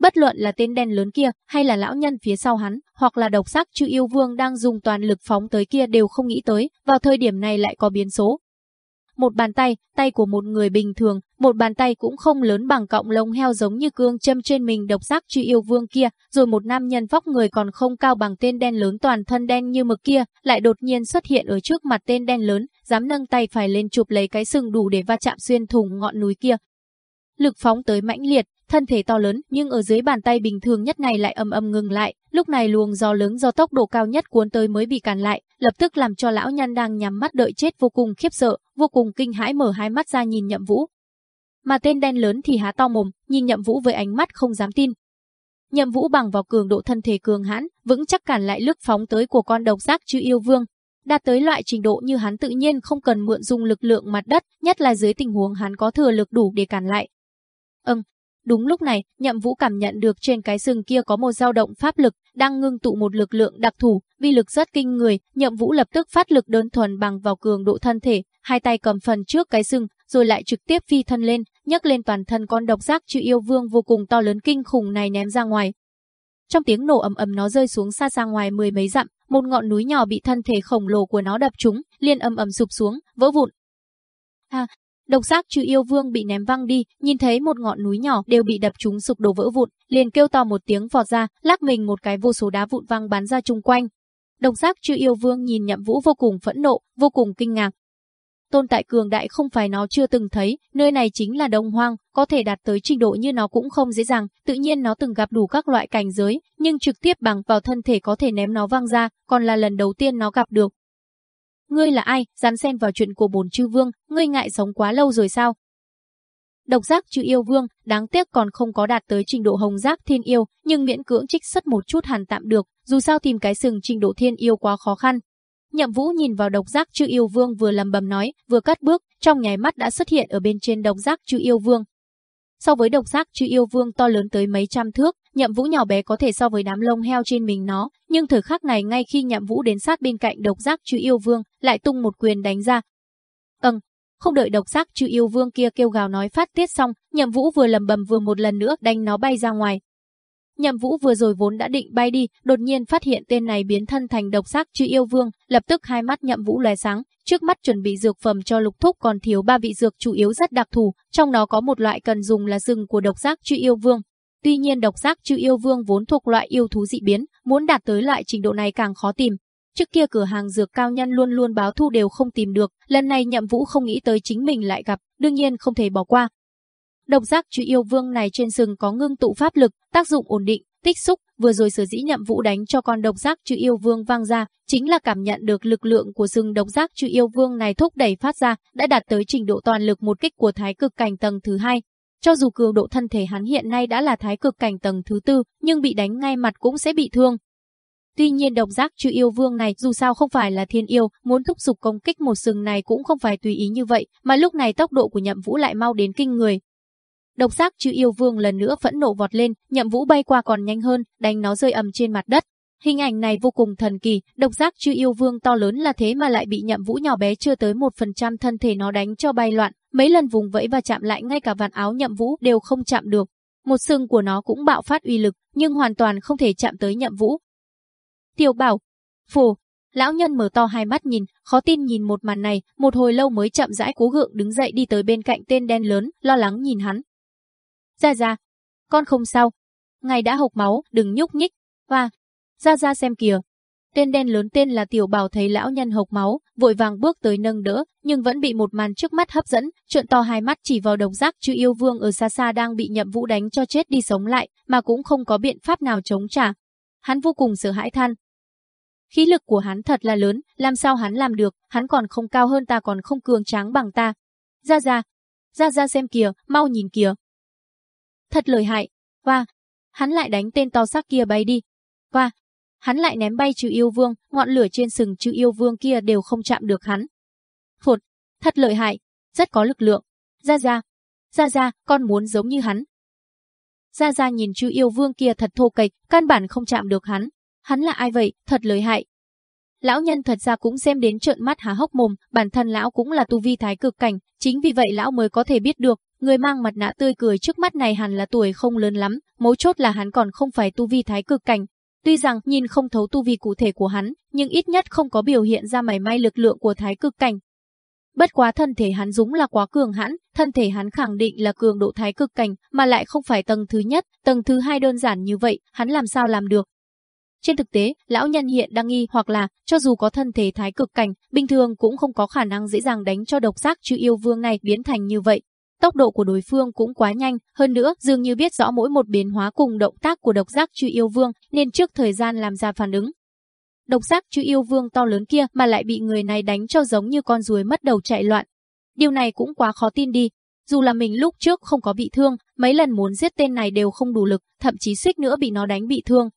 Bất luận là tên đen lớn kia, hay là lão nhân phía sau hắn, hoặc là độc sắc chư yêu vương đang dùng toàn lực phóng tới kia đều không nghĩ tới, vào thời điểm này lại có biến số. Một bàn tay, tay của một người bình thường, một bàn tay cũng không lớn bằng cọng lông heo giống như cương châm trên mình độc giác chư yêu vương kia, rồi một nam nhân vóc người còn không cao bằng tên đen lớn toàn thân đen như mực kia, lại đột nhiên xuất hiện ở trước mặt tên đen lớn, dám nâng tay phải lên chụp lấy cái sừng đủ để va chạm xuyên thủng ngọn núi kia. Lực phóng tới mãnh liệt, thân thể to lớn nhưng ở dưới bàn tay bình thường nhất này lại âm âm ngừng lại, lúc này luồng gió lớn do tốc độ cao nhất cuốn tới mới bị cản lại, lập tức làm cho lão nhân đang nhắm mắt đợi chết vô cùng khiếp sợ, vô cùng kinh hãi mở hai mắt ra nhìn Nhậm Vũ. Mà tên đen lớn thì há to mồm, nhìn Nhậm Vũ với ánh mắt không dám tin. Nhậm Vũ bằng vào cường độ thân thể cường hãn, vững chắc cản lại lực phóng tới của con độc giác chư yêu vương, đạt tới loại trình độ như hắn tự nhiên không cần mượn dùng lực lượng mặt đất, nhất là dưới tình huống hắn có thừa lực đủ để cản lại. Ừm, Đúng lúc này, Nhậm Vũ cảm nhận được trên cái sừng kia có một dao động pháp lực, đang ngưng tụ một lực lượng đặc thù, vi lực rất kinh người, Nhậm Vũ lập tức phát lực đơn thuần bằng vào cường độ thân thể, hai tay cầm phần trước cái sừng, rồi lại trực tiếp phi thân lên, nhấc lên toàn thân con độc giác chữ yêu vương vô cùng to lớn kinh khủng này ném ra ngoài. Trong tiếng nổ ầm ầm nó rơi xuống xa xa ngoài mười mấy dặm, một ngọn núi nhỏ bị thân thể khổng lồ của nó đập trúng, liền ầm ầm sụp xuống, vỡ vụn. À, Độc giác trừ yêu vương bị ném văng đi, nhìn thấy một ngọn núi nhỏ đều bị đập chúng sụp đổ vỡ vụn, liền kêu to một tiếng vọt ra, lắc mình một cái vô số đá vụn văng bắn ra chung quanh. Độc giác trừ yêu vương nhìn nhậm vũ vô cùng phẫn nộ, vô cùng kinh ngạc. Tôn tại cường đại không phải nó chưa từng thấy, nơi này chính là đông hoang, có thể đạt tới trình độ như nó cũng không dễ dàng, tự nhiên nó từng gặp đủ các loại cảnh giới, nhưng trực tiếp bằng vào thân thể có thể ném nó văng ra, còn là lần đầu tiên nó gặp được, Ngươi là ai, dám xen vào chuyện của bổn chư vương, ngươi ngại sống quá lâu rồi sao? Độc giác chư yêu vương, đáng tiếc còn không có đạt tới trình độ hồng giác thiên yêu, nhưng miễn cưỡng trích xuất một chút hẳn tạm được, dù sao tìm cái sừng trình độ thiên yêu quá khó khăn. Nhậm Vũ nhìn vào độc giác chư yêu vương vừa lầm bầm nói, vừa cắt bước, trong nháy mắt đã xuất hiện ở bên trên độc giác chư yêu vương. So với độc giác chư yêu vương to lớn tới mấy trăm thước, Nhậm Vũ nhỏ bé có thể so với đám lông heo trên mình nó, nhưng thời khắc này ngay khi Nhậm Vũ đến sát bên cạnh độc giác chư yêu vương, lại tung một quyền đánh ra. Ừm, không đợi độc giác chư yêu vương kia kêu gào nói phát tiết xong, Nhậm Vũ vừa lầm bầm vừa một lần nữa đánh nó bay ra ngoài. Nhậm Vũ vừa rồi vốn đã định bay đi, đột nhiên phát hiện tên này biến thân thành độc giác chư yêu vương, lập tức hai mắt Nhậm Vũ lóe sáng, trước mắt chuẩn bị dược phẩm cho Lục Thúc còn thiếu ba vị dược chủ yếu rất đặc thù, trong đó có một loại cần dùng là rừng của độc giác chư yêu vương. Tuy nhiên độc giác chư yêu vương vốn thuộc loại yêu thú dị biến, muốn đạt tới loại trình độ này càng khó tìm. Trước kia cửa hàng dược cao nhân luôn luôn báo thu đều không tìm được, lần này Nhậm Vũ không nghĩ tới chính mình lại gặp, đương nhiên không thể bỏ qua. Độc giác chư yêu vương này trên sừng có ngưng tụ pháp lực, tác dụng ổn định, tích xúc, vừa rồi sở dĩ nhậm vũ đánh cho con độc giác chư yêu vương vang ra, chính là cảm nhận được lực lượng của rừng độc giác chư yêu vương này thúc đẩy phát ra, đã đạt tới trình độ toàn lực một kích của thái cực cảnh tầng thứ hai. Cho dù cường độ thân thể hắn hiện nay đã là thái cực cảnh tầng thứ tư, nhưng bị đánh ngay mặt cũng sẽ bị thương. Tuy nhiên độc giác chư yêu vương này dù sao không phải là thiên yêu, muốn thúc giục công kích một sừng này cũng không phải tùy ý như vậy, mà lúc này tốc độ của nhậm vũ lại mau đến kinh người, Độc giác chư yêu vương lần nữa phẫn nộ vọt lên, nhậm vũ bay qua còn nhanh hơn, đánh nó rơi ầm trên mặt đất. Hình ảnh này vô cùng thần kỳ, độc giác chư yêu vương to lớn là thế mà lại bị nhậm vũ nhỏ bé chưa tới một phần trăm thân thể nó đánh cho bay loạn, mấy lần vùng vẫy và chạm lại ngay cả vạt áo nhậm vũ đều không chạm được. Một sừng của nó cũng bạo phát uy lực, nhưng hoàn toàn không thể chạm tới nhậm vũ. Tiểu bảo, phù, lão nhân mở to hai mắt nhìn, khó tin nhìn một màn này, một hồi lâu mới chậm rãi cố gượng đứng dậy đi tới bên cạnh tên đen lớn, lo lắng nhìn hắn. Ra ra, con không sao. Ngài đã hộc máu, đừng nhúc nhích. Và, ra ra xem kìa. Tên đen lớn tên là Tiểu Bảo thấy lão nhân hộc máu, vội vàng bước tới nâng đỡ, nhưng vẫn bị một màn trước mắt hấp dẫn, trợn to hai mắt chỉ vào đồng giác chư yêu vương ở xa xa đang bị nhậm vũ đánh cho chết đi sống lại, mà cũng không có biện pháp nào chống trả. Hắn vô cùng sợ hãi than. Khí lực của hắn thật là lớn, làm sao hắn làm được, hắn còn không cao hơn ta còn không cường tráng bằng ta. Ra ra, ra ra xem kìa, mau nhìn kìa, Thật lời hại. Và, hắn lại đánh tên to xác kia bay đi. Và, hắn lại ném bay chư yêu vương, ngọn lửa trên sừng chư yêu vương kia đều không chạm được hắn. Phụt, thật lợi hại, rất có lực lượng. Ra ra, ra ra, con muốn giống như hắn. Ra ra nhìn chư yêu vương kia thật thô kệch, căn bản không chạm được hắn. Hắn là ai vậy, thật lợi hại. Lão nhân thật ra cũng xem đến trợn mắt há hốc mồm, bản thân lão cũng là tu vi thái cực cảnh, chính vì vậy lão mới có thể biết được, Người mang mặt nạ tươi cười trước mắt này hẳn là tuổi không lớn lắm, mấu chốt là hắn còn không phải tu vi thái cực cảnh. Tuy rằng nhìn không thấu tu vi cụ thể của hắn, nhưng ít nhất không có biểu hiện ra mảy may lực lượng của thái cực cảnh. Bất quá thân thể hắn dũng là quá cường hãn, thân thể hắn khẳng định là cường độ thái cực cảnh, mà lại không phải tầng thứ nhất, tầng thứ hai đơn giản như vậy, hắn làm sao làm được. Trên thực tế, lão nhân hiện đang nghi hoặc là, cho dù có thân thể thái cực cảnh, bình thường cũng không có khả năng dễ dàng đánh cho độc giác chư yêu vương này biến thành như vậy. Tốc độ của đối phương cũng quá nhanh, hơn nữa dường như biết rõ mỗi một biến hóa cùng động tác của độc giác chư yêu vương nên trước thời gian làm ra phản ứng. Độc giác chư yêu vương to lớn kia mà lại bị người này đánh cho giống như con ruồi mất đầu chạy loạn. Điều này cũng quá khó tin đi. Dù là mình lúc trước không có bị thương, mấy lần muốn giết tên này đều không đủ lực, thậm chí suýt nữa bị nó đánh bị thương.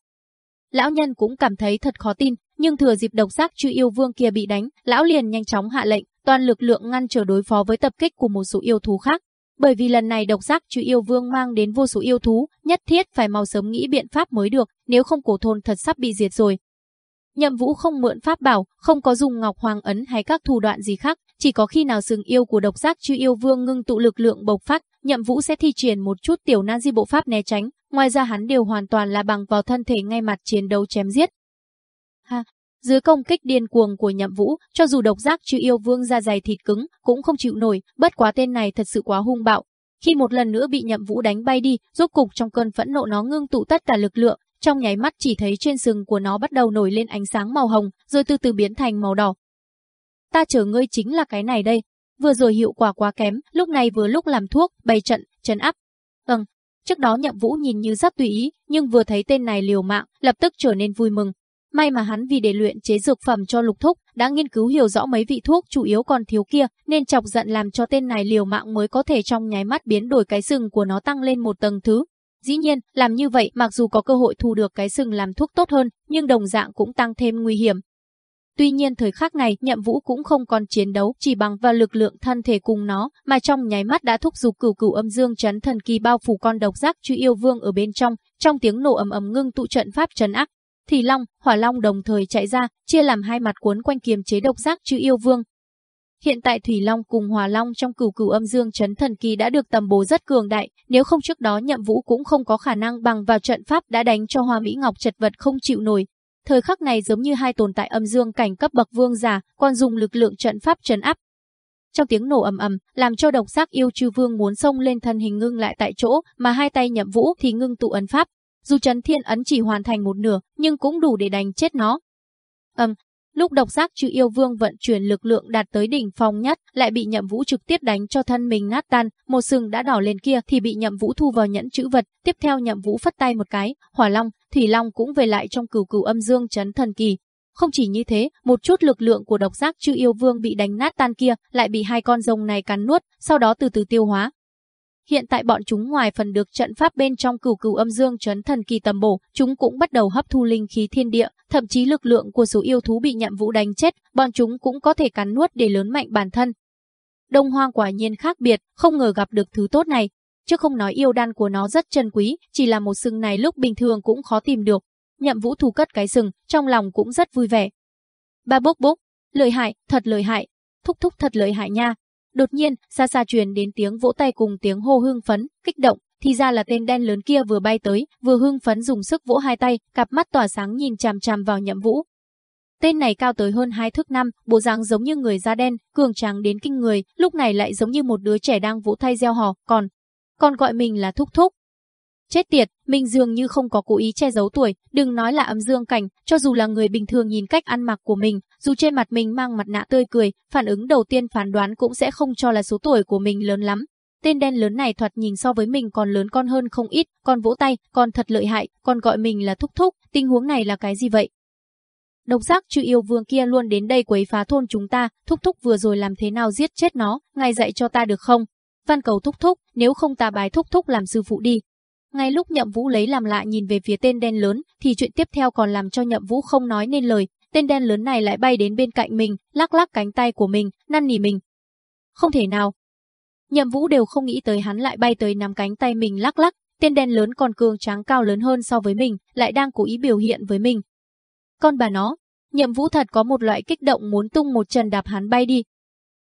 Lão nhân cũng cảm thấy thật khó tin, nhưng thừa dịp độc giác chư yêu vương kia bị đánh, lão liền nhanh chóng hạ lệnh, toàn lực lượng ngăn trở đối phó với tập kích của một số yêu thú khác. Bởi vì lần này độc giác chư yêu vương mang đến vô số yêu thú, nhất thiết phải mau sớm nghĩ biện pháp mới được, nếu không cổ thôn thật sắp bị diệt rồi. Nhậm Vũ không mượn pháp bảo, không có dùng ngọc hoàng ấn hay các thủ đoạn gì khác, chỉ có khi nào sừng yêu của độc giác chư yêu vương ngưng tụ lực lượng bộc phát, Nhậm Vũ sẽ thi triển một chút tiểu na di bộ pháp né tránh, ngoài ra hắn đều hoàn toàn là bằng vào thân thể ngay mặt chiến đấu chém giết. Ha, dưới công kích điên cuồng của Nhậm Vũ, cho dù độc giác chư yêu vương da dày thịt cứng, cũng không chịu nổi, bất quá tên này thật sự quá hung bạo. Khi một lần nữa bị Nhậm Vũ đánh bay đi, rốt cục trong cơn phẫn nộ nó ngưng tụ tất cả lực lượng, trong nháy mắt chỉ thấy trên sừng của nó bắt đầu nổi lên ánh sáng màu hồng, rồi từ từ biến thành màu đỏ. Ta chờ ngươi chính là cái này đây. Vừa rồi hiệu quả quá kém, lúc này vừa lúc làm thuốc, bày trận, trấn áp. Ừm, trước đó Nhậm Vũ nhìn như rất tùy ý, nhưng vừa thấy tên này liều mạng, lập tức trở nên vui mừng. May mà hắn vì để luyện chế dược phẩm cho Lục Thúc, đã nghiên cứu hiểu rõ mấy vị thuốc chủ yếu còn thiếu kia, nên chọc giận làm cho tên này liều mạng mới có thể trong nháy mắt biến đổi cái sừng của nó tăng lên một tầng thứ. Dĩ nhiên, làm như vậy mặc dù có cơ hội thu được cái sừng làm thuốc tốt hơn, nhưng đồng dạng cũng tăng thêm nguy hiểm. Tuy nhiên thời khắc này, Nhậm Vũ cũng không còn chiến đấu chỉ bằng vào lực lượng thân thể cùng nó, mà trong nháy mắt đã thúc giục cửu cửu âm dương chấn thần kỳ bao phủ con độc giác truy yêu vương ở bên trong, trong tiếng nổ ầm ầm ngưng tụ trận pháp trấn ác. Thì Long, Hỏa Long đồng thời chạy ra, chia làm hai mặt cuốn quanh kiềm chế độc giác truy yêu vương, Hiện tại Thủy Long cùng hỏa Long trong cửu cửu âm dương chấn thần kỳ đã được tầm bố rất cường đại, nếu không trước đó nhậm vũ cũng không có khả năng bằng vào trận pháp đã đánh cho Hoa Mỹ Ngọc chật vật không chịu nổi. Thời khắc này giống như hai tồn tại âm dương cảnh cấp bậc vương giả, còn dùng lực lượng trận pháp trấn áp. Trong tiếng nổ ầm ầm, làm cho độc giác yêu chư vương muốn xông lên thân hình ngưng lại tại chỗ, mà hai tay nhậm vũ thì ngưng tụ ấn pháp. Dù Trấn Thiên ấn chỉ hoàn thành một nửa, nhưng cũng đủ để đánh chết nó. Ầm, Lúc độc giác chư yêu vương vận chuyển lực lượng đạt tới đỉnh phong nhất, lại bị nhậm vũ trực tiếp đánh cho thân mình nát tan, một sừng đã đỏ lên kia thì bị nhậm vũ thu vào nhẫn chữ vật, tiếp theo nhậm vũ phất tay một cái, hỏa long, thủy long cũng về lại trong cửu cửu âm dương chấn thần kỳ. Không chỉ như thế, một chút lực lượng của độc giác chư yêu vương bị đánh nát tan kia lại bị hai con rồng này cắn nuốt, sau đó từ từ tiêu hóa, Hiện tại bọn chúng ngoài phần được trận pháp bên trong cửu cửu âm dương chấn thần kỳ tầm bổ, chúng cũng bắt đầu hấp thu linh khí thiên địa, thậm chí lực lượng của số yêu thú bị nhậm vũ đánh chết, bọn chúng cũng có thể cắn nuốt để lớn mạnh bản thân. Đông hoang quả nhiên khác biệt, không ngờ gặp được thứ tốt này. Chứ không nói yêu đan của nó rất chân quý, chỉ là một sừng này lúc bình thường cũng khó tìm được. Nhậm vũ thu cất cái sừng, trong lòng cũng rất vui vẻ. Ba bốc bốc, lợi hại, thật lợi hại, thúc thúc thật lợi hại nha, Đột nhiên, xa xa truyền đến tiếng vỗ tay cùng tiếng hô hưng phấn, kích động, thì ra là tên đen lớn kia vừa bay tới, vừa hưng phấn dùng sức vỗ hai tay, cặp mắt tỏa sáng nhìn chằm chằm vào Nhậm Vũ. Tên này cao tới hơn hai thước năm, bộ dáng giống như người da đen, cường tráng đến kinh người, lúc này lại giống như một đứa trẻ đang vỗ tay gieo hò, còn còn gọi mình là thúc thúc. Chết tiệt, mình dường như không có cố ý che giấu tuổi, đừng nói là âm dương cảnh, cho dù là người bình thường nhìn cách ăn mặc của mình, dù trên mặt mình mang mặt nạ tươi cười, phản ứng đầu tiên phán đoán cũng sẽ không cho là số tuổi của mình lớn lắm. Tên đen lớn này thoạt nhìn so với mình còn lớn con hơn không ít, còn vỗ tay, còn thật lợi hại, còn gọi mình là thúc thúc, tình huống này là cái gì vậy? Độc giác chư yêu vương kia luôn đến đây quấy phá thôn chúng ta, thúc thúc vừa rồi làm thế nào giết chết nó, ngài dạy cho ta được không? Văn cầu thúc thúc, nếu không ta bái thúc thúc làm sư phụ đi, ngay lúc Nhậm Vũ lấy làm lạ nhìn về phía tên đen lớn, thì chuyện tiếp theo còn làm cho Nhậm Vũ không nói nên lời, tên đen lớn này lại bay đến bên cạnh mình, lắc lắc cánh tay của mình, năn nỉ mình. Không thể nào. Nhậm Vũ đều không nghĩ tới hắn lại bay tới nắm cánh tay mình lắc lắc, tên đen lớn còn cường tráng cao lớn hơn so với mình, lại đang cố ý biểu hiện với mình. Con bà nó, Nhậm Vũ thật có một loại kích động muốn tung một chân đạp hắn bay đi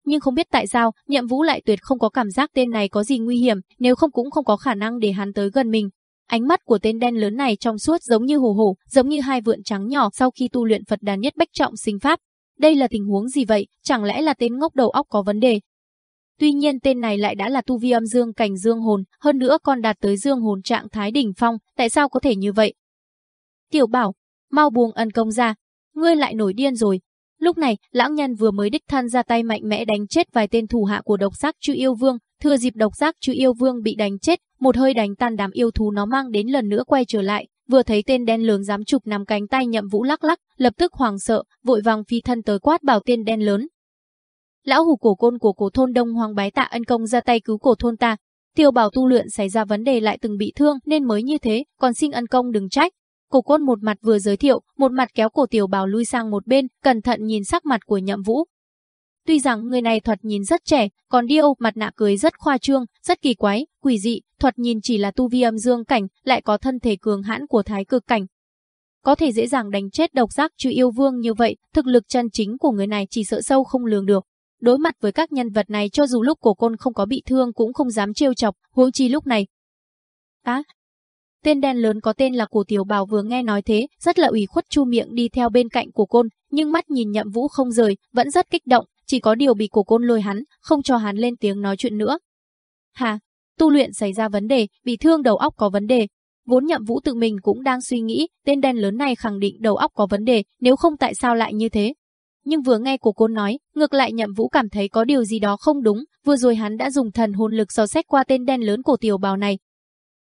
nhưng không biết tại sao, Nhậm Vũ lại tuyệt không có cảm giác tên này có gì nguy hiểm, nếu không cũng không có khả năng để hắn tới gần mình. Ánh mắt của tên đen lớn này trong suốt giống như hồ hổ, giống như hai vượn trắng nhỏ sau khi tu luyện Phật đàn nhất bách trọng sinh pháp. Đây là tình huống gì vậy, chẳng lẽ là tên ngốc đầu óc có vấn đề? Tuy nhiên tên này lại đã là tu vi âm dương cảnh dương hồn, hơn nữa còn đạt tới dương hồn trạng thái đỉnh phong, tại sao có thể như vậy? Tiểu bảo, mau buông ân công ra, ngươi lại nổi điên rồi. Lúc này, lão nhân vừa mới đích thân ra tay mạnh mẽ đánh chết vài tên thủ hạ của độc giác chư yêu vương, thừa dịp độc giác chư yêu vương bị đánh chết, một hơi đánh tan đám yêu thú nó mang đến lần nữa quay trở lại, vừa thấy tên đen lớn dám chụp nằm cánh tay nhậm vũ lắc lắc, lập tức hoảng sợ, vội vàng phi thân tới quát bảo tên đen lớn. Lão hủ cổ côn của cổ thôn Đông Hoàng bái tạ ân công ra tay cứu cổ thôn ta. Tiêu bảo tu luyện xảy ra vấn đề lại từng bị thương nên mới như thế, còn xin ân công đừng trách. Cổ côn một mặt vừa giới thiệu, một mặt kéo cổ tiểu bảo lui sang một bên, cẩn thận nhìn sắc mặt của nhậm vũ. Tuy rằng người này thuật nhìn rất trẻ, còn điêu mặt nạ cười rất khoa trương, rất kỳ quái, quỷ dị, thuật nhìn chỉ là tu vi âm dương cảnh, lại có thân thể cường hãn của thái cực cảnh. Có thể dễ dàng đánh chết độc giác trừ yêu vương như vậy, thực lực chân chính của người này chỉ sợ sâu không lường được. Đối mặt với các nhân vật này cho dù lúc cổ côn không có bị thương cũng không dám trêu chọc, huống chi lúc này. Á, Tên đen lớn có tên là Cổ Tiểu Bảo vừa nghe nói thế, rất là ủy khuất chu miệng đi theo bên cạnh của côn, nhưng mắt nhìn Nhậm Vũ không rời, vẫn rất kích động, chỉ có điều bị cổ côn lôi hắn, không cho hắn lên tiếng nói chuyện nữa. Hà, tu luyện xảy ra vấn đề, bị thương đầu óc có vấn đề. Vốn Nhậm Vũ tự mình cũng đang suy nghĩ, tên đen lớn này khẳng định đầu óc có vấn đề, nếu không tại sao lại như thế. Nhưng vừa nghe cổ côn nói, ngược lại Nhậm Vũ cảm thấy có điều gì đó không đúng, vừa rồi hắn đã dùng thần hồn lực dò xét qua tên đen lớn cổ tiểu bào này,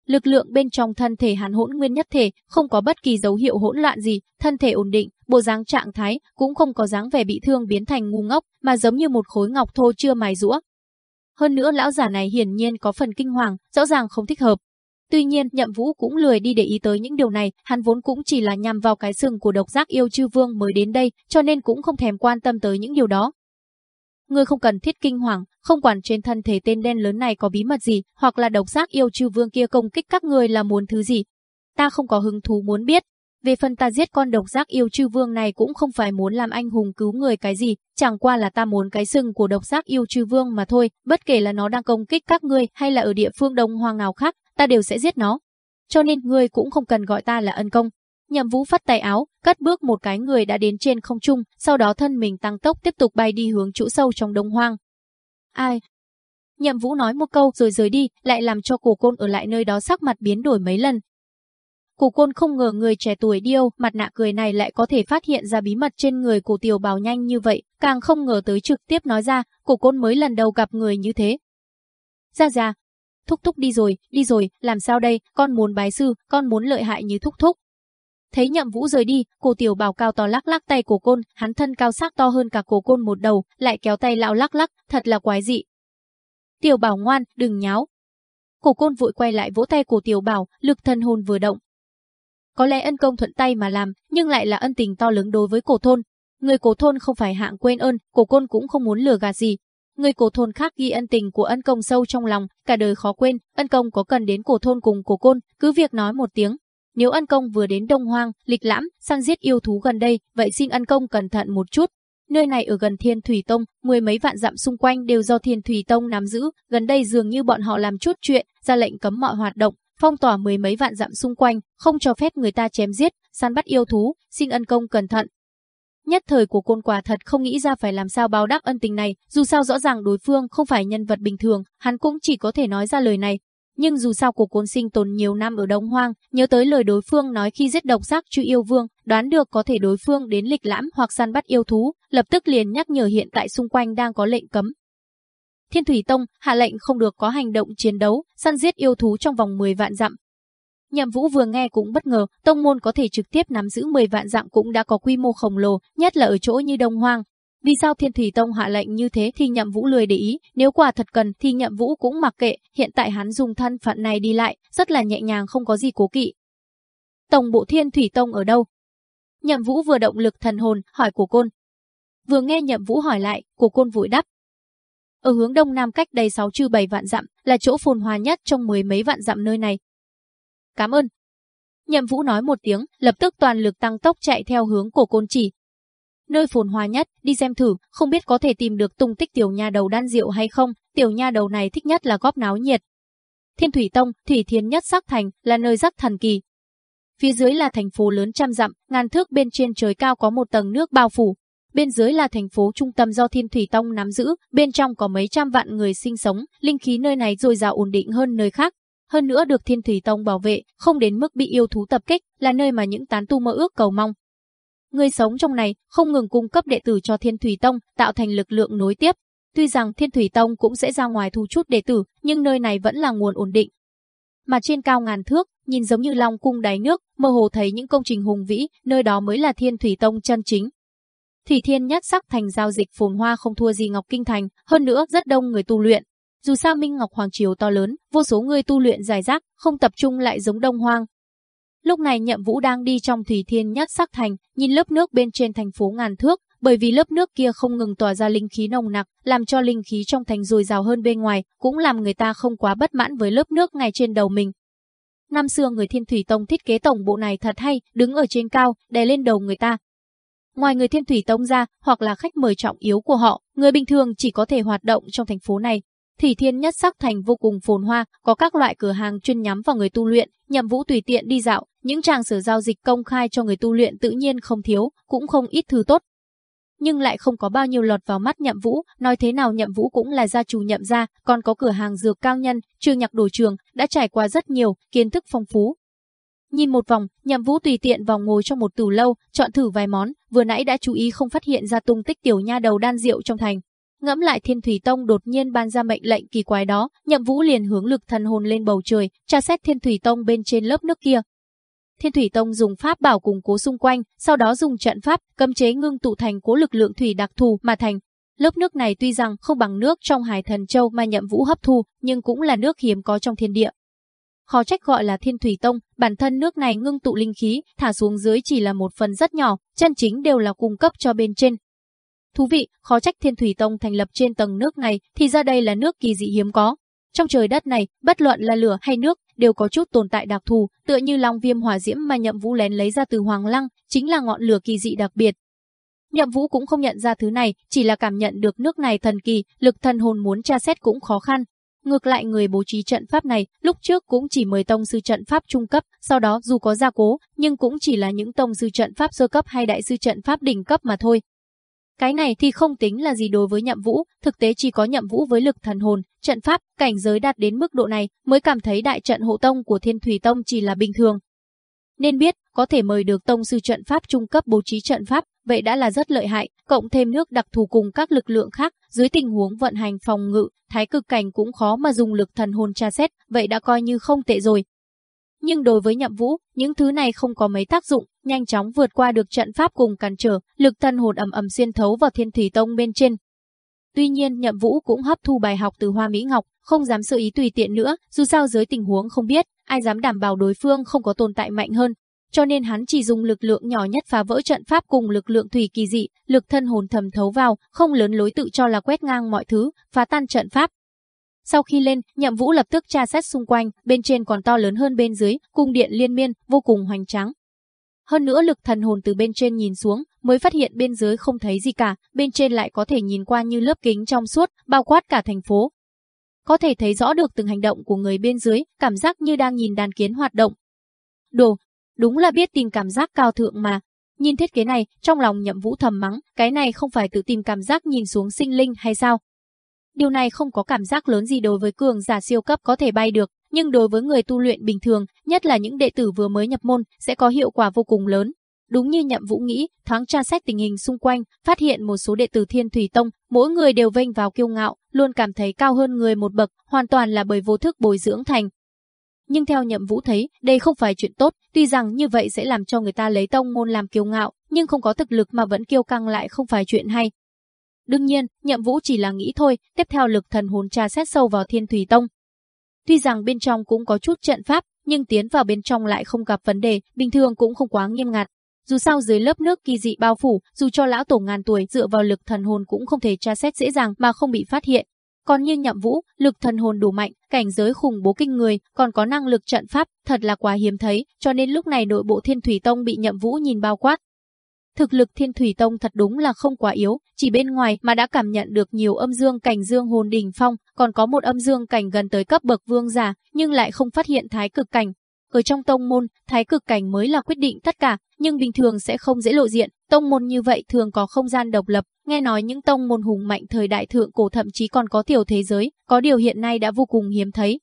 Lực lượng bên trong thân thể hắn hỗn nguyên nhất thể, không có bất kỳ dấu hiệu hỗn loạn gì, thân thể ổn định, bộ dáng trạng thái cũng không có dáng vẻ bị thương biến thành ngu ngốc, mà giống như một khối ngọc thô chưa mài rũa. Hơn nữa lão giả này hiển nhiên có phần kinh hoàng, rõ ràng không thích hợp. Tuy nhiên, Nhậm Vũ cũng lười đi để ý tới những điều này, hắn vốn cũng chỉ là nhằm vào cái sừng của độc giác yêu chư vương mới đến đây, cho nên cũng không thèm quan tâm tới những điều đó. Ngươi không cần thiết kinh hoàng, không quản trên thân thể tên đen lớn này có bí mật gì, hoặc là độc giác yêu chư vương kia công kích các ngươi là muốn thứ gì. Ta không có hứng thú muốn biết. Về phần ta giết con độc giác yêu chư vương này cũng không phải muốn làm anh hùng cứu người cái gì, chẳng qua là ta muốn cái sừng của độc giác yêu chư vương mà thôi, bất kể là nó đang công kích các ngươi hay là ở địa phương đông hoang nào khác, ta đều sẽ giết nó. Cho nên ngươi cũng không cần gọi ta là ân công, Nhậm Vũ phát tay áo, cất bước một cái người đã đến trên không trung, sau đó thân mình tăng tốc tiếp tục bay đi hướng chỗ sâu trong đông hoang. Ai? Nhậm Vũ nói một câu rồi rời đi, lại làm cho cổ côn ở lại nơi đó sắc mặt biến đổi mấy lần. Cổ côn không ngờ người trẻ tuổi điêu, mặt nạ cười này lại có thể phát hiện ra bí mật trên người cổ tiểu bào nhanh như vậy, càng không ngờ tới trực tiếp nói ra, cổ côn mới lần đầu gặp người như thế. Ra ra, thúc thúc đi rồi, đi rồi, làm sao đây, con muốn bái sư, con muốn lợi hại như thúc thúc. Thấy nhậm vũ rời đi, cô tiểu bảo cao to lắc lắc tay cổ côn, hắn thân cao sắc to hơn cả cổ côn một đầu, lại kéo tay lão lắc lắc, thật là quái dị. Tiểu bảo ngoan, đừng nháo. Cổ côn vội quay lại vỗ tay của tiểu bảo, lực thân hồn vừa động. Có lẽ ân công thuận tay mà làm, nhưng lại là ân tình to lớn đối với cổ thôn. Người cổ thôn không phải hạng quên ơn, cổ côn cũng không muốn lừa gạt gì. Người cổ thôn khác ghi ân tình của ân công sâu trong lòng, cả đời khó quên, ân công có cần đến cổ thôn cùng cổ côn, cứ việc nói một tiếng, nếu ân công vừa đến Đông Hoang, lịch lãm, săn giết yêu thú gần đây, vậy xin ân công cẩn thận một chút. Nơi này ở gần Thiên Thủy Tông, mười mấy vạn dặm xung quanh đều do Thiên Thủy Tông nắm giữ, gần đây dường như bọn họ làm chút chuyện, ra lệnh cấm mọi hoạt động, phong tỏa mười mấy vạn dặm xung quanh, không cho phép người ta chém giết, săn bắt yêu thú, xin ân công cẩn thận. Nhất thời của côn quả thật không nghĩ ra phải làm sao báo đáp ân tình này, dù sao rõ ràng đối phương không phải nhân vật bình thường, hắn cũng chỉ có thể nói ra lời này, nhưng dù sao của côn sinh tồn nhiều năm ở Đông Hoang, nhớ tới lời đối phương nói khi giết độc giác chư yêu vương, đoán được có thể đối phương đến lịch lãm hoặc săn bắt yêu thú, lập tức liền nhắc nhở hiện tại xung quanh đang có lệnh cấm. Thiên Thủy Tông hạ lệnh không được có hành động chiến đấu, săn giết yêu thú trong vòng 10 vạn dặm. Nhậm Vũ vừa nghe cũng bất ngờ, tông môn có thể trực tiếp nắm giữ 10 vạn dặm cũng đã có quy mô khổng lồ, nhất là ở chỗ như Đông Hoang, vì sao Thiên Thủy Tông hạ lệnh như thế thì Nhậm Vũ lười để ý, nếu quả thật cần thì Nhậm Vũ cũng mặc kệ, hiện tại hắn dùng thân phận này đi lại, rất là nhẹ nhàng không có gì cố kỵ. Tổng bộ Thiên Thủy Tông ở đâu? Nhậm Vũ vừa động lực thần hồn, hỏi của côn. Vừa nghe Nhậm Vũ hỏi lại, của côn vội đáp. Ở hướng đông nam cách đây 6 trừ 7 vạn dặm, là chỗ phồn hoa nhất trong mười mấy vạn dặm nơi này. Cảm ơn. Nhậm Vũ nói một tiếng, lập tức toàn lực tăng tốc chạy theo hướng của côn chỉ, nơi phồn hoa nhất, đi xem thử, không biết có thể tìm được tung tích tiểu nha đầu đan rượu hay không, tiểu nha đầu này thích nhất là góp náo nhiệt. Thiên Thủy Tông, Thủy Thiên nhất sắc thành, là nơi rắc thần kỳ. Phía dưới là thành phố lớn trăm dặm, ngàn thước bên trên trời cao có một tầng nước bao phủ. Bên dưới là thành phố trung tâm do Thiên Thủy Tông nắm giữ, bên trong có mấy trăm vạn người sinh sống, linh khí nơi này dồi dào ổn định hơn nơi khác. Hơn nữa được Thiên Thủy Tông bảo vệ, không đến mức bị yêu thú tập kích, là nơi mà những tán tu mơ ước cầu mong. Người sống trong này không ngừng cung cấp đệ tử cho Thiên Thủy Tông, tạo thành lực lượng nối tiếp. Tuy rằng Thiên Thủy Tông cũng sẽ ra ngoài thu chút đệ tử, nhưng nơi này vẫn là nguồn ổn định. Mà trên cao ngàn thước, nhìn giống như long cung đáy nước, mơ hồ thấy những công trình hùng vĩ, nơi đó mới là Thiên Thủy Tông chân chính. Thủy Thiên nhất sắc thành giao dịch phồn hoa không thua gì Ngọc Kinh Thành, hơn nữa rất đông người tu luyện. Dù sao Minh Ngọc Hoàng Triều to lớn, vô số người tu luyện dài rác, không tập trung lại giống Đông Hoang, Lúc này Nhậm Vũ đang đi trong Thủy Thiên Nhất Sắc Thành, nhìn lớp nước bên trên thành phố ngàn thước, bởi vì lớp nước kia không ngừng tỏa ra linh khí nồng nặc, làm cho linh khí trong thành dồi dào hơn bên ngoài, cũng làm người ta không quá bất mãn với lớp nước ngay trên đầu mình. Năm xưa người Thiên Thủy Tông thiết kế tổng bộ này thật hay, đứng ở trên cao, đè lên đầu người ta. Ngoài người Thiên Thủy Tông ra, hoặc là khách mời trọng yếu của họ, người bình thường chỉ có thể hoạt động trong thành phố này, Thủy Thiên Nhất Sắc Thành vô cùng phồn hoa, có các loại cửa hàng chuyên nhắm vào người tu luyện, Nhậm Vũ tùy tiện đi dạo, những tràng sở giao dịch công khai cho người tu luyện tự nhiên không thiếu, cũng không ít thứ tốt. Nhưng lại không có bao nhiêu lọt vào mắt Nhậm Vũ, nói thế nào Nhậm Vũ cũng là gia chủ Nhậm gia, còn có cửa hàng dược cao nhân, trường nhạc đồ trường, đã trải qua rất nhiều, kiến thức phong phú. Nhìn một vòng, Nhậm Vũ tùy tiện vào ngồi trong một tủ lâu, chọn thử vài món, vừa nãy đã chú ý không phát hiện ra tung tích tiểu nha đầu đan rượu trong thành, Ngẫm lại Thiên Thủy Tông đột nhiên ban ra mệnh lệnh kỳ quái đó, Nhậm Vũ liền hướng lực thần hồn lên bầu trời, tra xét Thiên Thủy Tông bên trên lớp nước kia. Thiên Thủy Tông dùng pháp bảo củng cố xung quanh, sau đó dùng trận pháp cấm chế ngưng tụ thành cố lực lượng thủy đặc thù mà thành. Lớp nước này tuy rằng không bằng nước trong Hải Thần Châu mà Nhậm Vũ hấp thu, nhưng cũng là nước hiếm có trong thiên địa. Khó trách gọi là Thiên Thủy Tông, bản thân nước này ngưng tụ linh khí, thả xuống dưới chỉ là một phần rất nhỏ, chân chính đều là cung cấp cho bên trên, Thú vị, khó trách Thiên Thủy Tông thành lập trên tầng nước này, thì ra đây là nước kỳ dị hiếm có. Trong trời đất này, bất luận là lửa hay nước, đều có chút tồn tại đặc thù, tựa như long viêm hỏa diễm mà Nhậm Vũ lén lấy ra từ Hoàng Lăng, chính là ngọn lửa kỳ dị đặc biệt. Nhậm Vũ cũng không nhận ra thứ này, chỉ là cảm nhận được nước này thần kỳ, lực thần hồn muốn tra xét cũng khó khăn. Ngược lại người bố trí trận pháp này, lúc trước cũng chỉ mời tông sư trận pháp trung cấp, sau đó dù có gia cố, nhưng cũng chỉ là những tông sư trận pháp sơ cấp hay đại sư trận pháp đỉnh cấp mà thôi, cái này thì không tính là gì đối với nhậm vũ, thực tế chỉ có nhậm vũ với lực thần hồn, trận pháp, cảnh giới đạt đến mức độ này mới cảm thấy đại trận hộ tông của thiên thủy tông chỉ là bình thường. Nên biết, có thể mời được tông sư trận pháp trung cấp bố trí trận pháp, vậy đã là rất lợi hại, cộng thêm nước đặc thù cùng các lực lượng khác, dưới tình huống vận hành phòng ngự, thái cực cảnh cũng khó mà dùng lực thần hồn tra xét, vậy đã coi như không tệ rồi. Nhưng đối với nhậm vũ, những thứ này không có mấy tác dụng, nhanh chóng vượt qua được trận pháp cùng cản trở, lực thân hồn ầm ầm xuyên thấu vào thiên thủy tông bên trên. Tuy nhiên nhậm vũ cũng hấp thu bài học từ hoa Mỹ Ngọc, không dám sơ ý tùy tiện nữa, dù sao dưới tình huống không biết, ai dám đảm bảo đối phương không có tồn tại mạnh hơn. Cho nên hắn chỉ dùng lực lượng nhỏ nhất phá vỡ trận pháp cùng lực lượng thủy kỳ dị, lực thân hồn thầm thấu vào, không lớn lối tự cho là quét ngang mọi thứ, phá tan trận pháp, sau khi lên, Nhậm Vũ lập tức tra xét xung quanh, bên trên còn to lớn hơn bên dưới, cung điện liên miên, vô cùng hoành tráng. Hơn nữa lực thần hồn từ bên trên nhìn xuống, mới phát hiện bên dưới không thấy gì cả, bên trên lại có thể nhìn qua như lớp kính trong suốt, bao quát cả thành phố. Có thể thấy rõ được từng hành động của người bên dưới, cảm giác như đang nhìn đàn kiến hoạt động. Đồ, đúng là biết tìm cảm giác cao thượng mà. Nhìn thiết kế này, trong lòng nhậm vũ thầm mắng, cái này không phải tự tìm cảm giác nhìn xuống sinh linh hay sao? Điều này không có cảm giác lớn gì đối với cường giả siêu cấp có thể bay được, nhưng đối với người tu luyện bình thường, nhất là những đệ tử vừa mới nhập môn, sẽ có hiệu quả vô cùng lớn. Đúng như Nhậm Vũ nghĩ, thoáng tra xét tình hình xung quanh, phát hiện một số đệ tử Thiên Thủy Tông, mỗi người đều vênh vào kiêu ngạo, luôn cảm thấy cao hơn người một bậc, hoàn toàn là bởi vô thức bồi dưỡng thành. Nhưng theo Nhậm Vũ thấy, đây không phải chuyện tốt, tuy rằng như vậy sẽ làm cho người ta lấy tông môn làm kiêu ngạo, nhưng không có thực lực mà vẫn kiêu căng lại không phải chuyện hay. Đương nhiên, nhậm vũ chỉ là nghĩ thôi, tiếp theo lực thần hồn tra xét sâu vào thiên thủy tông. Tuy rằng bên trong cũng có chút trận pháp, nhưng tiến vào bên trong lại không gặp vấn đề, bình thường cũng không quá nghiêm ngặt. Dù sao dưới lớp nước kỳ dị bao phủ, dù cho lão tổ ngàn tuổi dựa vào lực thần hồn cũng không thể tra xét dễ dàng mà không bị phát hiện. Còn như nhậm vũ, lực thần hồn đủ mạnh, cảnh giới khủng bố kinh người, còn có năng lực trận pháp, thật là quá hiếm thấy, cho nên lúc này nội bộ thiên thủy tông bị nhậm vũ nhìn bao quát thực lực Thiên Thủy Tông thật đúng là không quá yếu, chỉ bên ngoài mà đã cảm nhận được nhiều âm dương cảnh dương hồn đỉnh phong, còn có một âm dương cảnh gần tới cấp bậc vương giả, nhưng lại không phát hiện thái cực cảnh. Ở trong tông môn, thái cực cảnh mới là quyết định tất cả, nhưng bình thường sẽ không dễ lộ diện, tông môn như vậy thường có không gian độc lập, nghe nói những tông môn hùng mạnh thời đại thượng cổ thậm chí còn có tiểu thế giới, có điều hiện nay đã vô cùng hiếm thấy.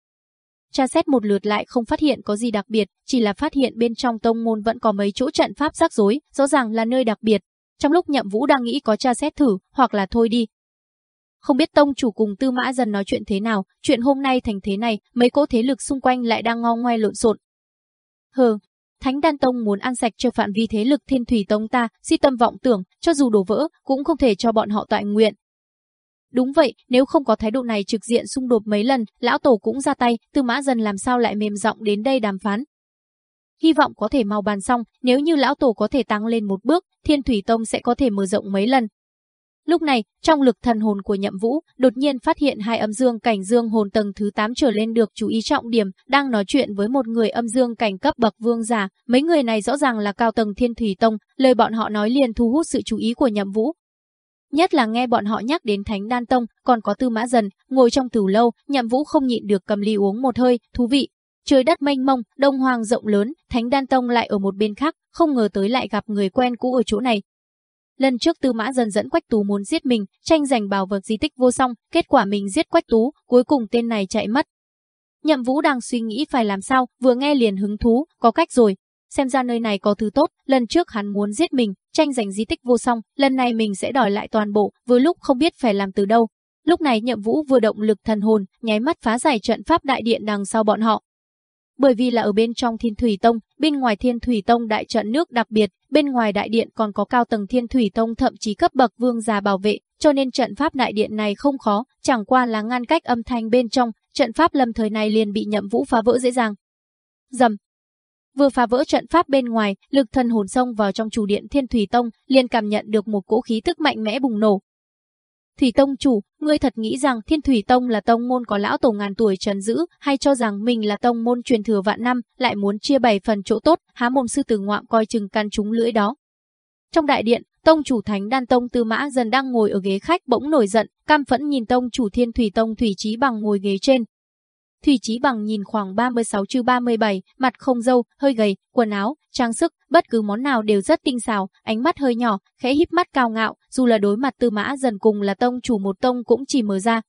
Tra xét một lượt lại không phát hiện có gì đặc biệt, chỉ là phát hiện bên trong tông môn vẫn có mấy chỗ trận pháp rắc rối, rõ ràng là nơi đặc biệt. Trong lúc Nhậm Vũ đang nghĩ có tra xét thử, hoặc là thôi đi. Không biết tông chủ cùng Tư Mã Dần nói chuyện thế nào, chuyện hôm nay thành thế này, mấy cỗ thế lực xung quanh lại đang ngo ngoe lộn xộn. Hừ, Thánh Đan Tông muốn ăn sạch cho phạm vi thế lực Thiên Thủy Tông ta, si tâm vọng tưởng, cho dù đổ vỡ, cũng không thể cho bọn họ tọa nguyện. Đúng vậy, nếu không có thái độ này trực diện xung đột mấy lần, lão tổ cũng ra tay, Tư Mã Dần làm sao lại mềm giọng đến đây đàm phán. Hy vọng có thể mau bàn xong, nếu như lão tổ có thể tăng lên một bước, Thiên Thủy Tông sẽ có thể mở rộng mấy lần. Lúc này, trong lực thần hồn của Nhậm Vũ, đột nhiên phát hiện hai âm dương cảnh dương hồn tầng thứ 8 trở lên được chú ý trọng điểm, đang nói chuyện với một người âm dương cảnh cấp bậc vương giả. Mấy người này rõ ràng là cao tầng Thiên Thủy Tông, lời bọn họ nói liền thu hút sự chú ý của Nhậm Vũ. Nhất là nghe bọn họ nhắc đến Thánh Đan Tông, còn có Tư Mã Dần, ngồi trong tửu lâu, Nhậm Vũ không nhịn được cầm ly uống một hơi, thú vị. Trời đất mênh mông, đông hoàng rộng lớn, Thánh Đan Tông lại ở một bên khác, không ngờ tới lại gặp người quen cũ ở chỗ này, Lần trước Tư Mã dần dẫn Quách Tú muốn giết mình, tranh giành bảo vật di tích vô song, kết quả mình giết Quách Tú, cuối cùng tên này chạy mất. Nhậm Vũ đang suy nghĩ phải làm sao, vừa nghe liền hứng thú, có cách rồi. Xem ra nơi này có thứ tốt, lần trước hắn muốn giết mình, tranh giành di tích vô song, lần này mình sẽ đòi lại toàn bộ, vừa lúc không biết phải làm từ đâu. Lúc này Nhậm Vũ vừa động lực thần hồn, nháy mắt phá giải trận pháp đại điện đằng sau bọn họ, bởi vì là ở bên trong Thiên Thủy Tông, bên ngoài Thiên Thủy Tông đại trận nước đặc biệt, bên ngoài đại điện còn có cao tầng Thiên Thủy Tông thậm chí cấp bậc vương già bảo vệ, cho nên trận pháp đại điện này không khó, chẳng qua là ngăn cách âm thanh bên trong, trận pháp lâm thời này liền bị Nhậm Vũ phá vỡ dễ dàng. Dầm. Vừa phá vỡ trận pháp bên ngoài, lực thần hồn xông vào trong chủ điện Thiên Thủy Tông, liền cảm nhận được một cỗ khí tức mạnh mẽ bùng nổ, Thủy Tông chủ, ngươi thật nghĩ rằng Thiên Thủy Tông là tông môn có lão tổ ngàn tuổi trấn giữ, hay cho rằng mình là tông môn truyền thừa vạn năm, lại muốn chia bảy phần chỗ tốt, há mồm sư tử ngoạm coi chừng căn chúng lưỡi đó. Trong đại điện, tông chủ Thánh Đan Tông Tư Mã dần đang ngồi ở ghế khách bỗng nổi giận, cam phẫn nhìn tông chủ Thiên Thủy Tông Thủy Chí Bằng ngồi ghế trên, Thủy Chí Bằng nhìn khoảng 36 chứ 37, mặt không dâu, hơi gầy, quần áo, trang sức, bất cứ món nào đều rất tinh xảo, ánh mắt hơi nhỏ, khẽ híp mắt cao ngạo, dù là đối mặt Tư Mã dần cùng là tông chủ một tông cũng chỉ mở ra.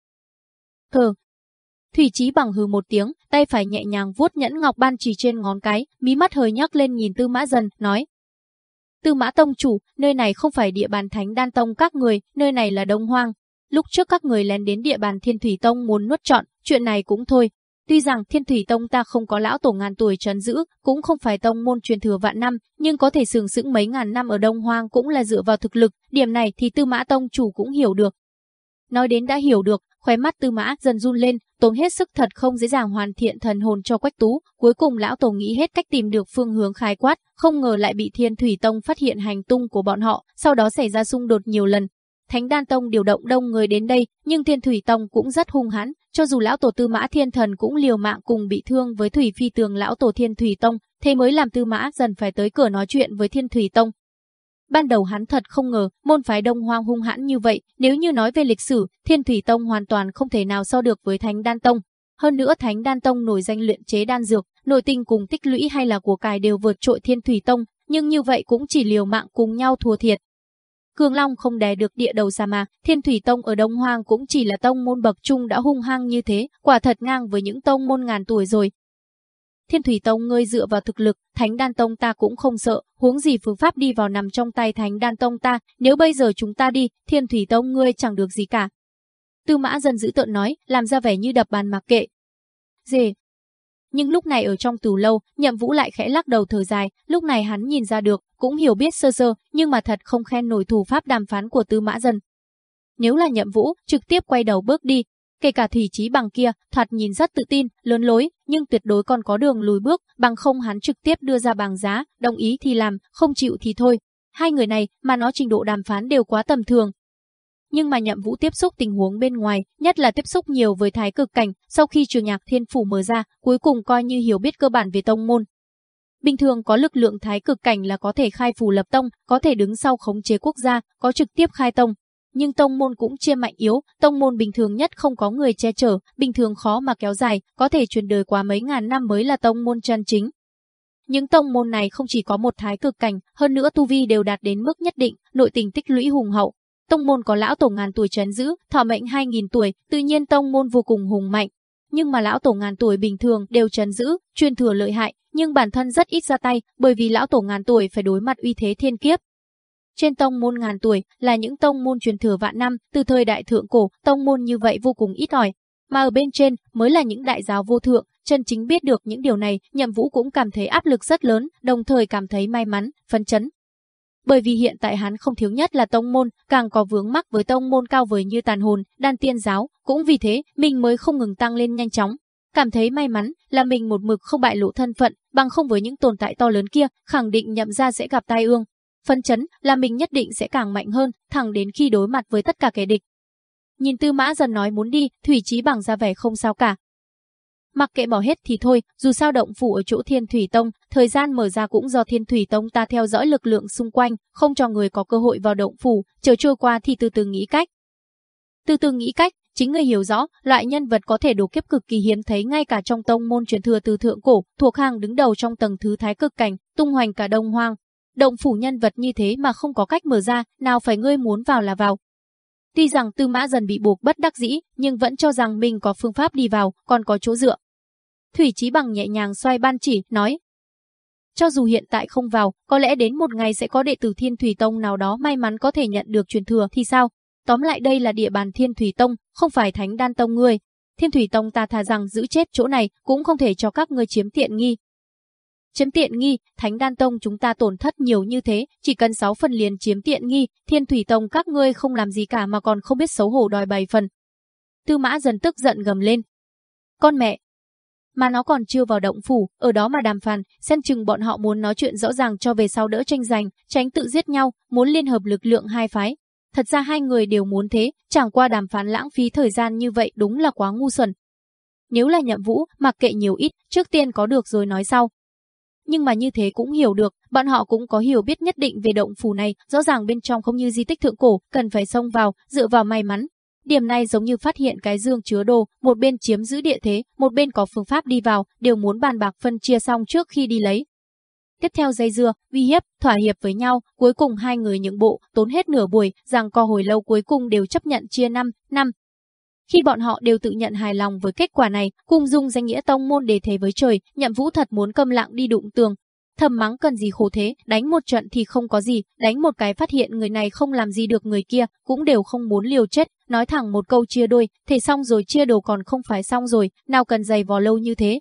Thờ, Thủy Chí Bằng hừ một tiếng, tay phải nhẹ nhàng vuốt nhẫn ngọc ban chỉ trên ngón cái, mí mắt hơi nhắc lên nhìn Tư Mã dần, nói: Tư Mã tông chủ, nơi này không phải địa bàn Thánh Đan tông các người, nơi này là Đông Hoang. Lúc trước các người lén đến địa bàn Thiên Thủy Tông muốn nuốt trọn, chuyện này cũng thôi, Tuy rằng Thiên Thủy Tông ta không có lão tổ ngàn tuổi trấn giữ, cũng không phải tông môn truyền thừa vạn năm, nhưng có thể sừng sững mấy ngàn năm ở Đông Hoang cũng là dựa vào thực lực, điểm này thì Tư Mã Tông chủ cũng hiểu được. Nói đến đã hiểu được, khóe mắt Tư Mã dần run lên, tốn hết sức thật không dễ dàng hoàn thiện thần hồn cho Quách Tú, cuối cùng lão tổ nghĩ hết cách tìm được phương hướng khai quát, không ngờ lại bị Thiên Thủy Tông phát hiện hành tung của bọn họ, sau đó xảy ra xung đột nhiều lần, Thánh Đan Tông điều động đông người đến đây, nhưng Thiên Thủy Tông cũng rất hung hãn, cho dù lão tổ Tư Mã Thiên Thần cũng liều mạng cùng bị thương với Thủy Phi Tường lão tổ Thiên Thủy Tông, thế mới làm Tư Mã dần phải tới cửa nói chuyện với Thiên Thủy Tông. Ban đầu hắn thật không ngờ, môn phái Đông Hoang hung hãn như vậy, nếu như nói về lịch sử, Thiên Thủy Tông hoàn toàn không thể nào so được với Thánh Đan Tông. Hơn nữa Thánh Đan Tông nổi danh luyện chế đan dược, nội tinh cùng tích lũy hay là của cải đều vượt trội Thiên Thủy Tông, nhưng như vậy cũng chỉ liều mạng cùng nhau thua thiệt. Cường Long không đè được địa đầu sa mà, Thiên Thủy Tông ở Đông Hoang cũng chỉ là tông môn bậc trung đã hung hăng như thế, quả thật ngang với những tông môn ngàn tuổi rồi. Thiên Thủy Tông ngươi dựa vào thực lực, Thánh Đan Tông ta cũng không sợ, huống gì phương pháp đi vào nằm trong tay Thánh Đan Tông ta, nếu bây giờ chúng ta đi, Thiên Thủy Tông ngươi chẳng được gì cả. Tư Mã Dân giữ tợn nói, làm ra vẻ như đập bàn mặc kệ. Dề, nhưng lúc này ở trong tù lâu, Nhậm Vũ lại khẽ lắc đầu thở dài, lúc này hắn nhìn ra được, cũng hiểu biết sơ sơ, nhưng mà thật không khen nổi thủ pháp đàm phán của Tư Mã Dân. Nếu là Nhậm Vũ, trực tiếp quay đầu bước đi, kể cả thủy trí bằng kia, thoạt nhìn rất tự tin, lớn lối, nhưng tuyệt đối còn có đường lùi bước, bằng không hắn trực tiếp đưa ra bằng giá, đồng ý thì làm, không chịu thì thôi. Hai người này, mà nó trình độ đàm phán đều quá tầm thường, nhưng mà nhậm vũ tiếp xúc tình huống bên ngoài, nhất là tiếp xúc nhiều với thái cực cảnh, sau khi trường nhạc thiên phủ mở ra, cuối cùng coi như hiểu biết cơ bản về tông môn. Bình thường có lực lượng thái cực cảnh là có thể khai phủ lập tông, có thể đứng sau khống chế quốc gia, có trực tiếp khai tông. Nhưng tông môn cũng chia mạnh yếu, tông môn bình thường nhất không có người che chở, bình thường khó mà kéo dài, có thể truyền đời qua mấy ngàn năm mới là tông môn chân chính. Những tông môn này không chỉ có một thái cực cảnh, hơn nữa tu vi đều đạt đến mức nhất định, nội tình tích lũy hùng hậu. Tông môn có lão tổ ngàn tuổi trấn giữ, thọ mệnh 2000 tuổi, tự nhiên tông môn vô cùng hùng mạnh. Nhưng mà lão tổ ngàn tuổi bình thường đều trấn giữ, chuyên thừa lợi hại, nhưng bản thân rất ít ra tay, bởi vì lão tổ ngàn tuổi phải đối mặt uy thế thiên kiếp. Trên tông môn ngàn tuổi là những tông môn truyền thừa vạn năm, từ thời đại thượng cổ, tông môn như vậy vô cùng ít ỏi, mà ở bên trên mới là những đại giáo vô thượng, chân chính biết được những điều này, Nhậm Vũ cũng cảm thấy áp lực rất lớn, đồng thời cảm thấy may mắn, phấn chấn. Bởi vì hiện tại hắn không thiếu nhất là tông môn, càng có vướng mắc với tông môn cao vời như tàn hồn, đan tiên giáo, cũng vì thế, mình mới không ngừng tăng lên nhanh chóng. Cảm thấy may mắn là mình một mực không bại lộ thân phận, bằng không với những tồn tại to lớn kia, khẳng định nhậm ra sẽ gặp tai ương. Phân chấn là mình nhất định sẽ càng mạnh hơn, thẳng đến khi đối mặt với tất cả kẻ địch. Nhìn Tư Mã dần nói muốn đi, Thủy Chí bằng ra vẻ không sao cả, Mặc kệ bỏ hết thì thôi, dù sao động phủ ở chỗ Thiên Thủy Tông, thời gian mở ra cũng do Thiên Thủy Tông ta theo dõi lực lượng xung quanh, không cho người có cơ hội vào động phủ, chờ trôi qua thì từ từ nghĩ cách. Từ từ nghĩ cách, chính người hiểu rõ, loại nhân vật có thể đổ kiếp cực kỳ hiếm thấy ngay cả trong tông môn truyền thừa từ thượng cổ, thuộc hàng đứng đầu trong tầng thứ thái cực cảnh, tung hoành cả đông hoang. Động phủ nhân vật như thế mà không có cách mở ra, nào phải ngươi muốn vào là vào. Tuy rằng Tư Mã dần bị buộc bất đắc dĩ, nhưng vẫn cho rằng mình có phương pháp đi vào, còn có chỗ dựa. Thủy Chí Bằng nhẹ nhàng xoay ban chỉ, nói. Cho dù hiện tại không vào, có lẽ đến một ngày sẽ có đệ tử Thiên Thủy Tông nào đó may mắn có thể nhận được truyền thừa thì sao? Tóm lại đây là địa bàn Thiên Thủy Tông, không phải Thánh Đan Tông ngươi. Thiên Thủy Tông ta thà rằng giữ chết chỗ này, cũng không thể cho các ngươi chiếm tiện nghi. Chiếm tiện nghi, Thánh Đan Tông chúng ta tổn thất nhiều như thế, chỉ cần 6 phần liền chiếm tiện nghi, Thiên Thủy Tông các ngươi không làm gì cả mà còn không biết xấu hổ đòi bày phần. Tư mã dần tức giận gầm lên. Con mẹ, mà nó còn chưa vào động phủ, ở đó mà đàm phán, xem chừng bọn họ muốn nói chuyện rõ ràng cho về sau đỡ tranh giành, tránh tự giết nhau, muốn liên hợp lực lượng hai phái. Thật ra hai người đều muốn thế, chẳng qua đàm phán lãng phí thời gian như vậy đúng là quá ngu xuẩn. Nếu là nhậm vũ, mặc kệ nhiều ít, trước tiên có được rồi nói sau. Nhưng mà như thế cũng hiểu được, bọn họ cũng có hiểu biết nhất định về động phủ này, rõ ràng bên trong không như di tích thượng cổ, cần phải xông vào, dựa vào may mắn, Điểm này giống như phát hiện cái dương chứa đồ, một bên chiếm giữ địa thế, một bên có phương pháp đi vào, đều muốn bàn bạc phân chia xong trước khi đi lấy. Tiếp theo dây dưa, uy hiếp, thỏa hiệp với nhau, cuối cùng hai người những bộ, tốn hết nửa buổi, rằng co hồi lâu cuối cùng đều chấp nhận chia năm, năm. Khi bọn họ đều tự nhận hài lòng với kết quả này, cung dung danh nghĩa tông môn đề thế với trời, nhậm vũ thật muốn câm lặng đi đụng tường, Thầm mắng cần gì khổ thế, đánh một trận thì không có gì, đánh một cái phát hiện người này không làm gì được người kia, cũng đều không muốn liều chết, nói thẳng một câu chia đôi, thể xong rồi chia đồ còn không phải xong rồi, nào cần dày vò lâu như thế.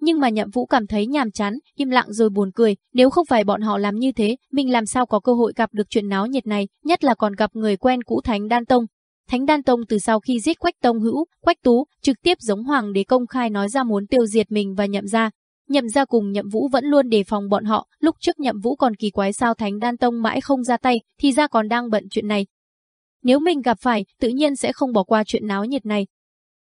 Nhưng mà nhậm vũ cảm thấy nhàm chán, im lặng rồi buồn cười, nếu không phải bọn họ làm như thế, mình làm sao có cơ hội gặp được chuyện náo nhiệt này, nhất là còn gặp người quen cũ Thánh Đan Tông. Thánh Đan Tông từ sau khi giết Quách Tông Hữu, Quách Tú, trực tiếp giống hoàng đế công khai nói ra muốn tiêu diệt mình và nhậm ra, Nhậm gia cùng Nhậm Vũ vẫn luôn đề phòng bọn họ, lúc trước Nhậm Vũ còn kỳ quái sao Thánh Đan Tông mãi không ra tay, thì ra còn đang bận chuyện này. Nếu mình gặp phải, tự nhiên sẽ không bỏ qua chuyện náo nhiệt này.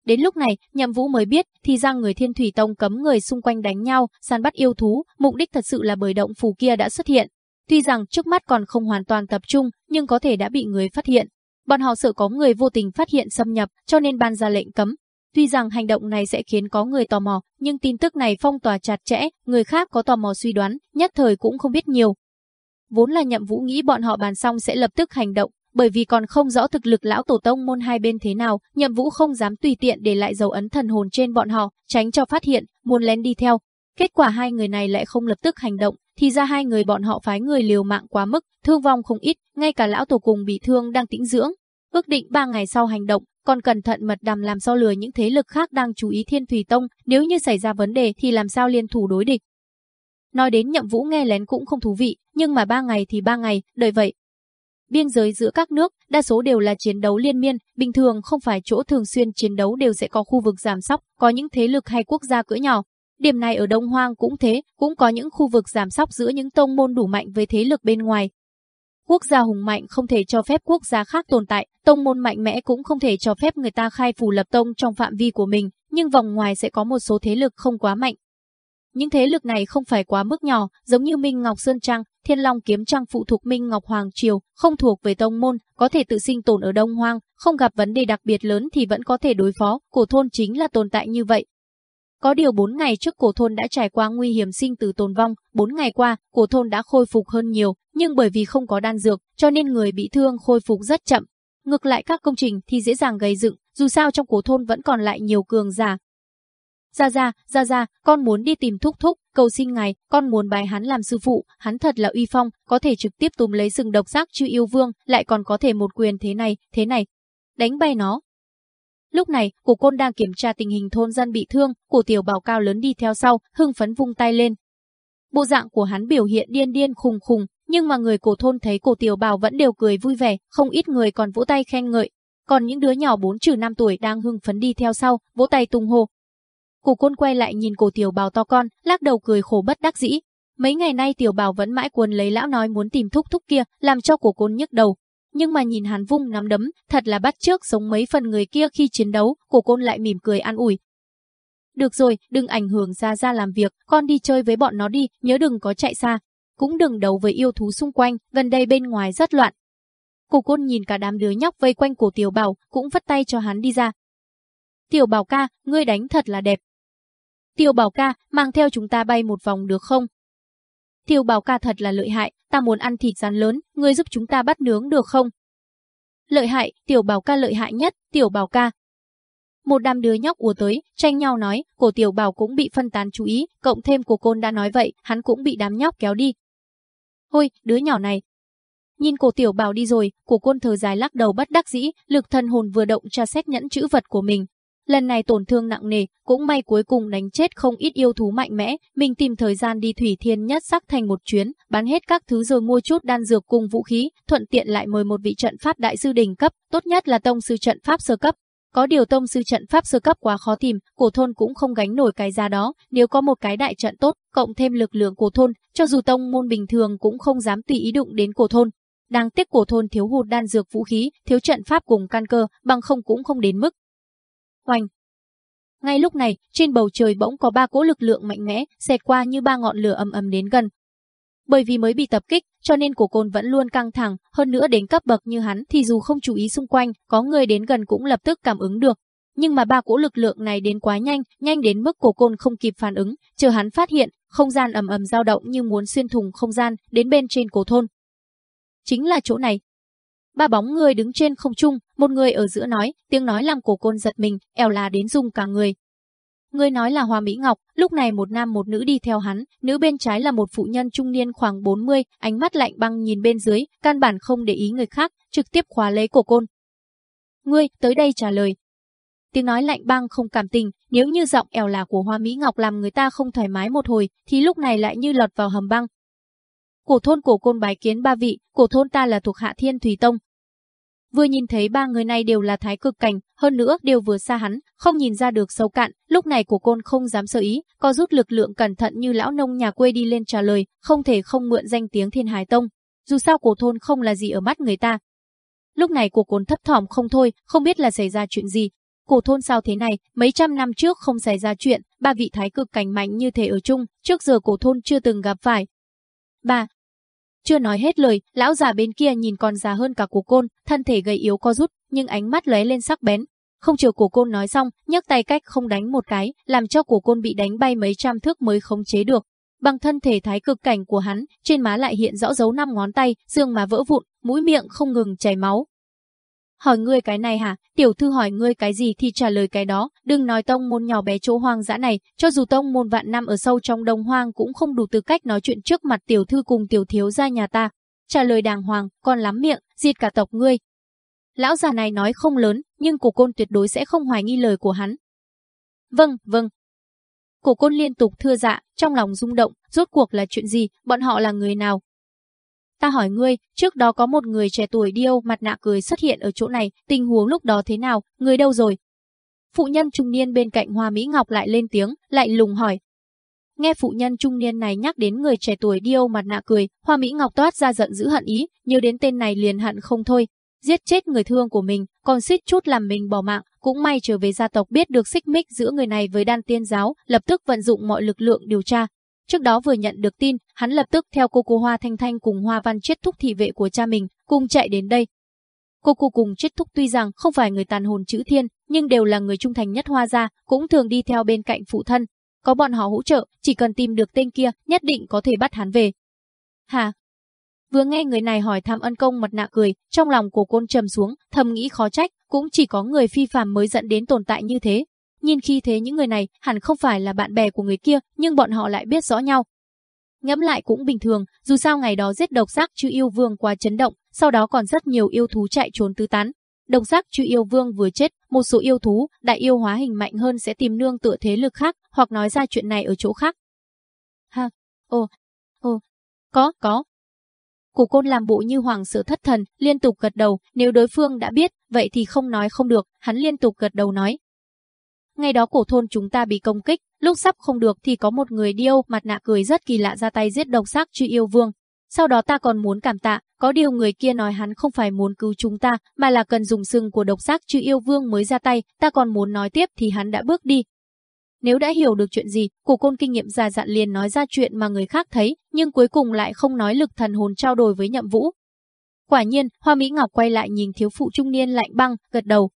Đến lúc này, Nhậm Vũ mới biết, thì ra người Thiên Thủy Tông cấm người xung quanh đánh nhau, săn bắt yêu thú, mục đích thật sự là bởi động phủ kia đã xuất hiện. Tuy rằng trước mắt còn không hoàn toàn tập trung, nhưng có thể đã bị người phát hiện. Bọn họ sợ có người vô tình phát hiện xâm nhập, cho nên ban ra lệnh cấm, Tuy rằng hành động này sẽ khiến có người tò mò, nhưng tin tức này phong tỏa chặt chẽ, người khác có tò mò suy đoán, nhất thời cũng không biết nhiều. Vốn là nhậm vũ nghĩ bọn họ bàn xong sẽ lập tức hành động, bởi vì còn không rõ thực lực lão tổ tông môn hai bên thế nào, nhậm vũ không dám tùy tiện để lại dấu ấn thần hồn trên bọn họ, tránh cho phát hiện, muốn lén đi theo. Kết quả hai người này lại không lập tức hành động, thì ra hai người bọn họ phái người liều mạng quá mức, thương vong không ít, ngay cả lão tổ cùng bị thương đang tĩnh dưỡng. Ước định ba ngày sau hành động, còn cẩn thận mật đàm làm sao lừa những thế lực khác đang chú ý Thiên Thủy Tông, nếu như xảy ra vấn đề thì làm sao liên thủ đối địch. Nói đến nhậm vũ nghe lén cũng không thú vị, nhưng mà ba ngày thì ba ngày, đợi vậy. Biên giới giữa các nước, đa số đều là chiến đấu liên miên, bình thường không phải chỗ thường xuyên chiến đấu đều sẽ có khu vực giảm sóc, có những thế lực hay quốc gia cỡ nhỏ. Điểm này ở Đông Hoang cũng thế, cũng có những khu vực giảm sóc giữa những tông môn đủ mạnh với thế lực bên ngoài, Quốc gia hùng mạnh không thể cho phép quốc gia khác tồn tại, tông môn mạnh mẽ cũng không thể cho phép người ta khai phủ lập tông trong phạm vi của mình, nhưng vòng ngoài sẽ có một số thế lực không quá mạnh. Những thế lực này không phải quá mức nhỏ, giống như Minh Ngọc Sơn Trang, Thiên Long Kiếm Trang phụ thuộc Minh Ngọc Hoàng Triều, không thuộc về tông môn, có thể tự sinh tồn ở Đông Hoang, không gặp vấn đề đặc biệt lớn thì vẫn có thể đối phó, cổ thôn chính là tồn tại như vậy. Có điều 4 ngày trước cổ thôn đã trải qua nguy hiểm sinh tử tồn vong, 4 ngày qua, cổ thôn đã khôi phục hơn nhiều, nhưng bởi vì không có đan dược, cho nên người bị thương khôi phục rất chậm. Ngược lại các công trình thì dễ dàng gây dựng, dù sao trong cổ thôn vẫn còn lại nhiều cường giả, ra ra, ra ra, con muốn đi tìm thúc thúc, cầu xin ngài, con muốn bài hắn làm sư phụ, hắn thật là uy phong, có thể trực tiếp túm lấy rừng độc giác chư yêu vương, lại còn có thể một quyền thế này, thế này. Đánh bay nó. Lúc này, cổ côn đang kiểm tra tình hình thôn dân bị thương, cổ tiểu bảo cao lớn đi theo sau, hưng phấn vung tay lên. Bộ dạng của hắn biểu hiện điên điên khùng khùng, nhưng mà người cổ thôn thấy cổ tiểu bảo vẫn đều cười vui vẻ, không ít người còn vỗ tay khen ngợi. Còn những đứa nhỏ 4 trừ 5 tuổi đang hưng phấn đi theo sau, vỗ tay tung hô, Cổ côn quay lại nhìn cổ tiểu bào to con, lắc đầu cười khổ bất đắc dĩ. Mấy ngày nay tiểu bào vẫn mãi cuốn lấy lão nói muốn tìm thúc thúc kia, làm cho cổ côn nhức đầu. Nhưng mà nhìn hắn vung nắm đấm, thật là bắt trước giống mấy phần người kia khi chiến đấu, cổ côn lại mỉm cười an ủi. Được rồi, đừng ảnh hưởng ra ra làm việc, con đi chơi với bọn nó đi, nhớ đừng có chạy xa. Cũng đừng đấu với yêu thú xung quanh, gần đây bên ngoài rất loạn. Cổ côn nhìn cả đám đứa nhóc vây quanh cổ tiểu bảo, cũng vất tay cho hắn đi ra. Tiểu bảo ca, ngươi đánh thật là đẹp, Tiểu Bảo ca, mang theo chúng ta bay một vòng được không? Tiêu Bảo ca thật là lợi hại, ta muốn ăn thịt rắn lớn, ngươi giúp chúng ta bắt nướng được không? Lợi hại, Tiểu Bảo ca lợi hại nhất, Tiểu Bảo ca. Một đám đứa nhóc ùa tới, tranh nhau nói, cổ Tiểu Bảo cũng bị phân tán chú ý, cộng thêm cổ côn đã nói vậy, hắn cũng bị đám nhóc kéo đi. Ôi, đứa nhỏ này, Nhìn cổ tiểu bảo đi rồi, cổ côn thờ dài lắc đầu bất đắc dĩ, lực thần hồn vừa động tra xét nhẫn chữ vật của mình, Lần này tổn thương nặng nề, cũng may cuối cùng đánh chết không ít yêu thú mạnh mẽ, mình tìm thời gian đi thủy thiên nhất sắc thành một chuyến, bán hết các thứ rồi mua chút đan dược cùng vũ khí, thuận tiện lại mời một vị trận pháp đại sư đỉnh cấp, tốt nhất là tông sư trận pháp sơ cấp. Có điều tông sư trận pháp sơ cấp quá khó tìm, cổ thôn cũng không gánh nổi cái giá đó, nếu có một cái đại trận tốt, cộng thêm lực lượng cổ thôn, cho dù tông môn bình thường cũng không dám tùy ý đụng đến cổ thôn. Đáng tiếc cổ thôn thiếu hụt đan dược vũ khí, thiếu trận pháp cùng căn cơ, bằng không cũng không đến mức Oanh! Ngay lúc này, trên bầu trời bỗng có ba cỗ lực lượng mạnh mẽ, xẹt qua như ba ngọn lửa ầm ầm đến gần. Bởi vì mới bị tập kích, cho nên cổ côn vẫn luôn căng thẳng, hơn nữa đến cấp bậc như hắn thì dù không chú ý xung quanh, có người đến gần cũng lập tức cảm ứng được. Nhưng mà ba cỗ lực lượng này đến quá nhanh, nhanh đến mức cổ côn không kịp phản ứng, chờ hắn phát hiện, không gian ầm ầm dao động như muốn xuyên thủng không gian, đến bên trên cổ thôn. Chính là chỗ này, Ba bóng người đứng trên không trung, một người ở giữa nói, tiếng nói làm cổ côn giật mình, eo là đến rung cả người. Người nói là Hoa Mỹ Ngọc, lúc này một nam một nữ đi theo hắn, nữ bên trái là một phụ nhân trung niên khoảng 40, ánh mắt lạnh băng nhìn bên dưới, căn bản không để ý người khác, trực tiếp khóa lấy cổ côn. Ngươi, tới đây trả lời. Tiếng nói lạnh băng không cảm tình, nếu như giọng eo là của Hoa Mỹ Ngọc làm người ta không thoải mái một hồi, thì lúc này lại như lọt vào hầm băng, Cổ thôn cổ côn bái kiến ba vị, cổ thôn ta là thuộc hạ thiên thủy tông. Vừa nhìn thấy ba người này đều là thái cực cảnh, hơn nữa đều vừa xa hắn, không nhìn ra được sâu cạn, lúc này cổ côn không dám sơ ý, có rút lực lượng cẩn thận như lão nông nhà quê đi lên trả lời, không thể không mượn danh tiếng thiên hải tông. Dù sao cổ thôn không là gì ở mắt người ta. Lúc này cổ côn thấp thỏm không thôi, không biết là xảy ra chuyện gì, cổ thôn sao thế này, mấy trăm năm trước không xảy ra chuyện, ba vị thái cực cảnh mạnh như thế ở chung, trước giờ cổ thôn chưa từng gặp phải, Bà. Chưa nói hết lời, lão già bên kia nhìn còn già hơn cả cổ côn, thân thể gầy yếu co rút, nhưng ánh mắt lóe lên sắc bén. Không chờ cổ côn nói xong, nhấc tay cách không đánh một cái, làm cho cổ côn bị đánh bay mấy trăm thước mới khống chế được. Bằng thân thể thái cực cảnh của hắn, trên má lại hiện rõ dấu năm ngón tay, xương mà vỡ vụn, mũi miệng không ngừng chảy máu, Hỏi ngươi cái này hả? Tiểu thư hỏi ngươi cái gì thì trả lời cái đó, đừng nói tông môn nhỏ bé chỗ hoang dã này, cho dù tông môn vạn năm ở sâu trong đông hoang cũng không đủ tư cách nói chuyện trước mặt tiểu thư cùng tiểu thiếu gia nhà ta. Trả lời đàng hoàng, còn lắm miệng, diệt cả tộc ngươi. Lão già này nói không lớn, nhưng cổ côn tuyệt đối sẽ không hoài nghi lời của hắn. Vâng, vâng. Cổ côn liên tục thưa dạ, trong lòng rung động, rốt cuộc là chuyện gì, bọn họ là người nào, Ta hỏi ngươi, trước đó có một người trẻ tuổi điêu mặt nạ cười xuất hiện ở chỗ này, tình huống lúc đó thế nào, người đâu rồi? Phụ nhân trung niên bên cạnh Hoa Mỹ Ngọc lại lên tiếng, lại lùng hỏi. Nghe phụ nhân trung niên này nhắc đến người trẻ tuổi điêu mặt nạ cười, Hoa Mỹ Ngọc toát ra giận dữ hận ý, nhớ đến tên này liền hận không thôi. giết chết người thương của mình, còn suýt chút làm mình bỏ mạng, cũng may trở về gia tộc biết được xích mích giữa người này với đan tiên giáo, lập tức vận dụng mọi lực lượng điều tra. Trước đó vừa nhận được tin, hắn lập tức theo cô cô Hoa Thanh Thanh cùng Hoa Văn chết thúc thị vệ của cha mình, cùng chạy đến đây. Cô cô cùng chết thúc tuy rằng không phải người tàn hồn chữ thiên, nhưng đều là người trung thành nhất Hoa gia, cũng thường đi theo bên cạnh phụ thân. Có bọn họ hỗ trợ, chỉ cần tìm được tên kia, nhất định có thể bắt hắn về. Hả? Vừa nghe người này hỏi thăm ân công mặt nạ cười, trong lòng của côn trầm xuống, thầm nghĩ khó trách, cũng chỉ có người phi phàm mới dẫn đến tồn tại như thế. Nhìn khi thế những người này hẳn không phải là bạn bè của người kia, nhưng bọn họ lại biết rõ nhau. Ngẫm lại cũng bình thường, dù sao ngày đó giết độc giác chư yêu vương quá chấn động, sau đó còn rất nhiều yêu thú chạy trốn tứ tán. Độc giác chư yêu vương vừa chết, một số yêu thú, đại yêu hóa hình mạnh hơn sẽ tìm nương tựa thế lực khác, hoặc nói ra chuyện này ở chỗ khác. Ha, ồ, ồ, có, có, Cổ côn làm bộ như hoàng sợ thất thần, liên tục gật đầu, nếu đối phương đã biết, vậy thì không nói không được, hắn liên tục gật đầu nói. Ngày đó cổ thôn chúng ta bị công kích, lúc sắp không được thì có một người điêu mặt nạ cười rất kỳ lạ ra tay giết độc xác truy yêu vương. Sau đó ta còn muốn cảm tạ, có điều người kia nói hắn không phải muốn cứu chúng ta, mà là cần dùng sừng của độc xác truy yêu vương mới ra tay, ta còn muốn nói tiếp thì hắn đã bước đi, nếu đã hiểu được chuyện gì, cổ côn kinh nghiệm già dặn liền nói ra chuyện mà người khác thấy, nhưng cuối cùng lại không nói lực thần hồn trao đổi với nhậm vũ. Quả nhiên, Hoa Mỹ Ngọc quay lại nhìn thiếu phụ trung niên lạnh băng, gật đầu.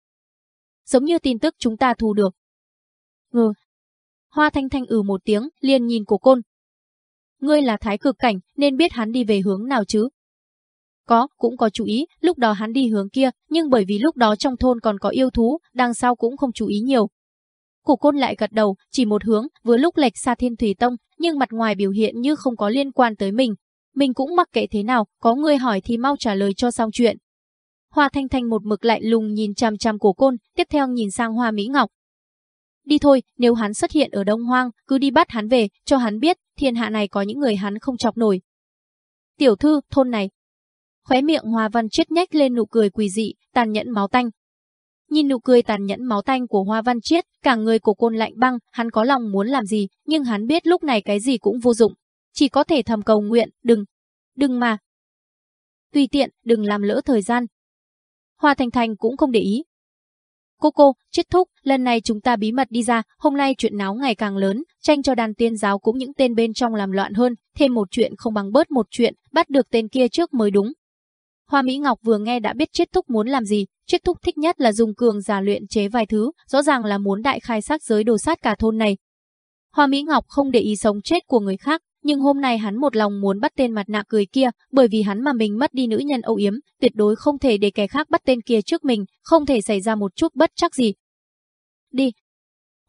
Giống như tin tức chúng ta thu được ngờ. Hoa Thanh Thanh ừ một tiếng, liền nhìn cổ côn. Ngươi là thái cực cảnh, nên biết hắn đi về hướng nào chứ? Có, cũng có chú ý, lúc đó hắn đi hướng kia, nhưng bởi vì lúc đó trong thôn còn có yêu thú, đằng sau cũng không chú ý nhiều, Cổ côn lại gật đầu, chỉ một hướng, vừa lúc lệch xa thiên thủy tông, nhưng mặt ngoài biểu hiện như không có liên quan tới mình. Mình cũng mặc kệ thế nào, có người hỏi thì mau trả lời cho xong chuyện. Hoa Thanh Thanh một mực lại lùng nhìn chằm chằm cổ côn, tiếp theo nhìn sang Hoa Mỹ Ngọc. Đi thôi, nếu hắn xuất hiện ở Đông Hoang, cứ đi bắt hắn về, cho hắn biết, thiên hạ này có những người hắn không chọc nổi. Tiểu thư, thôn này. Khóe miệng Hoa Văn chết nhách lên nụ cười quỷ dị, tàn nhẫn máu tanh, Nhìn nụ cười tàn nhẫn máu tanh của Hoa Văn Chiết, cả người của côn lạnh băng, hắn có lòng muốn làm gì, nhưng hắn biết lúc này cái gì cũng vô dụng. Chỉ có thể thầm cầu nguyện, đừng, đừng mà. Tùy tiện, đừng làm lỡ thời gian. Hoa Thành Thành cũng không để ý. Cô cô, chết thúc, lần này chúng ta bí mật đi ra, hôm nay chuyện náo ngày càng lớn, tranh cho đàn tiên giáo cũng những tên bên trong làm loạn hơn, thêm một chuyện không bằng bớt một chuyện, bắt được tên kia trước mới đúng. Hoa Mỹ Ngọc vừa nghe đã biết chết thúc muốn làm gì, chết thúc thích nhất là dùng cường giả luyện chế vài thứ, rõ ràng là muốn đại khai sát giới đồ sát cả thôn này. Hoa Mỹ Ngọc không để ý sống chết của người khác, nhưng hôm nay hắn một lòng muốn bắt tên mặt nạ cười kia, bởi vì hắn mà mình mất đi nữ nhân âu yếm, tuyệt đối không thể để kẻ khác bắt tên kia trước mình, không thể xảy ra một chút bất chắc gì. Đi.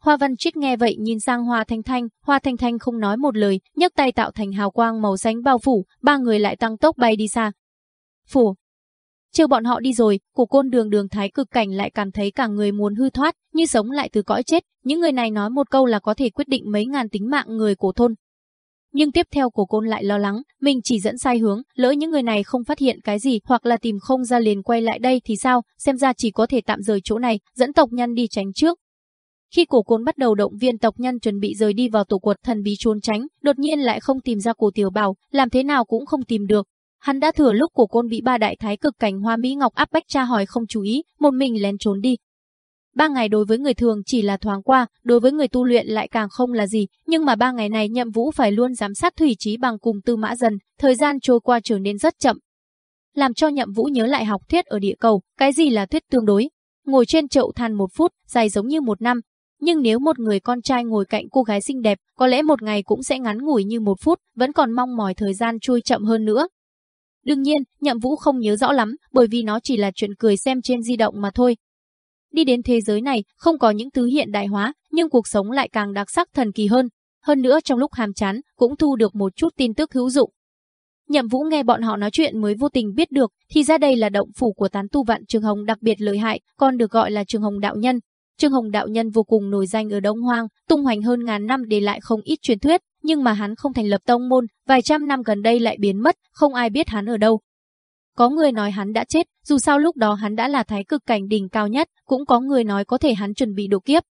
Hoa Văn Triết nghe vậy nhìn sang Hoa Thanh Thanh, Hoa Thanh Thanh không nói một lời, nhấc tay tạo thành hào quang màu xanh bao phủ, ba người lại tăng tốc bay đi xa, Phủ. Chiều bọn họ đi rồi, cổ côn đường đường thái cực cảnh lại cảm thấy cả người muốn hư thoát, như sống lại từ cõi chết. Những người này nói một câu là có thể quyết định mấy ngàn tính mạng người cổ thôn. Nhưng tiếp theo của côn lại lo lắng, mình chỉ dẫn sai hướng, lỡ những người này không phát hiện cái gì hoặc là tìm không ra liền quay lại đây thì sao, xem ra chỉ có thể tạm rời chỗ này, dẫn tộc nhân đi tránh trước. Khi cổ côn bắt đầu động viên tộc nhân chuẩn bị rời đi vào tổ quật thần bí trốn tránh, đột nhiên lại không tìm ra cổ tiểu bảo, làm thế nào cũng không tìm được, Hắn đã thừa lúc cổ côn bị ba đại thái cực cảnh hoa Mỹ Ngọc áp bách tra hỏi không chú ý, một mình lén trốn đi. Ba ngày đối với người thường chỉ là thoáng qua, đối với người tu luyện lại càng không là gì, nhưng mà ba ngày này nhậm vũ phải luôn giám sát thủy trí bằng cùng tư mã dần, thời gian trôi qua trở nên rất chậm. Làm cho nhậm vũ nhớ lại học thuyết ở địa cầu, cái gì là thuyết tương đối. Ngồi trên chậu than một phút, dài giống như một năm. Nhưng nếu một người con trai ngồi cạnh cô gái xinh đẹp, có lẽ một ngày cũng sẽ ngắn ngủi như một phút, vẫn còn mong mỏi thời gian trôi chậm hơn nữa. Đương nhiên, Nhậm Vũ không nhớ rõ lắm, bởi vì nó chỉ là chuyện cười xem trên di động mà thôi. Đi đến thế giới này, không có những thứ hiện đại hóa, nhưng cuộc sống lại càng đặc sắc thần kỳ hơn. Hơn nữa trong lúc hàm chán, cũng thu được một chút tin tức hữu dụng. Nhậm Vũ nghe bọn họ nói chuyện mới vô tình biết được, thì ra đây là động phủ của tán tu vạn Trường Hồng đặc biệt lợi hại, còn được gọi là Trường Hồng đạo nhân. Trường Hồng đạo nhân vô cùng nổi danh ở Đông Hoang, tung hoành hơn ngàn năm để lại không ít truyền thuyết, nhưng mà hắn không thành lập tông môn, vài trăm năm gần đây lại biến mất, không ai biết hắn ở đâu. Có người nói hắn đã chết, dù sao lúc đó hắn đã là thái cực cảnh đỉnh cao nhất, cũng có người nói có thể hắn chuẩn bị độ kiếp.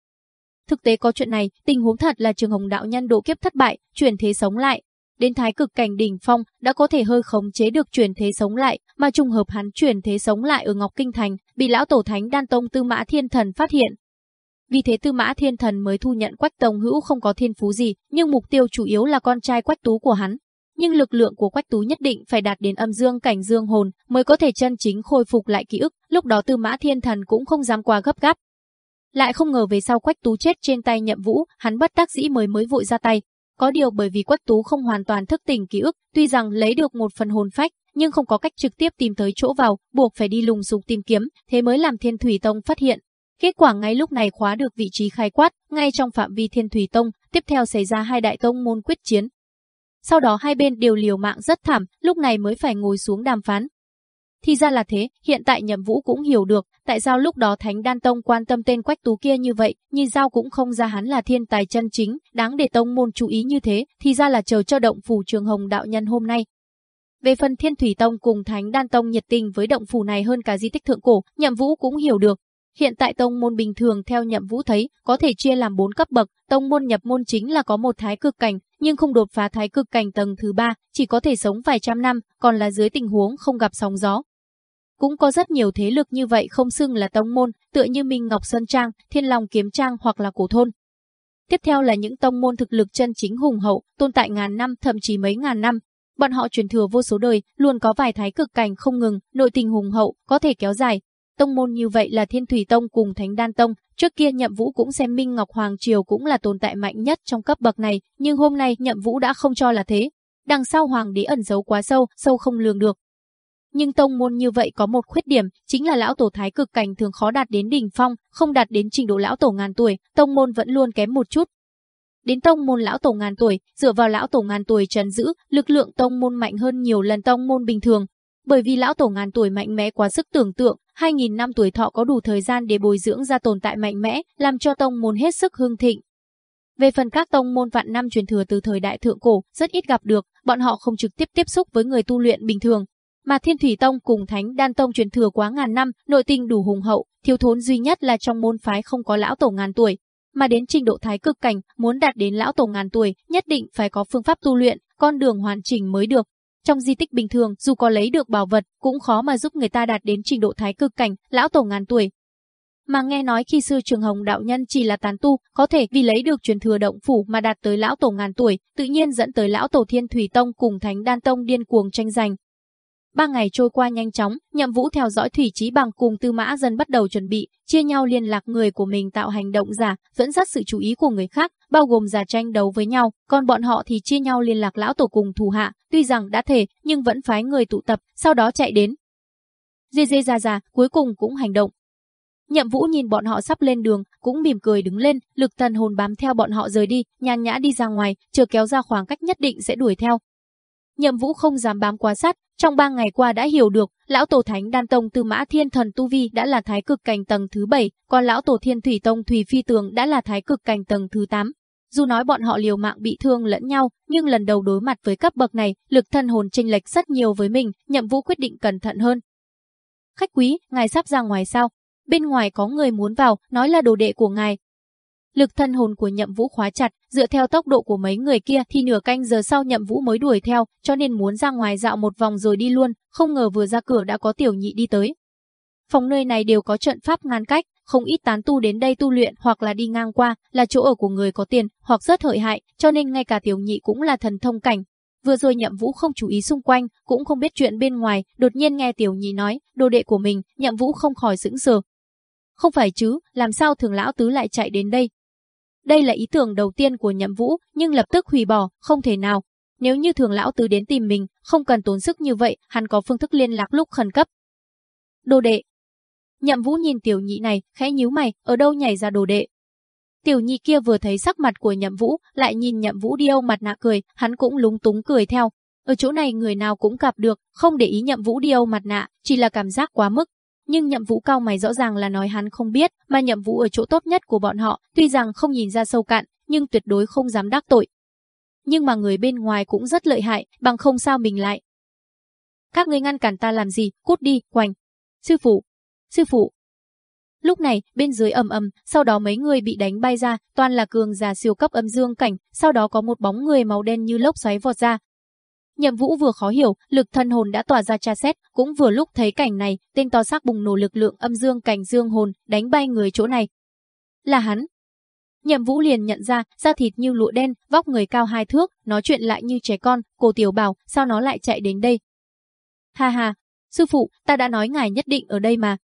Thực tế có chuyện này, tình huống thật là trường hồng đạo nhân độ kiếp thất bại, chuyển thế sống lại. đến thái cực cảnh đỉnh phong, đã có thể hơi khống chế được chuyển thế sống lại, mà trùng hợp hắn chuyển thế sống lại ở Ngọc Kinh Thành, bị lão tổ thánh đan tông Tư Mã Thiên Thần phát hiện. Vì thế Tư Mã Thiên Thần mới thu nhận Quách Tông Hữu không có thiên phú gì, nhưng mục tiêu chủ yếu là con trai Quách Tú của hắn. Nhưng lực lượng của Quách Tú nhất định phải đạt đến âm dương cảnh dương hồn mới có thể chân chính khôi phục lại ký ức, lúc đó Tư Mã Thiên Thần cũng không dám qua gấp gáp, lại không ngờ về sau Quách Tú chết trên tay Nhậm Vũ, hắn bất đắc dĩ mới mới vội ra tay. Có điều bởi vì Quách Tú không hoàn toàn thức tỉnh ký ức, tuy rằng lấy được một phần hồn phách, nhưng không có cách trực tiếp tìm tới chỗ vào, buộc phải đi lùng sục tìm kiếm, thế mới làm Thiên Thủy Tông phát hiện. Kết quả ngay lúc này khóa được vị trí khai quát, ngay trong phạm vi Thiên Thủy Tông, tiếp theo xảy ra hai đại tông môn quyết chiến. Sau đó hai bên đều liều mạng rất thảm, lúc này mới phải ngồi xuống đàm phán, thì ra là thế, hiện tại Nhậm Vũ cũng hiểu được, tại sao lúc đó Thánh Đan Tông quan tâm tên Quách Tú kia như vậy, như giao cũng không ra hắn là thiên tài chân chính, đáng để tông môn chú ý như thế, thì ra là chờ cho động phủ Trường Hồng đạo nhân hôm nay. Về phần Thiên Thủy Tông cùng Thánh Đan Tông nhiệt tình với động phủ này hơn cả di tích thượng cổ, Nhậm Vũ cũng hiểu được. Hiện tại tông môn bình thường theo Nhậm Vũ thấy, có thể chia làm 4 cấp bậc, tông môn nhập môn chính là có một thái cực cảnh, nhưng không đột phá thái cực cảnh tầng thứ ba chỉ có thể sống vài trăm năm, còn là dưới tình huống không gặp sóng gió, cũng có rất nhiều thế lực như vậy không xưng là tông môn, tựa như Minh Ngọc Sơn Trang, Thiên Long Kiếm Trang hoặc là cổ thôn. Tiếp theo là những tông môn thực lực chân chính hùng hậu, tồn tại ngàn năm thậm chí mấy ngàn năm. Bọn họ truyền thừa vô số đời, luôn có vài thái cực cảnh không ngừng, nội tình hùng hậu, có thể kéo dài. Tông môn như vậy là Thiên Thủy Tông cùng Thánh Đan Tông, trước kia Nhậm Vũ cũng xem Minh Ngọc Hoàng Triều cũng là tồn tại mạnh nhất trong cấp bậc này, nhưng hôm nay Nhậm Vũ đã không cho là thế. Đằng sau Hoàng đế ẩn giấu quá sâu, sâu không lường được, nhưng tông môn như vậy có một khuyết điểm, chính là lão tổ thái cực cảnh thường khó đạt đến đỉnh phong, không đạt đến trình độ lão tổ ngàn tuổi, tông môn vẫn luôn kém một chút. Đến tông môn lão tổ ngàn tuổi, dựa vào lão tổ ngàn tuổi trấn giữ, lực lượng tông môn mạnh hơn nhiều lần tông môn bình thường. Bởi vì lão tổ ngàn tuổi mạnh mẽ quá sức tưởng tượng, 2.000 năm tuổi thọ có đủ thời gian để bồi dưỡng ra tồn tại mạnh mẽ, làm cho tông môn hết sức hưng thịnh. Về phần các tông môn vạn năm truyền thừa từ thời đại thượng cổ, rất ít gặp được, bọn họ không trực tiếp tiếp xúc với người tu luyện bình thường, mà Thiên Thủy Tông cùng Thánh Đan Tông truyền thừa quá ngàn năm, nội tình đủ hùng hậu, thiếu thốn duy nhất là trong môn phái không có lão tổ ngàn tuổi. Mà đến trình độ thái cực cảnh, muốn đạt đến lão tổ ngàn tuổi, nhất định phải có phương pháp tu luyện, con đường hoàn chỉnh mới được. Trong di tích bình thường, dù có lấy được bảo vật, cũng khó mà giúp người ta đạt đến trình độ thái cực cảnh, lão tổ ngàn tuổi. Mà nghe nói khi xưa Trường Hồng đạo nhân chỉ là tán tu, có thể vì lấy được truyền thừa động phủ mà đạt tới lão tổ ngàn tuổi, tự nhiên dẫn tới lão tổ Thiên Thủy Tông cùng Thánh Đan Tông điên cuồng tranh giành, Ba ngày trôi qua nhanh chóng, Nhậm Vũ theo dõi Thủy Chí Bằng cùng Tư Mã Dân bắt đầu chuẩn bị, chia nhau liên lạc người của mình tạo hành động giả, dẫn dắt sự chú ý của người khác, bao gồm giả tranh đấu với nhau, còn bọn họ thì chia nhau liên lạc lão tổ cùng thủ hạ, tuy rằng đã thể, nhưng vẫn phái người tụ tập, sau đó chạy đến. Dê dê ra ra, cuối cùng cũng hành động. Nhậm Vũ nhìn bọn họ sắp lên đường, cũng mỉm cười đứng lên, lực thần hồn bám theo bọn họ rời đi, nhàn nhã đi ra ngoài, chờ kéo ra khoảng cách nhất định sẽ đuổi theo, Nhậm Vũ không dám bám quá sát, trong ba ngày qua đã hiểu được, lão tổ Thánh Đan Tông Tư Mã Thiên Thần tu vi đã là thái cực cảnh tầng thứ 7, còn lão tổ Thiên Thủy Tông Thủy Phi Tường đã là thái cực cảnh tầng thứ 8. Dù nói bọn họ liều mạng bị thương lẫn nhau, nhưng lần đầu đối mặt với cấp bậc này, lực thân hồn chênh lệch rất nhiều với mình, Nhậm Vũ quyết định cẩn thận hơn. Khách quý, ngài sắp ra ngoài sao? Bên ngoài có người muốn vào, nói là đồ đệ của ngài, Lực thân hồn của nhậm vũ khóa chặt, dựa theo tốc độ của mấy người kia thì nửa canh giờ sau nhậm vũ mới đuổi theo, cho nên muốn ra ngoài dạo một vòng rồi đi luôn, không ngờ vừa ra cửa đã có tiểu nhị đi tới. Phòng nơi này đều có trận pháp ngăn cách, không ít tán tu đến đây tu luyện hoặc là đi ngang qua, là chỗ ở của người có tiền, hoặc rất hợi hại, cho nên ngay cả tiểu nhị cũng là thần thông cảnh. Vừa rồi nhậm vũ không chú ý xung quanh, cũng không biết chuyện bên ngoài, đột nhiên nghe tiểu nhị nói, đồ đệ của mình, nhậm vũ không khỏi sững sờ. Không phải chứ, làm sao thường lão tứ lại chạy đến đây, đây là ý tưởng đầu tiên của Nhậm Vũ, nhưng lập tức hủy bỏ, không thể nào. Nếu như thường lão tứ đến tìm mình, không cần tốn sức như vậy, hắn có phương thức liên lạc lúc khẩn cấp. Đồ đệ. Nhậm Vũ nhìn tiểu nhị này, khẽ nhíu mày, ở đâu nhảy ra đồ đệ. Tiểu nhị kia vừa thấy sắc mặt của Nhậm Vũ, lại nhìn Nhậm Vũ điêu mặt nạ cười, hắn cũng lúng túng cười theo. Ở chỗ này người nào cũng gặp được, không để ý Nhậm Vũ điêu mặt nạ, chỉ là cảm giác quá mức, nhưng nhậm vũ cao mày rõ ràng là nói hắn không biết, mà nhậm vũ ở chỗ tốt nhất của bọn họ, tuy rằng không nhìn ra sâu cạn, nhưng tuyệt đối không dám đắc tội. Nhưng mà người bên ngoài cũng rất lợi hại, bằng không sao mình lại. Các ngươi ngăn cản ta làm gì, cút đi, quanh. Sư phụ, sư phụ. Lúc này, bên dưới ầm ầm, sau đó mấy người bị đánh bay ra, toàn là cường giả siêu cấp âm dương cảnh, sau đó có một bóng người màu đen như lốc xoáy vọt ra, Nhậm Vũ vừa khó hiểu, lực thân hồn đã tỏa ra tra xét, cũng vừa lúc thấy cảnh này, tên to xác bùng nổ lực lượng âm dương cảnh dương hồn, đánh bay người chỗ này. Là hắn. Nhậm Vũ liền nhận ra, da thịt như lụa đen, vóc người cao hai thước, nói chuyện lại như trẻ con, cô tiểu bảo, sao nó lại chạy đến đây? Ha ha, sư phụ, ta đã nói ngài nhất định ở đây mà,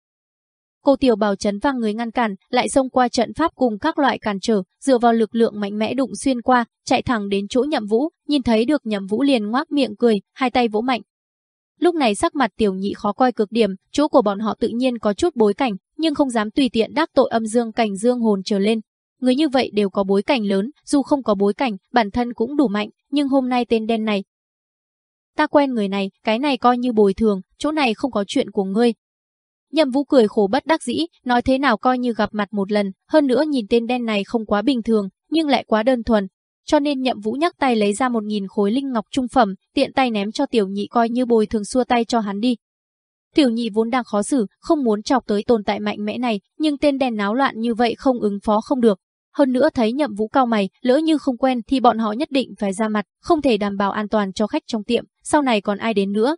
Cô tiểu bảo chấn vang người ngăn cản, lại xông qua trận pháp cùng các loại cản trở, dựa vào lực lượng mạnh mẽ đụng xuyên qua, chạy thẳng đến chỗ nhậm vũ, nhìn thấy được nhậm vũ liền ngoác miệng cười, hai tay vỗ mạnh. Lúc này sắc mặt tiểu nhị khó coi cực điểm, chỗ của bọn họ tự nhiên có chút bối cảnh, nhưng không dám tùy tiện đắc tội âm dương cảnh dương hồn trở lên. Người như vậy đều có bối cảnh lớn, dù không có bối cảnh, bản thân cũng đủ mạnh, nhưng hôm nay tên đen này. Ta quen người này, cái này coi như bồi thường, chỗ này không có chuyện của ngươi, Nhậm Vũ cười khổ bất đắc dĩ, nói thế nào coi như gặp mặt một lần, hơn nữa nhìn tên đen này không quá bình thường, nhưng lại quá đơn thuần. Cho nên Nhậm Vũ nhắc tay lấy ra một nghìn khối linh ngọc trung phẩm, tiện tay ném cho tiểu nhị coi như bồi thường xua tay cho hắn đi. Tiểu nhị vốn đang khó xử, không muốn chọc tới tồn tại mạnh mẽ này, nhưng tên đen náo loạn như vậy không ứng phó không được. Hơn nữa thấy nhậm vũ cao mày, lỡ như không quen thì bọn họ nhất định phải ra mặt, không thể đảm bảo an toàn cho khách trong tiệm, sau này còn ai đến nữa.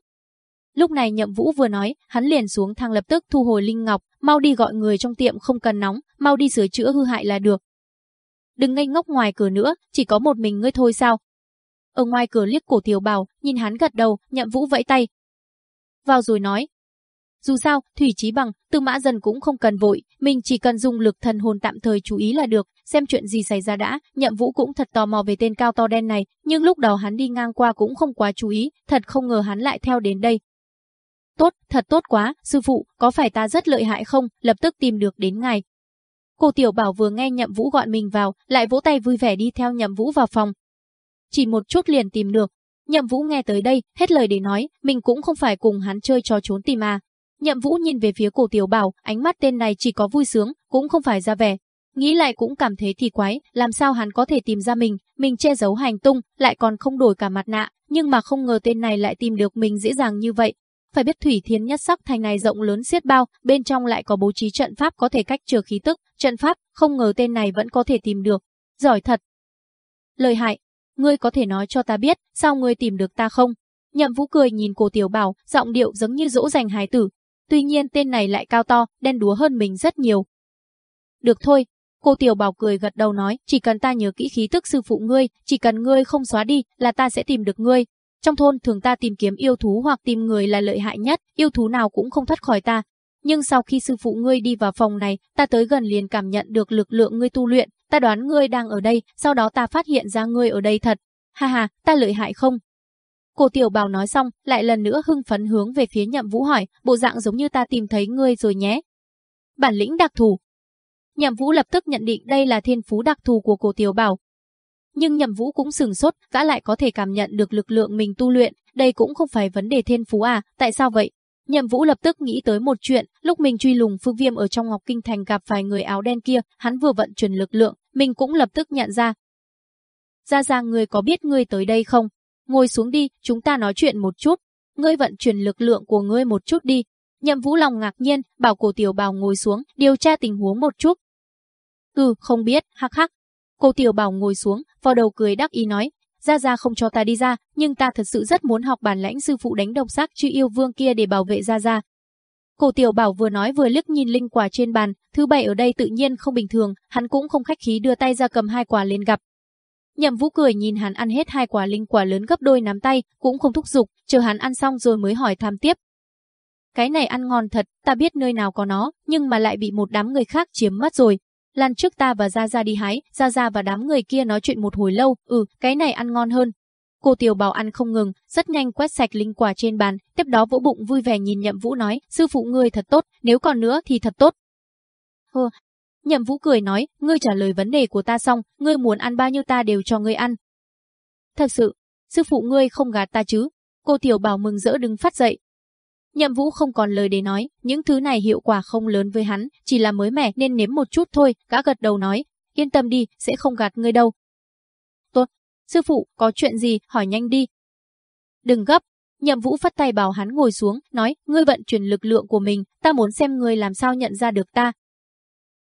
Lúc này Nhậm Vũ vừa nói, hắn liền xuống thang lập tức thu hồi linh ngọc, mau đi gọi người trong tiệm không cần nóng, mau đi sửa chữa hư hại là được. Đừng ngây ngốc ngoài cửa nữa, chỉ có một mình ngươi thôi sao? Ở ngoài cửa liếc cổ tiểu bảo, nhìn hắn gật đầu, Nhậm Vũ vẫy tay. Vào rồi nói. Dù sao, Thủy Chí Bằng, Tư Mã dần cũng không cần vội, mình chỉ cần dùng lực thần hồn tạm thời chú ý là được, xem chuyện gì xảy ra đã, Nhậm Vũ cũng thật tò mò về tên cao to đen này, nhưng lúc đầu hắn đi ngang qua cũng không quá chú ý, thật không ngờ hắn lại theo đến đây, Tốt, thật tốt quá, sư phụ, có phải ta rất lợi hại không, lập tức tìm được đến ngài. Cô Tiểu Bảo vừa nghe Nhậm Vũ gọi mình vào, lại vỗ tay vui vẻ đi theo Nhậm Vũ vào phòng. Chỉ một chút liền tìm được. Nhậm Vũ nghe tới đây, hết lời để nói, mình cũng không phải cùng hắn chơi trò trốn tìm à. Nhậm Vũ nhìn về phía cổ Tiểu Bảo, ánh mắt tên này chỉ có vui sướng, cũng không phải ra vẻ. Nghĩ lại cũng cảm thấy thì quái, làm sao hắn có thể tìm ra mình, mình che giấu hành tung, lại còn không đổi cả mặt nạ, nhưng mà không ngờ tên này lại tìm được mình dễ dàng như vậy, phải biết Thủy Thiên Nhất Sắc thành này rộng lớn xiết bao, bên trong lại có bố trí trận pháp có thể cách trừ khí tức, trận pháp, không ngờ tên này vẫn có thể tìm được. Giỏi thật. Lời hại, ngươi có thể nói cho ta biết, sao ngươi tìm được ta không? Nhậm Vũ cười nhìn cô Tiểu Bảo, giọng điệu giống như dỗ dành hài tử. Tuy nhiên tên này lại cao to, đen đúa hơn mình rất nhiều. Được thôi, cô Tiểu Bảo cười gật đầu nói, chỉ cần ta nhớ kỹ khí tức sư phụ ngươi, chỉ cần ngươi không xóa đi, là ta sẽ tìm được ngươi, trong thôn thường ta tìm kiếm yêu thú hoặc tìm người là lợi hại nhất, yêu thú nào cũng không thoát khỏi ta. Nhưng sau khi sư phụ ngươi đi vào phòng này, ta tới gần liền cảm nhận được lực lượng ngươi tu luyện, ta đoán ngươi đang ở đây, sau đó ta phát hiện ra ngươi ở đây thật. Ha ha, ta lợi hại không? cổ tiểu bào nói xong, lại lần nữa hưng phấn hướng về phía nhậm vũ hỏi, bộ dạng giống như ta tìm thấy ngươi rồi nhé. Bản lĩnh đặc thù. Nhậm vũ lập tức nhận định đây là thiên phú đặc thù của cổ tiểu bảo, nhưng Nhậm Vũ cũng sừng sốt, gã lại có thể cảm nhận được lực lượng mình tu luyện, đây cũng không phải vấn đề thiên phú à, tại sao vậy? Nhậm Vũ lập tức nghĩ tới một chuyện, lúc mình truy lùng Phương Viêm ở trong Ngọc Kinh Thành gặp phải người áo đen kia, hắn vừa vận chuyển lực lượng, mình cũng lập tức nhận ra. Ra ra người có biết ngươi tới đây không? Ngồi xuống đi, chúng ta nói chuyện một chút. Ngươi vận chuyển lực lượng của ngươi một chút đi. Nhậm Vũ lòng ngạc nhiên, bảo cổ tiểu bào ngồi xuống, điều tra tình huống một chút. Ừ, không biết, hắc hắc, Cô Tiểu Bảo ngồi xuống, vào đầu cười đắc ý nói, gia gia không cho ta đi ra, nhưng ta thật sự rất muốn học bản lãnh sư phụ đánh độc xác truy yêu vương kia để bảo vệ gia gia. Cổ Tiểu Bảo vừa nói vừa liếc nhìn linh quả trên bàn, thứ bảy ở đây tự nhiên không bình thường, hắn cũng không khách khí đưa tay ra cầm hai quả lên gặp. Nhậm Vũ cười nhìn hắn ăn hết hai quả linh quả lớn gấp đôi nắm tay, cũng không thúc giục, chờ hắn ăn xong rồi mới hỏi tham tiếp. Cái này ăn ngon thật, ta biết nơi nào có nó, nhưng mà lại bị một đám người khác chiếm mất rồi, lan trước ta và Gia Gia đi hái, Gia Gia và đám người kia nói chuyện một hồi lâu, ừ, cái này ăn ngon hơn. Cô Tiểu Bảo ăn không ngừng, rất nhanh quét sạch linh quả trên bàn, tiếp đó vỗ bụng vui vẻ nhìn Nhậm Vũ nói, sư phụ ngươi thật tốt, nếu còn nữa thì thật tốt. Hơ, Nhậm Vũ cười nói, ngươi trả lời vấn đề của ta xong, ngươi muốn ăn bao nhiêu ta đều cho ngươi ăn. Thật sự, sư phụ ngươi không gạt ta chứ? Cô Tiểu Bảo mừng rỡ đứng phát dậy, Nhậm Vũ không còn lời để nói, những thứ này hiệu quả không lớn với hắn, chỉ là mới mẻ nên nếm một chút thôi, gã gật đầu nói, yên tâm đi, sẽ không gạt ngươi đâu. Tốt, sư phụ, có chuyện gì, hỏi nhanh đi. Đừng gấp, Nhậm Vũ phát tay bảo hắn ngồi xuống, nói, ngươi vận chuyển lực lượng của mình, ta muốn xem ngươi làm sao nhận ra được ta.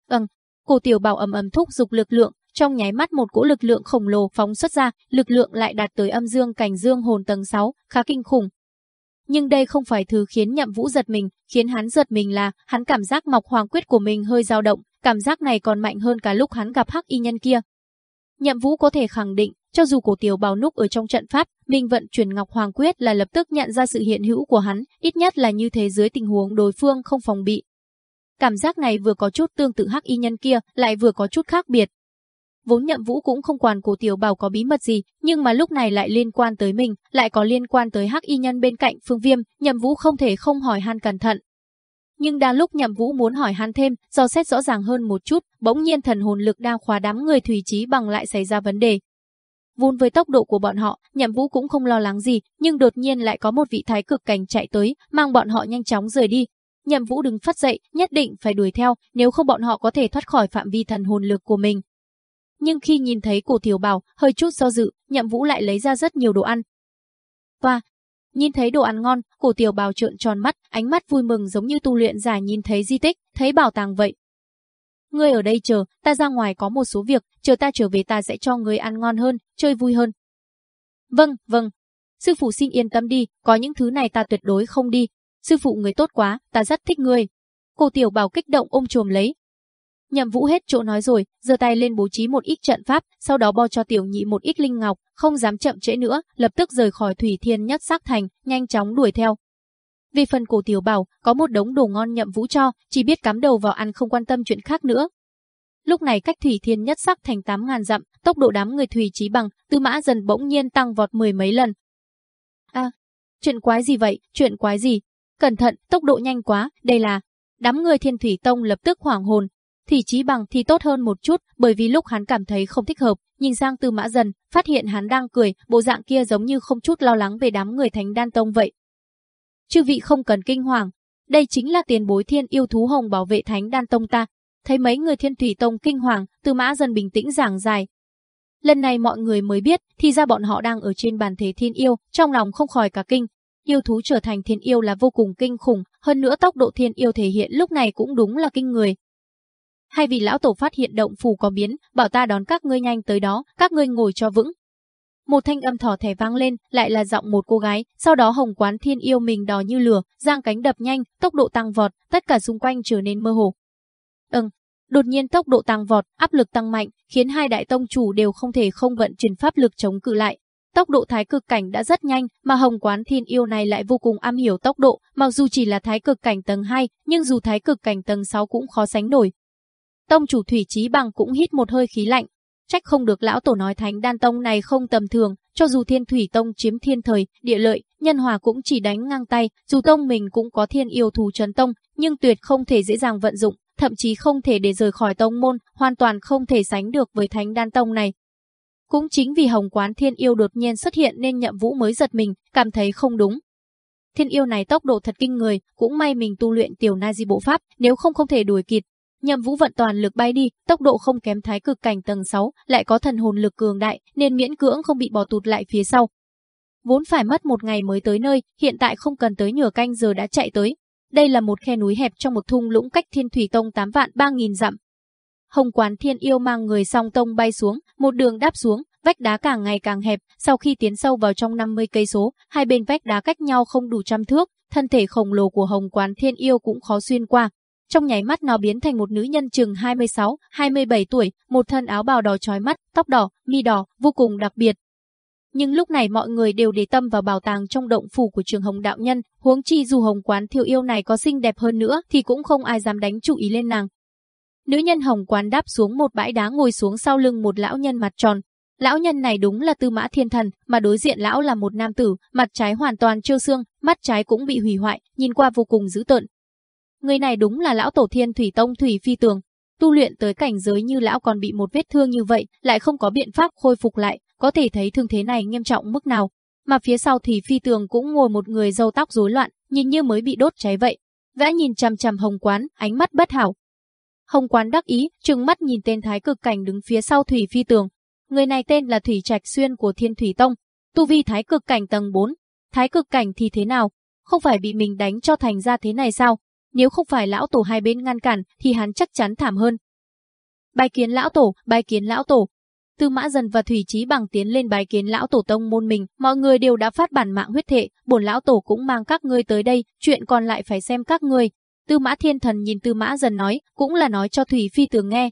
Ừm, cô tiểu bảo ầm ầm thúc dục lực lượng, trong nháy mắt một cỗ lực lượng khổng lồ phóng xuất ra, lực lượng lại đạt tới âm dương cảnh dương hồn tầng 6, khá kinh khủng. Nhưng đây không phải thứ khiến Nhậm Vũ giật mình, khiến hắn giật mình là hắn cảm giác Ngọc Hoàng quyết của mình hơi dao động, cảm giác này còn mạnh hơn cả lúc hắn gặp Hắc Y nhân kia. Nhậm Vũ có thể khẳng định, cho dù cổ tiểu bào núp ở trong trận pháp, mình vận chuyển Ngọc Hoàng quyết là lập tức nhận ra sự hiện hữu của hắn, ít nhất là như thế dưới tình huống đối phương không phòng bị. Cảm giác này vừa có chút tương tự Hắc Y nhân kia, lại vừa có chút khác biệt, Vốn nhậm vũ cũng không quản cổ tiểu bảo có bí mật gì, nhưng mà lúc này lại liên quan tới mình, lại có liên quan tới hắc y nhân bên cạnh phương viêm, nhậm vũ không thể không hỏi han cẩn thận. Nhưng đang lúc nhậm vũ muốn hỏi han thêm, do xét rõ ràng hơn một chút, bỗng nhiên thần hồn lực đang khóa đám người thủy trí bằng lại xảy ra vấn đề. Vốn với tốc độ của bọn họ, nhậm vũ cũng không lo lắng gì, nhưng đột nhiên lại có một vị thái cực cảnh chạy tới, mang bọn họ nhanh chóng rời đi, Nhậm Vũ đứng phát dậy, nhất định phải đuổi theo, nếu không bọn họ có thể thoát khỏi phạm vi thần hồn lực của mình nhưng khi nhìn thấy cổ tiểu bảo, hơi chút do dự, nhậm vũ lại lấy ra rất nhiều đồ ăn. Và, nhìn thấy đồ ăn ngon, cổ tiểu bảo trợn tròn mắt, ánh mắt vui mừng giống như tu luyện giả nhìn thấy di tích, thấy bảo tàng vậy. Ngươi ở đây chờ, ta ra ngoài có một số việc, chờ ta trở về ta sẽ cho ngươi ăn ngon hơn, chơi vui hơn. Vâng, vâng. Sư phụ xin yên tâm đi, có những thứ này ta tuyệt đối không đi. Sư phụ người tốt quá, ta rất thích ngươi. cổ tiểu bảo kích động ôm chồm lấy, Nhậm Vũ hết chỗ nói rồi, giơ tay lên bố trí một ít trận pháp, sau đó bo cho tiểu nhị một ít linh ngọc, không dám chậm trễ nữa, lập tức rời khỏi Thủy Thiên Nhất Sắc Thành, nhanh chóng đuổi theo. Vì phần cổ tiểu bảo, có một đống đồ ngon Nhậm Vũ cho, chỉ biết cắm đầu vào ăn không quan tâm chuyện khác nữa. Lúc này cách Thủy Thiên Nhất Sắc Thành 8000 dặm, tốc độ đám người thủy Chí bằng, Tư Mã dần bỗng nhiên tăng vọt mười mấy lần. A, chuyện quái gì vậy? Chuyện quái gì? Cẩn thận, tốc độ nhanh quá, đây là Đám người Thiên Thủy Tông lập tức hoảng hồn, thì chí bằng thì tốt hơn một chút, bởi vì lúc hắn cảm thấy không thích hợp, nhìn sang Tư Mã Dần, phát hiện hắn đang cười, bộ dạng kia giống như không chút lo lắng về đám người Thánh Đan Tông vậy. Chư vị không cần kinh hoàng, đây chính là tiền bối thiên yêu thú hồng bảo vệ Thánh Đan Tông ta. Thấy mấy người Thiên Thủy Tông kinh hoàng, Tư Mã Dần bình tĩnh giảng dài. Lần này mọi người mới biết, thì ra bọn họ đang ở trên bàn thế thiên yêu, trong lòng không khỏi cả kinh. Yêu thú trở thành thiên yêu là vô cùng kinh khủng, hơn nữa tốc độ thiên yêu thể hiện lúc này cũng đúng là kinh người, Hai vị lão tổ phát hiện động phủ có biến, bảo ta đón các ngươi nhanh tới đó, các ngươi ngồi cho vững. Một thanh âm thỏ thẻ vang lên, lại là giọng một cô gái, sau đó hồng quán thiên yêu mình đỏ như lửa, giang cánh đập nhanh, tốc độ tăng vọt, tất cả xung quanh trở nên mơ hồ. Ừm, đột nhiên tốc độ tăng vọt, áp lực tăng mạnh, khiến hai đại tông chủ đều không thể không vận chuyển pháp lực chống cự lại. Tốc độ thái cực cảnh đã rất nhanh, mà hồng quán thiên yêu này lại vô cùng am hiểu tốc độ, mặc dù chỉ là thái cực cảnh tầng 2, nhưng dù thái cực cảnh tầng 6 cũng khó sánh nổi, Tông chủ Thủy Chí Bằng cũng hít một hơi khí lạnh. Trách không được lão tổ nói thánh đan tông này không tầm thường, cho dù thiên thủy tông chiếm thiên thời, địa lợi, nhân hòa cũng chỉ đánh ngang tay, dù tông mình cũng có thiên yêu thù trấn tông, nhưng tuyệt không thể dễ dàng vận dụng, thậm chí không thể để rời khỏi tông môn, hoàn toàn không thể sánh được với thánh đan tông này. Cũng chính vì hồng quán thiên yêu đột nhiên xuất hiện nên nhậm vũ mới giật mình, cảm thấy không đúng. Thiên yêu này tốc độ thật kinh người, cũng may mình tu luyện tiểu na di bộ pháp, nếu không không thể đuổi kịp, Nhậm Vũ vận toàn lực bay đi, tốc độ không kém thái cực cảnh tầng 6, lại có thần hồn lực cường đại, nên miễn cưỡng không bị bỏ tụt lại phía sau. Vốn phải mất một ngày mới tới nơi, hiện tại không cần tới nửa canh giờ đã chạy tới. Đây là một khe núi hẹp trong một thung lũng cách Thiên Thủy Tông 8 vạn 3000 dặm. Hồng Quán Thiên Yêu mang người song tông bay xuống, một đường đáp xuống, vách đá càng ngày càng hẹp, sau khi tiến sâu vào trong 50 cây số, hai bên vách đá cách nhau không đủ trăm thước, thân thể khổng lồ của Hồng Quán Thiên Yêu cũng khó xuyên qua, trong nháy mắt nó biến thành một nữ nhân chừng 26, 27 tuổi, một thân áo bào đỏ chói mắt, tóc đỏ, mi đỏ, vô cùng đặc biệt. Nhưng lúc này mọi người đều để tâm vào bảo tàng trong động phủ của trường Hồng Đạo Nhân, huống chi dù Hồng Quán Thiêu Yêu này có xinh đẹp hơn nữa thì cũng không ai dám đánh chú ý lên nàng. Nữ nhân Hồng Quán đáp xuống một bãi đá ngồi xuống sau lưng một lão nhân mặt tròn. Lão nhân này đúng là Tư Mã Thiên Thần, mà đối diện lão là một nam tử, mặt trái hoàn toàn trơ xương, mắt trái cũng bị hủy hoại, nhìn qua vô cùng dữ tợn, Người này đúng là lão tổ thiên thủy tông thủy phi tường. Tu luyện tới cảnh giới như lão còn bị một vết thương như vậy, lại không có biện pháp khôi phục lại, có thể thấy thương thế này nghiêm trọng mức nào. Mà phía sau thì phi tường cũng ngồi một người râu tóc rối loạn, nhìn như mới bị đốt cháy vậy. Gã nhìn chằm chằm hồng quán, ánh mắt bất hảo. Hồng quán đắc ý, trừng mắt nhìn tên thái cực cảnh đứng phía sau thủy phi tường. Người này tên là Thủy Trạch Xuyên của Thiên Thủy Tông, tu vi thái cực cảnh tầng 4. Thái cực cảnh thì thế nào? Không phải bị mình đánh cho thành ra thế này sao? Nếu không phải lão tổ hai bên ngăn cản thì hắn chắc chắn thảm hơn. Bài kiến lão tổ, bài kiến lão tổ. Tư Mã Dần và Thủy Chí Bằng tiến lên bài kiến lão tổ tông môn mình, mọi người đều đã phát bản mạng huyết thệ, bổn lão tổ cũng mang các ngươi tới đây, chuyện còn lại phải xem các ngươi. Tư Mã Thiên Thần nhìn Tư Mã Dần nói, cũng là nói cho Thủy Phi Tường nghe,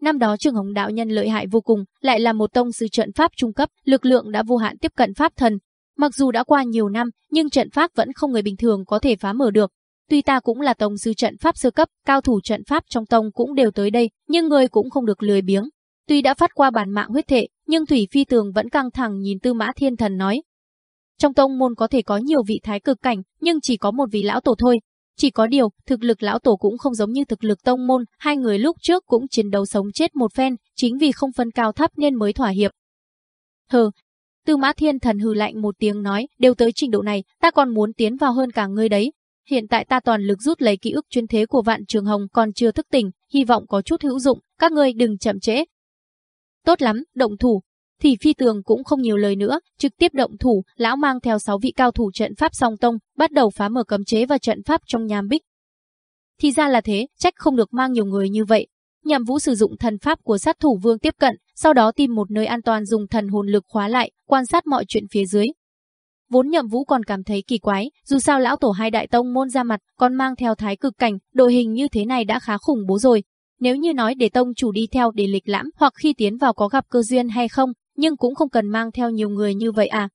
Năm đó Trường Hồng đạo nhân lợi hại vô cùng, lại là một tông sư trận pháp trung cấp, lực lượng đã vô hạn tiếp cận pháp thần. Mặc dù đã qua nhiều năm, nhưng trận pháp vẫn không người bình thường có thể phá mở được. Tuy ta cũng là tông sư trận pháp sơ cấp, cao thủ trận pháp trong tông cũng đều tới đây, nhưng người cũng không được lười biếng. Tuy đã phát qua bản mạng huyết thệ, nhưng Thủy Phi Tường vẫn căng thẳng nhìn Tư Mã Thiên Thần nói. Trong tông môn có thể có nhiều vị thái cực cảnh, nhưng chỉ có một vị lão tổ thôi, chỉ có điều, thực lực lão tổ cũng không giống như thực lực tông môn, hai người lúc trước cũng chiến đấu sống chết một phen, chính vì không phân cao thấp nên mới thỏa hiệp. Hừ, Tư Mã Thiên Thần hừ lạnh một tiếng nói, đều tới trình độ này, ta còn muốn tiến vào hơn cả ngươi đấy. Hiện tại ta toàn lực rút lấy ký ức chuyên thế của Vạn Trường Hồng còn chưa thức tỉnh, hy vọng có chút hữu dụng, các ngươi đừng chậm trễ. Tốt lắm, động thủ, thì phi tường cũng không nhiều lời nữa, trực tiếp động thủ, lão mang theo 6 vị cao thủ trận pháp song tông, bắt đầu phá mở cấm chế và trận pháp trong nham bích. Thì ra là thế, trách không được mang nhiều người như vậy. Nhậm Vũ sử dụng thần pháp của sát thủ vương tiếp cận, sau đó tìm một nơi an toàn dùng thần hồn lực khóa lại, quan sát mọi chuyện phía dưới. Vốn Nhậm Vũ còn cảm thấy kỳ quái, dù sao lão tổ hai đại tông môn ra mặt, còn mang theo thái cực cảnh, đội hình như thế này đã khá khủng bố rồi. Nếu như nói để tông chủ đi theo để lịch lãm hoặc khi tiến vào có gặp cơ duyên hay không, nhưng cũng không cần mang theo nhiều người như vậy à.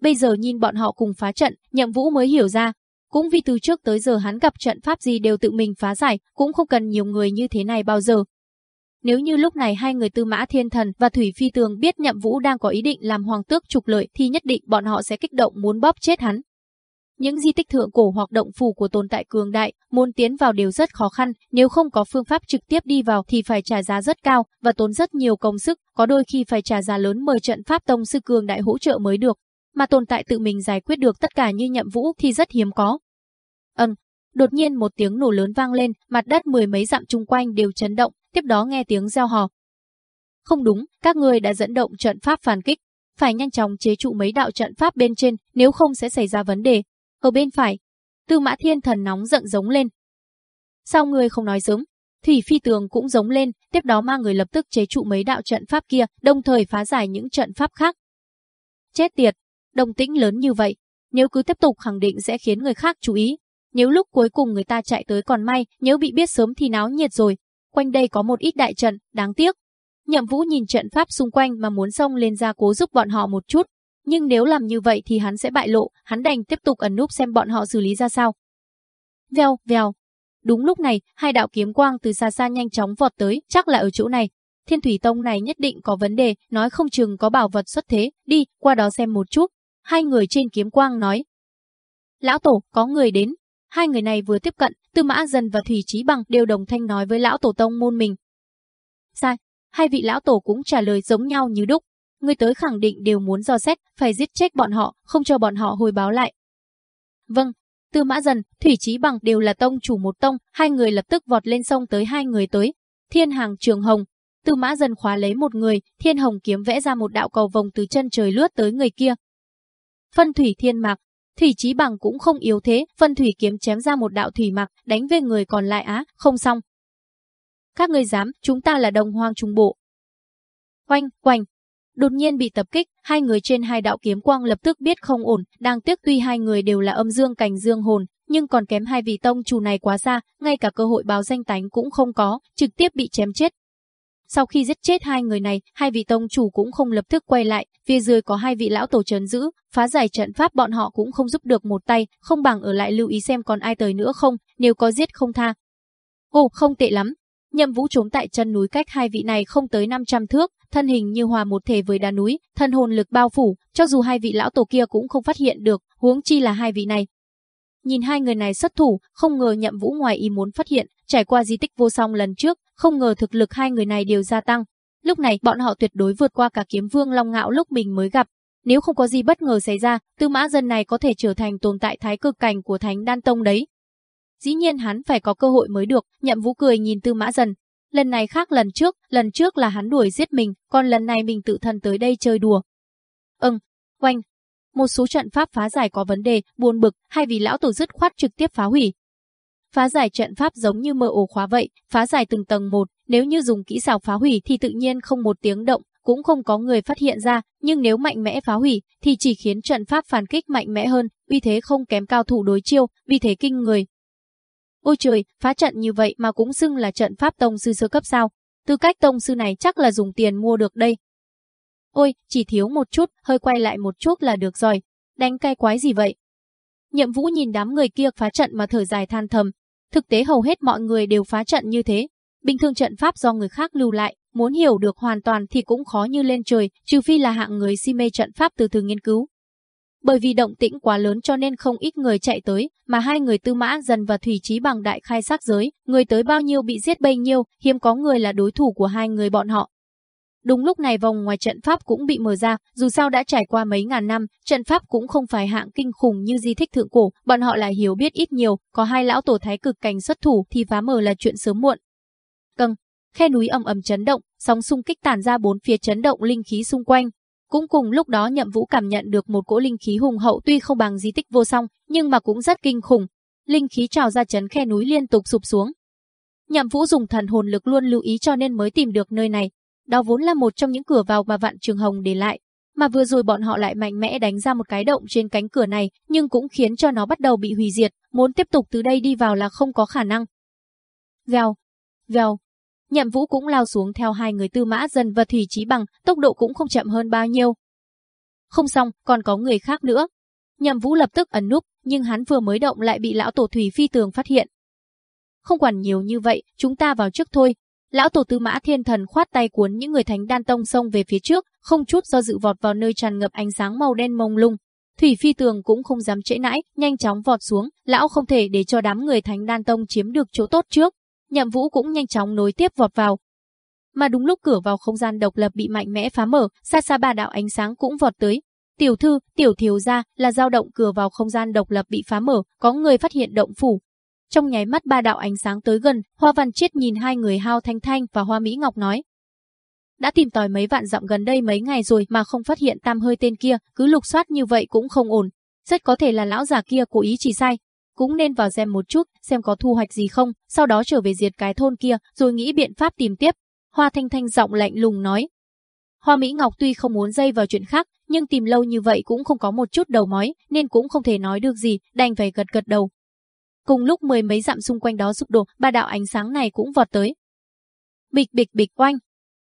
Bây giờ nhìn bọn họ cùng phá trận, nhậm vũ mới hiểu ra. Cũng vì từ trước tới giờ hắn gặp trận pháp gì đều tự mình phá giải, cũng không cần nhiều người như thế này bao giờ. Nếu như lúc này hai người Tư Mã Thiên Thần và Thủy Phi Tường biết Nhậm Vũ đang có ý định làm hoàng tước trục lợi thì nhất định bọn họ sẽ kích động muốn bóp chết hắn. Những di tích thượng cổ hoặc động phủ của tồn tại cường đại, muốn tiến vào đều rất khó khăn, nếu không có phương pháp trực tiếp đi vào thì phải trả giá rất cao và tốn rất nhiều công sức, có đôi khi phải trả giá lớn mời trận pháp tông sư cường đại hỗ trợ mới được, mà tồn tại tự mình giải quyết được tất cả như nhậm vũ thì rất hiếm có. Ân, đột nhiên một tiếng nổ lớn vang lên, mặt đất mười mấy dặm chung quanh đều chấn động, tiếp đó nghe tiếng gieo hò. Không đúng, các ngươi đã dẫn động trận pháp phản kích, phải nhanh chóng chế trụ mấy đạo trận pháp bên trên, nếu không sẽ xảy ra vấn đề. Ở bên phải, Tư Mã Thiên Thần nóng giận giống lên. Sao người không nói sớm? Thủy Phi Tường cũng giống lên, tiếp đó mang người lập tức chế trụ mấy đạo trận pháp kia, đồng thời phá giải những trận pháp khác. Chết tiệt, đồng tĩnh lớn như vậy, nếu cứ tiếp tục khẳng định sẽ khiến người khác chú ý. Nếu lúc cuối cùng người ta chạy tới còn may, nếu bị biết sớm thì náo nhiệt rồi. Quanh đây có một ít đại trận, đáng tiếc. Nhậm Vũ nhìn trận pháp xung quanh mà muốn xông lên ra cố giúp bọn họ một chút, nhưng nếu làm như vậy thì hắn sẽ bại lộ, hắn đành tiếp tục ẩn núp xem bọn họ xử lý ra sao. Vèo, vèo. Đúng lúc này, hai đạo kiếm quang từ xa xa nhanh chóng vọt tới, chắc là ở chỗ này. Thiên Thủy Tông này nhất định có vấn đề, nói không chừng có bảo vật xuất thế, đi, qua đó xem một chút. Hai người trên kiếm quang nói. Lão Tổ, có người đến. Hai người này vừa tiếp cận, Tư Mã Dần và Thủy Trí Bằng đều đồng thanh nói với Lão Tổ Tông môn mình. Sai, hai vị Lão Tổ cũng trả lời giống nhau như đúc người tới khẳng định đều muốn dò xét, phải giết chết bọn họ, không cho bọn họ hồi báo lại. Vâng, Tư Mã Dần, Thủy Chí Bằng đều là tông chủ một tông, hai người lập tức vọt lên sông tới hai người tới. Thiên Hàng Trường Hồng, Tư Mã Dần khóa lấy một người, Thiên Hồng kiếm vẽ ra một đạo cầu vòng từ chân trời lướt tới người kia. Phân Thủy Thiên Mạc, Thủy Chí Bằng cũng không yếu thế, phân thủy kiếm chém ra một đạo thủy mặc đánh về người còn lại á, không xong. Các ngươi dám, chúng ta là đồng hoang trung bộ. Oanh, oanh, Đột nhiên bị tập kích, hai người trên hai đạo kiếm quang lập tức biết không ổn, đang tiếc tuy hai người đều là âm dương cảnh dương hồn, nhưng còn kém hai vị tông chủ này quá xa, ngay cả cơ hội báo danh tánh cũng không có, trực tiếp bị chém chết. Sau khi giết chết hai người này, hai vị tông chủ cũng không lập tức quay lại, phía dưới có hai vị lão tổ trấn giữ, phá giải trận pháp bọn họ cũng không giúp được một tay, không bằng ở lại lưu ý xem còn ai tới nữa không, nếu có giết không tha. Ồ, không tệ lắm. Nhậm Vũ trốn tại chân núi cách hai vị này không tới 500 thước, thân hình như hòa một thể với đá núi, thân hồn lực bao phủ, cho dù hai vị lão tổ kia cũng không phát hiện được, huống chi là hai vị này. Nhìn hai người này xuất thủ, không ngờ nhậm vũ ngoài ý muốn phát hiện, trải qua di tích vô song lần trước, không ngờ thực lực hai người này đều gia tăng. Lúc này bọn họ tuyệt đối vượt qua cả kiếm vương long ngạo lúc mình mới gặp. Nếu không có gì bất ngờ xảy ra, tư mã dân này có thể trở thành tồn tại thái cực cảnh của thánh đan tông đấy. Dĩ nhiên hắn phải có cơ hội mới được, nhậm vũ cười nhìn tư mã dần, Lần này khác lần trước, lần trước là hắn đuổi giết mình, còn lần này mình tự thân tới đây chơi đùa. Ừm, oanh. Một số trận pháp phá giải có vấn đề, buồn bực, hay vì lão tổ dứt khoát trực tiếp phá hủy. phá giải trận pháp giống như mở ổ khóa vậy, phá giải từng tầng một, nếu như dùng kỹ xảo phá hủy thì tự nhiên không một tiếng động, cũng không có người phát hiện ra, nhưng nếu mạnh mẽ phá hủy thì chỉ khiến trận pháp phản kích mạnh mẽ hơn, uy thế không kém cao thủ đối chiêu, uy thế kinh người. Ôi trời, phá trận như vậy mà cũng xưng là trận pháp tông sư sơ cấp sao? Tư cách tông sư này chắc là dùng tiền mua được đây. Ôi, chỉ thiếu một chút, hơi quay lại một chút là được rồi. Đánh cay quái gì vậy? Nhậm Vũ nhìn đám người kia phá trận mà thở dài than thầm. Thực tế hầu hết mọi người đều phá trận như thế. Bình thường trận pháp do người khác lưu lại, muốn hiểu được hoàn toàn thì cũng khó như lên trời, trừ phi là hạng người si mê trận pháp từ từ nghiên cứu. Bởi vì động tĩnh quá lớn cho nên không ít người chạy tới, mà hai người tư mã dần và thủy trí bằng đại khai sát giới, người tới bao nhiêu bị giết bấy nhiêu, hiếm có người là đối thủ của hai người bọn họ. Đúng lúc này vòng ngoài trận pháp cũng bị mở ra, dù sao đã trải qua mấy ngàn năm, trận pháp cũng không phải hạng kinh khủng như di thích thượng cổ, bọn họ lại hiểu biết ít nhiều, có hai lão tổ thái cực cảnh xuất thủ thì phá mở là chuyện sớm muộn. Cầng, khe núi ầm ầm chấn động, sóng xung kích tản ra bốn phía chấn động linh khí xung quanh. Cũng cùng lúc đó Nhậm Vũ cảm nhận được một cỗ linh khí hùng hậu tuy không bằng di tích vô song, nhưng mà cũng rất kinh khủng. Linh khí trào ra chấn khe núi liên tục sụp xuống. Nhậm Vũ dùng thần hồn lực luôn lưu ý cho nên mới tìm được nơi này, đó vốn là một trong những cửa vào mà Vạn Trường Hồng để lại. Mà vừa rồi bọn họ lại mạnh mẽ đánh ra một cái động trên cánh cửa này, nhưng cũng khiến cho nó bắt đầu bị hủy diệt, muốn tiếp tục từ đây đi vào là không có khả năng. Vèo, vèo. Nhậm Vũ cũng lao xuống theo hai người Tư Mã Dân và Thủy Chí Bằng, tốc độ cũng không chậm hơn bao nhiêu. Không xong, còn có người khác nữa. Nhậm Vũ lập tức ẩn núp, nhưng hắn vừa mới động lại bị lão tổ Thủy Phi Tường phát hiện. Không quản nhiều như vậy, chúng ta vào trước thôi, Lão tổ tư mã thiên thần khoát tay cuốn những người thánh đan tông xông về phía trước, không chút do dự vọt vào nơi tràn ngập ánh sáng màu đen mông lung. Thủy phi tường cũng không dám trễ nãi, nhanh chóng vọt xuống, lão không thể để cho đám người thánh đan tông chiếm được chỗ tốt trước. Nhậm vũ cũng nhanh chóng nối tiếp vọt vào. Mà đúng lúc cửa vào không gian độc lập bị mạnh mẽ phá mở, xa xa ba đạo ánh sáng cũng vọt tới. Tiểu thư, tiểu thiếu gia là dao động cửa vào không gian độc lập bị phá mở, có người phát hiện động phủ, trong nháy mắt ba đạo ánh sáng tới gần, Hoa Văn Chiết nhìn hai người Hao Thanh Thanh và Hoa Mỹ Ngọc nói. Đã tìm tòi mấy vạn dặm gần đây mấy ngày rồi mà không phát hiện tam hơi tên kia, cứ lục soát như vậy cũng không ổn. Rất có thể là lão già kia cố ý chỉ sai. Cũng nên vào xem một chút, xem có thu hoạch gì không, sau đó trở về diệt cái thôn kia, rồi nghĩ biện pháp tìm tiếp. Hoa Thanh Thanh giọng lạnh lùng nói. Hoa Mỹ Ngọc tuy không muốn dây vào chuyện khác, nhưng tìm lâu như vậy cũng không có một chút đầu mối, nên cũng không thể nói được gì, đành phải gật gật đầu, Cùng lúc mười mấy dặm xung quanh đó sụp đổ, ba đạo ánh sáng này cũng vọt tới. Bịch bịch bịch oanh.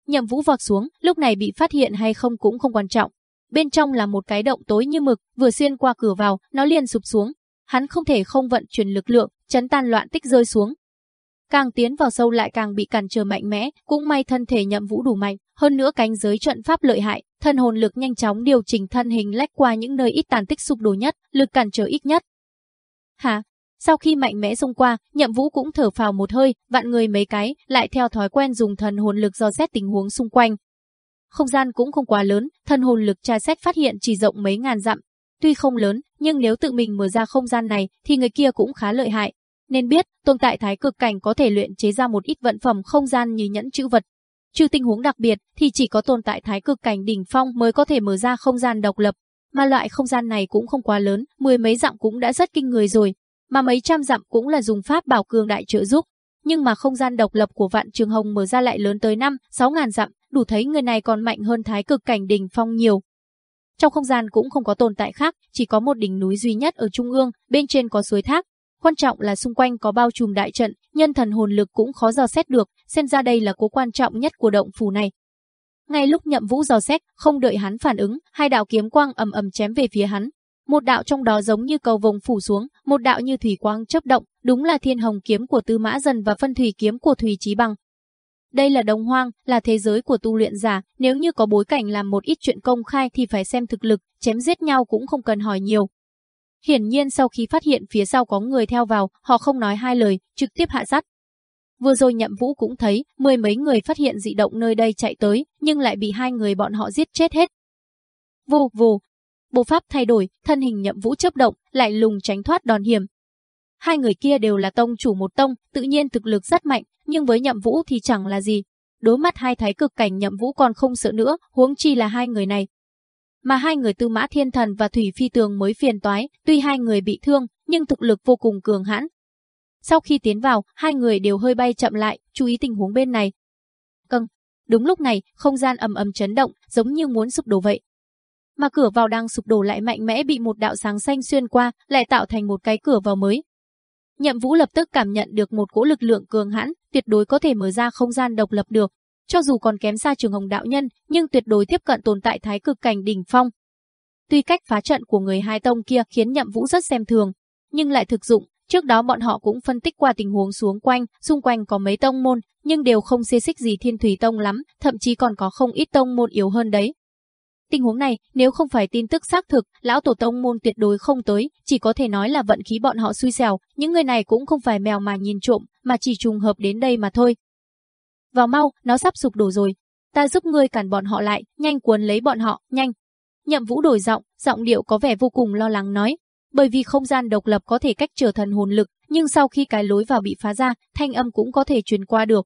Nhậm Vũ vọt xuống, lúc này bị phát hiện hay không cũng không quan trọng. Bên trong là một cái động tối như mực, vừa xuyên qua cửa vào, nó liền sụp xuống. Hắn không thể không vận chuyển lực lượng, chấn tan loạn tích rơi xuống. Càng tiến vào sâu lại càng bị cản trở mạnh mẽ, cũng may thân thể Nhậm Vũ đủ mạnh, hơn nữa cánh giới trận pháp lợi hại, thân hồn lực nhanh chóng điều chỉnh thân hình lách qua những nơi ít tàn tích sụp đổ nhất, lực cản trở ít nhất. Hả, sau khi mạnh mẽ xông qua, nhậm vũ cũng thở phào một hơi, vạn người mấy cái, lại theo thói quen dùng thần hồn lực do xét tình huống xung quanh. Không gian cũng không quá lớn, thần hồn lực tra xét phát hiện chỉ rộng mấy ngàn dặm. Tuy không lớn, nhưng nếu tự mình mở ra không gian này thì người kia cũng khá lợi hại. Nên biết, tồn tại thái cực cảnh có thể luyện chế ra một ít vận phẩm không gian như nhẫn chữ vật. Trừ tình huống đặc biệt thì chỉ có tồn tại thái cực cảnh đỉnh phong mới có thể mở ra không gian độc lập. Mà loại không gian này cũng không quá lớn, mười mấy dặm cũng đã rất kinh người rồi, mà mấy trăm dặm cũng là dùng pháp bảo cường đại trợ giúp. Nhưng mà không gian độc lập của Vạn Trường Hồng mở ra lại lớn tới 5, 6 ngàn dặm, đủ thấy người này còn mạnh hơn thái cực cảnh đỉnh phong nhiều. Trong không gian cũng không có tồn tại khác, chỉ có một đỉnh núi duy nhất ở trung ương, bên trên có suối thác. Quan trọng là xung quanh có bao trùm đại trận, nhân thần hồn lực cũng khó dò xét được, xem ra đây là cố quan trọng nhất của động phủ này. Ngay lúc nhậm vũ dò xét, không đợi hắn phản ứng, hai đạo kiếm quang ầm ầm chém về phía hắn, một đạo trong đó giống như cầu vồng phủ xuống, một đạo như thủy quang chớp động, đúng là thiên hồng kiếm của Tư Mã Dần và phân thủy kiếm của Thủy Chí Bằng. Đây là đồng hoang, là thế giới của tu luyện giả, nếu như có bối cảnh làm một ít chuyện công khai thì phải xem thực lực, chém giết nhau cũng không cần hỏi nhiều. Hiển nhiên sau khi phát hiện phía sau có người theo vào, họ không nói hai lời, trực tiếp hạ sát. Vừa rồi nhậm vũ cũng thấy, mười mấy người phát hiện dị động nơi đây chạy tới, nhưng lại bị hai người bọn họ giết chết hết. Vù vù, bộ pháp thay đổi, thân hình nhậm vũ chấp động, lại lùng tránh thoát đòn hiểm. Hai người kia đều là tông chủ một tông, tự nhiên thực lực rất mạnh, nhưng với nhậm vũ thì chẳng là gì. Đối mặt hai thái cực cảnh nhậm vũ còn không sợ nữa, huống chi là hai người này. Mà hai người tư mã thiên thần và thủy phi tường mới phiền toái, tuy hai người bị thương, nhưng thực lực vô cùng cường hãn. Sau khi tiến vào, hai người đều hơi bay chậm lại, chú ý tình huống bên này. Căng, Đúng lúc này, không gian ầm ầm chấn động, giống như muốn sụp đổ vậy. Mà cửa vào đang sụp đổ lại mạnh mẽ bị một đạo sáng xanh xuyên qua, lại tạo thành một cái cửa vào mới. Nhậm Vũ lập tức cảm nhận được một cỗ lực lượng cường hãn, tuyệt đối có thể mở ra không gian độc lập được. Cho dù còn kém xa trường hồng đạo nhân, nhưng tuyệt đối tiếp cận tồn tại thái cực cảnh đỉnh phong. Tuy cách phá trận của người hai tông kia khiến Nhậm Vũ rất xem thường, nhưng lại thực dụng, Trước đó bọn họ cũng phân tích qua tình huống xuống quanh, xung quanh có mấy tông môn, nhưng đều không xê xích gì thiên thủy tông lắm, thậm chí còn có không ít tông môn yếu hơn đấy. Tình huống này, nếu không phải tin tức xác thực, lão tổ tông môn tuyệt đối không tới, chỉ có thể nói là vận khí bọn họ xui xẻo, những người này cũng không phải mèo mà nhìn trộm, mà chỉ trùng hợp đến đây mà thôi. Vào mau, nó sắp sụp đổ rồi. Ta giúp ngươi cản bọn họ lại, nhanh cuốn lấy bọn họ, nhanh. Nhậm Vũ đổi giọng, giọng điệu có vẻ vô cùng lo lắng nói, bởi vì không gian độc lập có thể cách trở thần hồn lực, nhưng sau khi cái lối vào bị phá ra, thanh âm cũng có thể truyền qua được.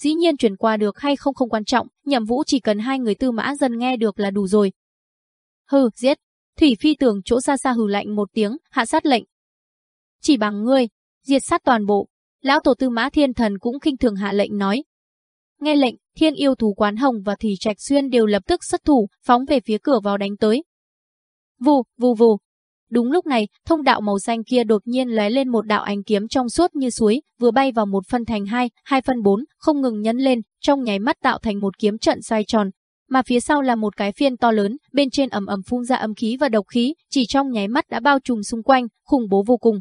Dĩ nhiên truyền qua được hay không không quan trọng, nhậm vũ chỉ cần hai người tư mã dân nghe được là đủ rồi. Hừ, giết. Thủy phi tưởng chỗ xa xa hừ lạnh một tiếng, hạ sát lệnh. Chỉ bằng ngươi, diệt sát toàn bộ. Lão tổ tư mã thiên thần cũng khinh thường hạ lệnh nói. Nghe lệnh, thiên yêu thú quán hồng và thủy trạch xuyên đều lập tức xuất thủ, phóng về phía cửa vào đánh tới. Vù, vù vù, Đúng lúc này, thông đạo màu xanh kia đột nhiên lóe lên một đạo ánh kiếm trong suốt như suối, vừa bay vào một phân thành hai, hai phân bốn, không ngừng nhấn lên, trong nháy mắt tạo thành một kiếm trận xoay tròn. Mà phía sau là một cái phiên to lớn, bên trên ầm ầm phun ra âm khí và độc khí, chỉ trong nháy mắt đã bao trùm xung quanh, khủng bố vô cùng.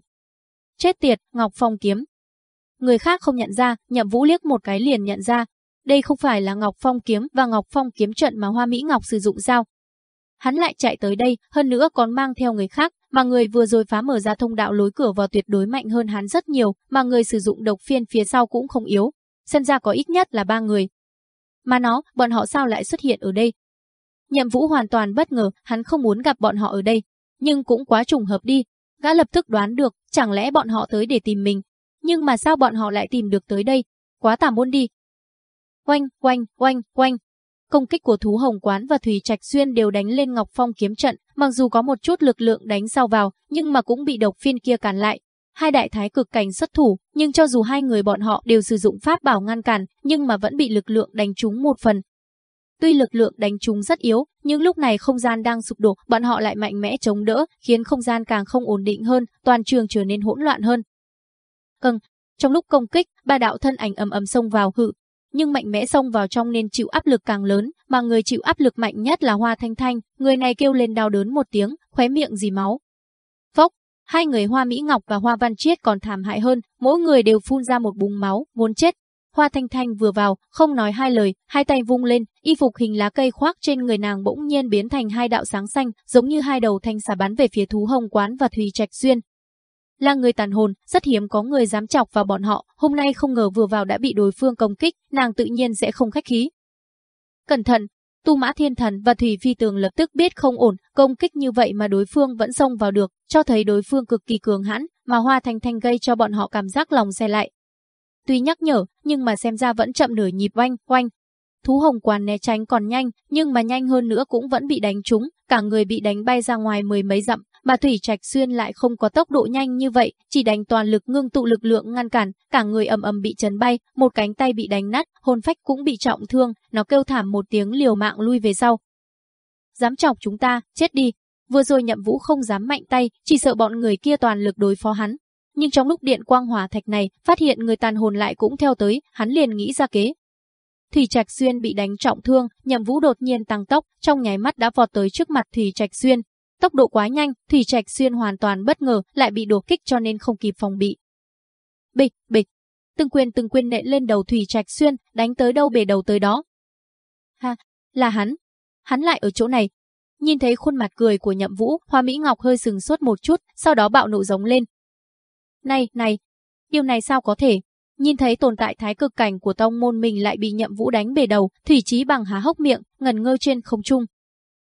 Chết tiệt, Ngọc Phong kiếm. Người khác không nhận ra, Nhậm Vũ liếc một cái liền nhận ra, đây không phải là Ngọc Phong kiếm và Ngọc Phong kiếm trận mà Hoa Mỹ Ngọc sử dụng sao? Hắn lại chạy tới đây, hơn nữa còn mang theo người khác, mà người vừa rồi phá mở ra thông đạo lối cửa vào tuyệt đối mạnh hơn hắn rất nhiều, mà người sử dụng độc phiên phía sau cũng không yếu. Xem ra có ít nhất là ba người. Mà nó, bọn họ sao lại xuất hiện ở đây? Nhậm Vũ hoàn toàn bất ngờ, hắn không muốn gặp bọn họ ở đây. Nhưng cũng quá trùng hợp đi. Gã lập tức đoán được, chẳng lẽ bọn họ tới để tìm mình. Nhưng mà sao bọn họ lại tìm được tới đây? Quá tà môn đi. Oanh, oanh, oanh, oanh, công kích của thú hồng quán và thủy trạch xuyên đều đánh lên Ngọc Phong kiếm trận, mặc dù có một chút lực lượng đánh sau vào, nhưng mà cũng bị độc phiên kia cản lại. Hai đại thái cực cảnh xuất thủ, nhưng cho dù hai người bọn họ đều sử dụng pháp bảo ngăn cản, nhưng mà vẫn bị lực lượng đánh trúng một phần. Tuy lực lượng đánh trúng rất yếu, nhưng lúc này không gian đang sụp đổ, bọn họ lại mạnh mẽ chống đỡ, khiến không gian càng không ổn định hơn, toàn trường trở nên hỗn loạn hơn. Cần, trong lúc công kích, ba đạo thân ảnh ầm ầm xông vào hự, nhưng mạnh mẽ xông vào trong nên chịu áp lực càng lớn, mà người chịu áp lực mạnh nhất là Hoa Thanh Thanh, người này kêu lên đau đớn một tiếng, khóe miệng dì máu. Phốc, hai người Hoa Mỹ Ngọc và Hoa Văn Chiết còn thảm hại hơn, mỗi người đều phun ra một búng máu, muốn chết. Hoa Thanh Thanh vừa vào, không nói hai lời, hai tay vung lên, y phục hình lá cây khoác trên người nàng bỗng nhiên biến thành hai đạo sáng xanh, giống như hai đầu thanh xà bắn về phía thú hồng quán và Thùy Trạch Xuyên, là người tàn hồn, rất hiếm có người dám chọc vào bọn họ, hôm nay không ngờ vừa vào đã bị đối phương công kích, nàng tự nhiên sẽ không khách khí. Cẩn thận, Tu Mã Thiên Thần và Thủy Phi Tường lập tức biết không ổn, công kích như vậy mà đối phương vẫn xông vào được, cho thấy đối phương cực kỳ cường hãn, mà Hoa Thanh Thanh gây cho bọn họ cảm giác lòng xe lại. Tuy nhắc nhở, nhưng mà xem ra vẫn chậm nửa nhịp oanh, oanh. Thú hồng quan né tránh còn nhanh, nhưng mà nhanh hơn nữa cũng vẫn bị đánh trúng, cả người bị đánh bay ra ngoài mười mấy dặm, mà Thủy Trạch Xuyên lại không có tốc độ nhanh như vậy, chỉ đánh toàn lực ngưng tụ lực lượng ngăn cản, cả người ầm ầm bị chấn bay, một cánh tay bị đánh nát, hồn phách cũng bị trọng thương, nó kêu thảm một tiếng liều mạng lui về sau. Dám chọc chúng ta, chết đi. Vừa rồi Nhậm Vũ không dám mạnh tay, chỉ sợ bọn người kia toàn lực đối phó hắn. Nhưng trong lúc điện quang hỏa thạch này, phát hiện người tàn hồn lại cũng theo tới, hắn liền nghĩ ra kế, Thủy Trạch Xuyên bị đánh trọng thương, Nhậm Vũ đột nhiên tăng tốc, trong nháy mắt đã vọt tới trước mặt Thủy Trạch Xuyên, Tốc độ quá nhanh, Thủy Trạch Xuyên hoàn toàn bất ngờ, lại bị đột kích cho nên không kịp phòng bị. Bịch, bịch. Từng quyền từng quyền nện lên đầu Thủy Trạch Xuyên, đánh tới đâu bể đầu tới đó. Ha, là hắn. Hắn lại ở chỗ này. Nhìn thấy khuôn mặt cười của Nhậm Vũ, Hoa Mỹ Ngọc hơi sừng sốt một chút, sau đó bạo nộ giống lên. Này, này, điều này sao có thể? Nhìn thấy tồn tại thái cực cảnh của tông môn mình lại bị Nhậm Vũ đánh bể đầu, Thủy Chí bằng há hốc miệng, ngần ngơ trên không trung.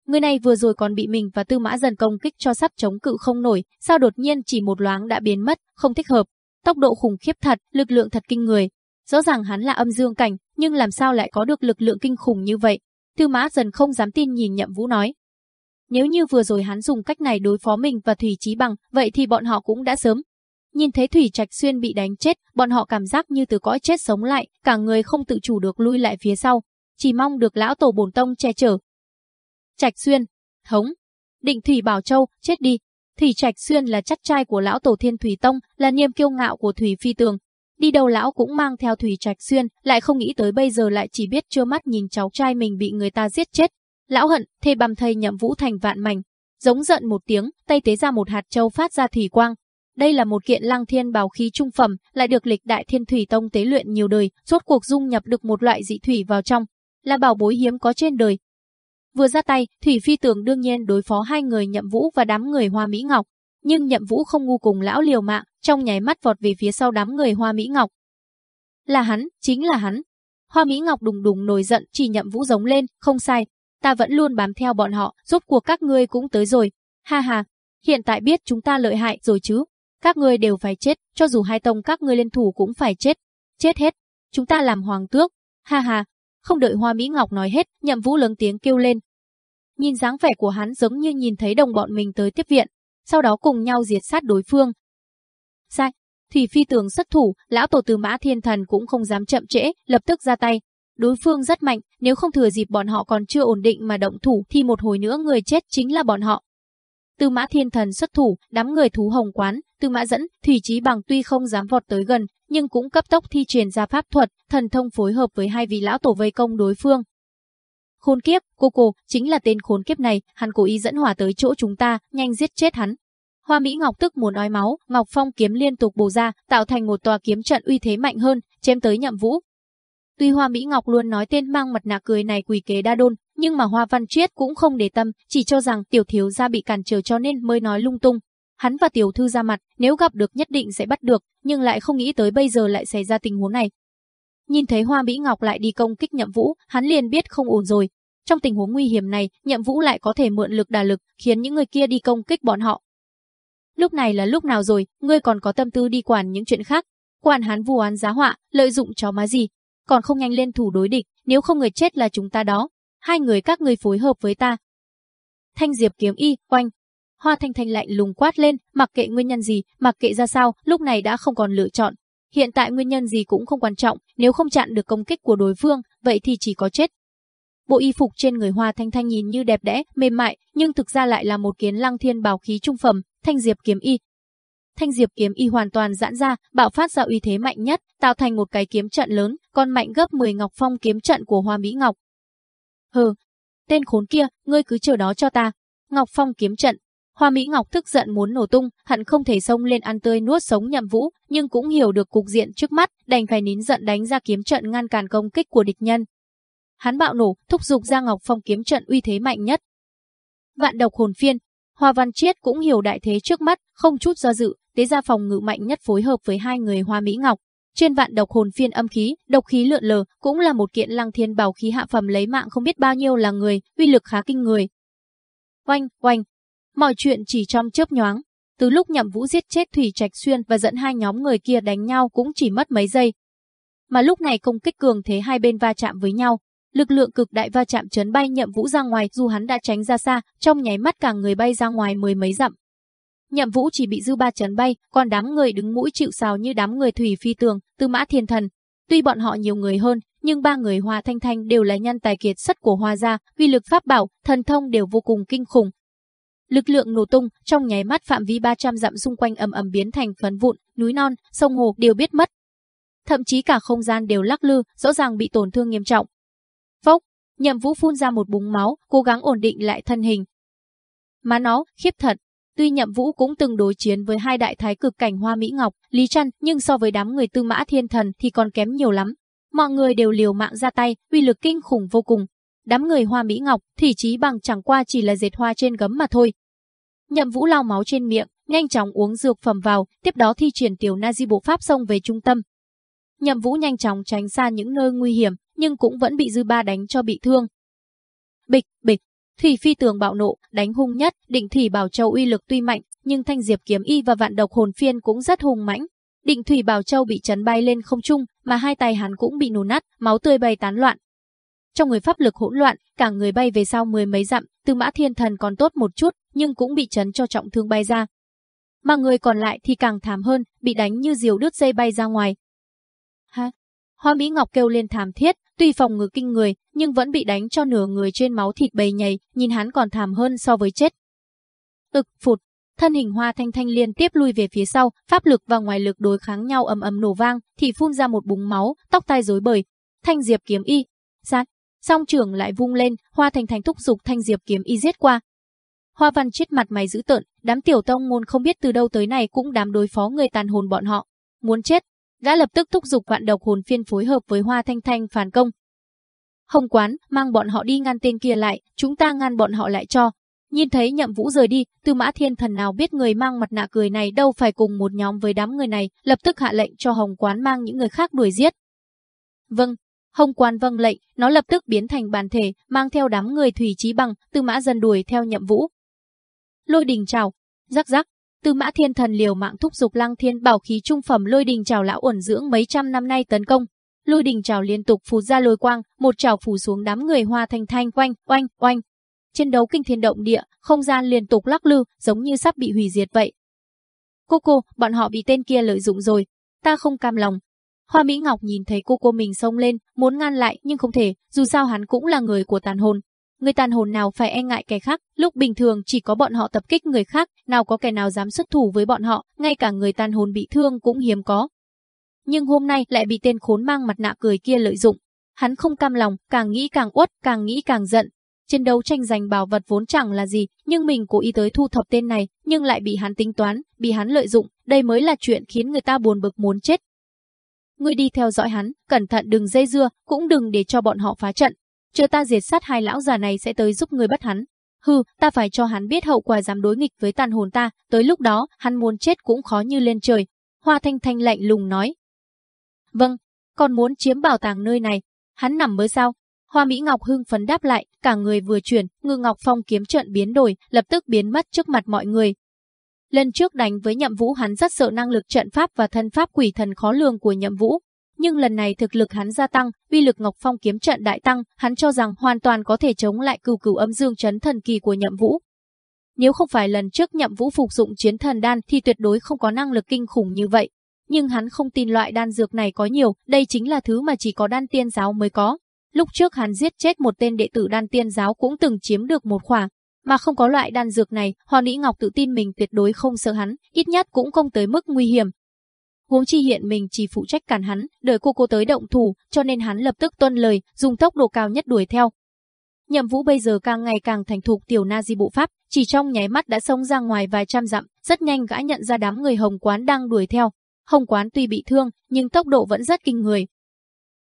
Người này vừa rồi còn bị mình và Tư Mã Dần công kích cho sắp chống cự không nổi, sao đột nhiên chỉ một loáng đã biến mất, không thích hợp. Tốc độ khủng khiếp thật, lực lượng thật kinh người. Rõ ràng hắn là âm dương cảnh, nhưng làm sao lại có được lực lượng kinh khủng như vậy? Tư Mã Dần không dám tin nhìn Nhậm Vũ nói. Nếu như vừa rồi hắn dùng cách này đối phó mình và Thủy Chí Bằng, vậy thì bọn họ cũng đã sớm. Nhìn thấy Thủy Trạch Xuyên bị đánh chết, bọn họ cảm giác như từ cõi chết sống lại, cả người không tự chủ được lui lại phía sau, chỉ mong được lão tổ bổn tông che chở. Trạch Xuyên, thống, Định Thủy Bảo Châu, chết đi. Thủy Trạch Xuyên là chắc trai của lão tổ Thiên Thủy Tông, là niềm kiêu ngạo của Thủy Phi Tường. Đi đâu lão cũng mang theo Thủy Trạch Xuyên, lại không nghĩ tới bây giờ lại chỉ biết trơ mắt nhìn cháu trai mình bị người ta giết chết. Lão hận, thê bằm thầy nhậm vũ thành vạn mảnh. Giống giận một tiếng, tay tế ra một hạt châu phát ra thủy quang, đây là một kiện lăng thiên bảo khí trung phẩm, lại được lịch đại thiên thủy tông tế luyện nhiều đời, rốt cuộc dung nhập được một loại dị thủy vào trong, là bảo bối hiếm có trên đời. Vừa ra tay, Thủy Phi tường đương nhiên đối phó hai người nhậm vũ và đám người Hoa Mỹ Ngọc. Nhưng nhậm vũ không ngu cùng lão liều mạng, trong nháy mắt vọt về phía sau đám người Hoa Mỹ Ngọc. Là hắn, chính là hắn. Hoa Mỹ Ngọc đùng đùng nổi giận, chỉ nhậm vũ giống lên, không sai. Ta vẫn luôn bám theo bọn họ, rốt cuộc các ngươi cũng tới rồi. Ha ha, hiện tại biết chúng ta lợi hại rồi chứ. Các ngươi đều phải chết, cho dù hai tông các ngươi liên thủ cũng phải chết. Chết hết. Chúng ta làm hoàng tước. Ha ha. Không đợi Hoa Mỹ Ngọc nói hết, nhậm vũ lớn tiếng kêu lên. Nhìn dáng vẻ của hắn giống như nhìn thấy đồng bọn mình tới tiếp viện, sau đó cùng nhau diệt sát đối phương. Sai. thì phi tường xuất thủ, lão tổ từ mã thiên thần cũng không dám chậm trễ, lập tức ra tay. Đối phương rất mạnh, nếu không thừa dịp bọn họ còn chưa ổn định mà động thủ thì một hồi nữa người chết chính là bọn họ. Tư mã thiên thần xuất thủ, đám người thú hồng quán, tư mã dẫn, thủy trí bằng tuy không dám vọt tới gần, nhưng cũng cấp tốc thi truyền ra pháp thuật, thần thông phối hợp với hai vị lão tổ vây công đối phương. Khốn kiếp, cô cô, chính là tên khốn kiếp này, hắn cố ý dẫn hỏa tới chỗ chúng ta, nhanh giết chết hắn. Hoa Mỹ Ngọc tức muốn nói máu, Ngọc Phong kiếm liên tục bổ ra, tạo thành một tòa kiếm trận uy thế mạnh hơn, chém tới Nhậm Vũ. Tuy Hoa Mỹ Ngọc luôn nói tên mang mặt nạ cười này quỷ kế đa đôn, nhưng mà Hoa Văn Triết cũng không để tâm, chỉ cho rằng tiểu thiếu gia bị cản trở cho nên mới nói lung tung. Hắn và tiểu thư ra mặt, nếu gặp được nhất định sẽ bắt được, nhưng lại không nghĩ tới bây giờ lại xảy ra tình huống này. Nhìn thấy Hoa Mỹ Ngọc lại đi công kích Nhậm Vũ, hắn liền biết không ổn rồi. Trong tình huống nguy hiểm này, Nhậm Vũ lại có thể mượn lực đả lực, khiến những người kia đi công kích bọn họ. Lúc này là lúc nào rồi, ngươi còn có tâm tư đi quản những chuyện khác? Quản hắn vu oán giá họa, lợi dụng chó má gì? Còn không nhanh lên thủ đối địch, nếu không người chết là chúng ta đó hai người các người phối hợp với ta. Thanh Diệp kiếm y, oanh. Hoa Thanh Thanh lạnh lùng quát lên, mặc kệ nguyên nhân gì, mặc kệ ra sao, lúc này đã không còn lựa chọn. Hiện tại nguyên nhân gì cũng không quan trọng, nếu không chặn được công kích của đối phương, vậy thì chỉ có chết. Bộ y phục trên người Hoa Thanh Thanh nhìn như đẹp đẽ, mềm mại, nhưng thực ra lại là một kiến lăng thiên bảo khí trung phẩm, Thanh Diệp kiếm y. Thanh Diệp kiếm y hoàn toàn giãn ra, bạo phát ra uy thế mạnh nhất, tạo thành một cái kiếm trận lớn, còn mạnh gấp 10 Ngọc Phong kiếm trận của Hoa Mỹ Ngọc. Hừ, tên khốn kia, ngươi cứ chờ đó cho ta. Ngọc Phong kiếm trận. Hoa Mỹ Ngọc tức giận muốn nổ tung, hận không thể xông lên ăn tươi nuốt sống nhậm vũ, nhưng cũng hiểu được cục diện trước mắt, đành phải nín giận đánh ra kiếm trận ngăn cản công kích của địch nhân. Hắn bạo nổ, thúc giục ra Ngọc Phong kiếm trận uy thế mạnh nhất. Vạn độc hồn phiên, Hoa Văn Chiết cũng hiểu đại thế trước mắt, không chút do dự, tế ra phòng ngự mạnh nhất phối hợp với hai người Hoa Mỹ Ngọc, trên vạn độc hồn phiên âm khí, độc khí lượn lờ, cũng là một kiện lăng thiên bảo khí hạ phẩm lấy mạng không biết bao nhiêu là người, uy lực khá kinh người. Oanh, oanh. Mọi chuyện chỉ trong chớp nhoáng. Từ lúc nhậm vũ giết chết Thủy Trạch Xuyên và dẫn hai nhóm người kia đánh nhau cũng chỉ mất mấy giây. Mà lúc này công kích cường thế hai bên va chạm với nhau. Lực lượng cực đại va chạm chấn bay nhậm vũ ra ngoài dù hắn đã tránh ra xa, trong nháy mắt cả người bay ra ngoài mười mấy dặm. Nhậm Vũ chỉ bị dư ba chấn bay, còn đám người đứng mũi chịu sào như đám người thủy phi tường, tư mã thiên thần. Tuy bọn họ nhiều người hơn, nhưng ba người Hoa Thanh Thanh đều là nhân tài kiệt xuất của Hoa gia, uy lực pháp bảo, thần thông đều vô cùng kinh khủng. Lực lượng nổ tung, trong nháy mắt phạm vi 300 dặm xung quanh ầm ầm biến thành phấn vụn, núi non, sông hồ đều biết mất. Thậm chí cả không gian đều lắc lư, rõ ràng bị tổn thương nghiêm trọng. Phốc, Nhậm Vũ phun ra một búng máu, cố gắng ổn định lại thân hình. Má nó, khiếp thật, Tuy Nhậm Vũ cũng từng đối chiến với hai đại thái cực cảnh Hoa Mỹ Ngọc, Lý Trăn, nhưng so với đám người Tư Mã Thiên Thần thì còn kém nhiều lắm. Mọi người đều liều mạng ra tay, uy lực kinh khủng vô cùng. Đám người Hoa Mỹ Ngọc, thì chí bằng chẳng qua chỉ là dệt hoa trên gấm mà thôi. Nhậm Vũ lau máu trên miệng, nhanh chóng uống dược phẩm vào, tiếp đó thi triển tiểu na di bộ pháp xông về trung tâm. Nhậm Vũ nhanh chóng tránh xa những nơi nguy hiểm, nhưng cũng vẫn bị dư ba đánh cho bị thương. Bịch, bịch, Thủy phi tường bạo nộ, đánh hung nhất, định thủy bảo châu uy lực tuy mạnh, nhưng thanh diệp kiếm y và vạn độc hồn phiên cũng rất hùng mãnh. Định thủy bảo châu bị chấn bay lên không trung, mà hai tay hắn cũng bị nổ nát, máu tươi bay tán loạn. Trong người pháp lực hỗn loạn, cả người bay về sau mười mấy dặm, Tư Mã Thiên Thần còn tốt một chút, nhưng cũng bị chấn cho trọng thương bay ra. mà người còn lại thì càng thảm hơn, bị đánh như diều đứt dây bay ra ngoài. Ha! Hoa Mỹ Ngọc kêu lên thảm thiết, tuy phòng ngự kinh người, nhưng vẫn bị đánh cho nửa người trên máu thịt bầy nhầy, nhìn hắn còn thảm hơn so với chết. Ực, phụt, thân hình Hoa Thanh Thanh liên tiếp lui về phía sau, pháp lực và ngoài lực đối kháng nhau ầm ầm nổ vang, thì phun ra một búng máu, tóc tai rối bời. Thanh Diệp kiếm y, sát, song trưởng lại vung lên, Hoa Thanh Thanh thúc giục Thanh Diệp kiếm y giết qua. Hoa Văn chết mặt mày dữ tợn, đám tiểu tông môn không biết từ đâu tới này cũng đám đối phó người tàn hồn bọn họ. Muốn chết, gã lập tức thúc giục vạn độc hồn phiên phối hợp với Hoa Thanh Thanh phản công. Hồng quán, mang bọn họ đi ngăn tên kia lại, chúng ta ngăn bọn họ lại cho. Nhìn thấy nhậm vũ rời đi, tư mã thiên thần nào biết người mang mặt nạ cười này đâu phải cùng một nhóm với đám người này, lập tức hạ lệnh cho Hồng quán mang những người khác đuổi giết. Vâng, Hồng quán vâng lệnh, nó lập tức biến thành bàn thể, mang theo đám người thủy trí bằng, tư mã dần đuổi theo nhậm vũ. Lôi đình chào, rắc rắc, Tư Mã Thiên Thần liều mạng thúc dục Lăng Thiên bảo khí trung phẩm Lôi Đình Trảo lão uẩn dưỡng mấy trăm năm nay tấn công. Lôi Đình Trảo liên tục phù ra lôi quang, một trảo phủ xuống đám người Hoa Thanh Thanh quanh, oanh, oanh. Chiến đấu kinh thiên động địa, không gian liên tục lắc lư, giống như sắp bị hủy diệt vậy. Cô cô, bọn họ bị tên kia lợi dụng rồi, ta không cam lòng. Hoa Mỹ Ngọc nhìn thấy cô cô mình xông lên, muốn ngăn lại nhưng không thể, dù sao hắn cũng là người của tàn hồn, Người tàn hồn nào phải e ngại kẻ khác, lúc bình thường chỉ có bọn họ tập kích người khác, nào có kẻ nào dám xuất thủ với bọn họ, ngay cả người tàn hồn bị thương cũng hiếm có. Nhưng hôm nay lại bị tên khốn mang mặt nạ cười kia lợi dụng. Hắn không cam lòng, càng nghĩ càng uất, càng nghĩ càng giận. Trên đấu tranh giành bảo vật vốn chẳng là gì, nhưng mình cố ý tới thu thập tên này, nhưng lại bị hắn tính toán, bị hắn lợi dụng, đây mới là chuyện khiến người ta buồn bực muốn chết. Ngươi đi theo dõi hắn, cẩn thận đừng dây dưa, cũng đừng để cho bọn họ phá trận, chờ ta diệt sát hai lão già này sẽ tới giúp người bắt hắn. Hừ, ta phải cho hắn biết hậu quả dám đối nghịch với tàn hồn ta, tới lúc đó, hắn muốn chết cũng khó như lên trời. Hoa Thanh Thanh lạnh lùng nói. Vâng, còn muốn chiếm bảo tàng nơi này, hắn nằm mới sao? Hoa Mỹ Ngọc hưng phấn đáp lại, cả người vừa chuyển, ngư Ngọc Phong kiếm trận biến đổi, lập tức biến mất trước mặt mọi người. Lần trước đánh với nhậm vũ hắn rất sợ năng lực trận pháp và thân pháp quỷ thần khó lường của nhậm vũ, nhưng lần này thực lực hắn gia tăng, uy lực Ngọc Phong kiếm trận đại tăng, hắn cho rằng hoàn toàn có thể chống lại cửu cửu âm dương chấn thần kỳ của Nhậm Vũ. Nếu không phải lần trước Nhậm Vũ phục dụng chiến thần đan thì tuyệt đối không có năng lực kinh khủng như vậy. Nhưng hắn không tin loại đan dược này có nhiều, đây chính là thứ mà chỉ có đan tiên giáo mới có. Lúc trước hắn giết chết một tên đệ tử đan tiên giáo cũng từng chiếm được một khỏa, mà không có loại đan dược này, Hoa Nĩ Ngọc tự tin mình tuyệt đối không sợ hắn, ít nhất cũng không tới mức nguy hiểm, Huống chi hiện mình chỉ phụ trách cản hắn, đợi cô cô tới động thủ, cho nên hắn lập tức tuân lời, dùng tốc độ cao nhất đuổi theo. Nhậm Vũ bây giờ càng ngày càng thành thục tiểu na di bộ pháp, chỉ trong nháy mắt đã xông ra ngoài vài trăm dặm, rất nhanh gã nhận ra đám người Hồng Quán đang đuổi theo. Hồng Quán tuy bị thương, nhưng tốc độ vẫn rất kinh người.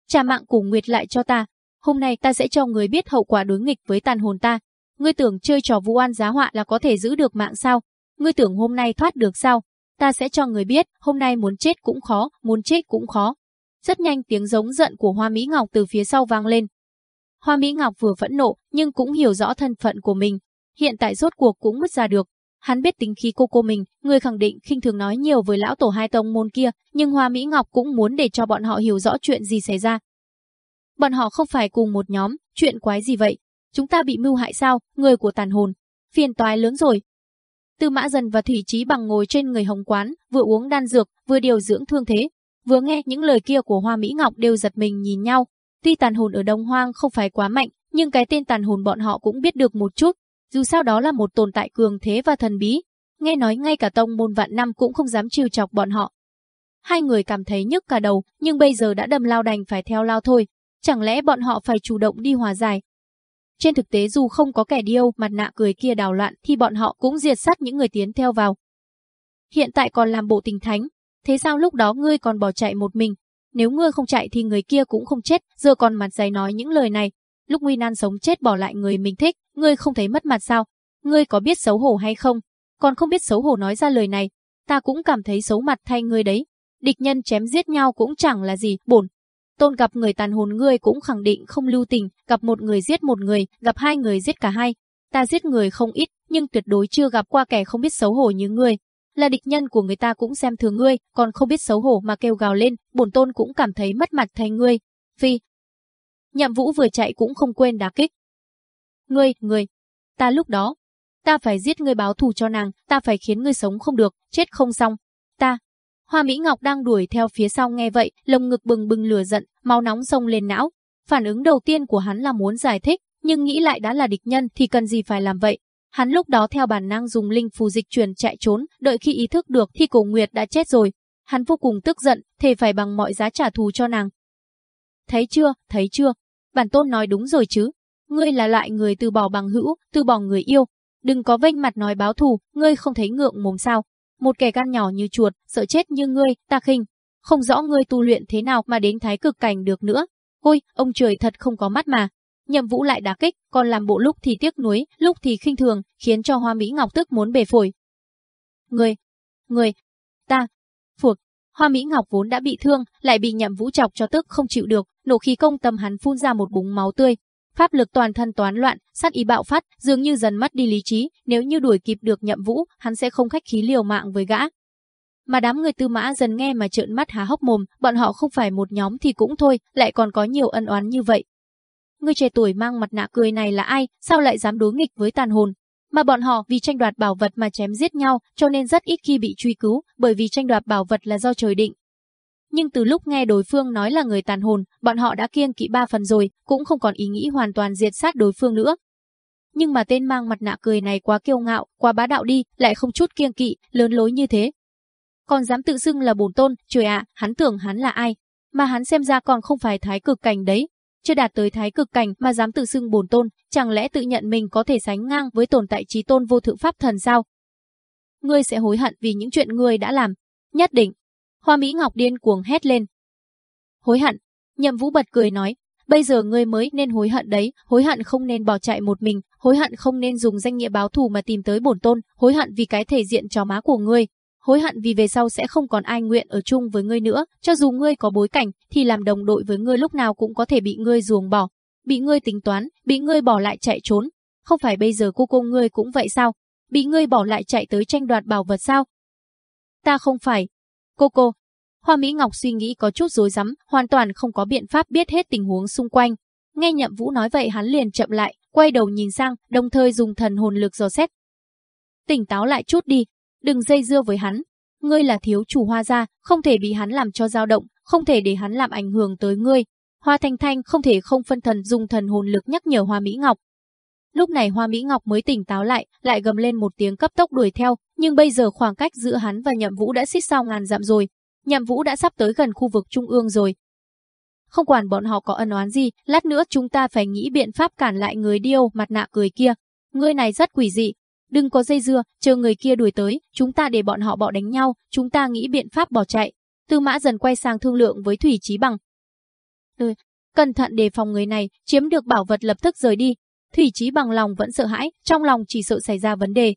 Trả mạng của Nguyệt lại cho ta, hôm nay ta sẽ cho người biết hậu quả đối nghịch với tàn hồn ta. Ngươi tưởng chơi trò vu oan giá họa là có thể giữ được mạng sao? Ngươi tưởng hôm nay thoát được sao? Ta sẽ cho người biết, hôm nay muốn chết cũng khó, muốn chết cũng khó. Rất nhanh tiếng giống giận của Hoa Mỹ Ngọc từ phía sau vang lên. Hoa Mỹ Ngọc vừa phẫn nộ, nhưng cũng hiểu rõ thân phận của mình. Hiện tại rốt cuộc cũng mất ra được. Hắn biết tính khí cô cô mình, người khẳng định khinh thường nói nhiều với lão tổ hai tông môn kia, nhưng Hoa Mỹ Ngọc cũng muốn để cho bọn họ hiểu rõ chuyện gì xảy ra. Bọn họ không phải cùng một nhóm, chuyện quái gì vậy? Chúng ta bị mưu hại sao, người của tàn hồn. Phiền toái lớn rồi, Tư Mã Dần và Thủy Chí Bằng ngồi trên người hồng quán, vừa uống đan dược, vừa điều dưỡng thương thế. Vừa nghe những lời kia của Hoa Mỹ Ngọc đều giật mình nhìn nhau. Tuy tàn hồn ở Đông Hoang không phải quá mạnh, nhưng cái tên tàn hồn bọn họ cũng biết được một chút. Dù sao đó là một tồn tại cường thế và thần bí. Nghe nói ngay cả tông môn vạn năm cũng không dám trêu chọc bọn họ. Hai người cảm thấy nhức cả đầu, nhưng bây giờ đã đâm lao đành phải theo lao thôi. Chẳng lẽ bọn họ phải chủ động đi hòa giải, trên thực tế dù không có kẻ điêu mặt nạ cười kia đào loạn thì bọn họ cũng diệt sát những người tiến theo vào. Hiện tại còn làm bộ tình thánh, thế sao lúc đó ngươi còn bỏ chạy một mình? Nếu ngươi không chạy thì người kia cũng không chết, giờ còn mặt dày nói những lời này. Lúc nguy nan sống chết bỏ lại người mình thích, ngươi không thấy mất mặt sao? Ngươi có biết xấu hổ hay không? Còn không biết xấu hổ nói ra lời này, ta cũng cảm thấy xấu mặt thay ngươi đấy. Địch nhân chém giết nhau cũng chẳng là gì, bổn Tôn gặp người tàn hồn ngươi cũng khẳng định không lưu tình, gặp một người giết một người, gặp hai người giết cả hai. Ta giết người không ít, nhưng tuyệt đối chưa gặp qua kẻ không biết xấu hổ như ngươi. Là địch nhân của người ta cũng xem thường ngươi, còn không biết xấu hổ mà kêu gào lên, bổn tôn cũng cảm thấy mất mặt thay ngươi. Phi. Nhậm vũ vừa chạy cũng không quên đá kích. Ngươi, ngươi. Ta lúc đó. ta phải giết ngươi báo thù cho nàng, ta phải khiến ngươi sống không được, chết không xong. Ta. Hoa Mỹ Ngọc đang đuổi theo phía sau nghe vậy, lồng ngực bừng bừng lửa giận, máu nóng sông lên não. Phản ứng đầu tiên của hắn là muốn giải thích, nhưng nghĩ lại đã là địch nhân thì cần gì phải làm vậy. Hắn lúc đó theo bản năng dùng linh phù dịch truyền chạy trốn, đợi khi ý thức được thì cổ Nguyệt đã chết rồi. Hắn vô cùng tức giận, thề phải bằng mọi giá trả thù cho nàng. Thấy chưa, thấy chưa, bản tôn nói đúng rồi chứ. Ngươi là loại người từ bỏ bằng hữu, từ bỏ người yêu. Đừng có vênh mặt nói báo thù, ngươi không thấy ngượng mồm sao. Một kẻ gan nhỏ như chuột, sợ chết như ngươi, ta khinh. Không rõ ngươi tu luyện thế nào mà đến thái cực cảnh được nữa. Ôi, ông trời thật không có mắt mà. Nhậm Vũ lại đả kích, còn làm bộ lúc thì tiếc nuối, lúc thì khinh thường, khiến cho Hoa Mỹ Ngọc tức muốn bể phổi. Người, người, ta, phuộc. Hoa Mỹ Ngọc vốn đã bị thương, lại bị Nhậm Vũ chọc cho tức không chịu được, nổ khí công tâm hắn phun ra một búng máu tươi. Pháp lực toàn thân toán loạn, sát ý bạo phát, dường như dần mất đi lý trí, nếu như đuổi kịp được Nhậm Vũ, hắn sẽ không khách khí liều mạng với gã. Mà đám người tư mã dần nghe mà trợn mắt há hốc mồm, bọn họ không phải một nhóm thì cũng thôi, lại còn có nhiều ân oán như vậy, Người trẻ tuổi mang mặt nạ cười này là ai, sao lại dám đối nghịch với tàn hồn? Mà bọn họ vì tranh đoạt bảo vật mà chém giết nhau, cho nên rất ít khi bị truy cứu, bởi vì tranh đoạt bảo vật là do trời định. Nhưng từ lúc nghe đối phương nói là người tàn hồn, bọn họ đã kiêng kỵ ba phần rồi, cũng không còn ý nghĩ hoàn toàn diệt sát đối phương nữa. Nhưng mà tên mang mặt nạ cười này quá kiêu ngạo, quá bá đạo đi, lại không chút kiêng kỵ, lớn lối như thế. Còn dám tự xưng là bổn tôn, trời ạ, hắn tưởng hắn là ai? Mà hắn xem ra còn không phải thái cực cảnh đấy, chưa đạt tới thái cực cảnh mà dám tự xưng bổn tôn, chẳng lẽ tự nhận mình có thể sánh ngang với tồn tại trí tôn vô thượng pháp thần sao? Ngươi sẽ hối hận vì những chuyện ngươi đã làm, nhất định. Hoa Mỹ Ngọc điên cuồng hét lên. Hối hận, Nhậm Vũ bật cười nói, bây giờ ngươi mới nên hối hận đấy, hối hận không nên bỏ chạy một mình, hối hận không nên dùng danh nghĩa báo thù mà tìm tới bổn tôn, hối hận vì cái thể diện chó má của ngươi, hối hận vì về sau sẽ không còn ai nguyện ở chung với ngươi nữa, cho dù ngươi có bối cảnh, thì làm đồng đội với ngươi lúc nào cũng có thể bị ngươi ruồng bỏ, bị ngươi tính toán, bị ngươi bỏ lại chạy trốn. Không phải bây giờ cô cô ngươi cũng vậy sao? Bị ngươi bỏ lại chạy tới tranh đoạt bảo vật sao? Ta không phải. Cô cô. Hoa Mỹ Ngọc suy nghĩ có chút rối rắm, hoàn toàn không có biện pháp biết hết tình huống xung quanh. Nghe Nhậm Vũ nói vậy hắn liền chậm lại, quay đầu nhìn sang, đồng thời dùng thần hồn lực dò xét. Tỉnh táo lại chút đi, đừng dây dưa với hắn. Ngươi là thiếu chủ hoa gia, không thể bị hắn làm cho dao động, không thể để hắn làm ảnh hưởng tới ngươi. Hoa Thanh Thanh không thể không phân thần dùng thần hồn lực nhắc nhở Hoa Mỹ Ngọc. Lúc này Hoa Mỹ Ngọc mới tỉnh táo lại, lại gầm lên một tiếng cấp tốc đuổi theo, nhưng bây giờ khoảng cách giữa hắn và Nhậm Vũ đã xích sao ngàn dặm rồi. Nhậm Vũ đã sắp tới gần khu vực trung ương rồi. Không quản bọn họ có ân oán gì, lát nữa chúng ta phải nghĩ biện pháp cản lại người điêu mặt nạ cười kia. Người này rất quỷ dị, Đừng có dây dưa, chờ người kia đuổi tới, chúng ta để bọn họ bỏ đánh nhau, chúng ta nghĩ biện pháp bỏ chạy. Tư mã dần quay sang thương lượng với Thủy Chí Bằng. Ừ, cẩn thận đề phòng người này, chiếm được bảo vật lập tức rời đi. Thủy Chí Bằng lòng vẫn sợ hãi, trong lòng chỉ sợ xảy ra vấn đề.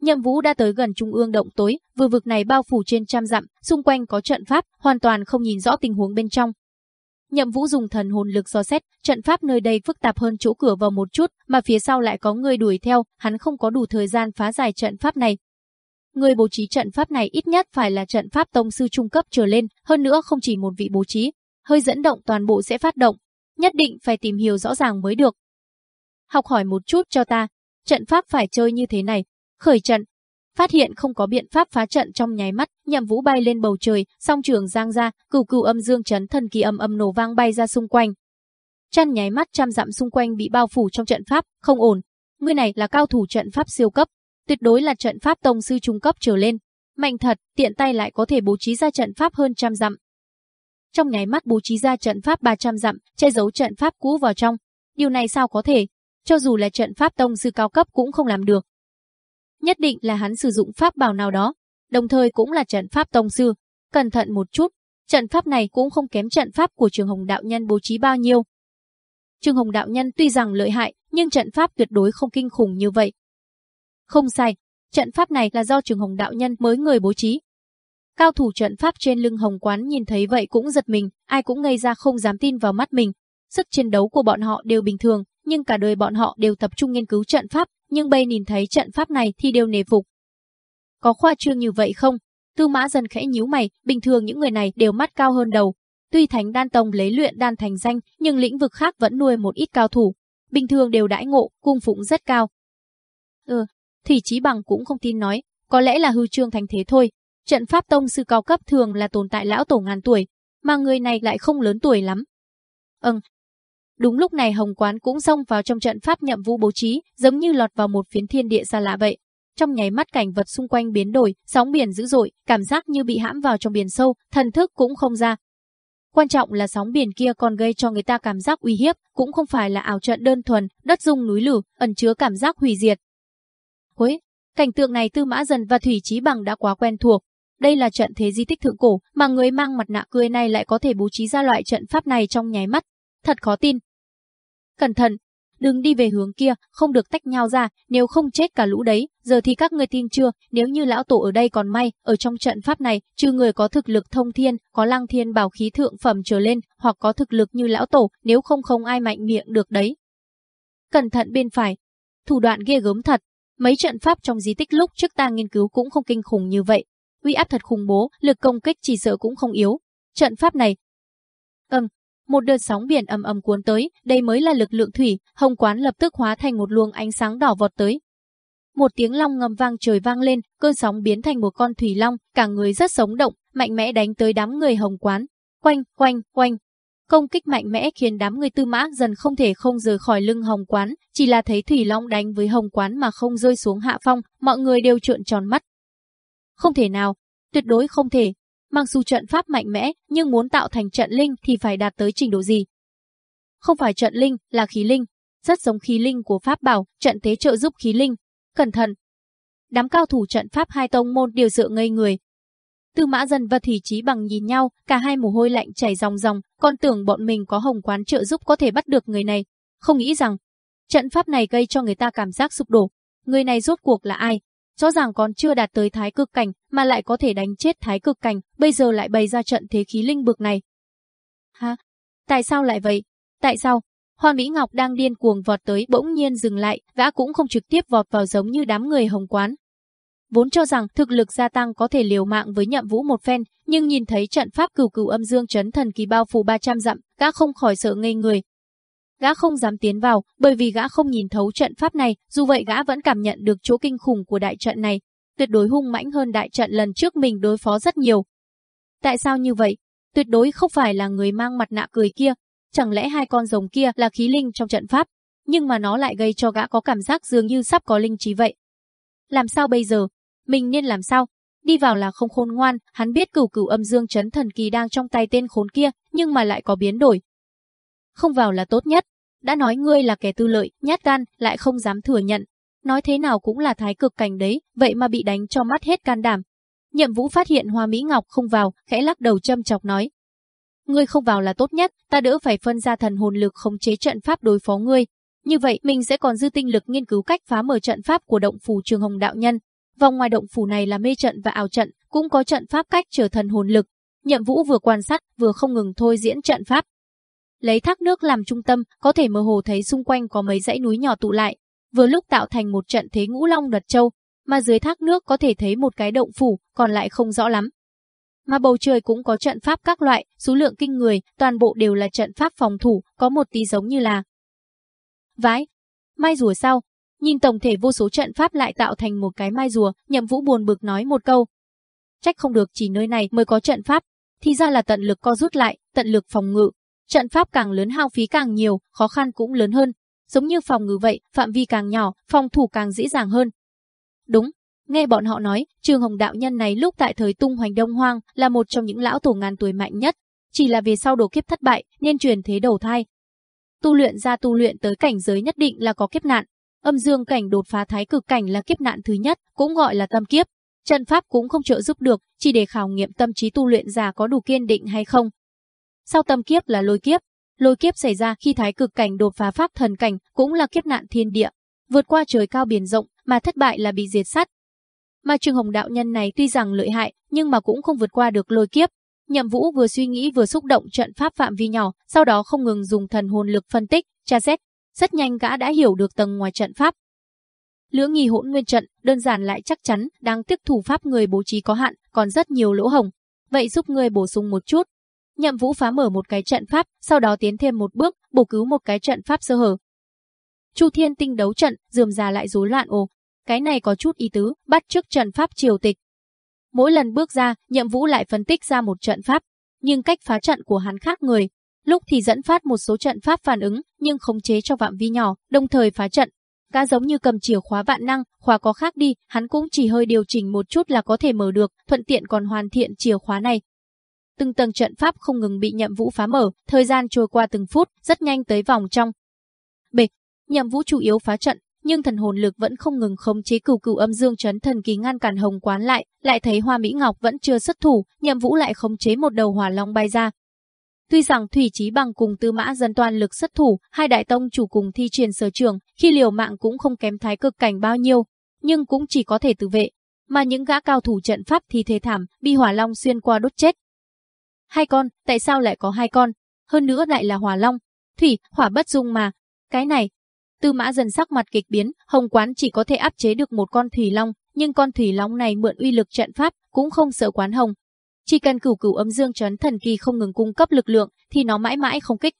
Nhậm Vũ đã tới gần trung ương động tối, vừa vực này bao phủ trên trăm dặm, xung quanh có trận pháp, hoàn toàn không nhìn rõ tình huống bên trong. Nhậm Vũ dùng thần hồn lực dò xét, trận pháp nơi đây phức tạp hơn chỗ cửa vào một chút, mà phía sau lại có người đuổi theo, hắn không có đủ thời gian phá giải trận pháp này. Người bố trí trận pháp này ít nhất phải là trận pháp tông sư trung cấp trở lên, hơn nữa không chỉ một vị bố trí, hơi dẫn động toàn bộ sẽ phát động, nhất định phải tìm hiểu rõ ràng mới được. Học hỏi một chút cho ta, trận pháp phải chơi như thế này, khởi trận, Phát hiện không có biện pháp phá trận trong nháy mắt, nhậm vũ bay lên bầu trời, song trường giang ra, cửu cửu âm dương chấn thần kỳ âm âm nổ vang bay ra xung quanh. Chăn nháy mắt trăm dặm xung quanh bị bao phủ trong trận pháp, không ổn. Người này là cao thủ trận pháp siêu cấp, tuyệt đối là trận pháp tông sư trung cấp trở lên. Mạnh thật, tiện tay lại có thể bố trí ra trận pháp hơn trăm dặm. Trong nháy mắt bố trí ra trận pháp 300 dặm, che giấu trận pháp cũ vào trong. Điều này sao có thể? Cho dù là trận pháp tông sư cao cấp cũng không làm được nhất định là hắn sử dụng pháp bảo nào đó, đồng thời cũng là trận pháp tông sư. Cẩn thận một chút, trận pháp này cũng không kém trận pháp của Trường Hồng Đạo Nhân bố trí bao nhiêu. Trường Hồng Đạo Nhân tuy rằng lợi hại, nhưng trận pháp tuyệt đối không kinh khủng như vậy. Không sai, trận pháp này là do Trường Hồng Đạo Nhân mới người bố trí. Cao thủ trận pháp trên lưng Hồng Quán nhìn thấy vậy cũng giật mình, ai cũng ngây ra không dám tin vào mắt mình. Sức chiến đấu của bọn họ đều bình thường, nhưng cả đời bọn họ đều tập trung nghiên cứu trận pháp, nhưng bây nhìn thấy trận pháp này thì đều nề phục. Có khoa trương như vậy không? Tư mã dần khẽ nhíu mày, bình thường những người này đều mắt cao hơn đầu. Tuy thánh đan tông lấy luyện đan thành danh, nhưng lĩnh vực khác vẫn nuôi một ít cao thủ. Bình thường đều đãi ngộ, cung phụng rất cao. Ừ, Thủy Chí Bằng cũng không tin nói, có lẽ là hư trương thành thế thôi. Trận pháp tông sư cao cấp thường là tồn tại lão tổ ngàn tuổi, mà người này lại không lớn tuổi lắm. Ừm. Đúng lúc này Hồng Quán cũng xông vào trong trận pháp nhậm vũ bố trí, giống như lọt vào một phiến thiên địa xa lạ vậy. Trong nháy mắt cảnh vật xung quanh biến đổi, sóng biển dữ dội, cảm giác như bị hãm vào trong biển sâu, thần thức cũng không ra. Quan trọng là sóng biển kia còn gây cho người ta cảm giác uy hiếp, cũng không phải là ảo trận đơn thuần, đất dung núi lử, ẩn chứa cảm giác hủy diệt. Hối, cảnh tượng này Tư Mã Dần và Thủy Chí Bằng đã quá quen thuộc. Đây là trận thế di tích thượng cổ, mà người mang mặt nạ cười này lại có thể bố trí ra loại trận pháp này trong nháy mắt. Thật khó tin. Cẩn thận, đừng đi về hướng kia, không được tách nhau ra, nếu không chết cả lũ đấy, giờ thì các người tin chưa, nếu như lão tổ ở đây còn may, ở trong trận pháp này, trừ người có thực lực thông thiên, có lăng thiên bảo khí thượng phẩm trở lên, hoặc có thực lực như lão tổ, nếu không không ai mạnh miệng được đấy. Cẩn thận bên phải, thủ đoạn ghê gớm thật, mấy trận pháp trong di tích lúc trước ta nghiên cứu cũng không kinh khủng như vậy, uy áp thật khủng bố, lực công kích chỉ sợ cũng không yếu. Trận pháp này, Ừm, một đợt sóng biển ầm ầm cuốn tới, đây mới là lực lượng thủy, hồng quán lập tức hóa thành một luồng ánh sáng đỏ vọt tới. Một tiếng long ngầm vang trời vang lên, cơn sóng biến thành một con thủy long, cả người rất sống động, mạnh mẽ đánh tới đám người hồng quán. Quanh, quanh, quanh. Công kích mạnh mẽ khiến đám người tư mã dần không thể không rời khỏi lưng hồng quán, chỉ là thấy thủy long đánh với hồng quán mà không rơi xuống hạ phong, mọi người đều trợn tròn mắt. Không thể nào, tuyệt đối không thể, Mặc dù trận pháp mạnh mẽ, nhưng muốn tạo thành trận linh thì phải đạt tới trình độ gì? Không phải trận linh, là khí linh. Rất giống khí linh của pháp bảo, trận tế trợ giúp khí linh. Cẩn thận! Đám cao thủ trận pháp hai tông môn đều dựa ngây người. Tư mã dần và thủy trí bằng nhìn nhau, cả hai mồ hôi lạnh chảy ròng ròng, còn tưởng bọn mình có hồng quán trợ giúp có thể bắt được người này. Không nghĩ rằng, trận pháp này gây cho người ta cảm giác sụp đổ. Người này rốt cuộc là ai? Rõ ràng còn chưa đạt tới thái cực cảnh mà lại có thể đánh chết thái cực cảnh, bây giờ lại bày ra trận thế khí linh bực này. Ha? Tại sao lại vậy? Tại sao? Hoa Mỹ Ngọc đang điên cuồng vọt tới bỗng nhiên dừng lại, gã cũng không trực tiếp vọt vào giống như đám người hồng quán. Vốn cho rằng thực lực gia tăng có thể liều mạng với nhậm vũ một phen, nhưng nhìn thấy trận pháp cửu cửu âm dương chấn thần kỳ bao phủ 300 dặm, gã không khỏi sợ ngây người, Gã không dám tiến vào, bởi vì gã không nhìn thấu trận pháp này, dù vậy gã vẫn cảm nhận được chỗ kinh khủng của đại trận này, tuyệt đối hung mãnh hơn đại trận lần trước mình đối phó rất nhiều. Tại sao như vậy? Tuyệt đối không phải là người mang mặt nạ cười kia, chẳng lẽ hai con rồng kia là khí linh trong trận pháp, nhưng mà nó lại gây cho gã có cảm giác dường như sắp có linh trí vậy. Làm sao bây giờ? Mình nên làm sao? Đi vào là không khôn ngoan, hắn biết cửu cửu âm dương chấn thần kỳ đang trong tay tên khốn kia, nhưng mà lại có biến đổi, không vào là tốt nhất. Đã nói ngươi là kẻ tư lợi, nhát gan, lại không dám thừa nhận. Nói thế nào cũng là thái cực cảnh đấy, vậy mà bị đánh cho mắt hết can đảm. Nhậm Vũ phát hiện Hoa Mỹ Ngọc không vào, khẽ lắc đầu châm chọc nói. Ngươi không vào là tốt nhất, ta đỡ phải phân ra thần hồn lực khống chế trận pháp đối phó ngươi. Như vậy mình sẽ còn dư tinh lực nghiên cứu cách phá mở trận pháp của động phủ trường hồng đạo nhân. Vòng ngoài động phủ này là mê trận và ảo trận, cũng có trận pháp cách trở thần hồn lực. Nhậm Vũ vừa quan sát, vừa không ngừng thôi diễn trận pháp, Lấy thác nước làm trung tâm, có thể mơ hồ thấy xung quanh có mấy dãy núi nhỏ tụ lại, vừa lúc tạo thành một trận thế ngũ long đoạt châu, mà dưới thác nước có thể thấy một cái động phủ, còn lại không rõ lắm. Mà bầu trời cũng có trận pháp các loại, số lượng kinh người, toàn bộ đều là trận pháp phòng thủ, có một tí giống như là Vái, mai rùa sao? Nhìn tổng thể vô số trận pháp lại tạo thành một cái mai rùa, nhậm vũ buồn bực nói một câu. Trách không được chỉ nơi này mới có trận pháp, thì ra là tận lực co rút lại, tận lực phòng ngự, Trận pháp càng lớn hao phí càng nhiều, khó khăn cũng lớn hơn. Giống như phòng ngự vậy, phạm vi càng nhỏ, phòng thủ càng dễ dàng hơn. Đúng, nghe bọn họ nói, Trường Hồng đạo nhân này lúc tại thời tung hoành đông hoang là một trong những lão tổ ngàn tuổi mạnh nhất, chỉ là vì sau đồ kiếp thất bại nên truyền thế đầu thai. Tu luyện ra tu luyện tới cảnh giới nhất định là có kiếp nạn, âm dương cảnh đột phá thái cực cảnh là kiếp nạn thứ nhất, cũng gọi là tâm kiếp. Trận pháp cũng không trợ giúp được, chỉ để khảo nghiệm tâm trí tu luyện giả có đủ kiên định hay không. Sau tâm kiếp là lôi kiếp. Lôi kiếp xảy ra khi thái cực cảnh đột phá pháp thần cảnh, cũng là kiếp nạn thiên địa. Vượt qua trời cao biển rộng, mà thất bại là bị diệt sát. Mà Trương Hồng đạo nhân này tuy rằng lợi hại, nhưng mà cũng không vượt qua được lôi kiếp. Nhậm Vũ vừa suy nghĩ vừa xúc động trận pháp phạm vi nhỏ, sau đó không ngừng dùng thần hồn lực phân tích, tra xét. Rất nhanh gã đã hiểu được tầng ngoài trận pháp. Lưỡng nghi hỗn nguyên trận, đơn giản lại chắc chắn, đang tiếp thủ pháp người bố trí có hạn, còn rất nhiều lỗ hồng. Vậy giúp người bổ sung một chút, Nhậm Vũ phá mở một cái trận pháp, sau đó tiến thêm một bước, bổ cứu một cái trận pháp sơ hở. Chu Thiên Tinh đấu trận, dườm già lại rối loạn ồ. cái này có chút ý tứ, bắt trước trận pháp triều tịch. Mỗi lần bước ra, nhậm vũ lại phân tích ra một trận pháp, nhưng cách phá trận của hắn khác người. Lúc thì dẫn phát một số trận pháp phản ứng, nhưng khống chế cho phạm vi nhỏ, đồng thời phá trận. Cá giống như cầm chìa khóa vạn năng, khóa có khác đi, hắn cũng chỉ hơi điều chỉnh một chút là có thể mở được, thuận tiện còn hoàn thiện chìa khóa này. Từng tầng trận pháp không ngừng bị nhậm vũ phá mở, thời gian trôi qua từng phút, rất nhanh tới vòng trong. Bịch, nhậm vũ chủ yếu phá trận, nhưng thần hồn lực vẫn không ngừng khống chế cửu cửu âm dương chấn thần kỳ ngăn cản hồng quán lại, lại thấy Hoa Mỹ Ngọc vẫn chưa xuất thủ, Nhậm Vũ lại khống chế một đầu hỏa long bay ra. Tuy rằng Thủy Chí bằng cùng Tư Mã dân toàn lực xuất thủ, hai đại tông chủ cùng thi triển sở trường, khi liều mạng cũng không kém thái cực cảnh bao nhiêu, nhưng cũng chỉ có thể tự vệ, mà những gã cao thủ trận pháp thì thê thảm, bị hỏa long xuyên qua đốt chết. Hai con, tại sao lại có hai con? Hơn nữa lại là hỏa long. Thủy, hỏa bất dung mà. Cái này, Tư mã dần sắc mặt kịch biến, Hồng Quán chỉ có thể áp chế được một con thủy long, nhưng con thủy long này mượn uy lực trận pháp, cũng không sợ quán hồng. Chỉ cần cửu cửu âm dương chấn thần kỳ không ngừng cung cấp lực lượng, thì nó mãi mãi không kích.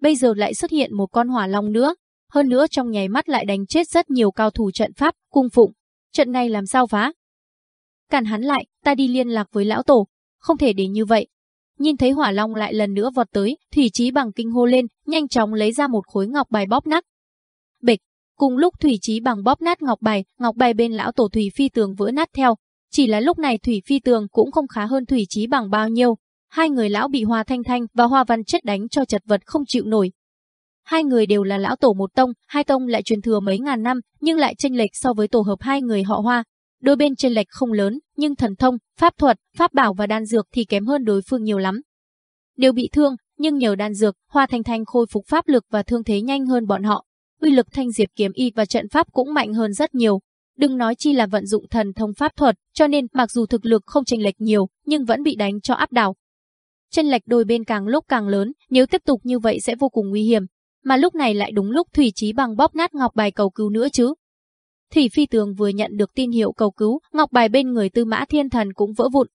Bây giờ lại xuất hiện một con hỏa long nữa, hơn nữa trong nháy mắt lại đánh chết rất nhiều cao thủ trận pháp, cung phụng. Trận này làm sao phá? Cản hắn lại, ta đi liên lạc với lão tổ, không thể để như vậy. Nhìn thấy hỏa long lại lần nữa vọt tới, thủy trí bằng kinh hô lên, nhanh chóng lấy ra một khối ngọc bài bóp nát, Bịch, cùng lúc Thủy Chí bằng bóp nát ngọc bài, ngọc bài bên lão tổ Thủy Phi Tường vỡ nát theo. Chỉ là lúc này Thủy Phi Tường cũng không khá hơn Thủy Chí bằng bao nhiêu. Hai người lão bị Hoa Thanh Thanh và Hoa Văn Chất đánh cho chật vật không chịu nổi. Hai người đều là lão tổ một tông, hai tông lại truyền thừa mấy ngàn năm, nhưng lại chênh lệch so với tổ hợp hai người họ Hoa. Đôi bên chênh lệch không lớn, nhưng thần thông, pháp thuật, pháp bảo và đan dược thì kém hơn đối phương nhiều lắm. Đều bị thương, nhưng nhờ đan dược, Hoa Thanh Thanh khôi phục pháp lực và thương thế nhanh hơn bọn họ uy lực thanh diệp kiếm y và trận pháp cũng mạnh hơn rất nhiều. Đừng nói chi là vận dụng thần thông pháp thuật, cho nên mặc dù thực lực không chênh lệch nhiều, nhưng vẫn bị đánh cho áp đảo. chênh lệch đôi bên càng lúc càng lớn, nếu tiếp tục như vậy sẽ vô cùng nguy hiểm. Mà lúc này lại đúng lúc Thủy Chí bằng bóp nát ngọc bài cầu cứu nữa chứ. Thủy Phi Tường vừa nhận được tin hiệu cầu cứu, ngọc bài bên người Tư Mã Thiên Thần cũng vỡ vụn.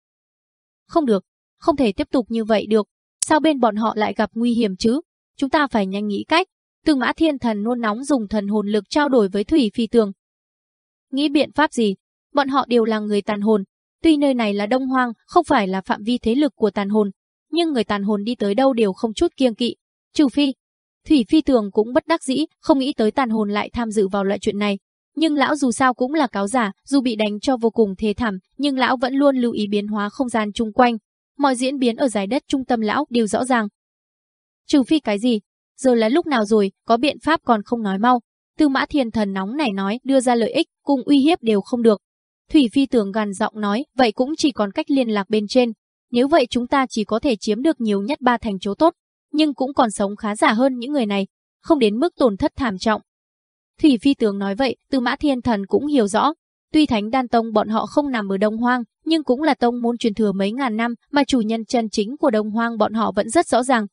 Không được, không thể tiếp tục như vậy được. Sao bên bọn họ lại gặp nguy hiểm chứ? Chúng ta phải nhanh nghĩ cách, Tư mã thiên thần nôn nóng dùng thần hồn lực trao đổi với Thủy Phi Tường. Nghĩ biện pháp gì? Bọn họ đều là người tàn hồn. Tuy nơi này là đông hoang, không phải là phạm vi thế lực của tàn hồn, nhưng người tàn hồn đi tới đâu đều không chút kiêng kỵ. Trừ phi, Thủy Phi Tường cũng bất đắc dĩ, không nghĩ tới tàn hồn lại tham dự vào loại chuyện này. Nhưng lão dù sao cũng là cáo giả, dù bị đánh cho vô cùng thê thảm, nhưng lão vẫn luôn lưu ý biến hóa không gian chung quanh. Mọi diễn biến ở giải đất trung tâm lão đều rõ ràng. Trừ phi cái gì, giờ là lúc nào rồi, có biện pháp còn không nói mau. Tư mã thiên thần nóng này nói đưa ra lợi ích, cùng uy hiếp đều không được. Thủy phi tưởng gằn giọng nói, vậy cũng chỉ còn cách liên lạc bên trên. Nếu vậy chúng ta chỉ có thể chiếm được nhiều nhất ba thành chỗ tốt, nhưng cũng còn sống khá giả hơn những người này, không đến mức tổn thất thảm trọng. Thủy phi tướng nói vậy, tư mã thiên thần cũng hiểu rõ. Tuy thánh đan tông bọn họ không nằm ở Đông Hoang, nhưng cũng là tông môn truyền thừa mấy ngàn năm mà chủ nhân chân chính của Đông Hoang bọn họ vẫn rất rõ ràng.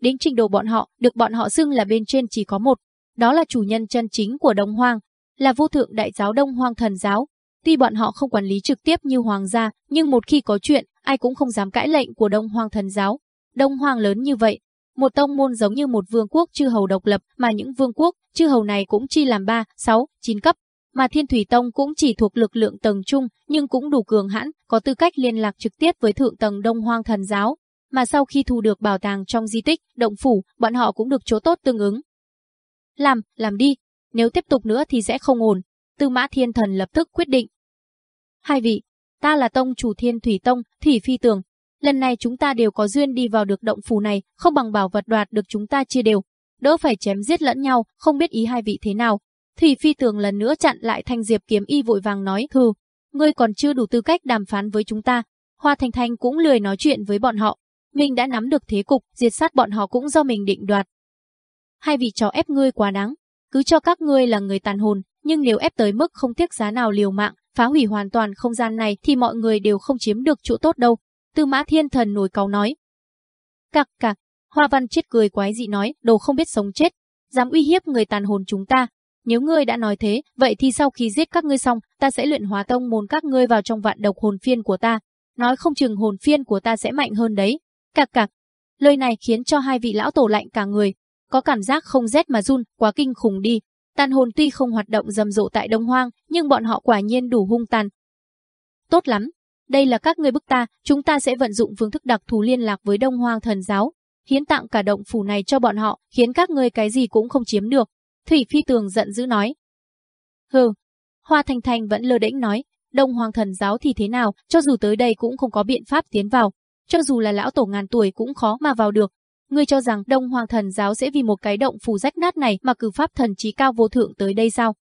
Đến trình độ bọn họ, được bọn họ xưng là bên trên chỉ có một, đó là chủ nhân chân chính của Đông Hoang, là vô thượng đại giáo Đông Hoang thần giáo. Tuy bọn họ không quản lý trực tiếp như hoàng gia, nhưng một khi có chuyện, ai cũng không dám cãi lệnh của Đông Hoang thần giáo. Đông Hoang lớn như vậy, một tông môn giống như một vương quốc chư hầu độc lập, mà những vương quốc, chư hầu này cũng chi làm 3, 6, 9 cấp, mà Thiên Thủy Tông cũng chỉ thuộc lực lượng tầng trung, nhưng cũng đủ cường hãn, có tư cách liên lạc trực tiếp với thượng tầng Đông Hoang thần giáo mà sau khi thu được bảo tàng trong di tích, động phủ, bọn họ cũng được chỗ tốt tương ứng. Làm, làm đi, nếu tiếp tục nữa thì sẽ không ổn. Tư mã thiên thần lập tức quyết định. Hai vị, ta là tông chủ thiên thủy tông, thủy phi tường. Lần này chúng ta đều có duyên đi vào được động phủ này, không bằng bảo vật đoạt được chúng ta chia đều. Đỡ phải chém giết lẫn nhau, không biết ý hai vị thế nào. Thủy phi tường lần nữa chặn lại thanh diệp kiếm y vội vàng nói, hừ, ngươi còn chưa đủ tư cách đàm phán với chúng ta. Hoa thành Thanh cũng lười nói chuyện với bọn họ, mình đã nắm được thế cục, diệt sát bọn họ cũng do mình định đoạt. Hai vị chó ép ngươi quá đáng, cứ cho các ngươi là người tàn hồn, nhưng nếu ép tới mức không tiếc giá nào liều mạng, phá hủy hoàn toàn không gian này thì mọi người đều không chiếm được chỗ tốt đâu. Tư mã thiên thần nổi cáu nói. Cạc cạc, hoa văn chết cười quái dị nói, đồ không biết sống chết, dám uy hiếp người tàn hồn chúng ta. Nếu ngươi đã nói thế, vậy thì sau khi giết các ngươi xong, ta sẽ luyện hóa tông môn các ngươi vào trong vạn độc hồn phiên của ta. Nói không chừng hồn phiên của ta sẽ mạnh hơn đấy. Cạc cạc. Lời này khiến cho hai vị lão tổ lạnh cả người. Có cảm giác không rét mà run, quá kinh khủng đi. Tàn hồn tuy không hoạt động rầm rộ tại Đông Hoang, nhưng bọn họ quả nhiên đủ hung tàn. Tốt lắm, đây là các ngươi bức ta, chúng ta sẽ vận dụng phương thức đặc thù liên lạc với Đông Hoang thần giáo, hiến tặng cả động phủ này cho bọn họ, khiến các ngươi cái gì cũng không chiếm được. Thủy Phi Tường giận dữ nói. Hừ, Hoa Thanh Thanh vẫn lơ đễnh nói, Đông Hoàng thần giáo thì thế nào, cho dù tới đây cũng không có biện pháp tiến vào, cho dù là lão tổ ngàn tuổi cũng khó mà vào được. Ngươi cho rằng Đông Hoàng thần giáo sẽ vì một cái động phủ rách nát này mà cử pháp thần trí cao vô thượng tới đây sao?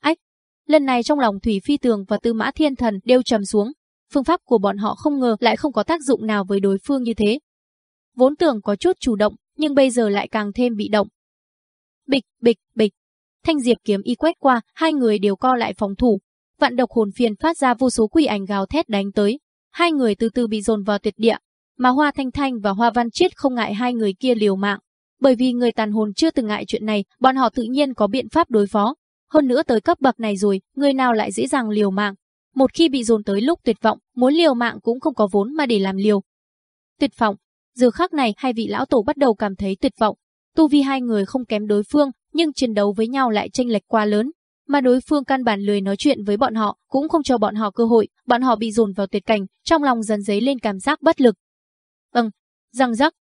Ách, lần này trong lòng Thủy Phi Tường và Tư Mã Thiên Thần đều trầm xuống, phương pháp của bọn họ không ngờ lại không có tác dụng nào với đối phương như thế. Vốn tưởng có chút chủ động, nhưng bây giờ lại càng thêm bị động. Bịch, bịch, bịch. Thanh diệp kiếm y quét qua, hai người đều co lại phòng thủ. Vạn độc hồn phiền phát ra vô số quỷ ảnh gào thét đánh tới. Hai người từ từ bị dồn vào tuyệt địa, mà Hoa Thanh Thanh và Hoa Văn Chiết không ngại hai người kia liều mạng. Bởi vì người tàn hồn chưa từng ngại chuyện này, bọn họ tự nhiên có biện pháp đối phó. Hơn nữa tới cấp bậc này rồi, người nào lại dễ dàng liều mạng. Một khi bị dồn tới lúc tuyệt vọng, muốn liều mạng cũng không có vốn mà để làm liều. Tuyệt vọng, giờ khắc này hai vị lão tổ bắt đầu cảm thấy tuyệt vọng. Tu vi hai người không kém đối phương, nhưng chiến đấu với nhau lại tranh lệch quá lớn. Mà đối phương căn bản lười nói chuyện với bọn họ, cũng không cho bọn họ cơ hội, bọn họ bị dồn vào tuyệt cảnh, trong lòng dần dấy lên cảm giác bất lực. Vâng, răng rắc.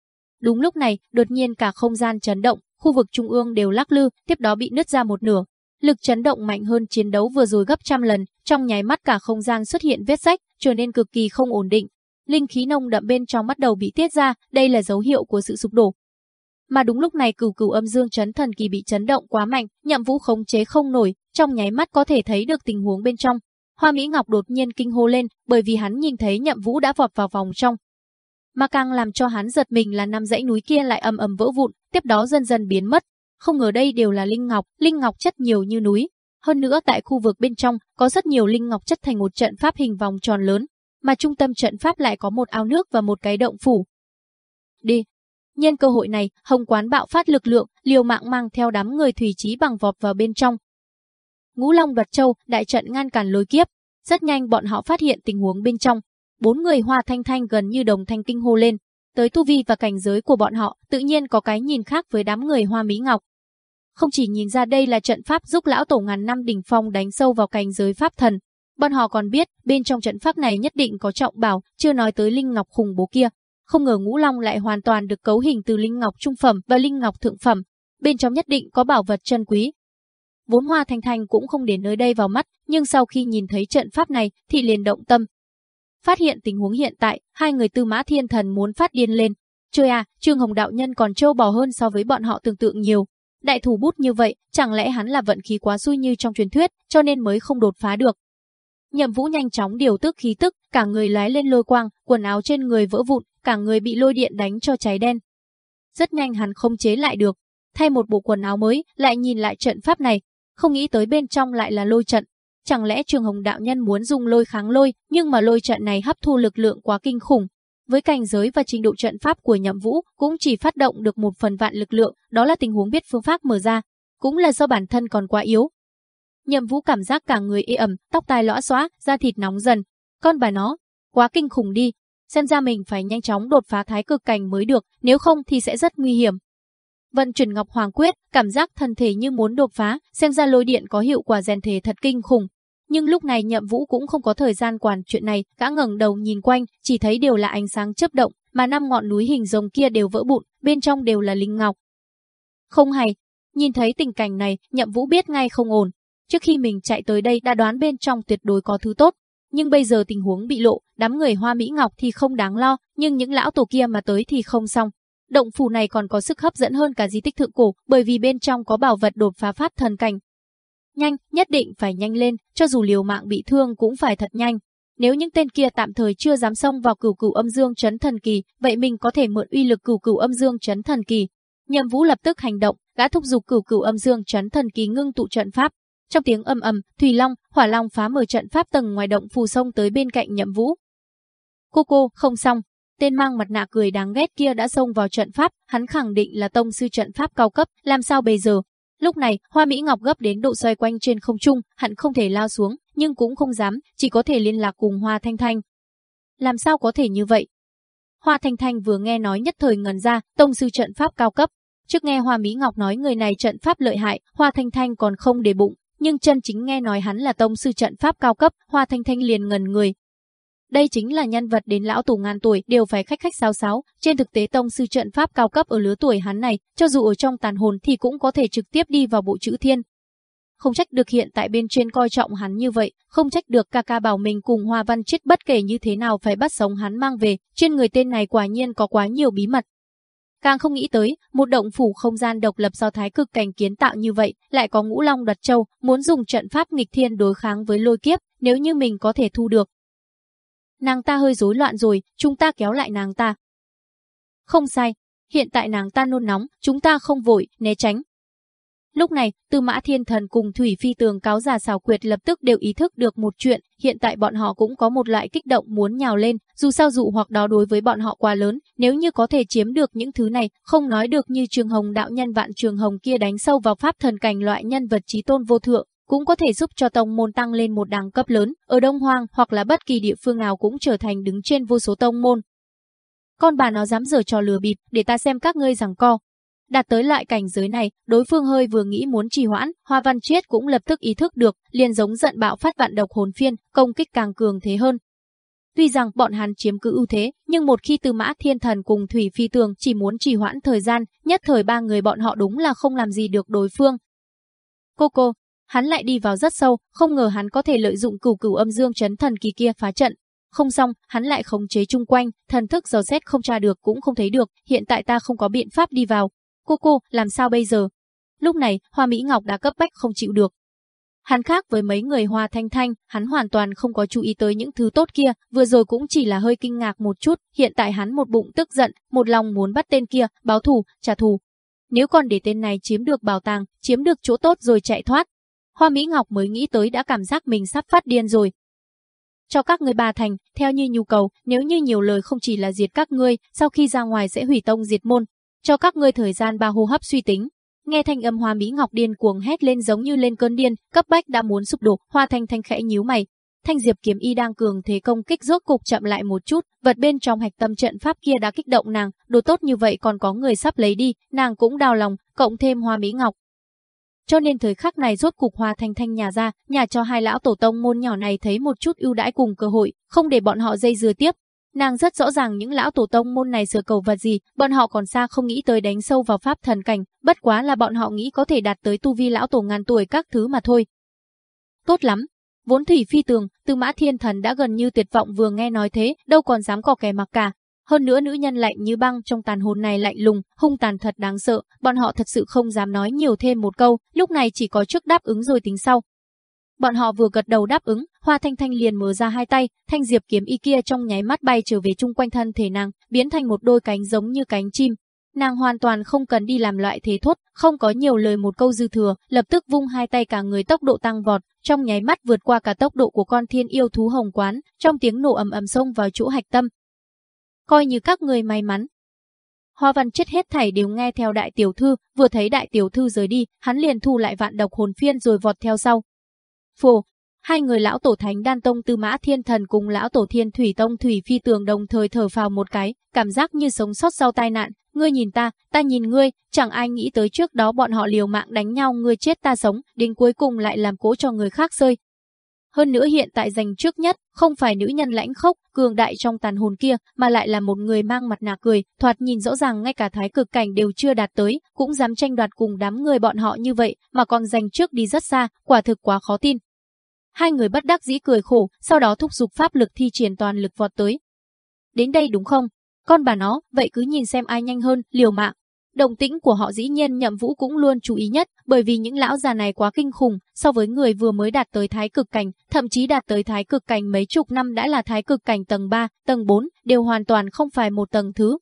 Đúng lúc này, đột nhiên cả không gian chấn động, khu vực trung ương đều lắc lư, tiếp đó bị nứt ra một nửa. Lực chấn động mạnh hơn chiến đấu vừa rồi gấp trăm lần, trong nháy mắt cả không gian xuất hiện vết rách, trở nên cực kỳ không ổn định. Linh khí nông đậm bên trong bắt đầu bị tiết ra, đây là dấu hiệu của sự sụp đổ. Mà đúng lúc này cửu cửu âm dương chấn thần kỳ bị chấn động quá mạnh, nhậm vũ khống chế không nổi, trong nháy mắt có thể thấy được tình huống bên trong. Hoa Mỹ Ngọc đột nhiên kinh hô lên, bởi vì hắn nhìn thấy nhậm vũ đã vọt vào vòng trong. Mà càng làm cho hắn giật mình là năm dãy núi kia lại ầm ầm vỡ vụn, tiếp đó dần dần biến mất. Không ngờ đây đều là linh ngọc, linh ngọc chất nhiều như núi. Hơn nữa tại khu vực bên trong có rất nhiều linh ngọc chất thành một trận pháp hình vòng tròn lớn, mà trung tâm trận pháp lại có một ao nước và một cái động phủ. Đi. Nhân cơ hội này, Hồng Quán bạo phát lực lượng, liều mạng mang theo đám người thủy trí bằng vọt vào bên trong. Ngũ Long đoạt châu, đại trận ngăn cản lối kiếp. Rất nhanh bọn họ phát hiện tình huống bên trong. Bốn người hoa thanh thanh gần như đồng thanh kinh hô lên. Tới tu vi và cảnh giới của bọn họ, tự nhiên có cái nhìn khác với đám người hoa mỹ ngọc. Không chỉ nhìn ra đây là trận pháp giúp lão tổ ngàn năm đỉnh phong đánh sâu vào cảnh giới pháp thần, Bọn họ còn biết, bên trong trận pháp này nhất định có trọng bảo, chưa nói tới linh ngọc khủng bố kia. Không ngờ ngũ long lại hoàn toàn được cấu hình từ linh ngọc trung phẩm và linh ngọc thượng phẩm. Bên trong nhất định có bảo vật chân quý. Vốn Hoa Thanh Thanh cũng không đến nơi đây vào mắt, nhưng sau khi nhìn thấy trận pháp này thì liền động tâm. Phát hiện tình huống hiện tại, hai người tư mã thiên thần muốn phát điên lên. Trời à, Trương Hồng Đạo Nhân còn trâu bò hơn so với bọn họ tưởng tượng nhiều. Đại thủ bút như vậy, chẳng lẽ hắn là vận khí quá xui như trong truyền thuyết, cho nên mới không đột phá được. Nhậm Vũ nhanh chóng điều tức khí tức, cả người lái lên lôi quang, quần áo trên người vỡ vụn, cả người bị lôi điện đánh cho cháy đen. Rất nhanh hắn không chế lại được, thay một bộ quần áo mới, lại nhìn lại trận pháp này, không nghĩ tới bên trong lại là lôi trận. Chẳng lẽ Trường Hồng đạo nhân muốn dùng lôi kháng lôi, nhưng mà lôi trận này hấp thu lực lượng quá kinh khủng. Với cảnh giới và trình độ trận pháp của Nhậm Vũ, cũng chỉ phát động được một phần vạn lực lượng, đó là tình huống biết phương pháp mở ra, cũng là do bản thân còn quá yếu, Nhậm Vũ cảm giác cả người ê ẩm, tóc tai lõa xóa, da thịt nóng dần. Con bà nó, quá kinh khủng đi. Xem ra mình phải nhanh chóng đột phá thái cực cảnh mới được, nếu không thì sẽ rất nguy hiểm. Vận chuyển Ngọc Hoàng Quyết, cảm giác thân thể như muốn đột phá, xem ra lôi điện có hiệu quả rèn thể thật kinh khủng. Nhưng lúc này Nhậm Vũ cũng không có thời gian quản chuyện này, gã ngẩng đầu nhìn quanh, chỉ thấy đều là ánh sáng chớp động, mà năm ngọn núi hình rồng kia đều vỡ vụn, bên trong đều là linh ngọc. Không hay, nhìn thấy tình cảnh này, Nhậm Vũ biết ngay không ổn, Trước khi mình chạy tới đây đã đoán bên trong tuyệt đối có thứ tốt, nhưng bây giờ tình huống bị lộ, đám người Hoa Mỹ Ngọc thì không đáng lo, nhưng những lão tổ kia mà tới thì không xong. Động phủ này còn có sức hấp dẫn hơn cả di tích thượng cổ, bởi vì bên trong có bảo vật đột phá phát thần cảnh. Nhanh, nhất định phải nhanh lên, cho dù liều mạng bị thương cũng phải thật nhanh. Nếu những tên kia tạm thời chưa dám xông vào cửu cửu âm dương chấn thần kỳ, vậy mình có thể mượn uy lực cửu cửu âm dương chấn thần kỳ. Nhậm Vũ lập tức hành động, gã thúc giục cửu cửu âm dương chấn thần kỳ ngưng tụ trận pháp, trong tiếng âm ầm, Thủy Long, Hỏa Long phá mở trận pháp tầng ngoài động phù sông tới bên cạnh Nhậm Vũ. Cô cô, không xong, tên mang mặt nạ cười đáng ghét kia đã xông vào trận pháp, hắn khẳng định là tông sư trận pháp cao cấp, làm sao bây giờ? Lúc này, Hoa Mỹ Ngọc gấp đến độ xoay quanh trên không trung, hẳn không thể lao xuống, nhưng cũng không dám, chỉ có thể liên lạc cùng Hoa Thanh Thanh. Làm sao có thể như vậy? Hoa Thanh Thanh vừa nghe nói nhất thời ngần ra, tông sư trận pháp cao cấp, Trước nghe Hoa Mỹ Ngọc nói người này trận pháp lợi hại, Hoa Thanh Thanh còn không để bụng, nhưng chân chính nghe nói hắn là tông sư trận pháp cao cấp, Hoa Thanh Thanh liền ngần người. Đây chính là nhân vật đến lão tù ngàn tuổi đều phải khách khách sáo sáo, trên thực tế tông sư trận pháp cao cấp ở lứa tuổi hắn này, cho dù ở trong tàn hồn thì cũng có thể trực tiếp đi vào bộ chữ thiên. Không trách được hiện tại bên trên coi trọng hắn như vậy, không trách được ca ca bảo mình cùng Hoa Văn chết bất kể như thế nào phải bắt sống hắn mang về, trên người tên này quả nhiên có quá nhiều bí mật. Càng không nghĩ tới, một động phủ không gian độc lập do thái cực cảnh kiến tạo như vậy, lại có ngũ long đặt châu, muốn dùng trận pháp nghịch thiên đối kháng với lôi kiếp, nếu như mình có thể thu được. Nàng ta hơi rối loạn rồi, chúng ta kéo lại nàng ta. Không sai, hiện tại nàng ta nôn nóng, chúng ta không vội, né tránh, Lúc này, Tư Mã Thiên Thần cùng Thủy Phi Tường cáo già xào quyệt lập tức đều ý thức được một chuyện, hiện tại bọn họ cũng có một loại kích động muốn nhào lên, dù sao dụ hoặc đó đối với bọn họ quá lớn, nếu như có thể chiếm được những thứ này, không nói được như Trường Hồng đạo nhân vạn Trường Hồng kia đánh sâu vào pháp thần cảnh loại nhân vật trí tôn vô thượng, cũng có thể giúp cho tông môn tăng lên một đẳng cấp lớn, ở Đông Hoang hoặc là bất kỳ địa phương nào cũng trở thành đứng trên vô số tông môn. Con bà nó dám giở trò lừa bịp, để ta xem các ngươi rằng co, Đạt tới lại cảnh giới này, đối phương hơi vừa nghĩ muốn trì hoãn, Hoa Văn Triết cũng lập tức ý thức được, liền giống giận bạo phát vạn độc hồn phiên, công kích càng cường thế hơn. Tuy rằng bọn hắn chiếm cứ ưu thế, nhưng một khi Tư Mã Thiên Thần cùng Thủy Phi Tường chỉ muốn trì hoãn thời gian, nhất thời ba người bọn họ đúng là không làm gì được đối phương. Cô cô, hắn lại đi vào rất sâu, không ngờ hắn có thể lợi dụng cửu cửu âm dương chấn thần kỳ kia phá trận. Không xong, hắn lại khống chế chung quanh, thần thức dò xét không tra được cũng không thấy được, hiện tại ta không có biện pháp đi vào, Cô cô, làm sao bây giờ? Lúc này, Hoa Mỹ Ngọc đã cấp bách không chịu được. Hắn khác với mấy người Hoa Thanh Thanh, hắn hoàn toàn không có chú ý tới những thứ tốt kia, vừa rồi cũng chỉ là hơi kinh ngạc một chút, hiện tại hắn một bụng tức giận, một lòng muốn bắt tên kia, báo thù, trả thù. Nếu còn để tên này chiếm được bảo tàng, chiếm được chỗ tốt rồi chạy thoát. Hoa Mỹ Ngọc mới nghĩ tới đã cảm giác mình sắp phát điên rồi. Cho các ngươi bà thành, theo như nhu cầu, nếu như nhiều lời không chỉ là diệt các ngươi, sau khi ra ngoài sẽ hủy tông diệt môn, cho các ngươi thời gian ba hô hấp suy tính. Nghe thanh âm Hoa Mỹ Ngọc điên cuồng hét lên giống như lên cơn điên, cấp bách đã muốn sụp đổ, Hoa Thanh Thanh khẽ nhíu mày. Thanh Diệp kiếm y đang cường thế công kích rốt cục chậm lại một chút, vật bên trong hạch tâm trận pháp kia đã kích động nàng, đồ tốt như vậy còn có người sắp lấy đi, nàng cũng đau lòng, cộng thêm Hoa Mỹ Ngọc. Cho nên thời khắc này rốt cục hòa thành Thanh nhà ra, nhà cho hai lão tổ tông môn nhỏ này thấy một chút ưu đãi cùng cơ hội, không để bọn họ dây dưa tiếp, Nàng rất rõ ràng những lão tổ tông môn này sửa cầu vật gì, bọn họ còn xa không nghĩ tới đánh sâu vào pháp thần cảnh, bất quá là bọn họ nghĩ có thể đạt tới tu vi lão tổ ngàn tuổi các thứ mà thôi. Tốt lắm. Vốn thủy phi tường, tư mã thiên thần đã gần như tuyệt vọng vừa nghe nói thế, đâu còn dám cò kè mặc cả. Hơn nữa nữ nhân lạnh như băng trong tàn hồn này lạnh lùng, hung tàn thật đáng sợ, bọn họ thật sự không dám nói nhiều thêm một câu, lúc này chỉ có trước đáp ứng rồi tính sau. Bọn họ vừa gật đầu đáp ứng, Hoa Thanh Thanh liền mở ra hai tay, thanh diệp kiếm y kia trong nháy mắt bay trở về chung quanh thân thể nàng, biến thành một đôi cánh giống như cánh chim. Nàng hoàn toàn không cần đi làm loại thế thốt, không có nhiều lời một câu dư thừa, lập tức vung hai tay cả người tốc độ tăng vọt, trong nháy mắt vượt qua cả tốc độ của con thiên yêu thú hồng quán, trong tiếng nổ ầm ầm xông vào chỗ hạch tâm. Coi như các người may mắn, Hoa Văn chết hết thảy đều nghe theo đại tiểu thư, vừa thấy đại tiểu thư rời đi, hắn liền thu lại vạn độc hồn phiên rồi vọt theo sau. Phù, hai người lão tổ thánh đan tông tư mã thiên thần cùng lão tổ thiên thủy tông thủy phi tường đồng thời thở phào một cái, cảm giác như sống sót sau tai nạn, ngươi nhìn ta, ta nhìn ngươi, chẳng ai nghĩ tới trước đó bọn họ liều mạng đánh nhau ngươi chết ta sống, đến cuối cùng lại làm cố cho người khác rơi. Hơn nữa hiện tại giành trước nhất, không phải nữ nhân lãnh khốc, cường đại trong tàn hồn kia, mà lại là một người mang mặt nạ cười, thoạt nhìn rõ ràng ngay cả thái cực cảnh đều chưa đạt tới, cũng dám tranh đoạt cùng đám người bọn họ như vậy, mà còn giành trước đi rất xa, quả thực quá khó tin. Hai người bất đắc dĩ cười khổ, sau đó thúc giục pháp lực thi triển toàn lực vọt tới. Đến đây đúng không? Con bà nó, vậy cứ nhìn xem ai nhanh hơn, liều mạng. Động tĩnh của họ dĩ nhiên nhậm vũ cũng luôn chú ý nhất, bởi vì những lão già này quá kinh khủng, so với người vừa mới đạt tới thái cực cảnh, thậm chí đạt tới thái cực cảnh mấy chục năm đã là thái cực cảnh tầng 3, tầng 4, đều hoàn toàn không phải một tầng thứ.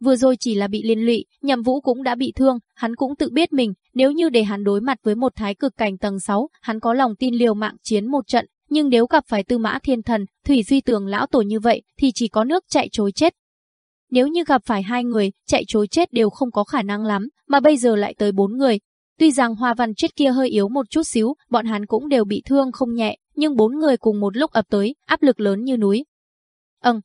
Vừa rồi chỉ là bị liên lụy, nhậm vũ cũng đã bị thương, hắn cũng tự biết mình, nếu như để hắn đối mặt với một thái cực cảnh tầng 6, hắn có lòng tin liều mạng chiến một trận, nhưng nếu gặp phải tư mã thiên thần, thủy duy tường lão tổ như vậy, thì chỉ có nước chạy chối chết. Nếu như gặp phải hai người, chạy chối chết đều không có khả năng lắm, mà bây giờ lại tới bốn người. Tuy rằng hoa văn chết kia hơi yếu một chút xíu, bọn hắn cũng đều bị thương không nhẹ, nhưng bốn người cùng một lúc ập tới, áp lực lớn như núi. Âng,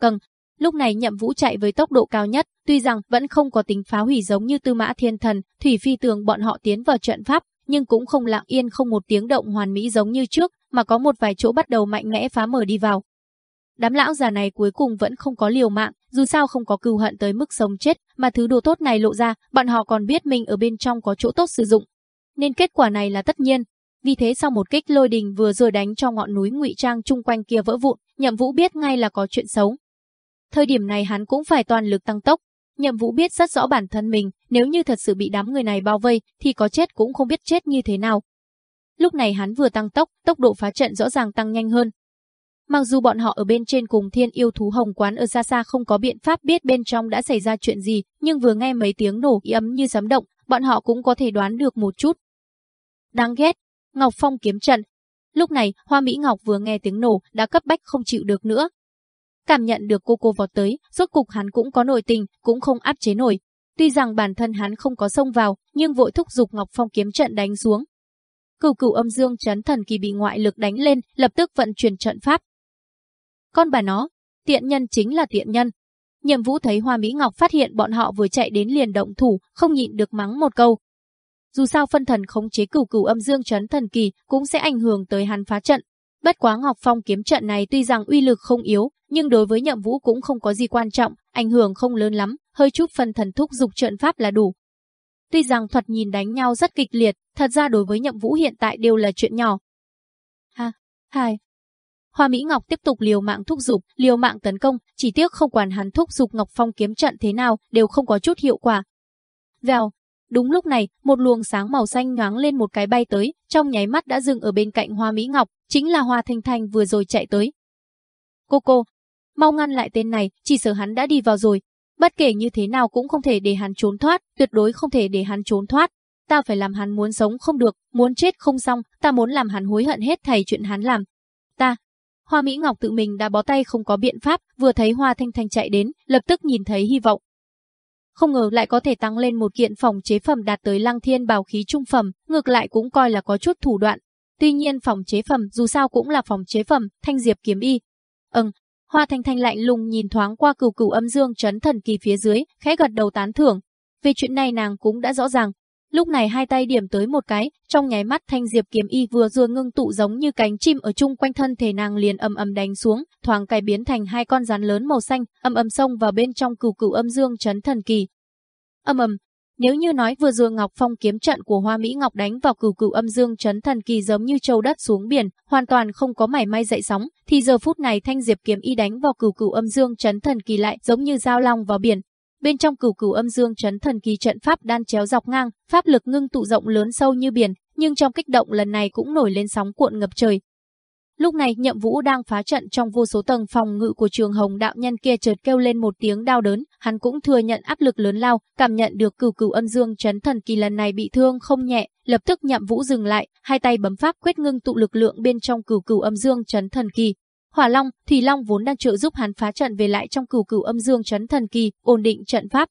cần, Lúc này Nhậm Vũ chạy với tốc độ cao nhất, tuy rằng vẫn không có tính phá hủy giống như Tư Mã Thiên Thần, Thủy Phi Tường bọn họ tiến vào trận pháp, nhưng cũng không lặng yên không một tiếng động hoàn mỹ giống như trước, mà có một vài chỗ bắt đầu mạnh mẽ phá mở đi vào. Đám lão già này cuối cùng vẫn không có liều mạng, dù sao không có cừu hận tới mức sống chết, mà thứ đồ tốt này lộ ra, bọn họ còn biết mình ở bên trong có chỗ tốt sử dụng. Nên kết quả này là tất nhiên. Vì thế sau một kích lôi đình vừa rồi đánh cho ngọn núi ngụy trang chung quanh kia vỡ vụn, Nhậm Vũ biết ngay là có chuyện xấu. Thời điểm này hắn cũng phải toàn lực tăng tốc. Nhậm Vũ biết rất rõ bản thân mình, nếu như thật sự bị đám người này bao vây, thì có chết cũng không biết chết như thế nào. Lúc này hắn vừa tăng tốc, tốc độ phá trận rõ ràng tăng nhanh hơn, Mặc dù bọn họ ở bên trên cùng thiên yêu thú hồng quán ở xa xa không có biện pháp biết bên trong đã xảy ra chuyện gì, nhưng vừa nghe mấy tiếng nổ y ấm như sấm động, bọn họ cũng có thể đoán được một chút. Đáng ghét, Ngọc Phong kiếm trận. Lúc này, Hoa Mỹ Ngọc vừa nghe tiếng nổ, đã cấp bách không chịu được nữa. Cảm nhận được cô cô vọt tới, rốt cục hắn cũng có nội tình, cũng không áp chế nổi. Tuy rằng bản thân hắn không có xông vào, nhưng vội thúc giục Ngọc Phong kiếm trận đánh xuống. Cửu cửu âm dương chấn thần kỳ bị ngoại lực đánh lên, lập tức vận chuyển trận pháp, con bà nó, tiện nhân chính là tiện nhân. Nhậm Vũ thấy Hoa Mỹ Ngọc phát hiện bọn họ vừa chạy đến liền động thủ, không nhịn được mắng một câu. Dù sao phân thần khống chế cửu cửu âm dương chấn thần kỳ cũng sẽ ảnh hưởng tới hắn phá trận. Bất quá Ngọc Phong kiếm trận này tuy rằng uy lực không yếu, nhưng đối với Nhậm Vũ cũng không có gì quan trọng, ảnh hưởng không lớn lắm, hơi chút phân thần thúc dục trận pháp là đủ. Tuy rằng thuật nhìn đánh nhau rất kịch liệt, thật ra đối với Nhậm Vũ hiện tại đều là chuyện nhỏ. Ha, hai, Hoa Mỹ Ngọc tiếp tục liều mạng thúc giục, liều mạng tấn công, chỉ tiếc không quản hắn thúc giục Ngọc Phong kiếm trận thế nào, đều không có chút hiệu quả. Vèo, đúng lúc này, một luồng sáng màu xanh nhoáng lên một cái bay tới, trong nháy mắt đã dừng ở bên cạnh Hoa Mỹ Ngọc, chính là Hoa Thanh Thanh vừa rồi chạy tới. Cô cô, mau ngăn lại tên này, chỉ sợ hắn đã đi vào rồi. Bất kể như thế nào cũng không thể để hắn trốn thoát, tuyệt đối không thể để hắn trốn thoát. Ta phải làm hắn muốn sống không được, muốn chết không xong, ta muốn làm hắn hối hận hết thầy chuyện hắn làm. Ta, Hoa Mỹ Ngọc tự mình đã bó tay không có biện pháp, vừa thấy Hoa Thanh Thanh chạy đến, lập tức nhìn thấy hy vọng. Không ngờ lại có thể tăng lên một kiện phòng chế phẩm đạt tới lăng thiên bào khí trung phẩm, ngược lại cũng coi là có chút thủ đoạn. Tuy nhiên phòng chế phẩm dù sao cũng là phòng chế phẩm, thanh diệp kiếm y. Ừm, Hoa Thanh Thanh lạnh lùng nhìn thoáng qua cửu cửu âm dương chấn thần kỳ phía dưới, khẽ gật đầu tán thưởng. Về chuyện này nàng cũng đã rõ ràng, Lúc này hai tay điểm tới một cái, trong nháy mắt thanh diệp kiếm y vừa vừa ngưng tụ giống như cánh chim ở chung quanh thân thể nàng liền âm âm đánh xuống, thoáng cái biến thành hai con rắn lớn màu xanh, âm âm xông vào bên trong cửu cửu âm dương chấn thần kỳ. âm âm nếu như nói vừa dưa Ngọc Phong kiếm trận của Hoa Mỹ Ngọc đánh vào cửu cửu âm dương chấn thần kỳ giống như châu đất xuống biển, hoàn toàn không có mảy may dậy sóng, thì giờ phút này thanh diệp kiếm y đánh vào cửu cửu âm dương chấn thần kỳ lại giống như dao long vào biển, Bên trong cửu cửu âm dương chấn thần kỳ trận pháp đan chéo dọc ngang, pháp lực ngưng tụ rộng lớn sâu như biển, nhưng trong kích động lần này cũng nổi lên sóng cuộn ngập trời. Lúc này Nhậm Vũ đang phá trận trong vô số tầng phòng ngự của Trường Hồng đạo nhân kia chợt kêu lên một tiếng đau đớn, hắn cũng thừa nhận áp lực lớn lao, cảm nhận được cửu cửu âm dương chấn thần kỳ lần này bị thương không nhẹ, lập tức Nhậm Vũ dừng lại, hai tay bấm pháp quyết ngưng tụ lực lượng bên trong cửu cửu âm dương chấn thần kỳ, Hỏa Long, Thủy Long vốn đang trợ giúp hắn phá trận về lại trong cửu cửu âm dương chấn thần kỳ, ổn định trận pháp.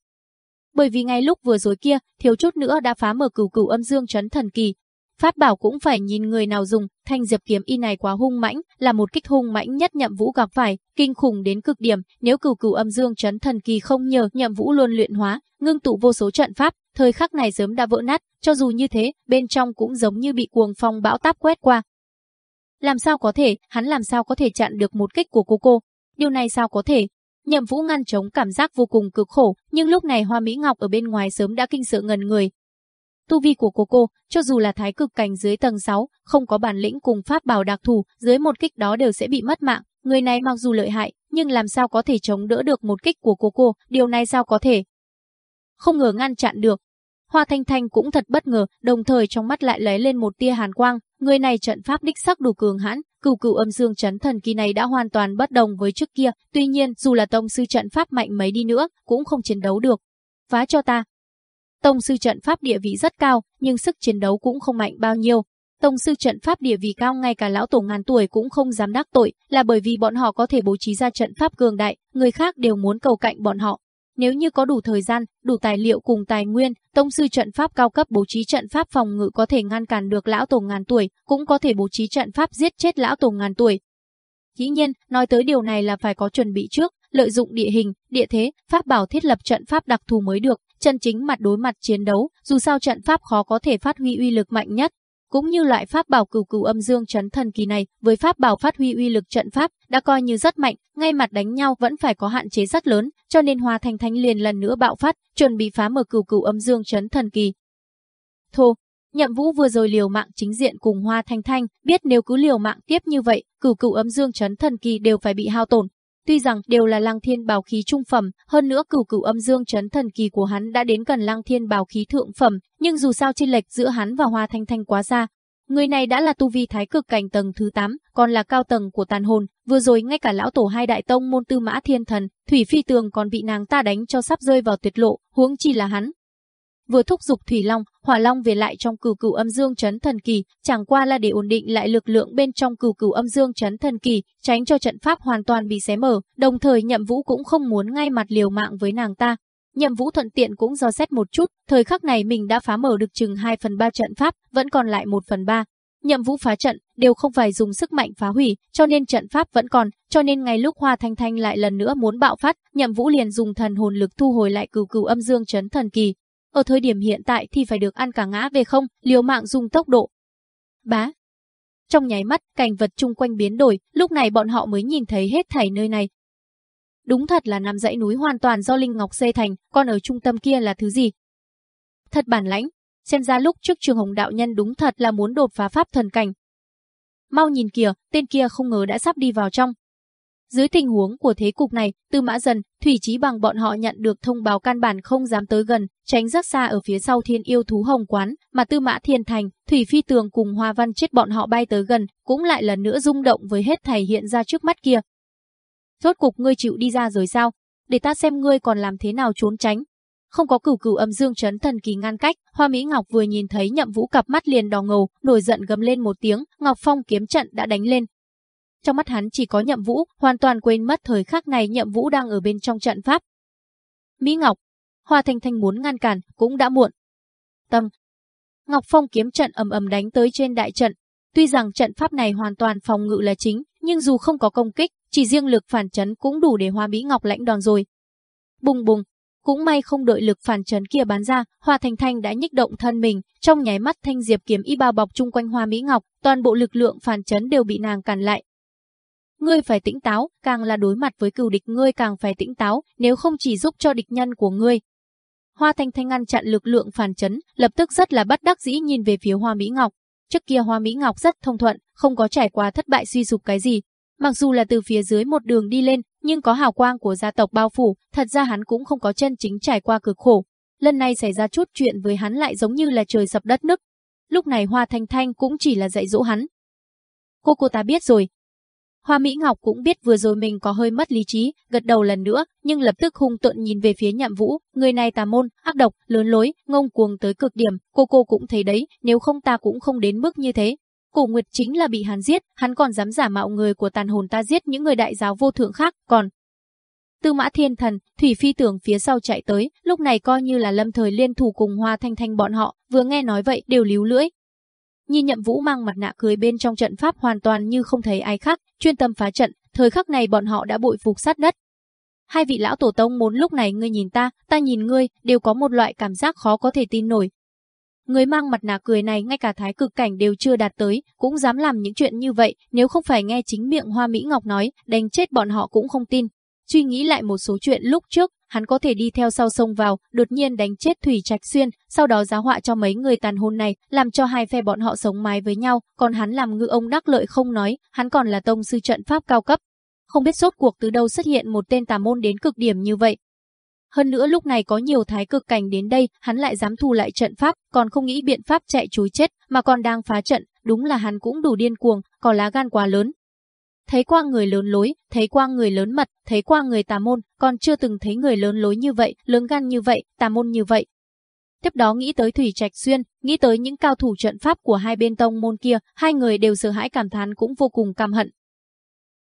Bởi vì ngay lúc vừa rồi kia, thiếu chút nữa đã phá mở cửu cửu âm dương chấn thần kỳ. Pháp bảo cũng phải nhìn người nào dùng, thanh diệp kiếm y này quá hung mãnh, là một kích hung mãnh nhất nhậm vũ gặp phải, kinh khủng đến cực điểm, nếu cửu cửu âm dương chấn thần kỳ không nhờ nhậm vũ luôn luyện hóa, ngưng tụ vô số trận pháp, thời khắc này sớm đã vỡ nát, cho dù như thế, bên trong cũng giống như bị cuồng phong bão táp quét qua, làm sao có thể, hắn làm sao có thể chặn được một kích của cô cô? Điều này sao có thể? Nhậm Vũ ngăn chống cảm giác vô cùng cực khổ, nhưng lúc này Hoa Mỹ Ngọc ở bên ngoài sớm đã kinh sợ ngần người. Tu vi của cô cô, cho dù là thái cực cảnh dưới tầng 6, không có bản lĩnh cùng pháp bảo đặc thù, dưới một kích đó đều sẽ bị mất mạng. Người này mặc dù lợi hại, nhưng làm sao có thể chống đỡ được một kích của cô cô, điều này sao có thể? Không ngờ ngăn chặn được. Hoa Thanh Thanh cũng thật bất ngờ, đồng thời trong mắt lại lấy lên một tia hàn quang, Người này trận pháp đích sắc đủ cường hãn, cửu cửu âm dương chấn thần kỳ này đã hoàn toàn bất đồng với trước kia, tuy nhiên dù là tông sư trận pháp mạnh mấy đi nữa, cũng không chiến đấu được. Phá cho ta. Tông sư trận pháp địa vị rất cao, nhưng sức chiến đấu cũng không mạnh bao nhiêu. Tông sư trận pháp địa vị cao ngay cả lão tổ ngàn tuổi cũng không dám đắc tội, là bởi vì bọn họ có thể bố trí ra trận pháp cường đại, người khác đều muốn cầu cạnh bọn họ. Nếu như có đủ thời gian, đủ tài liệu cùng tài nguyên, tông sư trận pháp cao cấp bố trí trận pháp phòng ngự có thể ngăn cản được lão tổ ngàn tuổi, cũng có thể bố trí trận pháp giết chết lão tổ ngàn tuổi. Dĩ nhiên, nói tới điều này là phải có chuẩn bị trước, lợi dụng địa hình, địa thế, pháp bảo thiết lập trận pháp đặc thù mới được, chân chính mặt đối mặt chiến đấu, dù sao trận pháp khó có thể phát huy uy lực mạnh nhất. Cũng như loại pháp bảo cửu cửu âm dương chấn thần kỳ này, với pháp bảo phát huy uy lực trận pháp, đã coi như rất mạnh, ngay mặt đánh nhau vẫn phải có hạn chế rất lớn, cho nên Hoa Thanh Thanh liền lần nữa bạo phát, chuẩn bị phá mở cửu cửu âm dương chấn thần kỳ. Thô, Nhậm Vũ vừa rồi liều mạng chính diện cùng Hoa Thanh Thanh, biết nếu cứ liều mạng tiếp như vậy, cửu cửu âm dương chấn thần kỳ đều phải bị hao tổn. Tuy rằng đều là Lăng Thiên bào khí trung phẩm, hơn nữa cửu cửu âm dương chấn thần kỳ của hắn đã đến gần Lăng Thiên bào khí thượng phẩm, nhưng dù sao chênh lệch giữa hắn và Hoa Thanh Thanh quá xa. Người này đã là tu vi thái cực cảnh tầng thứ 8, còn là cao tầng của tàn hồn, vừa rồi ngay cả lão tổ hai đại tông môn tư mã thiên thần, Thủy Phi Tường còn bị nàng ta đánh cho sắp rơi vào tuyệt lộ, huống chi là hắn, vừa thúc giục thủy long, hỏa long về lại trong cửu cửu âm dương chấn thần kỳ, chẳng qua là để ổn định lại lực lượng bên trong cửu cửu âm dương chấn thần kỳ, tránh cho trận pháp hoàn toàn bị xé mở, đồng thời Nhậm Vũ cũng không muốn ngay mặt liều mạng với nàng ta. Nhậm Vũ thuận tiện cũng do xét một chút, thời khắc này mình đã phá mở được chừng 2 phần 3 trận pháp, vẫn còn lại 1 phần 3. Nhậm Vũ phá trận đều không phải dùng sức mạnh phá hủy, cho nên trận pháp vẫn còn, cho nên ngay lúc Hoa Thanh Thanh lại lần nữa muốn bạo phát, Nhậm Vũ liền dùng thần hồn lực thu hồi lại cửu cửu âm dương chấn thần kỳ, ở thời điểm hiện tại thì phải được ăn cả ngã về không, liều mạng dùng tốc độ. Bá. Trong nháy mắt, cảnh vật chung quanh biến đổi, lúc này bọn họ mới nhìn thấy hết thảy nơi này. Đúng thật là nằm dãy núi hoàn toàn do Linh Ngọc xây thành, còn ở trung tâm kia là thứ gì? Thật bản lãnh, xem ra lúc trước trường hồng đạo nhân đúng thật là muốn đột phá pháp thần cảnh. Mau nhìn kìa, tên kia không ngờ đã sắp đi vào trong, dưới tình huống của thế cục này, Tư Mã Dần, Thủy Chí bằng bọn họ nhận được thông báo căn bản không dám tới gần, tránh rất xa ở phía sau Thiên Yêu thú Hồng quán, mà Tư Mã Thiên Thành, Thủy Phi Tường cùng Hoa Văn chết bọn họ bay tới gần, cũng lại lần nữa rung động với hết thảy hiện ra trước mắt kia. Rốt cục ngươi chịu đi ra rồi sao? Để ta xem ngươi còn làm thế nào trốn tránh. Không có cửu cửu âm dương chấn thần kỳ ngăn cách, Hoa Mỹ Ngọc vừa nhìn thấy Nhậm Vũ cặp mắt liền đỏ ngầu, nổi giận gầm lên một tiếng, Ngọc Phong kiếm trận đã đánh lên, trong mắt hắn chỉ có nhậm vũ, hoàn toàn quên mất thời khắc này nhậm vũ đang ở bên trong trận pháp. Mỹ Ngọc, Hoa Thanh Thanh muốn ngăn cản, cũng đã muộn. Tâm Ngọc Phong kiếm trận ầm ầm đánh tới trên đại trận. Tuy rằng trận pháp này hoàn toàn phòng ngự là chính, nhưng dù không có công kích, chỉ riêng lực phản chấn cũng đủ để Hoa Mỹ Ngọc lãnh đòn rồi. Bùng bùng, cũng may không đợi lực phản chấn kia bán ra, Hoa Thanh Thanh đã nhích động thân mình, trong nháy mắt thanh diệp kiếm y bao bọc chung quanh Hoa Mỹ Ngọc, toàn bộ lực lượng phản chấn đều bị nàng cản lại, Ngươi phải tĩnh táo, càng là đối mặt với cừu địch ngươi càng phải tĩnh táo, nếu không chỉ giúp cho địch nhân của ngươi. Hoa Thanh Thanh ngăn chặn lực lượng phản chấn, lập tức rất là bất đắc dĩ nhìn về phía Hoa Mỹ Ngọc. Trước kia Hoa Mỹ Ngọc rất thông thuận, không có trải qua thất bại suy sụp cái gì. Mặc dù là từ phía dưới một đường đi lên, nhưng có hào quang của gia tộc bao phủ, thật ra hắn cũng không có chân chính trải qua cực khổ. Lần này xảy ra chút chuyện với hắn lại giống như là trời sập đất nứt. Lúc này Hoa Thanh Thanh cũng chỉ là dạy dỗ hắn. Cô cô ta biết rồi, Hoa Mỹ Ngọc cũng biết vừa rồi mình có hơi mất lý trí, gật đầu lần nữa, nhưng lập tức hung tợn nhìn về phía Nhậm Vũ, người này tà môn, ác độc, lớn lối, ngông cuồng tới cực điểm, cô cô cũng thấy đấy, nếu không ta cũng không đến mức như thế. Cổ Nguyệt chính là bị hắn giết, hắn còn dám giả mạo người của tàn hồn ta giết những người đại giáo vô thượng khác, còn Tư Mã Thiên Thần, Thủy Phi tưởng phía sau chạy tới, lúc này coi như là lâm thời liên thủ cùng Hoa Thanh Thanh bọn họ, vừa nghe nói vậy đều líu lưỡi, Nhìn nhậm vũ mang mặt nạ cười bên trong trận pháp hoàn toàn như không thấy ai khác, chuyên tâm phá trận, thời khắc này bọn họ đã bội phục sát đất. Hai vị lão tổ tông muốn lúc này ngươi nhìn ta, ta nhìn ngươi, đều có một loại cảm giác khó có thể tin nổi. Người mang mặt nạ cười này ngay cả thái cực cảnh đều chưa đạt tới, cũng dám làm những chuyện như vậy, nếu không phải nghe chính miệng Hoa Mỹ Ngọc nói, đánh chết bọn họ cũng không tin. Suy nghĩ lại một số chuyện lúc trước, hắn có thể đi theo sau sông vào, đột nhiên đánh chết Thủy Trạch Xuyên, sau đó giá họa cho mấy người tàn hôn này, làm cho hai phe bọn họ sống mái với nhau, còn hắn làm ngư ông đắc lợi không nói, hắn còn là tông sư trận pháp cao cấp. Không biết sốt cuộc từ đâu xuất hiện một tên tà môn đến cực điểm như vậy. Hơn nữa lúc này có nhiều thái cực cảnh đến đây, hắn lại dám thu lại trận pháp, còn không nghĩ biện pháp chạy chối chết, mà còn đang phá trận, đúng là hắn cũng đủ điên cuồng, có lá gan quá lớn, thấy qua người lớn lối, thấy qua người lớn mật, thấy qua người tà môn, còn chưa từng thấy người lớn lối như vậy, lớn gan như vậy, tà môn như vậy. Tiếp đó nghĩ tới Thủy Trạch Xuyên, nghĩ tới những cao thủ trận pháp của hai bên tông môn kia, hai người đều sợ hãi cảm thán cũng vô cùng căm hận.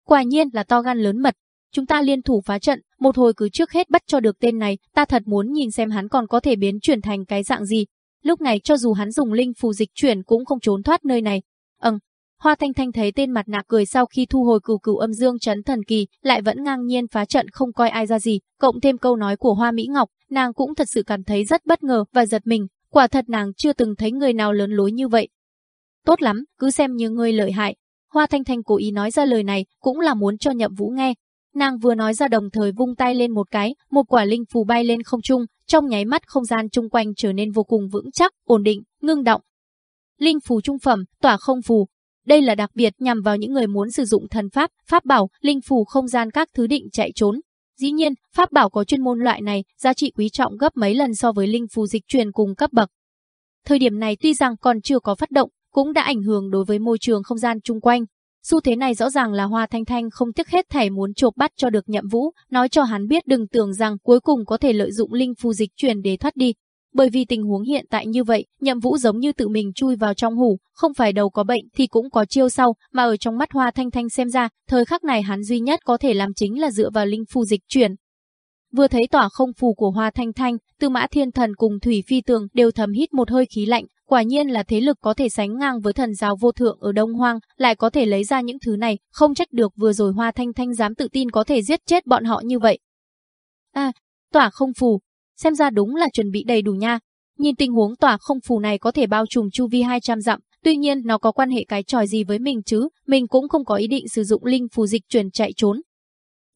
Quả nhiên là to gan lớn mật, chúng ta liên thủ phá trận, một hồi cứ trước hết bắt cho được tên này, ta thật muốn nhìn xem hắn còn có thể biến chuyển thành cái dạng gì. Lúc này cho dù hắn dùng linh phù dịch chuyển cũng không trốn thoát nơi này. Ừm, Hoa Thanh Thanh thấy tên mặt nạ cười sau khi thu hồi cửu cửu âm dương chấn thần kỳ, lại vẫn ngang nhiên phá trận không coi ai ra gì, cộng thêm câu nói của Hoa Mỹ Ngọc, nàng cũng thật sự cảm thấy rất bất ngờ và giật mình, quả thật nàng chưa từng thấy người nào lớn lối như vậy. Tốt lắm, cứ xem như ngươi lợi hại. Hoa Thanh Thanh cố ý nói ra lời này, cũng là muốn cho Nhậm Vũ nghe. Nàng vừa nói ra đồng thời vung tay lên một cái, một quả linh phù bay lên không trung, trong nháy mắt không gian chung quanh trở nên vô cùng vững chắc, ổn định, ngưng động. Linh phù trung phẩm, tỏa không phù, đây là đặc biệt nhằm vào những người muốn sử dụng thần pháp, pháp bảo, linh phù không gian các thứ định chạy trốn. Dĩ nhiên, pháp bảo có chuyên môn loại này, giá trị quý trọng gấp mấy lần so với linh phù dịch truyền cùng cấp bậc. Thời điểm này tuy rằng còn chưa có phát động, cũng đã ảnh hưởng đối với môi trường không gian chung quanh. Xu thế này rõ ràng là Hoa Thanh Thanh không tiếc hết thảy muốn chộp bắt cho được nhậm vũ, nói cho hắn biết đừng tưởng rằng cuối cùng có thể lợi dụng linh phù dịch truyền để thoát đi, bởi vì tình huống hiện tại như vậy, nhậm vũ giống như tự mình chui vào trong hủ, không phải đầu có bệnh thì cũng có chiêu sau, mà ở trong mắt Hoa Thanh Thanh xem ra, thời khắc này hắn duy nhất có thể làm chính là dựa vào linh phù dịch chuyển. Vừa thấy tỏa không phù của Hoa Thanh Thanh, Tư Mã Thiên Thần cùng Thủy Phi Tường đều thầm hít một hơi khí lạnh, quả nhiên là thế lực có thể sánh ngang với thần giáo vô thượng ở Đông Hoang, lại có thể lấy ra những thứ này, không trách được vừa rồi Hoa Thanh Thanh dám tự tin có thể giết chết bọn họ như vậy. À, tỏa không phù, xem ra đúng là chuẩn bị đầy đủ nha. Nhìn tình huống tỏa không phù này có thể bao trùm chu vi 200 dặm, tuy nhiên nó có quan hệ cái tròi gì với mình chứ, mình cũng không có ý định sử dụng linh phù dịch chuyển chạy trốn.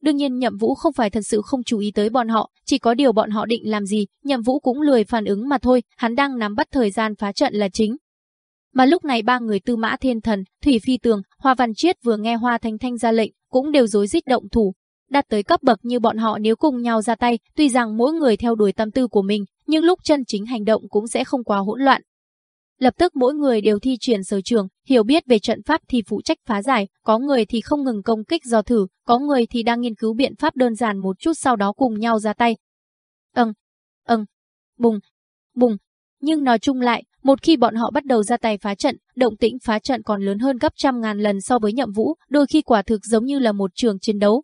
Đương nhiên Nhậm Vũ không phải thật sự không chú ý tới bọn họ, chỉ có điều bọn họ định làm gì, Nhậm Vũ cũng lười phản ứng mà thôi, hắn đang nắm bắt thời gian phá trận là chính. Mà lúc này ba người Tư Mã Thiên Thần, Thủy Phi Tường, Hoa Văn Chiết vừa nghe Hoa Thanh Thanh ra lệnh, cũng đều rối rít động thủ, đạt tới cấp bậc như bọn họ nếu cùng nhau ra tay, tuy rằng mỗi người theo đuổi tâm tư của mình, nhưng lúc chân chính hành động cũng sẽ không quá hỗn loạn. Lập tức mỗi người đều thi chuyển sở trường, hiểu biết về trận pháp thì phụ trách phá giải, có người thì không ngừng công kích do thử, có người thì đang nghiên cứu biện pháp đơn giản một chút sau đó cùng nhau ra tay. Âng, âng, bùng, bùng. Nhưng nói chung lại, một khi bọn họ bắt đầu ra tay phá trận, động tĩnh phá trận còn lớn hơn gấp trăm ngàn lần so với nhậm vũ, đôi khi quả thực giống như là một trường chiến đấu,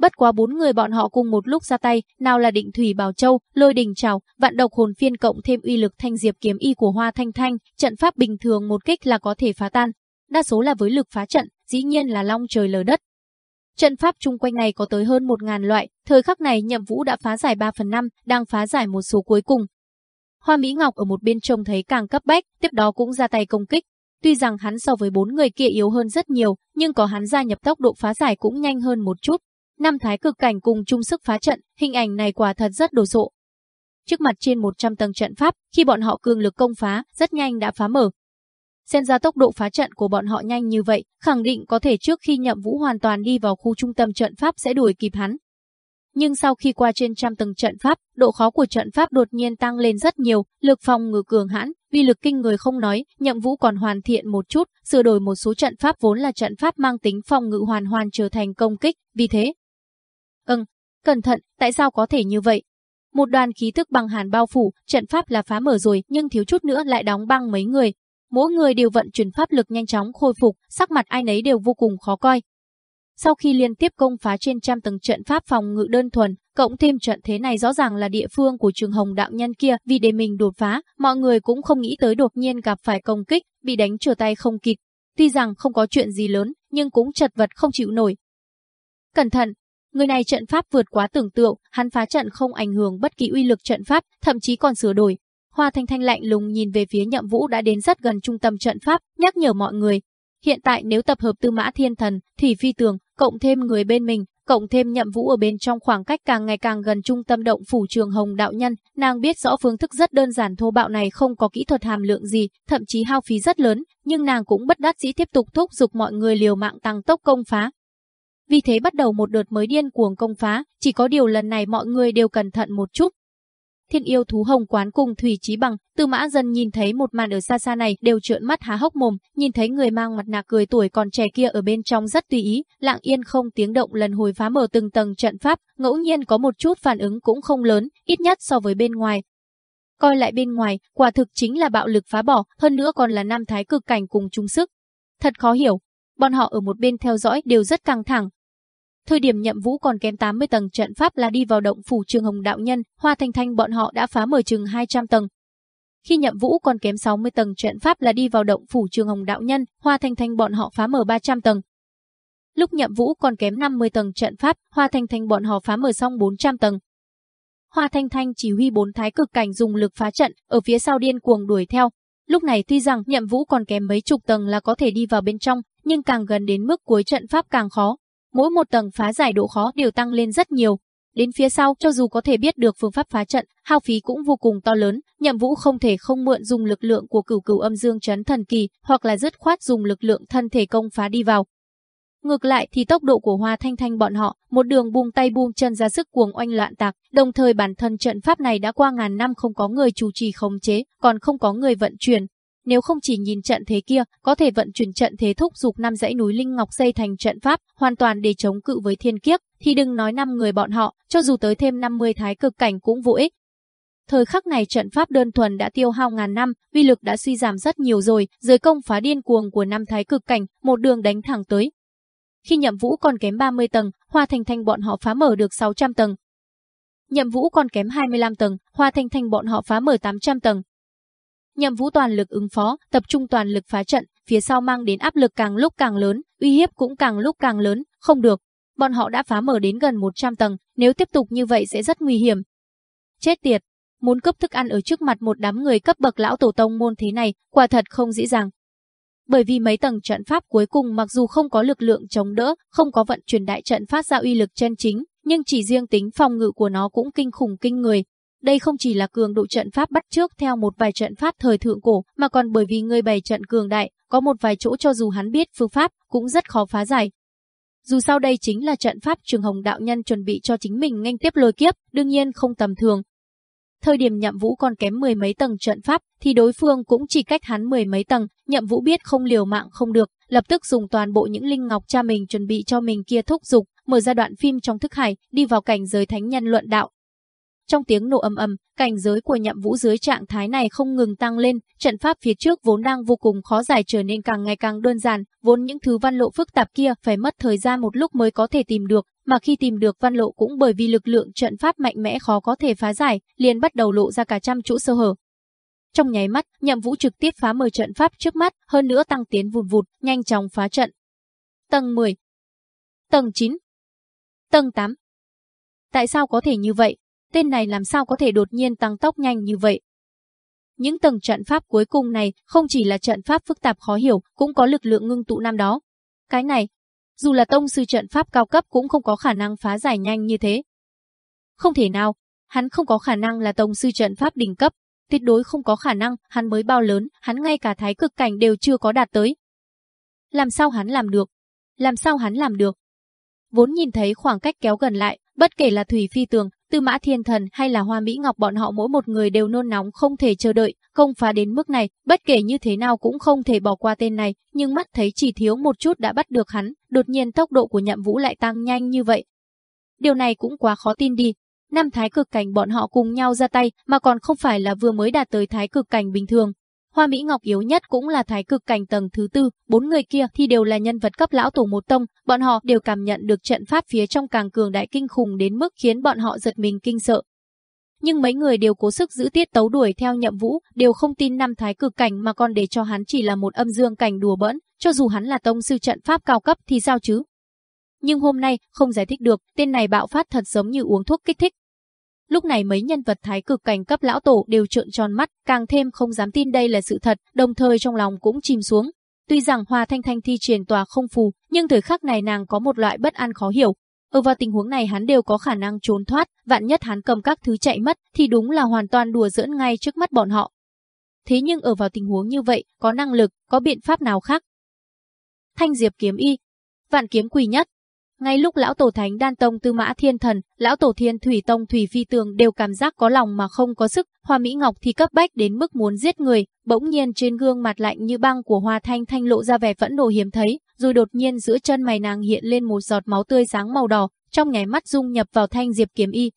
Bất quá bốn người bọn họ cùng một lúc ra tay, nào là định thủy bảo châu, lôi đình trào, vạn độc hồn phiên cộng thêm uy lực thanh diệp kiếm y của hoa thanh thanh, trận pháp bình thường một kích là có thể phá tan. Đa số là với lực phá trận, dĩ nhiên là long trời lở đất. Trận pháp chung quanh này có tới hơn một ngàn loại, thời khắc này nhậm vũ đã phá giải 3 phần 5, đang phá giải một số cuối cùng. Hoa Mỹ Ngọc ở một bên trông thấy càng cấp bách, tiếp đó cũng ra tay công kích. Tuy rằng hắn so với bốn người kia yếu hơn rất nhiều, nhưng có hắn gia nhập tốc độ phá giải cũng nhanh hơn một chút. Năm thái cực cảnh cùng chung sức phá trận, hình ảnh này quả thật rất đồ sộ. Trước mặt trên 100 tầng trận pháp, khi bọn họ cường lực công phá, rất nhanh đã phá mở. Xem ra tốc độ phá trận của bọn họ nhanh như vậy, khẳng định có thể trước khi nhậm vũ hoàn toàn đi vào khu trung tâm trận pháp sẽ đuổi kịp hắn. Nhưng sau khi qua trên trăm tầng trận pháp, độ khó của trận pháp đột nhiên tăng lên rất nhiều, lực phòng ngự cường hãn, uy lực kinh người không nói, nhậm vũ còn hoàn thiện một chút, sửa đổi một số trận pháp vốn là trận pháp mang tính phòng ngự hoàn hoàn trở thành công kích, vì thế, cẩn thận, tại sao có thể như vậy? Một đoàn khí thức bằng hàn bao phủ, trận pháp là phá mở rồi nhưng thiếu chút nữa lại đóng băng mấy người. Mỗi người đều vận chuyển pháp lực nhanh chóng khôi phục, sắc mặt ai nấy đều vô cùng khó coi. Sau khi liên tiếp công phá trên trăm tầng trận pháp phòng ngự đơn thuần, cộng thêm trận thế này rõ ràng là địa phương của trường hồng đạo nhân kia vì để mình đột phá, mọi người cũng không nghĩ tới đột nhiên gặp phải công kích, bị đánh trở tay không kịp. Tuy rằng không có chuyện gì lớn, nhưng cũng chật vật không chịu nổi. Cẩn thận, Người này trận pháp vượt quá tưởng tượng, hắn phá trận không ảnh hưởng bất kỳ uy lực trận pháp, thậm chí còn sửa đổi. Hoa Thanh Thanh lạnh lùng nhìn về phía Nhậm Vũ đã đến rất gần trung tâm trận pháp, nhắc nhở mọi người. Hiện tại nếu tập hợp Tư Mã Thiên Thần, Thủy Phi Tường, cộng thêm người bên mình, cộng thêm Nhậm Vũ ở bên trong khoảng cách càng ngày càng gần trung tâm động phủ trường Hồng đạo nhân, nàng biết rõ phương thức rất đơn giản thô bạo này không có kỹ thuật hàm lượng gì, thậm chí hao phí rất lớn, nhưng nàng cũng bất đắc dĩ tiếp tục thúc giục mọi người liều mạng tăng tốc công phá, vì thế bắt đầu một đợt mới điên cuồng công phá, chỉ có điều lần này mọi người đều cẩn thận một chút. Thiên yêu thú hồng quán cùng Thủy Chí Bằng, Tư Mã Dân nhìn thấy một màn ở xa xa này đều trợn mắt há hốc mồm, nhìn thấy người mang mặt nạ cười tuổi còn trẻ kia ở bên trong rất tùy ý, lặng yên không tiếng động lần hồi phá mở từng tầng trận pháp, ngẫu nhiên có một chút phản ứng cũng không lớn, ít nhất so với bên ngoài. Coi lại bên ngoài, quả thực chính là bạo lực phá bỏ, hơn nữa còn là nam thái cực cảnh cùng chung sức. Thật khó hiểu, bọn họ ở một bên theo dõi đều rất căng thẳng, Thời điểm nhậm vũ còn kém 80 tầng trận pháp là đi vào động phủ trường hồng đạo nhân, hoa thanh thanh bọn họ đã phá mở chừng 200 tầng. Khi Nhậm Vũ còn kém 60 tầng trận pháp là đi vào động phủ Trường Hồng đạo nhân, Hoa Thanh Thanh bọn họ phá mở 300 tầng. Lúc Nhậm Vũ còn kém 50 tầng trận pháp, Hoa Thanh Thanh bọn họ phá mở xong 400 tầng. Hoa Thanh Thanh chỉ huy bốn thái cực cảnh dùng lực phá trận, ở phía sau điên cuồng đuổi theo. Lúc này tuy rằng Nhậm Vũ còn kém mấy chục tầng là có thể đi vào bên trong, nhưng càng gần đến mức cuối trận pháp càng khó. Mỗi một tầng phá giải độ khó đều tăng lên rất nhiều, Đến phía sau, cho dù có thể biết được phương pháp phá trận, hao phí cũng vô cùng to lớn, Nhậm Vũ không thể không mượn dùng lực lượng của cửu cửu âm dương chấn thần kỳ, hoặc là dứt khoát dùng lực lượng thân thể công phá đi vào. Ngược lại thì tốc độ của Hoa Thanh Thanh bọn họ, một đường buông tay buông chân ra sức cuồng oanh loạn tạc, đồng thời bản thân trận pháp này đã qua ngàn năm không có người chủ trì khống chế, còn không có người vận chuyển, nếu không chỉ nhìn trận thế kia, có thể vận chuyển trận thế thúc dục năm dãy núi linh ngọc xây thành trận pháp, hoàn toàn để chống cự với thiên kiếp, thì đừng nói năm người bọn họ, cho dù tới thêm 50 thái cực cảnh cũng vô ích. Thời khắc này trận pháp đơn thuần đã tiêu hao ngàn năm, vi lực đã suy giảm rất nhiều rồi, dưới công phá điên cuồng của năm thái cực cảnh, một đường đánh thẳng tới. Khi nhậm vũ còn kém 30 tầng, Hoa Thành Thành bọn họ phá mở được 600 tầng. Nhậm vũ còn kém 25 tầng, Hoa Thành Thành bọn họ phá mở 800 tầng nhằm Vũ toàn lực ứng phó, tập trung toàn lực phá trận, phía sau mang đến áp lực càng lúc càng lớn, uy hiếp cũng càng lúc càng lớn, không được. Bọn họ đã phá mở đến gần 100 tầng, nếu tiếp tục như vậy sẽ rất nguy hiểm. Chết tiệt, muốn cấp thức ăn ở trước mặt một đám người cấp bậc lão tổ tông môn thế này, quả thật không dễ dàng. Bởi vì mấy tầng trận pháp cuối cùng mặc dù không có lực lượng chống đỡ, không có vận chuyển đại trận phát ra uy lực chân chính, nhưng chỉ riêng tính phòng ngự của nó cũng kinh khủng kinh người, đây không chỉ là cường độ trận pháp bắt trước theo một vài trận pháp thời thượng cổ, mà còn bởi vì người bày trận cường đại, có một vài chỗ cho dù hắn biết phương pháp, cũng rất khó phá giải. Dù sao đây chính là trận pháp trường hồng đạo nhân chuẩn bị cho chính mình nghênh tiếp lôi kiếp, đương nhiên không tầm thường. Thời điểm nhậm vũ còn kém mười mấy tầng trận pháp, thì đối phương cũng chỉ cách hắn mười mấy tầng, nhậm vũ biết không liều mạng không được, lập tức dùng toàn bộ những linh ngọc cha mình chuẩn bị cho mình kia thúc dục, mở ra đoạn phim trong thức hải, đi vào cảnh giới thánh nhân luận đạo, trong tiếng nổ ầm ầm, cảnh giới của Nhậm Vũ dưới trạng thái này không ngừng tăng lên, trận pháp phía trước vốn đang vô cùng khó giải trở nên càng ngày càng đơn giản, vốn những thứ văn lộ phức tạp kia phải mất thời gian một lúc mới có thể tìm được, mà khi tìm được văn lộ cũng bởi vì lực lượng trận pháp mạnh mẽ khó có thể phá giải, liền bắt đầu lộ ra cả trăm chỗ sơ hở. Trong nháy mắt, Nhậm Vũ trực tiếp phá mở trận pháp trước mắt, hơn nữa tăng tiến vụt vụt, nhanh chóng phá trận. Tầng 10 Tầng 9 Tầng 8 Tại sao có thể như vậy? Tên này làm sao có thể đột nhiên tăng tốc nhanh như vậy. Những tầng trận pháp cuối cùng này không chỉ là trận pháp phức tạp khó hiểu, cũng có lực lượng ngưng tụ năm đó. Cái này, dù là tông sư trận pháp cao cấp cũng không có khả năng phá giải nhanh như thế. Không thể nào, hắn không có khả năng là tông sư trận pháp đỉnh cấp, tuyệt đối không có khả năng, hắn mới bao lớn, hắn ngay cả thái cực cảnh đều chưa có đạt tới. Làm sao hắn làm được? Làm sao hắn làm được? Vốn nhìn thấy khoảng cách kéo gần lại, bất kể là Thủy Phi Tường Tư Mã Thiên Thần hay là Hoa Mỹ Ngọc bọn họ mỗi một người đều nôn nóng không thể chờ đợi, công phá đến mức này, bất kể như thế nào cũng không thể bỏ qua tên này, nhưng mắt thấy chỉ thiếu một chút đã bắt được hắn, đột nhiên tốc độ của Nhậm Vũ lại tăng nhanh như vậy. Điều này cũng quá khó tin đi. Năm thái cực cảnh bọn họ cùng nhau ra tay, mà còn không phải là vừa mới đạt tới thái cực cảnh bình thường, Hoa Mỹ Ngọc yếu nhất cũng là thái cực cảnh tầng thứ tư, bốn người kia thì đều là nhân vật cấp lão tổ một tông, bọn họ đều cảm nhận được trận pháp phía trong càng cường đại kinh khủng đến mức khiến bọn họ giật mình kinh sợ. Nhưng mấy người đều cố sức giữ tiết tấu đuổi theo nhậm vũ, đều không tin năm thái cực cảnh mà còn để cho hắn chỉ là một âm dương cảnh đùa bỡn, cho dù hắn là tông sư trận pháp cao cấp thì sao chứ? Nhưng hôm nay, không giải thích được, tên này bạo phát thật giống như uống thuốc kích thích, Lúc này mấy nhân vật thái cực cảnh cấp lão tổ đều trợn tròn mắt, càng thêm không dám tin đây là sự thật, đồng thời trong lòng cũng chìm xuống. Tuy rằng Hoa Thanh Thanh thi triển tòa không phù, nhưng thời khắc này nàng có một loại bất an khó hiểu. Ở vào tình huống này hắn đều có khả năng trốn thoát, vạn nhất hắn cầm các thứ chạy mất thì đúng là hoàn toàn đùa giỡn ngay trước mắt bọn họ. Thế nhưng ở vào tình huống như vậy, có năng lực, có biện pháp nào khác? Thanh Diệp kiếm y, vạn kiếm quỳ nhất, ngay lúc lão tổ thánh đan tông tư mã thiên thần, lão tổ thiên thủy tông thủy phi tường đều cảm giác có lòng mà không có sức, hoa mỹ ngọc thì cấp bách đến mức muốn giết người, bỗng nhiên trên gương mặt lạnh như băng của hoa thanh thanh lộ ra vẻ phẫn nộ hiếm thấy, rồi đột nhiên giữa chân mày nàng hiện lên một giọt máu tươi sáng màu đỏ, trong nháy mắt dung nhập vào thanh diệp kiếm y.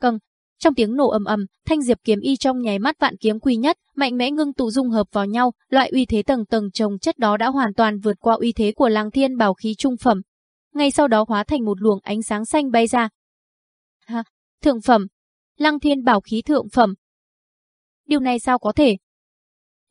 Căng, trong tiếng nổ ầm ầm, thanh diệp kiếm y trong nháy mắt vạn kiếm quy nhất, mạnh mẽ ngưng tụ dung hợp vào nhau, loại uy thế tầng tầng trồng chất đó đã hoàn toàn vượt qua uy thế của Lăng Thiên bảo khí trung phẩm, ngay sau đó hóa thành một luồng ánh sáng xanh bay ra. Ha, thượng phẩm, Lăng Thiên bảo khí thượng phẩm. điều này sao có thể?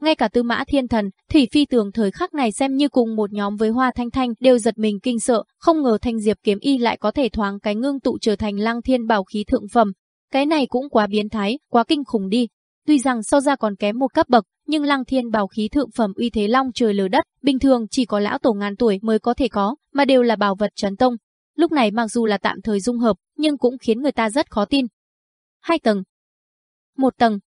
Ngay cả tư mã thiên thần, Thủy Phi tường thời khắc này xem như cùng một nhóm với Hoa Thanh Thanh đều giật mình kinh sợ, không ngờ thanh diệp kiếm y lại có thể thoáng cái ngưng tụ trở thành lăng thiên bảo khí thượng phẩm. Cái này cũng quá biến thái, quá kinh khủng đi. Tuy rằng so ra còn kém một cấp bậc, nhưng lăng thiên bảo khí thượng phẩm uy thế long trời lở đất, bình thường chỉ có lão tổ ngàn tuổi mới có thể có, mà đều là bảo vật chấn tông. Lúc này mặc dù là tạm thời dung hợp, nhưng cũng khiến người ta rất khó tin. Hai tầng. Một tầng,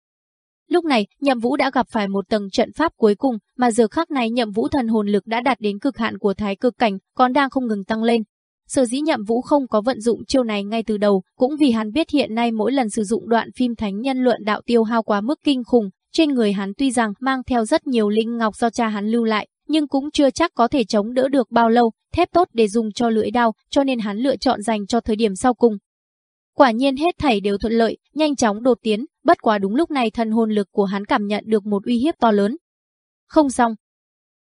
Lúc này, Nhậm Vũ đã gặp phải một tầng trận pháp cuối cùng, mà giờ khắc này Nhậm Vũ thần hồn lực đã đạt đến cực hạn của thái cực cảnh, còn đang không ngừng tăng lên. Sở dĩ Nhậm Vũ không có vận dụng chiêu này ngay từ đầu, cũng vì hắn biết hiện nay mỗi lần sử dụng đoạn phim thánh nhân luận đạo tiêu hao quá mức kinh khủng, trên người hắn tuy rằng mang theo rất nhiều linh ngọc do cha hắn lưu lại, nhưng cũng chưa chắc có thể chống đỡ được bao lâu, thép tốt để dùng cho lưỡi đao, cho nên hắn lựa chọn dành cho thời điểm sau cùng. Quả nhiên hết thảy đều thuận lợi, nhanh chóng đột tiến, bất quá đúng lúc này thần hồn lực của hắn cảm nhận được một uy hiếp to lớn. Không xong.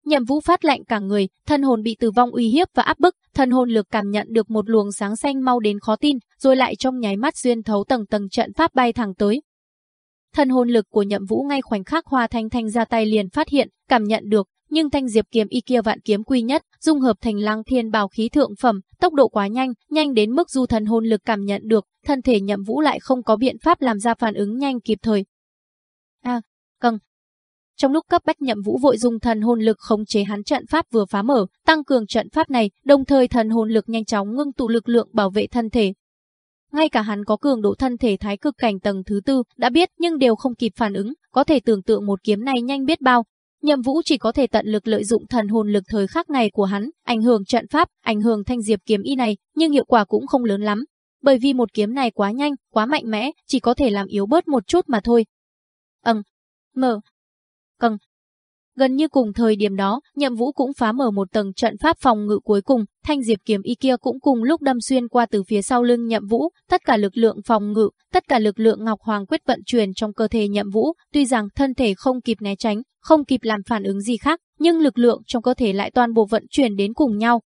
Nhậm Vũ phát lạnh cả người, thân hồn bị tử vong uy hiếp và áp bức, Thân hồn lực cảm nhận được một luồng sáng xanh mau đến khó tin, rồi lại trong nháy mắt xuyên thấu tầng tầng trận pháp bay thẳng tới. Thân hồn lực của Nhậm Vũ ngay khoảnh khắc Hoa Thanh Thanh ra tay liền phát hiện, cảm nhận được, nhưng thanh diệp kiếm y kia vạn kiếm quy nhất, dung hợp thành lăng thiên bảo khí thượng phẩm, tốc độ quá nhanh, nhanh đến mức du thần hồn lực cảm nhận được, thân thể nhậm vũ lại không có biện pháp làm ra phản ứng nhanh kịp thời. À, cần, trong lúc cấp bách nhậm vũ vội dùng thần hồn lực khống chế hắn trận pháp vừa phá mở, tăng cường trận pháp này, đồng thời thần hồn lực nhanh chóng ngưng tụ lực lượng bảo vệ thân thể. Ngay cả hắn có cường độ thân thể thái cực cảnh tầng thứ tư, đã biết nhưng đều không kịp phản ứng, có thể tưởng tượng một kiếm này nhanh biết bao, Nhậm Vũ chỉ có thể tận lực lợi dụng thần hồn lực thời khắc này của hắn, ảnh hưởng trận pháp, ảnh hưởng thanh diệp kiếm y này, nhưng hiệu quả cũng không lớn lắm, bởi vì một kiếm này quá nhanh, quá mạnh mẽ, chỉ có thể làm yếu bớt một chút mà thôi. Ừm, mở, căng. Gần như cùng thời điểm đó, Nhậm Vũ cũng phá mở một tầng trận pháp phòng ngự cuối cùng, thanh diệp kiếm y kia cũng cùng lúc đâm xuyên qua từ phía sau lưng Nhậm Vũ, tất cả lực lượng phòng ngự, tất cả lực lượng Ngọc Hoàng quyết vận chuyển trong cơ thể Nhậm Vũ, tuy rằng thân thể không kịp né tránh, không kịp làm phản ứng gì khác, nhưng lực lượng trong cơ thể lại toàn bộ vận chuyển đến cùng nhau.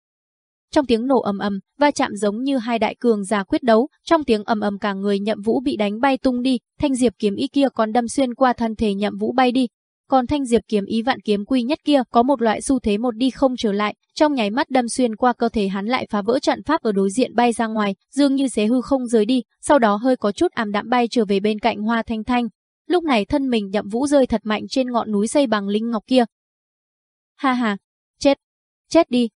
Trong tiếng nổ ầm ầm, va chạm giống như hai đại cường giả quyết đấu, trong tiếng ầm ầm cả người Nhậm Vũ bị đánh bay tung đi, thanh diệp kiếm y kia còn đâm xuyên qua thân thể Nhậm Vũ bay đi. Còn thanh diệp kiếm ý vạn kiếm quy nhất kia có một loại xu thế một đi không trở lại, trong nháy mắt đâm xuyên qua cơ thể hắn lại phá vỡ trận pháp ở đối diện bay ra ngoài, dường như xé hư không rời đi, sau đó hơi có chút ảm đạm bay trở về bên cạnh Hoa Thanh Thanh. Lúc này thân mình Nhậm Vũ rơi thật mạnh trên ngọn núi xây bằng linh ngọc kia. Ha ha, chết, chết đi.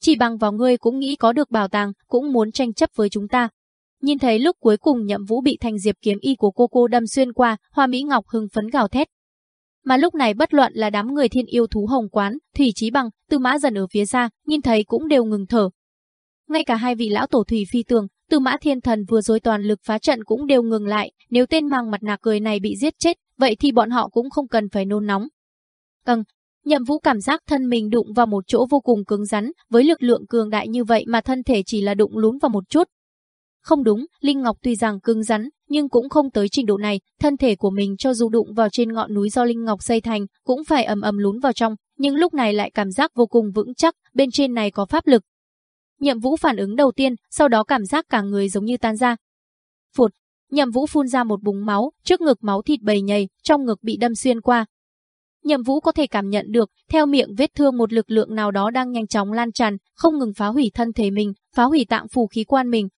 Chỉ bằng vào ngươi cũng nghĩ có được bảo tàng, cũng muốn tranh chấp với chúng ta. Nhìn thấy lúc cuối cùng Nhậm Vũ bị thành diệp kiếm y của cô cô đâm xuyên qua, Hoa Mỹ Ngọc hưng phấn gào thét. Mà lúc này bất luận là đám người thiên yêu thú hồng quán, Thủy trí Bằng, Tư Mã dần ở phía xa, nhìn thấy cũng đều ngừng thở. Ngay cả hai vị lão tổ Thủy Phi Tường, Tư Mã Thiên Thần vừa rồi toàn lực phá trận cũng đều ngừng lại, nếu tên mang mặt nạ cười này bị giết chết, vậy thì bọn họ cũng không cần phải nôn nóng. Cần, Nhậm Vũ cảm giác thân mình đụng vào một chỗ vô cùng cứng rắn, với lực lượng cường đại như vậy mà thân thể chỉ là đụng lún vào một chút. Không đúng, Linh Ngọc tuy rằng cứng rắn, nhưng cũng không tới trình độ này, thân thể của mình cho dù đụng vào trên ngọn núi do Linh Ngọc xây thành, cũng phải ầm ầm lún vào trong, nhưng lúc này lại cảm giác vô cùng vững chắc, bên trên này có pháp lực, Nhậm Vũ phản ứng đầu tiên, sau đó cảm giác cả người giống như tan ra. Phụt, Nhậm Vũ phun ra một búng máu, trước ngực máu thịt bầy nhầy, trong ngực bị đâm xuyên qua. Nhậm Vũ có thể cảm nhận được, theo miệng vết thương một lực lượng nào đó đang nhanh chóng lan tràn, không ngừng phá hủy thân thể mình, phá hủy tạng phủ khí quan mình.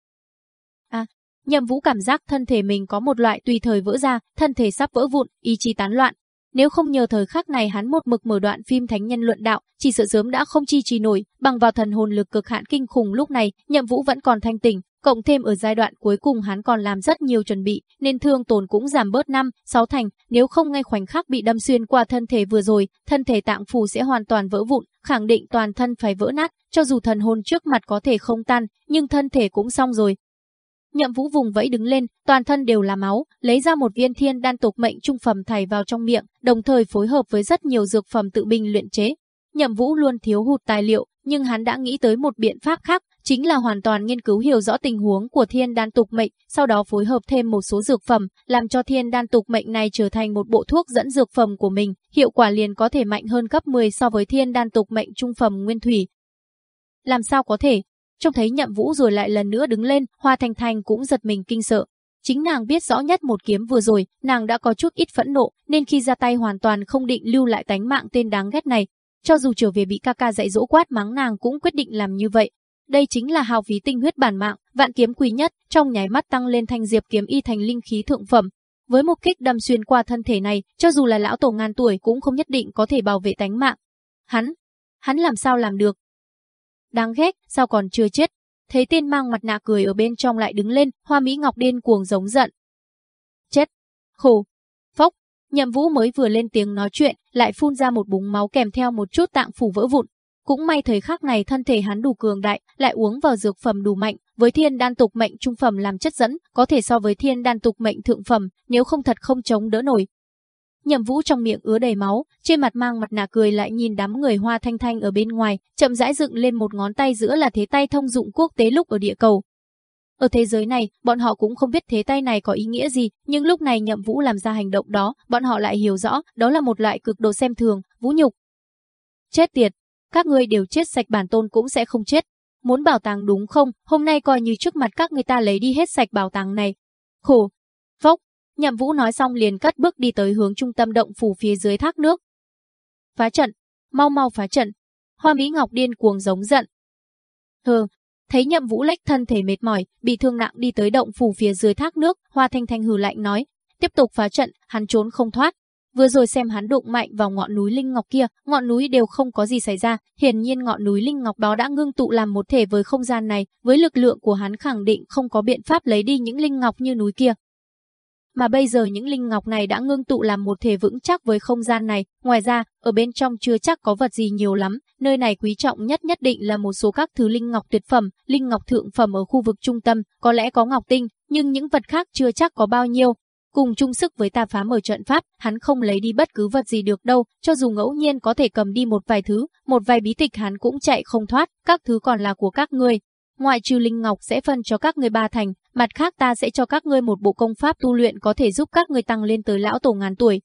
Nhậm Vũ cảm giác thân thể mình có một loại tùy thời vỡ ra, thân thể sắp vỡ vụn, ý chí tán loạn, nếu không nhờ thời khắc này hắn một mực mở đoạn phim thánh nhân luận đạo, chỉ sợ sớm đã không chi trì nổi, bằng vào thần hồn lực cực hạn kinh khủng lúc này, Nhậm Vũ vẫn còn thanh tỉnh, cộng thêm ở giai đoạn cuối cùng hắn còn làm rất nhiều chuẩn bị, nên thương tổn cũng giảm bớt năm, sáu thành, nếu không ngay khoảnh khắc bị đâm xuyên qua thân thể vừa rồi, thân thể tạng phủ sẽ hoàn toàn vỡ vụn, khẳng định toàn thân phải vỡ nát, cho dù thần hồn trước mặt có thể không tan, nhưng thân thể cũng xong rồi, Nhậm Vũ vùng vẫy đứng lên, toàn thân đều là máu, lấy ra một viên thiên đan tục mệnh trung phẩm thảy vào trong miệng, đồng thời phối hợp với rất nhiều dược phẩm tự mình luyện chế. Nhậm Vũ luôn thiếu hụt tài liệu, nhưng hắn đã nghĩ tới một biện pháp khác, chính là hoàn toàn nghiên cứu hiểu rõ tình huống của thiên đan tục mệnh, sau đó phối hợp thêm một số dược phẩm, làm cho thiên đan tục mệnh này trở thành một bộ thuốc dẫn dược phẩm của mình, hiệu quả liền có thể mạnh hơn gấp 10 so với thiên đan tục mệnh trung phẩm nguyên thủy. Làm sao có thể, Trông thấy nhậm vũ rồi lại lần nữa đứng lên, Hoa Thành Thành cũng giật mình kinh sợ. Chính nàng biết rõ nhất một kiếm vừa rồi, nàng đã có chút ít phẫn nộ, nên khi ra tay hoàn toàn không định lưu lại tánh mạng tên đáng ghét này. Cho dù trở về bị ca ca dạy dỗ quát mắng nàng cũng quyết định làm như vậy. Đây chính là hào phí tinh huyết bản mạng, vạn kiếm quý nhất, trong nháy mắt tăng lên thanh diệp kiếm y thành linh khí thượng phẩm. Với một kích đâm xuyên qua thân thể này, cho dù là lão tổ ngàn tuổi cũng không nhất định có thể bảo vệ tánh mạng. Hắn, hắn làm sao làm được? Đáng ghét, sao còn chưa chết? Thấy tên mang mặt nạ cười ở bên trong lại đứng lên, hoa mỹ ngọc điên cuồng giống giận. Chết! Khổ! Phốc! Nhậm vũ mới vừa lên tiếng nói chuyện, lại phun ra một búng máu kèm theo một chút tạng phủ vỡ vụn. Cũng may thời khắc này thân thể hắn đủ cường đại, lại uống vào dược phẩm đủ mạnh, với thiên đan tục mệnh trung phẩm làm chất dẫn, có thể so với thiên đan tục mệnh thượng phẩm, nếu không thật không chống đỡ nổi. Nhậm Vũ trong miệng ứa đầy máu, trên mặt mang mặt nạ cười lại nhìn đám người Hoa Thanh Thanh ở bên ngoài, chậm rãi dựng lên một ngón tay giữa là thế tay thông dụng quốc tế lúc ở địa cầu. Ở thế giới này, bọn họ cũng không biết thế tay này có ý nghĩa gì, nhưng lúc này Nhậm Vũ làm ra hành động đó, bọn họ lại hiểu rõ, đó là một loại cực độ xem thường, vũ nhục. Chết tiệt, các ngươi đều chết sạch bản tôn cũng sẽ không chết. Muốn bảo tàng đúng không, hôm nay coi như trước mặt các người ta lấy đi hết sạch bảo tàng này. Khổ. Phốc. Nhậm Vũ nói xong liền cất bước đi tới hướng trung tâm động phủ phía dưới thác nước. Phá trận. Mau mau phá trận. Hoa Mỹ Ngọc điên cuồng giống giận. Hừ, thấy Nhậm Vũ lách thân thể mệt mỏi, bị thương nặng đi tới động phủ phía dưới thác nước, Hoa Thanh Thanh hừ lạnh nói, tiếp tục phá trận, hắn trốn không thoát. Vừa rồi xem hắn đụng mạnh vào ngọn núi linh ngọc kia, ngọn núi đều không có gì xảy ra, hiển nhiên ngọn núi linh ngọc đó đã ngưng tụ làm một thể với không gian này, với lực lượng của hắn khẳng định không có biện pháp lấy đi những linh ngọc như núi kia. Mà bây giờ những linh ngọc này đã ngưng tụ làm một thể vững chắc với không gian này, ngoài ra, ở bên trong chưa chắc có vật gì nhiều lắm, nơi này quý trọng nhất nhất định là một số các thứ linh ngọc tuyệt phẩm, linh ngọc thượng phẩm ở khu vực trung tâm, có lẽ có ngọc tinh, nhưng những vật khác chưa chắc có bao nhiêu, Cùng chung sức với ta phá mở trận pháp, hắn không lấy đi bất cứ vật gì được đâu, cho dù ngẫu nhiên có thể cầm đi một vài thứ, một vài bí tịch hắn cũng chạy không thoát, các thứ còn là của các ngươi. Ngoại trừ linh ngọc sẽ phân cho các ngươi ba thành, mặt khác ta sẽ cho các ngươi một bộ công pháp tu luyện có thể giúp các ngươi tăng lên tới lão tổ ngàn tuổi.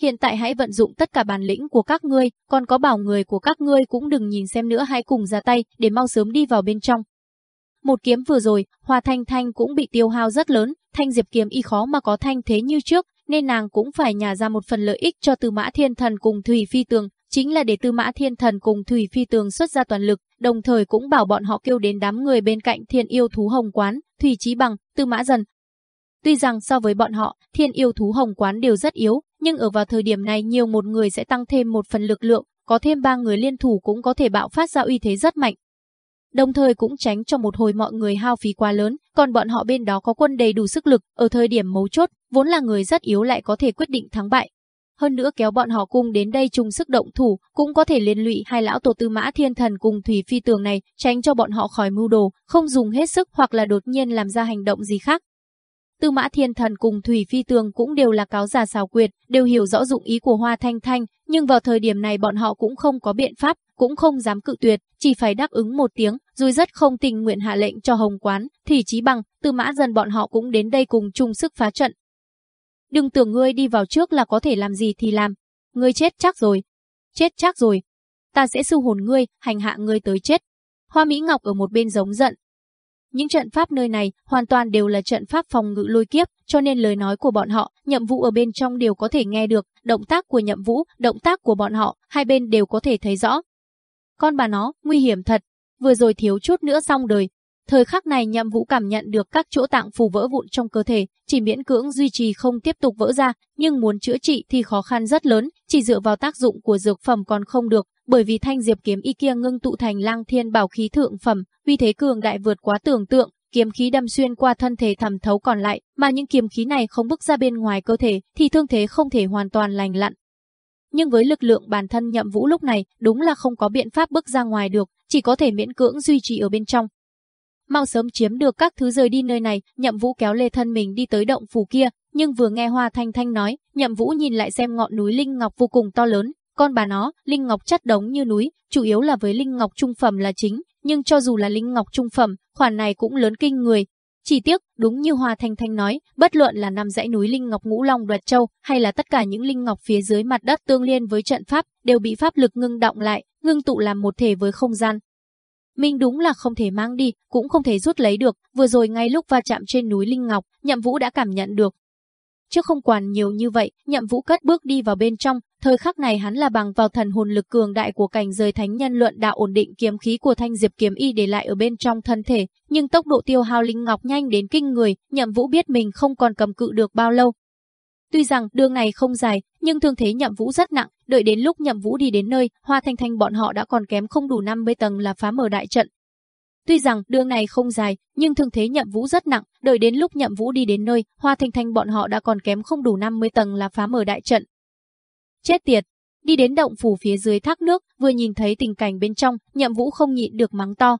Hiện tại hãy vận dụng tất cả bản lĩnh của các ngươi, còn có bảo người của các ngươi cũng đừng nhìn xem nữa hãy cùng ra tay, để mau sớm đi vào bên trong. Một kiếm vừa rồi, Hoa Thanh Thanh cũng bị tiêu hao rất lớn, Thanh Diệp kiếm y khó mà có thanh thế như trước, nên nàng cũng phải nhả ra một phần lợi ích cho từ Mã Thiên Thần cùng Thủy Phi Tường, chính là để Tư Mã Thiên Thần cùng Thủy Phi Tường xuất ra toàn lực, đồng thời cũng bảo bọn họ kêu đến đám người bên cạnh Thiên Yêu thú Hồng Quán, Thủy Chí Bằng, Tư Mã Dần. Tuy rằng so với bọn họ, Thiên Yêu thú Hồng Quán đều rất yếu, nhưng ở vào thời điểm này nhiều một người sẽ tăng thêm một phần lực lượng, có thêm ba người liên thủ cũng có thể bạo phát ra uy thế rất mạnh, đồng thời cũng tránh cho một hồi mọi người hao phí quá lớn, còn bọn họ bên đó có quân đầy đủ sức lực, ở thời điểm mấu chốt, vốn là người rất yếu lại có thể quyết định thắng bại. Hơn nữa kéo bọn họ cùng đến đây chung sức động thủ, cũng có thể liên lụy hai lão tổ tư mã thiên thần cùng thủy phi tường này, tránh cho bọn họ khỏi mưu đồ, không dùng hết sức hoặc là đột nhiên làm ra hành động gì khác. Tư mã thiên thần cùng Thủy Phi Tường cũng đều là cáo già xào quyệt, đều hiểu rõ dụng ý của Hoa Thanh Thanh, nhưng vào thời điểm này bọn họ cũng không có biện pháp, cũng không dám cự tuyệt, chỉ phải đáp ứng một tiếng, rồi rất không tình nguyện hạ lệnh cho Hồng Quán, thì chí bằng, tư mã dần bọn họ cũng đến đây cùng chung sức phá trận. Đừng tưởng ngươi đi vào trước là có thể làm gì thì làm, ngươi chết chắc rồi, chết chắc rồi, ta sẽ sưu hồn ngươi, hành hạ ngươi tới chết. Hoa Mỹ Ngọc ở một bên giống giận. Những trận pháp nơi này hoàn toàn đều là trận pháp phòng ngự lôi kiếp, cho nên lời nói của bọn họ, nhậm vụ ở bên trong đều có thể nghe được, động tác của nhậm vũ, động tác của bọn họ, hai bên đều có thể thấy rõ, con bà nó, nguy hiểm thật. Vừa rồi thiếu chút nữa xong đời. Thời khắc này nhậm vũ cảm nhận được các chỗ tạng phù vỡ vụn trong cơ thể, chỉ miễn cưỡng duy trì không tiếp tục vỡ ra, nhưng muốn chữa trị thì khó khăn rất lớn, chỉ dựa vào tác dụng của dược phẩm còn không được, bởi vì thanh diệp kiếm y kia ngưng tụ thành lang thiên bảo khí thượng phẩm, uy thế cường đại vượt quá tưởng tượng, kiếm khí đâm xuyên qua thân thể thẩm thấu còn lại, mà những kiếm khí này không bước ra bên ngoài cơ thể thì thương thế không thể hoàn toàn lành lặn, nhưng với lực lượng bản thân nhậm vũ lúc này đúng là không có biện pháp bước ra ngoài được, chỉ có thể miễn cưỡng duy trì ở bên trong. Mau sớm chiếm được các thứ rời đi nơi này, nhậm vũ kéo lê thân mình đi tới động phủ kia, nhưng vừa nghe Hoa Thanh Thanh nói, nhậm vũ nhìn lại xem ngọn núi Linh Ngọc vô cùng to lớn, con bà nó, Linh Ngọc chất đống như núi, chủ yếu là với Linh Ngọc trung phẩm là chính, nhưng cho dù là Linh Ngọc trung phẩm, khoản này cũng lớn kinh người, chỉ tiếc, đúng như Hoa Thanh Thanh nói, bất luận là năm dãy núi Linh Ngọc Ngũ Long Đoạt Châu hay là tất cả những linh ngọc phía dưới mặt đất tương liên với trận pháp đều bị pháp lực ngưng động lại, ngưng tụ làm một thể với không gian mình đúng là không thể mang đi, cũng không thể rút lấy được, vừa rồi ngay lúc va chạm trên núi Linh Ngọc, Nhậm Vũ đã cảm nhận được. Trước không quản nhiều như vậy, Nhậm Vũ cất bước đi vào bên trong, thời khắc này hắn là bằng vào thần hồn lực cường đại của cảnh giới thánh nhân luận đạo ổn định kiếm khí của thanh diệp kiếm y để lại ở bên trong thân thể, nhưng tốc độ tiêu hao linh ngọc nhanh đến kinh người, Nhậm Vũ biết mình không còn cầm cự được bao lâu, Tuy rằng đường này không dài, nhưng thương thế Nhậm Vũ rất nặng, đợi đến lúc Nhậm Vũ đi đến nơi, Hoa Thanh Thanh bọn họ đã còn kém không đủ 50 tầng là phá mở đại trận. Tuy rằng đường này không dài, nhưng thương thế Nhậm Vũ rất nặng, đợi đến lúc Nhậm Vũ đi đến nơi, Hoa Thanh Thanh bọn họ đã còn kém không đủ 50 tầng là phá mở đại trận. Chết tiệt, đi đến động phủ phía dưới thác nước, vừa nhìn thấy tình cảnh bên trong, Nhậm Vũ không nhịn được mắng to.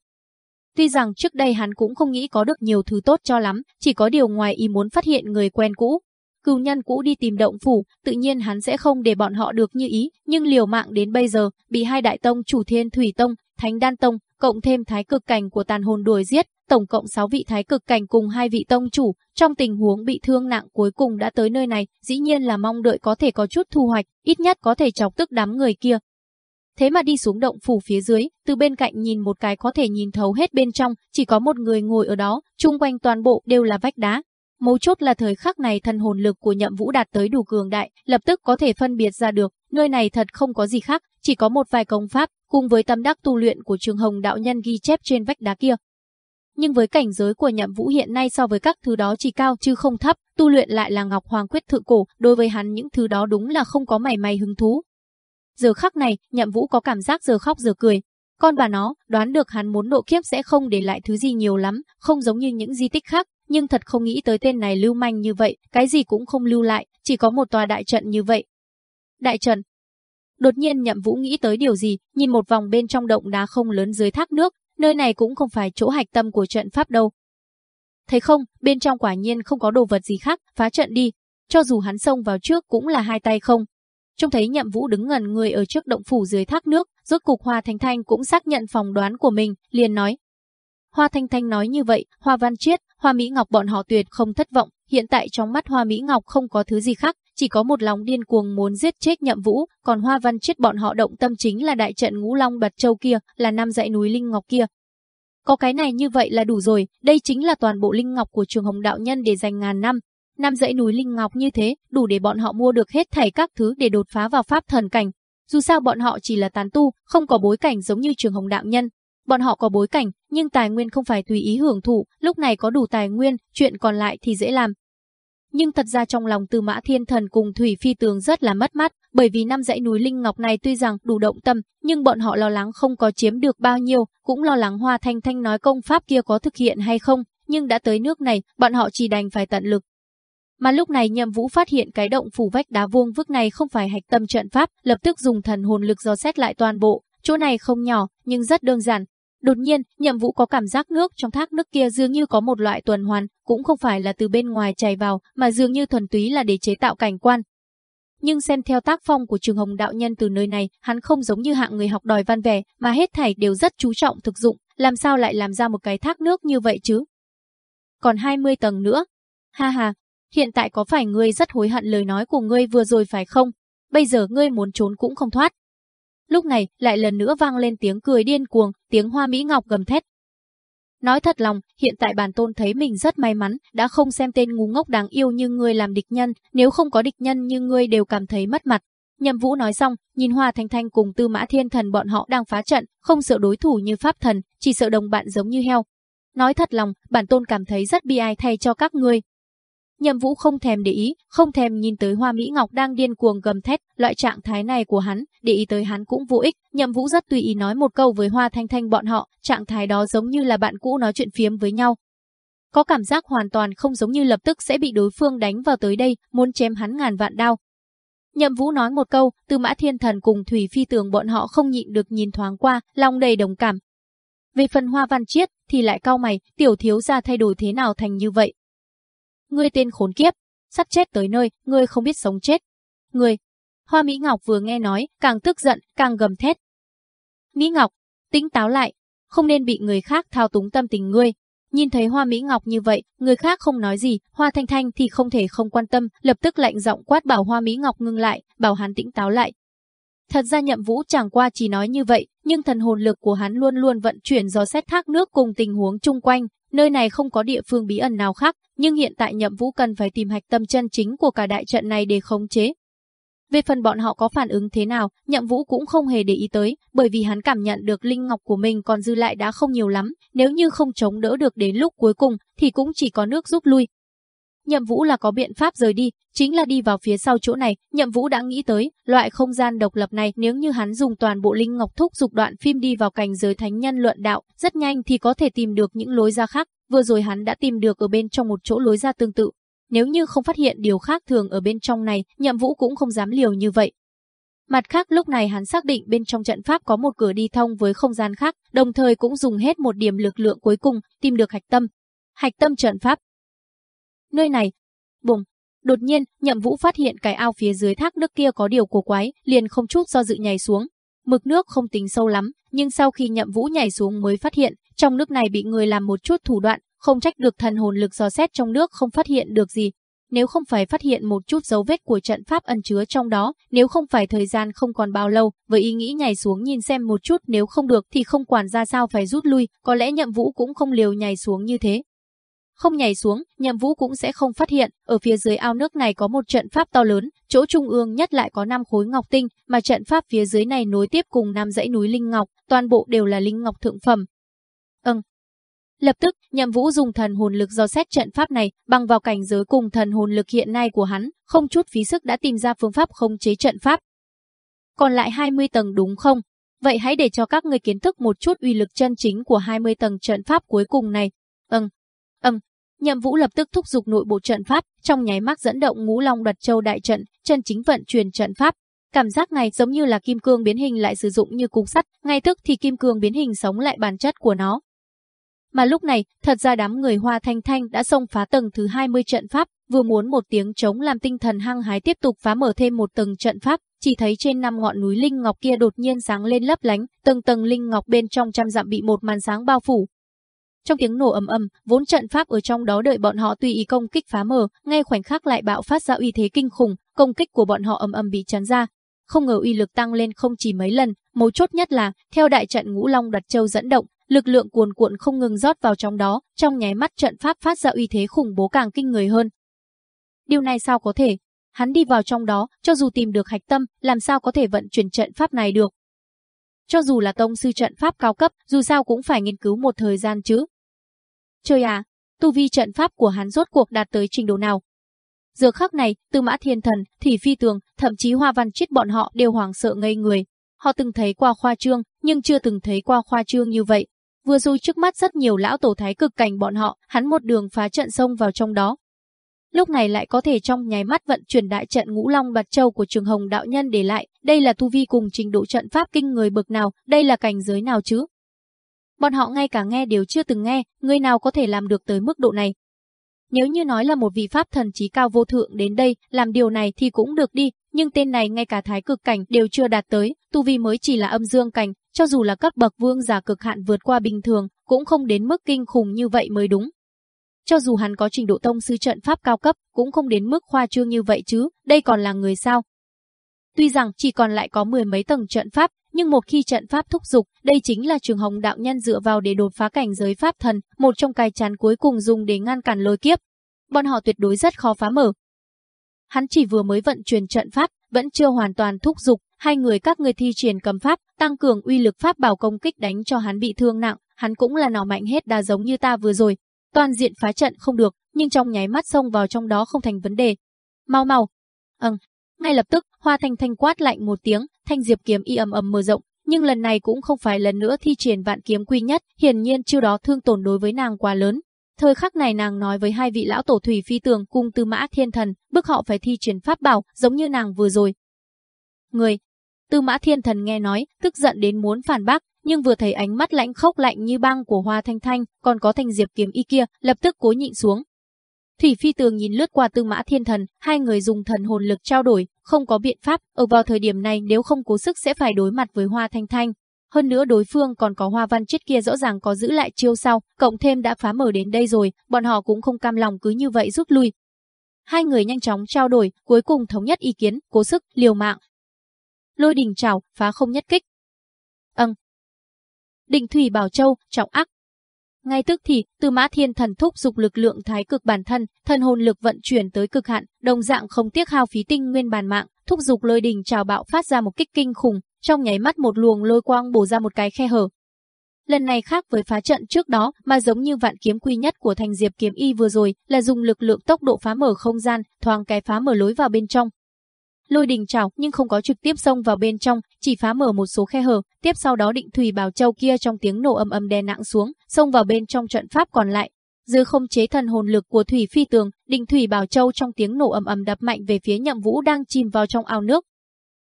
Tuy rằng trước đây hắn cũng không nghĩ có được nhiều thứ tốt cho lắm, chỉ có điều ngoài ý muốn phát hiện người quen cũ, cừu nhân cũ đi tìm động phủ, tự nhiên hắn sẽ không để bọn họ được như ý, nhưng liều mạng đến bây giờ, bị hai đại tông chủ thiên thủy tông, thánh đan tông, cộng thêm thái cực cảnh của tàn hồn đuổi giết, tổng cộng 6 vị thái cực cảnh cùng hai vị tông chủ, trong tình huống bị thương nặng cuối cùng đã tới nơi này, dĩ nhiên là mong đợi có thể có chút thu hoạch, ít nhất có thể chọc tức đám người kia. Thế mà đi xuống động phủ phía dưới, từ bên cạnh nhìn một cái có thể nhìn thấu hết bên trong, chỉ có một người ngồi ở đó, chung quanh toàn bộ đều là vách đá, Mấu chốt là thời khắc này thần hồn lực của nhậm vũ đạt tới đủ cường đại, lập tức có thể phân biệt ra được, nơi này thật không có gì khác, chỉ có một vài công pháp, cùng với tâm đắc tu luyện của trường hồng đạo nhân ghi chép trên vách đá kia. Nhưng với cảnh giới của nhậm vũ hiện nay so với các thứ đó chỉ cao chứ không thấp, tu luyện lại là ngọc hoàng quyết thượng cổ, đối với hắn những thứ đó đúng là không có mảy may hứng thú. Giờ khắc này, nhậm vũ có cảm giác giờ khóc giờ cười, con bà nó, đoán được hắn muốn độ kiếp sẽ không để lại thứ gì nhiều lắm, không giống như những di tích khác, nhưng thật không nghĩ tới tên này lưu manh như vậy, cái gì cũng không lưu lại, chỉ có một tòa đại trận như vậy. Đại trận. Đột nhiên Nhậm Vũ nghĩ tới điều gì, nhìn một vòng bên trong động đá không lớn dưới thác nước, nơi này cũng không phải chỗ hạch tâm của trận pháp đâu. Thấy không, bên trong quả nhiên không có đồ vật gì khác, phá trận đi. Cho dù hắn xông vào trước cũng là hai tay không. Trông thấy Nhậm Vũ đứng ngẩn người ở trước động phủ dưới thác nước, rốt cục Hoa Thanh Thanh cũng xác nhận phòng đoán của mình, liền nói, Hoa Thanh Thanh nói như vậy, Hoa Văn Chiết, Hoa Mỹ Ngọc bọn họ tuyệt không thất vọng, hiện tại trong mắt Hoa Mỹ Ngọc không có thứ gì khác, chỉ có một lòng điên cuồng muốn giết chết Nhậm Vũ, còn Hoa Văn Chiết bọn họ động tâm chính là đại trận Ngũ Long Bật Châu kia, là năm dãy núi Linh Ngọc kia. Có cái này như vậy là đủ rồi, đây chính là toàn bộ linh ngọc của Trường Hồng đạo nhân để dành ngàn năm. Năm dãy núi linh ngọc như thế, đủ để bọn họ mua được hết thảy các thứ để đột phá vào pháp thần cảnh. Dù sao bọn họ chỉ là tán tu, không có bối cảnh giống như Trường Hồng đạo nhân, Bọn họ có bối cảnh, nhưng tài nguyên không phải tùy ý hưởng thụ, lúc này có đủ tài nguyên, chuyện còn lại thì dễ làm. Nhưng thật ra trong lòng Tư Mã Thiên Thần cùng Thủy Phi Tường rất là mất mát, bởi vì năm dãy núi Linh Ngọc này tuy rằng đủ động tâm, nhưng bọn họ lo lắng không có chiếm được bao nhiêu, cũng lo lắng Hoa Thanh Thanh nói công pháp kia có thực hiện hay không, nhưng đã tới nước này, bọn họ chỉ đành phải tận lực. Mà lúc này Nhậm Vũ phát hiện cái động phủ vách đá vuông vức này không phải hạch tâm trận pháp, lập tức dùng thần hồn lực dò xét lại toàn bộ, chỗ này không nhỏ, nhưng rất đơn giản, Đột nhiên, Nhậm Vũ có cảm giác nước trong thác nước kia dường như có một loại tuần hoàn, cũng không phải là từ bên ngoài chảy vào, mà dường như thuần túy là để chế tạo cảnh quan. Nhưng xem theo tác phong của Trường Hồng đạo nhân từ nơi này, hắn không giống như hạng người học đòi văn vẻ, mà hết thảy đều rất chú trọng thực dụng, làm sao lại làm ra một cái thác nước như vậy chứ? Còn 20 tầng nữa. Ha ha, hiện tại có phải ngươi rất hối hận lời nói của ngươi vừa rồi phải không? Bây giờ ngươi muốn trốn cũng không thoát, Lúc này, lại lần nữa vang lên tiếng cười điên cuồng, tiếng hoa mỹ ngọc gầm thét. Nói thật lòng, hiện tại bản tôn thấy mình rất may mắn, đã không xem tên ngu ngốc đáng yêu như ngươi làm địch nhân, nếu không có địch nhân như ngươi đều cảm thấy mất mặt. Nhậm Vũ nói xong, nhìn Hoa Thanh Thanh cùng Tư Mã Thiên Thần bọn họ đang phá trận, không sợ đối thủ như pháp thần, chỉ sợ đồng bạn giống như heo. Nói thật lòng, bản tôn cảm thấy rất bi ai thay cho các ngươi, Nhậm Vũ không thèm để ý, không thèm nhìn tới Hoa Mỹ Ngọc đang điên cuồng gầm thét, loại trạng thái này của hắn, để ý tới hắn cũng vô ích. Nhậm Vũ rất tùy ý nói một câu với Hoa Thanh Thanh bọn họ, trạng thái đó giống như là bạn cũ nói chuyện phiếm với nhau. Có cảm giác hoàn toàn không giống như lập tức sẽ bị đối phương đánh vào tới đây, muốn chém hắn ngàn vạn đao. Nhậm Vũ nói một câu, Tư Mã Thiên Thần cùng Thủy Phi Tường bọn họ không nhịn được nhìn thoáng qua, lòng đầy đồng cảm. Về phần Hoa Văn Chiết thì lại cao mày, tiểu thiếu gia thay đổi thế nào thành như vậy, Ngươi tên khốn kiếp, sắp chết tới nơi, ngươi không biết sống chết. Ngươi. Hoa Mỹ Ngọc vừa nghe nói, càng tức giận, càng gầm thét. Mỹ Ngọc, tính táo lại, không nên bị người khác thao túng tâm tình ngươi. Nhìn thấy Hoa Mỹ Ngọc như vậy, người khác không nói gì, Hoa Thanh Thanh thì không thể không quan tâm, lập tức lạnh giọng quát bảo Hoa Mỹ Ngọc ngưng lại, bảo hắn tĩnh táo lại. Thật ra Nhậm Vũ chẳng qua chỉ nói như vậy, nhưng thần hồn lực của hắn luôn luôn vận chuyển do xét thác nước cùng tình huống chung quanh, nơi này không có địa phương bí ẩn nào khác, nhưng hiện tại nhậm vũ cần phải tìm hạch tâm chân chính của cả đại trận này để khống chế. Về phần bọn họ có phản ứng thế nào, nhậm vũ cũng không hề để ý tới, bởi vì hắn cảm nhận được linh ngọc của mình còn dư lại đã không nhiều lắm, nếu như không chống đỡ được đến lúc cuối cùng thì cũng chỉ có nước rút lui, Nhậm Vũ là có biện pháp rời đi, chính là đi vào phía sau chỗ này, Nhậm Vũ đã nghĩ tới, loại không gian độc lập này nếu như hắn dùng toàn bộ linh ngọc thúc dục đoạn phim đi vào cảnh giới thánh nhân luận đạo, rất nhanh thì có thể tìm được những lối ra khác, vừa rồi hắn đã tìm được ở bên trong một chỗ lối ra tương tự. Nếu như không phát hiện điều khác thường ở bên trong này, Nhậm Vũ cũng không dám liều như vậy. Mặt khác lúc này hắn xác định bên trong trận pháp có một cửa đi thông với không gian khác, đồng thời cũng dùng hết một điểm lực lượng cuối cùng, tìm được hạch tâm. Hạch tâm trận pháp, Nơi này, bùng, đột nhiên, Nhậm Vũ phát hiện cái ao phía dưới thác nước kia có điều cổ quái, liền không chút do dự nhảy xuống. Mực nước không tính sâu lắm, nhưng sau khi Nhậm Vũ nhảy xuống mới phát hiện, trong nước này bị người làm một chút thủ đoạn, không trách được thần hồn lực dò xét trong nước không phát hiện được gì. Nếu không phải phát hiện một chút dấu vết của trận pháp ẩn chứa trong đó, nếu không phải thời gian không còn bao lâu, với ý nghĩ nhảy xuống nhìn xem một chút nếu không được thì không quản ra sao phải rút lui, có lẽ Nhậm Vũ cũng không liều nhảy xuống như thế. Không nhảy xuống, nhậm vũ cũng sẽ không phát hiện, ở phía dưới ao nước này có một trận pháp to lớn, chỗ trung ương nhất lại có 5 khối ngọc tinh, mà trận pháp phía dưới này nối tiếp cùng năm dãy núi linh ngọc, toàn bộ đều là linh ngọc thượng phẩm. Ừm. Lập tức, nhậm vũ dùng thần hồn lực do xét trận pháp này, bằng vào cảnh giới cùng thần hồn lực hiện nay của hắn, không chút phí sức đã tìm ra phương pháp khống chế trận pháp. Còn lại 20 tầng đúng không? Vậy hãy để cho các người kiến thức một chút uy lực chân chính của 20 tầng trận pháp cuối cùng này. Ừm. Ừm, Nhậm Vũ lập tức thúc giục nội bộ trận pháp, trong nháy mắt dẫn động Ngũ Long Đoạt Châu đại trận, chân chính vận chuyển trận pháp. Cảm giác này giống như là kim cương biến hình lại sử dụng như cục sắt, ngay tức thì kim cương biến hình sống lại bản chất của nó. Mà lúc này, thật ra đám người Hoa Thanh Thanh đã xông phá tầng thứ 20 trận pháp, vừa muốn một tiếng chống làm tinh thần hăng hái tiếp tục phá mở thêm một tầng trận pháp, chỉ thấy trên năm ngọn núi linh ngọc kia đột nhiên sáng lên lấp lánh, tầng tầng linh ngọc bên trong trăm dặm bị một màn sáng bao phủ, trong tiếng nổ ầm ầm, vốn trận pháp ở trong đó đợi bọn họ tùy ý công kích phá mở, ngay khoảnh khắc lại bạo phát ra uy thế kinh khủng, công kích của bọn họ ầm ầm bị chắn ra. Không ngờ uy lực tăng lên không chỉ mấy lần, mấu chốt nhất là, theo đại trận Ngũ Long đặt Châu dẫn động, lực lượng cuồn cuộn không ngừng rót vào trong đó, trong nháy mắt trận pháp phát ra uy thế khủng bố càng kinh người hơn. Điều này sao có thể? Hắn đi vào trong đó, cho dù tìm được hạch tâm, làm sao có thể vận chuyển trận pháp này được? Cho dù là tông sư trận pháp cao cấp, dù sao cũng phải nghiên cứu một thời gian chứ chơi à, tu vi trận pháp của hắn rốt cuộc đạt tới trình độ nào? Giờ khắc này, Tư Mã Thiên Thần, Thủy Phi Tường, thậm chí Hoa Văn Chiết bọn họ đều hoảng sợ ngây người. Họ từng thấy qua khoa trương, nhưng chưa từng thấy qua khoa trương như vậy. Vừa rồi trước mắt rất nhiều lão tổ thái cực cảnh bọn họ, hắn một đường phá trận sông vào trong đó. Lúc này lại có thể trong nháy mắt vận chuyển đại trận ngũ long bạch châu của trường hồng đạo nhân để lại, đây là tu vi cùng trình độ trận pháp kinh người bực nào, đây là cảnh giới nào chứ? Bọn họ ngay cả nghe đều chưa từng nghe, người nào có thể làm được tới mức độ này. Nếu như nói là một vị pháp thần trí cao vô thượng đến đây, làm điều này thì cũng được đi, nhưng tên này ngay cả thái cực cảnh đều chưa đạt tới, tu vi mới chỉ là âm dương cảnh, cho dù là các bậc vương giả cực hạn vượt qua bình thường, cũng không đến mức kinh khủng như vậy mới đúng. Cho dù hắn có trình độ tông sư trận pháp cao cấp, cũng không đến mức khoa trương như vậy chứ, đây còn là người sao. Tuy rằng chỉ còn lại có mười mấy tầng trận pháp, nhưng một khi trận pháp thúc dục, đây chính là trường hồng đạo nhân dựa vào để đột phá cảnh giới pháp thần, một trong cái chắn cuối cùng dùng để ngăn cản lôi kiếp. Bọn họ tuyệt đối rất khó phá mở. Hắn chỉ vừa mới vận chuyển trận pháp, vẫn chưa hoàn toàn thúc dục, hai người các người thi triển cầm pháp, tăng cường uy lực pháp bảo công kích đánh cho hắn bị thương nặng, hắn cũng là nỏ mạnh hết đa giống như ta vừa rồi. Toàn diện phá trận không được, nhưng trong nháy mắt xông vào trong đó không thành vấn đề. Mau mau. Ừm, ngay lập tức, Hoa Thanh Thanh quát lạnh một tiếng, thanh diệp kiếm y ầm ầm mở rộng, nhưng lần này cũng không phải lần nữa thi triển vạn kiếm quy nhất, hiển nhiên chiêu đó thương tổn đối với nàng quá lớn. Thời khắc này nàng nói với hai vị lão tổ thủy phi tường cung tư mã thiên thần, bức họ phải thi triển pháp bảo, giống như nàng vừa rồi. Người, tư mã thiên thần nghe nói, tức giận đến muốn phản bác, nhưng vừa thấy ánh mắt lạnh khốc lạnh như băng của hoa thanh thanh, còn có thanh diệp kiếm y kia, lập tức cố nhịn xuống, Thủy Phi Tường nhìn lướt qua Tư Mã Thiên Thần, hai người dùng thần hồn lực trao đổi, không có biện pháp, ở vào thời điểm này nếu không cố sức sẽ phải đối mặt với Hoa Thanh Thanh. Hơn nữa đối phương còn có Hoa Văn Chết kia rõ ràng có giữ lại chiêu sau, cộng thêm đã phá mở đến đây rồi, bọn họ cũng không cam lòng cứ như vậy rút lui. Hai người nhanh chóng trao đổi, cuối cùng thống nhất ý kiến, cố sức, liều mạng. Lôi đình trào, phá không nhất kích. Âng, Định Thủy Bảo Châu, trọng ác. Ngay tức thì, Tư Mã Thiên Thần thúc dục lực lượng thái cực bản thân, thần hồn lực vận chuyển tới cực hạn, đồng dạng không tiếc hao phí tinh nguyên bản mạng, thúc dục lôi đình trào bạo phát ra một kích kinh khủng, trong nháy mắt một luồng lôi quang bổ ra một cái khe hở. Lần này khác với phá trận trước đó, mà giống như vạn kiếm quy nhất của Thành Diệp kiếm y vừa rồi, là dùng lực lượng tốc độ phá mở không gian, thoáng cái phá mở lối vào bên trong. Lôi đình trào nhưng không có trực tiếp xông vào bên trong, chỉ phá mở một số khe hở, tiếp sau đó định thủy bảo châu kia trong tiếng nổ âm âm đè nặng xuống, xông vào bên trong trận pháp còn lại. Dưới không chế thần hồn lực của thủy phi tường, định thủy bảo châu trong tiếng nổ ầm ầm đập mạnh về phía nhậm vũ đang chìm vào trong ao nước.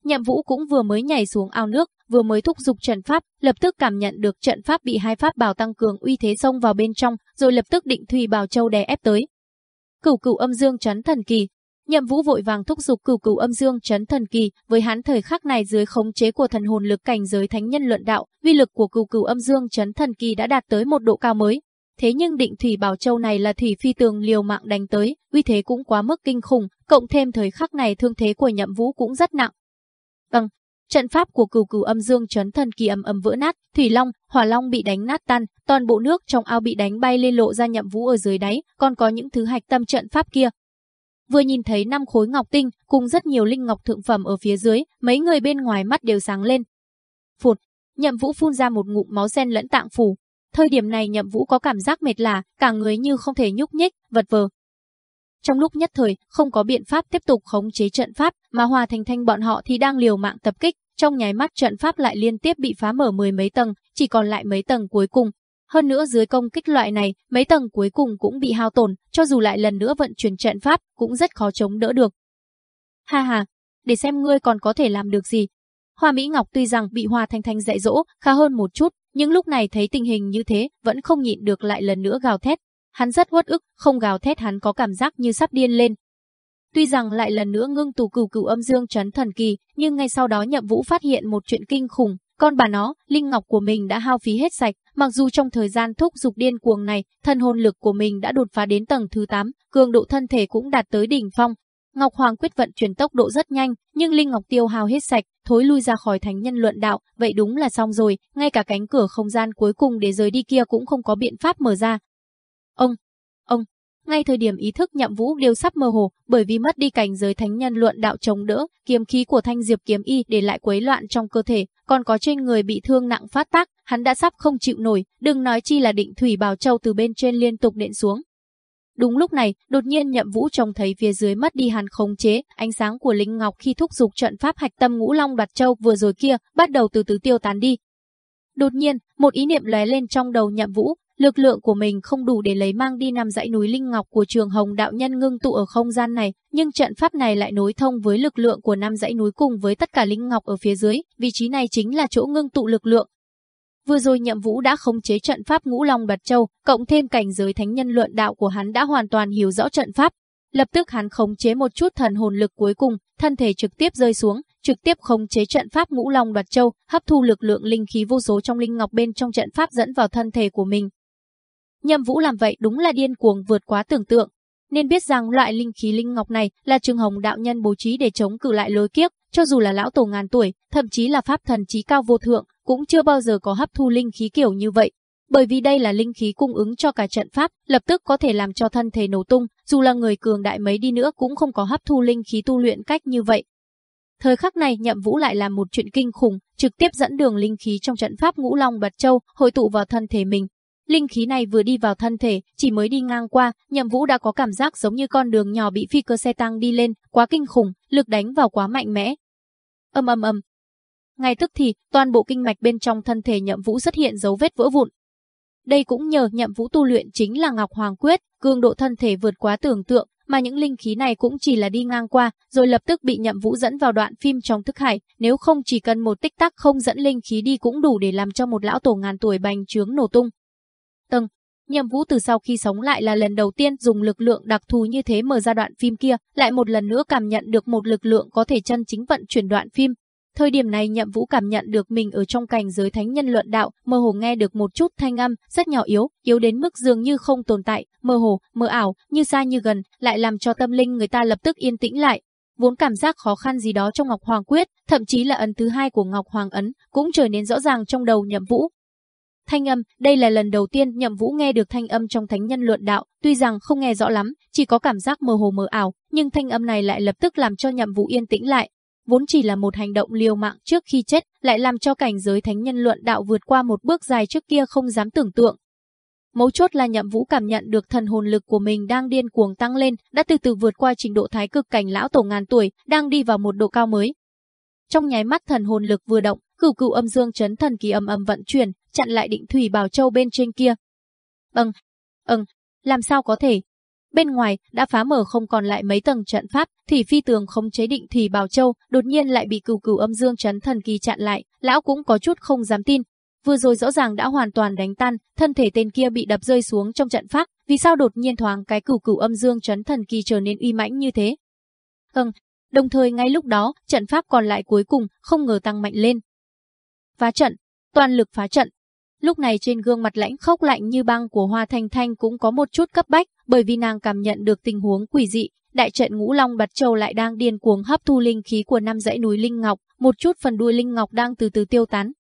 Nhậm vũ cũng vừa mới nhảy xuống ao nước, vừa mới thúc dục trận pháp, lập tức cảm nhận được trận pháp bị hai pháp bảo tăng cường uy thế xông vào bên trong, rồi lập tức định thủy bảo châu đè ép tới. Cửu cửu âm dương chấn thần kỳ, Nhậm Vũ vội vàng thúc giục cửu cửu âm dương chấn thần kỳ, với hắn thời khắc này dưới khống chế của thần hồn lực cảnh giới thánh nhân luận đạo, uy lực của cửu cửu âm dương chấn thần kỳ đã đạt tới một độ cao mới. Thế nhưng định thủy bảo châu này là thủy phi tường liều mạng đánh tới, uy thế cũng quá mức kinh khủng, cộng thêm thời khắc này thương thế của Nhậm Vũ cũng rất nặng. Bằng trận pháp của cửu cửu âm dương chấn thần kỳ ầm ầm vỡ nát, thủy long, hỏa long bị đánh nát tan, toàn bộ nước trong ao bị đánh bay lên lộ ra Nhậm Vũ ở dưới đáy, còn có những thứ hạch tâm trận pháp kia, vừa nhìn thấy năm khối ngọc tinh cùng rất nhiều linh ngọc thượng phẩm ở phía dưới, mấy người bên ngoài mắt đều sáng lên. Phụt, Nhậm Vũ phun ra một ngụm máu sen lẫn tạng phủ. Thời điểm này Nhậm Vũ có cảm giác mệt lả, cả người như không thể nhúc nhích, vật vờ. Trong lúc nhất thời, không có biện pháp tiếp tục khống chế trận pháp, mà Hòa Thành Thanh bọn họ thì đang liều mạng tập kích, trong nháy mắt trận pháp lại liên tiếp bị phá mở mười mấy tầng, chỉ còn lại mấy tầng cuối cùng, hơn nữa dưới công kích loại này, mấy tầng cuối cùng cũng bị hao tổn, cho dù lại lần nữa vận chuyển trận pháp, cũng rất khó chống đỡ được. Ha ha, để xem ngươi còn có thể làm được gì. Hoa Mỹ Ngọc tuy rằng bị Hoa Thanh Thanh dạy dỗ, khá hơn một chút, nhưng lúc này thấy tình hình như thế, vẫn không nhịn được lại lần nữa gào thét. Hắn rất uất ức, không gào thét hắn có cảm giác như sắp điên lên. Tuy rằng lại lần nữa ngưng tù cửu cửu âm dương chấn thần kỳ, nhưng ngay sau đó Nhậm Vũ phát hiện một chuyện kinh khủng, con bà nó, linh ngọc của mình đã hao phí hết sạch, mặc dù trong thời gian thúc dục điên cuồng này, thân hồn lực của mình đã đột phá đến tầng thứ 8, cường độ thân thể cũng đạt tới đỉnh phong. Ngọc Hoàng quyết vận chuyển tốc độ rất nhanh, nhưng linh ngọc tiêu hao hết sạch, thối lui ra khỏi thánh nhân luận đạo, vậy đúng là xong rồi, ngay cả cánh cửa không gian cuối cùng để rời đi kia cũng không có biện pháp mở ra. Ông, ông, ngay thời điểm ý thức nhậm vũ đều sắp mơ hồ, bởi vì mất đi cảnh giới thánh nhân luận đạo chống đỡ, kiếm khí của thanh diệp kiếm y để lại quấy loạn trong cơ thể, còn có trên người bị thương nặng phát tác, hắn đã sắp không chịu nổi, đừng nói chi là định thủy bào châu từ bên trên liên tục nện xuống. Đúng lúc này, đột nhiên nhậm vũ trông thấy phía dưới mất đi hàn khống chế, ánh sáng của linh ngọc khi thúc dục trận pháp hạch tâm ngũ long đoạt châu vừa rồi kia, bắt đầu từ từ tiêu tán đi. Đột nhiên, một ý niệm lóe lên trong đầu nhậm vũ, Lực lượng của mình không đủ để lấy mang đi nằm dãy núi linh ngọc của trường Hồng đạo nhân ngưng tụ ở không gian này, nhưng trận pháp này lại nối thông với lực lượng của năm dãy núi cùng với tất cả linh ngọc ở phía dưới, vị trí này chính là chỗ ngưng tụ lực lượng. Vừa rồi Nhậm Vũ đã khống chế trận pháp Ngũ Long Bạt Châu, cộng thêm cảnh giới thánh nhân luận đạo của hắn đã hoàn toàn hiểu rõ trận pháp. Lập tức hắn khống chế một chút thần hồn lực cuối cùng, thân thể trực tiếp rơi xuống, trực tiếp khống chế trận pháp Ngũ Long Đoạt Châu, hấp thu lực lượng linh khí vô số trong linh ngọc bên trong trận pháp dẫn vào thân thể của mình, Nhậm Vũ làm vậy đúng là điên cuồng vượt quá tưởng tượng, nên biết rằng loại linh khí linh ngọc này là Trường Hồng đạo nhân bố trí để chống cự lại lối kiếp, cho dù là lão tổ ngàn tuổi, thậm chí là pháp thần trí cao vô thượng, cũng chưa bao giờ có hấp thu linh khí kiểu như vậy. Bởi vì đây là linh khí cung ứng cho cả trận pháp, lập tức có thể làm cho thân thể nổ tung, dù là người cường đại mấy đi nữa cũng không có hấp thu linh khí tu luyện cách như vậy. Thời khắc này Nhậm Vũ lại làm một chuyện kinh khủng, trực tiếp dẫn đường linh khí trong trận pháp Ngũ Long Bật Châu hội tụ vào thân thể mình, Linh khí này vừa đi vào thân thể, chỉ mới đi ngang qua, Nhậm Vũ đã có cảm giác giống như con đường nhỏ bị phi cơ xe tăng đi lên, quá kinh khủng, lực đánh vào quá mạnh mẽ. Ầm ầm ầm. Ngay tức thì, toàn bộ kinh mạch bên trong thân thể Nhậm Vũ xuất hiện dấu vết vỡ vụn. Đây cũng nhờ Nhậm Vũ tu luyện chính là Ngọc Hoàng Quyết, cường độ thân thể vượt quá tưởng tượng, mà những linh khí này cũng chỉ là đi ngang qua, rồi lập tức bị Nhậm Vũ dẫn vào đoạn phim trong thức hải, nếu không chỉ cần một tích tắc không dẫn linh khí đi cũng đủ để làm cho một lão tổ ngàn tuổi bành trướng nổ tung. Tầng Nhậm Vũ từ sau khi sống lại là lần đầu tiên dùng lực lượng đặc thù như thế mở ra đoạn phim kia, lại một lần nữa cảm nhận được một lực lượng có thể chân chính vận chuyển đoạn phim. Thời điểm này Nhậm Vũ cảm nhận được mình ở trong cảnh giới thánh nhân luận đạo, mơ hồ nghe được một chút thanh âm, rất nhỏ yếu, yếu đến mức dường như không tồn tại, mơ hồ, mơ ảo, như xa như gần, lại làm cho tâm linh người ta lập tức yên tĩnh lại. Vốn cảm giác khó khăn gì đó trong Ngọc Hoàng Quyết, thậm chí là ấn thứ hai của Ngọc Hoàng Ấn, cũng trở nên rõ ràng trong đầu Nhậm Vũ, Thanh âm, đây là lần đầu tiên Nhậm Vũ nghe được thanh âm trong thánh nhân luận đạo, tuy rằng không nghe rõ lắm, chỉ có cảm giác mơ hồ mờ ảo, nhưng thanh âm này lại lập tức làm cho Nhậm Vũ yên tĩnh lại. Vốn chỉ là một hành động liều mạng trước khi chết, lại làm cho cảnh giới thánh nhân luận đạo vượt qua một bước dài trước kia không dám tưởng tượng. Mấu chốt là Nhậm Vũ cảm nhận được thần hồn lực của mình đang điên cuồng tăng lên, đã từ từ vượt qua trình độ thái cực cảnh lão tổ ngàn tuổi, đang đi vào một độ cao mới. Trong nháy mắt thần hồn lực vừa động, cửu cửu âm dương chấn thần kỳ âm âm vận chuyển, chặn lại định thủy bảo châu bên trên kia. Ừm, ừm, làm sao có thể? Bên ngoài đã phá mở không còn lại mấy tầng trận pháp, thì phi tường không chế định thủy bảo châu, đột nhiên lại bị cửu cửu âm dương chấn thần kỳ chặn lại, lão cũng có chút không dám tin. Vừa rồi rõ ràng đã hoàn toàn đánh tan, thân thể tên kia bị đập rơi xuống trong trận pháp, vì sao đột nhiên thoáng cái cửu cửu âm dương chấn thần kỳ trở nên uy mãnh như thế? Ừm, đồng thời ngay lúc đó, trận pháp còn lại cuối cùng không ngờ tăng mạnh lên. Phá trận, toàn lực phá trận, Lúc này trên gương mặt lãnh khốc lạnh như băng của Hoa Thanh Thanh cũng có một chút cấp bách, bởi vì nàng cảm nhận được tình huống quỷ dị, đại trận Ngũ Long Bật Châu lại đang điên cuồng hấp thu linh khí của năm dãy núi linh ngọc, một chút phần đuôi linh ngọc đang từ từ tiêu tán.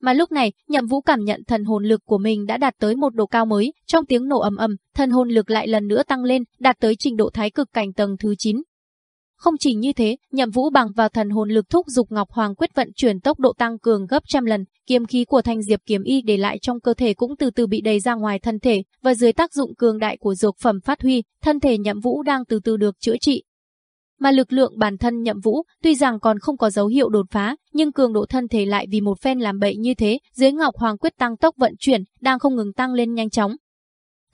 Mà lúc này, Nhậm Vũ cảm nhận thần hồn lực của mình đã đạt tới một độ cao mới, trong tiếng nổ ầm ầm, thần hồn lực lại lần nữa tăng lên, đạt tới trình độ thái cực cảnh tầng thứ 9. Không chỉ như thế, Nhậm Vũ bằng vào thần hồn lực thúc dục Ngọc Hoàng quyết vận chuyển tốc độ tăng cường gấp trăm lần, kiếm khí của Thanh Diệp kiếm y để lại trong cơ thể cũng từ từ bị đầy ra ngoài thân thể, và dưới tác dụng cường đại của dược phẩm phát huy, thân thể Nhậm Vũ đang từ từ được chữa trị. Mà lực lượng bản thân Nhậm Vũ, tuy rằng còn không có dấu hiệu đột phá, nhưng cường độ thân thể lại vì một phen làm bậy như thế, dưới Ngọc Hoàng quyết tăng tốc vận chuyển, đang không ngừng tăng lên nhanh chóng.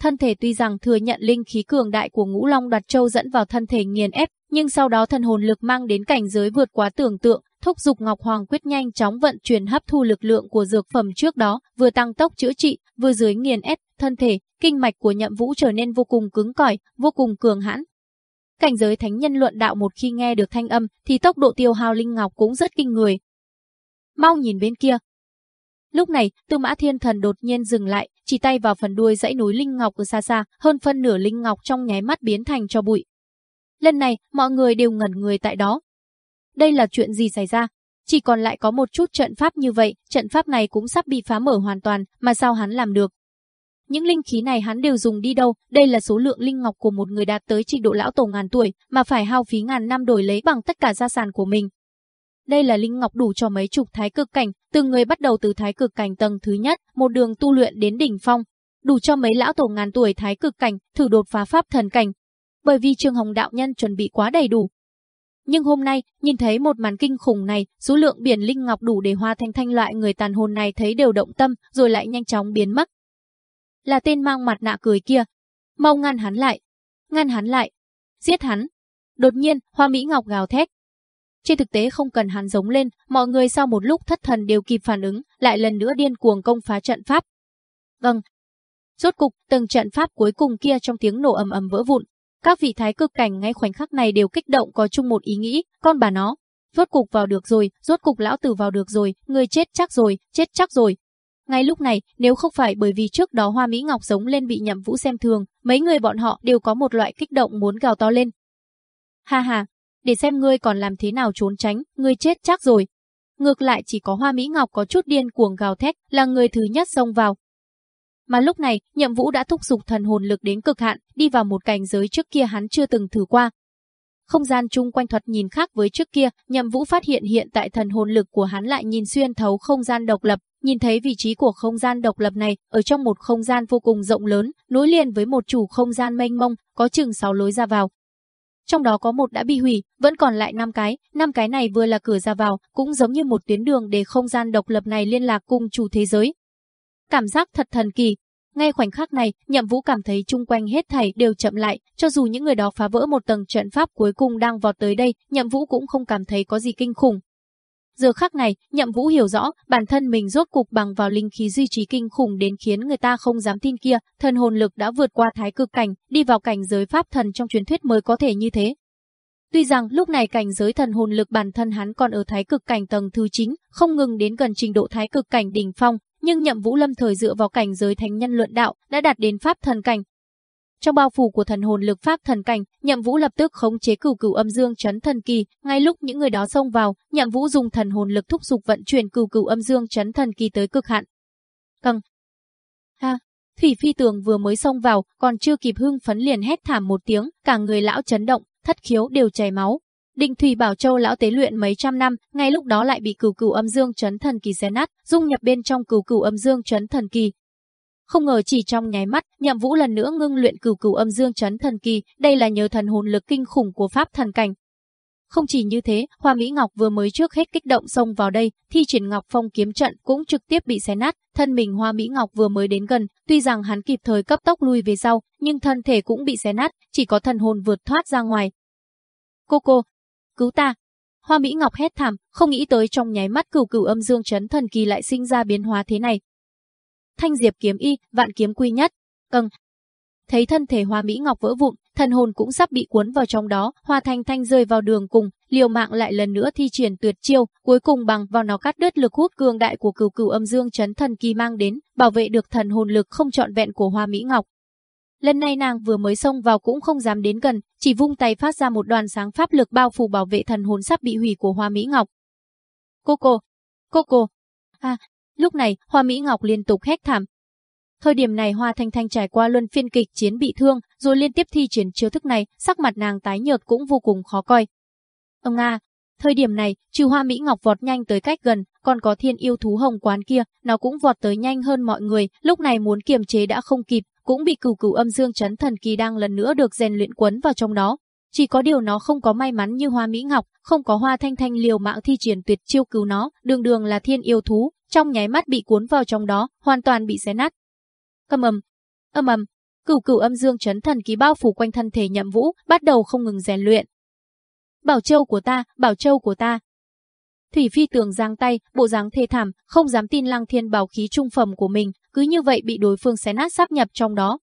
Thân thể tuy rằng thừa nhận linh khí cường đại của Ngũ Long Đoạt Châu dẫn vào thân thể nghiền ép, nhưng sau đó thần hồn lực mang đến cảnh giới vượt quá tưởng tượng, thúc dục Ngọc Hoàng quyết nhanh chóng vận chuyển hấp thu lực lượng của dược phẩm trước đó, vừa tăng tốc chữa trị, vừa dưới nghiền ép thân thể, kinh mạch của Nhậm Vũ trở nên vô cùng cứng cỏi, vô cùng cường hãn. Cảnh giới thánh nhân luận đạo một khi nghe được thanh âm thì tốc độ tiêu hao linh ngọc cũng rất kinh người. Mau nhìn bên kia. Lúc này, Tư Mã Thiên Thần đột nhiên dừng lại, chỉ tay vào phần đuôi dãy núi linh ngọc ở xa xa, hơn phân nửa linh ngọc trong nháy mắt biến thành cho bụi. Lần này, mọi người đều ngẩn người tại đó. Đây là chuyện gì xảy ra? Chỉ còn lại có một chút trận pháp như vậy, trận pháp này cũng sắp bị phá mở hoàn toàn, mà sao hắn làm được? Những linh khí này hắn đều dùng đi đâu, đây là số lượng linh ngọc của một người đạt tới trình độ lão tổ ngàn tuổi, mà phải hao phí ngàn năm đổi lấy bằng tất cả gia sản của mình. Đây là linh ngọc đủ cho mấy chục thái cực cảnh, từng người bắt đầu từ thái cực cảnh tầng thứ nhất, một đường tu luyện đến đỉnh phong, đủ cho mấy lão tổ ngàn tuổi thái cực cảnh thử đột phá pháp thần cảnh, bởi vì Trương Hồng đạo nhân chuẩn bị quá đầy đủ. Nhưng hôm nay, nhìn thấy một màn kinh khủng này, số lượng biển linh ngọc đủ để hoa thanh thanh loại người tàn hồn này thấy đều động tâm, rồi lại nhanh chóng biến mất. Là tên mang mặt nạ cười kia. Mau ngăn hắn lại. Ngăn hắn lại. Giết hắn. Đột nhiên, hoa Mỹ Ngọc gào thét. Trên thực tế không cần hắn giống lên, mọi người sau một lúc thất thần đều kịp phản ứng, lại lần nữa điên cuồng công phá trận pháp. Vâng. Rốt cục, từng trận pháp cuối cùng kia trong tiếng nổ ầm ầm vỡ vụn, các vị thái cực cảnh ngay khoảnh khắc này đều kích động có chung một ý nghĩ, con bà nó. Rốt cục vào được rồi, rốt cục lão tử vào được rồi, người chết chắc rồi, chết chắc rồi. Ngay lúc này, nếu không phải bởi vì trước đó Hoa Mỹ Ngọc giống lên bị nhậm vũ xem thường, mấy người bọn họ đều có một loại kích động muốn gào to lên. Ha ha, để xem ngươi còn làm thế nào trốn tránh, ngươi chết chắc rồi. Ngược lại chỉ có Hoa Mỹ Ngọc có chút điên cuồng gào thét, là người thứ nhất xông vào, mà lúc này, Nhậm Vũ đã thúc giục thần hồn lực đến cực hạn, đi vào một cảnh giới trước kia hắn chưa từng thử qua. Không gian chung quanh thuật nhìn khác với trước kia, Nhậm Vũ phát hiện hiện tại thần hồn lực của hắn lại nhìn xuyên thấu không gian độc lập, nhìn thấy vị trí của không gian độc lập này ở trong một không gian vô cùng rộng lớn, nối liền với một chủ không gian mênh mông, có chừng 6 lối ra vào. Trong đó có một đã bị hủy, vẫn còn lại 5 cái, 5 cái này vừa là cửa ra vào, cũng giống như một tuyến đường để không gian độc lập này liên lạc cùng chủ thế giới, Cảm giác thật thần kỳ. Ngay khoảnh khắc này, Nhậm Vũ cảm thấy chung quanh hết thảy đều chậm lại, cho dù những người đó phá vỡ một tầng trận pháp cuối cùng đang vọt tới đây, Nhậm Vũ cũng không cảm thấy có gì kinh khủng. Giờ khắc này, Nhậm Vũ hiểu rõ, bản thân mình rốt cục bằng vào linh khí duy trì kinh khủng đến khiến người ta không dám tin kia, thần hồn lực đã vượt qua thái cực cảnh, đi vào cảnh giới pháp thần trong truyền thuyết mới có thể như thế. Tuy rằng lúc này cảnh giới thần hồn lực bản thân hắn còn ở thái cực cảnh tầng thứ 9, không ngừng đến gần trình độ thái cực cảnh đỉnh phong, nhưng Nhậm Vũ Lâm thời dựa vào cảnh giới thánh nhân luận đạo, đã đạt đến pháp thần cảnh. Trong bao phủ của thần hồn lực pháp thần cảnh, Nhậm Vũ lập tức khống chế cửu cửu âm dương chấn thần kỳ, ngay lúc những người đó xông vào, Nhậm Vũ dùng thần hồn lực thúc dục vận chuyển cửu cửu âm dương chấn thần kỳ tới cực hạn. Căng, Thủy Phi Tường vừa mới xông vào, còn chưa kịp hưng phấn liền hét thảm một tiếng, cả người lão chấn động, thất khiếu đều chảy máu. Định Thủy Bảo Châu lão tế luyện mấy trăm năm, ngay lúc đó lại bị cửu cửu âm dương chấn thần kỳ xé nát, dung nhập bên trong cửu cửu âm dương chấn thần kỳ. Không ngờ chỉ trong nháy mắt, Nhậm Vũ lần nữa ngưng luyện cửu cửu âm dương chấn thần kỳ, đây là nhờ thần hồn lực kinh khủng của pháp thần cảnh, không chỉ như thế, Hoa Mỹ Ngọc vừa mới trước hết kích động xông vào đây, thi triển Ngọc Phong kiếm trận cũng trực tiếp bị xé nát, thân mình Hoa Mỹ Ngọc vừa mới đến gần, tuy rằng hắn kịp thời cấp tốc lui về sau, nhưng thân thể cũng bị xé nát, chỉ có thần hồn vượt thoát ra ngoài. Cô cô, cứu ta! Hoa Mỹ Ngọc hét thảm, không nghĩ tới trong nháy mắt cửu cửu âm dương chấn thần kỳ lại sinh ra biến hóa thế này. Thanh diệp kiếm y, vạn kiếm quy nhất. Câng, thấy thân thể Hoa Mỹ Ngọc vỡ vụn, thần hồn cũng sắp bị cuốn vào trong đó, Hoa Thanh Thanh rơi vào đường cùng, liều mạng lại lần nữa thi triển tuyệt chiêu, cuối cùng bằng vào nó cắt đứt lực hút cường đại của cửu cửu âm dương chấn thần kỳ mang đến, bảo vệ được thần hồn lực không trọn vẹn của Hoa Mỹ Ngọc. Lần này nàng vừa mới xông vào cũng không dám đến gần, chỉ vung tay phát ra một đoàn sáng pháp lực bao phủ bảo vệ thần hồn sắp bị hủy của Hoa Mỹ Ngọc. Cô cô, cô cô. À, lúc này Hoa Mỹ Ngọc liên tục hét thảm, Thời điểm này Hoa Thanh Thanh trải qua luân phiên kịch chiến bị thương, rồi liên tiếp thi triển chiêu thức này, sắc mặt nàng tái nhợt cũng vô cùng khó coi. Ông Nga, thời điểm này, trừ Hoa Mỹ Ngọc vọt nhanh tới cách gần, còn có thiên yêu thú hồng quán kia, nó cũng vọt tới nhanh hơn mọi người, lúc này muốn kiềm chế đã không kịp, cũng bị cửu cửu âm dương chấn thần kỳ đang lần nữa được rèn luyện quấn vào trong đó. Chỉ có điều nó không có may mắn như Hoa Mỹ Ngọc, không có Hoa Thanh Thanh liều mạng thi triển tuyệt chiêu cứu nó, đường đường là thiên yêu thú, trong nháy mắt bị cuốn vào trong đó, hoàn toàn bị xé nát. Âm ầm, âm ầm, cửu cửu âm dương chấn thần ký bao phủ quanh thân thể Nhậm Vũ, bắt đầu không ngừng rèn luyện. Bảo châu của ta, bảo châu của ta. Thủy Phi tường giang tay, bộ dáng thê thảm, không dám tin Lăng Thiên bảo khí trung phẩm của mình, cứ như vậy bị đối phương xé nát sắp nhập trong đó.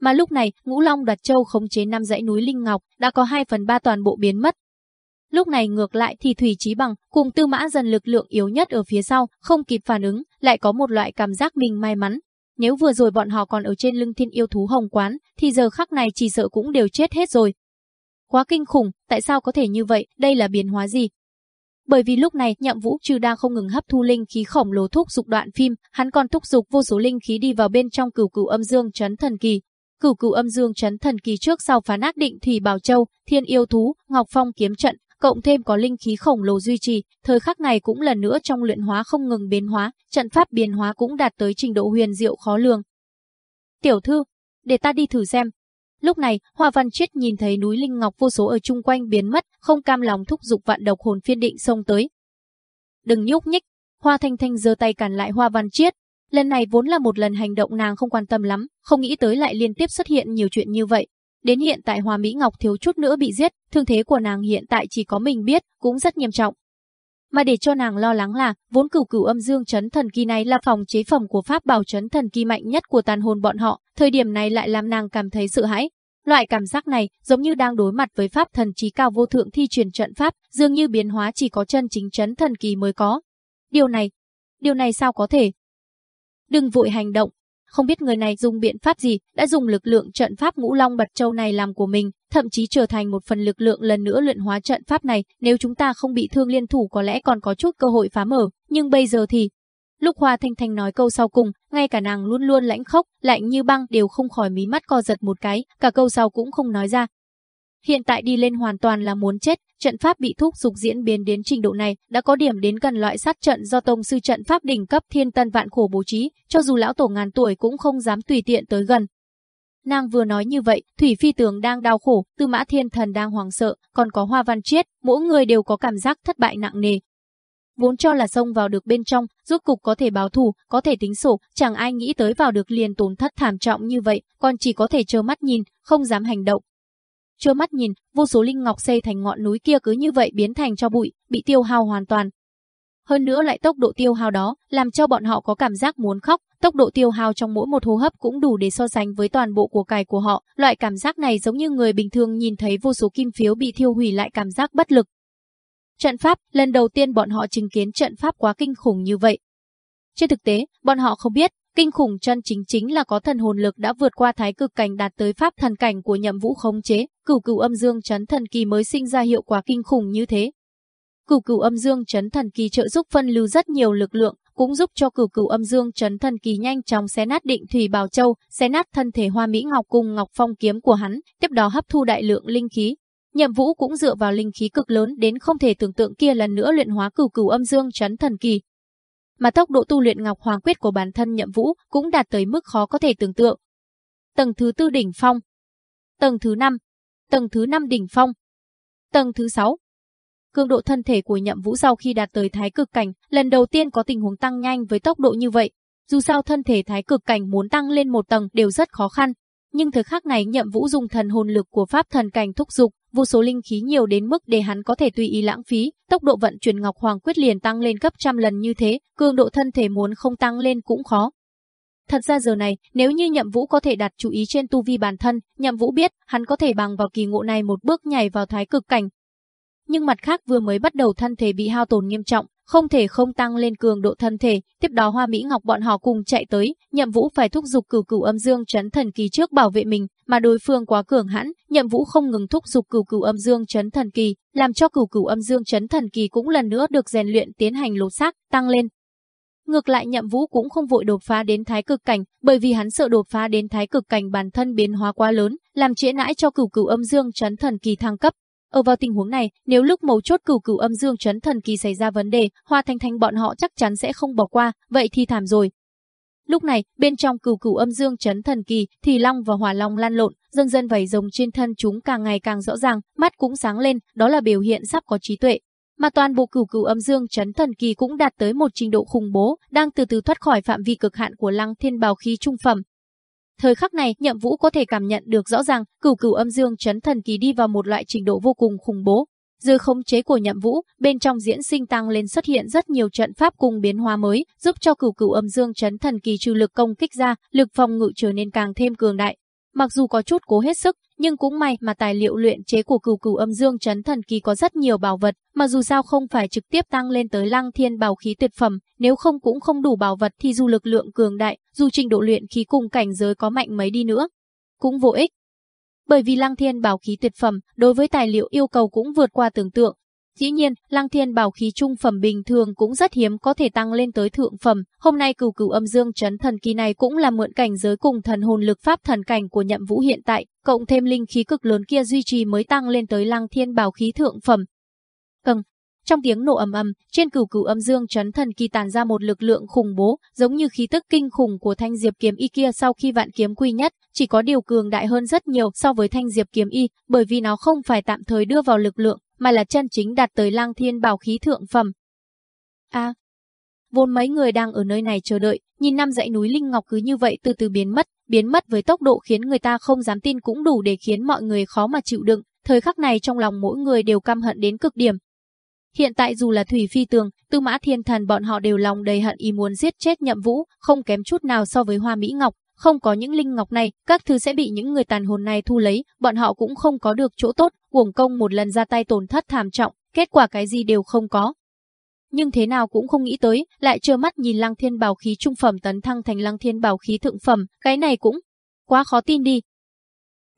Mà lúc này, Ngũ Long đoạt châu khống chế năm dãy núi linh ngọc, đã có 2 phần 3 toàn bộ biến mất. Lúc này ngược lại thì Thủy Chí Bằng cùng Tư Mã dần lực lượng yếu nhất ở phía sau, không kịp phản ứng, lại có một loại cảm giác mình may mắn, nếu vừa rồi bọn họ còn ở trên lưng thiên yêu thú hồng quán, thì giờ khắc này chỉ sợ cũng đều chết hết rồi. Quá kinh khủng, tại sao có thể như vậy, đây là biến hóa gì? Bởi vì lúc này nhậm vũ trừ đang không ngừng hấp thu linh khí khổng lồ thúc dục đoạn phim, hắn còn thúc dục vô số linh khí đi vào bên trong cửu cửu âm dương chấn thần kỳ. Cửu cửu âm dương chấn thần kỳ trước sau phá nát định thủy bảo châu, thiên yêu thú, ngọc phong kiếm trận, cộng thêm có linh khí khổng lồ duy trì, thời khắc này cũng lần nữa trong luyện hóa không ngừng biến hóa, trận pháp biến hóa cũng đạt tới trình độ huyền diệu khó lường. Tiểu thư, để ta đi thử xem. Lúc này, Hoa Văn Triết nhìn thấy núi linh ngọc vô số ở chung quanh biến mất, không cam lòng thúc dục vạn độc hồn phiên định xông tới. Đừng nhúc nhích, Hoa Thanh Thanh giơ tay cản lại Hoa Văn Triết. Lần này vốn là một lần hành động nàng không quan tâm lắm, không nghĩ tới lại liên tiếp xuất hiện nhiều chuyện như vậy, Đến hiện tại hòa Mỹ Ngọc thiếu chút nữa bị giết, thương thế của nàng hiện tại chỉ có mình biết, cũng rất nghiêm trọng. Mà để cho nàng lo lắng là, vốn cửu cửu âm dương chấn thần kỳ này là phòng chế phẩm của pháp bảo chấn thần kỳ mạnh nhất của tàn hồn bọn họ, thời điểm này lại làm nàng cảm thấy sợ hãi. Loại cảm giác này giống như đang đối mặt với pháp thần trí cao vô thượng thi truyền trận pháp, dường như biến hóa chỉ có chân chính chấn thần kỳ mới có. Điều này, điều này sao có thể? Đừng vội hành động, không biết người này dùng biện pháp gì, đã dùng lực lượng trận pháp ngũ long bật châu này làm của mình, thậm chí trở thành một phần lực lượng lần nữa luyện hóa trận pháp này, nếu chúng ta không bị thương liên thủ có lẽ còn có chút cơ hội phá mở, nhưng bây giờ thì... Lúc Hoa Thanh Thanh nói câu sau cùng, ngay cả nàng luôn luôn lãnh khốc, lạnh như băng đều không khỏi mí mắt co giật một cái, cả câu sau cũng không nói ra, Hiện tại đi lên hoàn toàn là muốn chết, trận pháp bị thúc dục diễn biến đến trình độ này, đã có điểm đến gần loại sát trận do tông sư trận pháp đỉnh cấp thiên tân vạn khổ bố trí, cho dù lão tổ ngàn tuổi cũng không dám tùy tiện tới gần. Nàng vừa nói như vậy, Thủy Phi Tường đang đau khổ, Tư Mã Thiên Thần đang hoàng sợ, còn có Hoa Văn Triết, mỗi người đều có cảm giác thất bại nặng nề. Vốn cho là xông vào được bên trong, rốt cục có thể báo thù, có thể tính sổ, chẳng ai nghĩ tới vào được liền tổn thất thảm trọng như vậy, còn chỉ có thể trơ mắt nhìn, không dám hành động, chưa mắt nhìn, vô số linh ngọc xây thành ngọn núi kia cứ như vậy biến thành cho bụi, bị tiêu hao hoàn toàn. Hơn nữa lại tốc độ tiêu hao đó, làm cho bọn họ có cảm giác muốn khóc, tốc độ tiêu hao trong mỗi một hô hấp cũng đủ để so sánh với toàn bộ của cải của họ, loại cảm giác này giống như người bình thường nhìn thấy vô số kim phiếu bị thiêu hủy lại cảm giác bất lực. Trận pháp, lần đầu tiên bọn họ chứng kiến trận pháp quá kinh khủng như vậy. Trên thực tế, bọn họ không biết, Kinh khủng chân chính chính là có thần hồn lực đã vượt qua thái cực cảnh đạt tới pháp thần cảnh của nhậm vũ khống chế, cửu cửu âm dương chấn thần kỳ mới sinh ra hiệu quả kinh khủng như thế. Cửu cửu âm dương chấn thần kỳ trợ giúp phân lưu rất nhiều lực lượng, cũng giúp cho cửu cửu âm dương chấn thần kỳ nhanh chóng xé nát định thủy bảo châu, xé nát thân thể hoa mỹ ngọc cùng ngọc phong kiếm của hắn, tiếp đó hấp thu đại lượng linh khí. Nhậm Vũ cũng dựa vào linh khí cực lớn đến không thể tưởng tượng kia lần nữa luyện hóa cửu cửu âm dương chấn thần kỳ. Mà tốc độ tu luyện Ngọc Hoàng Quyết của bản thân Nhậm Vũ cũng đạt tới mức khó có thể tưởng tượng. Tầng thứ tư đỉnh phong, tầng thứ năm, tầng thứ năm đỉnh phong, tầng thứ sáu, Cường độ thân thể của Nhậm Vũ sau khi đạt tới thái cực cảnh, lần đầu tiên có tình huống tăng nhanh với tốc độ như vậy. Dù sao thân thể thái cực cảnh muốn tăng lên một tầng đều rất khó khăn, nhưng thời khắc này Nhậm Vũ dùng thần hồn lực của pháp thần cảnh thúc dục, vô số linh khí nhiều đến mức để hắn có thể tùy ý lãng phí, tốc độ vận chuyển Ngọc Hoàng quyết liền tăng lên gấp trăm lần như thế, cường độ thân thể muốn không tăng lên cũng khó. Thật ra giờ này, nếu như Nhậm Vũ có thể đặt chú ý trên tu vi bản thân, Nhậm Vũ biết, hắn có thể bằng vào kỳ ngộ này một bước nhảy vào thái cực cảnh, nhưng mặt khác vừa mới bắt đầu thân thể bị hao tổn nghiêm trọng, không thể không tăng lên cường độ thân thể, tiếp đó Hoa Mỹ Ngọc bọn họ cùng chạy tới, Nhậm Vũ phải thúc giục cửu cửu âm dương Trấn thần kỳ trước bảo vệ mình, mà đối phương quá cường hãn, Nhậm Vũ không ngừng thúc giục cửu cửu âm dương Trấn thần kỳ, làm cho cửu cửu âm dương Trấn thần kỳ cũng lần nữa được rèn luyện tiến hành lột xác, tăng lên. Ngược lại Nhậm Vũ cũng không vội đột phá đến thái cực cảnh, bởi vì hắn sợ đột phá đến thái cực cảnh bản thân biến hóa quá lớn, làm trễ nãi cho cửu cửu âm dương chấn thần kỳ thăng cấp, ở vào tình huống này, nếu lúc mấu chốt cửu cửu âm dương chấn thần kỳ xảy ra vấn đề, Hoa Thanh Thanh bọn họ chắc chắn sẽ không bỏ qua, vậy thì thảm rồi. Lúc này, bên trong cửu cửu âm dương chấn thần kỳ, thì long và hỏa long lan lộn, dần dần vảy rồng trên thân chúng càng ngày càng rõ ràng, mắt cũng sáng lên, đó là biểu hiện sắp có trí tuệ. Mà toàn bộ cửu cửu âm dương chấn thần kỳ cũng đạt tới một trình độ khủng bố, đang từ từ thoát khỏi phạm vi cực hạn của lăng thiên bào khí trung phẩm, Thời khắc này, Nhậm Vũ có thể cảm nhận được rõ ràng, cửu cửu âm dương chấn thần kỳ đi vào một loại trình độ vô cùng khủng bố. Dưới khống chế của Nhậm Vũ, bên trong diễn sinh tăng lên xuất hiện rất nhiều trận pháp cùng biến hóa mới, giúp cho cửu cửu âm dương chấn thần kỳ trừ lực công kích ra, lực phòng ngự trở nên càng thêm cường đại. Mặc dù có chút cố hết sức, nhưng cũng may mà tài liệu luyện chế của cửu cửu âm dương chấn thần kỳ có rất nhiều bảo vật, mà dù sao không phải trực tiếp tăng lên tới lăng thiên bảo khí tuyệt phẩm, nếu không cũng không đủ bảo vật thì dù lực lượng cường đại, dù trình độ luyện khí cùng cảnh giới có mạnh mấy đi nữa, cũng vô ích. Bởi vì lăng thiên bảo khí tuyệt phẩm, đối với tài liệu yêu cầu cũng vượt qua tưởng tượng, Dĩ nhiên, Lăng Thiên bảo khí trung phẩm bình thường cũng rất hiếm có thể tăng lên tới thượng phẩm. Hôm nay cửu cửu âm dương chấn thần kỳ này cũng là mượn cảnh giới cùng thần hồn lực pháp thần cảnh của nhậm vũ hiện tại, cộng thêm linh khí cực lớn kia duy trì mới tăng lên tới Lăng Thiên bảo khí thượng phẩm. Ừm, trong tiếng nổ ầm ầm, trên cửu cửu âm dương chấn thần kỳ tàn ra một lực lượng khủng bố, giống như khí tức kinh khủng của thanh diệp kiếm y kia sau khi vạn kiếm quy nhất, chỉ có điều cường đại hơn rất nhiều so với thanh diệp kiếm y, bởi vì nó không phải tạm thời đưa vào lực lượng, mà là chân chính đạt tới lang thiên bảo khí thượng phẩm. A, vốn mấy người đang ở nơi này chờ đợi, nhìn năm dãy núi linh ngọc cứ như vậy từ từ biến mất, biến mất với tốc độ khiến người ta không dám tin cũng đủ để khiến mọi người khó mà chịu đựng, thời khắc này trong lòng mỗi người đều căm hận đến cực điểm. Hiện tại dù là Thủy Phi Tường, Tư Mã Thiên Thần bọn họ đều lòng đầy hận ý muốn giết chết Nhậm Vũ, không kém chút nào so với Hoa Mỹ Ngọc, không có những linh ngọc này, các thứ sẽ bị những người tàn hồn này thu lấy, bọn họ cũng không có được chỗ tốt, uổng công một lần ra tay tổn thất thảm trọng, kết quả cái gì đều không có. Nhưng thế nào cũng không nghĩ tới, lại trơ mắt nhìn Lăng Thiên Bảo khí trung phẩm tấn thăng thành Lăng Thiên Bảo khí thượng phẩm, cái này cũng quá khó tin đi.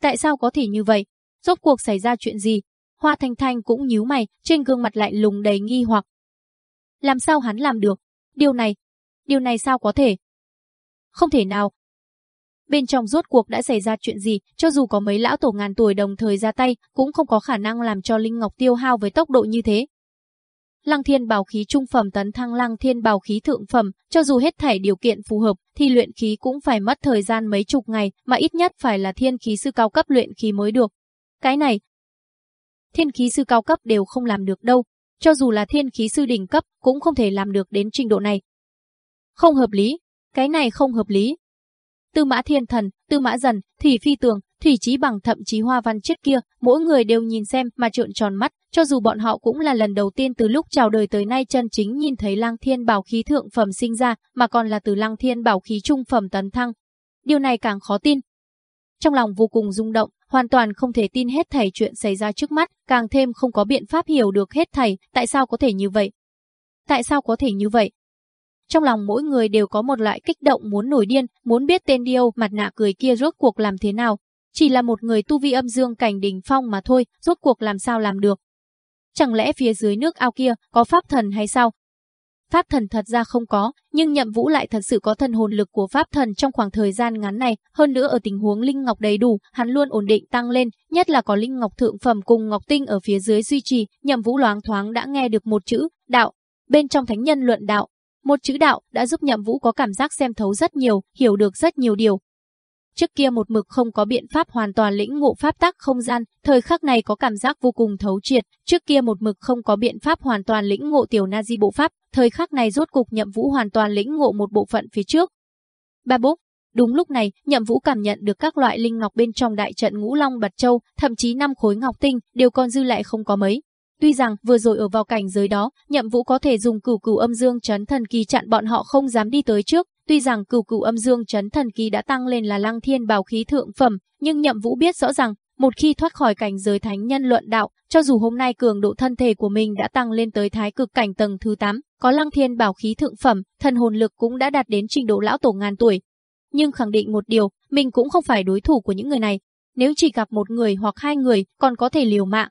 Tại sao có thể như vậy? Rốt cuộc xảy ra chuyện gì? Hoa Thanh Thanh cũng nhíu mày, trên gương mặt lại lùng đầy nghi hoặc. Làm sao hắn làm được? Điều này, điều này sao có thể? Không thể nào, bên trong rốt cuộc đã xảy ra chuyện gì, cho dù có mấy lão tổ ngàn tuổi đồng thời ra tay, cũng không có khả năng làm cho Linh Ngọc tiêu hao với tốc độ như thế. Lăng Thiên bào khí trung phẩm tấn thăng Lăng Thiên bào khí thượng phẩm, cho dù hết thảy điều kiện phù hợp, thì luyện khí cũng phải mất thời gian mấy chục ngày, mà ít nhất phải là thiên khí sư cao cấp luyện khí mới được. Cái này, thiên khí sư cao cấp đều không làm được đâu, cho dù là thiên khí sư đỉnh cấp cũng không thể làm được đến trình độ này. Không hợp lý, cái này không hợp lý, Tư Mã Thiên Thần, Tư Mã Dần, Thủy Phi Tường, Thủy Chí Bằng thậm chí Hoa Văn Chết kia, mỗi người đều nhìn xem mà trợn tròn mắt, cho dù bọn họ cũng là lần đầu tiên từ lúc chào đời tới nay chân chính nhìn thấy Lăng Thiên Bảo khí thượng phẩm sinh ra, mà còn là từ Lăng Thiên Bảo khí trung phẩm tấn thăng. Điều này càng khó tin. Trong lòng vô cùng rung động, hoàn toàn không thể tin hết thảy chuyện xảy ra trước mắt, càng thêm không có biện pháp hiểu được hết thảy, tại sao có thể như vậy? Tại sao có thể như vậy? Trong lòng mỗi người đều có một loại kích động muốn nổi điên, muốn biết tên điêu mặt nạ cười kia rốt cuộc làm thế nào. Chỉ là một người tu vi âm dương cảnh đỉnh phong mà thôi, rốt cuộc làm sao làm được. Chẳng lẽ phía dưới nước ao kia có pháp thần hay sao? pháp thần thật ra không có, nhưng nhậm vũ lại thật sự có thần hồn lực của pháp thần trong khoảng thời gian ngắn này, hơn nữa ở tình huống linh ngọc đầy đủ, hắn luôn ổn định tăng lên, nhất là có linh ngọc thượng phẩm cùng ngọc tinh ở phía dưới duy trì, nhậm vũ loáng thoáng đã nghe được một chữ, đạo, bên trong thánh nhân luận đạo. Một chữ đạo đã giúp nhậm vũ có cảm giác xem thấu rất nhiều, hiểu được rất nhiều điều, Trước kia một mực không có biện pháp hoàn toàn lĩnh ngộ pháp tắc không gian, thời khắc này có cảm giác vô cùng thấu triệt. Trước kia một mực không có biện pháp hoàn toàn lĩnh ngộ tiểu na di bộ pháp, thời khắc này rốt cục nhậm vũ hoàn toàn lĩnh ngộ một bộ phận phía trước. Ba bốc, Đúng lúc này, Nhậm Vũ cảm nhận được các loại linh ngọc bên trong đại trận Ngũ Long Bật Châu, thậm chí năm khối ngọc tinh, đều còn dư lại không có mấy. Tuy rằng vừa rồi ở vào cảnh giới đó, Nhậm Vũ có thể dùng cửu cửu âm dương chấn thần kỳ chặn bọn họ không dám đi tới trước, Tuy rằng cửu cửu âm dương chấn thần kỳ đã tăng lên là lăng thiên bảo khí thượng phẩm, nhưng nhậm vũ biết rõ rằng, một khi thoát khỏi cảnh giới thánh nhân luận đạo, cho dù hôm nay cường độ thân thể của mình đã tăng lên tới thái cực cảnh tầng thứ 8, có lăng thiên bảo khí thượng phẩm, thần hồn lực cũng đã đạt đến trình độ lão tổ ngàn tuổi. Nhưng khẳng định một điều, mình cũng không phải đối thủ của những người này. Nếu chỉ gặp một người hoặc hai người, còn có thể liều mạng.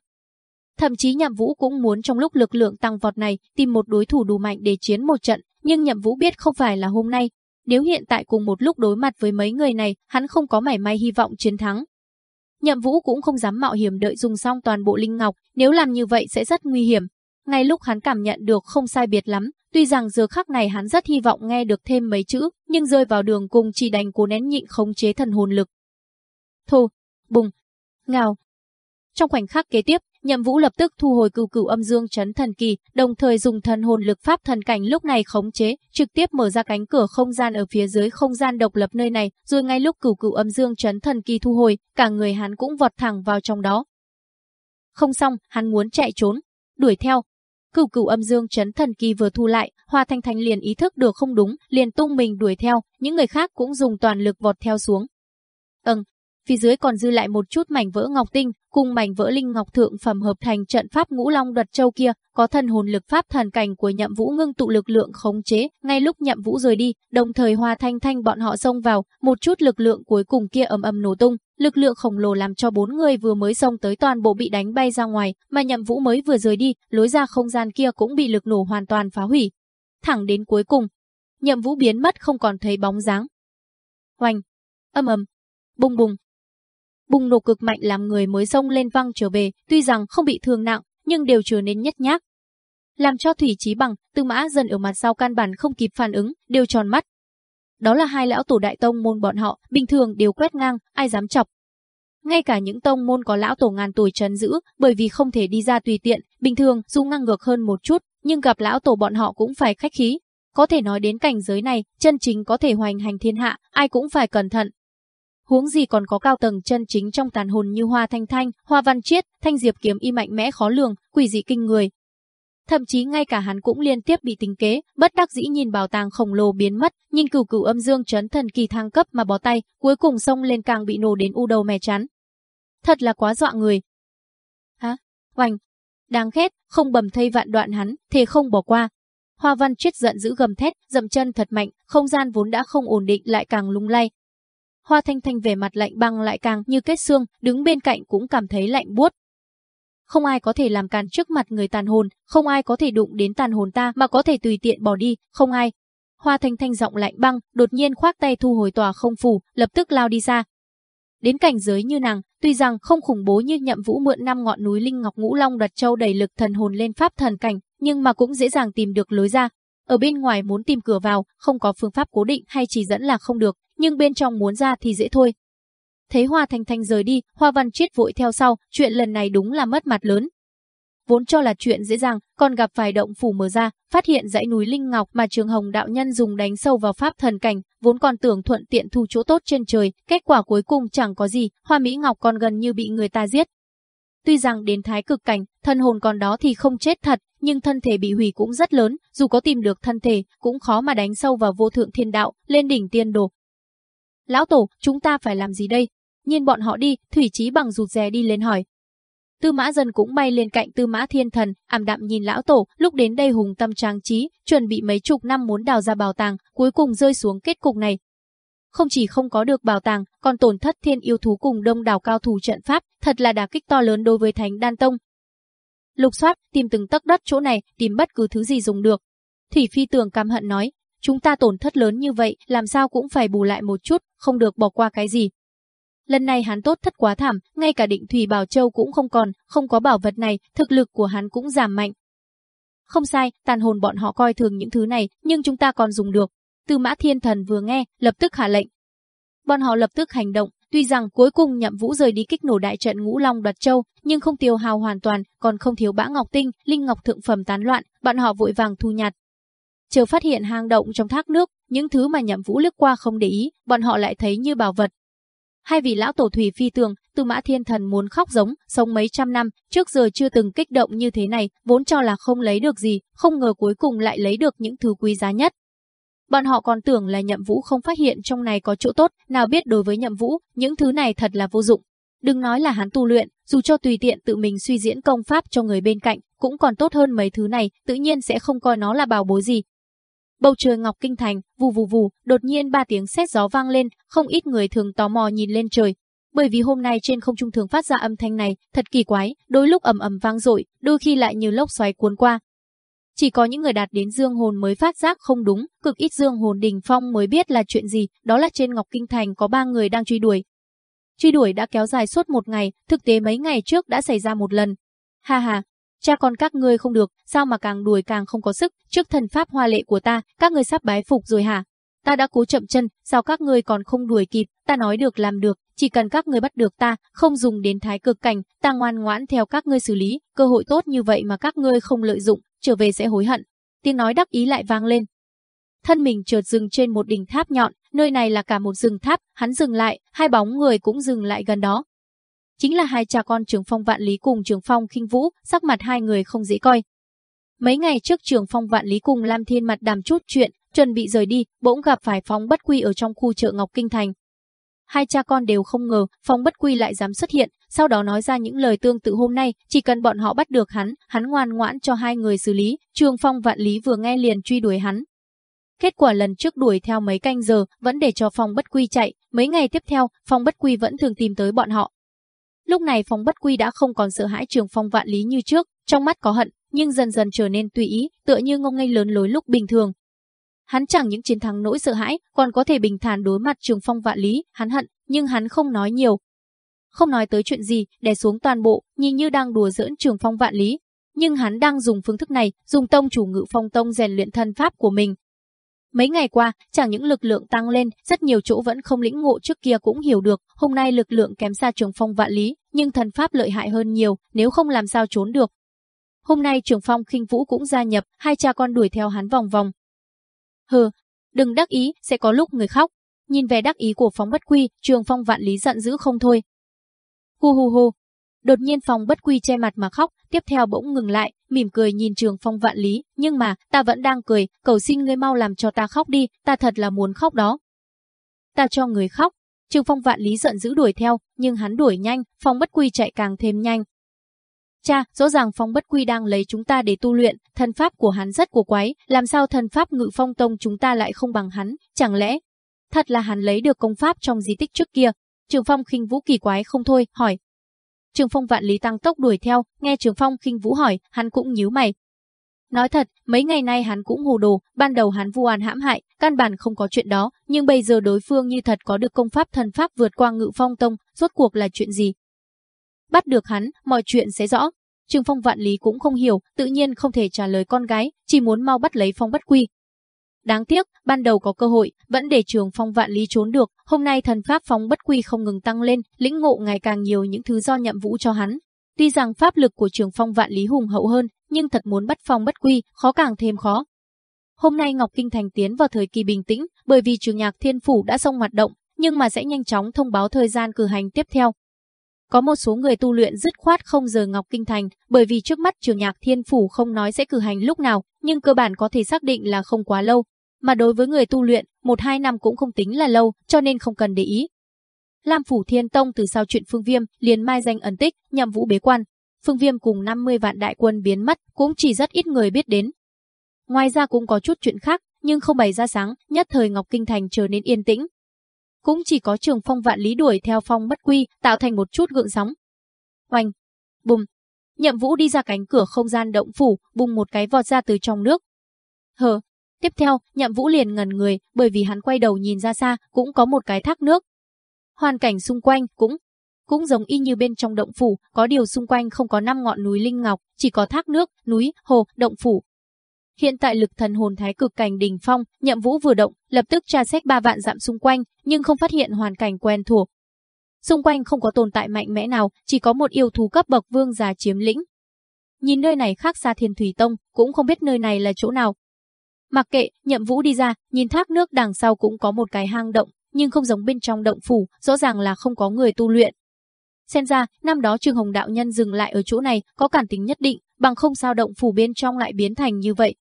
Thậm chí nhậm vũ cũng muốn trong lúc lực lượng tăng vọt này tìm một đối thủ đủ mạnh để chiến một trận, nhưng nhậm vũ biết không phải là hôm nay, nếu hiện tại cùng một lúc đối mặt với mấy người này, hắn không có mảy may hy vọng chiến thắng. Nhậm Vũ cũng không dám mạo hiểm đợi dùng xong toàn bộ linh ngọc, nếu làm như vậy sẽ rất nguy hiểm. Ngay lúc hắn cảm nhận được không sai biệt lắm, tuy rằng giờ khắc này hắn rất hy vọng nghe được thêm mấy chữ, nhưng rơi vào đường cùng chỉ đành cố nén nhịn khống chế thần hồn lực. Thô, bùng, ngào. Trong khoảnh khắc kế tiếp, Nhậm Vũ lập tức thu hồi cửu cửu âm dương chấn thần kỳ, đồng thời dùng thần hồn lực pháp thần cảnh lúc này khống chế, trực tiếp mở ra cánh cửa không gian ở phía dưới không gian độc lập nơi này, rồi ngay lúc cửu cửu âm dương chấn thần kỳ thu hồi, cả người hắn cũng vọt thẳng vào trong đó. Không xong, hắn muốn chạy trốn, đuổi theo. Cửu cửu âm dương chấn thần kỳ vừa thu lại, Hoa Thanh Thanh liền ý thức được không đúng, liền tung mình đuổi theo, những người khác cũng dùng toàn lực vọt theo xuống. Ừm, phía dưới còn dư lại một chút mảnh vỡ ngọc tinh, cùng mảnh vỡ linh ngọc thượng phẩm hợp thành trận pháp ngũ long đoạt châu kia, có thần hồn lực pháp thần cảnh của nhậm vũ ngưng tụ lực lượng khống chế, ngay lúc nhậm vũ rời đi, đồng thời hoa thanh thanh bọn họ xông vào, một chút lực lượng cuối cùng kia ầm ầm nổ tung, lực lượng khổng lồ làm cho bốn người vừa mới xông tới toàn bộ bị đánh bay ra ngoài, mà nhậm vũ mới vừa rời đi, lối ra không gian kia cũng bị lực nổ hoàn toàn phá hủy. Thẳng đến cuối cùng, nhậm vũ biến mất không còn thấy bóng dáng. Hoành, âm ầm, bùng bùng, bùng nổ cực mạnh làm người mới xông lên văng trở về, tuy rằng không bị thương nặng, nhưng đều trở nên nhất nhác. Làm cho Thủy Chí Bằng, Tư Mã dần ở mặt sau căn bản không kịp phản ứng, đều tròn mắt. Đó là hai lão tổ đại tông môn bọn họ, bình thường đều quét ngang, ai dám chọc. Ngay cả những tông môn có lão tổ ngàn tuổi trấn giữ, bởi vì không thể đi ra tùy tiện, bình thường dù ngang ngược hơn một chút, nhưng gặp lão tổ bọn họ cũng phải khách khí. Có thể nói đến cảnh giới này, chân chính có thể hoành hành thiên hạ, ai cũng phải cẩn thận, huống gì còn có cao tầng chân chính trong tàn hồn như Hoa Thanh Thanh, Hoa Văn Chiết, Thanh Diệp kiếm y mạnh mẽ khó lường, quỷ dị kinh người. Thậm chí ngay cả hắn cũng liên tiếp bị tính kế, bất đắc dĩ nhìn bảo tàng khổng lồ biến mất, nhìn cửu cửu âm dương chấn thần kỳ thăng cấp mà bó tay, cuối cùng sông lên càng bị nổ đến u đầu mè chán. Thật là quá dọa người. Hả? Oanh! Đáng ghét, không bầm thây vạn đoạn hắn, thề không bỏ qua. Hoa Văn Chiết giận dữ gầm thét, dậm chân thật mạnh, không gian vốn đã không ổn định lại càng lung lay, Hoa Thanh Thanh về mặt lạnh băng lại càng như kết xương, đứng bên cạnh cũng cảm thấy lạnh buốt. Không ai có thể làm càn trước mặt người tàn hồn, không ai có thể đụng đến tàn hồn ta mà có thể tùy tiện bỏ đi, không ai. Hoa Thanh Thanh giọng lạnh băng, đột nhiên khoác tay thu hồi tòa không phủ, lập tức lao đi ra. Đến cảnh giới như nàng, tuy rằng không khủng bố như nhậm vũ mượn năm ngọn núi Linh Ngọc Ngũ Long đặt châu đầy lực thần hồn lên pháp thần cảnh, nhưng mà cũng dễ dàng tìm được lối ra. Ở bên ngoài muốn tìm cửa vào, không có phương pháp cố định hay chỉ dẫn là không được, nhưng bên trong muốn ra thì dễ thôi. Thấy Hoa Thanh Thanh rời đi, Hoa Văn Chiết vội theo sau, chuyện lần này đúng là mất mặt lớn. Vốn cho là chuyện dễ dàng, còn gặp vài động phủ mở ra, phát hiện dãy núi Linh Ngọc mà Trường Hồng đạo nhân dùng đánh sâu vào pháp thần cảnh, vốn còn tưởng thuận tiện thu chỗ tốt trên trời, kết quả cuối cùng chẳng có gì, Hoa Mỹ Ngọc còn gần như bị người ta giết. Tuy rằng đến thái cực cảnh, thân hồn còn đó thì không chết thật, nhưng thân thể bị hủy cũng rất lớn, dù có tìm được thân thể, cũng khó mà đánh sâu vào vô thượng thiên đạo, lên đỉnh tiên đồ, Lão Tổ, chúng ta phải làm gì đây? Nhìn bọn họ đi, Thủy Chí bằng rụt rè đi lên hỏi. Tư mã dần cũng bay lên cạnh tư mã thiên thần, ảm đạm nhìn lão tổ, lúc đến đây hùng tâm trang trí, chuẩn bị mấy chục năm muốn đào ra bảo tàng, cuối cùng rơi xuống kết cục này. Không chỉ không có được bảo tàng, còn tổn thất thiên yêu thú cùng đông đảo cao thủ trận pháp, thật là đả kích to lớn đối với thánh đan tông. Lục soát, tìm từng tấc đất chỗ này, tìm bất cứ thứ gì dùng được. Thủy Phi Tường căm hận nói, chúng ta tổn thất lớn như vậy, làm sao cũng phải bù lại một chút, không được bỏ qua cái gì. Lần này hắn tốt thất quá thảm, ngay cả định Thủy Bảo Châu cũng không còn, không có bảo vật này, thực lực của hắn cũng giảm mạnh. Không sai, tàn hồn bọn họ coi thường những thứ này, nhưng chúng ta còn dùng được. Tư Mã Thiên Thần vừa nghe, lập tức hạ lệnh. Bọn họ lập tức hành động, tuy rằng cuối cùng Nhậm Vũ rời đi kích nổ đại trận Ngũ Long đoạt châu, nhưng không tiêu hào hoàn toàn, còn không thiếu bã ngọc tinh, linh ngọc thượng phẩm tán loạn, bọn họ vội vàng thu nhặt. Chờ phát hiện hang động trong thác nước, những thứ mà Nhậm Vũ lướt qua không để ý, bọn họ lại thấy như bảo vật, hai vị lão tổ thủy phi tường, Tư Mã Thiên Thần muốn khóc giống, sống mấy trăm năm, trước giờ chưa từng kích động như thế này, vốn cho là không lấy được gì, không ngờ cuối cùng lại lấy được những thứ quý giá nhất. Bọn họ còn tưởng là Nhậm Vũ không phát hiện trong này có chỗ tốt, nào biết đối với Nhậm Vũ, những thứ này thật là vô dụng. Đừng nói là hắn tu luyện, dù cho tùy tiện tự mình suy diễn công pháp cho người bên cạnh, cũng còn tốt hơn mấy thứ này, tự nhiên sẽ không coi nó là bảo bối gì, Bầu trời ngọc kinh thành, vù vù vù, đột nhiên ba tiếng sét gió vang lên, không ít người thường tò mò nhìn lên trời. Bởi vì hôm nay trên không trung thường phát ra âm thanh này, thật kỳ quái, đôi lúc ầm ầm vang dội, đôi khi lại như lốc xoáy cuốn qua. Chỉ có những người đạt đến dương hồn mới phát giác không đúng, cực ít dương hồn đỉnh phong mới biết là chuyện gì, đó là trên Ngọc Kinh Thành có ba người đang truy đuổi. Truy đuổi đã kéo dài suốt một ngày, thực tế mấy ngày trước đã xảy ra một lần. Ha ha, Cha con các ngươi không được, sao mà càng đuổi càng không có sức, trước thần pháp hoa lệ của ta, các ngươi sắp bái phục rồi hả? Ta đã cố chậm chân, sao các ngươi còn không đuổi kịp, ta nói được làm được, chỉ cần các ngươi bắt được ta, không dùng đến thái cực cảnh, ta ngoan ngoãn theo các ngươi xử lý, cơ hội tốt như vậy mà các ngươi không lợi dụng, trở về sẽ hối hận. Tiếng nói đắc ý lại vang lên. Thân mình chợt dừng trên một đỉnh tháp nhọn, nơi này là cả một rừng tháp, hắn dừng lại, hai bóng người cũng dừng lại gần đó, chính là hai cha con Trường Phong Vạn Lý cùng Trường Phong Khinh Vũ, sắc mặt hai người không dễ coi. Mấy ngày trước Trường Phong Vạn Lý cùng Lam Thiên mặt đàm chút chuyện, chuẩn bị rời đi, bỗng gặp phải Phong Bất Quy ở trong khu chợ Ngọc Kinh Thành. Hai cha con đều không ngờ Phong Bất Quy lại dám xuất hiện, sau đó nói ra những lời tương tự hôm nay, chỉ cần bọn họ bắt được hắn, hắn ngoan ngoãn cho hai người xử lý, Trường Phong Vạn Lý vừa nghe liền truy đuổi hắn. Kết quả lần trước đuổi theo mấy canh giờ, vẫn để cho Phong Bất Quy chạy, mấy ngày tiếp theo, Phong Bất Quy vẫn thường tìm tới bọn họ, Lúc này Phong Bất Quy đã không còn sợ hãi Trường Phong Vạn Lý như trước, trong mắt có hận, nhưng dần dần trở nên tùy ý, tựa như ngông nghênh lớn lối lúc bình thường. Hắn chẳng những chiến thắng nỗi sợ hãi, còn có thể bình thản đối mặt Trường Phong Vạn Lý, hắn hận, nhưng hắn không nói nhiều. Không nói tới chuyện gì, đè xuống toàn bộ, nhìn như đang đùa giỡn Trường Phong Vạn Lý, nhưng hắn đang dùng phương thức này, dùng tông chủ ngự phong tông rèn luyện thân pháp của mình, Mấy ngày qua, chẳng những lực lượng tăng lên, rất nhiều chỗ vẫn không lĩnh ngộ trước kia cũng hiểu được, hôm nay lực lượng kém xa trường phong vạn lý, nhưng thần pháp lợi hại hơn nhiều, nếu không làm sao trốn được. Hôm nay trường phong khinh vũ cũng gia nhập, hai cha con đuổi theo hắn vòng vòng. Hừ, đừng đắc ý, sẽ có lúc người khóc. Nhìn về đắc ý của phóng bất quy, trường phong vạn lý giận dữ không thôi. Hu hu hu, Đột nhiên Phong bất quy che mặt mà khóc, tiếp theo bỗng ngừng lại, mỉm cười nhìn Trường Phong vạn lý, nhưng mà, ta vẫn đang cười, cầu xin ngươi mau làm cho ta khóc đi, ta thật là muốn khóc đó. Ta cho người khóc. Trường Phong vạn lý giận dữ đuổi theo, nhưng hắn đuổi nhanh, Phong bất quy chạy càng thêm nhanh. Cha, rõ ràng Phong bất quy đang lấy chúng ta để tu luyện, thân pháp của hắn rất cổ quái, làm sao thân pháp ngự phong tông chúng ta lại không bằng hắn, chẳng lẽ? Thật là hắn lấy được công pháp trong di tích trước kia. Trường Phong khinh vũ kỳ quái không thôi, hỏi, Trường Phong vạn lý tăng tốc đuổi theo, nghe Trường Phong khinh vũ hỏi, hắn cũng nhíu mày. Nói thật, mấy ngày nay hắn cũng hồ đồ, ban đầu hắn vu oan hãm hại, căn bản không có chuyện đó, nhưng bây giờ đối phương như thật có được công pháp thần pháp vượt qua ngự phong tông, rốt cuộc là chuyện gì? Bắt được hắn, mọi chuyện sẽ rõ. Trường Phong vạn lý cũng không hiểu, tự nhiên không thể trả lời con gái, chỉ muốn mau bắt lấy Phong bất quy, Đáng tiếc, ban đầu có cơ hội, vẫn để trường phong vạn lý trốn được, hôm nay thần pháp phong bất quy không ngừng tăng lên, lĩnh ngộ ngày càng nhiều những thứ do nhậm vũ cho hắn. Tuy rằng pháp lực của trường phong vạn lý hùng hậu hơn, nhưng thật muốn bắt phong bất quy, khó càng thêm khó. Hôm nay Ngọc Kinh Thành tiến vào thời kỳ bình tĩnh, bởi vì trường nhạc thiên phủ đã xong hoạt động, nhưng mà sẽ nhanh chóng thông báo thời gian cử hành tiếp theo. Có một số người tu luyện dứt khoát không giờ Ngọc Kinh Thành, bởi vì trước mắt trường nhạc thiên phủ không nói sẽ cử hành lúc nào, nhưng cơ bản có thể xác định là không quá lâu, mà đối với người tu luyện, một hai năm cũng không tính là lâu, cho nên không cần để ý. Lam Phủ Thiên Tông từ sau chuyện Phương Viêm liền mai danh ẩn tích, nhằm vũ bế quan. Phương Viêm cùng 50 vạn đại quân biến mất, cũng chỉ rất ít người biết đến. Ngoài ra cũng có chút chuyện khác, nhưng không bày ra sáng, nhất thời Ngọc Kinh Thành trở nên yên tĩnh. Cũng chỉ có trường phong vạn lý đuổi theo phong bất quy, tạo thành một chút gượng sóng. Oanh! Bùm! Nhậm vũ đi ra cánh cửa không gian động phủ, bùng một cái vọt ra từ trong nước, Hờ. Tiếp theo, nhậm vũ liền ngần người, bởi vì hắn quay đầu nhìn ra xa, cũng có một cái thác nước. Hoàn cảnh xung quanh cũng cũng giống y như bên trong động phủ, có điều xung quanh không có năm ngọn núi linh ngọc, chỉ có thác nước, núi, hồ, động phủ. Hiện tại lực thần hồn thái cực cảnh đỉnh phong, Nhậm Vũ vừa động, lập tức tra xét ba vạn dặm xung quanh, nhưng không phát hiện hoàn cảnh quen thuộc. Xung quanh không có tồn tại mạnh mẽ nào, chỉ có một yêu thú cấp bậc vương già chiếm lĩnh. Nhìn nơi này khác xa Thiên Thủy Tông, cũng không biết nơi này là chỗ nào. Mặc kệ, Nhậm Vũ đi ra, nhìn thác nước đằng sau cũng có một cái hang động, nhưng không giống bên trong động phủ, rõ ràng là không có người tu luyện. Xem ra, năm đó Trương Hồng đạo nhân dừng lại ở chỗ này, có cản tính nhất định, bằng không sao động phủ bên trong lại biến thành như vậy.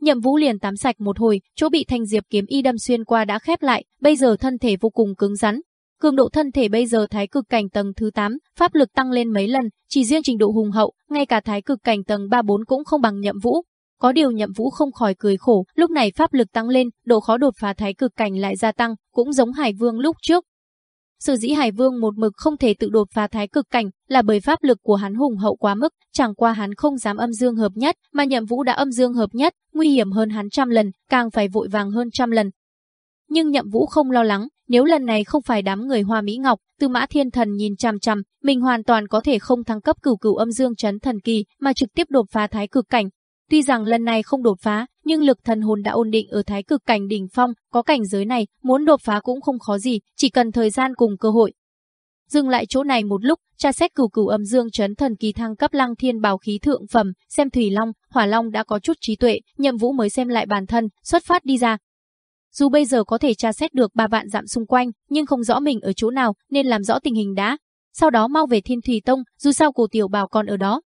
Nhậm Vũ liền tắm sạch một hồi, chỗ bị thanh diệp kiếm y đâm xuyên qua đã khép lại, bây giờ thân thể vô cùng cứng rắn. Cường độ thân thể bây giờ thái cực cảnh tầng thứ 8, pháp lực tăng lên mấy lần, chỉ riêng trình độ hùng hậu, ngay cả thái cực cảnh tầng 3-4 cũng không bằng Nhậm Vũ. Có điều Nhậm Vũ không khỏi cười khổ, lúc này pháp lực tăng lên, độ khó đột phá thái cực cảnh lại gia tăng, cũng giống Hải Vương lúc trước, Sự dĩ Hải Vương một mực không thể tự đột phá thái cực cảnh là bởi pháp lực của hắn hùng hậu quá mức, chẳng qua hắn không dám âm dương hợp nhất, mà Nhậm Vũ đã âm dương hợp nhất, nguy hiểm hơn hắn trăm lần, càng phải vội vàng hơn trăm lần. Nhưng Nhậm Vũ không lo lắng, nếu lần này không phải đám người Hoa Mỹ Ngọc, Tư Mã Thiên Thần nhìn chằm chằm, mình hoàn toàn có thể không thăng cấp cửu cửu âm dương chấn thần kỳ, mà trực tiếp đột phá thái cực cảnh, Tuy rằng lần này không đột phá, nhưng lực thần hồn đã ổn định ở thái cực cảnh đỉnh phong, có cảnh giới này, muốn đột phá cũng không khó gì, chỉ cần thời gian cùng cơ hội. Dừng lại chỗ này một lúc, tra xét cửu cửu âm dương chấn thần kỳ thăng cấp lăng thiên bảo khí thượng phẩm, xem thủy long, hỏa long đã có chút trí tuệ, nhậm vũ mới xem lại bản thân, xuất phát đi ra. Dù bây giờ có thể tra xét được ba vạn dặm xung quanh, nhưng không rõ mình ở chỗ nào, nên làm rõ tình hình đã. Sau đó mau về thiên thủy tông, dù sao cổ tiểu bảo còn ở đó,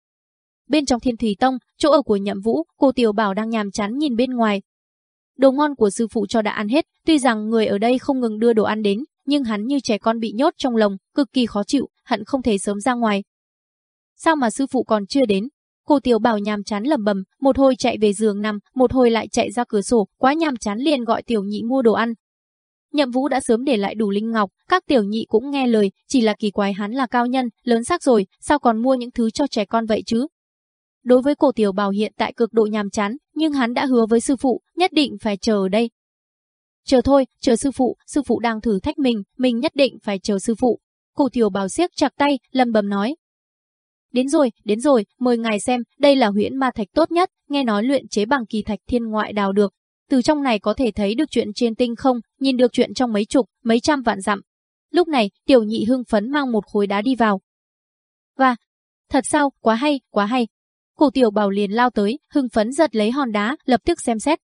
Bên trong Thiên Thủy Tông, chỗ ở của Nhậm Vũ, cô Tiểu Bảo đang nhàm chán nhìn bên ngoài. Đồ ngon của sư phụ cho đã ăn hết, tuy rằng người ở đây không ngừng đưa đồ ăn đến, nhưng hắn như trẻ con bị nhốt trong lồng, cực kỳ khó chịu, hận không thể sớm ra ngoài. Sao mà sư phụ còn chưa đến? Cô Tiểu Bảo nhàm chán lầm bầm, một hồi chạy về giường nằm, một hồi lại chạy ra cửa sổ, quá nhàm chán liền gọi Tiểu Nhị mua đồ ăn. Nhậm Vũ đã sớm để lại đủ linh ngọc, các tiểu nhị cũng nghe lời, chỉ là kỳ quái hắn là cao nhân, lớn xác rồi, sao còn mua những thứ cho trẻ con vậy chứ? Đối với cổ tiểu bào hiện tại cực độ nhàm chán, nhưng hắn đã hứa với sư phụ, nhất định phải chờ ở đây. Chờ thôi, chờ sư phụ, sư phụ đang thử thách mình, mình nhất định phải chờ sư phụ. Cổ tiểu bào siếc chặt tay, lầm bầm nói. Đến rồi, đến rồi, mời ngài xem, đây là huyễn ma thạch tốt nhất, nghe nói luyện chế bằng kỳ thạch thiên ngoại đào được. Từ trong này có thể thấy được chuyện trên tinh không, nhìn được chuyện trong mấy chục, mấy trăm vạn dặm. Lúc này, tiểu nhị hưng phấn mang một khối đá đi vào. Và, thật sao, quá hay, quá hay, Cổ tiểu bảo liền lao tới, hưng phấn giật lấy hòn đá, lập tức xem xét.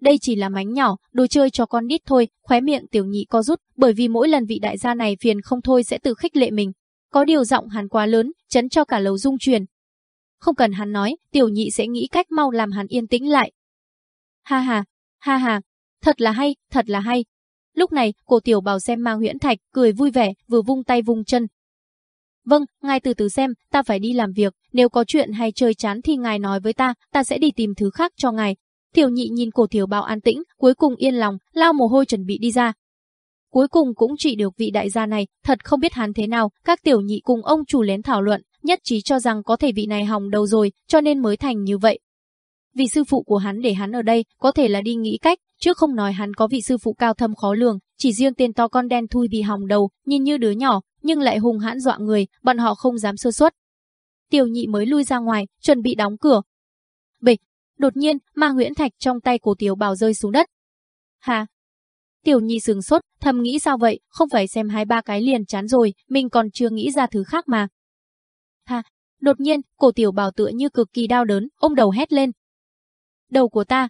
Đây chỉ là mánh nhỏ, đồ chơi cho con nít thôi, khóe miệng tiểu nhị co rút, bởi vì mỗi lần vị đại gia này phiền không thôi sẽ tự khích lệ mình. Có điều giọng hắn quá lớn, chấn cho cả lầu rung truyền. Không cần hắn nói, tiểu nhị sẽ nghĩ cách mau làm hắn yên tĩnh lại. Ha ha, ha ha, thật là hay, thật là hay. Lúc này, cổ tiểu bảo xem mang huyễn thạch, cười vui vẻ, vừa vung tay vung chân, Vâng, ngài từ từ xem, ta phải đi làm việc, nếu có chuyện hay chơi chán thì ngài nói với ta, ta sẽ đi tìm thứ khác cho ngài. Tiểu nhị nhìn cổ tiểu bảo an tĩnh, cuối cùng yên lòng, lao mồ hôi chuẩn bị đi ra. Cuối cùng cũng chỉ được vị đại gia này, thật không biết hắn thế nào, các tiểu nhị cùng ông chủ lén thảo luận, nhất trí cho rằng có thể vị này hỏng đầu rồi, cho nên mới thành như vậy. vì sư phụ của hắn để hắn ở đây, có thể là đi nghĩ cách, chứ không nói hắn có vị sư phụ cao thâm khó lường, chỉ riêng tên to con đen thui bị hỏng đầu, nhìn như đứa nhỏ, nhưng lại hung hãn dọa người, bọn họ không dám sơ suất. Tiểu nhị mới lui ra ngoài, chuẩn bị đóng cửa. Bịch, đột nhiên, ma nguyễn thạch trong tay cổ tiểu bảo rơi xuống đất. Hà, Tiểu nhị sừng sốt, thầm nghĩ sao vậy, không phải xem hai ba cái liền chán rồi, mình còn chưa nghĩ ra thứ khác mà. Ha, đột nhiên, cổ tiểu bảo tựa như cực kỳ đau đớn, ôm đầu hét lên. Đầu của ta,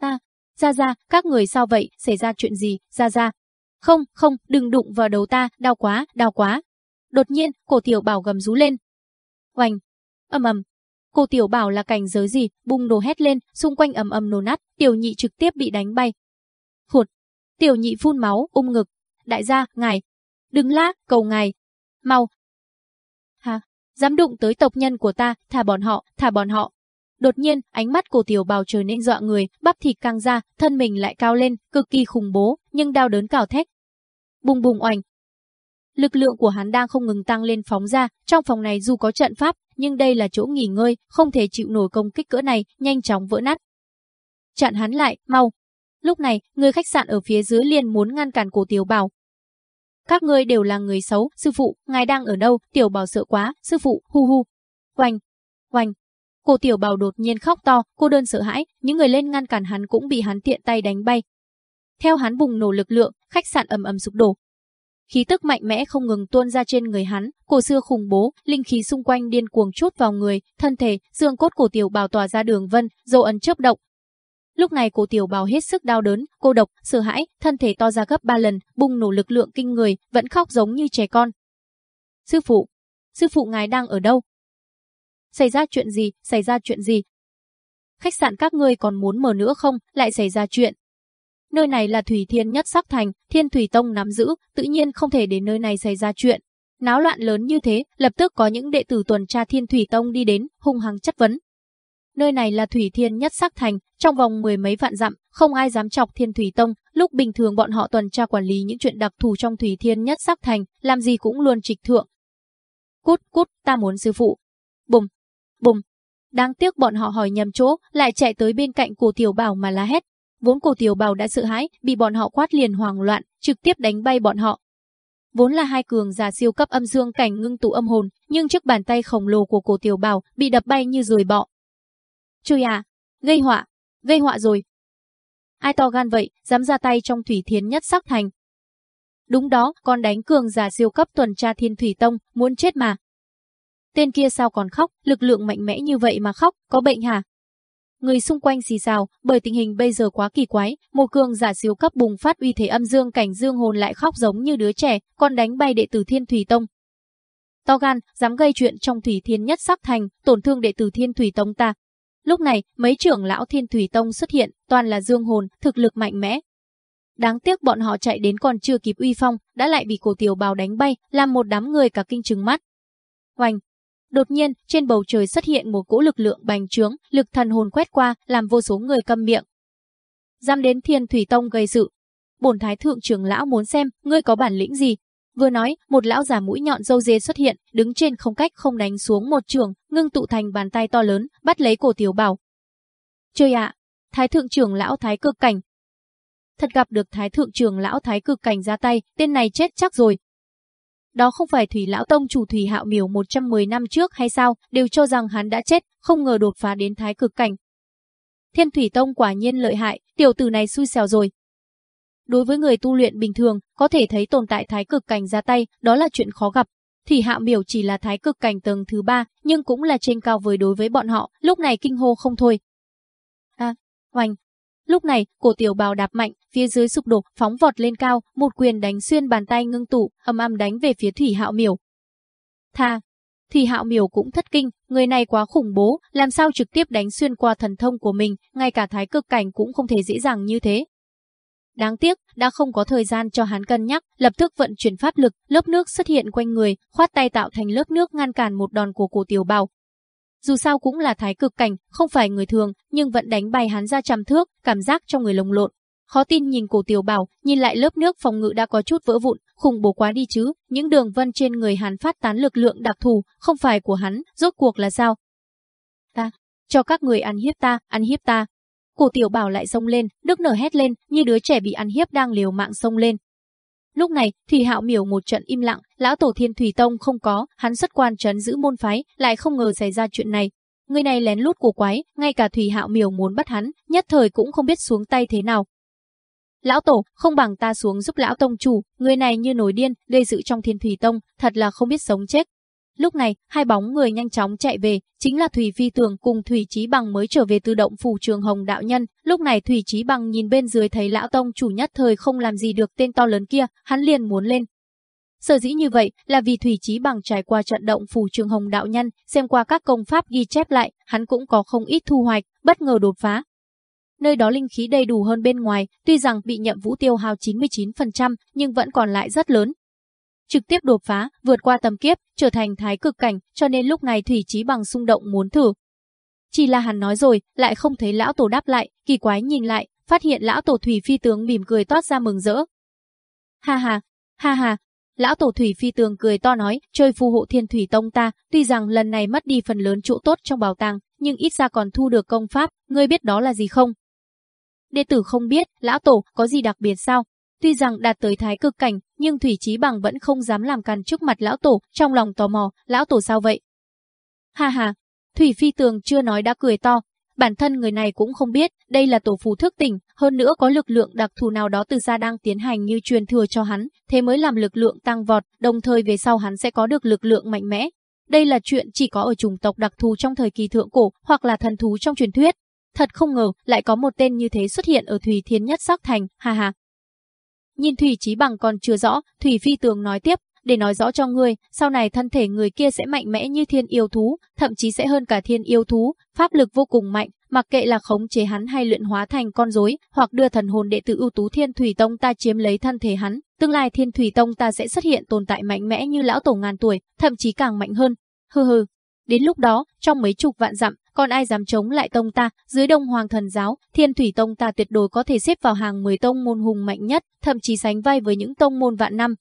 ta, ra ra, các người sao vậy, xảy ra chuyện gì, ra ra. Không, không, đừng đụng vào đầu ta, đau quá, đau quá. Đột nhiên, cổ tiểu bảo gầm rú lên. Oành, ầm ầm. Cô tiểu bảo là cảnh giới gì, bung đồ hét lên, xung quanh ầm ầm nổ nát, tiểu nhị trực tiếp bị đánh bay. Hụt, tiểu nhị phun máu, ung ngực. Đại gia, ngài, đừng la, cầu ngài. Mau. Hả, dám đụng tới tộc nhân của ta, thả bọn họ, thả bọn họ. Đột nhiên, ánh mắt của tiểu bào trời nên dọa người, bắp thịt căng ra, thân mình lại cao lên, cực kỳ khủng bố, nhưng đau đớn cào thét. Bùng bùng oanh. Lực lượng của hắn đang không ngừng tăng lên phóng ra, trong phòng này dù có trận pháp, nhưng đây là chỗ nghỉ ngơi, không thể chịu nổi công kích cỡ này, nhanh chóng vỡ nát. chặn hắn lại, mau. Lúc này, người khách sạn ở phía dưới liền muốn ngăn cản cổ tiểu bảo. Các ngươi đều là người xấu, sư phụ, ngài đang ở đâu, tiểu bảo sợ quá, sư phụ, hu hu. Oanh, oanh. Cô tiểu bào đột nhiên khóc to, cô đơn sợ hãi, những người lên ngăn cản hắn cũng bị hắn tiện tay đánh bay. Theo hắn bùng nổ lực lượng, khách sạn ầm ầm sụp đổ, khí tức mạnh mẽ không ngừng tuôn ra trên người hắn, cổ xưa khủng bố, linh khí xung quanh điên cuồng chốt vào người, thân thể, xương cốt cổ tiểu bào tỏa ra đường vân, dấu ấn chớp động. Lúc này cổ tiểu bào hết sức đau đớn, cô độc, sợ hãi, thân thể to ra gấp ba lần, bùng nổ lực lượng kinh người, vẫn khóc giống như trẻ con. Sư phụ, sư phụ ngài đang ở đâu? Xảy ra chuyện gì, xảy ra chuyện gì? Khách sạn các ngươi còn muốn mở nữa không, lại xảy ra chuyện, Nơi này là Thủy Thiên nhất sắc thành, Thiên Thủy Tông nắm giữ, tự nhiên không thể đến nơi này xảy ra chuyện. Náo loạn lớn như thế, lập tức có những đệ tử tuần tra Thiên Thủy Tông đi đến, hung hăng chất vấn. Nơi này là Thủy Thiên nhất sắc thành, trong vòng mười mấy vạn dặm, không ai dám chọc Thiên Thủy Tông, lúc bình thường bọn họ tuần tra quản lý những chuyện đặc thù trong Thủy Thiên nhất sắc thành, làm gì cũng luôn trịch thượng. Cút, cút, ta muốn sư phụ. Bùm, Bùng! Đáng tiếc bọn họ hỏi nhầm chỗ, lại chạy tới bên cạnh cổ tiểu bảo mà la hét, Vốn cổ tiểu Bảo đã sợ hãi, bị bọn họ quát liền hoảng loạn, trực tiếp đánh bay bọn họ. Vốn là hai cường giả siêu cấp âm dương cảnh ngưng tụ âm hồn, nhưng trước bàn tay khổng lồ của cổ tiểu Bảo bị đập bay như ruồi bọ. Trời à, gây họa, gây họa rồi. Ai to gan vậy, dám ra tay trong thủy thiến nhất sắc thành. Đúng đó, con đánh cường giả siêu cấp tuần tra thiên thủy tông, muốn chết mà. Tên kia sao còn khóc, lực lượng mạnh mẽ như vậy mà khóc, có bệnh hả? Người xung quanh xì xào, bởi tình hình bây giờ quá kỳ quái, một cường giả siêu cấp bùng phát uy thế âm dương cảnh dương hồn lại khóc giống như đứa trẻ, còn đánh bay đệ tử Thiên Thủy Tông. To gan, dám gây chuyện trong Thủy Thiên nhất sắc thành, tổn thương đệ tử Thiên Thủy Tông ta. Lúc này, mấy trưởng lão Thiên Thủy Tông xuất hiện, toàn là dương hồn, thực lực mạnh mẽ. Đáng tiếc bọn họ chạy đến còn chưa kịp uy phong, đã lại bị cổ tiểu bào đánh bay, làm một đám người cả kinh trừng mắt. Hoành, Đột nhiên, trên bầu trời xuất hiện một cỗ lực lượng bành trướng, lực thần hồn quét qua, làm vô số người câm miệng. Dám đến Thiên Thủy Tông gây sự. Bổn thái thượng trưởng lão muốn xem, ngươi có bản lĩnh gì? Vừa nói, một lão già mũi nhọn dâu dê xuất hiện, đứng trên không cách không đánh xuống một trường, ngưng tụ thành bàn tay to lớn, bắt lấy cổ tiểu bảo. Chơi ạ, thái thượng trưởng lão thái cực cảnh. Thật gặp được thái thượng trưởng lão thái cực cảnh ra tay, tên này chết chắc rồi, đó không phải Thủy Lão Tông chủ Thủy Hạo Miểu 110 năm trước hay sao, đều cho rằng hắn đã chết, không ngờ đột phá đến thái cực cảnh. Thiên Thủy Tông quả nhiên lợi hại, tiểu tử này xui xẻo rồi. Đối với người tu luyện bình thường, có thể thấy tồn tại thái cực cảnh ra tay, đó là chuyện khó gặp. Thủy Hạo Miểu chỉ là thái cực cảnh tầng thứ ba, nhưng cũng là trên cao với đối với bọn họ, lúc này kinh hô không thôi. À, hoành, Lúc này, cổ tiểu bào đạp mạnh, phía dưới sụp đổ, phóng vọt lên cao, một quyền đánh xuyên bàn tay ngưng tụ, âm âm đánh về phía Thủy Hạo Miểu. Tha, Thủy Hạo Miểu cũng thất kinh, người này quá khủng bố, làm sao trực tiếp đánh xuyên qua thần thông của mình, ngay cả thái cực cảnh cũng không thể dễ dàng như thế. Đáng tiếc, đã không có thời gian cho hắn cân nhắc, lập tức vận chuyển pháp lực, lớp nước xuất hiện quanh người, khoát tay tạo thành lớp nước ngăn cản một đòn của cổ tiểu bào, dù sao cũng là thái cực cảnh, không phải người thường, nhưng vẫn đánh bay hắn ra trăm thước, cảm giác trong người lồng lộn. Khó tin nhìn cổ tiểu bảo, nhìn lại lớp nước phòng ngự đã có chút vỡ vụn, khủng bố quá đi chứ, những đường vân trên người hắn phát tán lực lượng đặc thù, không phải của hắn, rốt cuộc là sao? Ta, cho các người ăn hiếp ta, ăn hiếp ta. Cổ tiểu bảo lại xông lên, đức nở hét lên, như đứa trẻ bị ăn hiếp đang liều mạng xông lên, Lúc này, Thủy Hạo miểu một trận im lặng, lão tổ Thiên Thủy Tông không có, hắn xuất quan trấn giữ môn phái, lại không ngờ xảy ra chuyện này. Người này lén lút của quái, ngay cả Thủy Hạo miểu muốn bắt hắn, nhất thời cũng không biết xuống tay thế nào. Lão tổ, không bằng ta xuống giúp lão tông chủ, người này như nổi điên, gây sự trong Thiên Thủy Tông, thật là không biết sống chết. Lúc này, hai bóng người nhanh chóng chạy về, chính là Thủy Phi Tường cùng Thủy Chí Bằng mới trở về từ động phủ trường Hồng đạo nhân. Lúc này Thủy Chí Bằng nhìn bên dưới thấy lão tông chủ nhất thời không làm gì được tên to lớn kia, hắn liền muốn lên. Sở dĩ như vậy là vì Thủy Chí Bằng trải qua trận động phủ trường Hồng đạo nhân, xem qua các công pháp ghi chép lại, hắn cũng có không ít thu hoạch, bất ngờ đột phá. Nơi đó linh khí đầy đủ hơn bên ngoài, tuy rằng bị nhậm vũ tiêu hao 99%, nhưng vẫn còn lại rất lớn, trực tiếp đột phá, vượt qua tầm kiếp, trở thành thái cực cảnh, cho nên lúc này Thủy Chí bằng xung động muốn thử. Chỉ là hắn nói rồi, lại không thấy lão tổ đáp lại, kỳ quái nhìn lại, phát hiện lão tổ Thủy Phi tướng mỉm cười toát ra mừng rỡ. Ha ha, ha ha, lão tổ Thủy Phi tướng cười to nói, chơi phù hộ thiên thủy tông ta, tuy rằng lần này mất đi phần lớn chỗ tốt trong bảo tàng, nhưng ít ra còn thu được công pháp, ngươi biết đó là gì không? đệ tử không biết, lão tổ, có gì đặc biệt sao? Tuy rằng đạt tới thái cực cảnh, nhưng Thủy Chí Bằng vẫn không dám làm càn trước mặt lão tổ, trong lòng tò mò, lão tổ sao vậy? Ha ha, Thủy Phi Tường chưa nói đã cười to, bản thân người này cũng không biết, đây là tổ phù thức tỉnh, hơn nữa có lực lượng đặc thù nào đó từ xa đang tiến hành như truyền thừa cho hắn, thế mới làm lực lượng tăng vọt, đồng thời về sau hắn sẽ có được lực lượng mạnh mẽ. Đây là chuyện chỉ có ở chủng tộc đặc thù trong thời kỳ thượng cổ, hoặc là thần thú trong truyền thuyết. Thật không ngờ, lại có một tên như thế xuất hiện ở Thủy Thiên Nhất Sắc Thành, ha ha. Nhìn Thủy Chí Bằng còn chưa rõ, Thủy Phi Tường nói tiếp, để nói rõ cho ngươi, sau này thân thể người kia sẽ mạnh mẽ như thiên yêu thú, thậm chí sẽ hơn cả thiên yêu thú, pháp lực vô cùng mạnh, mặc kệ là khống chế hắn hay luyện hóa thành con rối, hoặc đưa thần hồn đệ tử ưu tú Thiên Thủy Tông ta chiếm lấy thân thể hắn, tương lai Thiên Thủy Tông ta sẽ xuất hiện tồn tại mạnh mẽ như lão tổ ngàn tuổi, thậm chí càng mạnh hơn. Hừ hừ. Đến lúc đó, trong mấy chục vạn dặm, còn ai dám chống lại tông ta, dưới Đông Hoàng thần giáo, Thiên Thủy Tông ta tuyệt đối có thể xếp vào hàng 10 tông môn hùng mạnh nhất, thậm chí sánh vai với những tông môn vạn năm.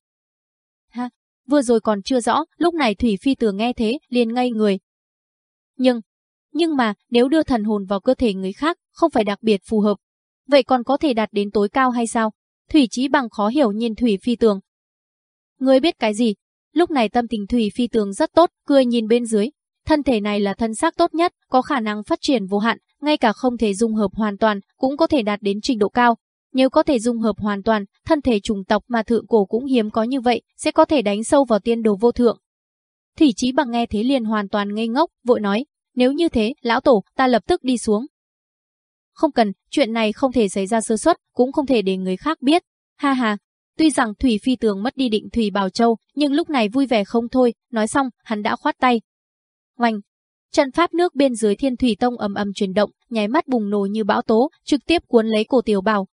Ha, vừa rồi còn chưa rõ, lúc này Thủy Phi Tường nghe thế, liền ngây người. Nhưng, nhưng mà, nếu đưa thần hồn vào cơ thể người khác, không phải đặc biệt phù hợp. Vậy còn có thể đạt đến tối cao hay sao? Thủy Chí bằng khó hiểu nhìn Thủy Phi Tường. Ngươi biết cái gì? Lúc này tâm tình Thủy Phi Tường rất tốt, cười nhìn bên dưới. Thân thể này là thân xác tốt nhất, có khả năng phát triển vô hạn, ngay cả không thể dung hợp hoàn toàn, cũng có thể đạt đến trình độ cao. Nếu có thể dung hợp hoàn toàn, thân thể trùng tộc mà thượng cổ cũng hiếm có như vậy, sẽ có thể đánh sâu vào tiên đồ vô thượng. Thủy Chí bằng nghe thế liền hoàn toàn ngây ngốc, vội nói, nếu như thế, lão tổ, ta lập tức đi xuống. Không cần, chuyện này không thể xảy ra sơ suất, cũng không thể để người khác biết. Ha ha, tuy rằng Thủy Phi Tường mất đi định Thủy Bảo Châu, nhưng lúc này vui vẻ không thôi, nói xong, hắn đã khoát tay. Oanh, trận pháp nước bên dưới Thiên Thủy Tông ầm ầm chuyển động, nháy mắt bùng nổ như bão tố, trực tiếp cuốn lấy cổ tiểu bảo.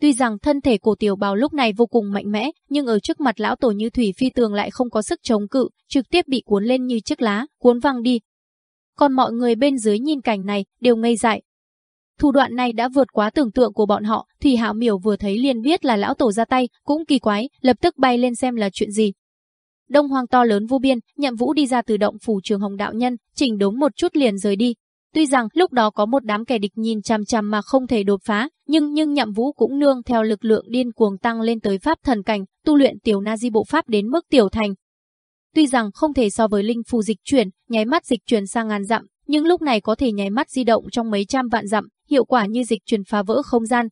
Tuy rằng thân thể cổ tiểu bào lúc này vô cùng mạnh mẽ, nhưng ở trước mặt lão tổ như Thủy Phi Tường lại không có sức chống cự, trực tiếp bị cuốn lên như chiếc lá, cuốn văng đi, còn mọi người bên dưới nhìn cảnh này đều ngây dại. Thủ đoạn này đã vượt quá tưởng tượng của bọn họ, Thủy Hạo Miểu vừa thấy liền biết là lão tổ ra tay, cũng kỳ quái, lập tức bay lên xem là chuyện gì. Đông Hoang to lớn vô biên, Nhậm Vũ đi ra từ động phủ Trường Hồng đạo nhân, chỉnh đốn một chút liền rời đi. Tuy rằng lúc đó có một đám kẻ địch nhìn chằm chằm mà không thể đột phá, nhưng nhưng Nhậm Vũ cũng nương theo lực lượng điên cuồng tăng lên tới pháp thần cảnh, tu luyện tiểu na di bộ pháp đến mức tiểu thành, Tuy rằng không thể so với linh phù dịch chuyển, nháy mắt dịch chuyển sang ngàn dặm, nhưng lúc này có thể nháy mắt di động trong mấy trăm vạn dặm, hiệu quả như dịch chuyển phá vỡ không gian.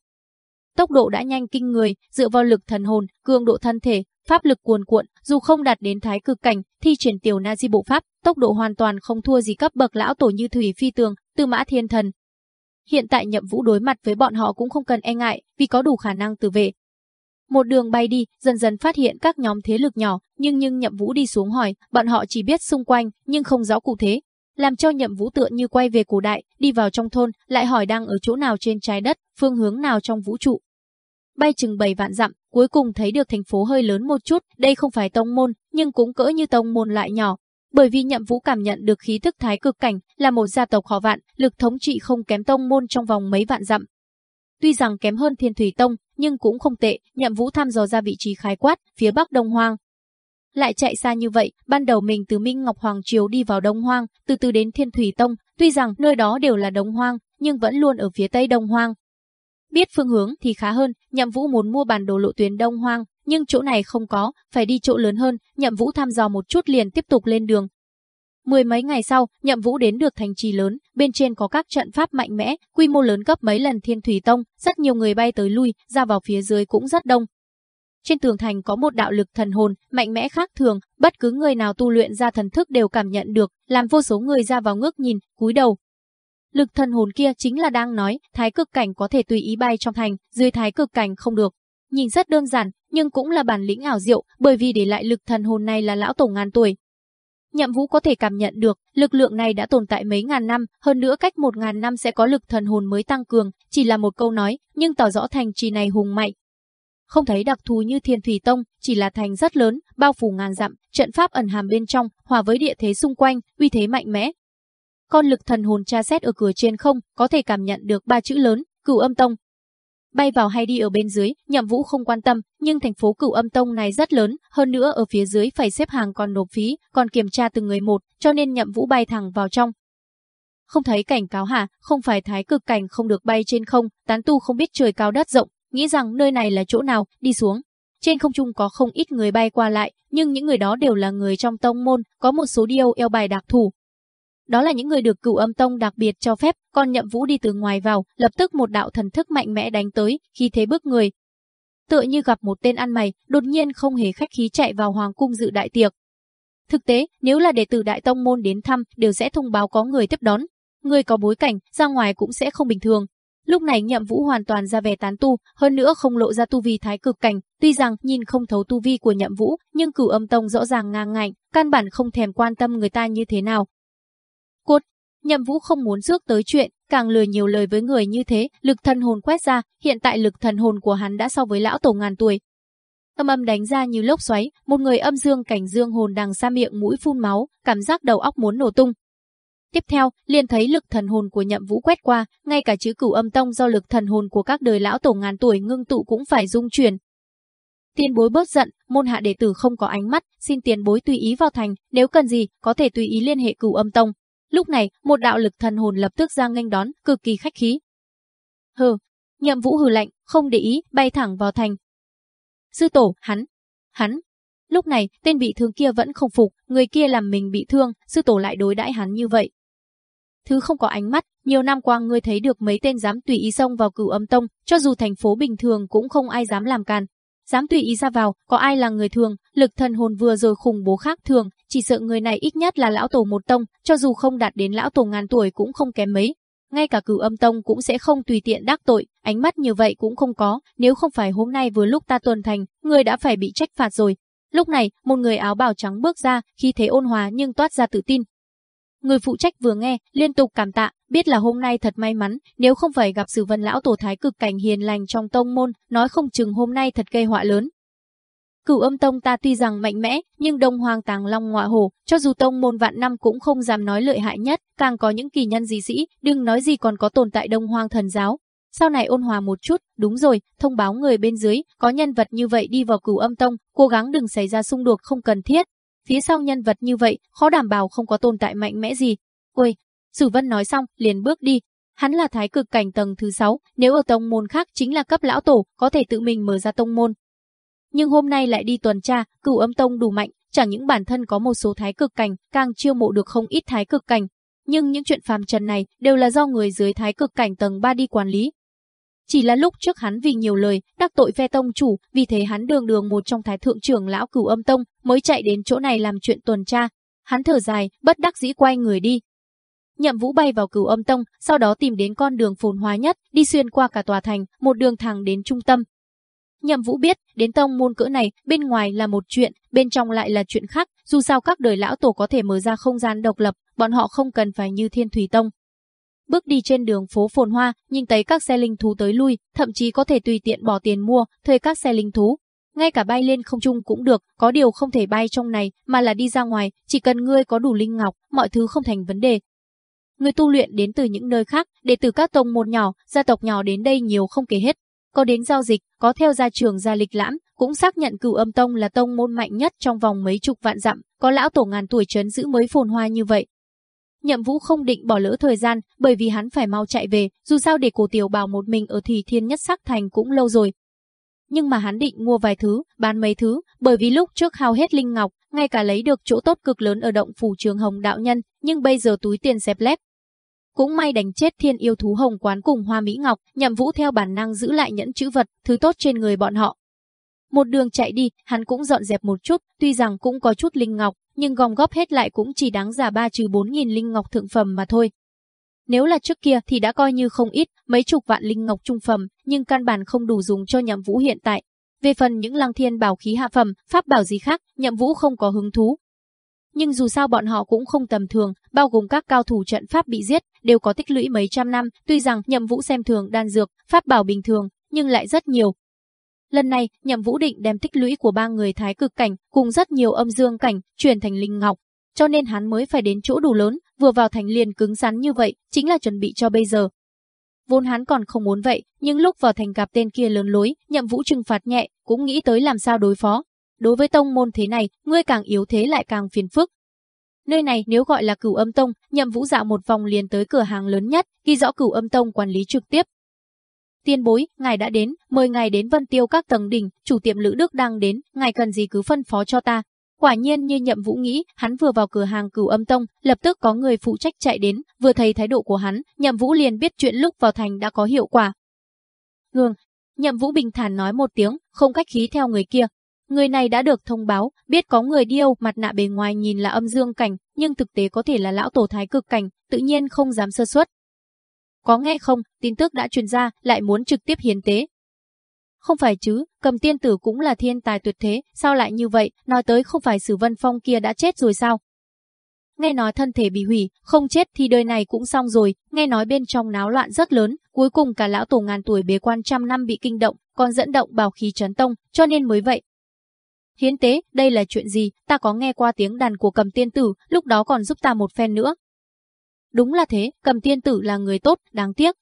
Tốc độ đã nhanh kinh người, dựa vào lực thần hồn, cường độ thân thể, pháp lực cuồn cuộn, dù không đạt đến thái cực cảnh, thi triển tiểu na di bộ pháp, tốc độ hoàn toàn không thua gì cấp bậc lão tổ như thủy phi tường, tư mã thiên thần. Hiện tại nhậm vũ đối mặt với bọn họ cũng không cần e ngại, vì có đủ khả năng tự vệ, một đường bay đi, dần dần phát hiện các nhóm thế lực nhỏ, nhưng nhưng Nhậm Vũ đi xuống hỏi, bọn họ chỉ biết xung quanh, nhưng không rõ cụ thể. Làm cho Nhậm Vũ tựa như quay về cổ đại, đi vào trong thôn, lại hỏi đang ở chỗ nào trên trái đất, phương hướng nào trong vũ trụ. Bay chừng 7 vạn dặm, cuối cùng thấy được thành phố hơi lớn một chút, đây không phải tông môn, nhưng cũng cỡ như tông môn lại nhỏ. Bởi vì Nhậm Vũ cảm nhận được khí thức thái cực cảnh, là một gia tộc họ vạn, lực thống trị không kém tông môn trong vòng mấy vạn dặm, Tuy rằng kém hơn Thiên Thủy Tông, nhưng cũng không tệ, nhậm vũ thăm dò ra vị trí khái quát, phía bắc Đông Hoang. Lại chạy xa như vậy, ban đầu mình từ Minh Ngọc Hoàng Triều đi vào Đông Hoang, từ từ đến Thiên Thủy Tông, tuy rằng nơi đó đều là Đông Hoang, nhưng vẫn luôn ở phía tây Đông Hoang. Biết phương hướng thì khá hơn, nhậm vũ muốn mua bản đồ lộ tuyến Đông Hoang, nhưng chỗ này không có, phải đi chỗ lớn hơn, nhậm vũ thăm dò một chút liền tiếp tục lên đường, Mười mấy ngày sau, Nhậm Vũ đến được thành trì lớn, bên trên có các trận pháp mạnh mẽ, quy mô lớn gấp mấy lần Thiên Thủy Tông, rất nhiều người bay tới lui, ra vào phía dưới cũng rất đông. Trên tường thành có một đạo lực thần hồn, mạnh mẽ khác thường, bất cứ người nào tu luyện ra thần thức đều cảm nhận được, làm vô số người ra vào ngước nhìn, cúi đầu. Lực thần hồn kia chính là đang nói, thái cực cảnh có thể tùy ý bay trong thành, dưới thái cực cảnh không được. Nhìn rất đơn giản, nhưng cũng là bản lĩnh ảo diệu, bởi vì để lại lực thần hồn này là lão tổ ngàn tuổi, Nhậm Vũ có thể cảm nhận được, lực lượng này đã tồn tại mấy ngàn năm, hơn nữa cách một ngàn năm sẽ có lực thần hồn mới tăng cường, chỉ là một câu nói, nhưng tỏ rõ thành trì này hùng mạnh. Không thấy đặc thù như Thiên Thủy Tông, chỉ là thành rất lớn, bao phủ ngàn dặm, trận pháp ẩn hàm bên trong, hòa với địa thế xung quanh, uy thế mạnh mẽ. Con lực thần hồn tra xét ở cửa trên không, có thể cảm nhận được ba chữ lớn, Cửu Âm Tông, bay vào hay đi ở bên dưới, Nhậm Vũ không quan tâm, nhưng thành phố Cửu Âm Tông này rất lớn, hơn nữa ở phía dưới phải xếp hàng còn nộp phí, còn kiểm tra từng người một, cho nên Nhậm Vũ bay thẳng vào trong. không thấy cảnh cáo hả, không phải thái cực cảnh không được bay trên không, tán tu không biết trời cao đất rộng, nghĩ rằng nơi này là chỗ nào, đi xuống. Trên không trung có không ít người bay qua lại, nhưng những người đó đều là người trong tông môn, có một số điều eo bài đặc thù. Đó là những người được cửu âm tông đặc biệt cho phép, còn nhậm vũ đi từ ngoài vào, lập tức một đạo thần thức mạnh mẽ đánh tới, khi thế bước người. Tựa như gặp một tên ăn mày, đột nhiên không hề khách khí chạy vào hoàng cung dự đại tiệc. Thực tế, nếu là đệ tử đại tông môn đến thăm, đều sẽ thông báo có người tiếp đón. Người có bối cảnh, ra ngoài cũng sẽ không bình thường. Lúc này nhậm vũ hoàn toàn ra vẻ tán tu, hơn nữa không lộ ra tu vi thái cực cảnh, tuy rằng nhìn không thấu tu vi của nhậm vũ, nhưng cửu âm tông rõ ràng ngang ngạnh, căn bản không thèm quan tâm người ta như thế nào. Cốt, nhậm vũ không muốn rước tới chuyện, càng lừa nhiều lời với người như thế, lực thần hồn quét ra, hiện tại lực thần hồn của hắn đã so với lão tổ ngàn tuổi. Âm âm đánh ra như lốc xoáy, một người âm dương cảnh dương hồn đằng xa miệng mũi phun máu, cảm giác đầu óc muốn nổ tung, Tiếp theo, liền thấy lực thần hồn của nhậm vũ quét qua, ngay cả chữ cửu âm tông do lực thần hồn của các đời lão tổ ngàn tuổi ngưng tụ cũng phải dung chuyển. Tiên bối bớt giận, môn hạ đệ tử không có ánh mắt, xin tiền bối tùy ý vào thành, nếu cần gì, có thể tùy ý liên hệ cửu âm tông. Lúc này, một đạo lực thần hồn lập tức ra nghênh đón, cực kỳ khách khí. Hừ, nhậm vũ hừ lạnh, không để ý, bay thẳng vào thành. Sư tổ, hắn, hắn, Lúc này, tên bị thương kia vẫn không phục, người kia làm mình bị thương, sư tổ lại đối đãi hắn như vậy. Thứ không có ánh mắt, nhiều năm qua ngươi thấy được mấy tên dám tùy ý xông vào cửu âm tông, cho dù thành phố bình thường cũng không ai dám làm càn. Dám tùy ý ra vào, có ai là người thường, lực thần hồn vừa rồi khủng bố khác thường, chỉ sợ người này ít nhất là lão tổ một tông, cho dù không đạt đến lão tổ ngàn tuổi cũng không kém mấy. Ngay cả cửu âm tông cũng sẽ không tùy tiện đắc tội, ánh mắt như vậy cũng không có, nếu không phải hôm nay vừa lúc ta tuần thành, người đã phải bị trách phạt rồi, Lúc này, một người áo bào trắng bước ra, khi thế ôn hòa nhưng toát ra tự tin. Người phụ trách vừa nghe, liên tục cảm tạ, biết là hôm nay thật may mắn, nếu không phải gặp sự vân lão tổ thái cực cảnh hiền lành trong tông môn, nói không chừng hôm nay thật gây họa lớn. Cửu âm tông ta tuy rằng mạnh mẽ, nhưng đông hoàng tàng long ngọa hồ, cho dù tông môn vạn năm cũng không dám nói lợi hại nhất, càng có những kỳ nhân dị sĩ, đừng nói gì còn có tồn tại đông hoàng thần giáo, sau này ôn hòa một chút, đúng rồi, thông báo người bên dưới, có nhân vật như vậy đi vào cửu âm tông, cố gắng đừng xảy ra xung đột không cần thiết. Phía sau nhân vật như vậy, khó đảm bảo không có tồn tại mạnh mẽ gì. Ôi, Sử Vân nói xong, liền bước đi. Hắn là thái cực cảnh tầng thứ 6, nếu ở tông môn khác chính là cấp lão tổ, có thể tự mình mở ra tông môn. Nhưng hôm nay lại đi tuần tra, cửu âm tông đủ mạnh, chẳng những bản thân có một số thái cực cảnh, càng chiêu mộ được không ít thái cực cảnh. Nhưng những chuyện phàm trần này đều là do người dưới thái cực cảnh tầng 3 đi quản lý, chỉ là lúc trước hắn vì nhiều lời, đắc tội phe tông chủ, vì thế hắn đường đường một trong thái thượng trưởng lão cửu âm tông, mới chạy đến chỗ này làm chuyện tuần tra. Hắn thở dài, bất đắc dĩ quay người đi. Nhậm Vũ bay vào cửu âm tông, sau đó tìm đến con đường phồn hoa nhất, đi xuyên qua cả tòa thành, một đường thẳng đến trung tâm. Nhậm Vũ biết, đến tông môn cỡ này, bên ngoài là một chuyện, bên trong lại là chuyện khác, dù sao các đời lão tổ có thể mở ra không gian độc lập, bọn họ không cần phải như Thiên Thủy Tông, Bước đi trên đường phố phồn hoa, nhìn thấy các xe linh thú tới lui, thậm chí có thể tùy tiện bỏ tiền mua, thuê các xe linh thú. Ngay cả bay lên không trung cũng được, có điều không thể bay trong này, mà là đi ra ngoài, chỉ cần ngươi có đủ linh ngọc, mọi thứ không thành vấn đề. Người tu luyện đến từ những nơi khác, để từ các tông môn nhỏ, gia tộc nhỏ đến đây nhiều không kể hết. Có đến giao dịch, có theo gia trường gia lịch lãm, cũng xác nhận cửu âm tông là tông môn mạnh nhất trong vòng mấy chục vạn dặm, có lão tổ ngàn tuổi trấn giữ mới phồn hoa như vậy, Nhậm Vũ không định bỏ lỡ thời gian, bởi vì hắn phải mau chạy về, dù sao để cổ tiểu bảo một mình ở thì Thiên Nhất Sắc Thành cũng lâu rồi. Nhưng mà hắn định mua vài thứ, bán mấy thứ, bởi vì lúc trước hao hết linh ngọc, ngay cả lấy được chỗ tốt cực lớn ở động phủ trường hồng đạo nhân, nhưng bây giờ túi tiền xẹp lép. Cũng may đánh chết thiên yêu thú hồng quán cùng hoa mỹ ngọc, nhậm vũ theo bản năng giữ lại nhẫn chữ vật, thứ tốt trên người bọn họ. Một đường chạy đi, hắn cũng dọn dẹp một chút, tuy rằng cũng có chút linh ngọc, nhưng gom góp hết lại cũng chỉ đáng giả ba trừ bốn nghìn linh ngọc thượng phẩm mà thôi. Nếu là trước kia thì đã coi như không ít, mấy chục vạn linh ngọc trung phẩm, nhưng căn bản không đủ dùng cho nhậm vũ hiện tại. Về phần những lăng thiên bảo khí hạ phẩm, pháp bảo gì khác, nhậm vũ không có hứng thú. Nhưng dù sao bọn họ cũng không tầm thường, bao gồm các cao thủ trận pháp bị giết, đều có tích lũy mấy trăm năm, tuy rằng nhậm vũ xem thường đan dược, pháp bảo bình thường, nhưng lại rất nhiều, Lần này, Nhậm Vũ định đem tích lũy của ba người thái cực cảnh cùng rất nhiều âm dương cảnh chuyển thành linh ngọc, cho nên hắn mới phải đến chỗ đủ lớn, vừa vào thành liền cứng rắn như vậy, chính là chuẩn bị cho bây giờ. Vốn hắn còn không muốn vậy, nhưng lúc vào thành gặp tên kia lớn lối, Nhậm Vũ trừng phạt nhẹ, cũng nghĩ tới làm sao đối phó. Đối với tông môn thế này, ngươi càng yếu thế lại càng phiền phức. Nơi này nếu gọi là cửu âm tông, nhậm vũ dạo một vòng liền tới cửa hàng lớn nhất, ghi rõ cửu âm tông quản lý trực tiếp. Tiên bối, ngài đã đến, mời ngài đến vân tiêu các tầng đỉnh, chủ tiệm Lữ Đức đang đến, ngài cần gì cứ phân phó cho ta. Quả nhiên như nhậm vũ nghĩ, hắn vừa vào cửa hàng cửu âm tông, lập tức có người phụ trách chạy đến, vừa thấy thái độ của hắn, nhậm vũ liền biết chuyện lúc vào thành đã có hiệu quả. Hương, nhậm vũ bình thản nói một tiếng, không cách khí theo người kia, Người này đã được thông báo, biết có người điêu, mặt nạ bề ngoài nhìn là âm dương cảnh, nhưng thực tế có thể là lão tổ thái cực cảnh, tự nhiên không dám sơ suất. Có nghe không, tin tức đã truyền ra, lại muốn trực tiếp hiến tế. Không phải chứ, cầm tiên tử cũng là thiên tài tuyệt thế, sao lại như vậy, nói tới không phải sử vân phong kia đã chết rồi sao? Nghe nói thân thể bị hủy, không chết thì đời này cũng xong rồi, nghe nói bên trong náo loạn rất lớn, cuối cùng cả lão tổ ngàn tuổi bế quan trăm năm bị kinh động, còn dẫn động bảo khí chấn tông, cho nên mới vậy, Hiến tế, đây là chuyện gì, ta có nghe qua tiếng đàn của cầm tiên tử, lúc đó còn giúp ta một phen nữa. Đúng là thế, cầm tiên tử là người tốt, đáng tiếc.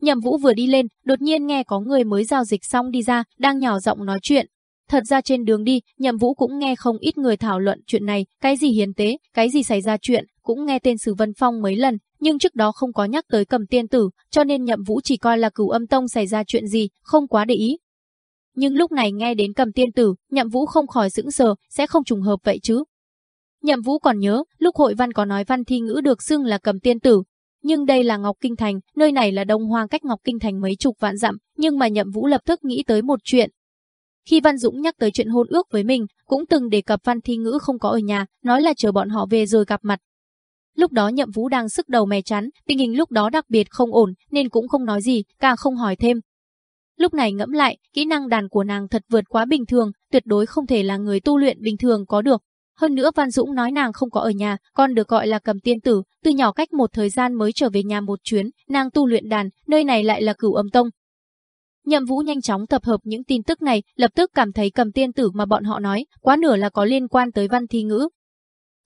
Nhậm vũ vừa đi lên, đột nhiên nghe có người mới giao dịch xong đi ra, đang nhỏ giọng nói chuyện. Thật ra trên đường đi, nhậm vũ cũng nghe không ít người thảo luận chuyện này, cái gì hiến tế, cái gì xảy ra chuyện, cũng nghe tên Sử Vân Phong mấy lần, nhưng trước đó không có nhắc tới cầm tiên tử, cho nên nhậm vũ chỉ coi là cửu âm tông xảy ra chuyện gì, không quá để ý, nhưng lúc này nghe đến cầm tiên tử, nhậm vũ không khỏi sững sờ, sẽ không trùng hợp vậy chứ. Nhậm vũ còn nhớ, lúc hội văn có nói văn thi ngữ được xưng là cầm tiên tử. Nhưng đây là Ngọc Kinh Thành, nơi này là đông hoang cách Ngọc Kinh Thành mấy chục vạn dặm, nhưng mà nhậm vũ lập tức nghĩ tới một chuyện. Khi Văn Dũng nhắc tới chuyện hôn ước với mình, cũng từng đề cập văn thi ngữ không có ở nhà, nói là chờ bọn họ về rồi gặp mặt. Lúc đó nhậm vũ đang sức đầu mè chán, tình hình lúc đó đặc biệt không ổn, nên cũng không nói gì, càng không hỏi thêm, Lúc này ngẫm lại, kỹ năng đàn của nàng thật vượt quá bình thường, tuyệt đối không thể là người tu luyện bình thường có được. Hơn nữa Văn Dũng nói nàng không có ở nhà, còn được gọi là cầm tiên tử, từ nhỏ cách một thời gian mới trở về nhà một chuyến, nàng tu luyện đàn, nơi này lại là cửu âm tông. Nhậm Vũ nhanh chóng tập hợp những tin tức này, lập tức cảm thấy cầm tiên tử mà bọn họ nói, quá nửa là có liên quan tới văn thi ngữ.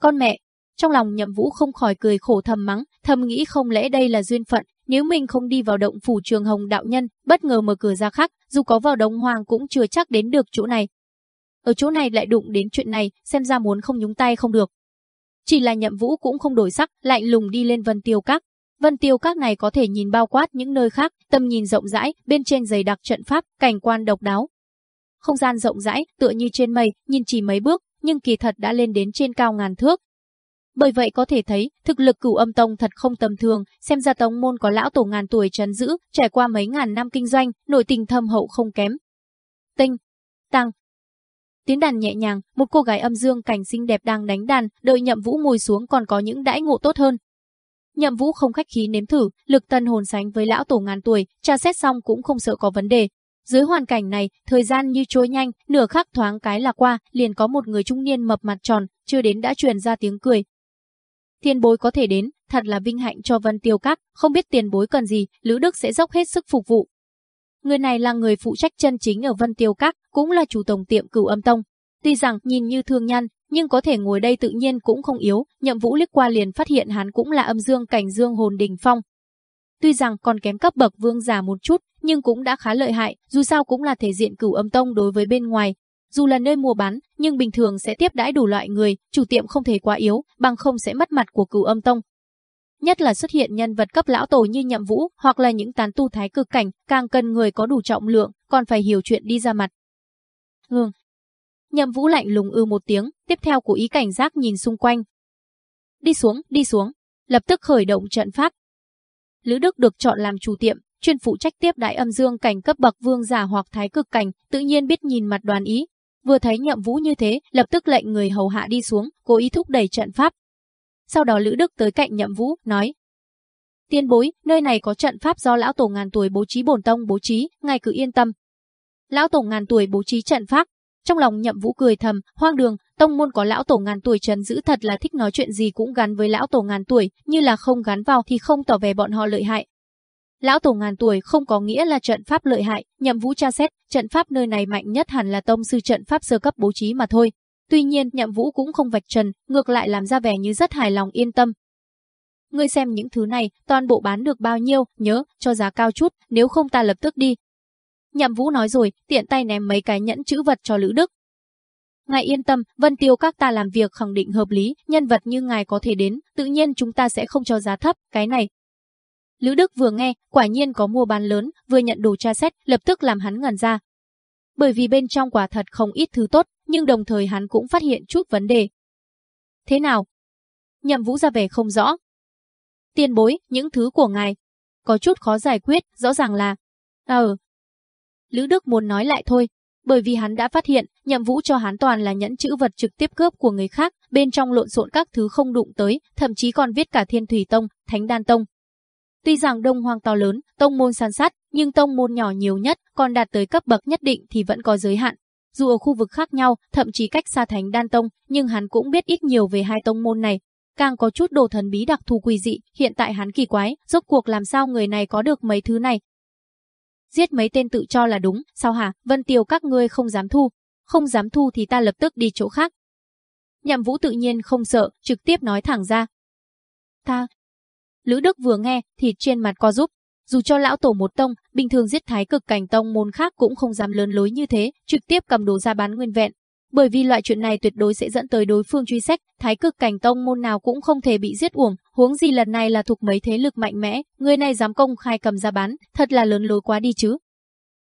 Con mẹ, trong lòng Nhậm Vũ không khỏi cười khổ thầm mắng, thầm nghĩ không lẽ đây là duyên phận, nếu mình không đi vào động phủ trường hồng đạo nhân, bất ngờ mở cửa ra khác, dù có vào đông hoàng cũng chưa chắc đến được chỗ này. Ở chỗ này lại đụng đến chuyện này, xem ra muốn không nhúng tay không được. Chỉ là nhậm vũ cũng không đổi sắc, lạnh lùng đi lên vân tiêu các. Vân tiêu các này có thể nhìn bao quát những nơi khác, tầm nhìn rộng rãi, bên trên dày đặc trận pháp, cảnh quan độc đáo. Không gian rộng rãi, tựa như trên mây, nhìn chỉ mấy bước, nhưng kỳ thật đã lên đến trên cao ngàn thước, bởi vậy có thể thấy, thực lực cửu âm tông thật không tầm thường, xem ra tông môn có lão tổ ngàn tuổi trấn giữ, trải qua mấy ngàn năm kinh doanh, nội tình thâm hậu không kém. Tinh, tăng. Tiếng đàn nhẹ nhàng, một cô gái âm dương cảnh xinh đẹp đang đánh đàn, đợi nhậm vũ mùi xuống còn có những đãi ngộ tốt hơn. Nhậm vũ không khách khí nếm thử, lực tân hồn sánh với lão tổ ngàn tuổi, tra xét xong cũng không sợ có vấn đề. Dưới hoàn cảnh này, thời gian như trôi nhanh, nửa khắc thoáng cái là qua, liền có một người trung niên mập mặt tròn, chưa đến đã truyền ra tiếng cười, Tiền bối có thể đến, thật là vinh hạnh cho Vân Tiêu Các, không biết tiền bối cần gì, Lữ Đức sẽ dốc hết sức phục vụ. Người này là người phụ trách chân chính ở Vân Tiêu Các, cũng là chủ tổng tiệm cửu âm tông. Tuy rằng nhìn như thương nhân, nhưng có thể ngồi đây tự nhiên cũng không yếu, nhậm vũ liếc qua liền phát hiện hắn cũng là âm dương cảnh dương hồn đỉnh phong. Tuy rằng còn kém cấp bậc vương giả một chút, nhưng cũng đã khá lợi hại, dù sao cũng là thể diện cửu âm tông đối với bên ngoài, dù là nơi mua bán, nhưng bình thường sẽ tiếp đãi đủ loại người, chủ tiệm không thể quá yếu, bằng không sẽ mất mặt của cửu âm tông. Nhất là xuất hiện nhân vật cấp lão tổ như nhậm vũ, hoặc là những tán tu thái cực cảnh, càng cần người có đủ trọng lượng, còn phải hiểu chuyện đi ra mặt. Hương. Nhậm vũ lạnh lùng ư một tiếng, tiếp theo của ý cảnh giác nhìn xung quanh. Đi xuống, đi xuống, lập tức khởi động trận pháp. Lữ Đức được chọn làm chủ tiệm, chuyên phụ trách tiếp đại âm dương cảnh cấp bậc vương giả hoặc thái cực cảnh, tự nhiên biết nhìn mặt đoàn ý, Vừa thấy nhậm vũ như thế, lập tức lệnh người hầu hạ đi xuống, cố ý thúc đẩy trận pháp. Sau đó Lữ Đức tới cạnh nhậm vũ, nói. Tiên bối, nơi này có trận pháp do lão tổ ngàn tuổi bố trí bổn tông bố trí, ngài cứ yên tâm. Lão tổ ngàn tuổi bố trí trận pháp. Trong lòng nhậm vũ cười thầm, hoang đường, tông môn có lão tổ ngàn tuổi trấn giữ thật là thích nói chuyện gì cũng gắn với lão tổ ngàn tuổi, như là không gắn vào thì không tỏ vẻ bọn họ lợi hại, Lão tổ ngàn tuổi không có nghĩa là trận pháp lợi hại, nhậm vũ tra xét, trận pháp nơi này mạnh nhất hẳn là tông sư trận pháp sơ cấp bố trí mà thôi. Tuy nhiên nhậm vũ cũng không vạch trần, ngược lại làm ra vẻ như rất hài lòng yên tâm. Ngươi xem những thứ này, toàn bộ bán được bao nhiêu, nhớ, cho giá cao chút, nếu không ta lập tức đi. Nhậm vũ nói rồi, tiện tay ném mấy cái nhẫn chữ vật cho Lữ Đức. Ngài yên tâm, Vân Tiêu các ta làm việc khẳng định hợp lý, nhân vật như ngài có thể đến, tự nhiên chúng ta sẽ không cho giá thấp, cái này. Lữ Đức vừa nghe, quả nhiên có mua bán lớn, vừa nhận đồ tra xét, lập tức làm hắn ngẩn ra. Bởi vì bên trong quả thật không ít thứ tốt, nhưng đồng thời hắn cũng phát hiện chút vấn đề. Thế nào? Nhậm Vũ ra vẻ không rõ. Tiền bối, những thứ của ngài. Có chút khó giải quyết, rõ ràng là... Ờ. Lữ Đức muốn nói lại thôi, bởi vì hắn đã phát hiện, nhậm vũ cho hắn toàn là nhẫn chữ vật trực tiếp cướp của người khác, bên trong lộn xộn các thứ không đụng tới, thậm chí còn viết cả Thiên Thủy Tông, Thánh Đan Tông. Tuy rằng đông hoang to lớn, tông môn san sát, nhưng tông môn nhỏ nhiều nhất, còn đạt tới cấp bậc nhất định thì vẫn có giới hạn. Dù ở khu vực khác nhau, thậm chí cách xa Thánh Đan Tông, nhưng hắn cũng biết ít nhiều về hai tông môn này. Càng có chút đồ thần bí đặc thù quỷ dị, hiện tại hắn kỳ quái, rốt cuộc làm sao người này có được mấy thứ này, Giết mấy tên tự cho là đúng, sao hả? Vân Tiêu các ngươi không dám thu. Không dám thu thì ta lập tức đi chỗ khác. Nhậm Vũ tự nhiên không sợ, trực tiếp nói thẳng ra. Ta. Lữ Đức vừa nghe, thì trên mặt co giúp. Dù cho lão tổ một tông, bình thường giết thái cực cảnh tông môn khác cũng không dám lớn lối như thế, trực tiếp cầm đồ ra bán nguyên vẹn. Bởi vì loại chuyện này tuyệt đối sẽ dẫn tới đối phương truy xét, thái cực cảnh tông môn nào cũng không thể bị giết uổng, huống gì lần này là thuộc mấy thế lực mạnh mẽ, người này dám công khai cầm ra bán, thật là lớn lối quá đi chứ.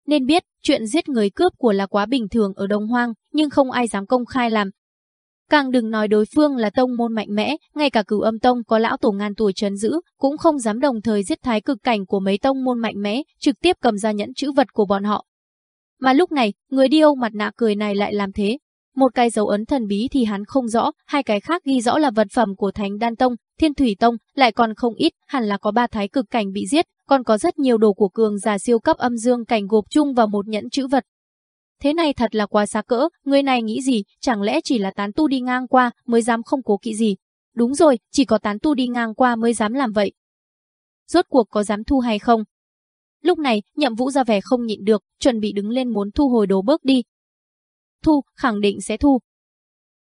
Nên biết, chuyện giết người cướp của là quá bình thường ở Đông Hoang, nhưng không ai dám công khai làm. Càng đừng nói đối phương là tông môn mạnh mẽ, ngay cả cửu âm tông có lão tổ ngàn tuổi trấn giữ, cũng không dám đồng thời giết thái cực cảnh của mấy tông môn mạnh mẽ, trực tiếp cầm ra nhẫn chữ vật của bọn họ. Mà lúc này, người điêu mặt nạ cười này lại làm thế, một cái dấu ấn thần bí thì hắn không rõ, hai cái khác ghi rõ là vật phẩm của Thánh Đan Tông, Thiên Thủy Tông, lại còn không ít, hẳn là có ba thái cực cảnh bị giết, còn có rất nhiều đồ của cường giả siêu cấp âm dương cảnh gộp chung vào một nhẫn chữ vật. Thế này thật là quá xa cỡ, người này nghĩ gì, chẳng lẽ chỉ là tán tu đi ngang qua mới dám không cố kỵ gì. Đúng rồi, chỉ có tán tu đi ngang qua mới dám làm vậy. Rốt cuộc có dám thu hay không? Lúc này, nhậm vũ ra vẻ không nhịn được, chuẩn bị đứng lên muốn thu hồi đồ bước đi, thu, khẳng định sẽ thu.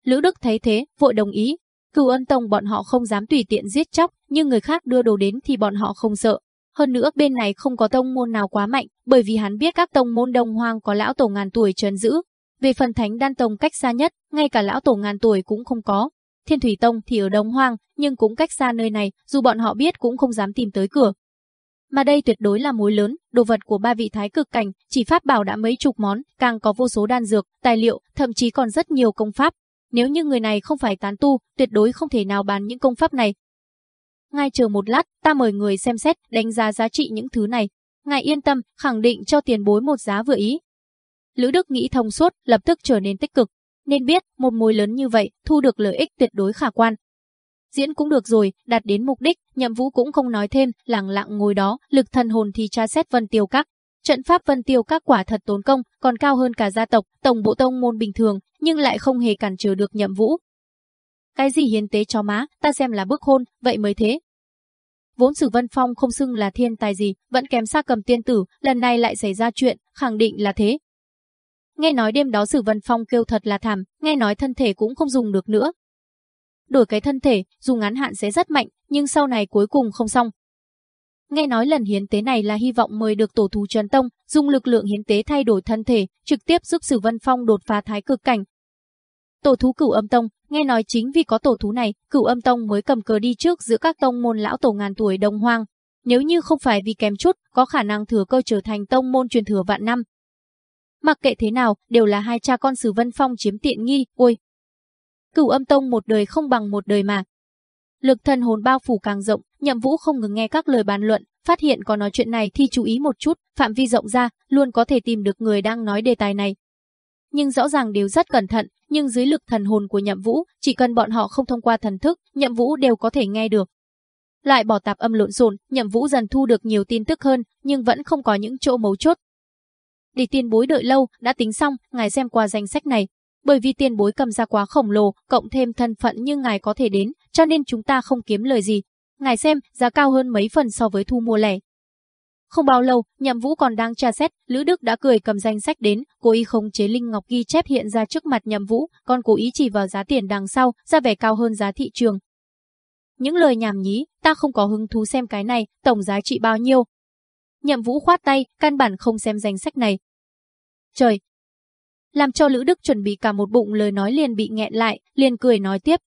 Lữ Đức thấy thế, vội đồng ý. Cửu ân tông bọn họ không dám tùy tiện giết chóc, nhưng người khác đưa đồ đến thì bọn họ không sợ. Hơn nữa bên này không có tông môn nào quá mạnh, bởi vì hắn biết các tông môn đông hoang có lão tổ ngàn tuổi trấn giữ. Về phần thánh đan tông cách xa nhất, ngay cả lão tổ ngàn tuổi cũng không có. Thiên thủy tông thì ở đông hoang, nhưng cũng cách xa nơi này, dù bọn họ biết cũng không dám tìm tới cửa. Mà đây tuyệt đối là mối lớn, đồ vật của ba vị thái cực cảnh, chỉ pháp bảo đã mấy chục món, càng có vô số đan dược, tài liệu, thậm chí còn rất nhiều công pháp. Nếu như người này không phải tán tu, tuyệt đối không thể nào bán những công pháp này. Ngài chờ một lát, ta mời người xem xét, đánh giá giá trị những thứ này. Ngài yên tâm, khẳng định cho tiền bối một giá vừa ý. Lữ Đức nghĩ thông suốt, lập tức trở nên tích cực. Nên biết, một mối lớn như vậy, thu được lợi ích tuyệt đối khả quan, Diễn cũng được rồi, đạt đến mục đích, nhậm vũ cũng không nói thêm, lặng lặng ngồi đó, lực thần hồn thì tra xét vân tiêu các. Trận pháp vân tiêu các quả thật tốn công, còn cao hơn cả gia tộc, tổng bộ tông môn bình thường, nhưng lại không hề cản trở được nhậm vũ. Cái gì hiến tế cho má, ta xem là bước hôn, vậy mới thế. Vốn sử Vân Phong không xưng là thiên tài gì, vẫn kém xa cầm tiên tử, lần này lại xảy ra chuyện, khẳng định là thế. Nghe nói đêm đó Sử Vân Phong kêu thật là thảm, nghe nói thân thể cũng không dùng được nữa, đổi cái thân thể, dù ngắn hạn sẽ rất mạnh, nhưng sau này cuối cùng không xong. Nghe nói lần hiến tế này là hy vọng mời được tổ thú Trấn Tông, dùng lực lượng hiến tế thay đổi thân thể, trực tiếp giúp Sử Vân Phong đột phá thái cực cảnh. Tổ thú Cửu Âm Tông, nghe nói chính vì có tổ thú này, Cửu Âm Tông mới cầm cờ đi trước giữa các tông môn lão tổ ngàn tuổi Đông Hoang. Nếu như không phải vì kém chút, có khả năng thừa cơ trở thành tông môn truyền thừa vạn năm. Mặc kệ thế nào, đều là hai cha con Sử Vân Phong chiếm tiện nghi, ôi, Cửu âm tông một đời không bằng một đời mà. Lực thần hồn bao phủ càng rộng, nhậm vũ không ngừng nghe các lời bàn luận, phát hiện có nói chuyện này thì chú ý một chút, phạm vi rộng ra, luôn có thể tìm được người đang nói đề tài này. Nhưng rõ ràng đều rất cẩn thận, nhưng dưới lực thần hồn của nhậm vũ, chỉ cần bọn họ không thông qua thần thức, nhậm vũ đều có thể nghe được. Lại bỏ tạp âm lộn xộn, nhậm vũ dần thu được nhiều tin tức hơn, nhưng vẫn không có những chỗ mấu chốt. Để tiền bối đợi lâu, đã tính xong, ngài xem qua danh sách này, bởi vì tiền bối cầm ra quá khổng lồ, cộng thêm thân phận như ngài có thể đến, cho nên chúng ta không kiếm lời gì. Ngài xem, giá cao hơn mấy phần so với thu mua lẻ. Không bao lâu, Nhậm Vũ còn đang tra xét, Lữ Đức đã cười cầm danh sách đến, cố ý khống chế linh ngọc ghi chép hiện ra trước mặt Nhậm Vũ, còn cố ý chỉ vào giá tiền đằng sau, ra vẻ cao hơn giá thị trường. Những lời nhảm nhí, ta không có hứng thú xem cái này, tổng giá trị bao nhiêu. Nhậm Vũ khoát tay, căn bản không xem danh sách này. Trời, làm cho Lữ Đức chuẩn bị cả một bụng lời nói liền bị nghẹn lại, liền cười nói tiếp.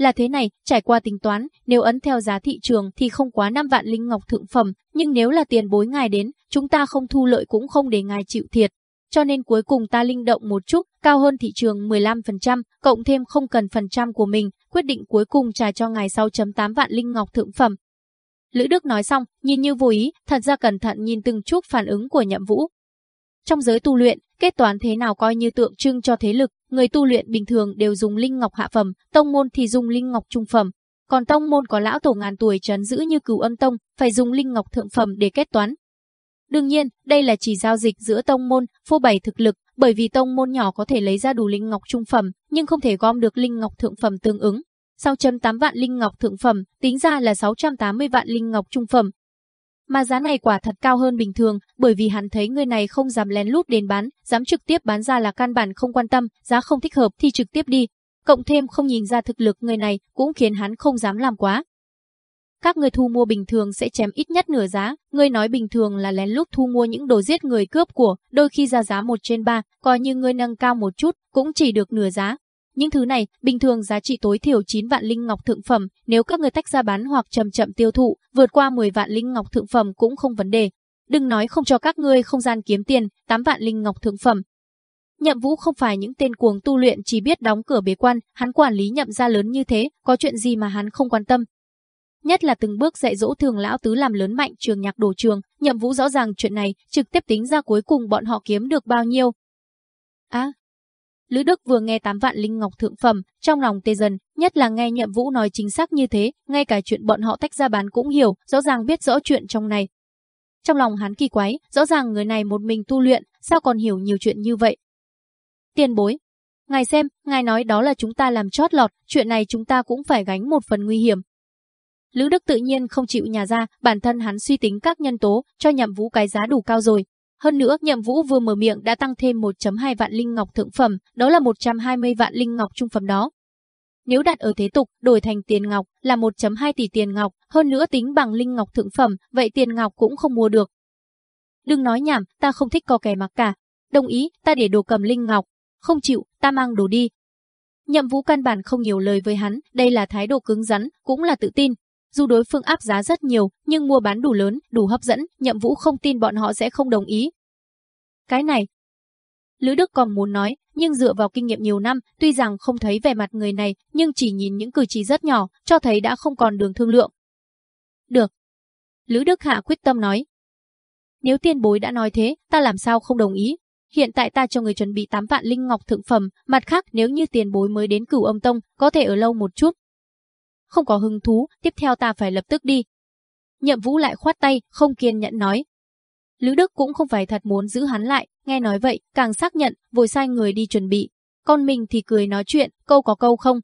Là thế này, trải qua tính toán, nếu ấn theo giá thị trường thì không quá 5 vạn linh ngọc thượng phẩm, nhưng nếu là tiền bối ngài đến, chúng ta không thu lợi cũng không để ngài chịu thiệt. Cho nên cuối cùng ta linh động một chút, cao hơn thị trường 15%, cộng thêm không cần phần trăm của mình, quyết định cuối cùng trả cho ngài 6.8 vạn linh ngọc thượng phẩm. Lữ Đức nói xong, nhìn như vô ý, thật ra cẩn thận nhìn từng chút phản ứng của nhậm vũ. Trong giới tu luyện, kết toán thế nào coi như tượng trưng cho thế lực, người tu luyện bình thường đều dùng linh ngọc hạ phẩm, tông môn thì dùng linh ngọc trung phẩm. Còn tông môn có lão tổ ngàn tuổi trấn giữ như cửu âm tông, phải dùng linh ngọc thượng phẩm để kết toán. Đương nhiên, đây là chỉ giao dịch giữa tông môn, phô bày thực lực, bởi vì tông môn nhỏ có thể lấy ra đủ linh ngọc trung phẩm, nhưng không thể gom được linh ngọc thượng phẩm tương ứng. 6.8 vạn linh ngọc thượng phẩm, tính ra là 680 vạn linh ngọc trung phẩm. Mà giá này quả thật cao hơn bình thường, bởi vì hắn thấy người này không dám lén lút đến bán, dám trực tiếp bán ra là căn bản không quan tâm, giá không thích hợp thì trực tiếp đi. Cộng thêm không nhìn ra thực lực người này cũng khiến hắn không dám làm quá. Các người thu mua bình thường sẽ chém ít nhất nửa giá, người nói bình thường là lén lút thu mua những đồ giết người cướp của, đôi khi ra giá 1 trên 3, coi như người nâng cao một chút, cũng chỉ được nửa giá, những thứ này, bình thường giá trị tối thiểu 9 vạn linh ngọc thượng phẩm, nếu các người tách ra bán hoặc chậm chậm tiêu thụ, vượt qua 10 vạn linh ngọc thượng phẩm cũng không vấn đề. Đừng nói không cho các ngươi không gian kiếm tiền, 8 vạn linh ngọc thượng phẩm. Nhậm Vũ không phải những tên cuồng tu luyện chỉ biết đóng cửa bế quan, hắn quản lý nhậm gia lớn như thế, có chuyện gì mà hắn không quan tâm. Nhất là từng bước dạy dỗ thường lão tứ làm lớn mạnh trường nhạc đồ trường, Nhậm Vũ rõ ràng chuyện này, trực tiếp tính ra cuối cùng bọn họ kiếm được bao nhiêu. À, Lữ Đức vừa nghe 8 vạn linh ngọc thượng phẩm, trong lòng tê dần, nhất là nghe Nhậm Vũ nói chính xác như thế, ngay cả chuyện bọn họ tách ra bán cũng hiểu, rõ ràng biết rõ chuyện trong này. Trong lòng hắn kỳ quái, rõ ràng người này một mình tu luyện, sao còn hiểu nhiều chuyện như vậy? Tiền bối, ngài xem, ngài nói đó là chúng ta làm chót lọt, chuyện này chúng ta cũng phải gánh một phần nguy hiểm. Lữ Đức tự nhiên không chịu nhà ra, bản thân hắn suy tính các nhân tố, cho Nhậm Vũ cái giá đủ cao rồi, hơn nữa, Nhậm Vũ vừa mở miệng đã tăng thêm 1.2 vạn linh ngọc thượng phẩm, đó là 120 vạn linh ngọc trung phẩm đó. Nếu đặt ở thế tục, đổi thành tiền ngọc là 1.2 tỷ tiền ngọc, hơn nữa tính bằng linh ngọc thượng phẩm, vậy tiền ngọc cũng không mua được. Đừng nói nhảm, ta không thích co kè mặc cả. Đồng ý, ta để đồ cầm linh ngọc. Không chịu, ta mang đồ đi. Nhậm Vũ căn bản không nhiều lời với hắn, đây là thái độ cứng rắn, cũng là tự tin, dù đối phương áp giá rất nhiều, nhưng mua bán đủ lớn, đủ hấp dẫn, Nhậm Vũ không tin bọn họ sẽ không đồng ý. Cái này, Lữ Đức còn muốn nói, nhưng dựa vào kinh nghiệm nhiều năm, tuy rằng không thấy vẻ mặt người này, nhưng chỉ nhìn những cử chỉ rất nhỏ, cho thấy đã không còn đường thương lượng. Được. Lữ Đức Hạ quyết tâm nói. Nếu tiên bối đã nói thế, ta làm sao không đồng ý? Hiện tại ta cho người chuẩn bị 8 vạn linh ngọc thượng phẩm, mặt khác nếu như tiền bối mới đến cửu âm tông, có thể ở lâu một chút, không có hứng thú, tiếp theo ta phải lập tức đi. Nhậm Vũ lại khoát tay, không kiên nhẫn nói. Lữ Đức cũng không phải thật muốn giữ hắn lại, nghe nói vậy, càng xác nhận, vội sai người đi chuẩn bị. Con mình thì cười nói chuyện, câu có câu không.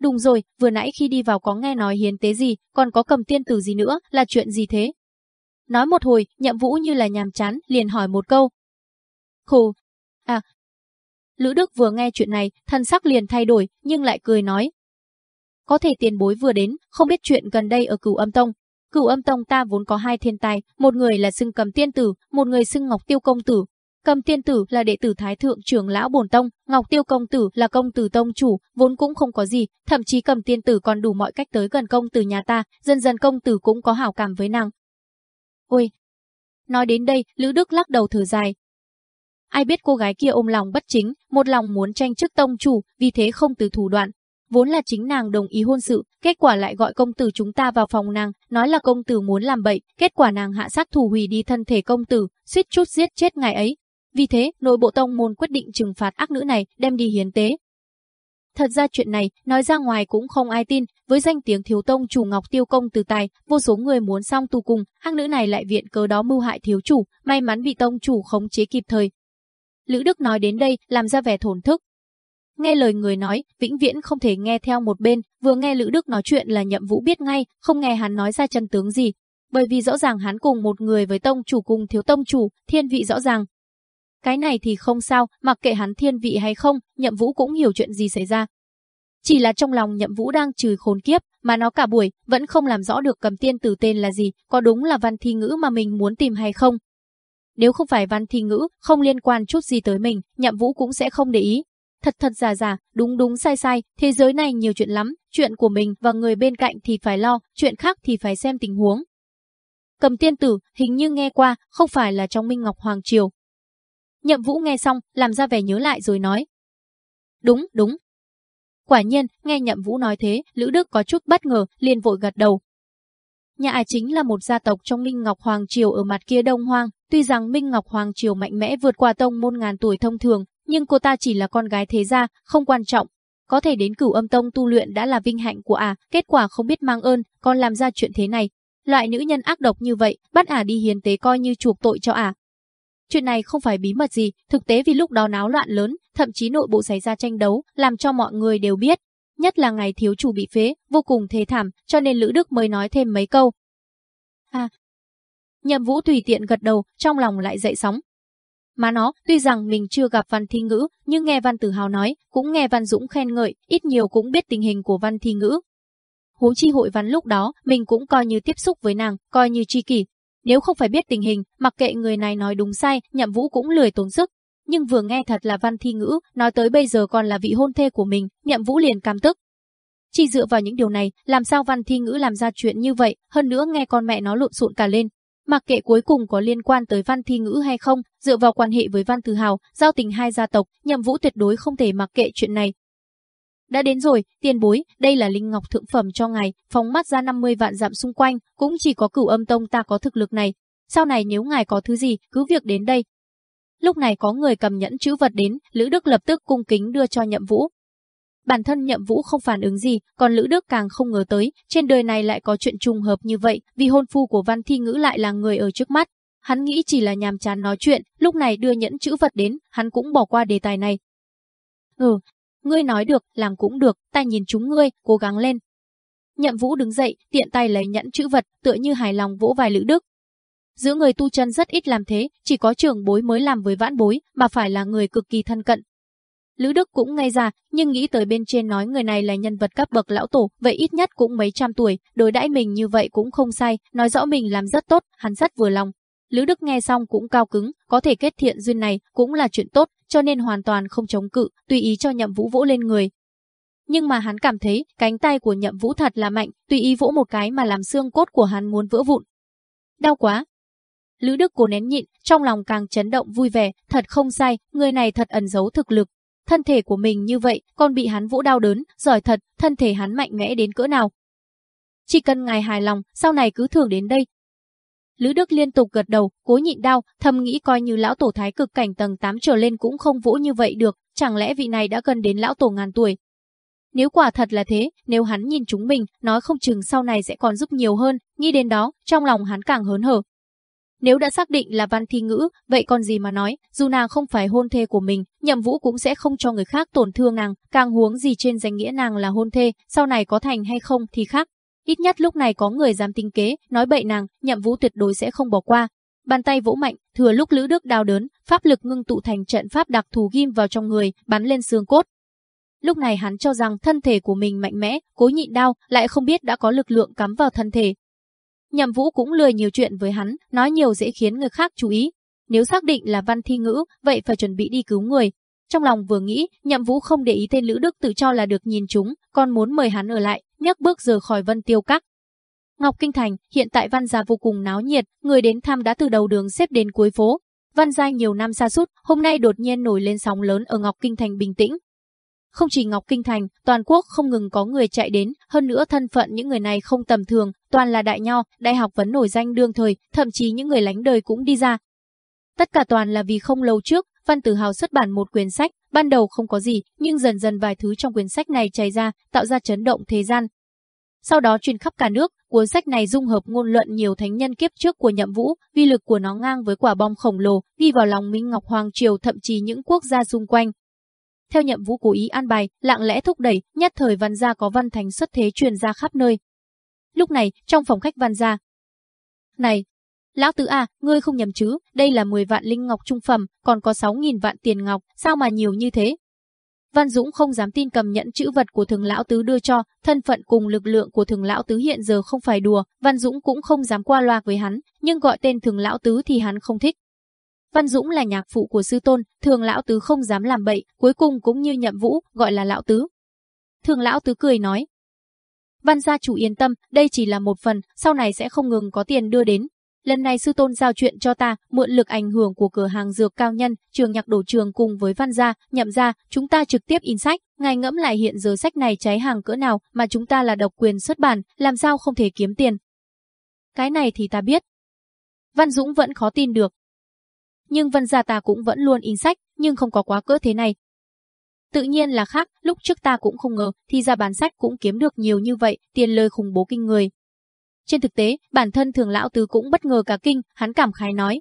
Đúng rồi, vừa nãy khi đi vào có nghe nói hiến tế gì, còn có cầm tiên tử gì nữa, là chuyện gì thế? Nói một hồi, nhậm vũ như là nhàm chán, liền hỏi một câu. Khổ. À. Lữ Đức vừa nghe chuyện này, thân sắc liền thay đổi, nhưng lại cười nói, có thể tiền bối vừa đến, không biết chuyện gần đây ở cửu âm tông. Cửu âm tông ta vốn có hai thiên tài, một người là xưng cầm tiên tử, một người xưng ngọc tiêu công tử. Cầm tiên tử là đệ tử thái thượng trưởng lão bổn tông, ngọc tiêu công tử là công tử tông chủ, vốn cũng không có gì, thậm chí cầm tiên tử còn đủ mọi cách tới gần công tử nhà ta, dần dần công tử cũng có hảo cảm với nàng. Ôi! Nói đến đây, Lữ Đức lắc đầu thở dài, Ai biết cô gái kia ôm lòng bất chính, một lòng muốn tranh chức tông chủ, vì thế không từ thủ đoạn, Vốn là chính nàng đồng ý hôn sự, kết quả lại gọi công tử chúng ta vào phòng nàng, nói là công tử muốn làm bậy, kết quả nàng hạ sát thủ hủy đi thân thể công tử, suýt chút giết chết ngài ấy. Vì thế, nội bộ tông môn quyết định trừng phạt ác nữ này, đem đi hiến tế. Thật ra chuyện này, nói ra ngoài cũng không ai tin, với danh tiếng thiếu tông chủ Ngọc Tiêu Công từ tài, vô số người muốn xong tù cùng, ác nữ này lại viện cớ đó mưu hại thiếu chủ, may mắn bị tông chủ khống chế kịp thời. Lữ Đức nói đến đây, làm ra vẻ thổn thức, Nghe lời người nói, vĩnh viễn không thể nghe theo một bên, vừa nghe Lữ Đức nói chuyện là nhậm vũ biết ngay, không nghe hắn nói ra chân tướng gì. Bởi vì rõ ràng hắn cùng một người với tông chủ cùng thiếu tông chủ, thiên vị rõ ràng. Cái này thì không sao, mặc kệ hắn thiên vị hay không, nhậm vũ cũng hiểu chuyện gì xảy ra. Chỉ là trong lòng nhậm vũ đang trừ khốn kiếp, mà nó cả buổi, vẫn không làm rõ được cầm tiên tử tên là gì, có đúng là văn thi ngữ mà mình muốn tìm hay không. Nếu không phải văn thi ngữ, không liên quan chút gì tới mình, nhậm vũ cũng sẽ không để ý. Thật thật giả giả, đúng đúng sai sai, thế giới này nhiều chuyện lắm, chuyện của mình và người bên cạnh thì phải lo, chuyện khác thì phải xem tình huống. Cầm tiên tử, hình như nghe qua, không phải là trong Minh Ngọc Hoàng Triều. Nhậm Vũ nghe xong, làm ra vẻ nhớ lại rồi nói. Đúng, đúng. Quả nhiên, nghe Nhậm Vũ nói thế, Lữ Đức có chút bất ngờ, liền vội gật đầu. Nhà ai chính là một gia tộc trong Minh Ngọc Hoàng Triều ở mặt kia Đông Hoang, tuy rằng Minh Ngọc Hoàng Triều mạnh mẽ vượt qua tông môn ngàn tuổi thông thường, nhưng cô ta chỉ là con gái thế gia, không quan trọng. Có thể đến cửu âm tông tu luyện đã là vinh hạnh của à, kết quả không biết mang ơn, còn làm ra chuyện thế này, Loại nữ nhân ác độc như vậy, bắt ả đi hiến tế coi như chuộc tội cho ả. Chuyện này không phải bí mật gì, thực tế vì lúc đó náo loạn lớn, thậm chí nội bộ xảy ra tranh đấu, làm cho mọi người đều biết. Nhất là ngày thiếu chủ bị phế, vô cùng thê thảm, cho nên Lữ Đức mới nói thêm mấy câu. À, Nhậm Vũ tùy tiện gật đầu, trong lòng lại dậy sóng. Mà nó, tuy rằng mình chưa gặp Văn Thi Ngữ, nhưng nghe Văn Tử Hào nói, cũng nghe Văn Dũng khen ngợi, ít nhiều cũng biết tình hình của Văn Thi Ngữ, hú chi hội văn lúc đó, mình cũng coi như tiếp xúc với nàng, coi như tri kỷ. Nếu không phải biết tình hình, mặc kệ người này nói đúng sai, nhậm vũ cũng lười tốn sức. Nhưng vừa nghe thật là văn thi ngữ, nói tới bây giờ còn là vị hôn thê của mình, nhậm vũ liền cam tức. Chỉ dựa vào những điều này, làm sao văn thi ngữ làm ra chuyện như vậy, hơn nữa nghe con mẹ nó lộn xộn cả lên. Mặc kệ cuối cùng có liên quan tới văn thi ngữ hay không, dựa vào quan hệ với văn thư hào, giao tình hai gia tộc, nhậm vũ tuyệt đối không thể mặc kệ chuyện này, đã đến rồi, tiền bối, đây là linh ngọc thượng phẩm cho ngài, phóng mắt ra 50 vạn dặm xung quanh, cũng chỉ có cửu âm tông ta có thực lực này. Sau này nếu ngài có thứ gì, cứ việc đến đây. Lúc này có người cầm nhẫn chữ vật đến, Lữ Đức lập tức cung kính đưa cho nhậm vũ. Bản thân nhậm vũ không phản ứng gì, còn Lữ Đức càng không ngờ tới, trên đời này lại có chuyện trùng hợp như vậy, vì hôn phu của Văn Thi Ngữ lại là người ở trước mắt. Hắn nghĩ chỉ là nhàm chán nói chuyện, lúc này đưa nhẫn chữ vật đến, hắn cũng bỏ qua đề tài này. Ừ, Ngươi nói được, làm cũng được, ta nhìn chúng ngươi, cố gắng lên. Nhậm Vũ đứng dậy, tiện tay lấy nhẫn chữ vật, tựa như hài lòng vỗ vài Lữ Đức. Giữa người tu chân rất ít làm thế, chỉ có trưởng bối mới làm với vãn bối, mà phải là người cực kỳ thân cận. Lữ Đức cũng ngay ra, nhưng nghĩ tới bên trên nói người này là nhân vật cấp bậc lão tổ, vậy ít nhất cũng mấy trăm tuổi, đối đãi mình như vậy cũng không sai, nói rõ mình làm rất tốt, hắn rất vừa lòng. Lữ Đức nghe xong cũng cao cứng, có thể kết thiện duyên này cũng là chuyện tốt, cho nên hoàn toàn không chống cự, tùy ý cho Nhậm Vũ vỗ lên người. Nhưng mà hắn cảm thấy cánh tay của Nhậm Vũ thật là mạnh, tùy ý vỗ một cái mà làm xương cốt của hắn muốn vỡ vụn. Đau quá. Lữ Đức cố nén nhịn, trong lòng càng chấn động vui vẻ, thật không sai, người này thật ẩn giấu thực lực. Thân thể của mình như vậy, còn bị hắn vũ đau đớn, giỏi thật, thân thể hắn mạnh mẽ đến cỡ nào. Chỉ cần ngài hài lòng, sau này cứ thường đến đây, Lữ Đức liên tục gật đầu, cố nhịn đau, thầm nghĩ coi như lão tổ thái cực cảnh tầng 8 trở lên cũng không vũ như vậy được, chẳng lẽ vị này đã gần đến lão tổ ngàn tuổi. Nếu quả thật là thế, nếu hắn nhìn chúng mình, nói không chừng sau này sẽ còn giúp nhiều hơn, nghĩ đến đó, trong lòng hắn càng hớn hở. Nếu đã xác định là văn thi ngữ, vậy còn gì mà nói, dù nàng không phải hôn thê của mình, nhậm vũ cũng sẽ không cho người khác tổn thương nàng, càng huống gì trên danh nghĩa nàng là hôn thê, sau này có thành hay không thì khác, Ít nhất lúc này có người dám tính kế, nói bậy nàng, nhậm vũ tuyệt đối sẽ không bỏ qua. Bàn tay vỗ mạnh, thừa lúc Lữ Đức đau đớn, pháp lực ngưng tụ thành trận pháp đặc thù ghim vào trong người, bắn lên xương cốt. Lúc này hắn cho rằng thân thể của mình mạnh mẽ, cố nhịn đau, lại không biết đã có lực lượng cắm vào thân thể. Nhậm Vũ cũng lười nhiều chuyện với hắn, nói nhiều dễ khiến người khác chú ý. Nếu xác định là văn thi ngữ, vậy phải chuẩn bị đi cứu người. Trong lòng vừa nghĩ, Nhậm Vũ không để ý tên Lữ Đức tự cho là được nhìn chúng, còn muốn mời hắn ở lại, nhấc bước rời khỏi Vân Tiêu Các. Ngọc Kinh Thành, hiện tại Văn Gia vô cùng náo nhiệt, người đến thăm đã từ đầu đường xếp đến cuối phố. Văn Gia nhiều năm xa sút hôm nay đột nhiên nổi lên sóng lớn ở Ngọc Kinh Thành bình tĩnh. Không chỉ Ngọc Kinh Thành, toàn quốc không ngừng có người chạy đến, hơn nữa thân phận những người này không tầm thường, toàn là đại nho, đại học vấn nổi danh đương thời, thậm chí những người lánh đời cũng đi ra. Tất cả toàn là vì không lâu trước, Văn Tử Hào xuất bản một quyển sách, ban đầu không có gì, nhưng dần dần vài thứ trong quyển sách này chảy ra, tạo ra chấn động thế gian. Sau đó truyền khắp cả nước, cuốn sách này dung hợp ngôn luận nhiều thánh nhân kiếp trước của Nhậm Vũ, vi lực của nó ngang với quả bom khổng lồ, đi vào lòng Minh Ngọc Hoàng triều thậm chí những quốc gia xung quanh. Theo Nhậm Vũ cố ý an bài, lặng lẽ thúc đẩy, nhất thời văn gia có văn thành xuất thế truyền ra khắp nơi. Lúc này, trong phòng khách văn gia, "Này, Lão tứ à, ngươi không nhầm chứ, đây là 10 vạn linh ngọc trung phẩm, còn có 6.000 vạn tiền ngọc, sao mà nhiều như thế? Văn Dũng không dám tin cầm nhận chữ vật của thường lão tứ đưa cho, thân phận cùng lực lượng của thường lão tứ hiện giờ không phải đùa, Văn Dũng cũng không dám qua loa với hắn, nhưng gọi tên thường lão tứ thì hắn không thích. Văn Dũng là nhạc phụ của sư tôn, thường lão tứ không dám làm bậy, cuối cùng cũng như nhậm vũ, gọi là lão tứ. Thường lão tứ cười nói. Văn gia chủ yên tâm, đây chỉ là một phần, sau này sẽ không ngừng có tiền đưa đến. Lần này sư tôn giao chuyện cho ta, mượn lực ảnh hưởng của cửa hàng dược cao nhân, trường nhạc đổ trường cùng với văn gia, nhậm gia, chúng ta trực tiếp in sách. Ngài ngẫm lại hiện giờ sách này cháy hàng cỡ nào mà chúng ta là độc quyền xuất bản, làm sao không thể kiếm tiền. Cái này thì ta biết. Văn Dũng vẫn khó tin được. Nhưng văn gia ta cũng vẫn luôn in sách, nhưng không có quá cỡ thế này, Tự nhiên là khác, lúc trước ta cũng không ngờ, thì ra bán sách cũng kiếm được nhiều như vậy, tiền lời khủng bố kinh người. Trên thực tế, bản thân thường lão tứ cũng bất ngờ cả kinh, hắn cảm khái nói.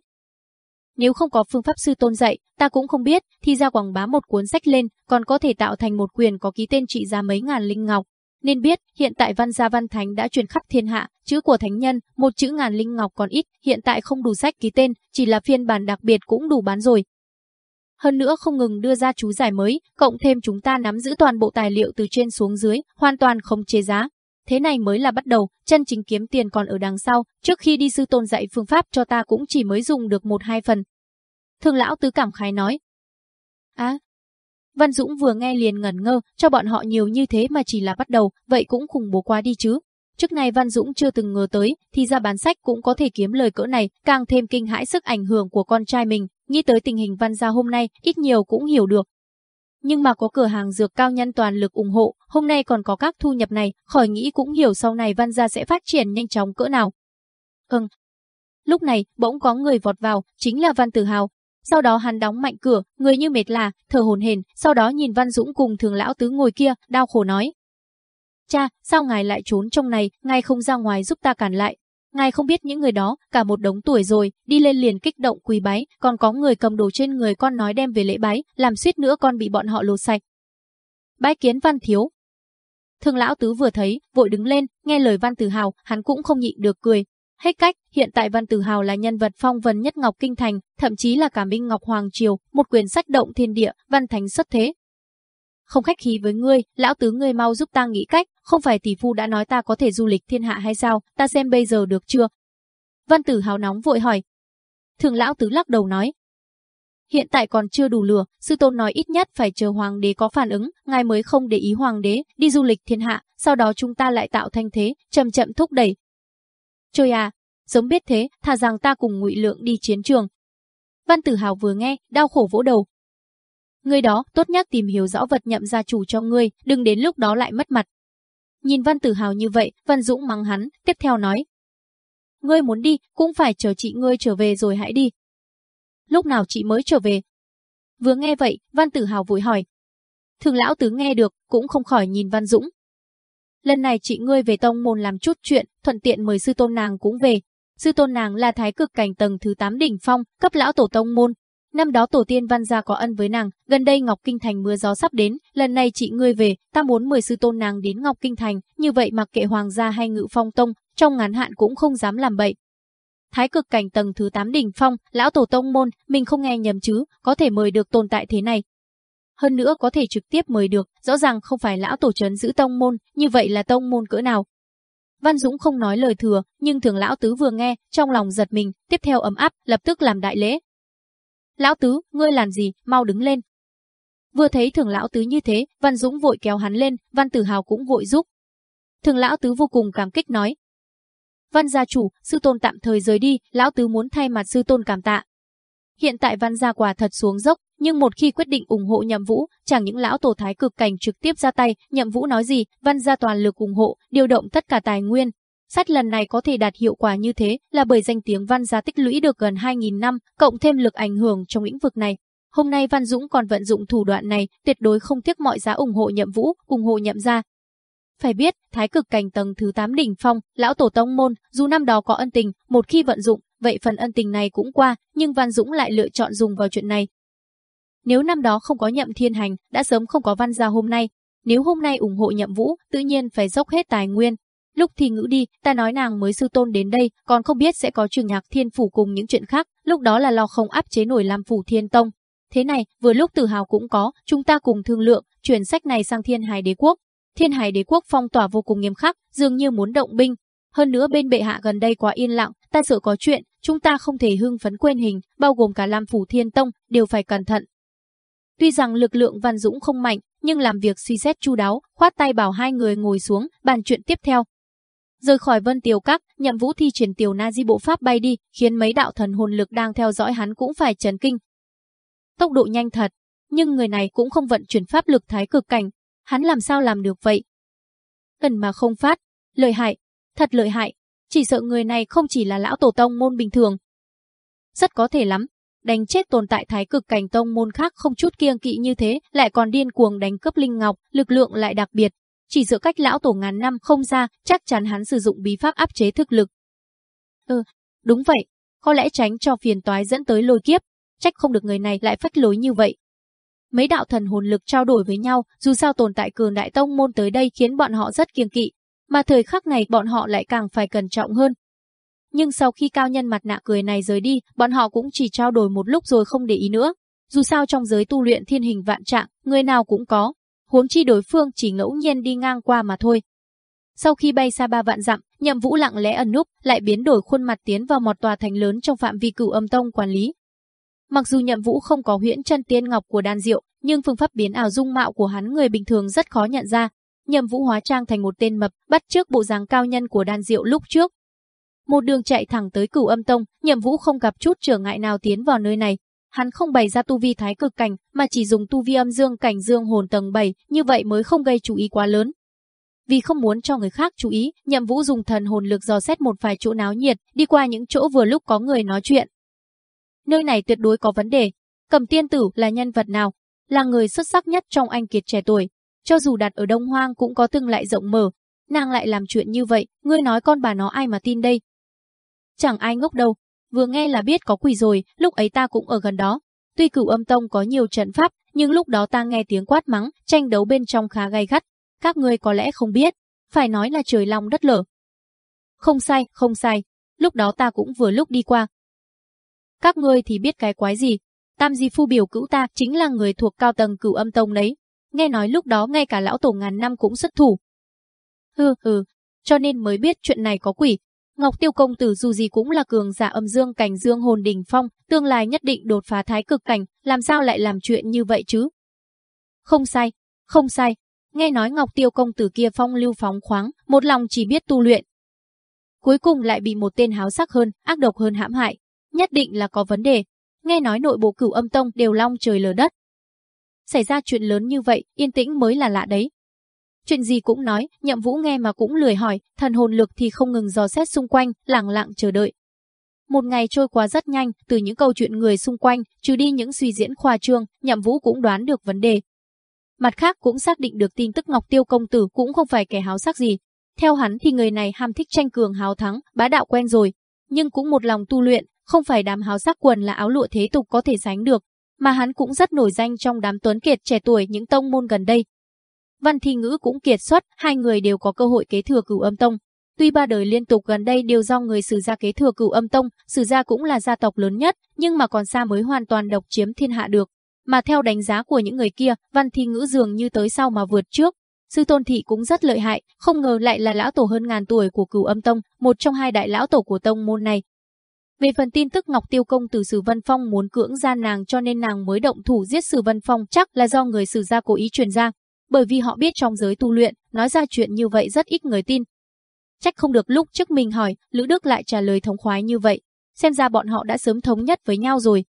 Nếu không có phương pháp sư tôn dạy, ta cũng không biết, thì ra quảng bá một cuốn sách lên, còn có thể tạo thành một quyền có ký tên trị giá mấy ngàn linh ngọc. Nên biết, hiện tại văn gia văn thánh đã truyền khắp thiên hạ, chữ của thánh nhân, một chữ ngàn linh ngọc còn ít, hiện tại không đủ sách ký tên, chỉ là phiên bản đặc biệt cũng đủ bán rồi, hơn nữa không ngừng đưa ra chú giải mới, cộng thêm chúng ta nắm giữ toàn bộ tài liệu từ trên xuống dưới, hoàn toàn không chế giá. Thế này mới là bắt đầu, chân chính kiếm tiền còn ở đằng sau, trước khi đi sư tôn dạy phương pháp cho ta cũng chỉ mới dùng được một hai phần. Thường lão tứ cảm khái nói. À, Văn Dũng vừa nghe liền ngẩn ngơ, cho bọn họ nhiều như thế mà chỉ là bắt đầu, vậy cũng khủng bố quá đi chứ. Trước này Văn Dũng chưa từng ngờ tới, thì ra bán sách cũng có thể kiếm lời cỡ này, càng thêm kinh hãi sức ảnh hưởng của con trai mình, nghĩ tới tình hình Văn gia hôm nay, ít nhiều cũng hiểu được. Nhưng mà có cửa hàng dược cao nhân toàn lực ủng hộ, hôm nay còn có các thu nhập này, khỏi nghĩ cũng hiểu sau này Văn gia sẽ phát triển nhanh chóng cỡ nào. Ừm. Lúc này, bỗng có người vọt vào, chính là Văn Tử Hào. Sau đó hắn đóng mạnh cửa, người như mệt là, thở hồn hển, sau đó nhìn Văn Dũng cùng thường lão tứ ngồi kia, đau khổ nói. Cha, sao ngài lại trốn trong này, ngài không ra ngoài giúp ta cản lại. Ngài không biết những người đó, cả một đống tuổi rồi, đi lên liền kích động quỳ bái, còn có người cầm đồ trên người con nói đem về lễ bái, làm suýt nữa con bị bọn họ lột sạch. Bái kiến văn thiếu. Thương lão tứ vừa thấy, vội đứng lên, nghe lời văn tử hào, hắn cũng không nhịn được cười. Hết cách, hiện tại Văn Tử Hào là nhân vật phong vân nhất Ngọc Kinh Thành, thậm chí là cả Minh Ngọc Hoàng Triều, một quyền sách động thiên địa, văn thánh xuất thế, không khách khí với ngươi, lão tứ ngươi mau giúp ta nghĩ cách, không phải tỷ phu đã nói ta có thể du lịch thiên hạ hay sao, ta xem bây giờ được chưa? Văn tử hào nóng vội hỏi. Thường lão tứ lắc đầu nói. Hiện tại còn chưa đủ lửa. sư tôn nói ít nhất phải chờ hoàng đế có phản ứng, ngài mới không để ý hoàng đế, đi du lịch thiên hạ, sau đó chúng ta lại tạo thanh thế, chậm chậm thúc đẩy. Trời à, giống biết thế, thà rằng ta cùng ngụy lượng đi chiến trường. Văn tử hào vừa nghe, đau khổ vỗ đầu, Ngươi đó, tốt nhất tìm hiểu rõ vật nhậm gia chủ cho ngươi, đừng đến lúc đó lại mất mặt. Nhìn Văn Tử Hào như vậy, Văn Dũng mắng hắn, tiếp theo nói. Ngươi muốn đi, cũng phải chờ chị ngươi trở về rồi hãy đi. Lúc nào chị mới trở về? Vừa nghe vậy, Văn Tử Hào vội hỏi. Thường lão tứ nghe được, cũng không khỏi nhìn Văn Dũng. Lần này chị ngươi về tông môn làm chút chuyện, thuận tiện mời sư tôn nàng cũng về. Sư tôn nàng là thái cực cảnh tầng thứ 8 đỉnh phong, cấp lão tổ tông môn, Năm đó tổ tiên văn gia có ân với nàng, gần đây Ngọc Kinh Thành mưa gió sắp đến, lần này chị ngươi về, ta muốn mời sư tôn nàng đến Ngọc Kinh Thành, như vậy mặc kệ hoàng gia hay ngự phong tông, trong ngắn hạn cũng không dám làm bậy. Thái cực cảnh tầng thứ 8 đỉnh phong, lão tổ tông môn, mình không nghe nhầm chứ, có thể mời được tồn tại thế này. Hơn nữa có thể trực tiếp mời được, rõ ràng không phải lão tổ trấn giữ tông môn, như vậy là tông môn cỡ nào. Văn Dũng không nói lời thừa, nhưng thường lão tứ vừa nghe, trong lòng giật mình, tiếp theo ấm áp, lập tức làm đại lễ, Lão tứ, ngươi làm gì, mau đứng lên. Vừa thấy thường lão tứ như thế, Văn Dũng vội kéo hắn lên, Văn Tử Hào cũng vội giúp. Thường lão tứ vô cùng cảm kích nói. Văn gia chủ, sư tôn tạm thời rời đi, lão tứ muốn thay mặt sư tôn cảm tạ. Hiện tại văn gia quả thật xuống dốc, nhưng một khi quyết định ủng hộ nhậm vũ, chẳng những lão tổ thái cực cảnh trực tiếp ra tay, nhậm vũ nói gì, văn gia toàn lực ủng hộ, điều động tất cả tài nguyên, Sách lần này có thể đạt hiệu quả như thế là bởi danh tiếng văn gia tích lũy được gần 2.000 năm, cộng thêm lực ảnh hưởng trong lĩnh vực này. Hôm nay Văn Dũng còn vận dụng thủ đoạn này, tuyệt đối không tiếc mọi giá ủng hộ nhậm vũ, ủng hộ nhậm gia. Phải biết, thái cực cảnh tầng thứ 8 đỉnh phong, lão tổ tông môn, dù năm đó có ân tình, một khi vận dụng, vậy phần ân tình này cũng qua, nhưng Văn Dũng lại lựa chọn dùng vào chuyện này. Nếu năm đó không có nhậm thiên hành, đã sớm không có văn gia hôm nay. Nếu hôm nay ủng hộ nhậm vũ, tự nhiên phải dốc hết tài nguyên, Lúc thì ngữ đi, ta nói nàng mới sư tôn đến đây, còn không biết sẽ có trường nhạc thiên phủ cùng những chuyện khác, lúc đó là lo không áp chế nổi làm phủ thiên tông. Thế này, vừa lúc tự hào cũng có, chúng ta cùng thương lượng, chuyển sách này sang thiên hải đế quốc. Thiên hải đế quốc phong tỏa vô cùng nghiêm khắc, dường như muốn động binh. Hơn nữa bên bệ hạ gần đây quá yên lặng, ta sợ có chuyện, chúng ta không thể hưng phấn quên hình, bao gồm cả Lam Phủ Thiên Tông, đều phải cẩn thận. Tuy rằng lực lượng Văn Dũng không mạnh, nhưng làm việc suy xét chu đáo, khoát tay bảo hai người ngồi xuống, bàn chuyện tiếp theo. Rời khỏi Vân Tiều Các, nhậm vũ thi triển tiểu na di bộ pháp bay đi, khiến mấy đạo thần hồn lực đang theo dõi hắn cũng phải chấn kinh. Tốc độ nhanh thật, nhưng người này cũng không vận chuyển pháp lực thái cực cảnh, hắn làm sao làm được vậy? Cần mà không phát, lợi hại, thật lợi hại, chỉ sợ người này không chỉ là lão tổ tông môn bình thường. Rất có thể lắm, đánh chết tồn tại thái cực cảnh tông môn khác không chút kiêng kỵ như thế, lại còn điên cuồng đánh cấp linh ngọc, lực lượng lại đặc biệt. Chỉ dựa cách lão tổ ngàn năm không ra, chắc chắn hắn sử dụng bí pháp áp chế thực lực. Ừ, đúng vậy, có lẽ tránh cho phiền toái dẫn tới lôi kiếp, trách không được người này lại phách lối như vậy. Mấy đạo thần hồn lực trao đổi với nhau, dù sao tồn tại cường đại tông môn tới đây khiến bọn họ rất kiêng kỵ, mà thời khắc này bọn họ lại càng phải cẩn trọng hơn. Nhưng sau khi cao nhân mặt nạ cười này rời đi, bọn họ cũng chỉ trao đổi một lúc rồi không để ý nữa. Dù sao trong giới tu luyện thiên hình vạn trạng, người nào cũng có, huống chi đối phương chỉ ngẫu nhiên đi ngang qua mà thôi. Sau khi bay xa ba vạn dặm, Nhậm Vũ lặng lẽ ẩn núp, lại biến đổi khuôn mặt tiến vào một tòa thành lớn trong phạm vi Cửu Âm Tông quản lý. Mặc dù Nhậm Vũ không có huyễn chân tiên ngọc của đan diệu, nhưng phương pháp biến ảo dung mạo của hắn người bình thường rất khó nhận ra. Nhậm Vũ hóa trang thành một tên mập, bắt trước bộ dáng cao nhân của đan diệu lúc trước. Một đường chạy thẳng tới Cửu Âm Tông, Nhậm Vũ không gặp chút trở ngại nào tiến vào nơi này. Hắn không bày ra tu vi thái cực cảnh, mà chỉ dùng tu vi âm dương cảnh dương hồn tầng 7, như vậy mới không gây chú ý quá lớn. Vì không muốn cho người khác chú ý, Nhậm Vũ dùng thần hồn lực dò xét một vài chỗ náo nhiệt, đi qua những chỗ vừa lúc có người nói chuyện. Nơi này tuyệt đối có vấn đề. Cầm tiên tử là nhân vật nào? Là người xuất sắc nhất trong anh kiệt trẻ tuổi. Cho dù đặt ở Đông Hoang cũng có tương lại rộng mở. Nàng lại làm chuyện như vậy, ngươi nói con bà nó ai mà tin đây? Chẳng ai ngốc đâu. Vừa nghe là biết có quỷ rồi, lúc ấy ta cũng ở gần đó. Tuy cửu âm tông có nhiều trận pháp, nhưng lúc đó ta nghe tiếng quát mắng, tranh đấu bên trong khá gay gắt. Các ngươi có lẽ không biết, phải nói là trời lòng đất lở. Không sai, không sai. Lúc đó ta cũng vừa lúc đi qua, các ngươi thì biết cái quái gì. Tam di phu biểu cữu ta chính là người thuộc cao tầng cửu âm tông đấy. Nghe nói lúc đó ngay cả lão tổ ngàn năm cũng xuất thủ. Hừ hừ, cho nên mới biết chuyện này có quỷ. Ngọc Tiêu công tử dù gì cũng là cường giả âm dương cảnh dương hồn đỉnh phong, tương lai nhất định đột phá thái cực cảnh, làm sao lại làm chuyện như vậy chứ? Không sai, không sai. Nghe nói Ngọc Tiêu công tử kia phong lưu phóng khoáng, một lòng chỉ biết tu luyện. Cuối cùng lại bị một tên háo sắc hơn, ác độc hơn hãm hại, nhất định là có vấn đề. Nghe nói nội bộ cửu âm tông đều long trời lở đất. Xảy ra chuyện lớn như vậy, yên tĩnh mới là lạ đấy. Chuyện gì cũng nói, nhậm vũ nghe mà cũng lười hỏi, thần hồn lực thì không ngừng dò xét xung quanh, lặng lặng chờ đợi. Một ngày trôi qua rất nhanh, từ những câu chuyện người xung quanh, trừ đi những suy diễn khoa trương, nhậm vũ cũng đoán được vấn đề. Mặt khác cũng xác định được tin tức Ngọc Tiêu công tử cũng không phải kẻ háo sắc gì. Theo hắn thì người này ham thích tranh cường háo thắng, bá đạo quen rồi, nhưng cũng một lòng tu luyện, không phải đám háo sắc quần là áo lụa thế tục có thể sánh được, mà hắn cũng rất nổi danh trong đám tuấn kiệt trẻ tuổi những tông môn gần đây. Văn Thi Ngữ cũng kiệt xuất, hai người đều có cơ hội kế thừa cửu âm tông. Tuy ba đời liên tục gần đây đều do người sử gia kế thừa cửu âm tông, sử gia cũng là gia tộc lớn nhất, nhưng mà còn xa mới hoàn toàn độc chiếm thiên hạ được. Mà theo đánh giá của những người kia, Văn Thi Ngữ dường như tới sau mà vượt trước. Sư Tôn Thị cũng rất lợi hại, không ngờ lại là lão tổ hơn ngàn tuổi của cửu âm tông, một trong hai đại lão tổ của tông môn này, về phần tin tức Ngọc Tiêu Công từ Sử Vân Phong muốn cưỡng ra nàng cho nên nàng mới động thủ giết Sử Vân Phong chắc là do người Sử gia cố ý truyền ra, bởi vì họ biết trong giới tu luyện, nói ra chuyện như vậy rất ít người tin. Trách không được lúc trước mình hỏi, Lữ Đức lại trả lời thống khoái như vậy, xem ra bọn họ đã sớm thống nhất với nhau rồi.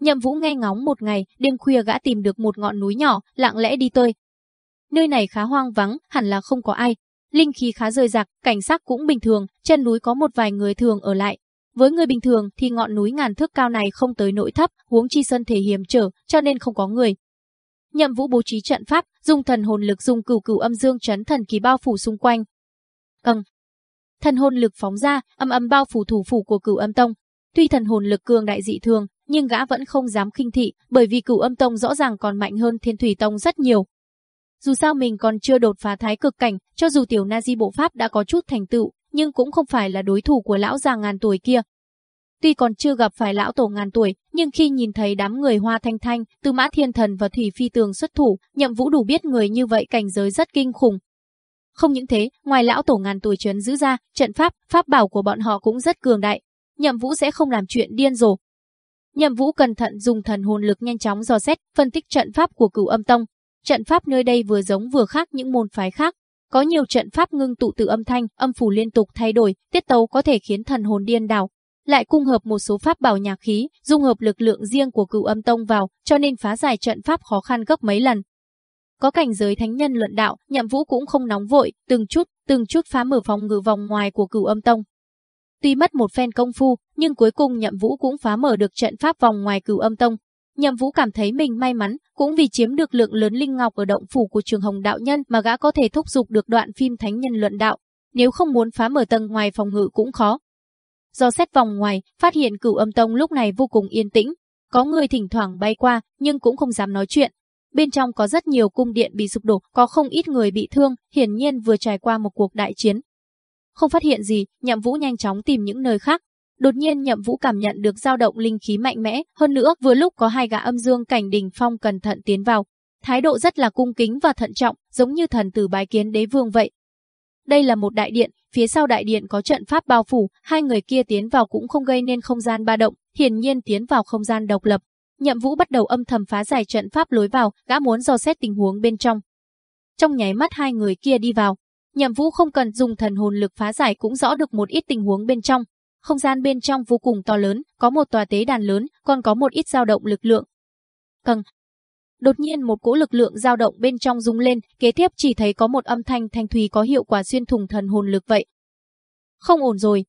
Nhậm Vũ nghe ngóng một ngày, đêm khuya gã tìm được một ngọn núi nhỏ, lặng lẽ đi tơi. Nơi này khá hoang vắng, hẳn là không có ai. Linh khí khá rời rạc, cảnh sắc cũng bình thường, chân núi có một vài người thường ở lại, với người bình thường thì ngọn núi ngàn thước cao này không tới nỗi thấp, huống chi sân thể hiểm trở, cho nên không có người. Nhậm Vũ bố trí trận pháp, dùng thần hồn lực dùng cửu cửu âm dương chấn thần kỳ bao phủ xung quanh. Ầng. Thần hồn lực phóng ra, âm âm bao phủ thủ phủ của cửu âm tông. Tuy thần hồn lực cường đại dị thường, nhưng gã vẫn không dám khinh thị, bởi vì cửu âm tông rõ ràng còn mạnh hơn thiên thủy tông rất nhiều. Dù sao mình còn chưa đột phá thái cực cảnh, cho dù tiểu na di bộ pháp đã có chút thành tựu, nhưng cũng không phải là đối thủ của lão già ngàn tuổi kia. Tuy còn chưa gặp phải lão tổ ngàn tuổi, nhưng khi nhìn thấy đám người hoa thanh thanh, từ mã thiên thần và thủy phi tường xuất thủ, nhậm vũ đủ biết người như vậy cảnh giới rất kinh khủng. Không những thế, ngoài lão tổ ngàn tuổi trấn giữ ra, trận pháp, pháp bảo của bọn họ cũng rất cường đại. Nhậm Vũ sẽ không làm chuyện điên rồ. Nhậm Vũ cẩn thận dùng thần hồn lực nhanh chóng dò xét, phân tích trận pháp của Cửu Âm Tông. Trận pháp nơi đây vừa giống vừa khác những môn phái khác, có nhiều trận pháp ngưng tụ từ âm thanh, âm phủ liên tục thay đổi, tiết tấu có thể khiến thần hồn điên đảo. Lại cung hợp một số pháp bảo nhạc khí, dung hợp lực lượng riêng của cửu âm tông vào, cho nên phá giải trận pháp khó khăn gấp mấy lần. Có cảnh giới thánh nhân luận đạo, nhậm vũ cũng không nóng vội, từng chút, từng chút phá mở phòng ngự vòng ngoài của cửu âm tông. Tuy mất một phen công phu, nhưng cuối cùng nhậm vũ cũng phá mở được trận pháp vòng ngoài cửu âm tông, Nhậm Vũ cảm thấy mình may mắn, cũng vì chiếm được lượng lớn linh ngọc ở động phủ của Trường Hồng đạo nhân mà gã có thể thúc giục được đoạn phim thánh nhân luận đạo, nếu không muốn phá mở tầng ngoài phòng ngự cũng khó. Do xét vòng ngoài, phát hiện Cửu Âm Tông lúc này vô cùng yên tĩnh, có người thỉnh thoảng bay qua, nhưng cũng không dám nói chuyện. Bên trong có rất nhiều cung điện bị sụp đổ, có không ít người bị thương, hiển nhiên vừa trải qua một cuộc đại chiến. Không phát hiện gì, Nhậm Vũ nhanh chóng tìm những nơi khác, Đột nhiên Nhậm Vũ cảm nhận được dao động linh khí mạnh mẽ, hơn nữa vừa lúc có hai gã âm dương cảnh đình phong cẩn thận tiến vào, thái độ rất là cung kính và thận trọng, giống như thần tử bái kiến đế vương vậy. Đây là một đại điện, phía sau đại điện có trận pháp bao phủ, hai người kia tiến vào cũng không gây nên không gian ba động, hiển nhiên tiến vào không gian độc lập. Nhậm Vũ bắt đầu âm thầm phá giải trận pháp lối vào, gã muốn dò xét tình huống bên trong. Trong nháy mắt hai người kia đi vào, Nhậm Vũ không cần dùng thần hồn lực phá giải cũng rõ được một ít tình huống bên trong, không gian bên trong vô cùng to lớn, có một tòa tế đàn lớn, còn có một ít dao động lực lượng. Cần. Đột nhiên một cỗ lực lượng dao động bên trong rung lên, kế tiếp chỉ thấy có một âm thanh thanh thùy có hiệu quả xuyên thủng thần hồn lực vậy. Không ổn rồi.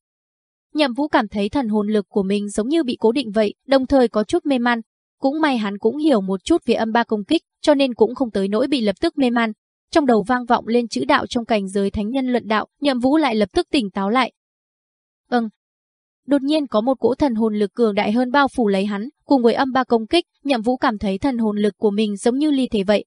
Nhậm Vũ cảm thấy thần hồn lực của mình giống như bị cố định vậy, đồng thời có chút mê man. Cũng may hắn cũng hiểu một chút về âm ba công kích, cho nên cũng không tới nỗi bị lập tức mê man. Trong đầu vang vọng lên chữ đạo trong cảnh giới thánh nhân luận đạo, Nhậm Vũ lại lập tức tỉnh táo lại. Vâng, Đột nhiên có một cỗ thần hồn lực cường đại hơn bao phủ lấy hắn, cùng với âm ba công kích, Nhậm Vũ cảm thấy thần hồn lực của mình giống như ly thể vậy.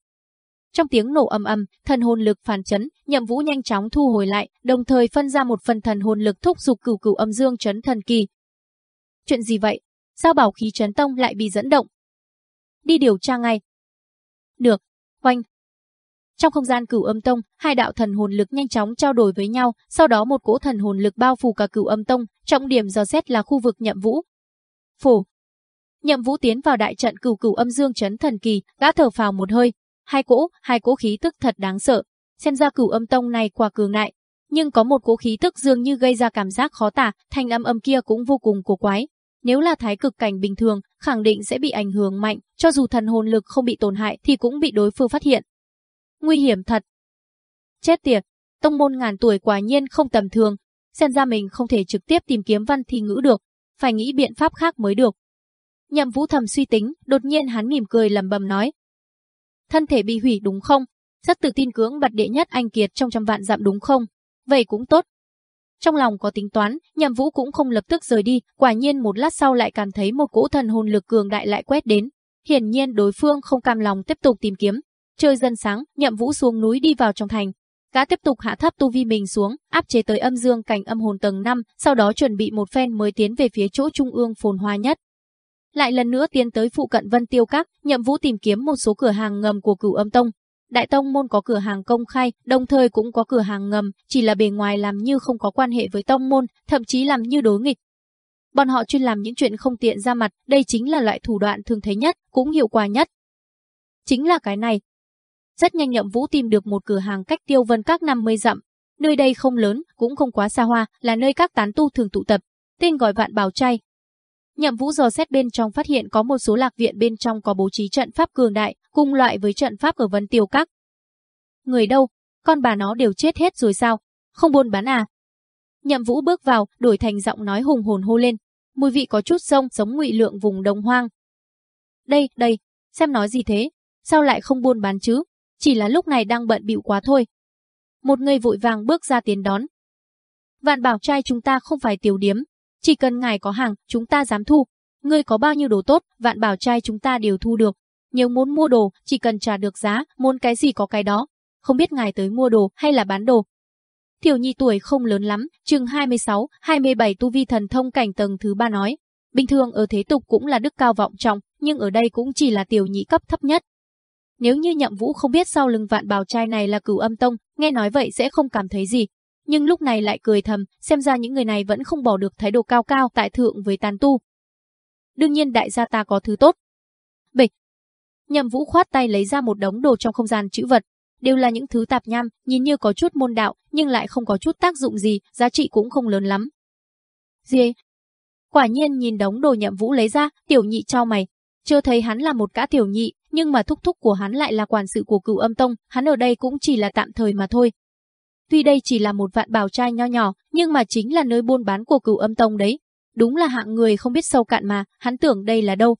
Trong tiếng nổ ầm ầm, thần hồn lực phản chấn, Nhậm Vũ nhanh chóng thu hồi lại, đồng thời phân ra một phần thần hồn lực thúc giục cửu cửu âm dương chấn thần kỳ. Chuyện gì vậy? Sao bảo khí chấn tông lại bị dẫn động? Đi điều tra ngay. Được. Oanh, trong không gian cửu âm tông, hai đạo thần hồn lực nhanh chóng trao đổi với nhau, sau đó một cỗ thần hồn lực bao phủ cả cửu âm tông, trọng điểm dò xét là khu vực nhậm vũ. Phủ. Nhậm vũ tiến vào đại trận cửu cửu âm dương chấn thần kỳ, gã thở phào một hơi. Hai cỗ, hai cỗ khí tức thật đáng sợ. Xem ra cửu âm tông này quả cường đại, nhưng có một cỗ khí tức dường như gây ra cảm giác khó tả, thanh âm âm kia cũng vô cùng cổ quái. Nếu là thái cực cảnh bình thường, khẳng định sẽ bị ảnh hưởng mạnh, cho dù thần hồn lực không bị tổn hại thì cũng bị đối phương phát hiện nguy hiểm thật. Chết tiệt, tông môn ngàn tuổi quả nhiên không tầm thường, xem ra mình không thể trực tiếp tìm kiếm văn thi ngữ được, phải nghĩ biện pháp khác mới được. Nhậm vũ thầm suy tính, đột nhiên hắn mỉm cười lầm bầm nói. Thân thể bị hủy đúng không? Rất tự tin cưỡng bật đệ nhất anh kiệt trong trăm vạn dặm đúng không? Vậy cũng tốt. Trong lòng có tính toán, nhậm vũ cũng không lập tức rời đi, quả nhiên một lát sau lại cảm thấy một cỗ thần hồn lực cường đại lại quét đến. Hiển nhiên đối phương không cam lòng tiếp tục tìm kiếm, Trời dần sáng, Nhậm Vũ xuống núi đi vào trong thành. Gã tiếp tục hạ thấp tu vi mình xuống, áp chế tới âm dương cảnh âm hồn tầng 5, sau đó chuẩn bị một phen mới tiến về phía chỗ trung ương phồn hoa nhất. Lại lần nữa tiến tới phụ cận Vân Tiêu Các, Nhậm Vũ tìm kiếm một số cửa hàng ngầm của Cửu Âm Tông. Đại tông môn có cửa hàng công khai, đồng thời cũng có cửa hàng ngầm, chỉ là bề ngoài làm như không có quan hệ với tông môn, thậm chí làm như đối nghịch. Bọn họ chuyên làm những chuyện không tiện ra mặt, đây chính là loại thủ đoạn thường thấy nhất, cũng hiệu quả nhất. Chính là cái này, rất nhanh Nhậm Vũ tìm được một cửa hàng cách Tiêu Vân Các 50 dặm. Nơi đây không lớn, cũng không quá xa hoa, là nơi các tán tu thường tụ tập, tên gọi Vạn Bảo Trai. Nhậm Vũ dò xét bên trong phát hiện có một số lạc viện bên trong có bố trí trận pháp cường đại, cùng loại với trận pháp ở Vân Tiêu Các. Người đâu? Con bà nó đều chết hết rồi sao? Không buôn bán à? Nhậm Vũ bước vào, đổi thành giọng nói hùng hồn hô lên. Mùi vị có chút sông giống ngụy lượng vùng đồng hoang. Đây, đây, xem nói gì thế? Sao lại không buôn bán chứ? Chỉ là lúc này đang bận bịu quá thôi. Một người vội vàng bước ra tiến đón. Vạn bảo trai chúng ta không phải tiểu điếm, chỉ cần ngài có hàng, chúng ta dám thu. Ngươi có bao nhiêu đồ tốt, vạn bảo trai chúng ta đều thu được. Nếu muốn mua đồ, chỉ cần trả được giá, muốn cái gì có cái đó. Không biết ngài tới mua đồ hay là bán đồ. Tiểu nhi tuổi không lớn lắm, chừng 26, 27 tu vi thần thông cảnh tầng thứ ba nói. Bình thường ở thế tục cũng là đức cao vọng trọng, nhưng ở đây cũng chỉ là tiểu nhị cấp thấp nhất. Nếu như nhậm vũ không biết sau lưng vạn bào trai này là cửu âm tông, nghe nói vậy sẽ không cảm thấy gì. Nhưng lúc này lại cười thầm, xem ra những người này vẫn không bỏ được thái độ cao cao tại thượng với tàn tu. Đương nhiên đại gia ta có thứ tốt. Bịch. Nhậm vũ khoát tay lấy ra một đống đồ trong không gian chữ vật. Đều là những thứ tạp nham, nhìn như có chút môn đạo, nhưng lại không có chút tác dụng gì, giá trị cũng không lớn lắm. Gì? Quả nhiên nhìn đống đồ nhậm vũ lấy ra, tiểu nhị trao mày. Chưa thấy hắn là một gã tiểu nhị, nhưng mà thúc thúc của hắn lại là quản sự của cửu âm tông, hắn ở đây cũng chỉ là tạm thời mà thôi. Tuy đây chỉ là một vạn bảo trai nho nhỏ, nhưng mà chính là nơi buôn bán của cửu âm tông đấy. Đúng là hạng người không biết sâu cạn mà, hắn tưởng đây là đâu.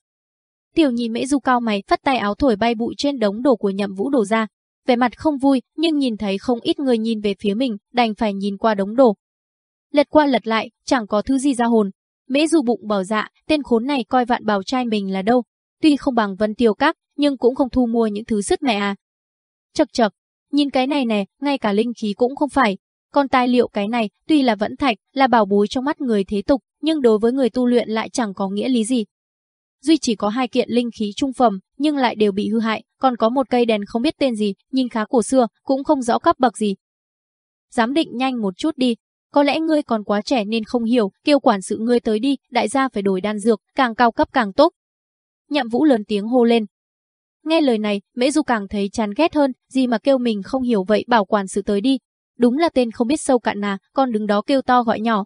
Tiểu nhị mễ du cao mày, phát tay áo thổi bay bụi trên đống đồ của nhậm vũ đổ ra. Vẻ mặt không vui, nhưng nhìn thấy không ít người nhìn về phía mình, đành phải nhìn qua đống đồ. Lật qua lật lại, chẳng có thứ gì ra hồn. Mễ du bụng bảo dạ, tên khốn này coi vạn bảo trai mình là đâu. Tuy không bằng vân tiêu các, nhưng cũng không thu mua những thứ sứt mẹ à. Chật chật, nhìn cái này nè, ngay cả linh khí cũng không phải. Còn tài liệu cái này, tuy là vẫn thạch, là bảo bối trong mắt người thế tục, nhưng đối với người tu luyện lại chẳng có nghĩa lý gì. Duy chỉ có hai kiện linh khí trung phẩm, nhưng lại đều bị hư hại, còn có một cây đèn không biết tên gì, nhìn khá cổ xưa, cũng không rõ cấp bậc gì. Giám định nhanh một chút đi, có lẽ ngươi còn quá trẻ nên không hiểu, kêu quản sự ngươi tới đi, đại gia phải đổi đan dược, càng cao cấp càng tốt. Nhậm Vũ lớn tiếng hô lên, Nghe lời này, Mễ Du càng thấy chán ghét hơn, gì mà kêu mình không hiểu vậy bảo quản sự tới đi. Đúng là tên không biết sâu cạn nà, con đứng đó kêu to gọi nhỏ.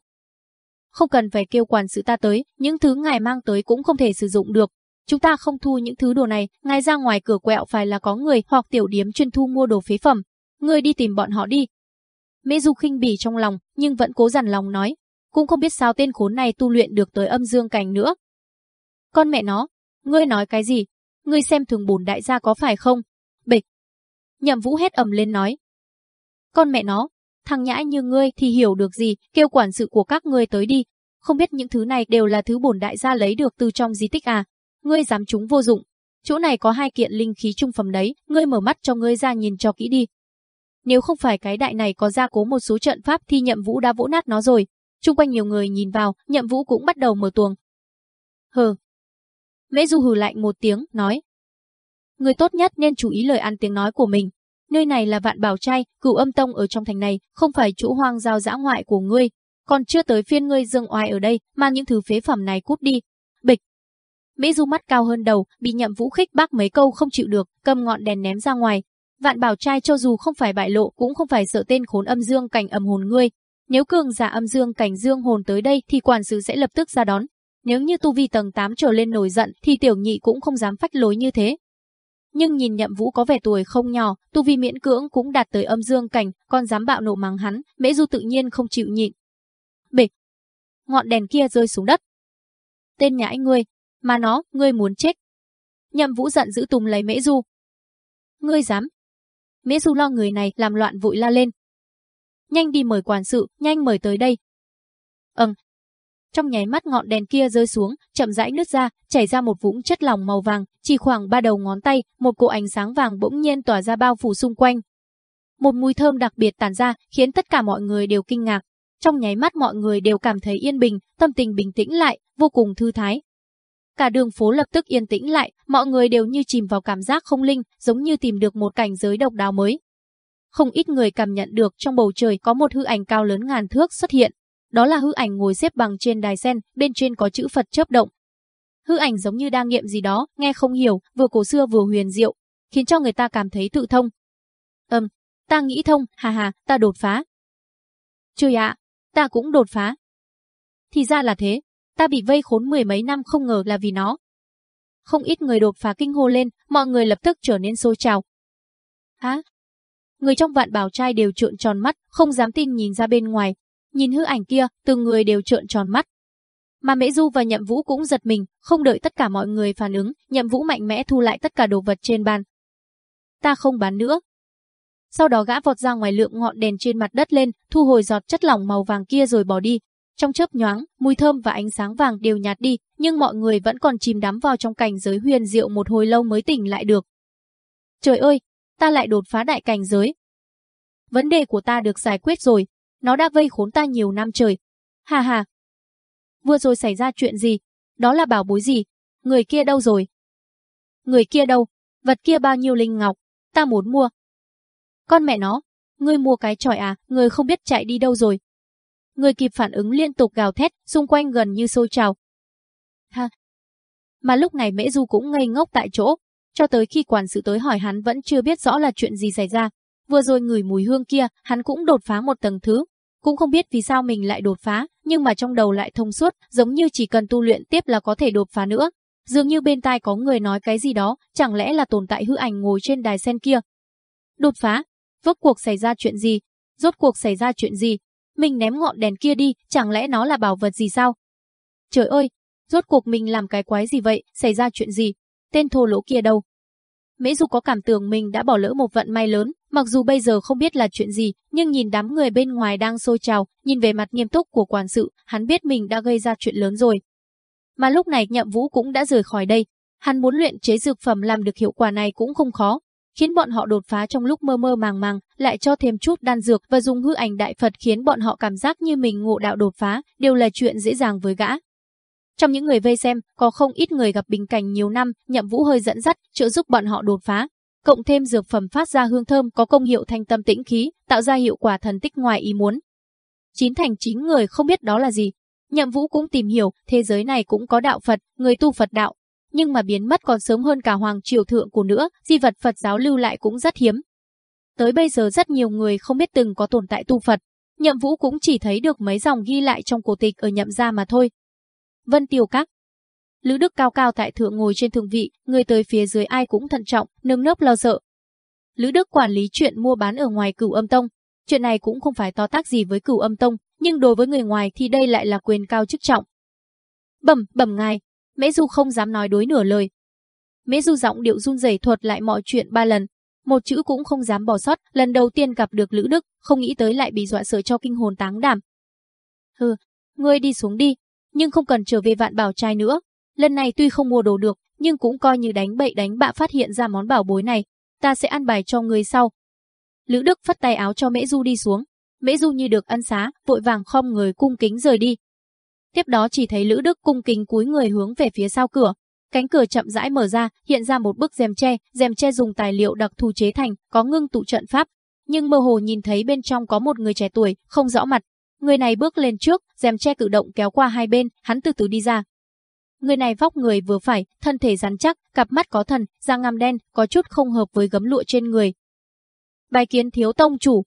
Không cần phải kêu quản sự ta tới, những thứ ngài mang tới cũng không thể sử dụng được. Chúng ta không thu những thứ đồ này, ngài ra ngoài cửa quẹo phải là có người hoặc tiểu điếm chuyên thu mua đồ phế phẩm. Người đi tìm bọn họ đi. Mễ Du khinh bỉ trong lòng, nhưng vẫn cố dằn lòng nói. Cũng không biết sao tên khốn này tu luyện được tới âm dương cảnh nữa. Con mẹ nó, ngươi nói cái gì, ngươi xem thường bổn đại gia có phải không? Bịch. Nhậm Vũ hét ầm lên nói. Con mẹ nó, thằng nhãi như ngươi thì hiểu được gì, kêu quản sự của các ngươi tới đi. Không biết những thứ này đều là thứ bổn đại gia lấy được từ trong di tích à? Ngươi dám chúng vô dụng. Chỗ này có hai kiện linh khí trung phẩm đấy, ngươi mở mắt cho ngươi ra nhìn cho kỹ đi. Nếu không phải cái đại này có gia cố một số trận pháp thì nhậm vũ đã vỗ nát nó rồi. Trung quanh nhiều người nhìn vào, nhậm vũ cũng bắt đầu mở tuồng. Hờ, Mễ Du hừ lạnh một tiếng, nói. Người tốt nhất nên chú ý lời ăn tiếng nói của mình. Nơi này là vạn bảo trai, cửu âm tông ở trong thành này, không phải chỗ hoang giao dã ngoại của ngươi. Còn chưa tới phiên ngươi dương oai ở đây, mang những thứ phế phẩm này cút đi. Bịch. Mễ Du mắt cao hơn đầu, bị nhậm vũ khích bác mấy câu không chịu được, cầm ngọn đèn ném ra ngoài. Vạn bảo trai cho dù không phải bại lộ cũng không phải sợ tên khốn âm dương cảnh âm hồn ngươi. Nếu cường giả âm dương cảnh dương hồn tới đây thì quản sự sẽ lập tức ra đón, nếu như tu vi tầng 8 trở lên nổi giận thì tiểu nhị cũng không dám phách lối như thế. Nhưng nhìn nhậm vũ có vẻ tuổi không nhỏ, tu vi miễn cưỡng cũng đạt tới âm dương cảnh, còn dám bạo nộ mắng hắn, mễ du tự nhiên không chịu nhịn. Bịch! Ngọn đèn kia rơi xuống đất. Tên nhãi ngươi, mà nó, ngươi muốn chết. Nhậm vũ giận giữ tùng lấy mễ du. Ngươi dám. Mễ du lo người này làm loạn vội la lên. Nhanh đi mời quản sự, nhanh mời tới đây. Ừm, trong nháy mắt ngọn đèn kia rơi xuống, chậm rãi nứt ra, chảy ra một vũng chất lỏng màu vàng, chỉ khoảng ba đầu ngón tay, một cỗ ánh sáng vàng bỗng nhiên tỏa ra bao phủ xung quanh. Một mùi thơm đặc biệt tản ra, khiến tất cả mọi người đều kinh ngạc. Trong nháy mắt mọi người đều cảm thấy yên bình, tâm tình bình tĩnh lại, vô cùng thư thái. Cả đường phố lập tức yên tĩnh lại, mọi người đều như chìm vào cảm giác không linh, giống như tìm được một cảnh giới độc đáo mới. Không ít người cảm nhận được trong bầu trời có một hư ảnh cao lớn ngàn thước xuất hiện, đó là hư ảnh ngồi xếp bằng trên đài sen, bên trên có chữ Phật chớp động. Hư ảnh giống như đang nghiệm gì đó, nghe không hiểu, vừa cổ xưa vừa huyền diệu, khiến cho người ta cảm thấy tự thông. Ừm, ta nghĩ thông, hà hà, ta đột phá. Trời ạ, ta cũng đột phá. Thì ra là thế, ta bị vây khốn mười mấy năm không ngờ là vì nó. Không ít người đột phá kinh hô lên, mọi người lập tức trở nên sôi trào. á Người trong vạn bảo trai đều trợn tròn mắt, không dám tin nhìn ra bên ngoài, Nhìn hư ảnh kia, từng người đều trợn tròn mắt. Mà Mễ Du và Nhậm Vũ cũng giật mình, không đợi tất cả mọi người phản ứng, Nhậm Vũ mạnh mẽ thu lại tất cả đồ vật trên bàn. Ta không bán nữa. Sau đó gã vọt ra ngoài lượng ngọn đèn trên mặt đất lên, thu hồi giọt chất lỏng màu vàng kia rồi bỏ đi. Trong chớp nhoáng, mùi thơm và ánh sáng vàng đều nhạt đi, nhưng mọi người vẫn còn chìm đắm vào trong cảnh giới huyền diệu một hồi lâu mới tỉnh lại được. Trời ơi, ta lại đột phá đại cảnh giới. Vấn đề của ta được giải quyết rồi, nó đã vây khốn ta nhiều năm trời. Hà hà. Vừa rồi xảy ra chuyện gì? Đó là bảo bối gì? Người kia đâu rồi? Người kia đâu? vật kia bao nhiêu linh ngọc, ta muốn mua. Con mẹ nó, ngươi mua cái tròi à, ngươi không biết chạy đi đâu rồi. Người kịp phản ứng liên tục gào thét, xung quanh gần như sôi trào. Ha. Mà lúc này Mễ Du cũng ngây ngốc tại chỗ, cho tới khi quản sự tới hỏi hắn vẫn chưa biết rõ là chuyện gì xảy ra. Vừa rồi ngửi mùi hương kia, hắn cũng đột phá một tầng thứ. Cũng không biết vì sao mình lại đột phá, nhưng mà trong đầu lại thông suốt, giống như chỉ cần tu luyện tiếp là có thể đột phá nữa. Dường như bên tai có người nói cái gì đó, chẳng lẽ là tồn tại hư ảnh ngồi trên đài sen kia. Đột phá? vớt cuộc xảy ra chuyện gì? Rốt cuộc xảy ra chuyện gì? Mình ném ngọn đèn kia đi, chẳng lẽ nó là bảo vật gì sao? Trời ơi, rốt cuộc mình làm cái quái gì vậy, xảy ra chuyện gì? Tên thô lỗ kia đâu? Mễ Dục có cảm tưởng mình đã bỏ lỡ một vận may lớn, mặc dù bây giờ không biết là chuyện gì, nhưng nhìn đám người bên ngoài đang xô trào, nhìn về mặt nghiêm túc của quản sự, hắn biết mình đã gây ra chuyện lớn rồi. Mà lúc này Nhậm Vũ cũng đã rời khỏi đây, hắn muốn luyện chế dược phẩm làm được hiệu quả này cũng không khó, khiến bọn họ đột phá trong lúc mơ mơ màng màng, lại cho thêm chút đan dược và dùng hư ảnh đại Phật khiến bọn họ cảm giác như mình ngộ đạo đột phá, đều là chuyện dễ dàng với gã. Trong những người vây xem, có không ít người gặp bình cảnh nhiều năm, Nhậm Vũ hơi dẫn dắt, trợ giúp bọn họ đột phá. Cộng thêm dược phẩm phát ra hương thơm có công hiệu thanh tâm tĩnh khí, tạo ra hiệu quả thần tích ngoài ý muốn. Chín thành chín người không biết đó là gì. Nhậm Vũ cũng tìm hiểu, thế giới này cũng có đạo Phật, người tu Phật đạo, nhưng mà biến mất còn sớm hơn cả hoàng triều thượng của nữa, di vật Phật giáo lưu lại cũng rất hiếm. Tới bây giờ rất nhiều người không biết từng có tồn tại tu Phật, Nhậm Vũ cũng chỉ thấy được mấy dòng ghi lại trong cổ tịch ở Nhậm gia mà thôi. Vân Tiêu Các Lữ Đức cao cao tại thượng ngồi trên thường vị, người tới phía dưới ai cũng thận trọng, nơm nớp lo sợ. Lữ Đức quản lý chuyện mua bán ở ngoài cửu âm tông. Chuyện này cũng không phải to tác gì với cửu âm tông, nhưng đối với người ngoài thì đây lại là quyền cao chức trọng. Bẩm, bẩm ngài, Mễ Du không dám nói đối nửa lời. Mễ Du giọng điệu run rẩy thuật lại mọi chuyện ba lần, một chữ cũng không dám bỏ sót, lần đầu tiên gặp được Lữ Đức, không nghĩ tới lại bị dọa sợ cho kinh hồn táng đảm. Hừ, ngươi đi xuống đi, nhưng không cần trở về vạn bảo trai nữa. Lần này tuy không mua đồ được, nhưng cũng coi như đánh bậy đánh bạ phát hiện ra món bảo bối này. Ta sẽ ăn bài cho người sau. Lữ Đức phất tay áo cho Mễ Du đi xuống. Mễ Du như được ăn xá, vội vàng khom người cung kính rời đi. Tiếp đó chỉ thấy Lữ Đức cung kính cúi người hướng về phía sau cửa. Cánh cửa chậm rãi mở ra, hiện ra một bức rèm tre, rèm tre dùng tài liệu đặc thù chế thành, có ngưng tụ trận pháp, nhưng mơ hồ nhìn thấy bên trong có một người trẻ tuổi, không rõ mặt, Người này bước lên trước, rèm che tự động kéo qua hai bên, hắn từ từ đi ra. Người này vóc người vừa phải, thân thể rắn chắc, cặp mắt có thần, da ngăm đen, có chút không hợp với gấm lụa trên người. Bài kiến thiếu tông chủ.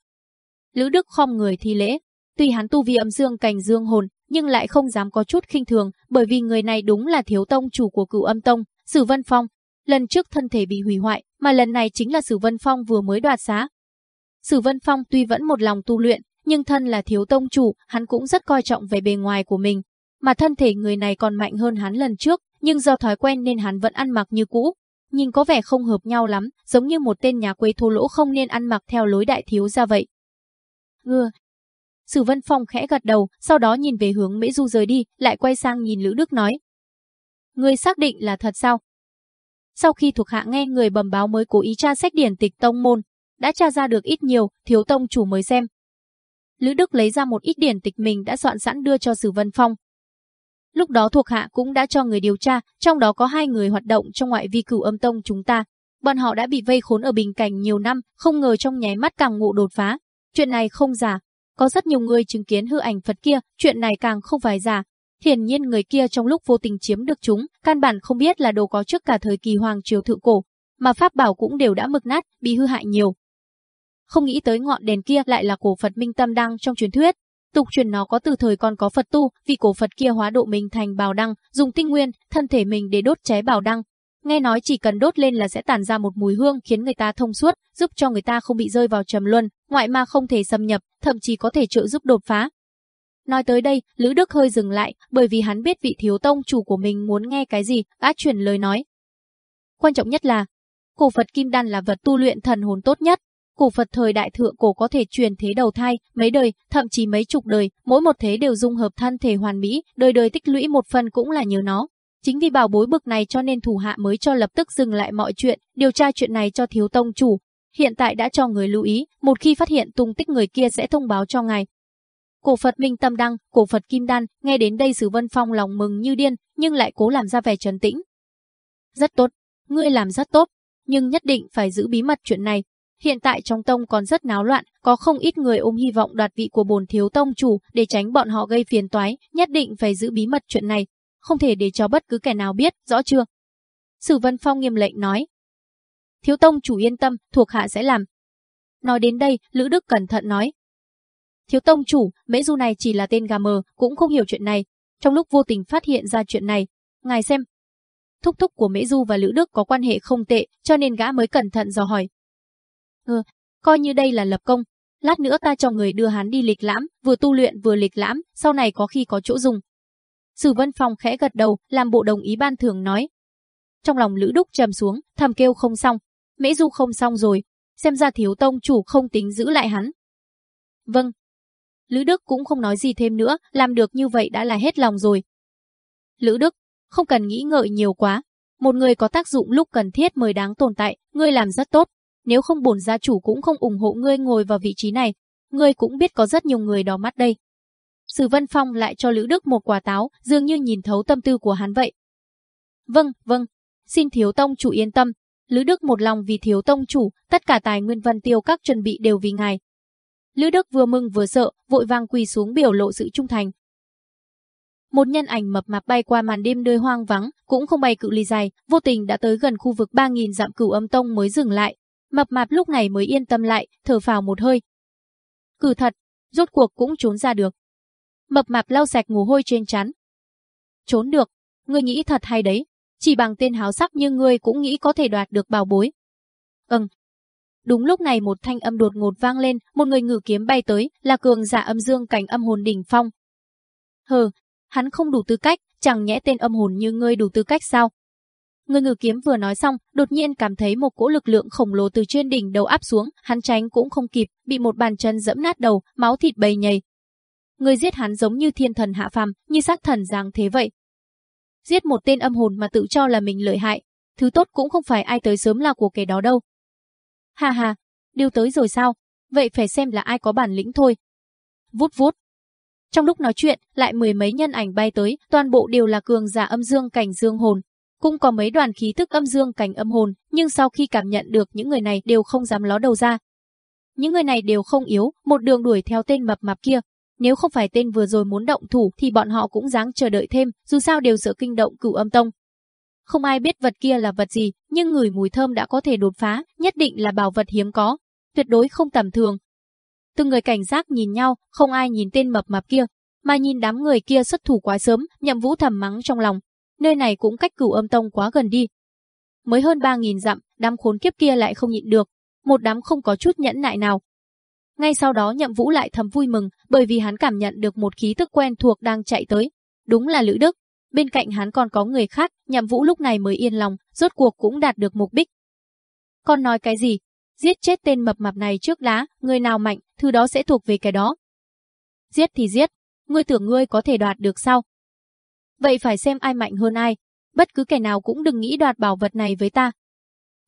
Lữ Đức khom người thi lễ. Tuy hắn tu vi âm dương cảnh dương hồn, nhưng lại không dám có chút khinh thường, bởi vì người này đúng là thiếu tông chủ của cựu âm tông, Sử Vân Phong. Lần trước thân thể bị hủy hoại, mà lần này chính là Sử Vân Phong vừa mới đoạt xá. Sử Vân Phong tuy vẫn một lòng tu luyện, nhưng thân là thiếu tông chủ, hắn cũng rất coi trọng về bề ngoài của mình. Mà thân thể người này còn mạnh hơn hắn lần trước, nhưng do thói quen nên hắn vẫn ăn mặc như cũ. Nhìn có vẻ không hợp nhau lắm, giống như một tên nhà quê thô lỗ không nên ăn mặc theo lối đại thiếu ra vậy. Ngừa. Sử Vân Phong khẽ gật đầu, sau đó nhìn về hướng Mễ Du rời đi, lại quay sang nhìn Lữ Đức nói. Người xác định là thật sao? Sau khi thuộc hạ nghe người bầm báo mới cố ý tra sách điển tịch tông môn, đã tra ra được ít nhiều, thiếu tông chủ mới xem, Lữ Đức lấy ra một ít điển tịch mình đã soạn sẵn đưa cho Sử Vân Phong. Lúc đó thuộc hạ cũng đã cho người điều tra, trong đó có hai người hoạt động trong ngoại vi cửu âm tông chúng ta. Bọn họ đã bị vây khốn ở bình cảnh nhiều năm, không ngờ trong nháy mắt càng ngộ đột phá. Chuyện này không giả. Có rất nhiều người chứng kiến hư ảnh Phật kia, chuyện này càng không phải giả. Hiển nhiên người kia trong lúc vô tình chiếm được chúng, căn bản không biết là đồ có trước cả thời kỳ hoàng triều thượng cổ, mà pháp bảo cũng đều đã mực nát, bị hư hại nhiều không nghĩ tới ngọn đèn kia lại là cổ Phật Minh Tâm Đăng trong truyền thuyết. Tục truyền nó có từ thời còn có Phật tu, vì cổ Phật kia hóa độ mình thành bào đăng, dùng tinh nguyên, thân thể mình để đốt cháy bào đăng. Nghe nói chỉ cần đốt lên là sẽ tản ra một mùi hương khiến người ta thông suốt, giúp cho người ta không bị rơi vào trầm luân, ngoại ma không thể xâm nhập, thậm chí có thể trợ giúp đột phá. Nói tới đây, Lữ Đức hơi dừng lại, bởi vì hắn biết vị thiếu tông chủ của mình muốn nghe cái gì, đã chuyển lời nói. Quan trọng nhất là, cổ Phật Kim Đan là vật tu luyện thần hồn tốt nhất, cổ Phật thời đại thượng cổ có thể truyền thế đầu thai, mấy đời, thậm chí mấy chục đời, mỗi một thế đều dung hợp thân thể hoàn mỹ, đời đời tích lũy một phần cũng là nhờ nó. Chính vì bảo bối bực này cho nên thủ hạ mới cho lập tức dừng lại mọi chuyện, điều tra chuyện này cho thiếu tông chủ. Hiện tại đã cho người lưu ý, một khi phát hiện tung tích người kia sẽ thông báo cho ngài. Cổ Phật Minh Tâm Đăng, cổ Phật Kim Đan, nghe đến đây Sử Vân Phong lòng mừng như điên, nhưng lại cố làm ra vẻ trấn tĩnh. Rất tốt, ngươi làm rất tốt, nhưng nhất định phải giữ bí mật chuyện này. Hiện tại trong tông còn rất náo loạn, có không ít người ôm hy vọng đoạt vị của bồn thiếu tông chủ để tránh bọn họ gây phiền toái, nhất định phải giữ bí mật chuyện này, không thể để cho bất cứ kẻ nào biết, rõ chưa? Sử Vân Phong nghiêm lệnh nói. Thiếu tông chủ yên tâm, thuộc hạ sẽ làm. Nói đến đây, Lữ Đức cẩn thận nói. Thiếu tông chủ, mễ du này chỉ là tên gà mờ, cũng không hiểu chuyện này. Trong lúc vô tình phát hiện ra chuyện này, ngài xem. Thúc thúc của mễ du và Lữ Đức có quan hệ không tệ, cho nên gã mới cẩn thận dò hỏi. Ừ, coi như đây là lập công. Lát nữa ta cho người đưa hắn đi lịch lãm, vừa tu luyện vừa lịch lãm, sau này có khi có chỗ dùng. Sử Vân Phong khẽ gật đầu, làm bộ đồng ý ban thưởng nói. Trong lòng Lữ Đúc trầm xuống, thầm kêu không xong. Mễ Du không xong rồi, xem ra thiếu tông chủ không tính giữ lại hắn. Vâng. Lữ Đức cũng không nói gì thêm nữa, làm được như vậy đã là hết lòng rồi. Lữ Đức, không cần nghĩ ngợi nhiều quá. Một người có tác dụng lúc cần thiết mới đáng tồn tại, ngươi làm rất tốt. Nếu không bổn gia chủ cũng không ủng hộ ngươi ngồi vào vị trí này. Ngươi cũng biết có rất nhiều người đỏ mắt đây. Sử Vân Phong lại cho Lữ Đức một quả táo, dường như nhìn thấu tâm tư của hắn vậy. Vâng, vâng, xin thiếu tông chủ yên tâm. Lữ Đức một lòng vì thiếu tông chủ, tất cả tài nguyên văn tiêu các chuẩn bị đều vì ngài. Lữ Đức vừa mừng vừa sợ, vội vàng quỳ xuống biểu lộ sự trung thành. Một nhân ảnh mập mạp bay qua màn đêm nơi hoang vắng, cũng không bay cự ly dài, vô tình đã tới gần khu vực 3000 dặm cửu âm tông mới dừng lại. Mập mạp lúc này mới yên tâm lại, thở vào một hơi. Cử thật, rốt cuộc cũng trốn ra được mập mạp lau sạch mồ hôi trên chán. Trốn được, ngươi nghĩ thật hay đấy, chỉ bằng tên háo sắc như ngươi cũng nghĩ có thể đoạt được bảo bối. Ừm. Đúng lúc này một thanh âm đột ngột vang lên, một người ngự kiếm bay tới, là cường giả âm dương cảnh âm hồn đỉnh phong. Hừ, hắn không đủ tư cách, chẳng nhẽ tên âm hồn như ngươi đủ tư cách sao? Người ngự kiếm vừa nói xong, đột nhiên cảm thấy một cỗ lực lượng khổng lồ từ trên đỉnh đầu áp xuống, hắn tránh cũng không kịp, bị một bàn chân dẫm nát đầu, máu thịt bầy nhầy, Người giết hắn giống như thiên thần hạ phàm, như sát thần giáng thế vậy. Giết một tên âm hồn mà tự cho là mình lợi hại, thứ tốt cũng không phải ai tới sớm là của kẻ đó đâu. Hà hà, điều tới rồi sao? Vậy phải xem là ai có bản lĩnh thôi. Vút vút. Trong lúc nói chuyện, lại mười mấy nhân ảnh bay tới, toàn bộ đều là cường giả âm dương cảnh dương hồn. Cũng có mấy đoàn khí tức âm dương cảnh âm hồn, nhưng sau khi cảm nhận được những người này đều không dám ló đầu ra. Những người này đều không yếu, một đường đuổi theo tên mập mạp kia, nếu không phải tên vừa rồi muốn động thủ thì bọn họ cũng dáng chờ đợi thêm, dù sao đều sợ kinh động cửu âm tông. Không ai biết vật kia là vật gì, nhưng người mùi thơm đã có thể đột phá, nhất định là bảo vật hiếm có, tuyệt đối không tầm thường. Từng người cảnh giác nhìn nhau, không ai nhìn tên mập mạp kia, mà nhìn đám người kia xuất thủ quá sớm, nhậm vũ thầm mắng trong lòng. Nơi này cũng cách cửu âm tông quá gần đi. Mới hơn 3.000 dặm, đám khốn kiếp kia lại không nhịn được. Một đám không có chút nhẫn nại nào, ngay sau đó Nhậm Vũ lại thầm vui mừng, bởi vì hắn cảm nhận được một khí tức quen thuộc đang chạy tới. Đúng là Lữ Đức. Bên cạnh hắn còn có người khác, Nhậm Vũ lúc này mới yên lòng, rốt cuộc cũng đạt được mục đích. Con nói cái gì? Giết chết tên mập mạp này trước đá, người nào mạnh, thứ đó sẽ thuộc về cái đó. Giết thì giết, ngươi tưởng ngươi có thể đoạt được sao? Vậy phải xem ai mạnh hơn ai, bất cứ kẻ nào cũng đừng nghĩ đoạt bảo vật này với ta.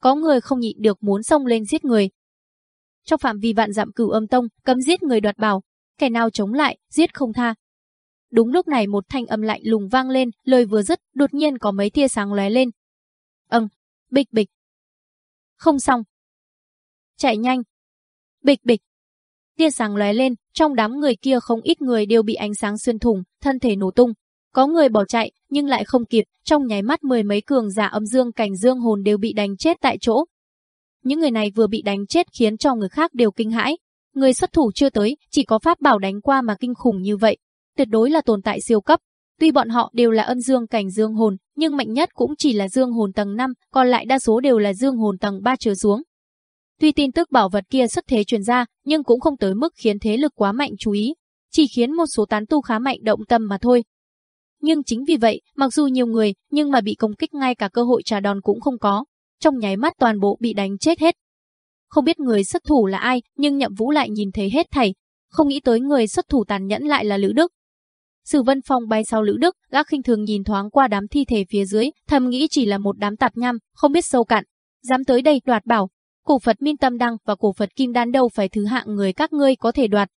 Có người không nhịn được muốn xông lên giết người, trong phạm vi vạn dặm cửu âm tông, cấm giết người đoạt bảo, kẻ nào chống lại, giết không tha. Đúng lúc này một thanh âm lạnh lùng vang lên, lời vừa dứt, đột nhiên có mấy tia sáng lóe lên. Ừm, bịch bịch. Không xong. Chạy nhanh. Bịch bịch. Tia sáng lóe lên, trong đám người kia không ít người đều bị ánh sáng xuyên thủng, thân thể nổ tung. Có người bỏ chạy, nhưng lại không kịp, trong nháy mắt mười mấy cường giả âm dương cảnh dương hồn đều bị đánh chết tại chỗ, những người này vừa bị đánh chết khiến cho người khác đều kinh hãi. Người xuất thủ chưa tới, chỉ có pháp bảo đánh qua mà kinh khủng như vậy. Tuyệt đối là tồn tại siêu cấp. Tuy bọn họ đều là âm dương cảnh dương hồn, nhưng mạnh nhất cũng chỉ là dương hồn tầng 5, còn lại đa số đều là dương hồn tầng 3 trở xuống. Tuy tin tức bảo vật kia xuất thế truyền ra, nhưng cũng không tới mức khiến thế lực quá mạnh chú ý, chỉ khiến một số tán tu khá mạnh động tâm mà thôi. Nhưng chính vì vậy, mặc dù nhiều người, nhưng mà bị công kích ngay cả cơ hội trả đòn cũng không có trong nháy mắt toàn bộ bị đánh chết hết. Không biết người xuất thủ là ai, nhưng Nhậm Vũ lại nhìn thấy hết thảy, không nghĩ tới người xuất thủ tàn nhẫn lại là Lữ Đức. Sử Vân Phong bay sau Lữ Đức, gã khinh thường nhìn thoáng qua đám thi thể phía dưới, thầm nghĩ chỉ là một đám tạp nham, không biết sâu cạn, dám tới đây đoạt bảo. Cổ Phật Minh Tâm Đăng và cổ Phật Kim Đan đâu phải thứ hạng người các ngươi có thể đoạt.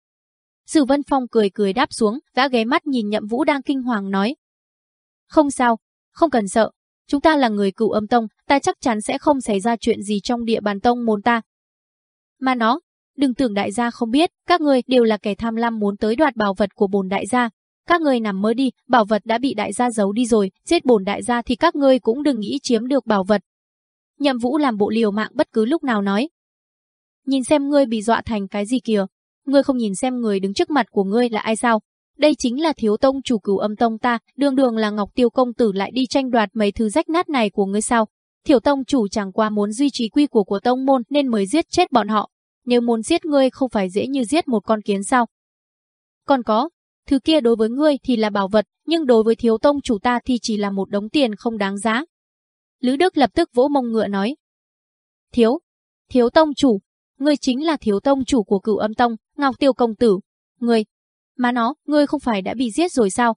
Sử Vân Phong cười cười đáp xuống, gã ghé mắt nhìn Nhậm Vũ đang kinh hoàng nói. Không sao, không cần sợ, Chúng ta là người cựu âm tông, ta chắc chắn sẽ không xảy ra chuyện gì trong địa bàn tông môn ta. Mà nó, đừng tưởng đại gia không biết, các người đều là kẻ tham lam muốn tới đoạt bảo vật của bồn đại gia. Các người nằm mơ đi, bảo vật đã bị đại gia giấu đi rồi, giết bồn đại gia thì các ngươi cũng đừng nghĩ chiếm được bảo vật. Nhậm Vũ làm bộ liều mạng bất cứ lúc nào nói. Nhìn xem ngươi bị dọa thành cái gì kìa, ngươi không nhìn xem người đứng trước mặt của ngươi là ai sao? Đây chính là thiếu tông chủ cửu âm tông ta, đường đường là Ngọc Tiêu công tử lại đi tranh đoạt mấy thứ rách nát này của ngươi sao? Thiểu tông chủ chẳng qua muốn duy trì quy của của tông môn nên mới giết chết bọn họ. Nếu muốn giết ngươi không phải dễ như giết một con kiến sao? Còn có, thứ kia đối với ngươi thì là bảo vật, nhưng đối với thiếu tông chủ ta thì chỉ là một đống tiền không đáng giá. Lữ Đức lập tức vỗ mông ngựa nói. Thiếu, thiếu tông chủ, ngươi chính là thiếu tông chủ của cửu âm tông, Ngọc Tiêu công tử. Ngươi, mà nó, ngươi không phải đã bị giết rồi sao?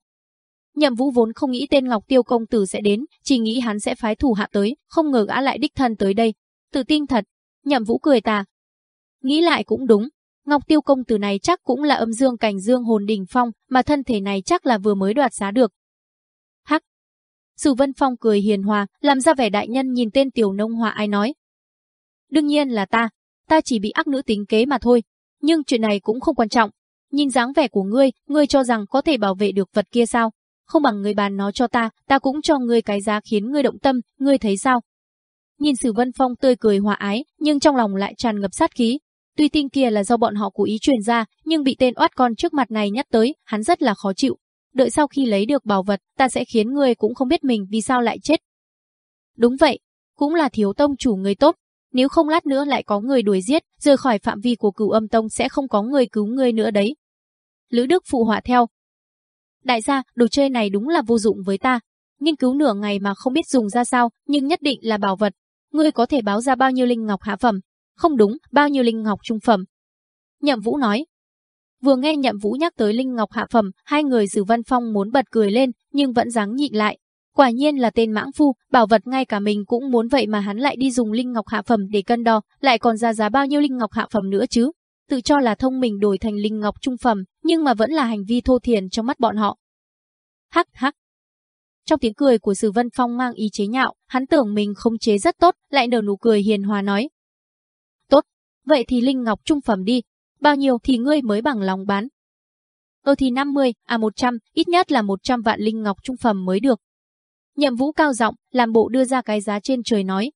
Nhậm Vũ vốn không nghĩ tên Ngọc Tiêu công tử sẽ đến, chỉ nghĩ hắn sẽ phái thủ hạ tới, không ngờ gã lại đích thân tới đây. Tự tin thật. Nhậm Vũ cười tà. Nghĩ lại cũng đúng, Ngọc Tiêu công tử này chắc cũng là âm dương cảnh dương hồn đỉnh phong, mà thân thể này chắc là vừa mới đoạt giá được. Hắc. Sử Vân Phong cười hiền hòa, làm ra vẻ đại nhân nhìn tên tiểu nông hòa ai nói. Đương nhiên là ta, ta chỉ bị ác nữ tính kế mà thôi, nhưng chuyện này cũng không quan trọng. Nhìn dáng vẻ của ngươi, ngươi cho rằng có thể bảo vệ được vật kia sao? Không bằng ngươi bàn nó cho ta, ta cũng cho ngươi cái giá khiến ngươi động tâm, ngươi thấy sao? Nhìn Sử Vân Phong tươi cười hòa ái, nhưng trong lòng lại tràn ngập sát khí. Tuy tin kia là do bọn họ cố ý truyền ra, nhưng bị tên oát con trước mặt này nhắc tới, hắn rất là khó chịu. Đợi sau khi lấy được bảo vật, ta sẽ khiến ngươi cũng không biết mình vì sao lại chết. Đúng vậy, cũng là thiếu tông chủ người tốt, nếu không lát nữa lại có người đuổi giết, rời khỏi phạm vi của cửu âm tông sẽ không có người cứu ngươi nữa đấy. Lữ Đức phụ họa theo. Đại gia, đồ chơi này đúng là vô dụng với ta. Nghiên cứu nửa ngày mà không biết dùng ra sao, nhưng nhất định là bảo vật. Ngươi có thể báo ra bao nhiêu linh ngọc hạ phẩm? Không đúng, bao nhiêu linh ngọc trung phẩm? Nhậm Vũ nói. Vừa nghe Nhậm Vũ nhắc tới linh ngọc hạ phẩm, hai người Dư Văn Phong muốn bật cười lên, nhưng vẫn dáng nhịn lại. Quả nhiên là tên mãng phu, bảo vật ngay cả mình cũng muốn vậy mà hắn lại đi dùng linh ngọc hạ phẩm để cân đo, lại còn ra giá bao nhiêu linh ngọc hạ phẩm nữa chứ. Tự cho là thông mình đổi thành linh ngọc trung phẩm, nhưng mà vẫn là hành vi thô thiền trong mắt bọn họ. Hắc hắc. Trong tiếng cười của Sử Vân Phong mang ý chế nhạo, hắn tưởng mình không chế rất tốt, lại nở nụ cười hiền hòa nói. Tốt, vậy thì linh ngọc trung phẩm đi, bao nhiêu thì ngươi mới bằng lòng bán. Ờ thì 50, à 100, ít nhất là 100 vạn linh ngọc trung phẩm mới được. Nhậm Vũ cao giọng, làm bộ đưa ra cái giá trên trời nói.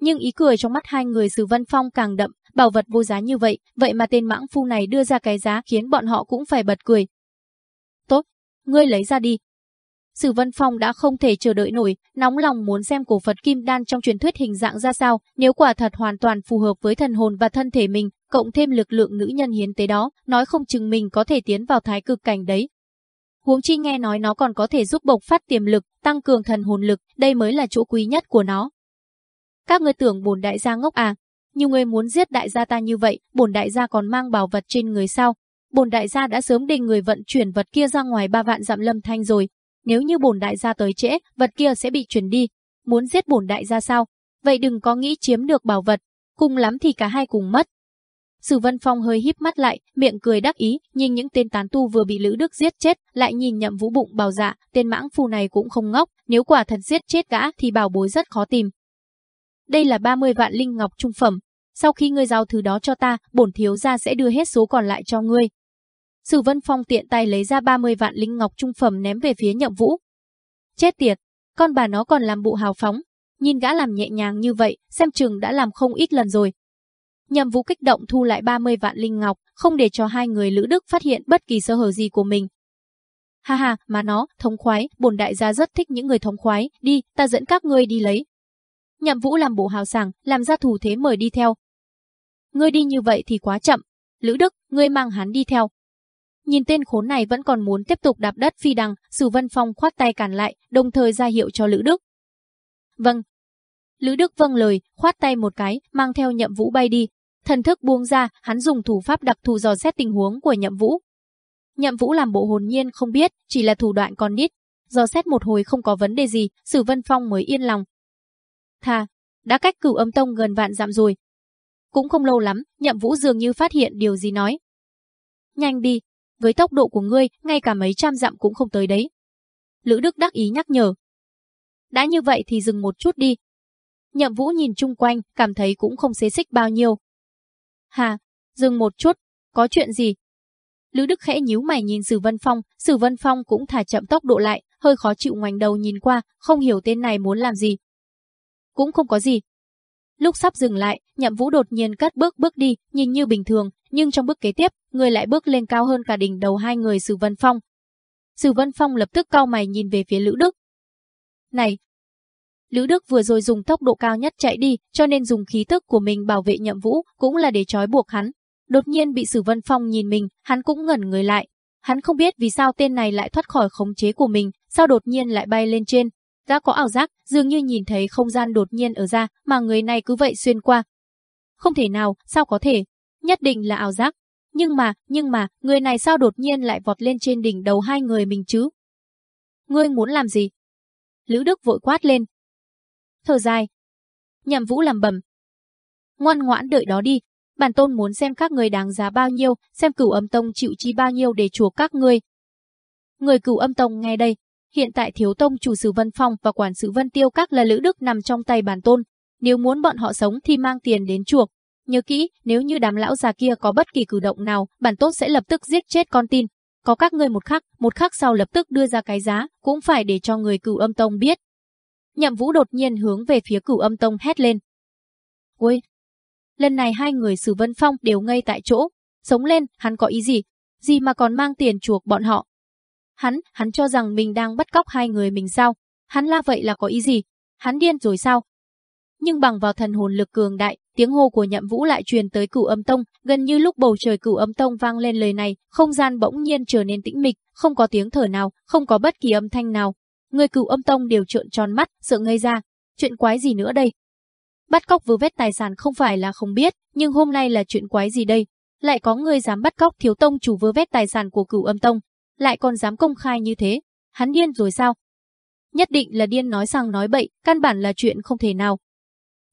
Nhưng ý cười trong mắt hai người Sử Văn Phong càng đậm, bảo vật vô giá như vậy, vậy mà tên mãng phu này đưa ra cái giá khiến bọn họ cũng phải bật cười. Tốt, ngươi lấy ra đi. Sử Văn Phong đã không thể chờ đợi nổi, nóng lòng muốn xem cổ Phật Kim Đan trong truyền thuyết hình dạng ra sao, nếu quả thật hoàn toàn phù hợp với thần hồn và thân thể mình, cộng thêm lực lượng nữ nhân hiến tế đó, nói không chừng mình có thể tiến vào thái cực cảnh đấy. Huống chi nghe nói nó còn có thể giúp bộc phát tiềm lực, tăng cường thần hồn lực, đây mới là chỗ quý nhất của nó. Các ngươi tưởng bổn đại gia ngốc à? Nhiều người muốn giết đại gia ta như vậy, bổn đại gia còn mang bảo vật trên người sao? Bổn đại gia đã sớm định người vận chuyển vật kia ra ngoài ba vạn dặm lâm thanh rồi. Nếu như bổn đại gia tới trễ, vật kia sẽ bị chuyển đi. Muốn giết bổn đại gia sao? Vậy đừng có nghĩ chiếm được bảo vật, cùng lắm thì cả hai cùng mất. Sử Vân Phong hơi híp mắt lại, miệng cười đắc ý, nhìn những tên tán tu vừa bị Lữ Đức giết chết, lại nhìn Nhậm Vũ bụng bào dạ, tên mãng phu này cũng không ngốc, nếu quả thật giết chết gã thì bảo bối rất khó tìm. Đây là 30 vạn linh ngọc trung phẩm, sau khi ngươi giao thứ đó cho ta, bổn thiếu gia sẽ đưa hết số còn lại cho ngươi. Sử Vân Phong tiện tay lấy ra 30 vạn linh ngọc trung phẩm ném về phía Nhậm Vũ. Chết tiệt, con bà nó còn làm bộ hào phóng, nhìn gã làm nhẹ nhàng như vậy, xem chừng đã làm không ít lần rồi, Nhậm Vũ kích động thu lại 30 vạn linh ngọc, không để cho hai người Lữ Đức phát hiện bất kỳ sơ hở gì của mình. Ha ha, mà nó, thống khoái, bổn đại gia rất thích những người thống khoái, đi, ta dẫn các ngươi đi lấy. Nhậm Vũ làm bộ hào sảng, làm ra thủ thế mời đi theo. Ngươi đi như vậy thì quá chậm. Lữ Đức, ngươi mang hắn đi theo. Nhìn tên khốn này vẫn còn muốn tiếp tục đạp đất phi đằng, Sử Vân Phong khoát tay cản lại, đồng thời ra hiệu cho Lữ Đức. Vâng. Lữ Đức vâng lời, khoát tay một cái, mang theo nhậm vũ bay đi, Thần thức buông ra, hắn dùng thủ pháp đặc thù dò xét tình huống của Nhậm Vũ. Nhậm Vũ làm bộ hồn nhiên không biết, chỉ là thủ đoạn con nít. Dò xét một hồi không có vấn đề gì, Sử Vân Phong mới yên lòng. Thà, đã cách cửu âm tông gần vạn dặm rồi. Cũng không lâu lắm, Nhậm Vũ dường như phát hiện điều gì nói. Nhanh đi, với tốc độ của ngươi, ngay cả mấy trăm dặm cũng không tới đấy. Lữ Đức đắc ý nhắc nhở. Đã như vậy thì dừng một chút đi. Nhậm Vũ nhìn chung quanh, cảm thấy cũng không xế xích bao nhiêu. Hà, dừng một chút, có chuyện gì? Lữ Đức khẽ nhíu mày nhìn Sử Vân Phong, Sử Vân Phong cũng thả chậm tốc độ lại, hơi khó chịu ngoảnh đầu nhìn qua, không hiểu tên này muốn làm gì. Cũng không có gì. Lúc sắp dừng lại, Nhậm Vũ đột nhiên cất bước bước đi, nhìn như bình thường, nhưng trong bước kế tiếp, người lại bước lên cao hơn cả đỉnh đầu hai người Sử Vân Phong. Sử Vân Phong lập tức cau mày nhìn về phía Lữ Đức. Này, Lữ Đức vừa rồi dùng tốc độ cao nhất chạy đi, cho nên dùng khí tức của mình bảo vệ Nhậm Vũ, cũng là để trói buộc hắn. Đột nhiên bị Sử Vân Phong nhìn mình, hắn cũng ngẩn người lại. Hắn không biết vì sao tên này lại thoát khỏi khống chế của mình, sao đột nhiên lại bay lên trên. Đã có ảo giác, dường như nhìn thấy không gian đột nhiên ở ra, mà người này cứ vậy xuyên qua. Không thể nào, sao có thể? Nhất định là ảo giác. Nhưng mà, nhưng mà, người này sao đột nhiên lại vọt lên trên đỉnh đầu hai người mình chứ? Ngươi muốn làm gì? Lữ Đức vội quát lên, thở dài. Nhậm Vũ làm bầm. Ngoan ngoãn đợi đó đi, bản tôn muốn xem các người đáng giá bao nhiêu, xem cửu âm tông chịu chi bao nhiêu để chuộc các ngươi. Người cửu âm tông nghe đây, hiện tại thiếu tông chủ sử Vân Phong và quản sự Vân Tiêu các là lữ đức nằm trong tay bản tôn, nếu muốn bọn họ sống thì mang tiền đến chuộc. Nhớ kỹ, nếu như đám lão già kia có bất kỳ cử động nào, bản tôn sẽ lập tức giết chết con tin. Có các ngươi một khắc, một khắc sau lập tức đưa ra cái giá, cũng phải để cho người cửu âm tông biết. Nhậm Vũ đột nhiên hướng về phía cửu âm tông hét lên. Ôi! Lần này hai người Sử Vân Phong đều ngây tại chỗ. Sống lên, hắn có ý gì? Gì mà còn mang tiền chuộc bọn họ? Hắn, hắn cho rằng mình đang bắt cóc hai người mình sao? Hắn la vậy là có ý gì? Hắn điên rồi sao? Nhưng bằng vào thần hồn lực cường đại, tiếng hô của Nhậm Vũ lại truyền tới Cửu Âm Tông, gần như lúc bầu trời Cửu Âm Tông vang lên lời này, không gian bỗng nhiên trở nên tĩnh mịch, không có tiếng thở nào, không có bất kỳ âm thanh nào, Người cửu âm tông đều trợn tròn mắt, sợ ngây ra. Chuyện quái gì nữa đây? Bắt cóc vơ vét tài sản không phải là không biết, nhưng hôm nay là chuyện quái gì đây? Lại có người dám bắt cóc thiếu tông chủ vơ vét tài sản của cửu âm tông, lại còn dám công khai như thế. Hắn điên rồi sao? Nhất định là điên nói sang nói bậy, căn bản là chuyện không thể nào.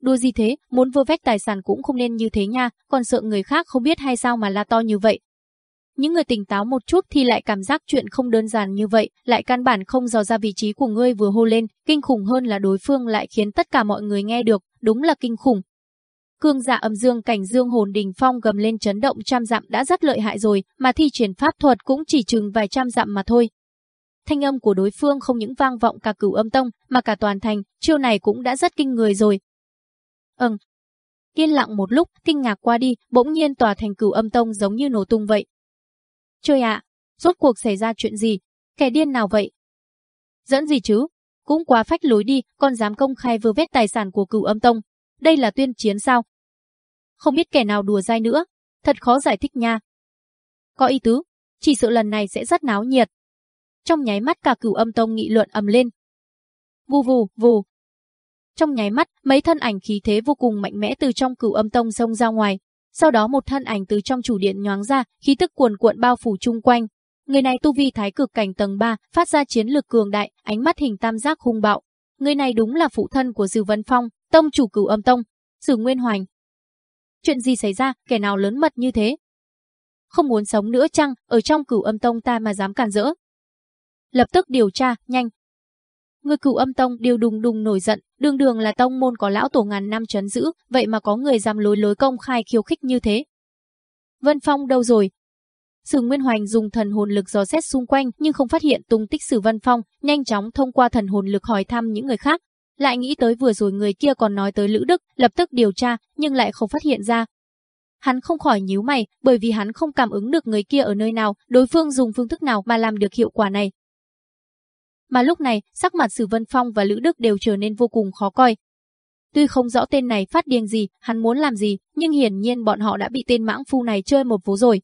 Đùa gì thế, muốn vơ vét tài sản cũng không nên như thế nha, còn sợ người khác không biết hay sao mà la to như vậy. Những người tỉnh táo một chút thì lại cảm giác chuyện không đơn giản như vậy, lại căn bản không dò ra vị trí của ngươi vừa hô lên, kinh khủng hơn là đối phương lại khiến tất cả mọi người nghe được, đúng là kinh khủng. Cương giả âm dương cảnh dương hồn đình phong gầm lên chấn động trăm dặm đã rất lợi hại rồi, mà thi triển pháp thuật cũng chỉ chừng vài trăm dặm mà thôi. Thanh âm của đối phương không những vang vọng cả cửu âm tông, mà cả toàn thành, chiêu này cũng đã rất kinh người rồi. Ừm. Yên lặng một lúc, kinh ngạc qua đi, bỗng nhiên tòa thành cửu âm tông giống như nổ tung vậy, Trời ạ, rốt cuộc xảy ra chuyện gì? Kẻ điên nào vậy? Dẫn gì chứ? Cũng quá phách lối đi, còn dám công khai vơ vét tài sản của cửu âm tông. Đây là tuyên chiến sao? Không biết kẻ nào đùa dai nữa. Thật khó giải thích nha. Có ý tứ, chỉ sợ lần này sẽ rất náo nhiệt. Trong nháy mắt cả cửu âm tông nghị luận ầm lên. Vù vù, vù. Trong nháy mắt, mấy thân ảnh khí thế vô cùng mạnh mẽ từ trong cửu âm tông xông ra ngoài, sau đó một thân ảnh từ trong chủ điện nhoáng ra, khí tức cuồn cuộn bao phủ chung quanh. Người này tu vi thái cực cảnh tầng 3, phát ra chiến lực cường đại, ánh mắt hình tam giác hung bạo. Người này đúng là phụ thân của Dư Vân Phong, tông chủ cửu âm tông, Sử Nguyên Hoành. Chuyện gì xảy ra, kẻ nào lớn mật như thế? Không muốn sống nữa chăng, ở trong cửu âm tông ta mà dám cản rỡ? Lập tức điều tra, nhanh, Người cửu âm tông đều đùng đùng nổi giận, đường đường là tông môn có lão tổ ngàn năm trấn giữ, vậy mà có người dám lối lối công khai khiêu khích như thế. Vân Phong đâu rồi? Sử Nguyên Hoành dùng thần hồn lực dò xét xung quanh nhưng không phát hiện tung tích Sử Vân Phong, nhanh chóng thông qua thần hồn lực hỏi thăm những người khác. Lại nghĩ tới vừa rồi người kia còn nói tới Lữ Đức, lập tức điều tra, nhưng lại không phát hiện ra. Hắn không khỏi nhíu mày, bởi vì hắn không cảm ứng được người kia ở nơi nào, đối phương dùng phương thức nào mà làm được hiệu quả này. Mà lúc này, sắc mặt Sử Vân Phong và Lữ Đức đều trở nên vô cùng khó coi. Tuy không rõ tên này phát điên gì, hắn muốn làm gì, nhưng hiển nhiên bọn họ đã bị tên mãng phu này chơi một vố rồi.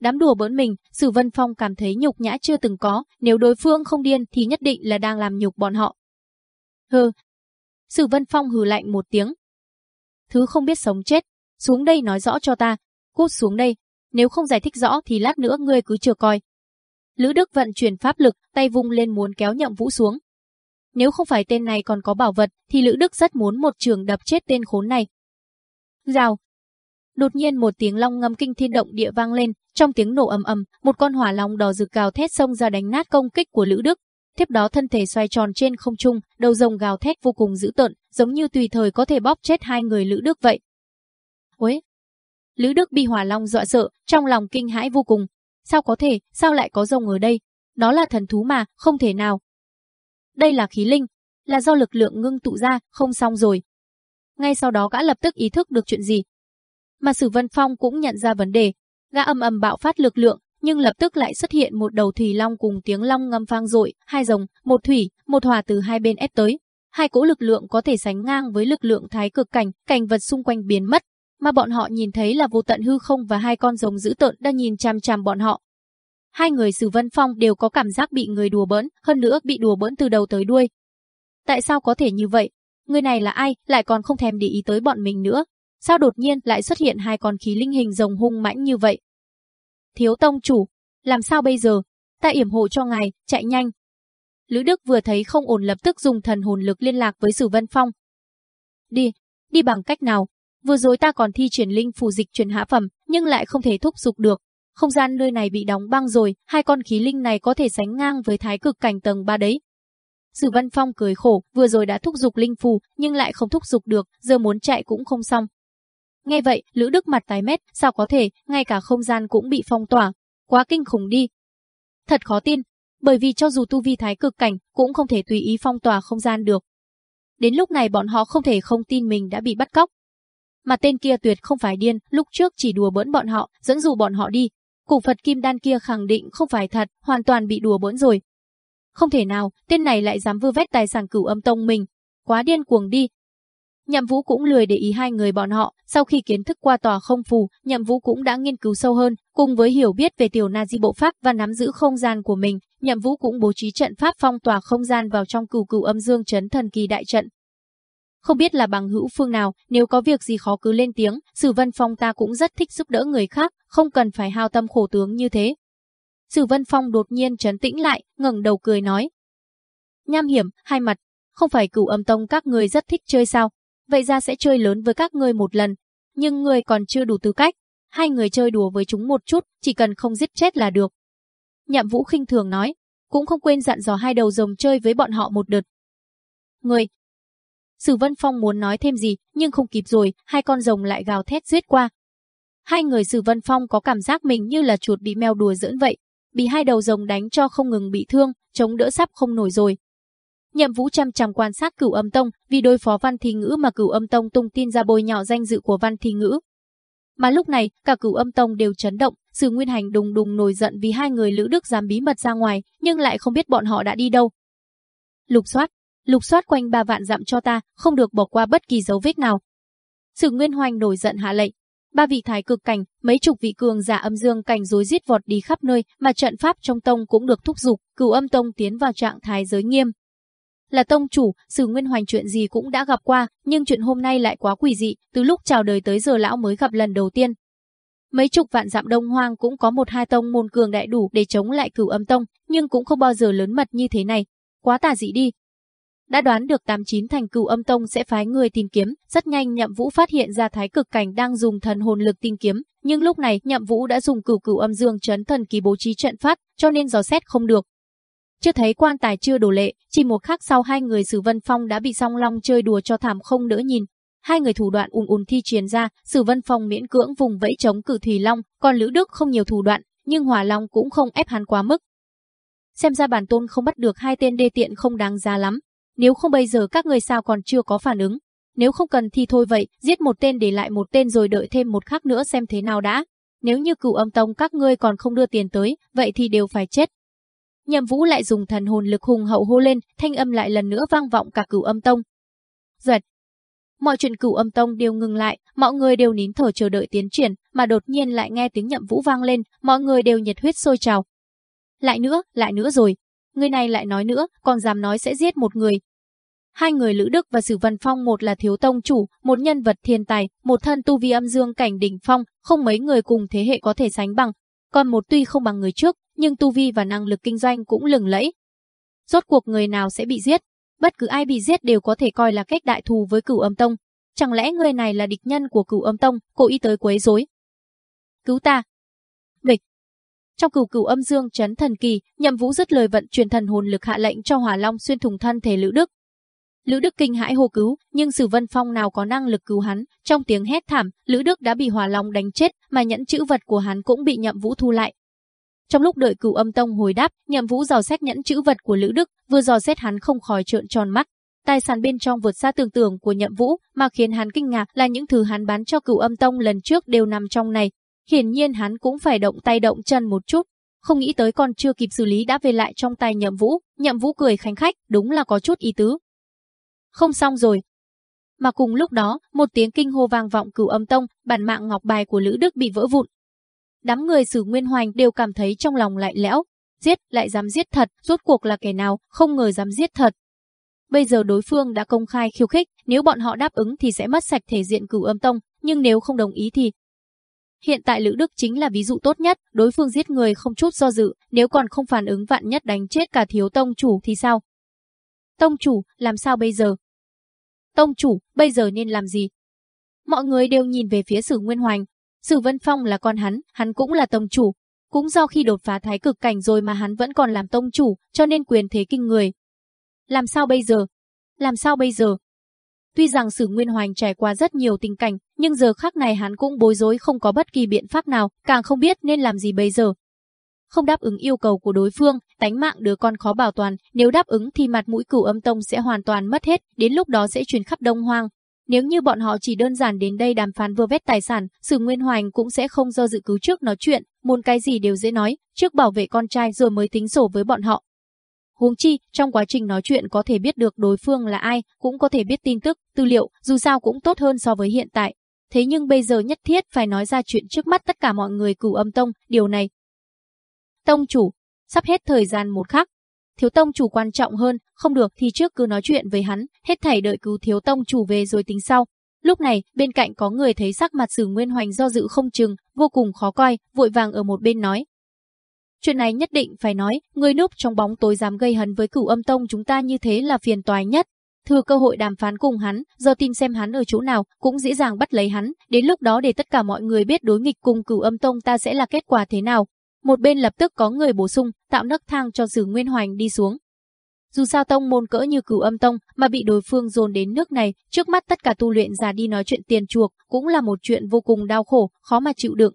Đám đùa bỡn mình, Sử Vân Phong cảm thấy nhục nhã chưa từng có, nếu đối phương không điên thì nhất định là đang làm nhục bọn họ. Hừ. Sử Vân Phong hừ lạnh một tiếng. Thứ không biết sống chết, xuống đây nói rõ cho ta, cút xuống đây, nếu không giải thích rõ thì lát nữa ngươi cứ chờ coi. Lữ Đức vận chuyển pháp lực, tay vung lên muốn kéo nhậm vũ xuống. Nếu không phải tên này còn có bảo vật, thì Lữ Đức rất muốn một trường đập chết tên khốn này. Rào. Đột nhiên một tiếng long ngâm kinh thiên động địa vang lên, trong tiếng nổ ầm ầm, một con hỏa long đỏ rực gào thét xông ra đánh nát công kích của Lữ Đức. Tiếp đó thân thể xoay tròn trên không trung, đầu rồng gào thét vô cùng dữ tợn, giống như tùy thời có thể bóp chết hai người Lữ Đức vậy. Ôi! Lữ Đức bị hỏa long dọa sợ, trong lòng kinh hãi vô cùng. Sao có thể, sao lại có rồng ở đây? Nó là thần thú mà, không thể nào. Đây là khí linh, là do lực lượng ngưng tụ ra, không xong rồi. Ngay sau đó gã lập tức ý thức được chuyện gì. Mà Sử Vân Phong cũng nhận ra vấn đề, gã âm ầm bạo phát lực lượng, nhưng lập tức lại xuất hiện một đầu thủy long cùng tiếng long ngâm vang dội, hai rồng, một thủy, một hỏa từ hai bên ép tới. Hai cỗ lực lượng có thể sánh ngang với lực lượng thái cực cảnh, cảnh vật xung quanh biến mất, mà bọn họ nhìn thấy là vô tận hư không và hai con rồng dữ tợn đang nhìn chằm chằm bọn họ. Hai người Sử Vân Phong đều có cảm giác bị người đùa bỡn, hơn nữa bị đùa bỡn từ đầu tới đuôi. Tại sao có thể như vậy? Người này là ai, lại còn không thèm để ý tới bọn mình nữa? Sao đột nhiên lại xuất hiện hai con khí linh hình rồng hung mãnh như vậy? Thiếu tông chủ, làm sao bây giờ? Ta yểm hộ cho ngài, chạy nhanh. Lữ Đức vừa thấy không ổn lập tức dùng thần hồn lực liên lạc với Sử Vân Phong. Đi, đi bằng cách nào? Vừa rồi ta còn thi chuyển linh phù dịch chuyển hạ phẩm, nhưng lại không thể thúc dục được. Không gian nơi này bị đóng băng rồi, hai con khí linh này có thể sánh ngang với thái cực cảnh tầng 3 đấy. Sử Văn Phong cười khổ, vừa rồi đã thúc dục linh phù, nhưng lại không thúc dục được, giờ muốn chạy cũng không xong. Nghe vậy, Lữ Đức mặt tái mét, sao có thể, ngay cả không gian cũng bị phong tỏa. Quá kinh khủng đi. Thật khó tin, bởi vì cho dù tu vi thái cực cảnh, cũng không thể tùy ý phong tỏa không gian được. Đến lúc này bọn họ không thể không tin mình đã bị bắt cóc. Mà tên kia tuyệt không phải điên, lúc trước chỉ đùa bỡn bọn họ, dẫn dụ bọn họ đi. Cổ Phật Kim Đan kia khẳng định không phải thật, hoàn toàn bị đùa bỡn rồi. Không thể nào, tên này lại dám vơ vét tài sản cửu âm tông mình. Quá điên cuồng đi, Nhậm Vũ cũng lười để ý hai người bọn họ, sau khi kiến thức qua tòa không phù, Nhậm Vũ cũng đã nghiên cứu sâu hơn, cùng với hiểu biết về tiểu Na Di bộ pháp và nắm giữ không gian của mình, Nhậm Vũ cũng bố trí trận pháp phong tỏa không gian vào trong cửu cửu âm dương chấn thần kỳ đại trận. Không biết là bằng hữu phương nào, nếu có việc gì khó cứ lên tiếng, Sử Vân Phong ta cũng rất thích giúp đỡ người khác, không cần phải hao tâm khổ tướng như thế. Sử Vân Phong đột nhiên trấn tĩnh lại, ngẩng đầu cười nói. Nham hiểm, hai mặt, không phải cửu âm tông các người rất thích chơi sao? vậy ra sẽ chơi lớn với các người một lần. Nhưng người còn chưa đủ tư cách, hai người chơi đùa với chúng một chút, chỉ cần không giết chết là được. Nhậm Vũ khinh thường nói, cũng không quên dặn dò hai đầu rồng chơi với bọn họ một đợt. Người Sử Vân Phong muốn nói thêm gì, nhưng không kịp rồi, hai con rồng lại gào thét giết qua. Hai người Sử Vân Phong có cảm giác mình như là chuột bị mèo đùa giỡn vậy, bị hai đầu rồng đánh cho không ngừng bị thương, chống đỡ sắp không nổi rồi. Nhậm Vũ chăm chăm quan sát Cửu Âm Tông, vì đối phó Văn Thi Ngữ mà Cửu Âm Tông tung tin ra bôi nhọ danh dự của Văn Thi Ngữ. Mà lúc này, cả Cửu Âm Tông đều chấn động, Sử Nguyên Hành đùng đùng nổi giận vì hai người Lữ Đức dám bí mật ra ngoài, nhưng lại không biết bọn họ đã đi đâu. Lục soát, lục soát quanh ba vạn dặm cho ta, không được bỏ qua bất kỳ dấu vết nào. Sử Nguyên Hoành nổi giận hạ lệnh, ba vị thái cực cảnh, mấy chục vị cường giả âm dương cảnh rối giết vọt đi khắp nơi, mà trận pháp trong tông cũng được thúc giục, Cửu Âm Tông tiến vào trạng thái giới nghiêm, là tông chủ, Sử Nguyên Hoành chuyện gì cũng đã gặp qua, nhưng chuyện hôm nay lại quá quỷ dị, từ lúc chào đời tới giờ lão mới gặp lần đầu tiên. Mấy chục vạn dặm đông hoang cũng có một hai tông môn cường đại đủ để chống lại cửu âm tông, nhưng cũng không bao giờ lớn mật như thế này. Quá tà dị đi. Đã đoán được 89 thành cửu âm tông sẽ phái người tìm kiếm, rất nhanh nhậm vũ phát hiện ra thái cực cảnh đang dùng thần hồn lực tìm kiếm, nhưng lúc này nhậm vũ đã dùng cửu cửu âm dương chấn thần kỳ bố trí trận pháp, cho nên dò xét không được, chưa thấy quan tài chưa đổ lệ, chỉ một khắc sau hai người Sử Vân Phong đã bị song long chơi đùa cho thảm không đỡ nhìn. Hai người thủ đoạn ùn ùn thi triển ra, Sử Vân Phong miễn cưỡng vùng vẫy chống cử Thủy Long, còn Lữ Đức không nhiều thủ đoạn, nhưng Hỏa Long cũng không ép hắn quá mức. Xem ra bản tôn không bắt được hai tên đê tiện không đáng giá lắm. Nếu không bây giờ các người sao còn chưa có phản ứng. Nếu không cần thì thôi vậy, giết một tên để lại một tên rồi đợi thêm một khắc nữa xem thế nào đã. Nếu như cửu âm tông các ngươi còn không đưa tiền tới, vậy thì đều phải chết. Nhậm Vũ lại dùng thần hồn lực hùng hậu hô lên, thanh âm lại lần nữa vang vọng cả cửu âm tông. Giật. Mọi chuyện cửu âm tông đều ngừng lại, mọi người đều nín thở chờ đợi tiến triển, mà đột nhiên lại nghe tiếng nhậm vũ vang lên, mọi người đều nhiệt huyết sôi trào. Lại nữa, lại nữa rồi. Người này lại nói nữa, còn dám nói sẽ giết một người. Hai người Lữ Đức và Sử Văn Phong một là thiếu tông chủ, một nhân vật thiên tài, một thân tu vi âm dương cảnh đỉnh phong, không mấy người cùng thế hệ có thể sánh bằng. Còn một tuy không bằng người trước, nhưng tu vi và năng lực kinh doanh cũng lừng lẫy. Rốt cuộc người nào sẽ bị giết? Bất cứ ai bị giết đều có thể coi là cách đại thù với cửu âm tông. Chẳng lẽ người này là địch nhân của cửu âm tông, cố ý tới quấy rối? Cứu ta! địch Trong cửu cửu âm dương chấn thần kỳ, nhậm vũ dứt lời vận truyền thần hồn lực hạ lệnh cho hỏa long xuyên thủng thân thể lữ đức. Lữ Đức kinh hãi hô cứu, nhưng Sử Vân Phong nào có năng lực cứu hắn, trong tiếng hét thảm, Lữ Đức đã bị hỏa long đánh chết, mà nhẫn chữ vật của hắn cũng bị Nhậm Vũ thu lại. Trong lúc đợi Cửu Âm Tông hồi đáp, Nhậm Vũ dò xét nhẫn chữ vật của Lữ Đức, vừa dò xét hắn không khỏi trợn tròn mắt. Tài sản bên trong vượt xa tưởng tượng của Nhậm Vũ, mà khiến hắn kinh ngạc là những thứ hắn bán cho Cửu Âm Tông lần trước đều nằm trong này. Hiển nhiên hắn cũng phải động tay động chân một chút, không nghĩ tới còn chưa kịp xử lý đã về lại trong tay Nhậm Vũ, Nhậm Vũ cười khánh khách, đúng là có chút ý tứ. Không xong rồi. Mà cùng lúc đó, một tiếng kinh hô vang vọng cửu âm tông, bản mạng ngọc bài của Lữ Đức bị vỡ vụn. Đám người Sử Nguyên Hoành đều cảm thấy trong lòng lại lẽo, giết lại dám giết thật, rốt cuộc là kẻ nào, không ngờ dám giết thật. Bây giờ đối phương đã công khai khiêu khích, nếu bọn họ đáp ứng thì sẽ mất sạch thể diện cửu âm tông, nhưng nếu không đồng ý thì Hiện tại Lữ Đức chính là ví dụ tốt nhất, đối phương giết người không chút do dự, nếu còn không phản ứng vạn nhất đánh chết cả thiếu tông chủ thì sao? Tông chủ, làm sao bây giờ? Tông chủ, bây giờ nên làm gì? Mọi người đều nhìn về phía Sử Nguyên Hoành. Sử Vân Phong là con hắn, hắn cũng là tông chủ. Cũng do khi đột phá thái cực cảnh rồi mà hắn vẫn còn làm tông chủ, cho nên quyền thế kinh người. Làm sao bây giờ? Làm sao bây giờ? Tuy rằng Sử Nguyên Hoành trải qua rất nhiều tình cảnh, nhưng giờ khắc này hắn cũng bối rối không có bất kỳ biện pháp nào, càng không biết nên làm gì bây giờ. Không đáp ứng yêu cầu của đối phương, tánh mạng đứa con khó bảo toàn, nếu đáp ứng thì mặt mũi cửu âm tông sẽ hoàn toàn mất hết, đến lúc đó sẽ truyền khắp Đông Hoang. Nếu như bọn họ chỉ đơn giản đến đây đàm phán vơ vét tài sản, Sử Nguyên Hoành cũng sẽ không do dự cứu trước nói chuyện, muốn cái gì đều dễ nói, trước bảo vệ con trai rồi mới tính sổ với bọn họ. Huống chi, trong quá trình nói chuyện có thể biết được đối phương là ai, cũng có thể biết tin tức, tư liệu, dù sao cũng tốt hơn so với hiện tại. Thế nhưng bây giờ nhất thiết phải nói ra chuyện trước mắt tất cả mọi người cửu âm tông, điều này. Tông chủ, sắp hết thời gian một khắc. Thiếu tông chủ quan trọng hơn, không được thì trước cứ nói chuyện với hắn, hết thảy đợi cứu thiếu tông chủ về rồi tính sau. Lúc này, bên cạnh có người thấy sắc mặt sử nguyên hoành do dự không chừng, vô cùng khó coi, vội vàng ở một bên nói, Chuyện này nhất định phải nói, người núp trong bóng tối dám gây hấn với cửu âm tông chúng ta như thế là phiền toái nhất. Thừa cơ hội đàm phán cùng hắn, giờ tìm xem hắn ở chỗ nào, cũng dễ dàng bắt lấy hắn, đến lúc đó để tất cả mọi người biết đối nghịch cùng cửu âm tông ta sẽ là kết quả thế nào. Một bên lập tức có người bổ sung, tạo nấc thang cho Sử Nguyên Hoành đi xuống. Dù sao tông môn cỡ như cửu âm tông mà bị đối phương dồn đến nước này, trước mắt tất cả tu luyện giả đi nói chuyện tiền chuộc cũng là một chuyện vô cùng đau khổ, khó mà chịu đựng.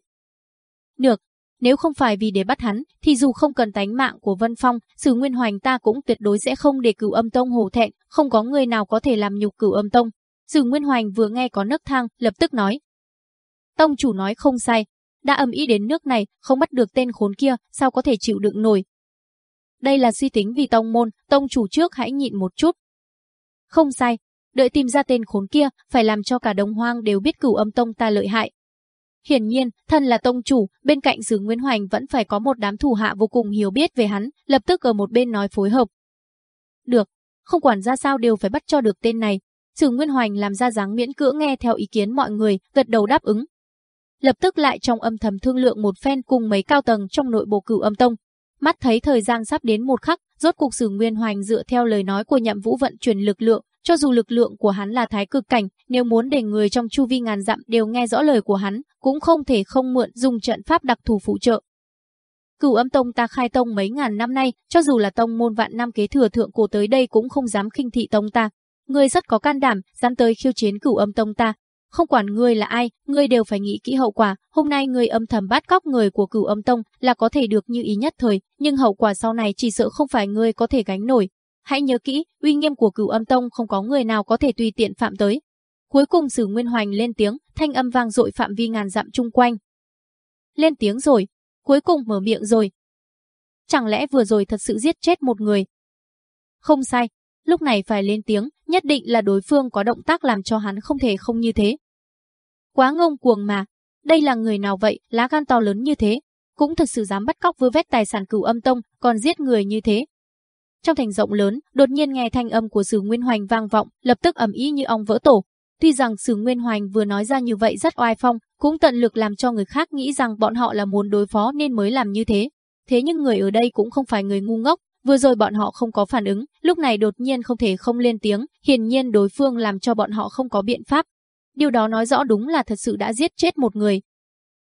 Được, nếu không phải vì để bắt hắn, thì dù không cần tánh mạng của Vân Phong, Sử Nguyên Hoành ta cũng tuyệt đối sẽ không để cửu âm tông hổ thẹn, không có người nào có thể làm nhục cửu âm tông. Sử Nguyên Hoành vừa nghe có nấc thang, lập tức nói. Tông chủ nói không sai, đã âm ý đến nước này, không bắt được tên khốn kia, sao có thể chịu đựng nổi. Đây là suy tính vì tông môn, tông chủ trước hãy nhịn một chút. Không sai, đợi tìm ra tên khốn kia, phải làm cho cả đồng hoang đều biết cửu âm tông ta lợi hại, Hiển nhiên, thân là tông chủ, bên cạnh sứ Nguyên Hoành vẫn phải có một đám thủ hạ vô cùng hiểu biết về hắn, lập tức ở một bên nói phối hợp. Được, không quản ra sao đều phải bắt cho được tên này. Sứ Nguyên Hoành làm ra dáng miễn cưỡng nghe theo ý kiến mọi người, gật đầu đáp ứng. Lập tức lại trong âm thầm thương lượng một phen cùng mấy cao tầng trong nội bộ cửu âm tông. Mắt thấy thời gian sắp đến một khắc, rốt cuộc Sử Nguyên Hoành dựa theo lời nói của nhậm vũ vận chuyển lực lượng, cho dù lực lượng của hắn là thái cực cảnh, nếu muốn để người trong chu vi ngàn dặm đều nghe rõ lời của hắn, cũng không thể không mượn dùng trận pháp đặc thù phụ trợ. Cửu âm tông ta khai tông mấy ngàn năm nay, cho dù là tông môn vạn năm kế thừa thượng cổ tới đây cũng không dám khinh thị tông ta. Ngươi rất có can đảm, dám tới khiêu chiến cửu âm tông ta. Không quản ngươi là ai, ngươi đều phải nghĩ kỹ hậu quả. Hôm nay ngươi âm thầm bắt cóc người của cửu âm tông là có thể được như ý nhất thời, nhưng hậu quả sau này chỉ sợ không phải ngươi có thể gánh nổi. Hãy nhớ kỹ, uy nghiêm của cửu âm tông không có người nào có thể tùy tiện phạm tới. Cuối cùng Sử Nguyên Hoành lên tiếng, thanh âm vang dội phạm vi ngàn dặm chung quanh. Lên tiếng rồi, cuối cùng mở miệng rồi. Chẳng lẽ vừa rồi thật sự giết chết một người? Không sai, lúc này phải lên tiếng, nhất định là đối phương có động tác làm cho hắn không thể không như thế. Quá ngông cuồng mà, đây là người nào vậy, lá gan to lớn như thế, cũng thực sự dám bắt cóc vơ vét tài sản cửu âm tông, còn giết người như thế. Trong thành rộng lớn, đột nhiên nghe thanh âm của Sử Nguyên Hoành vang vọng, lập tức ầm ĩ như ong vỡ tổ. Tuy rằng Sử Nguyên Hoành vừa nói ra như vậy rất oai phong, cũng tận lực làm cho người khác nghĩ rằng bọn họ là muốn đối phó nên mới làm như thế. Thế nhưng người ở đây cũng không phải người ngu ngốc, vừa rồi bọn họ không có phản ứng, lúc này đột nhiên không thể không lên tiếng, hiển nhiên đối phương làm cho bọn họ không có biện pháp. Điều đó nói rõ đúng là thật sự đã giết chết một người.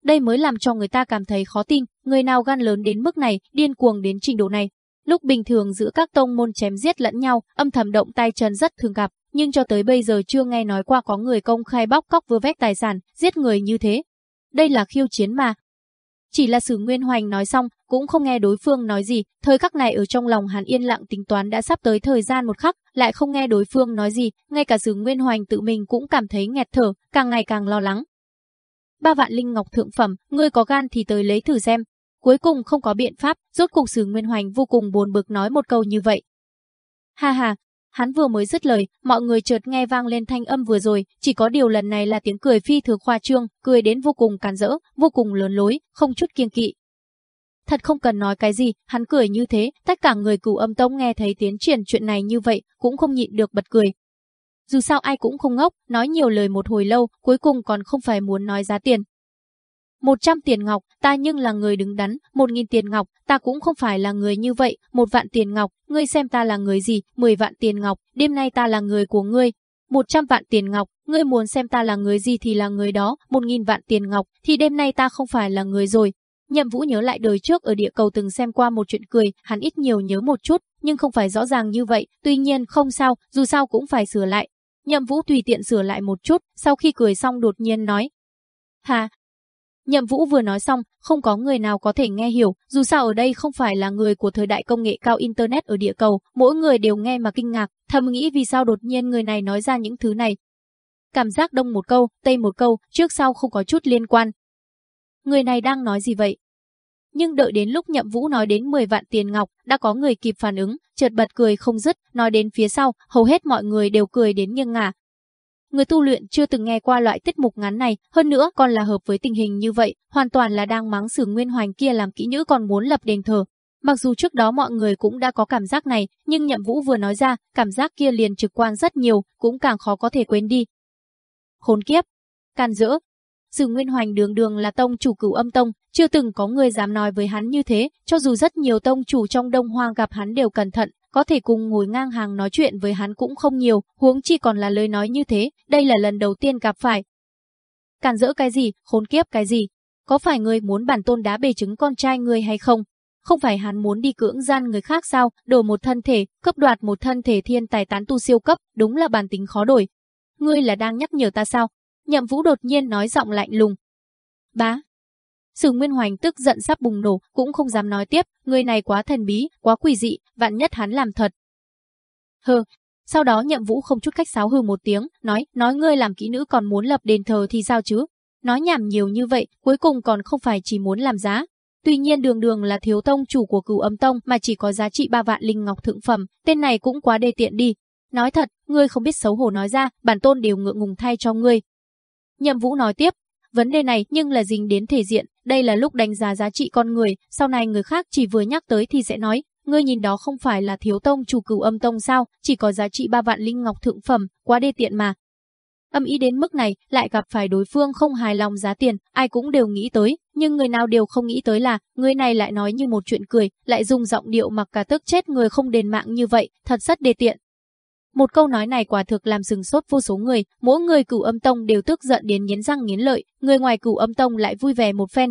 Đây mới làm cho người ta cảm thấy khó tin, người nào gan lớn đến mức này, điên cuồng đến trình độ này, Lúc bình thường giữa các tông môn chém giết lẫn nhau, âm thầm động tay chân rất thường gặp, nhưng cho tới bây giờ chưa nghe nói qua có người công khai bóc cóc vơ vét tài sản, giết người như thế. Đây là khiêu chiến mà. Chỉ là Sử Nguyên Hoành nói xong, cũng không nghe đối phương nói gì, thời khắc này ở trong lòng hắn yên lặng tính toán đã sắp tới thời gian một khắc, lại không nghe đối phương nói gì, ngay cả Sử Nguyên Hoành tự mình cũng cảm thấy nghẹt thở, càng ngày càng lo lắng. Ba vạn linh ngọc thượng phẩm, ngươi có gan thì tới lấy thử xem. Cuối cùng không có biện pháp, rốt cục Sử Nguyên Hoành vô cùng buồn bực nói một câu như vậy. Ha ha, Hắn vừa mới dứt lời, mọi người chợt nghe vang lên thanh âm vừa rồi, chỉ có điều lần này là tiếng cười phi thường khoa trương, cười đến vô cùng càn rỡ, vô cùng lớn lối, không chút kiêng kỵ. Thật không cần nói cái gì, hắn cười như thế, tất cả người cửu âm tông nghe thấy tiến triển chuyện này như vậy, cũng không nhịn được bật cười. Dù sao ai cũng không ngốc, nói nhiều lời một hồi lâu, cuối cùng còn không phải muốn nói giá tiền, một trăm tiền ngọc, ta nhưng là người đứng đắn, một nghìn tiền ngọc, ta cũng không phải là người như vậy, một vạn tiền ngọc, ngươi xem ta là người gì, mười vạn tiền ngọc, đêm nay ta là người của ngươi. Một trăm vạn tiền ngọc, ngươi muốn xem ta là người gì thì là người đó, một nghìn vạn tiền ngọc, thì đêm nay ta không phải là người rồi. Nhậm Vũ nhớ lại đời trước ở địa cầu từng xem qua một chuyện cười, hắn ít nhiều nhớ một chút, nhưng không phải rõ ràng như vậy, tuy nhiên không sao, dù sao cũng phải sửa lại. Nhậm Vũ tùy tiện sửa lại một chút, sau khi cười xong đột nhiên nói. Hà, Nhậm Vũ vừa nói xong, không có người nào có thể nghe hiểu, dù sao ở đây không phải là người của thời đại công nghệ cao Internet ở địa cầu, mỗi người đều nghe mà kinh ngạc, thầm nghĩ vì sao đột nhiên người này nói ra những thứ này. Cảm giác đông một câu, tây một câu, trước sau không có chút liên quan. Người này đang nói gì vậy? Nhưng đợi đến lúc Nhậm Vũ nói đến 10 vạn tiền ngọc, đã có người kịp phản ứng, chợt bật cười không dứt, nói đến phía sau, hầu hết mọi người đều cười đến nghiêng ngả, Người tu luyện chưa từng nghe qua loại tiết mục ngắn này, hơn nữa còn là hợp với tình hình như vậy, hoàn toàn là đang mắng Sử Nguyên Hoành kia làm kỹ nữ còn muốn lập đền thờ. Mặc dù trước đó mọi người cũng đã có cảm giác này, nhưng Nhậm Vũ vừa nói ra, cảm giác kia liền trực quan rất nhiều, cũng càng khó có thể quên đi. Khốn kiếp, can dỡ. Sử Nguyên Hoành đường đường là tông chủ cửu âm tông, chưa từng có người dám nói với hắn như thế, cho dù rất nhiều tông chủ trong Đông Hoang gặp hắn đều cẩn thận, có thể cùng ngồi ngang hàng nói chuyện với hắn cũng không nhiều, huống chi còn là lời nói như thế, đây là lần đầu tiên gặp phải. Cản rỡ cái gì, khốn kiếp cái gì? Có phải người muốn bản tôn đá bề trứng con trai người hay không? Không phải hắn muốn đi cưỡng gian người khác sao, đổ một thân thể, cấp đoạt một thân thể thiên tài tán tu siêu cấp, đúng là bản tính khó đổi. Ngươi là đang nhắc nhở ta sao? Nhậm Vũ đột nhiên nói giọng lạnh lùng. Bá, Sử Nguyên Hoành tức giận sắp bùng nổ, cũng không dám nói tiếp, người này quá thần bí, quá quỷ dị, vạn nhất hắn làm thật. Hừ, sau đó nhậm vũ không chút khách sáo hừ một tiếng, nói, nói ngươi làm kỹ nữ còn muốn lập đền thờ thì sao chứ? Nói nhảm nhiều như vậy, cuối cùng còn không phải chỉ muốn làm giá. Tuy nhiên đường đường là thiếu tông chủ của cửu âm tông mà chỉ có giá trị ba vạn linh ngọc thượng phẩm, tên này cũng quá đê tiện đi. Nói thật, ngươi không biết xấu hổ nói ra, bản tôn đều ngượng ngùng thay cho ngươi. Nhậm vũ nói tiếp, Vấn đề này nhưng là dính đến thể diện, đây là lúc đánh giá giá trị con người, sau này người khác chỉ vừa nhắc tới thì sẽ nói, ngươi nhìn đó không phải là thiếu tông chủ cửu âm tông sao, chỉ có giá trị ba vạn linh ngọc thượng phẩm, quá đê tiện mà. Âm ý đến mức này, lại gặp phải đối phương không hài lòng giá tiền, ai cũng đều nghĩ tới, nhưng người nào đều không nghĩ tới là, người này lại nói như một chuyện cười, lại dùng giọng điệu mặc cả tức chết người không đền mạng như vậy, thật rất đê tiện. Một câu nói này quả thực làm sừng sốt vô số người, mỗi người cửu âm tông đều tức giận đến nghiến răng nghiến lợi, người ngoài cửu âm tông lại vui vẻ một phen.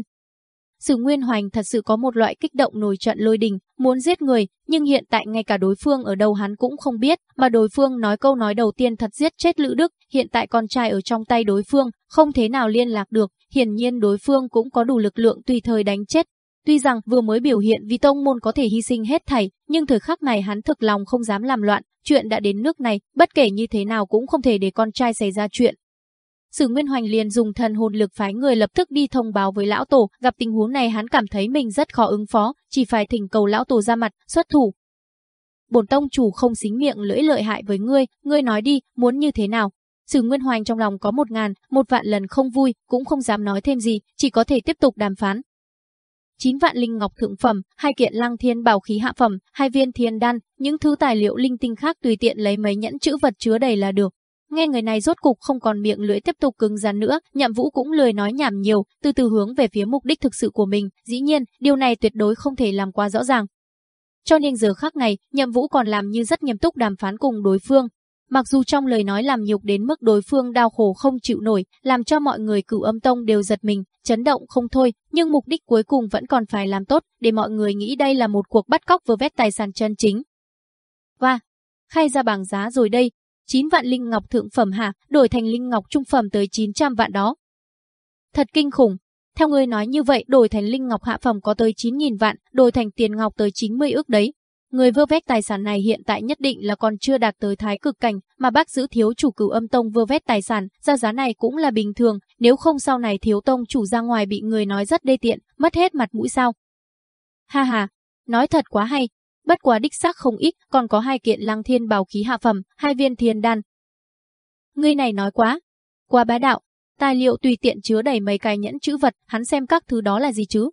Sử Nguyên Hoành thật sự có một loại kích động nổi trận lôi đình, muốn giết người, nhưng hiện tại ngay cả đối phương ở đâu hắn cũng không biết, mà đối phương nói câu nói đầu tiên thật giết chết Lữ Đức, hiện tại con trai ở trong tay đối phương, không thế nào liên lạc được, hiển nhiên đối phương cũng có đủ lực lượng tùy thời đánh chết. Tuy rằng vừa mới biểu hiện vì tông môn có thể hy sinh hết thảy, nhưng thời khắc này hắn thực lòng không dám làm loạn, chuyện đã đến nước này, bất kể như thế nào cũng không thể để con trai xảy ra chuyện. Sử Nguyên Hoành liền dùng thần hồn lực phái người lập tức đi thông báo với lão tổ, gặp tình huống này hắn cảm thấy mình rất khó ứng phó, chỉ phải thỉnh cầu lão tổ ra mặt, xuất thủ. Bổn tông chủ không xính miệng lưỡi lợi hại với ngươi, ngươi nói đi, muốn như thế nào? Sử Nguyên Hoành trong lòng có một ngàn, một vạn lần không vui, cũng không dám nói thêm gì, chỉ có thể tiếp tục đàm phán. 9 vạn linh ngọc thượng phẩm, hai kiện lăng thiên bảo khí hạ phẩm, hai viên thiên đan, những thứ tài liệu linh tinh khác tùy tiện lấy mấy nhẫn chữ vật chứa đầy là được. Nghe người này rốt cục không còn miệng lưỡi tiếp tục cứng rắn nữa, Nhậm Vũ cũng lười nói nhảm nhiều, từ từ hướng về phía mục đích thực sự của mình, dĩ nhiên, điều này tuyệt đối không thể làm quá rõ ràng. Cho nên giờ khác này, Nhậm Vũ còn làm như rất nghiêm túc đàm phán cùng đối phương. Mặc dù trong lời nói làm nhục đến mức đối phương đau khổ không chịu nổi, làm cho mọi người cửu âm tông đều giật mình, chấn động không thôi, nhưng mục đích cuối cùng vẫn còn phải làm tốt, để mọi người nghĩ đây là một cuộc bắt cóc vừa vét tài sản chân chính. Và, khai ra bảng giá rồi đây, 9 vạn linh ngọc thượng phẩm hả, đổi thành linh ngọc trung phẩm tới 900 vạn đó. Thật kinh khủng, theo người nói như vậy đổi thành linh ngọc hạ phẩm có tới 9.000 vạn, đổi thành tiền ngọc tới 90 ước đấy. Người vơ vét tài sản này hiện tại nhất định là còn chưa đạt tới thái cực cảnh, mà bác giữ thiếu chủ cửu âm tông vơ vét tài sản, ra giá này cũng là bình thường, nếu không sau này thiếu tông chủ ra ngoài bị người nói rất đê tiện, mất hết mặt mũi sao. Ha ha, nói thật quá hay, bất quá đích xác không ít, còn có hai kiện lăng thiên bào khí hạ phẩm, hai viên thiên đan. Người này nói quá, quá bá đạo, tài liệu tùy tiện chứa đầy mấy cái nhẫn chữ vật, hắn xem các thứ đó là gì chứ?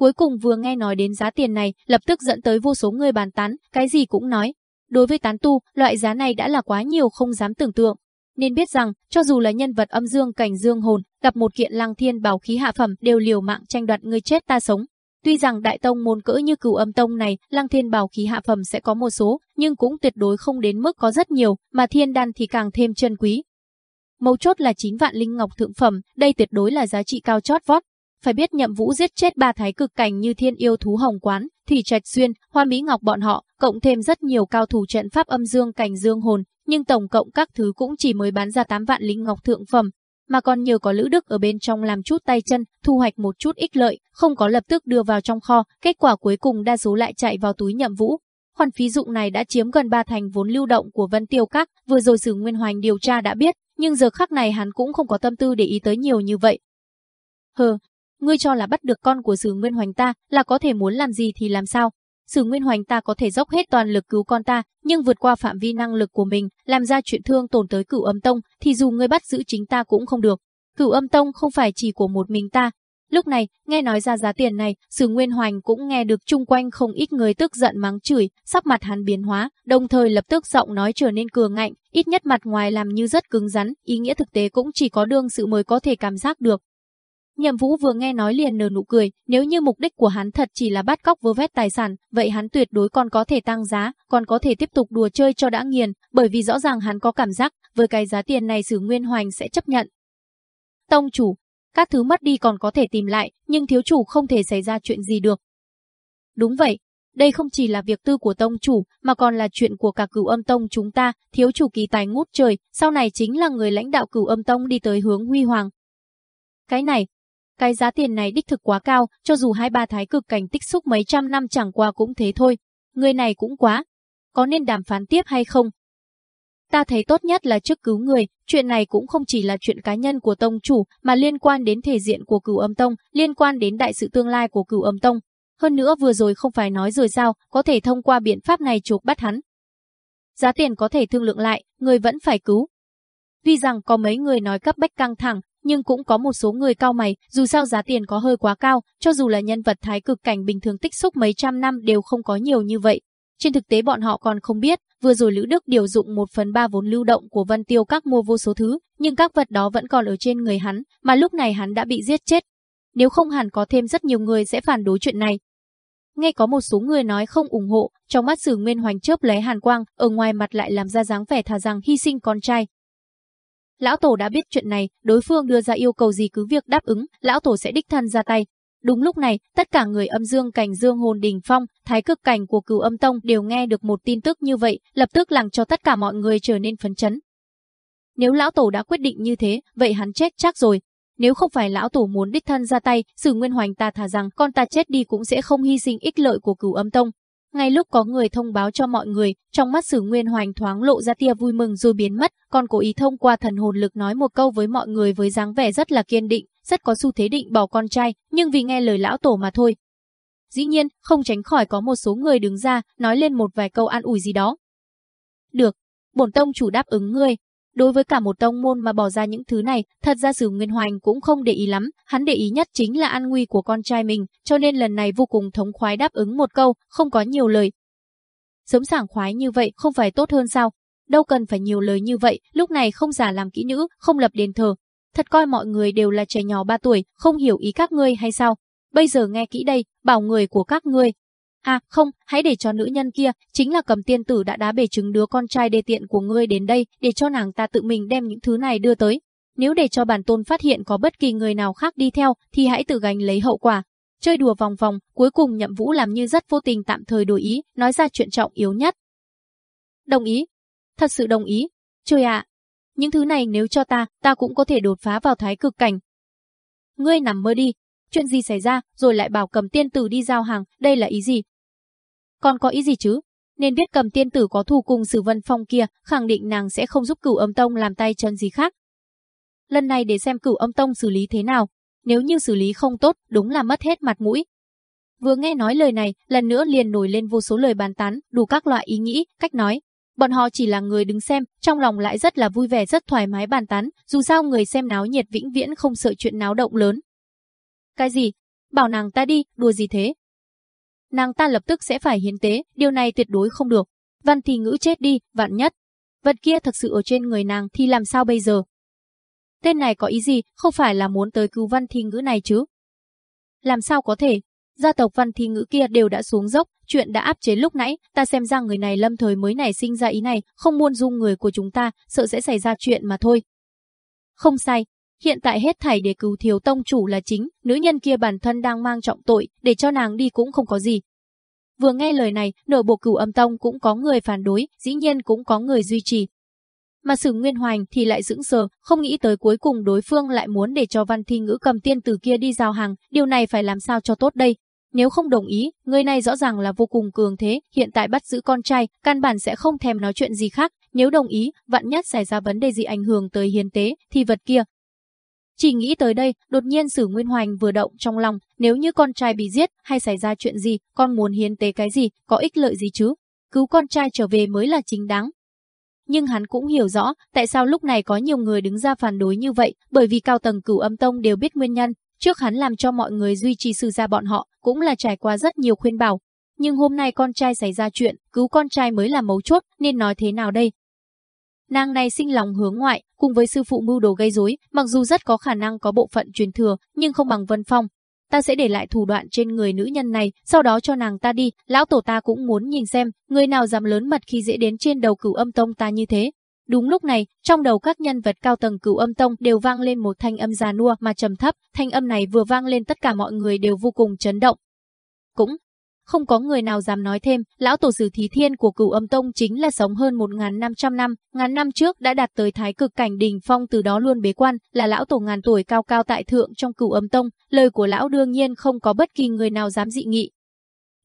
Cuối cùng vừa nghe nói đến giá tiền này, lập tức dẫn tới vô số người bàn tán, cái gì cũng nói. Đối với tán tu, loại giá này đã là quá nhiều không dám tưởng tượng. Nên biết rằng, cho dù là nhân vật âm dương cảnh dương hồn, gặp một kiện lăng thiên bảo khí hạ phẩm đều liều mạng tranh đoạt người chết ta sống. Tuy rằng đại tông môn cỡ như cửu âm tông này, lăng thiên bảo khí hạ phẩm sẽ có một số, nhưng cũng tuyệt đối không đến mức có rất nhiều, mà thiên đan thì càng thêm chân quý. Mấu chốt là 9 vạn linh ngọc thượng phẩm, đây tuyệt đối là giá trị cao chót vót, phải biết nhậm vũ giết chết ba thái cực cảnh như thiên yêu thú hồng quán, thủy trạch xuyên, hoa mỹ ngọc bọn họ, cộng thêm rất nhiều cao thủ trận pháp âm dương cảnh dương hồn, nhưng tổng cộng các thứ cũng chỉ mới bán ra 8 vạn linh ngọc thượng phẩm, mà còn nhờ có Lữ Đức ở bên trong làm chút tay chân, thu hoạch một chút ích lợi, không có lập tức đưa vào trong kho, kết quả cuối cùng đa số lại chạy vào túi nhậm vũ. Khoản phí dụng này đã chiếm gần ba thành vốn lưu động của Vân Tiêu Các, vừa rồi Sử Nguyên Hoành điều tra đã biết, nhưng giờ khắc này hắn cũng không có tâm tư để ý tới nhiều như vậy. Hừ, ngươi cho là bắt được con của Sử Nguyên Hoành ta là có thể muốn làm gì thì làm sao? Sử Nguyên Hoành ta có thể dốc hết toàn lực cứu con ta, nhưng vượt qua phạm vi năng lực của mình, làm ra chuyện thương tổn tới Cửu Âm Tông, thì dù ngươi bắt giữ chính ta cũng không được. Cửu Âm Tông không phải chỉ của một mình ta. Lúc này, nghe nói ra giá tiền này, Sử Nguyên Hoành cũng nghe được chung quanh không ít người tức giận mắng chửi, sắc mặt hắn biến hóa, đồng thời lập tức giọng nói trở nên cường ngạnh, ít nhất mặt ngoài làm như rất cứng rắn, ý nghĩa thực tế cũng chỉ có đương sự mới có thể cảm giác được. Nhậm Vũ vừa nghe nói liền nở nụ cười, nếu như mục đích của hắn thật chỉ là bắt cóc vơ vét tài sản, vậy hắn tuyệt đối còn có thể tăng giá, còn có thể tiếp tục đùa chơi cho đã nghiền, bởi vì rõ ràng hắn có cảm giác, với cái giá tiền này Sử Nguyên Hoành sẽ chấp nhận. Tông chủ, các thứ mất đi còn có thể tìm lại, nhưng thiếu chủ không thể xảy ra chuyện gì được. Đúng vậy, đây không chỉ là việc tư của tông chủ, mà còn là chuyện của cả cửu âm tông chúng ta, thiếu chủ kỳ tài ngút trời, sau này chính là người lãnh đạo cửu âm tông đi tới hướng huy hoàng. Cái này, cái giá tiền này đích thực quá cao, cho dù hai ba thái cực cảnh tích xúc mấy trăm năm chẳng qua cũng thế thôi. Người này cũng quá. Có nên đàm phán tiếp hay không? Ta thấy tốt nhất là trước cứu người, chuyện này cũng không chỉ là chuyện cá nhân của tông chủ, mà liên quan đến thể diện của cửu âm tông, liên quan đến đại sự tương lai của cửu âm tông. Hơn nữa vừa rồi không phải nói rồi sao, có thể thông qua biện pháp này chụp bắt hắn. Giá tiền có thể thương lượng lại, người vẫn phải cứu. tuy rằng có mấy người nói cấp bách căng thẳng, nhưng cũng có một số người cao mày, dù sao giá tiền có hơi quá cao, cho dù là nhân vật thái cực cảnh bình thường tích xúc mấy trăm năm đều không có nhiều như vậy. Trên thực tế bọn họ còn không biết, vừa rồi Lữ Đức điều dụng một phần ba vốn lưu động của Vân Tiêu các mua vô số thứ, nhưng các vật đó vẫn còn ở trên người hắn, mà lúc này hắn đã bị giết chết. Nếu không hẳn có thêm rất nhiều người sẽ phản đối chuyện này. Nghe có một số người nói không ủng hộ, trong mắt Sử Nguyên Hoành chớp lấy hàn quang, ở ngoài mặt lại làm ra dáng vẻ thà rằng hy sinh con trai, Lão Tổ đã biết chuyện này, đối phương đưa ra yêu cầu gì cứ việc đáp ứng, Lão Tổ sẽ đích thân ra tay. Đúng lúc này, tất cả người âm dương cảnh dương hồn đỉnh phong, thái cực cảnh của cửu âm tông đều nghe được một tin tức như vậy, lập tức làm cho tất cả mọi người trở nên phấn chấn. Nếu lão tổ đã quyết định như thế, vậy hắn chết chắc rồi. Nếu không phải lão tổ muốn đích thân ra tay, Sử Nguyên Hoành ta thả rằng con ta chết đi cũng sẽ không hy sinh ích lợi của cửu âm tông. Ngay lúc có người thông báo cho mọi người, trong mắt Sử Nguyên Hoành thoáng lộ ra tia vui mừng rồi biến mất, còn cố ý thông qua thần hồn lực nói một câu với mọi người với dáng vẻ rất là kiên định, rất có xu thế định bỏ con trai, nhưng vì nghe lời lão tổ mà thôi. Dĩ nhiên, không tránh khỏi có một số người đứng ra, nói lên một vài câu an ủi gì đó. Được, bổn tông chủ đáp ứng ngươi, Đối với cả một tông môn mà bỏ ra những thứ này, thật ra Sử Nguyên Hoành cũng không để ý lắm, hắn để ý nhất chính là an nguy của con trai mình, cho nên lần này vô cùng thống khoái đáp ứng một câu, không có nhiều lời. Sớm sảng khoái như vậy không phải tốt hơn sao? Đâu cần phải nhiều lời như vậy, lúc này không giả làm kỹ nữ, không lập đền thờ. Thật coi mọi người đều là trẻ nhỏ 3 tuổi, không hiểu ý các ngươi hay sao? Bây giờ nghe kỹ đây, bảo người của các ngươi. À không, hãy để cho nữ nhân kia, chính là cầm tiên tử đã đá bể trứng đứa con trai đê tiện của ngươi đến đây, để cho nàng ta tự mình đem những thứ này đưa tới. Nếu để cho bản tôn phát hiện có bất kỳ người nào khác đi theo, thì hãy tự gánh lấy hậu quả. Chơi đùa vòng vòng, cuối cùng nhậm vũ làm như rất vô tình tạm thời đổi ý, nói ra chuyện trọng yếu nhất. Đồng ý. Thật sự đồng ý. Trời ạ. những thứ này nếu cho ta, ta cũng có thể đột phá vào thái cực cảnh. Ngươi nằm mơ đi. Chuyện gì xảy ra, rồi lại bảo cầm tiên tử đi giao hàng, đây là ý gì? Còn có ý gì chứ? Nên biết cầm tiên tử có thù cùng Sử Vân Phong kia, khẳng định nàng sẽ không giúp cửu âm tông làm tay chân gì khác. Lần này để xem cửu âm tông xử lý thế nào. Nếu như xử lý không tốt, đúng là mất hết mặt mũi. Vừa nghe nói lời này, lần nữa liền nổi lên vô số lời bàn tán, đủ các loại ý nghĩ, cách nói. Bọn họ chỉ là người đứng xem, trong lòng lại rất là vui vẻ rất thoải mái bàn tán, dù sao người xem náo nhiệt vĩnh viễn không sợ chuyện náo động lớn. Cái gì? Bảo nàng ta đi, đùa gì thế? Nàng ta lập tức sẽ phải hiến tế, điều này tuyệt đối không được. Văn thì ngữ chết đi, vạn nhất. Vật kia thật sự ở trên người nàng thì làm sao bây giờ? Tên này có ý gì, không phải là muốn tới cứu văn thi ngữ này chứ? Làm sao có thể? Gia tộc văn thi ngữ kia đều đã xuống dốc, chuyện đã áp chế lúc nãy, ta xem ra người này lâm thời mới nảy sinh ra ý này, không muốn dung người của chúng ta, sợ sẽ xảy ra chuyện mà thôi. Không sai, Hiện tại hết thảy để cứu thiếu tông chủ là chính, nữ nhân kia bản thân đang mang trọng tội, để cho nàng đi cũng không có gì. Vừa nghe lời này, nội bộ cửu âm tông cũng có người phản đối, dĩ nhiên cũng có người duy trì. Mà sử nguyên hoành thì lại dững sờ, không nghĩ tới cuối cùng đối phương lại muốn để cho văn thi ngữ cầm tiên tử kia đi giao hàng, điều này phải làm sao cho tốt đây. Nếu không đồng ý, người này rõ ràng là vô cùng cường thế, hiện tại bắt giữ con trai, căn bản sẽ không thèm nói chuyện gì khác. Nếu đồng ý, vạn nhất xảy ra vấn đề gì ảnh hưởng tới hiến tế, thì vật kia, chỉ nghĩ tới đây, đột nhiên Sử Nguyên Hoành vừa động trong lòng, nếu như con trai bị giết hay xảy ra chuyện gì, con muốn hiến tế cái gì, có ích lợi gì chứ? Cứu con trai trở về mới là chính đáng. Nhưng hắn cũng hiểu rõ, tại sao lúc này có nhiều người đứng ra phản đối như vậy, bởi vì cao tầng cửu âm tông đều biết nguyên nhân, trước hắn làm cho mọi người duy trì sự ra bọn họ, cũng là trải qua rất nhiều khuyên bảo. Nhưng hôm nay con trai xảy ra chuyện, cứu con trai mới là mấu chốt, nên nói thế nào đây? Nàng này sinh lòng hướng ngoại, cùng với sư phụ mưu đồ gây rối, mặc dù rất có khả năng có bộ phận truyền thừa, nhưng không bằng Vân Phong. Ta sẽ để lại thủ đoạn trên người nữ nhân này, sau đó cho nàng ta đi, lão tổ ta cũng muốn nhìn xem, người nào dám lớn mật khi dễ đến trên đầu cửu âm tông ta như thế. Đúng lúc này, trong đầu các nhân vật cao tầng cửu âm tông đều vang lên một thanh âm già nua mà trầm thấp, thanh âm này vừa vang lên tất cả mọi người đều vô cùng chấn động. Cũng không có người nào dám nói thêm, lão tổ sử thí thiên của cửu âm tông chính là sống hơn 1.500 năm, ngàn năm trước đã đạt tới thái cực cảnh đỉnh phong từ đó luôn bế quan, là lão tổ ngàn tuổi cao cao tại thượng trong cửu âm tông, lời của lão đương nhiên không có bất kỳ người nào dám dị nghị.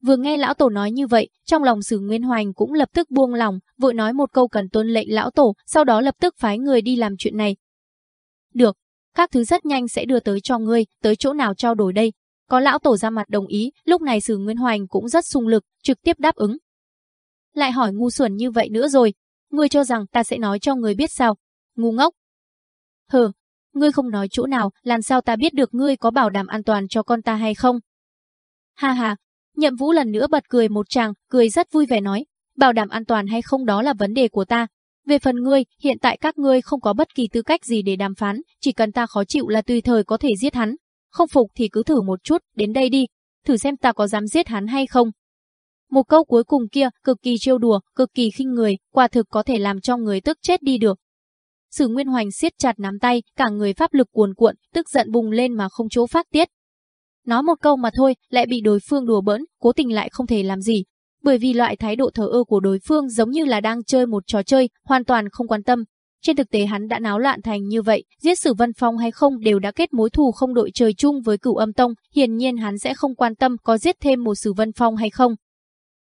Vừa nghe lão tổ nói như vậy, trong lòng sử Nguyên Hoành cũng lập tức buông lòng, vội nói một câu cần tuân lệnh lão tổ, sau đó lập tức phái người đi làm chuyện này. Được, các thứ rất nhanh sẽ đưa tới cho ngươi, tới chỗ nào trao đổi đây, có lão tổ ra mặt đồng ý, lúc này Sử Nguyên Hoành cũng rất sung lực, trực tiếp đáp ứng. Lại hỏi ngu xuẩn như vậy nữa rồi, ngươi cho rằng ta sẽ nói cho ngươi biết sao? Ngu ngốc. Hừ, ngươi không nói chỗ nào, làm sao ta biết được ngươi có bảo đảm an toàn cho con ta hay không? Ha ha, Nhậm Vũ lần nữa bật cười một tràng, cười rất vui vẻ nói, bảo đảm an toàn hay không đó là vấn đề của ta. Về phần ngươi, hiện tại các ngươi không có bất kỳ tư cách gì để đàm phán, chỉ cần ta khó chịu là tùy thời có thể giết hắn không phục thì cứ thử một chút, đến đây đi, thử xem ta có dám giết hắn hay không. Một câu cuối cùng kia, cực kỳ trêu đùa, cực kỳ khinh người, quả thực có thể làm cho người tức chết đi được. Sử Nguyên Hoành siết chặt nắm tay, cả người pháp lực cuồn cuộn, tức giận bùng lên mà không chỗ phát tiết. Nói một câu mà thôi, lại bị đối phương đùa bỡn, cố tình lại không thể làm gì. Bởi vì loại thái độ thờ ơ của đối phương giống như là đang chơi một trò chơi, hoàn toàn không quan tâm, trên thực tế hắn đã náo loạn thành như vậy, giết Sử Vân Phong hay không đều đã kết mối thù không đội trời chung với cửu âm tông, hiển nhiên hắn sẽ không quan tâm có giết thêm một Sử Vân Phong hay không.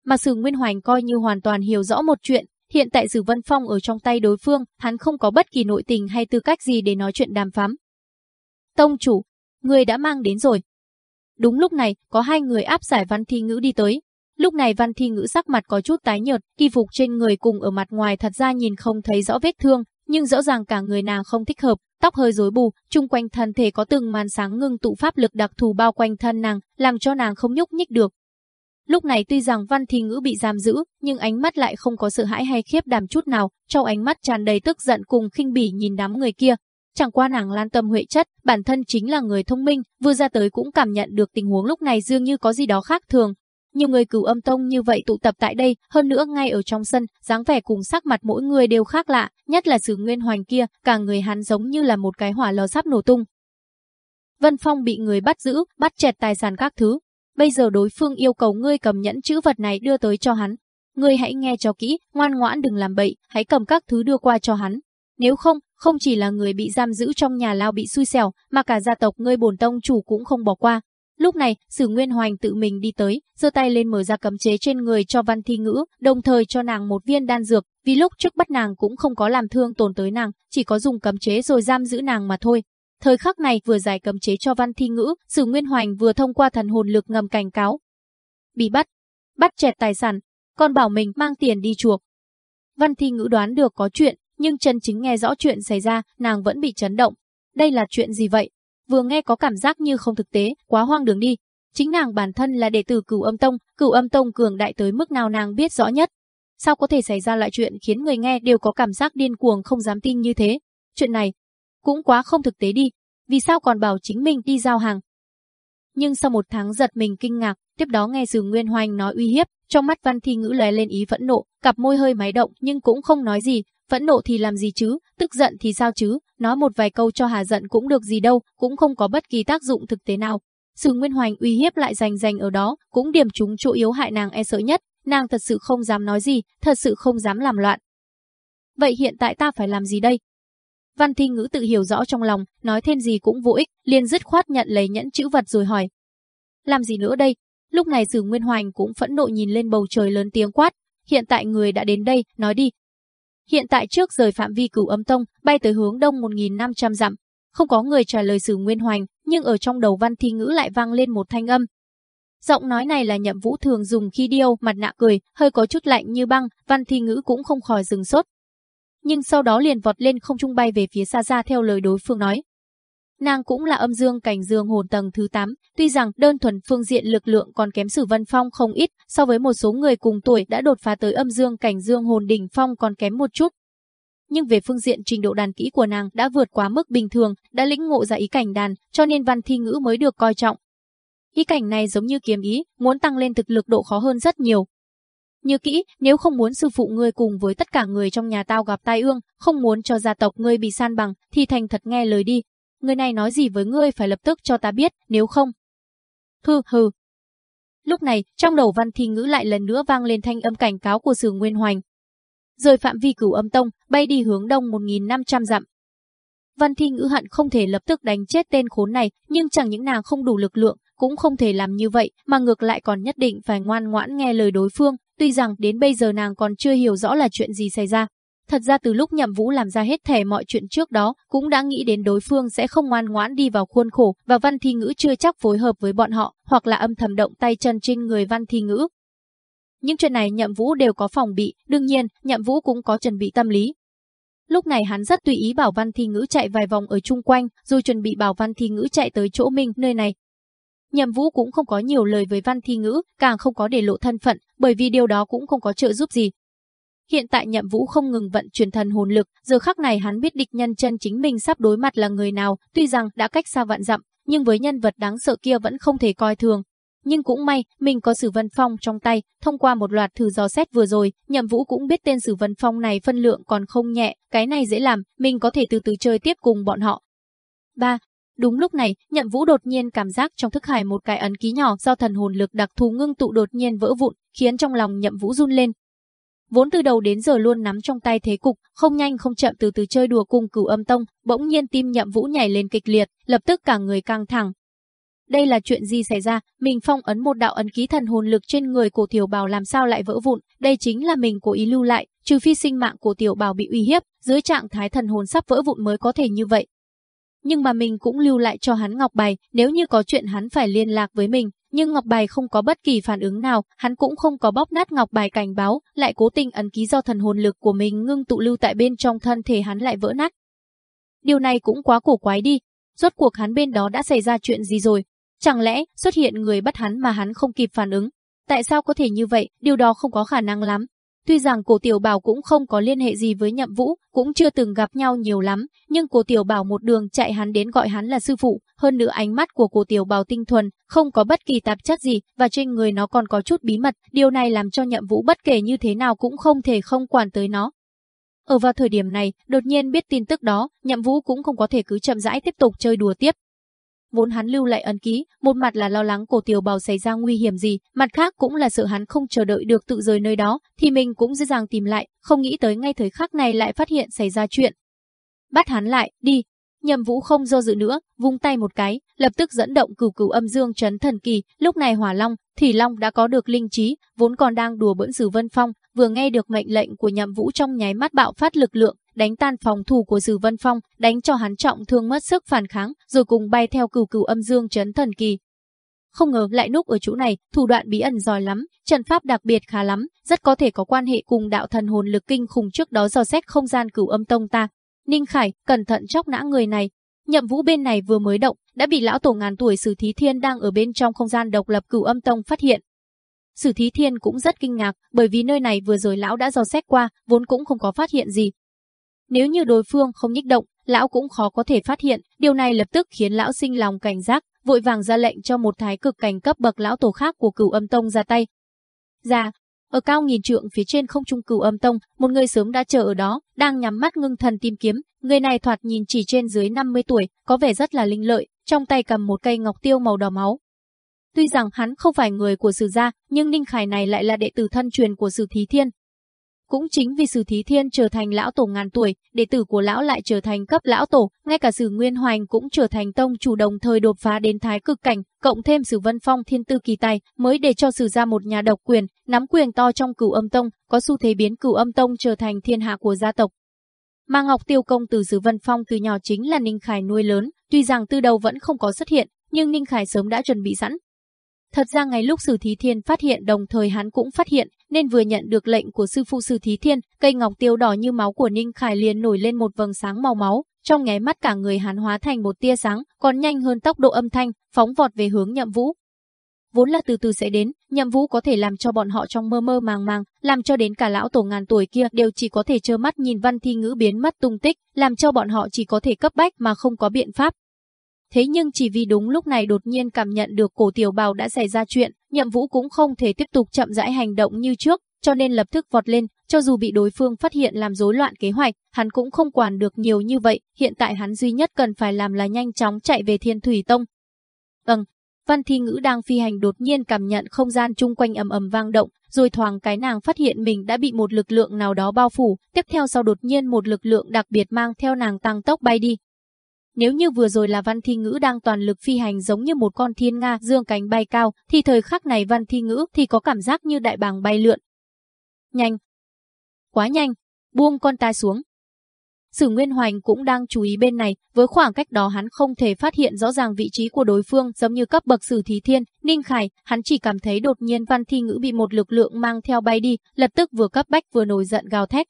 Mà Sử Nguyên Hoành coi như hoàn toàn hiểu rõ một chuyện, hiện tại Sử Vân Phong ở trong tay đối phương, hắn không có bất kỳ nội tình hay tư cách gì để nói chuyện đàm phán. Tông chủ, người đã mang đến rồi. Đúng lúc này, có hai người áp giải văn thi ngữ đi tới. Lúc này văn thi ngữ sắc mặt có chút tái nhợt, y phục trên người cùng ở mặt ngoài thật ra nhìn không thấy rõ vết thương, nhưng rõ ràng cả người nàng không thích hợp, tóc hơi rối bù, chung quanh thân thể có từng màn sáng ngưng tụ pháp lực đặc thù bao quanh thân nàng, làm cho nàng không nhúc nhích được. Lúc này tuy rằng Văn Thi Ngữ bị giam giữ, nhưng ánh mắt lại không có sự hãi hay khiếp đảm chút nào, trong ánh mắt tràn đầy tức giận cùng khinh bỉ nhìn đám người kia. Chẳng qua nàng lan tâm huệ chất, bản thân chính là người thông minh, vừa ra tới cũng cảm nhận được tình huống lúc này dường như có gì đó khác thường nhiều người cửu âm tông như vậy tụ tập tại đây, hơn nữa ngay ở trong sân, dáng vẻ cùng sắc mặt mỗi người đều khác lạ, nhất là Sử Nguyên Hoành kia, cả người hắn giống như là một cái hỏa lò sắp nổ tung. Vân Phong bị người bắt giữ, bắt chẹt tài sản các thứ. Bây giờ đối phương yêu cầu ngươi cầm nhẫn chữ vật này đưa tới cho hắn. Ngươi hãy nghe cho kỹ, ngoan ngoãn đừng làm bậy, hãy cầm các thứ đưa qua cho hắn. Nếu không, không chỉ là người bị giam giữ trong nhà lao bị xui xẻo, mà cả gia tộc ngươi bổn tông chủ cũng không bỏ qua. Lúc này, Sử Nguyên Hoành tự mình đi tới, giơ tay lên mở ra cấm chế trên người cho Văn Thi Ngữ, đồng thời cho nàng một viên đan dược, vì lúc trước bắt nàng cũng không có làm thương tổn tới nàng, chỉ có dùng cấm chế rồi giam giữ nàng mà thôi. Thời khắc này vừa giải cấm chế cho Văn Thi Ngữ, Sử Nguyên Hoành vừa thông qua thần hồn lực ngầm cảnh cáo. Bị bắt, bắt chẹt tài sản, còn bảo mình mang tiền đi chuộc. Văn Thi Ngữ đoán được có chuyện, nhưng chân chính nghe rõ chuyện xảy ra, nàng vẫn bị chấn động. Đây là chuyện gì vậy? Vừa nghe có cảm giác như không thực tế, quá hoang đường đi. Chính nàng bản thân là đệ tử cửu âm tông, cửu âm tông cường đại tới mức nào nàng biết rõ nhất. Sao có thể xảy ra loại chuyện khiến người nghe đều có cảm giác điên cuồng không dám tin như thế? Chuyện này cũng quá không thực tế đi. Vì sao còn bảo chính mình đi giao hàng? Nhưng sau một tháng giật mình kinh ngạc, tiếp đó nghe Dư Nguyên Hoành nói uy hiếp, trong mắt Văn Thi Ngữ lóe lên ý phẫn nộ, cặp môi hơi máy động nhưng cũng không nói gì, Phẫn nộ thì làm gì chứ, tức giận thì sao chứ, nói một vài câu cho hà giận cũng được gì đâu, cũng không có bất kỳ tác dụng thực tế nào. Sự Nguyên Hoành uy hiếp lại rành rành ở đó, cũng điểm trúng chỗ yếu hại nàng e sợ nhất, nàng thật sự không dám nói gì, thật sự không dám làm loạn. Vậy hiện tại ta phải làm gì đây? Văn Thi Ngữ tự hiểu rõ trong lòng, nói thêm gì cũng vô ích, liền dứt khoát nhận lấy nhẫn chữ vật rồi hỏi. Làm gì nữa đây? Lúc này Sử Nguyên Hoành cũng phẫn nộ nhìn lên bầu trời lớn tiếng quát, hiện tại người đã đến đây, nói đi, Hiện tại trước rời phạm vi cửu âm tông, bay tới hướng đông 1.500 dặm. Không có người trả lời sử nguyên hoành, nhưng ở trong đầu văn thi ngữ lại vang lên một thanh âm. Giọng nói này là nhậm vũ thường dùng khi điêu, mặt nạ cười, hơi có chút lạnh như băng, văn thi ngữ cũng không khỏi dừng sốt. Nhưng sau đó liền vọt lên không trung bay về phía xa xa theo lời đối phương nói. Nàng cũng là âm dương cảnh dương hồn tầng thứ 8, tuy rằng đơn thuần phương diện lực lượng còn kém Sử Vân Phong không ít, so với một số người cùng tuổi đã đột phá tới âm dương cảnh dương hồn đỉnh phong còn kém một chút. Nhưng về phương diện trình độ đàn kỹ của nàng đã vượt quá mức bình thường, đã lĩnh ngộ ra ý cảnh đàn, cho nên văn thi ngữ mới được coi trọng. Ý cảnh này giống như kiếm ý, muốn tăng lên thực lực độ khó hơn rất nhiều. Như kỹ, nếu không muốn sư phụ ngươi cùng với tất cả người trong nhà tao gặp tai ương, không muốn cho gia tộc ngươi bị san bằng, thì thành thật nghe lời đi, người này nói gì với ngươi phải lập tức cho ta biết, nếu không. Hừ hừ. Lúc này, trong đầu văn thi ngữ lại lần nữa vang lên thanh âm cảnh cáo của sử Nguyên Hoành. Rời phạm vi cửu âm tông, bay đi hướng đông 1.500 dặm. Văn thi ngữ hận không thể lập tức đánh chết tên khốn này, nhưng chẳng những nàng không đủ lực lượng, cũng không thể làm như vậy, mà ngược lại còn nhất định phải ngoan ngoãn nghe lời đối phương, tuy rằng đến bây giờ nàng còn chưa hiểu rõ là chuyện gì xảy ra. Thật ra từ lúc Nhậm Vũ làm ra hết thẻ mọi chuyện trước đó, cũng đã nghĩ đến đối phương sẽ không ngoan ngoãn đi vào khuôn khổ và Văn Thi Ngữ chưa chắc phối hợp với bọn họ, hoặc là âm thầm động tay chân trên người Văn Thi Ngữ. Những chuyện này Nhậm Vũ đều có phòng bị, đương nhiên, Nhậm Vũ cũng có chuẩn bị tâm lý. Lúc này hắn rất tùy ý bảo Văn Thi Ngữ chạy vài vòng ở chung quanh, rồi chuẩn bị bảo Văn Thi Ngữ chạy tới chỗ mình nơi này. Nhậm Vũ cũng không có nhiều lời với Văn Thi Ngữ, càng không có để lộ thân phận, bởi vì điều đó cũng không có trợ giúp gì, Hiện tại nhậm vũ không ngừng vận chuyển thần hồn lực, giờ khắc này hắn biết địch nhân chân chính mình sắp đối mặt là người nào, tuy rằng đã cách xa vạn dặm, nhưng với nhân vật đáng sợ kia vẫn không thể coi thường. Nhưng cũng may, mình có Sử Vân Phong trong tay, thông qua một loạt thử dò xét vừa rồi, Nhậm Vũ cũng biết tên Sử Vân Phong này phân lượng còn không nhẹ, cái này dễ làm, mình có thể từ từ chơi tiếp cùng bọn họ. 3. Đúng lúc này, Nhậm Vũ đột nhiên cảm giác trong thức hải một cái ấn ký nhỏ do thần hồn lực đặc thù ngưng tụ đột nhiên vỡ vụn, khiến trong lòng Nhậm Vũ run lên, Vốn từ đầu đến giờ luôn nắm trong tay thế cục, không nhanh không chậm từ từ chơi đùa cùng cửu âm tông, bỗng nhiên tim nhậm vũ nhảy lên kịch liệt, lập tức cả người căng thẳng. Đây là chuyện gì xảy ra, mình phong ấn một đạo ấn ký thần hồn lực trên người cổ tiểu bào làm sao lại vỡ vụn, đây chính là mình cố ý lưu lại, trừ phi sinh mạng của tiểu bào bị uy hiếp, dưới trạng thái thần hồn sắp vỡ vụn mới có thể như vậy. Nhưng mà mình cũng lưu lại cho hắn ngọc bài, nếu như có chuyện hắn phải liên lạc với mình, nhưng ngọc bài không có bất kỳ phản ứng nào, hắn cũng không có bóp nát ngọc bài cảnh báo, lại cố tình ấn ký do thần hồn lực của mình ngưng tụ lưu tại bên trong thân thể hắn lại vỡ nát. Điều này cũng quá cổ quái đi, rốt cuộc hắn bên đó đã xảy ra chuyện gì rồi? Chẳng lẽ xuất hiện người bắt hắn mà hắn không kịp phản ứng? Tại sao có thể như vậy, điều đó không có khả năng lắm. Tuy rằng cổ tiểu bảo cũng không có liên hệ gì với nhậm vũ, cũng chưa từng gặp nhau nhiều lắm, nhưng cổ tiểu bảo một đường chạy hắn đến gọi hắn là sư phụ, hơn nữa ánh mắt của cổ tiểu bảo tinh thuần, không có bất kỳ tạp chất gì, và trên người nó còn có chút bí mật, điều này làm cho nhậm vũ bất kể như thế nào cũng không thể không quản tới nó. Ở vào thời điểm này, đột nhiên biết tin tức đó, nhậm vũ cũng không có thể cứ chậm rãi tiếp tục chơi đùa tiếp, vốn hắn lưu lại ấn ký, một mặt là lo lắng cổ tiểu bào xảy ra nguy hiểm gì, mặt khác cũng là sợ hắn không chờ đợi được tự rời nơi đó, thì mình cũng dễ dàng tìm lại, không nghĩ tới ngay thời khắc này lại phát hiện xảy ra chuyện. Bắt hắn lại, đi. Nhầm vũ không do dự nữa, vung tay một cái, lập tức dẫn động cửu cửu âm dương chấn thần kỳ, lúc này hỏa long, thủy long đã có được linh trí, vốn còn đang đùa bỡn Sử Vân Phong, vừa nghe được mệnh lệnh của nhậm vũ trong nháy mắt bạo phát lực lượng, đánh tan phòng thủ của Dư Vân Phong, đánh cho hắn trọng thương mất sức phản kháng, rồi cùng bay theo cửu cửu âm dương chấn thần kỳ. Không ngờ lại núp ở chỗ này, thủ đoạn bí ẩn giỏi lắm, trận pháp đặc biệt khá lắm, rất có thể có quan hệ cùng đạo thần hồn lực kinh khủng trước đó dò xét không gian cửu âm tông ta. Ninh Khải, cẩn thận chóc nã người này. Nhậm Vũ bên này vừa mới động, đã bị lão tổ ngàn tuổi Sử Thí Thiên đang ở bên trong không gian độc lập cửu âm tông phát hiện. Sử Thí Thiên cũng rất kinh ngạc, bởi vì nơi này vừa rồi lão đã dò xét qua, vốn cũng không có phát hiện gì, nếu như đối phương không nhích động, lão cũng khó có thể phát hiện, điều này lập tức khiến lão sinh lòng cảnh giác, vội vàng ra lệnh cho một thái cực cảnh cấp bậc lão tổ khác của cửu âm tông ra tay. Ra, ở cao nghìn trượng phía trên không trung cửu âm tông, một người sớm đã chờ ở đó, đang nhắm mắt ngưng thần tìm kiếm, người này thoạt nhìn chỉ trên dưới 50 tuổi, có vẻ rất là linh lợi, trong tay cầm một cây ngọc tiêu màu đỏ máu. Tuy rằng hắn không phải người của Sử gia, nhưng Ninh Khải này lại là đệ tử thân truyền của Sử Thí Thiên, cũng chính vì Sử Thí Thiên trở thành lão tổ ngàn tuổi, đệ tử của lão lại trở thành cấp lão tổ, ngay cả Sử Nguyên Hoành cũng trở thành tông chủ đồng thời đột phá đến thái cực cảnh, cộng thêm Sử Vân Phong thiên tư kỳ tài, mới để cho Sử ra một nhà độc quyền, nắm quyền to trong cửu âm tông, có xu thế biến cửu âm tông trở thành thiên hạ của gia tộc. Mà Ngọc Tiêu công từ Sử Vân Phong từ nhỏ chính là Ninh Khải nuôi lớn, tuy rằng từ đầu vẫn không có xuất hiện, nhưng Ninh Khải sớm đã chuẩn bị sẵn, Thật ra ngày lúc Sử Thí Thiên phát hiện đồng thời hắn cũng phát hiện, nên vừa nhận được lệnh của sư phụ Sử Thí Thiên, cây ngọc tiêu đỏ như máu của Ninh Khải liền nổi lên một vầng sáng màu máu, trong nháy mắt cả người hắn hóa thành một tia sáng, còn nhanh hơn tốc độ âm thanh, phóng vọt về hướng Nhậm Vũ. Vốn là từ từ sẽ đến, Nhậm Vũ có thể làm cho bọn họ trong mơ mơ màng màng, làm cho đến cả lão tổ ngàn tuổi kia đều chỉ có thể trơ mắt nhìn Văn Thi Ngữ biến mất tung tích, làm cho bọn họ chỉ có thể cấp bách mà không có biện pháp, Thế nhưng chỉ vì đúng lúc này đột nhiên cảm nhận được cổ tiểu bào đã xảy ra chuyện, nhậm vũ cũng không thể tiếp tục chậm rãi hành động như trước, cho nên lập tức vọt lên, cho dù bị đối phương phát hiện làm rối loạn kế hoạch, hắn cũng không quản được nhiều như vậy, hiện tại hắn duy nhất cần phải làm là nhanh chóng chạy về Thiên Thủy Tông. Vâng, Văn Thi Ngữ đang phi hành đột nhiên cảm nhận không gian chung quanh ầm ầm vang động, rồi thoáng cái nàng phát hiện mình đã bị một lực lượng nào đó bao phủ, tiếp theo sau đột nhiên một lực lượng đặc biệt mang theo nàng tăng tốc bay đi, nếu như vừa rồi là Văn Thi Ngữ đang toàn lực phi hành giống như một con thiên nga dương cánh bay cao, thì thời khắc này Văn Thi Ngữ thì có cảm giác như đại bàng bay lượn. Nhanh! Quá nhanh! Buông con ta xuống! Sử Nguyên Hoành cũng đang chú ý bên này, với khoảng cách đó hắn không thể phát hiện rõ ràng vị trí của đối phương giống như cấp bậc Sử Thí Thiên, Ninh Khải, hắn chỉ cảm thấy đột nhiên Văn Thi Ngữ bị một lực lượng mang theo bay đi, lập tức vừa cấp bách vừa nổi giận gào thét.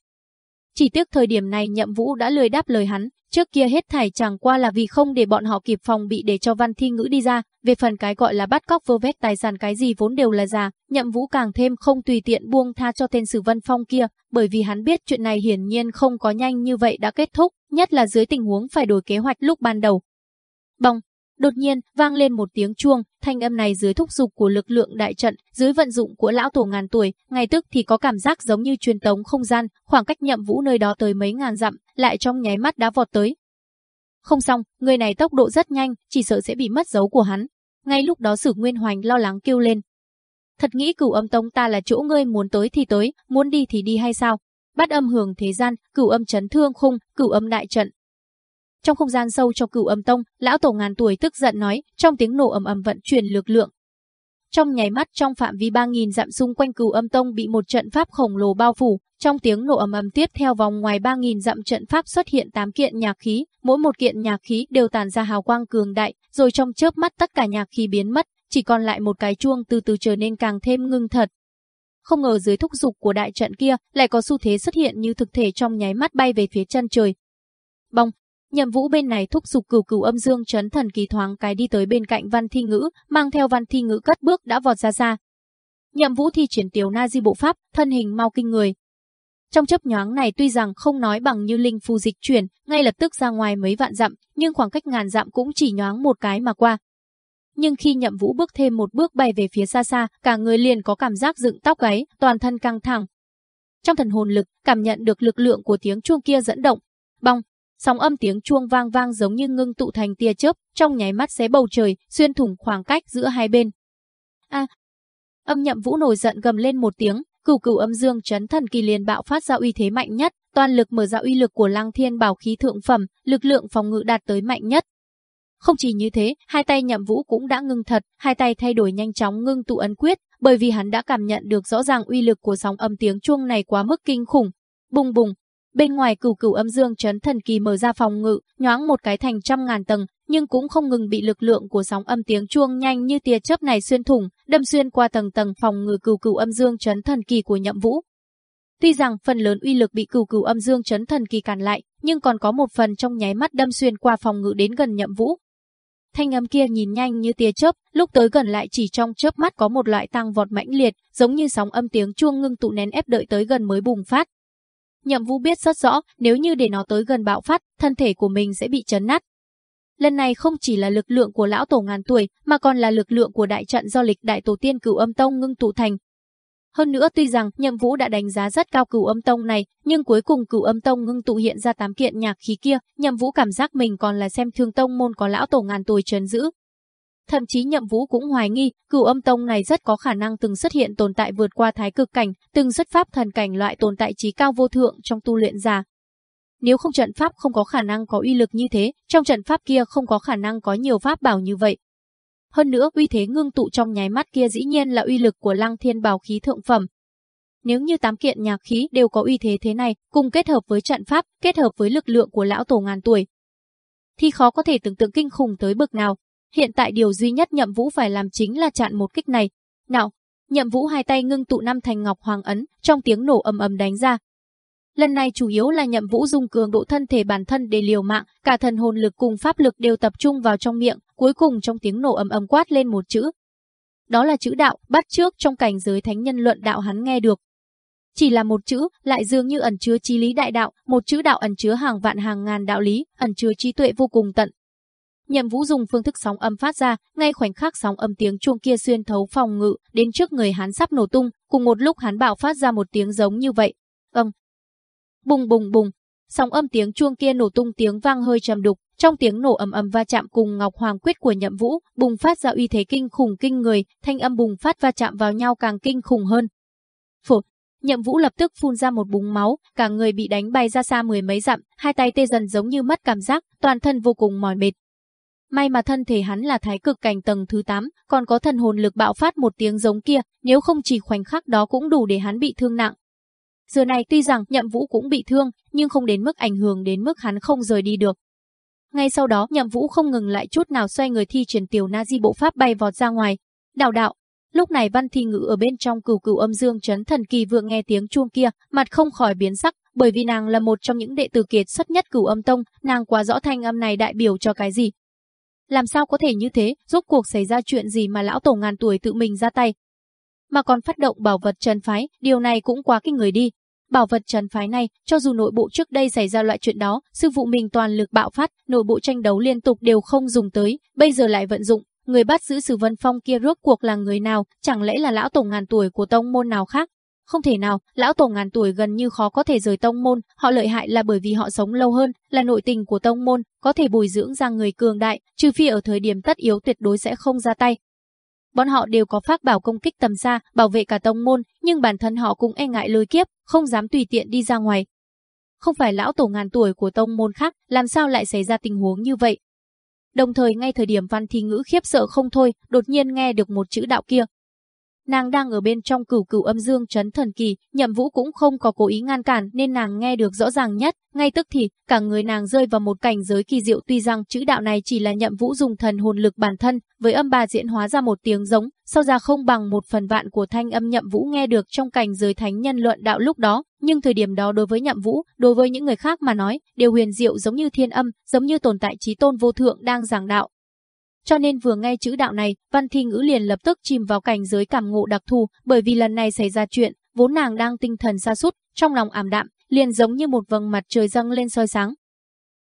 Chỉ tiếc thời điểm này Nhậm Vũ đã lười đáp lời hắn, Trước kia hết thảy chẳng qua là vì không để bọn họ kịp phòng bị để cho văn thi ngữ đi ra, về phần cái gọi là bắt cóc vơ vét tài sản cái gì vốn đều là giả, nhậm vũ càng thêm không tùy tiện buông tha cho tên sử văn phong kia, bởi vì hắn biết chuyện này hiển nhiên không có nhanh như vậy đã kết thúc, nhất là dưới tình huống phải đổi kế hoạch lúc ban đầu. Bong, Đột nhiên, vang lên một tiếng chuông, thanh âm này dưới thúc dục của lực lượng đại trận, dưới vận dụng của lão tổ ngàn tuổi, ngay tức thì có cảm giác giống như truyền tống không gian, khoảng cách nhậm vũ nơi đó tới mấy ngàn dặm, lại trong nháy mắt đã vọt tới. Không xong, người này tốc độ rất nhanh, chỉ sợ sẽ bị mất dấu của hắn. Ngay lúc đó Sử Nguyên Hoành lo lắng kêu lên. Thật nghĩ cửu âm tông ta là chỗ ngươi muốn tới thì tới, muốn đi thì đi hay sao? Bắt âm hưởng thế gian, cửu âm chấn thương khung, cửu âm đại trận, trong không gian sâu cho cửu âm tông, lão tổ ngàn tuổi tức giận nói, trong tiếng nổ ầm ầm vận chuyển lực lượng. Trong nháy mắt trong phạm vi 3000 dặm xung quanh cửu âm tông bị một trận pháp khổng lồ bao phủ, trong tiếng nổ ầm ầm tiếp theo vòng ngoài 3000 dặm trận pháp xuất hiện 8 kiện nhạc khí, mỗi một kiện nhạc khí đều tàn ra hào quang cường đại, rồi trong chớp mắt tất cả nhạc khí biến mất, chỉ còn lại một cái chuông từ từ trở nên càng thêm ngưng thật. Không ngờ dưới thúc dục của đại trận kia lại có xu thế xuất hiện như thực thể trong nháy mắt bay về phía chân trời. Bong, Nhậm Vũ bên này thúc giục cửu cửu âm dương chấn thần kỳ thoáng cái đi tới bên cạnh Văn Thi Ngữ, mang theo Văn Thi Ngữ cất bước đã vọt ra xa. Nhậm Vũ thi triển tiểu na di bộ pháp, thân hình mau kinh người, Trong chấp nhoáng này tuy rằng không nói bằng như linh phù dịch chuyển, ngay lập tức ra ngoài mấy vạn dặm, nhưng khoảng cách ngàn dặm cũng chỉ nhoáng một cái mà qua. Nhưng khi nhậm vũ bước thêm một bước bay về phía xa xa, cả người liền có cảm giác dựng tóc gáy, toàn thân căng thẳng. Trong thần hồn lực, cảm nhận được lực lượng của tiếng chuông kia dẫn động. Bong, sóng âm tiếng chuông vang vang giống như ngưng tụ thành tia chớp, trong nháy mắt xé bầu trời, xuyên thủng khoảng cách giữa hai bên. A, âm nhậm vũ nổi giận gầm lên một tiếng, cửu cửu âm dương chấn thần kỳ liền bạo phát ra uy thế mạnh nhất, toàn lực mở ra uy lực của lăng thiên bảo khí thượng phẩm, lực lượng phòng ngự đạt tới mạnh nhất. Không chỉ như thế, hai tay nhậm vũ cũng đã ngưng thật, hai tay thay đổi nhanh chóng ngưng tụ ấn quyết, bởi vì hắn đã cảm nhận được rõ ràng uy lực của sóng âm tiếng chuông này quá mức kinh khủng. Bùng bùng, bên ngoài cửu cửu âm dương chấn thần kỳ mở ra phòng ngự, nhoáng một cái thành trăm ngàn tầng, nhưng cũng không ngừng bị lực lượng của sóng âm tiếng chuông nhanh như tia chớp này xuyên thủng, đâm xuyên qua tầng tầng phòng ngự cửu cửu âm dương chấn thần kỳ của Nhậm Vũ. Tuy rằng phần lớn uy lực bị cửu cửu âm dương chấn thần kỳ cản lại, nhưng còn có một phần trong nháy mắt đâm xuyên qua phòng ngự đến gần Nhậm Vũ. Thanh âm kia nhìn nhanh như tia chớp, lúc tới gần lại chỉ trong chớp mắt có một loại tăng vọt mãnh liệt, giống như sóng âm tiếng chuông ngưng tụ nén ép đợi tới gần mới bùng phát. Nhậm Vũ biết rất rõ, nếu như để nó tới gần bạo phát, thân thể của mình sẽ bị chấn nát, Lần này không chỉ là lực lượng của lão tổ ngàn tuổi, mà còn là lực lượng của đại trận do lịch đại tổ tiên cửu âm tông ngưng tụ thành. Hơn nữa tuy rằng Nhậm Vũ đã đánh giá rất cao cửu âm tông này, nhưng cuối cùng cửu âm tông ngưng tụ hiện ra tám kiện nhạc khí kia, Nhậm Vũ cảm giác mình còn là xem thương tông môn có lão tổ ngàn tuổi trấn giữ. Thậm chí Nhậm Vũ cũng hoài nghi, cửu âm tông này rất có khả năng từng xuất hiện tồn tại vượt qua thái cực cảnh, từng xuất pháp thần cảnh loại tồn tại trí cao vô thượng trong tu luyện giả, nếu không trận pháp không có khả năng có uy lực như thế, trong trận pháp kia không có khả năng có nhiều pháp bảo như vậy. Hơn nữa, uy thế ngưng tụ trong nháy mắt kia dĩ nhiên là uy lực của Lăng Thiên Bảo khí thượng phẩm. Nếu như tám kiện nhạc khí đều có uy thế thế này, cùng kết hợp với trận pháp, kết hợp với lực lượng của lão tổ ngàn tuổi, thì khó có thể tưởng tượng kinh khủng tới bực nào. Hiện tại điều duy nhất Nhậm Vũ phải làm chính là chặn một kích này. Nào, Nhậm Vũ hai tay ngưng tụ năm thành ngọc hoàng ấn, trong tiếng nổ ầm ầm đánh ra, Lần này chủ yếu là nhậm vũ dùng cường độ thân thể bản thân để liều mạng, cả thần hồn lực cùng pháp lực đều tập trung vào trong miệng, cuối cùng trong tiếng nổ ầm ầm quát lên một chữ. Đó là chữ đạo, bắt trước trong cảnh giới thánh nhân luận đạo hắn nghe được. Chỉ là một chữ, lại dường như ẩn chứa trí lý đại đạo, một chữ đạo ẩn chứa hàng vạn hàng ngàn đạo lý, ẩn chứa trí tuệ vô cùng tận. Nhậm Vũ dùng phương thức sóng âm phát ra, ngay khoảnh khắc sóng âm tiếng chuông kia xuyên thấu phòng ngự, đến trước người hắn sắp nổ tung, cùng một lúc hắn bạo phát ra một tiếng giống như vậy. Âm. Bùng bùng bùng, sóng âm tiếng chuông kia nổ tung tiếng vang hơi trầm đục, trong tiếng nổ ầm ầm va chạm cùng Ngọc Hoàng quyết của Nhậm Vũ, bùng phát ra uy thế kinh khủng kinh người, thanh âm bùng phát va chạm vào nhau càng kinh khủng hơn. Phổ. Nhậm Vũ lập tức phun ra một búng máu, cả người bị đánh bay ra xa mười mấy dặm, hai tay tê dần giống như mất cảm giác, toàn thân vô cùng mỏi mệt. May mà thân thể hắn là thái cực cảnh tầng thứ 8, còn có thần hồn lực bạo phát một tiếng giống kia, nếu không chỉ khoảnh khắc đó cũng đủ để hắn bị thương nặng, Giờ này tuy rằng Nhậm Vũ cũng bị thương, nhưng không đến mức ảnh hưởng đến mức hắn không rời đi được. Ngay sau đó, Nhậm Vũ không ngừng lại chút nào xoay người thi triển tiểu na di bộ pháp bay vọt ra ngoài. Đạo đạo, lúc này Văn Thi Ngữ ở bên trong cửu cửu âm dương chấn thần kỳ vừa nghe tiếng chuông kia, mặt không khỏi biến sắc, bởi vì nàng là một trong những đệ tử kiệt xuất nhất cửu âm tông, nàng quá rõ thanh âm này đại biểu cho cái gì. Làm sao có thể như thế, rốt cuộc xảy ra chuyện gì mà lão tổ ngàn tuổi tự mình ra tay, mà còn phát động bảo vật trần phái, điều này cũng quá kinh người đi. Bảo vật trần phái này, cho dù nội bộ trước đây xảy ra loại chuyện đó, sư phụ mình toàn lực bạo phát, nội bộ tranh đấu liên tục đều không dùng tới, bây giờ lại vận dụng, người bắt giữ Sử Vân Phong kia rốt cuộc là người nào, chẳng lẽ là lão tổ ngàn tuổi của tông môn nào khác? Không thể nào, lão tổ ngàn tuổi gần như khó có thể rời tông môn, họ lợi hại là bởi vì họ sống lâu hơn, là nội tình của tông môn, có thể bồi dưỡng ra người cường đại, trừ phi ở thời điểm tất yếu tuyệt đối sẽ không ra tay, Bọn họ đều có pháp bảo công kích tầm xa, bảo vệ cả tông môn, nhưng bản thân họ cũng e ngại lôi kiếp, không dám tùy tiện đi ra ngoài. Không phải lão tổ ngàn tuổi của tông môn khác, làm sao lại xảy ra tình huống như vậy? Đồng thời ngay thời điểm văn thi ngữ khiếp sợ không thôi, đột nhiên nghe được một chữ đạo kia, Nàng đang ở bên trong cửu cửu âm dương chấn thần kỳ, nhậm vũ cũng không có cố ý ngăn cản nên nàng nghe được rõ ràng nhất, ngay tức thì, cả người nàng rơi vào một cảnh giới kỳ diệu tuy rằng chữ đạo này chỉ là nhậm vũ dùng thần hồn lực bản thân, với âm bà diễn hóa ra một tiếng giống, sau ra không bằng một phần vạn của thanh âm nhậm vũ nghe được trong cảnh giới thánh nhân luận đạo lúc đó, nhưng thời điểm đó đối với nhậm vũ, đối với những người khác mà nói, đều huyền diệu giống như thiên âm, giống như tồn tại trí tôn vô thượng đang giảng đạo, cho nên vừa nghe chữ đạo này, Văn Thi Ngữ liền lập tức chìm vào cảnh giới cảm ngộ đặc thù, bởi vì lần này xảy ra chuyện, vốn nàng đang tinh thần sa sút, trong lòng ảm đạm, liền giống như một vầng mặt trời dâng lên soi sáng.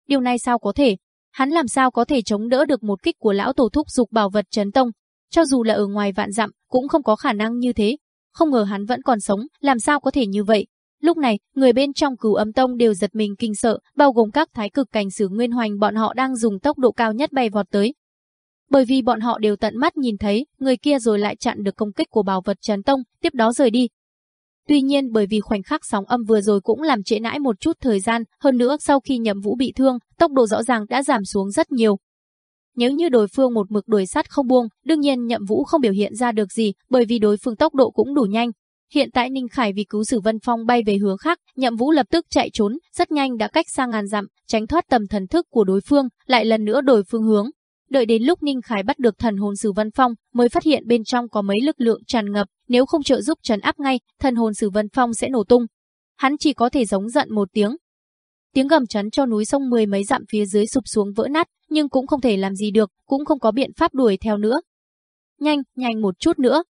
Điều này sao có thể? Hắn làm sao có thể chống đỡ được một kích của lão tổ thúc dục bảo vật chấn tông? Cho dù là ở ngoài vạn dặm, cũng không có khả năng như thế. Không ngờ hắn vẫn còn sống, làm sao có thể như vậy? Lúc này, người bên trong cửu âm tông đều giật mình kinh sợ, bao gồm các thái cực cảnh sử nguyên hoành bọn họ đang dùng tốc độ cao nhất bay vọt tới. Bởi vì bọn họ đều tận mắt nhìn thấy, người kia rồi lại chặn được công kích của bảo vật chấn tông, tiếp đó rời đi. Tuy nhiên bởi vì khoảnh khắc sóng âm vừa rồi cũng làm trễ nãi một chút thời gian, hơn nữa sau khi nhậm vũ bị thương, tốc độ rõ ràng đã giảm xuống rất nhiều. Nếu như đối phương một mực đuổi sát không buông, đương nhiên nhậm vũ không biểu hiện ra được gì, bởi vì đối phương tốc độ cũng đủ nhanh, Hiện tại Ninh Khải vì cứu Sử Vân Phong bay về hướng khác, Nhậm Vũ lập tức chạy trốn, rất nhanh đã cách xa ngàn dặm, tránh thoát tầm thần thức của đối phương, lại lần nữa đổi phương hướng. Đợi đến lúc Ninh Khải bắt được thần hồn Sử Vân Phong, mới phát hiện bên trong có mấy lực lượng tràn ngập, nếu không trợ giúp trấn áp ngay, thần hồn Sử Vân Phong sẽ nổ tung. Hắn chỉ có thể giống giận một tiếng. Tiếng gầm chấn cho núi sông mười mấy dặm phía dưới sụp xuống vỡ nát, nhưng cũng không thể làm gì được, cũng không có biện pháp đuổi theo nữa. Nhanh, nhanh một chút nữa,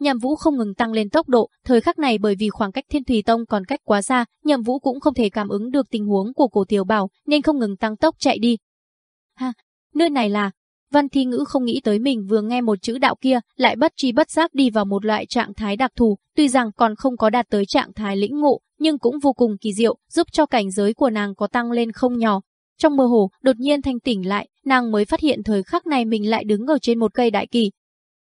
Nhậm Vũ không ngừng tăng lên tốc độ, thời khắc này bởi vì khoảng cách Thiên Thủy Tông còn cách quá xa, Nhậm Vũ cũng không thể cảm ứng được tình huống của Cổ Tiểu Bảo, nên không ngừng tăng tốc chạy đi. Ha, nơi này là Văn Thi Ngữ không nghĩ tới mình vừa nghe một chữ đạo kia, lại bất chi bất giác đi vào một loại trạng thái đặc thù, tuy rằng còn không có đạt tới trạng thái lĩnh ngộ, nhưng cũng vô cùng kỳ diệu, giúp cho cảnh giới của nàng có tăng lên không nhỏ. Trong mơ hồ, đột nhiên thanh tỉnh lại, nàng mới phát hiện thời khắc này mình lại đứng ở trên một cây đại kỳ,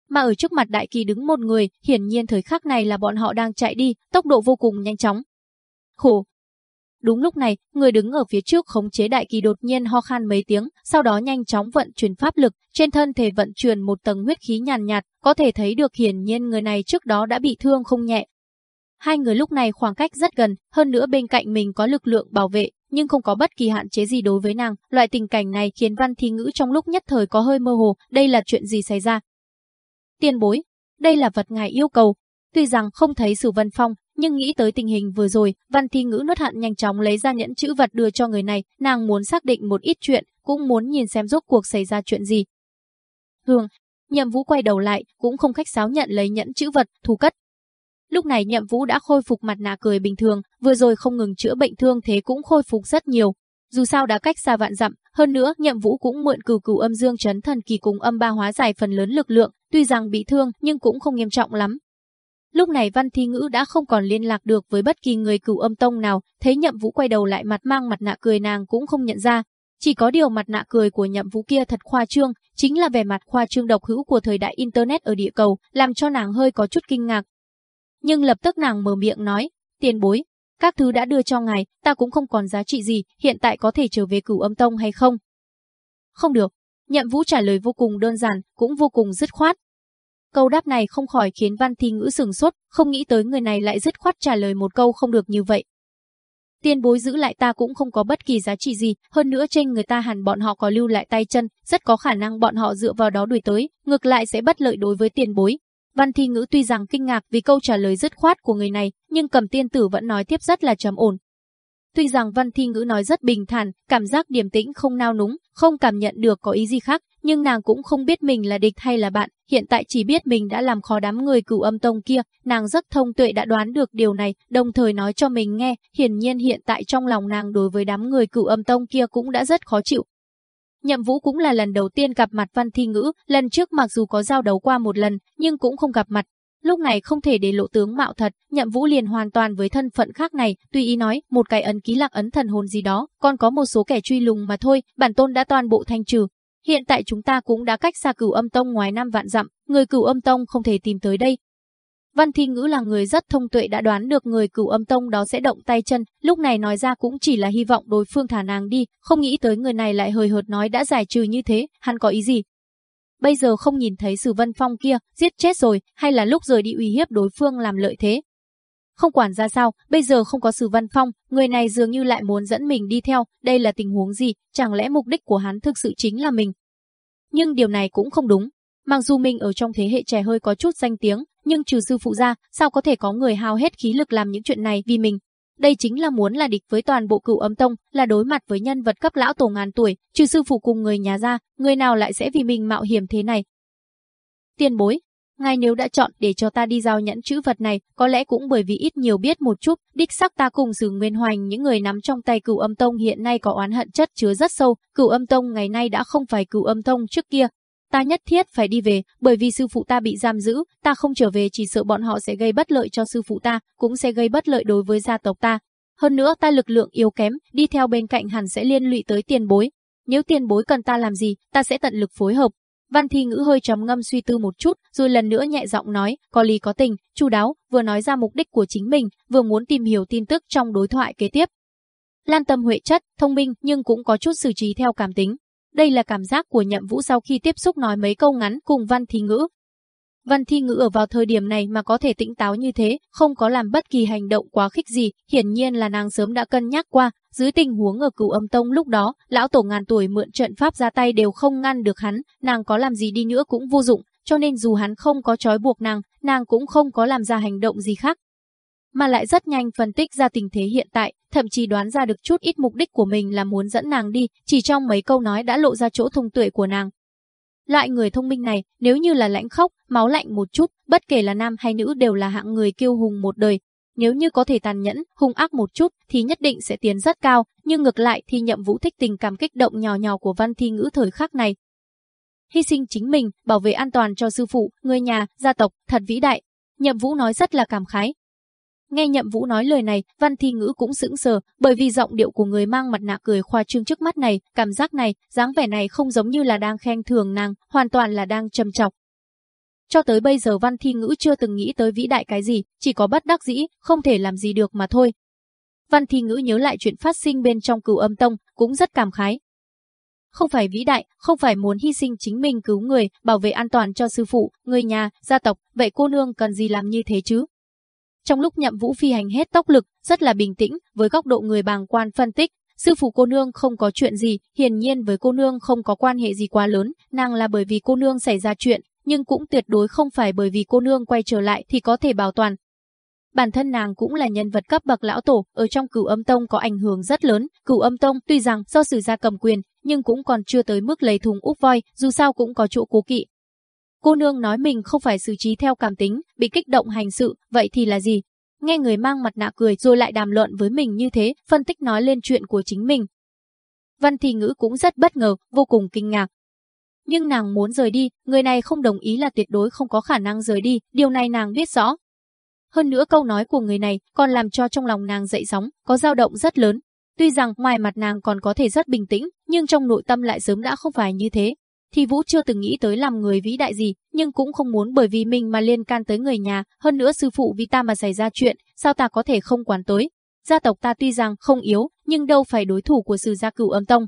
mà ở trước mặt đại kỳ đứng một người, hiển nhiên thời khắc này là bọn họ đang chạy đi, tốc độ vô cùng nhanh chóng. Khổ! Đúng lúc này, người đứng ở phía trước khống chế đại kỳ đột nhiên ho khan mấy tiếng, sau đó nhanh chóng vận chuyển pháp lực, trên thân thể vận chuyển một tầng huyết khí nhàn nhạt, có thể thấy được hiển nhiên người này trước đó đã bị thương không nhẹ. Hai người lúc này khoảng cách rất gần, hơn nữa bên cạnh mình có lực lượng bảo vệ, nhưng không có bất kỳ hạn chế gì đối với nàng. Loại tình cảnh này khiến Văn Thi Ngữ trong lúc nhất thời có hơi mơ hồ, đây là chuyện gì xảy ra, Tiên bối, đây là vật ngài yêu cầu. Tuy rằng không thấy Sử Vân Phong, nhưng nghĩ tới tình hình vừa rồi, Văn Thi Ngữ nuốt hận nhanh chóng lấy ra nhẫn chữ vật đưa cho người này, nàng muốn xác định một ít chuyện, cũng muốn nhìn xem rốt cuộc xảy ra chuyện gì. Hương, Nhậm Vũ quay đầu lại, cũng không khách sáo nhận lấy nhẫn chữ vật, thu cất. Lúc này Nhậm Vũ đã khôi phục mặt nạ cười bình thường, vừa rồi không ngừng chữa bệnh thương thế cũng khôi phục rất nhiều. Dù sao đã cách xa vạn dặm, hơn nữa Nhậm Vũ cũng mượn cửu cửu âm dương chấn thần kỳ cùng âm ba hóa giải phần lớn lực lượng, tuy rằng bị thương nhưng cũng không nghiêm trọng lắm. Lúc này Văn Thi Ngữ đã không còn liên lạc được với bất kỳ người cửu âm tông nào, thấy Nhậm Vũ quay đầu lại mặt mang mặt nạ cười nàng cũng không nhận ra. Chỉ có điều mặt nạ cười của Nhậm Vũ kia thật khoa trương, chính là vẻ mặt khoa trương độc hữu của thời đại Internet ở địa cầu, làm cho nàng hơi có chút kinh ngạc. Nhưng lập tức nàng mở miệng nói, tiền bối, các thứ đã đưa cho ngài, ta cũng không còn giá trị gì, hiện tại có thể trở về cửu âm tông hay không? Không được, Nhậm Vũ trả lời vô cùng đơn giản, cũng vô cùng dứt khoát. Câu đáp này không khỏi khiến Văn Thi Ngữ sừng sốt, không nghĩ tới người này lại dứt khoát trả lời một câu không được như vậy. Tiên bối giữ lại ta cũng không có bất kỳ giá trị gì, hơn nữa trên người ta hẳn bọn họ có lưu lại tay chân, rất có khả năng bọn họ dựa vào đó đuổi tới, ngược lại sẽ bất lợi đối với tiền bối. Văn Thi Ngữ tuy rằng kinh ngạc vì câu trả lời dứt khoát của người này, nhưng cầm tiên tử vẫn nói tiếp rất là trầm ổn, Tuy rằng Văn Thi Ngữ nói rất bình thản, cảm giác điềm tĩnh không nao núng, không cảm nhận được có ý gì khác, nhưng nàng cũng không biết mình là địch hay là bạn, hiện tại chỉ biết mình đã làm khó đám người cửu âm tông kia, nàng rất thông tuệ đã đoán được điều này, đồng thời nói cho mình nghe, hiển nhiên hiện tại trong lòng nàng đối với đám người cửu âm tông kia cũng đã rất khó chịu. Nhậm Vũ cũng là lần đầu tiên gặp mặt Văn Thi Ngữ, lần trước mặc dù có giao đấu qua một lần, nhưng cũng không gặp mặt, Lúc này không thể để lộ tướng mạo thật, nhậm vũ liền hoàn toàn với thân phận khác này, tùy ý nói, một cái ấn ký lạc ấn thần hồn gì đó, còn có một số kẻ truy lùng mà thôi, bản tôn đã toàn bộ thanh trừ. Hiện tại chúng ta cũng đã cách xa cửu âm tông ngoài năm vạn dặm, người cửu âm tông không thể tìm tới đây. Văn Thi Ngữ là người rất thông tuệ đã đoán được người cửu âm tông đó sẽ động tay chân, lúc này nói ra cũng chỉ là hy vọng đối phương thả nàng đi, không nghĩ tới người này lại hời hợt nói đã giải trừ như thế, hắn có ý gì, Bây giờ không nhìn thấy Sử Vân Phong kia, giết chết rồi, hay là lúc rời đi uy hiếp đối phương làm lợi thế. Không quản ra sao, bây giờ không có Sử Văn Phong, người này dường như lại muốn dẫn mình đi theo, đây là tình huống gì, chẳng lẽ mục đích của hắn thực sự chính là mình. Nhưng điều này cũng không đúng. Mặc dù mình ở trong thế hệ trẻ hơi có chút danh tiếng, nhưng trừ sư phụ ra, sao có thể có người hao hết khí lực làm những chuyện này vì mình, đây chính là muốn là địch với toàn bộ cựu âm tông, là đối mặt với nhân vật cấp lão tổ ngàn tuổi, trừ sư phụ cùng người nhà ra, người nào lại sẽ vì mình mạo hiểm thế này. Tiền bối, ngài nếu đã chọn để cho ta đi giao nhẫn chữ vật này, có lẽ cũng bởi vì ít nhiều biết một chút, đích sắc ta cùng Sử Nguyên Hoành những người nắm trong tay Cửu Âm Tông hiện nay có oán hận chất chứa rất sâu, Cửu Âm Tông ngày nay đã không phải Cửu Âm Tông trước kia. Ta nhất thiết phải đi về, bởi vì sư phụ ta bị giam giữ, ta không trở về chỉ sợ bọn họ sẽ gây bất lợi cho sư phụ ta, cũng sẽ gây bất lợi đối với gia tộc ta. Hơn nữa ta lực lượng yếu kém, đi theo bên cạnh hẳn sẽ liên lụy tới tiền bối. Nếu tiền bối cần ta làm gì, ta sẽ tận lực phối hợp, Văn Thi Ngữ hơi trầm ngâm suy tư một chút, rồi lần nữa nhẹ giọng nói, có lý có tình, chu đáo, vừa nói ra mục đích của chính mình, vừa muốn tìm hiểu tin tức trong đối thoại kế tiếp. Lan Tâm huệ chất, thông minh nhưng cũng có chút xử trí theo cảm tính. Đây là cảm giác của Nhậm Vũ sau khi tiếp xúc nói mấy câu ngắn cùng Văn Thi Ngữ. Văn Thi Ngữ ở vào thời điểm này mà có thể tĩnh táo như thế, không có làm bất kỳ hành động quá khích gì, hiển nhiên là nàng sớm đã cân nhắc qua, dưới tình huống ở cửu âm tông lúc đó, lão tổ ngàn tuổi mượn trận pháp ra tay đều không ngăn được hắn, nàng có làm gì đi nữa cũng vô dụng, cho nên dù hắn không có trói buộc nàng, nàng cũng không có làm ra hành động gì khác. Mà lại rất nhanh phân tích ra tình thế hiện tại, thậm chí đoán ra được chút ít mục đích của mình là muốn dẫn nàng đi, chỉ trong mấy câu nói đã lộ ra chỗ thông tuệ của nàng. Loại người thông minh này, nếu như là lãnh khốc, máu lạnh một chút, bất kể là nam hay nữ đều là hạng người kiêu hùng một đời, nếu như có thể tàn nhẫn, hung ác một chút thì nhất định sẽ tiến rất cao, nhưng ngược lại thì nhậm vũ thích tình cảm kích động nhỏ nhỏ của văn thi ngữ thời khắc này. Hy sinh chính mình, bảo vệ an toàn cho sư phụ, người nhà, gia tộc, thật vĩ đại. Nhậm vũ nói rất là cảm khái. Nghe nhậm vũ nói lời này, văn thi ngữ cũng sững sờ, bởi vì giọng điệu của người mang mặt nạ cười khoa trương trước mắt này, cảm giác này, dáng vẻ này không giống như là đang khen thường nàng, hoàn toàn là đang trầm chọc. Cho tới bây giờ Văn Thi Ngữ chưa từng nghĩ tới vĩ đại cái gì, chỉ có bất đắc dĩ, không thể làm gì được mà thôi. Văn Thi Ngữ nhớ lại chuyện phát sinh bên trong cửu âm tông, cũng rất cảm khái. Không phải vĩ đại, không phải muốn hy sinh chính mình cứu người, bảo vệ an toàn cho sư phụ, người nhà, gia tộc, vậy cô nương cần gì làm như thế chứ? Trong lúc nhậm vũ phi hành hết tốc lực, rất là bình tĩnh, với góc độ người bàng quan phân tích, sư phụ cô nương không có chuyện gì, hiển nhiên với cô nương không có quan hệ gì quá lớn, nàng là bởi vì cô nương xảy ra chuyện, nhưng cũng tuyệt đối không phải bởi vì cô nương quay trở lại thì có thể bảo toàn. Bản thân nàng cũng là nhân vật cấp bậc lão tổ, ở trong cửu âm tông có ảnh hưởng rất lớn. Cửu âm tông tuy rằng do sử gia cầm quyền, nhưng cũng còn chưa tới mức lấy thùng úp voi, dù sao cũng có chỗ cố kỵ. Cô nương nói mình không phải xử trí theo cảm tính, bị kích động hành sự, vậy thì là gì? Nghe người mang mặt nạ cười rồi lại đàm luận với mình như thế, phân tích nói lên chuyện của chính mình. Văn Thị Ngữ cũng rất bất ngờ, vô cùng kinh ngạc, nhưng nàng muốn rời đi, người này không đồng ý là tuyệt đối không có khả năng rời đi, điều này nàng biết rõ. Hơn nữa câu nói của người này còn làm cho trong lòng nàng dậy sóng, có dao động rất lớn. Tuy rằng ngoài mặt nàng còn có thể rất bình tĩnh, nhưng trong nội tâm lại sớm đã không phải như thế. Thì Vũ chưa từng nghĩ tới làm người vĩ đại gì, nhưng cũng không muốn bởi vì mình mà liên can tới người nhà, hơn nữa sư phụ vì ta mà xảy ra chuyện, sao ta có thể không quản tới. Gia tộc ta tuy rằng không yếu, nhưng đâu phải đối thủ của sư gia cửu âm tông,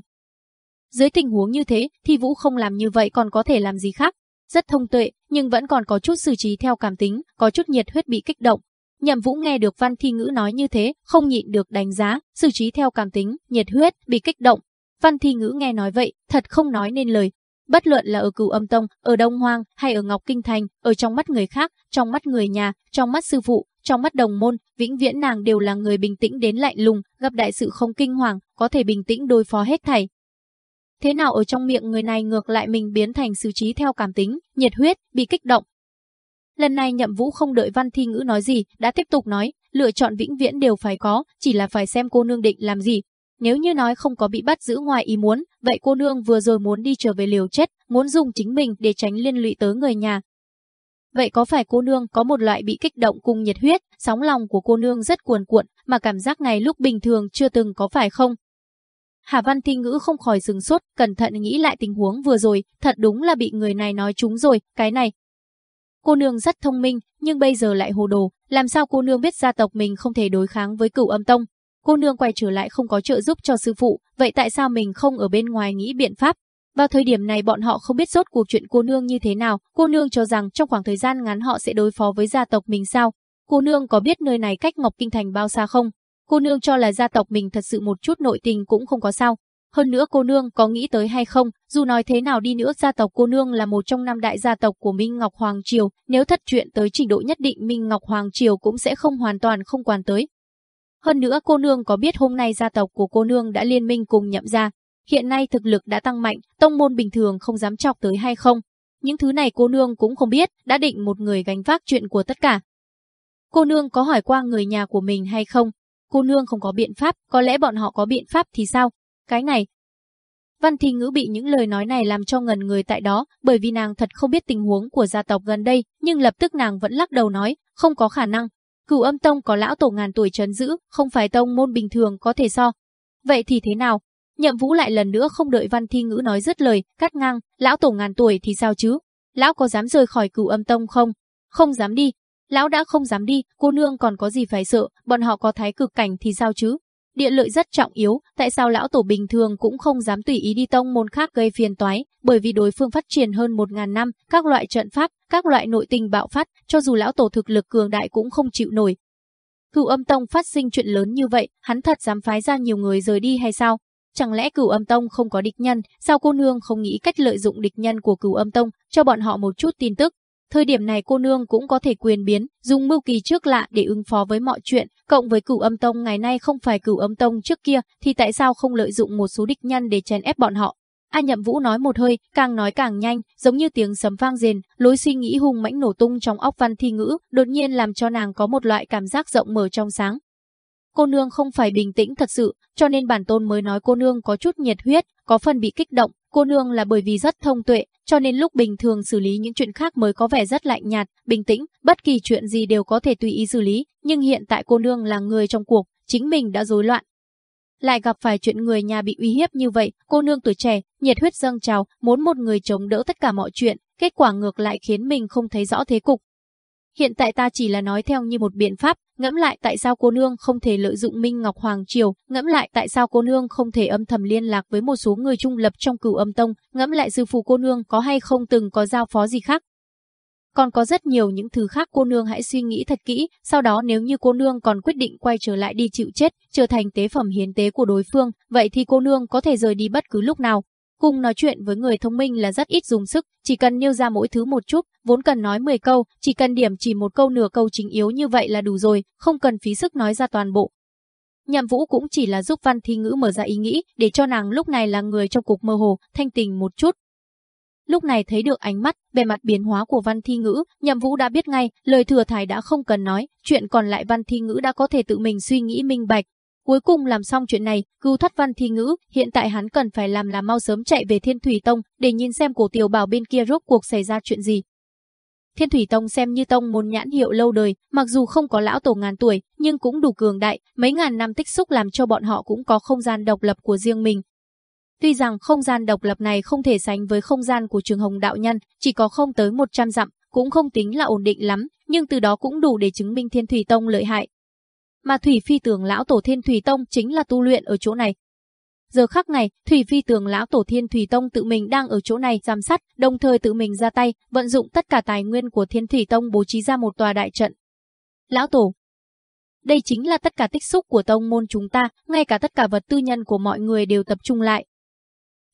dưới tình huống như thế, thì Vũ không làm như vậy còn có thể làm gì khác. Rất thông tuệ, nhưng vẫn còn có chút xử trí theo cảm tính, có chút nhiệt huyết bị kích động. Nhậm Vũ nghe được Văn Thi Ngữ nói như thế, không nhịn được đánh giá, xử trí theo cảm tính, nhiệt huyết, bị kích động. Văn Thi Ngữ nghe nói vậy, thật không nói nên lời. Bất luận là ở Cửu Âm Tông, ở Đông Hoang hay ở Ngọc Kinh Thành, ở trong mắt người khác, trong mắt người nhà, trong mắt sư phụ, trong mắt đồng môn, vĩnh viễn nàng đều là người bình tĩnh đến lạnh lùng, gặp đại sự không kinh hoàng, có thể bình tĩnh đối phó hết thảy, Thế nào ở trong miệng người này ngược lại mình biến thành xử trí theo cảm tính, nhiệt huyết, bị kích động. Lần này nhậm vũ không đợi văn thi ngữ nói gì, đã tiếp tục nói, lựa chọn vĩnh viễn đều phải có, chỉ là phải xem cô nương định làm gì. Nếu như nói không có bị bắt giữ ngoài ý muốn, vậy cô nương vừa rồi muốn đi trở về liều chết, muốn dùng chính mình để tránh liên lụy tới người nhà. Vậy có phải cô nương có một loại bị kích động cùng nhiệt huyết, sóng lòng của cô nương rất cuồn cuộn, mà cảm giác này lúc bình thường chưa từng có phải không? Hà Văn Thi Ngữ không khỏi dừng sốt, cẩn thận nghĩ lại tình huống vừa rồi, thật đúng là bị người này nói trúng rồi, cái này. Cô nương rất thông minh, nhưng bây giờ lại hồ đồ, làm sao cô nương biết gia tộc mình không thể đối kháng với cửu âm tông? Cô nương quay trở lại không có trợ giúp cho sư phụ, vậy tại sao mình không ở bên ngoài nghĩ biện pháp? Vào thời điểm này bọn họ không biết rốt cuộc chuyện cô nương như thế nào, cô nương cho rằng trong khoảng thời gian ngắn họ sẽ đối phó với gia tộc mình sao? Cô nương có biết nơi này cách Ngọc Kinh Thành bao xa không? Cô nương cho là gia tộc mình thật sự một chút nội tình cũng không có sao. Hơn nữa cô nương có nghĩ tới hay không, dù nói thế nào đi nữa gia tộc cô nương là một trong năm đại gia tộc của Minh Ngọc Hoàng Triều, nếu thất chuyện tới trình độ nhất định Minh Ngọc Hoàng Triều cũng sẽ không hoàn toàn không quản tới. Hơn nữa cô nương có biết hôm nay gia tộc của cô nương đã liên minh cùng nhậm gia, hiện nay thực lực đã tăng mạnh, tông môn bình thường không dám chọc tới hay không. những thứ này cô nương cũng không biết, đã định một người gánh vác chuyện của tất cả. Cô nương có hỏi qua người nhà của mình hay không? Cô nương không có biện pháp, có lẽ bọn họ có biện pháp thì sao? Cái này. Văn Thi Ngữ bị những lời nói này làm cho ngần người tại đó, bởi vì nàng thật không biết tình huống của gia tộc gần đây, nhưng lập tức nàng vẫn lắc đầu nói, không có khả năng. Cửu âm tông có lão tổ ngàn tuổi trấn giữ, không phải tông môn bình thường có thể so. Vậy thì thế nào? Nhậm Vũ lại lần nữa không đợi Văn Thi Ngữ nói dứt lời, cắt ngang, lão tổ ngàn tuổi thì sao chứ? Lão có dám rời khỏi cửu âm tông không? Không dám đi. Lão đã không dám đi, cô nương còn có gì phải sợ, bọn họ có thái cực cảnh thì sao chứ? Địa lợi rất trọng yếu, tại sao lão tổ bình thường cũng không dám tùy ý đi tông môn khác gây phiền toái, bởi vì đối phương phát triển hơn một ngàn năm, các loại trận pháp, các loại nội tình bạo phát, cho dù lão tổ thực lực cường đại cũng không chịu nổi. Cửu âm tông phát sinh chuyện lớn như vậy, hắn thật dám phái ra nhiều người rời đi hay sao? Chẳng lẽ cửu âm tông không có địch nhân, sao cô nương không nghĩ cách lợi dụng địch nhân của cửu âm tông, cho bọn họ một chút tin tức? Thời điểm này cô nương cũng có thể quyền biến, dùng mưu kỳ trước lạ để ứng phó với mọi chuyện, cộng với cửu âm tông ngày nay không phải cửu âm tông trước kia, thì tại sao không lợi dụng một số địch nhân để chèn ép bọn họ? A Nhậm Vũ nói một hơi, càng nói càng nhanh, giống như tiếng sấm vang rền, lối suy nghĩ hùng mãnh nổ tung trong óc Văn Thi Ngữ, đột nhiên làm cho nàng có một loại cảm giác rộng mở trong sáng. Cô nương không phải bình tĩnh thật sự, cho nên bản tôn mới nói cô nương có chút nhiệt huyết, có phần bị kích động, cô nương là bởi vì rất thông tuệ, cho nên lúc bình thường xử lý những chuyện khác mới có vẻ rất lạnh nhạt, bình tĩnh, bất kỳ chuyện gì đều có thể tùy ý xử lý, nhưng hiện tại cô nương là người trong cuộc, chính mình đã rối loạn. Lại gặp phải chuyện người nhà bị uy hiếp như vậy, cô nương tuổi trẻ, nhiệt huyết dâng trào, muốn một người chống đỡ tất cả mọi chuyện, kết quả ngược lại khiến mình không thấy rõ thế cục, Hiện tại ta chỉ là nói theo như một biện pháp, ngẫm lại tại sao cô nương không thể lợi dụng Minh Ngọc Hoàng Triều, ngẫm lại tại sao cô nương không thể âm thầm liên lạc với một số người trung lập trong cửu âm tông, ngẫm lại sư phụ cô nương có hay không từng có giao phó gì khác. Còn có rất nhiều những thứ khác cô nương hãy suy nghĩ thật kỹ, sau đó nếu như cô nương còn quyết định quay trở lại đi chịu chết, trở thành tế phẩm hiến tế của đối phương, vậy thì cô nương có thể rời đi bất cứ lúc nào, Cùng nói chuyện với người thông minh là rất ít dùng sức, chỉ cần nêu ra mỗi thứ một chút, vốn cần nói 10 câu, chỉ cần điểm chỉ một câu nửa câu chính yếu như vậy là đủ rồi, không cần phí sức nói ra toàn bộ. Nhậm Vũ cũng chỉ là giúp Văn Thi Ngữ mở ra ý nghĩ, để cho nàng lúc này là người trong cục mơ hồ, thanh tình một chút. Lúc này thấy được ánh mắt, bề mặt biến hóa của Văn Thi Ngữ, Nhậm Vũ đã biết ngay, lời thừa thải đã không cần nói, chuyện còn lại Văn Thi Ngữ đã có thể tự mình suy nghĩ minh bạch, Cuối cùng làm xong chuyện này, cứu thoát văn thi ngữ, hiện tại hắn cần phải làm là mau sớm chạy về Thiên Thủy Tông để nhìn xem cổ tiểu bảo bên kia rốt cuộc xảy ra chuyện gì. Thiên Thủy Tông xem như tông môn nhãn hiệu lâu đời, mặc dù không có lão tổ ngàn tuổi, nhưng cũng đủ cường đại, mấy ngàn năm tích xúc làm cho bọn họ cũng có không gian độc lập của riêng mình. Tuy rằng không gian độc lập này không thể sánh với không gian của trường hồng đạo nhân, chỉ có không tới 100 dặm, cũng không tính là ổn định lắm, nhưng từ đó cũng đủ để chứng minh Thiên Thủy Tông lợi hại, mà Thủy Phi Tường lão tổ Thiên Thủy Tông chính là tu luyện ở chỗ này. Giờ khắc này, Thủy Phi Tường lão tổ Thiên Thủy Tông tự mình đang ở chỗ này giám sát, đồng thời tự mình ra tay, vận dụng tất cả tài nguyên của Thiên Thủy Tông bố trí ra một tòa đại trận. Lão tổ, đây chính là tất cả tích xúc của tông môn chúng ta, ngay cả tất cả vật tư nhân của mọi người đều tập trung lại.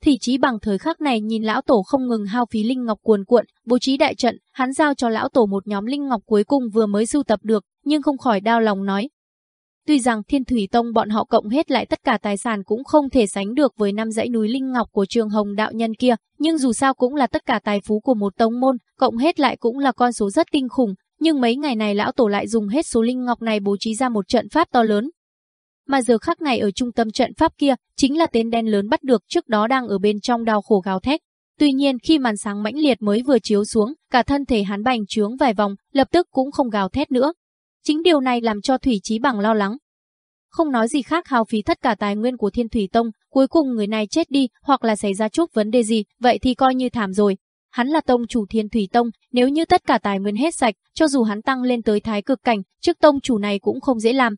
Thủy trí bằng thời khắc này nhìn lão tổ không ngừng hao phí linh ngọc cuồn cuộn, bố trí đại trận, hắn giao cho lão tổ một nhóm linh ngọc cuối cùng vừa mới sưu tập được, nhưng không khỏi đau lòng nói, Tuy rằng Thiên Thủy Tông bọn họ cộng hết lại tất cả tài sản cũng không thể sánh được với năm dãy núi linh ngọc của Trường Hồng đạo nhân kia, nhưng dù sao cũng là tất cả tài phú của một tông môn, cộng hết lại cũng là con số rất kinh khủng, nhưng mấy ngày này lão tổ lại dùng hết số linh ngọc này bố trí ra một trận pháp to lớn. Mà giờ khắc này ở trung tâm trận pháp kia, chính là tên đen lớn bắt được trước đó đang ở bên trong đau khổ gào thét. Tuy nhiên khi màn sáng mãnh liệt mới vừa chiếu xuống, cả thân thể hắn bành trướng vài vòng, lập tức cũng không gào thét nữa, Chính điều này làm cho Thủy Chí Bằng lo lắng. Không nói gì khác hao phí tất cả tài nguyên của Thiên Thủy Tông, cuối cùng người này chết đi hoặc là xảy ra chút vấn đề gì, vậy thì coi như thảm rồi. Hắn là tông chủ Thiên Thủy Tông, nếu như tất cả tài nguyên hết sạch, cho dù hắn tăng lên tới thái cực cảnh, trước tông chủ này cũng không dễ làm.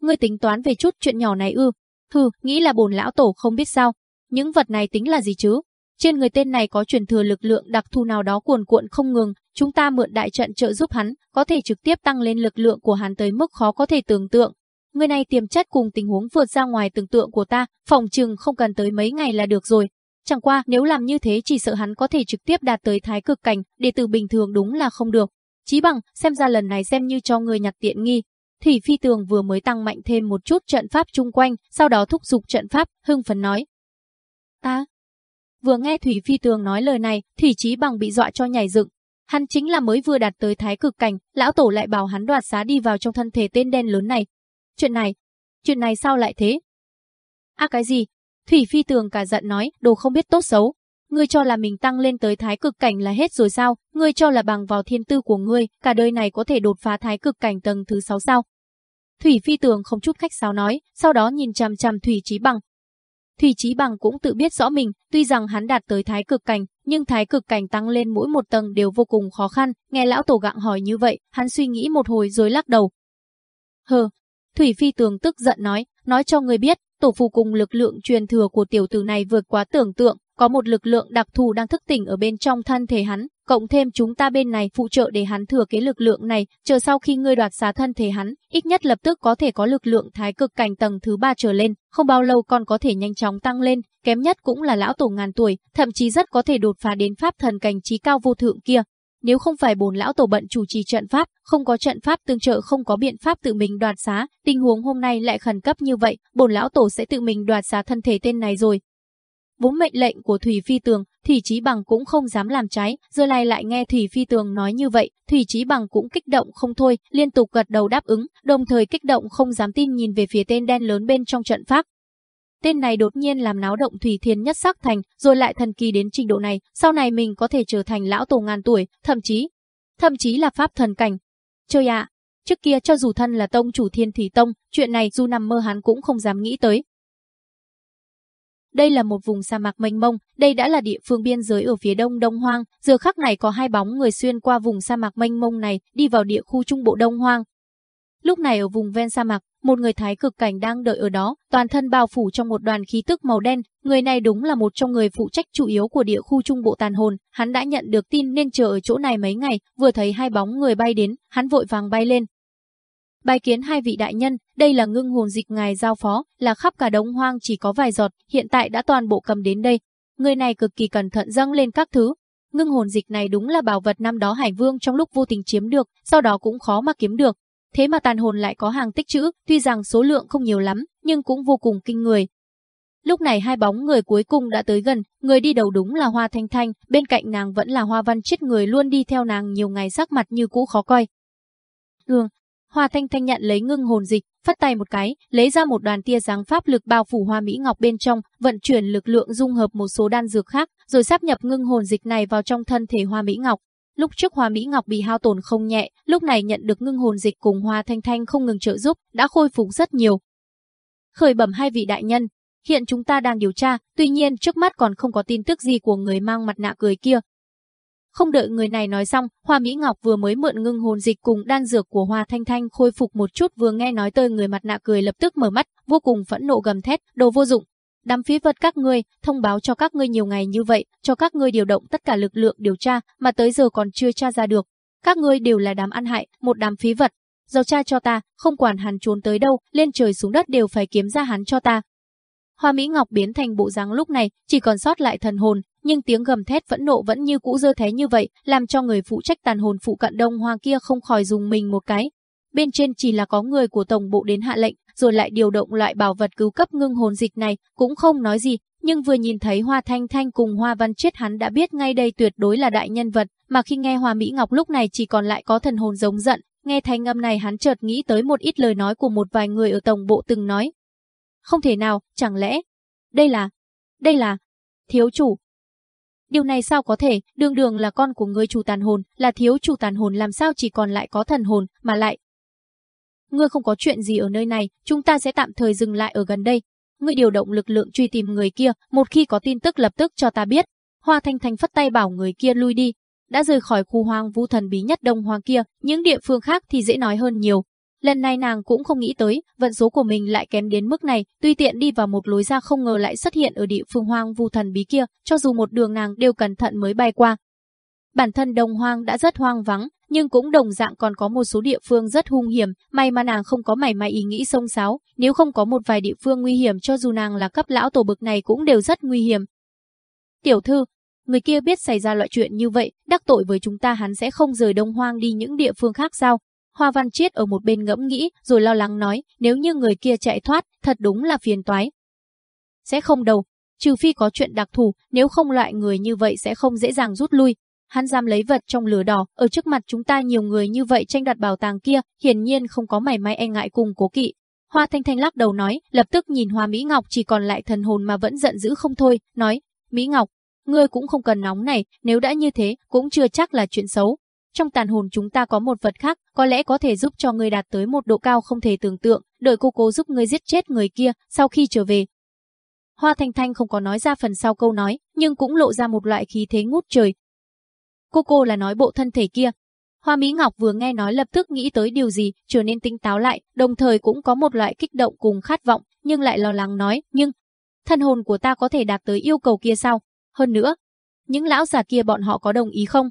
Ngươi tính toán về chút chuyện nhỏ này ư? Hừ, nghĩ là bồn lão tổ không biết sao. Những vật này tính là gì chứ? Trên người tên này có truyền thừa lực lượng đặc thù nào đó cuồn cuộn không ngừng, chúng ta mượn đại trận trợ giúp hắn, có thể trực tiếp tăng lên lực lượng của hắn tới mức khó có thể tưởng tượng. Người này tiềm chất cùng tình huống vượt ra ngoài tưởng tượng của ta, phòng trừng không cần tới mấy ngày là được rồi. Chẳng qua, nếu làm như thế chỉ sợ hắn có thể trực tiếp đạt tới thái cực cảnh, để từ bình thường đúng là không được. Chí bằng, xem ra lần này xem như cho người nhặt tiện nghi. Thủy phi tường vừa mới tăng mạnh thêm một chút trận pháp chung quanh, sau đó thúc giục trận pháp, hưng phấn nói. Ta, Vừa nghe Thủy Phi Tường nói lời này, Thủy Chí Bằng bị dọa cho nhảy dựng. Hắn chính là mới vừa đạt tới thái cực cảnh, lão tổ lại bảo hắn đoạt xá đi vào trong thân thể tên đen lớn này. Chuyện này, chuyện này sao lại thế? À cái gì? Thủy Phi Tường cả giận nói, đồ không biết tốt xấu. Ngươi cho là mình tăng lên tới thái cực cảnh là hết rồi sao? Ngươi cho là bằng vào thiên tư của ngươi, cả đời này có thể đột phá thái cực cảnh tầng thứ 6 sao? Thủy Phi Tường không chút khách sáo nói, sau đó nhìn chằm chằm Thủy Chí Bằng. Thủy Chí Bằng cũng tự biết rõ mình, tuy rằng hắn đạt tới thái cực cảnh, nhưng thái cực cảnh tăng lên mỗi một tầng đều vô cùng khó khăn, nghe lão tổ gặng hỏi như vậy, hắn suy nghĩ một hồi rồi lắc đầu. Hờ, Thủy Phi Tường tức giận nói, nói cho người biết, tổ phù cùng lực lượng truyền thừa của tiểu tử này vượt quá tưởng tượng, có một lực lượng đặc thù đang thức tỉnh ở bên trong thân thể hắn, cộng thêm chúng ta bên này phụ trợ để hắn thừa kế lực lượng này, chờ sau khi ngươi đoạt xá thân thể hắn, ít nhất lập tức có thể có lực lượng thái cực cảnh tầng thứ ba trở lên, không bao lâu còn có thể nhanh chóng tăng lên, kém nhất cũng là lão tổ ngàn tuổi, thậm chí rất có thể đột phá đến pháp thần cảnh trí cao vô thượng kia. Nếu không phải bổn lão tổ bận chủ trì trận pháp, không có trận pháp tương trợ không có biện pháp tự mình đoạt xá, tình huống hôm nay lại khẩn cấp như vậy, bổn lão tổ sẽ tự mình đoạt xá thân thể tên này rồi, Vốn mệnh lệnh của Thủy Phi Tường, Thủy Chí Bằng cũng không dám làm trái, giờ này lại nghe Thủy Phi Tường nói như vậy, Thủy Chí Bằng cũng kích động không thôi, liên tục gật đầu đáp ứng, đồng thời kích động không dám tin nhìn về phía tên đen lớn bên trong trận pháp. Tên này đột nhiên làm náo động Thủy Thiên nhất sắc thành, rồi lại thần kỳ đến trình độ này, sau này mình có thể trở thành lão tổ ngàn tuổi, thậm chí, thậm chí là pháp thần cảnh. Chơi ạ, trước kia cho dù thân là tông chủ Thiên Thủy Tông, chuyện này dù nằm mơ hắn cũng không dám nghĩ tới, đây là một vùng sa mạc mênh mông, đây đã là địa phương biên giới ở phía đông Đông Hoang, giờ khắc này có hai bóng người xuyên qua vùng sa mạc mênh mông này, đi vào địa khu trung bộ Đông Hoang. Lúc này ở vùng ven sa mạc, một người thái cực cảnh đang đợi ở đó, toàn thân bao phủ trong một đoàn khí tức màu đen, người này đúng là một trong người phụ trách chủ yếu của địa khu trung bộ tàn hồn, hắn đã nhận được tin nên chờ ở chỗ này mấy ngày, vừa thấy hai bóng người bay đến, hắn vội vàng bay lên, Bài kiến hai vị đại nhân, đây là ngưng hồn dịch ngài giao phó, là khắp cả đống hoang chỉ có vài giọt, hiện tại đã toàn bộ cầm đến đây. Người này cực kỳ cẩn thận dâng lên các thứ. Ngưng hồn dịch này đúng là bảo vật năm đó Hải Vương trong lúc vô tình chiếm được, sau đó cũng khó mà kiếm được. Thế mà tàn hồn lại có hàng tích trữ, tuy rằng số lượng không nhiều lắm, nhưng cũng vô cùng kinh người. Lúc này hai bóng người cuối cùng đã tới gần, người đi đầu đúng là Hoa Thanh Thanh, bên cạnh nàng vẫn là Hoa Văn chết người luôn đi theo nàng nhiều ngày sắc mặt như cũ khó coi. Ừ, Hoa Thanh Thanh nhận lấy ngưng hồn dịch, phất tay một cái, lấy ra một đoàn tia dáng pháp lực bao phủ Hoa Mỹ Ngọc bên trong, vận chuyển lực lượng dung hợp một số đan dược khác, rồi sắp nhập ngưng hồn dịch này vào trong thân thể Hoa Mỹ Ngọc. Lúc trước Hoa Mỹ Ngọc bị hao tổn không nhẹ, lúc này nhận được ngưng hồn dịch cùng Hoa Thanh Thanh không ngừng trợ giúp, đã khôi phục rất nhiều. Khởi bẩm hai vị đại nhân, hiện chúng ta đang điều tra, tuy nhiên trước mắt còn không có tin tức gì của người mang mặt nạ cười kia, không đợi người này nói xong, Hoa Mỹ Ngọc vừa mới mượn ngưng hồn dịch cùng đan dược của Hoa Thanh Thanh khôi phục một chút vừa nghe nói tới người mặt nạ cười lập tức mở mắt, vô cùng phẫn nộ gầm thét, đồ vô dụng. Đám phí vật các ngươi, thông báo cho các ngươi nhiều ngày như vậy, cho các ngươi điều động tất cả lực lượng điều tra, mà tới giờ còn chưa tra ra được. Các ngươi đều là đám ăn hại, một đám phí vật. Giao cha cho ta, không quản hắn trốn tới đâu, lên trời xuống đất đều phải kiếm ra hắn cho ta. Hoa Mỹ Ngọc biến thành bộ dáng lúc này, chỉ còn sót lại thần hồn, nhưng tiếng gầm thét vẫn nộ vẫn như cũ dơ thế như vậy, làm cho người phụ trách tàn hồn phụ cận Đông Hoa kia không khỏi dùng mình một cái. Bên trên chỉ là có người của tổng bộ đến hạ lệnh, rồi lại điều động loại bảo vật cứu cấp ngưng hồn dịch này, cũng không nói gì, nhưng vừa nhìn thấy Hoa Thanh Thanh cùng Hoa Văn Chết hắn đã biết ngay đây tuyệt đối là đại nhân vật, mà khi nghe Hoa Mỹ Ngọc lúc này chỉ còn lại có thần hồn giống giận, nghe thanh âm này hắn chợt nghĩ tới một ít lời nói của một vài người ở tổng bộ từng nói. Không thể nào, chẳng lẽ, đây là, đây là, thiếu chủ, Điều này sao có thể, đường đường là con của người chủ tàn hồn, là thiếu chủ tàn hồn làm sao chỉ còn lại có thần hồn, mà lại. Ngươi không có chuyện gì ở nơi này, chúng ta sẽ tạm thời dừng lại ở gần đây. Ngươi điều động lực lượng truy tìm người kia, một khi có tin tức lập tức cho ta biết. Hoa Thanh Thanh phất tay bảo người kia lui đi. Đã rời khỏi khu hoang vu thần bí nhất đông hoang kia, những địa phương khác thì dễ nói hơn nhiều, Lần này nàng cũng không nghĩ tới, vận số của mình lại kém đến mức này, tuy tiện đi vào một lối ra không ngờ lại xuất hiện ở địa phương hoang vu thần bí kia, cho dù một đường nàng đều cẩn thận mới bay qua. Bản thân đồng hoang đã rất hoang vắng, nhưng cũng đồng dạng còn có một số địa phương rất hung hiểm, may mà nàng không có mảy may ý nghĩ sông sáo, nếu không có một vài địa phương nguy hiểm cho dù nàng là cấp lão tổ bực này cũng đều rất nguy hiểm. Tiểu thư, người kia biết xảy ra loại chuyện như vậy, đắc tội với chúng ta hắn sẽ không rời đông hoang đi những địa phương khác sao? Hoa Văn Chiết ở một bên ngẫm nghĩ, rồi lo lắng nói, nếu như người kia chạy thoát, thật đúng là phiền toái. Sẽ không đâu. trừ phi có chuyện đặc thù, nếu không loại người như vậy sẽ không dễ dàng rút lui. Hắn Giam lấy vật trong lửa đỏ, ở trước mặt chúng ta nhiều người như vậy tranh đoạt bảo tàng kia, hiển nhiên không có mảy may e ngại cùng cố kỵ. Hoa Thanh Thanh lắc đầu nói, lập tức nhìn Hoa Mỹ Ngọc chỉ còn lại thần hồn mà vẫn giận dữ không thôi, nói, Mỹ Ngọc, ngươi cũng không cần nóng này, nếu đã như thế, cũng chưa chắc là chuyện xấu. Trong tàn hồn chúng ta có một vật khác, có lẽ có thể giúp cho ngươi đạt tới một độ cao không thể tưởng tượng, đợi cô cố giúp ngươi giết chết người kia, sau khi trở về. Hoa Thanh Thanh không có nói ra phần sau câu nói, nhưng cũng lộ ra một loại khí thế ngút trời. Cô cô là nói bộ thân thể kia. Hoa Mỹ Ngọc vừa nghe nói lập tức nghĩ tới điều gì, trở nên tinh táo lại, đồng thời cũng có một loại kích động cùng khát vọng, nhưng lại lo lắng nói, nhưng thân hồn của ta có thể đạt tới yêu cầu kia sao? Hơn nữa, những lão già kia bọn họ có đồng ý không?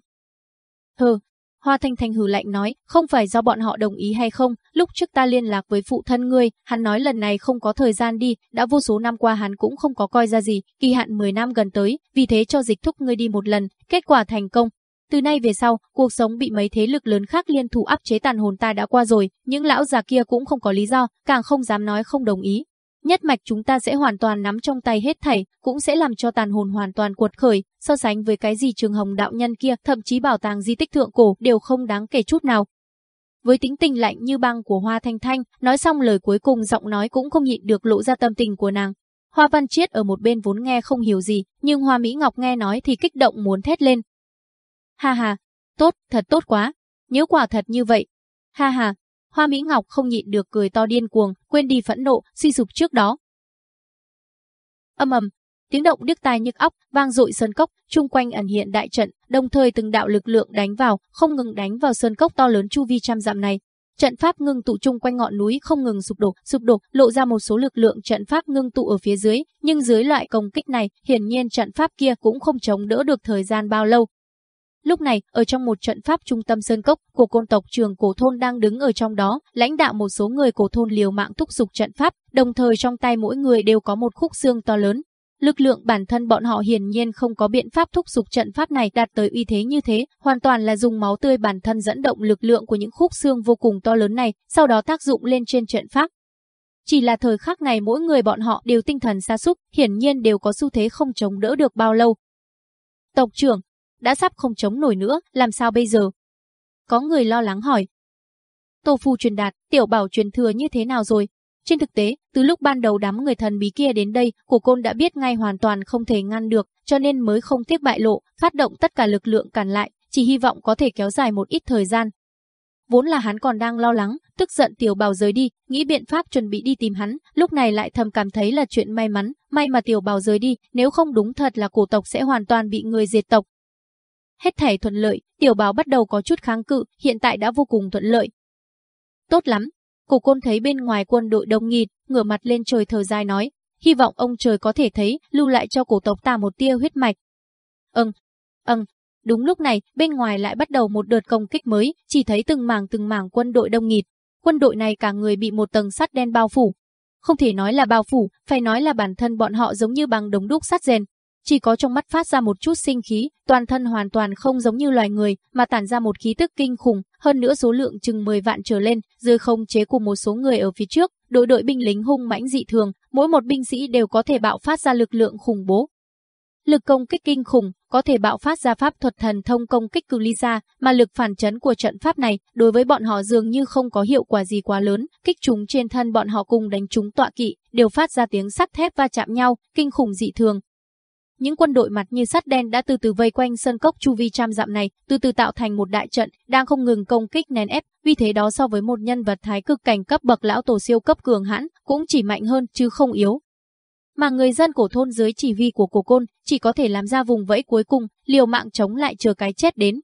Hừ, Hoa Thanh Thanh hừ lạnh nói, không phải do bọn họ đồng ý hay không, lúc trước ta liên lạc với phụ thân ngươi, hắn nói lần này không có thời gian đi, đã vô số năm qua hắn cũng không có coi ra gì, kỳ hạn 10 năm gần tới, vì thế cho dịch thúc ngươi đi một lần, kết quả thành công. Từ nay về sau, cuộc sống bị mấy thế lực lớn khác liên thủ áp chế tàn hồn ta đã qua rồi, những lão già kia cũng không có lý do, càng không dám nói không đồng ý, Nhất mạch chúng ta sẽ hoàn toàn nắm trong tay hết thảy, cũng sẽ làm cho tàn hồn hoàn toàn cuột khởi, so sánh với cái gì trường hồng đạo nhân kia, thậm chí bảo tàng di tích thượng cổ đều không đáng kể chút nào. Với tính tình lạnh như băng của Hoa Thanh Thanh, nói xong lời cuối cùng giọng nói cũng không nhịn được lộ ra tâm tình của nàng. Hoa Văn Chiết ở một bên vốn nghe không hiểu gì, nhưng Hoa Mỹ Ngọc nghe nói thì kích động muốn thét lên. Ha ha, tốt, thật tốt quá, nếu quả thật như vậy. Ha ha, Hoa Mỹ Ngọc không nhịn được cười to điên cuồng, quên đi phẫn nộ, suy sụp trước đó. Âm ầm, tiếng động điếc tai nhức óc, vang dội sơn cốc, chung quanh ẩn hiện đại trận, đồng thời từng đạo lực lượng đánh vào, không ngừng đánh vào sơn cốc to lớn chu vi trăm dặm này. Trận pháp ngưng tụ chung quanh ngọn núi không ngừng sụp đổ, sụp đổ, lộ ra một số lực lượng trận pháp ngưng tụ ở phía dưới, nhưng dưới loại công kích này, hiển nhiên trận pháp kia cũng không chống đỡ được thời gian bao lâu, Lúc này, ở trong một trận pháp trung tâm sơn cốc, của côn tộc trường cổ thôn đang đứng ở trong đó, lãnh đạo một số người cổ thôn liều mạng thúc giục trận pháp, đồng thời trong tay mỗi người đều có một khúc xương to lớn. Lực lượng bản thân bọn họ hiển nhiên không có biện pháp thúc giục trận pháp này đạt tới uy thế như thế, hoàn toàn là dùng máu tươi bản thân dẫn động lực lượng của những khúc xương vô cùng to lớn này, sau đó tác dụng lên trên trận pháp. Chỉ là thời khắc này mỗi người bọn họ đều tinh thần xa xúc, hiển nhiên đều có xu thế không chống đỡ được bao lâu. Tộc trưởng, đã sắp không chống nổi nữa, làm sao bây giờ? Có người lo lắng hỏi. Tô Phu truyền đạt, tiểu bảo truyền thừa như thế nào rồi? Trên thực tế, từ lúc ban đầu đám người thần bí kia đến đây, cổ côn đã biết ngay hoàn toàn không thể ngăn được, cho nên mới không tiếc bại lộ, phát động tất cả lực lượng cản lại, chỉ hy vọng có thể kéo dài một ít thời gian. Vốn là hắn còn đang lo lắng, tức giận tiểu bảo rời đi, nghĩ biện pháp chuẩn bị đi tìm hắn, lúc này lại thầm cảm thấy là chuyện may mắn, may mà tiểu bảo rời đi, nếu không đúng thật là cổ tộc sẽ hoàn toàn bị người diệt tộc, Hết thảy thuận lợi, tiểu bào bắt đầu có chút kháng cự, hiện tại đã vô cùng thuận lợi. Tốt lắm, cổ côn thấy bên ngoài quân đội đông nghịt, ngửa mặt lên trời thở dài nói, hy vọng ông trời có thể thấy, lưu lại cho cổ tộc ta một tia huyết mạch. Ừm, ừm, đúng lúc này, bên ngoài lại bắt đầu một đợt công kích mới, chỉ thấy từng mảng từng mảng quân đội đông nghịt. Quân đội này cả người bị một tầng sắt đen bao phủ. Không thể nói là bao phủ, phải nói là bản thân bọn họ giống như bằng đống đúc sắt rèn, chỉ có trong mắt phát ra một chút sinh khí, toàn thân hoàn toàn không giống như loài người, mà tản ra một khí tức kinh khủng, hơn nữa số lượng chừng 10 vạn trở lên, dưới không chế của một số người ở phía trước, đội đội binh lính hung mãnh dị thường, mỗi một binh sĩ đều có thể bạo phát ra lực lượng khủng bố. Lực công kích kinh khủng, có thể bạo phát ra pháp thuật thần thông công kích cự ly xa, mà lực phản chấn của trận pháp này đối với bọn họ dường như không có hiệu quả gì quá lớn, kích chúng trên thân bọn họ cùng đánh chúng tọa kỵ, đều phát ra tiếng sắt thép va chạm nhau, kinh khủng dị thường, những quân đội mặt như sắt đen đã từ từ vây quanh sân cốc chu vi trăm dặm này, từ từ tạo thành một đại trận, đang không ngừng công kích nén ép, vì thế đó so với một nhân vật thái cực cảnh cấp bậc lão tổ siêu cấp cường hãn, cũng chỉ mạnh hơn chứ không yếu. Mà người dân cổ thôn dưới chỉ huy của cổ côn chỉ có thể làm ra vùng vẫy cuối cùng, liều mạng chống lại chờ cái chết đến.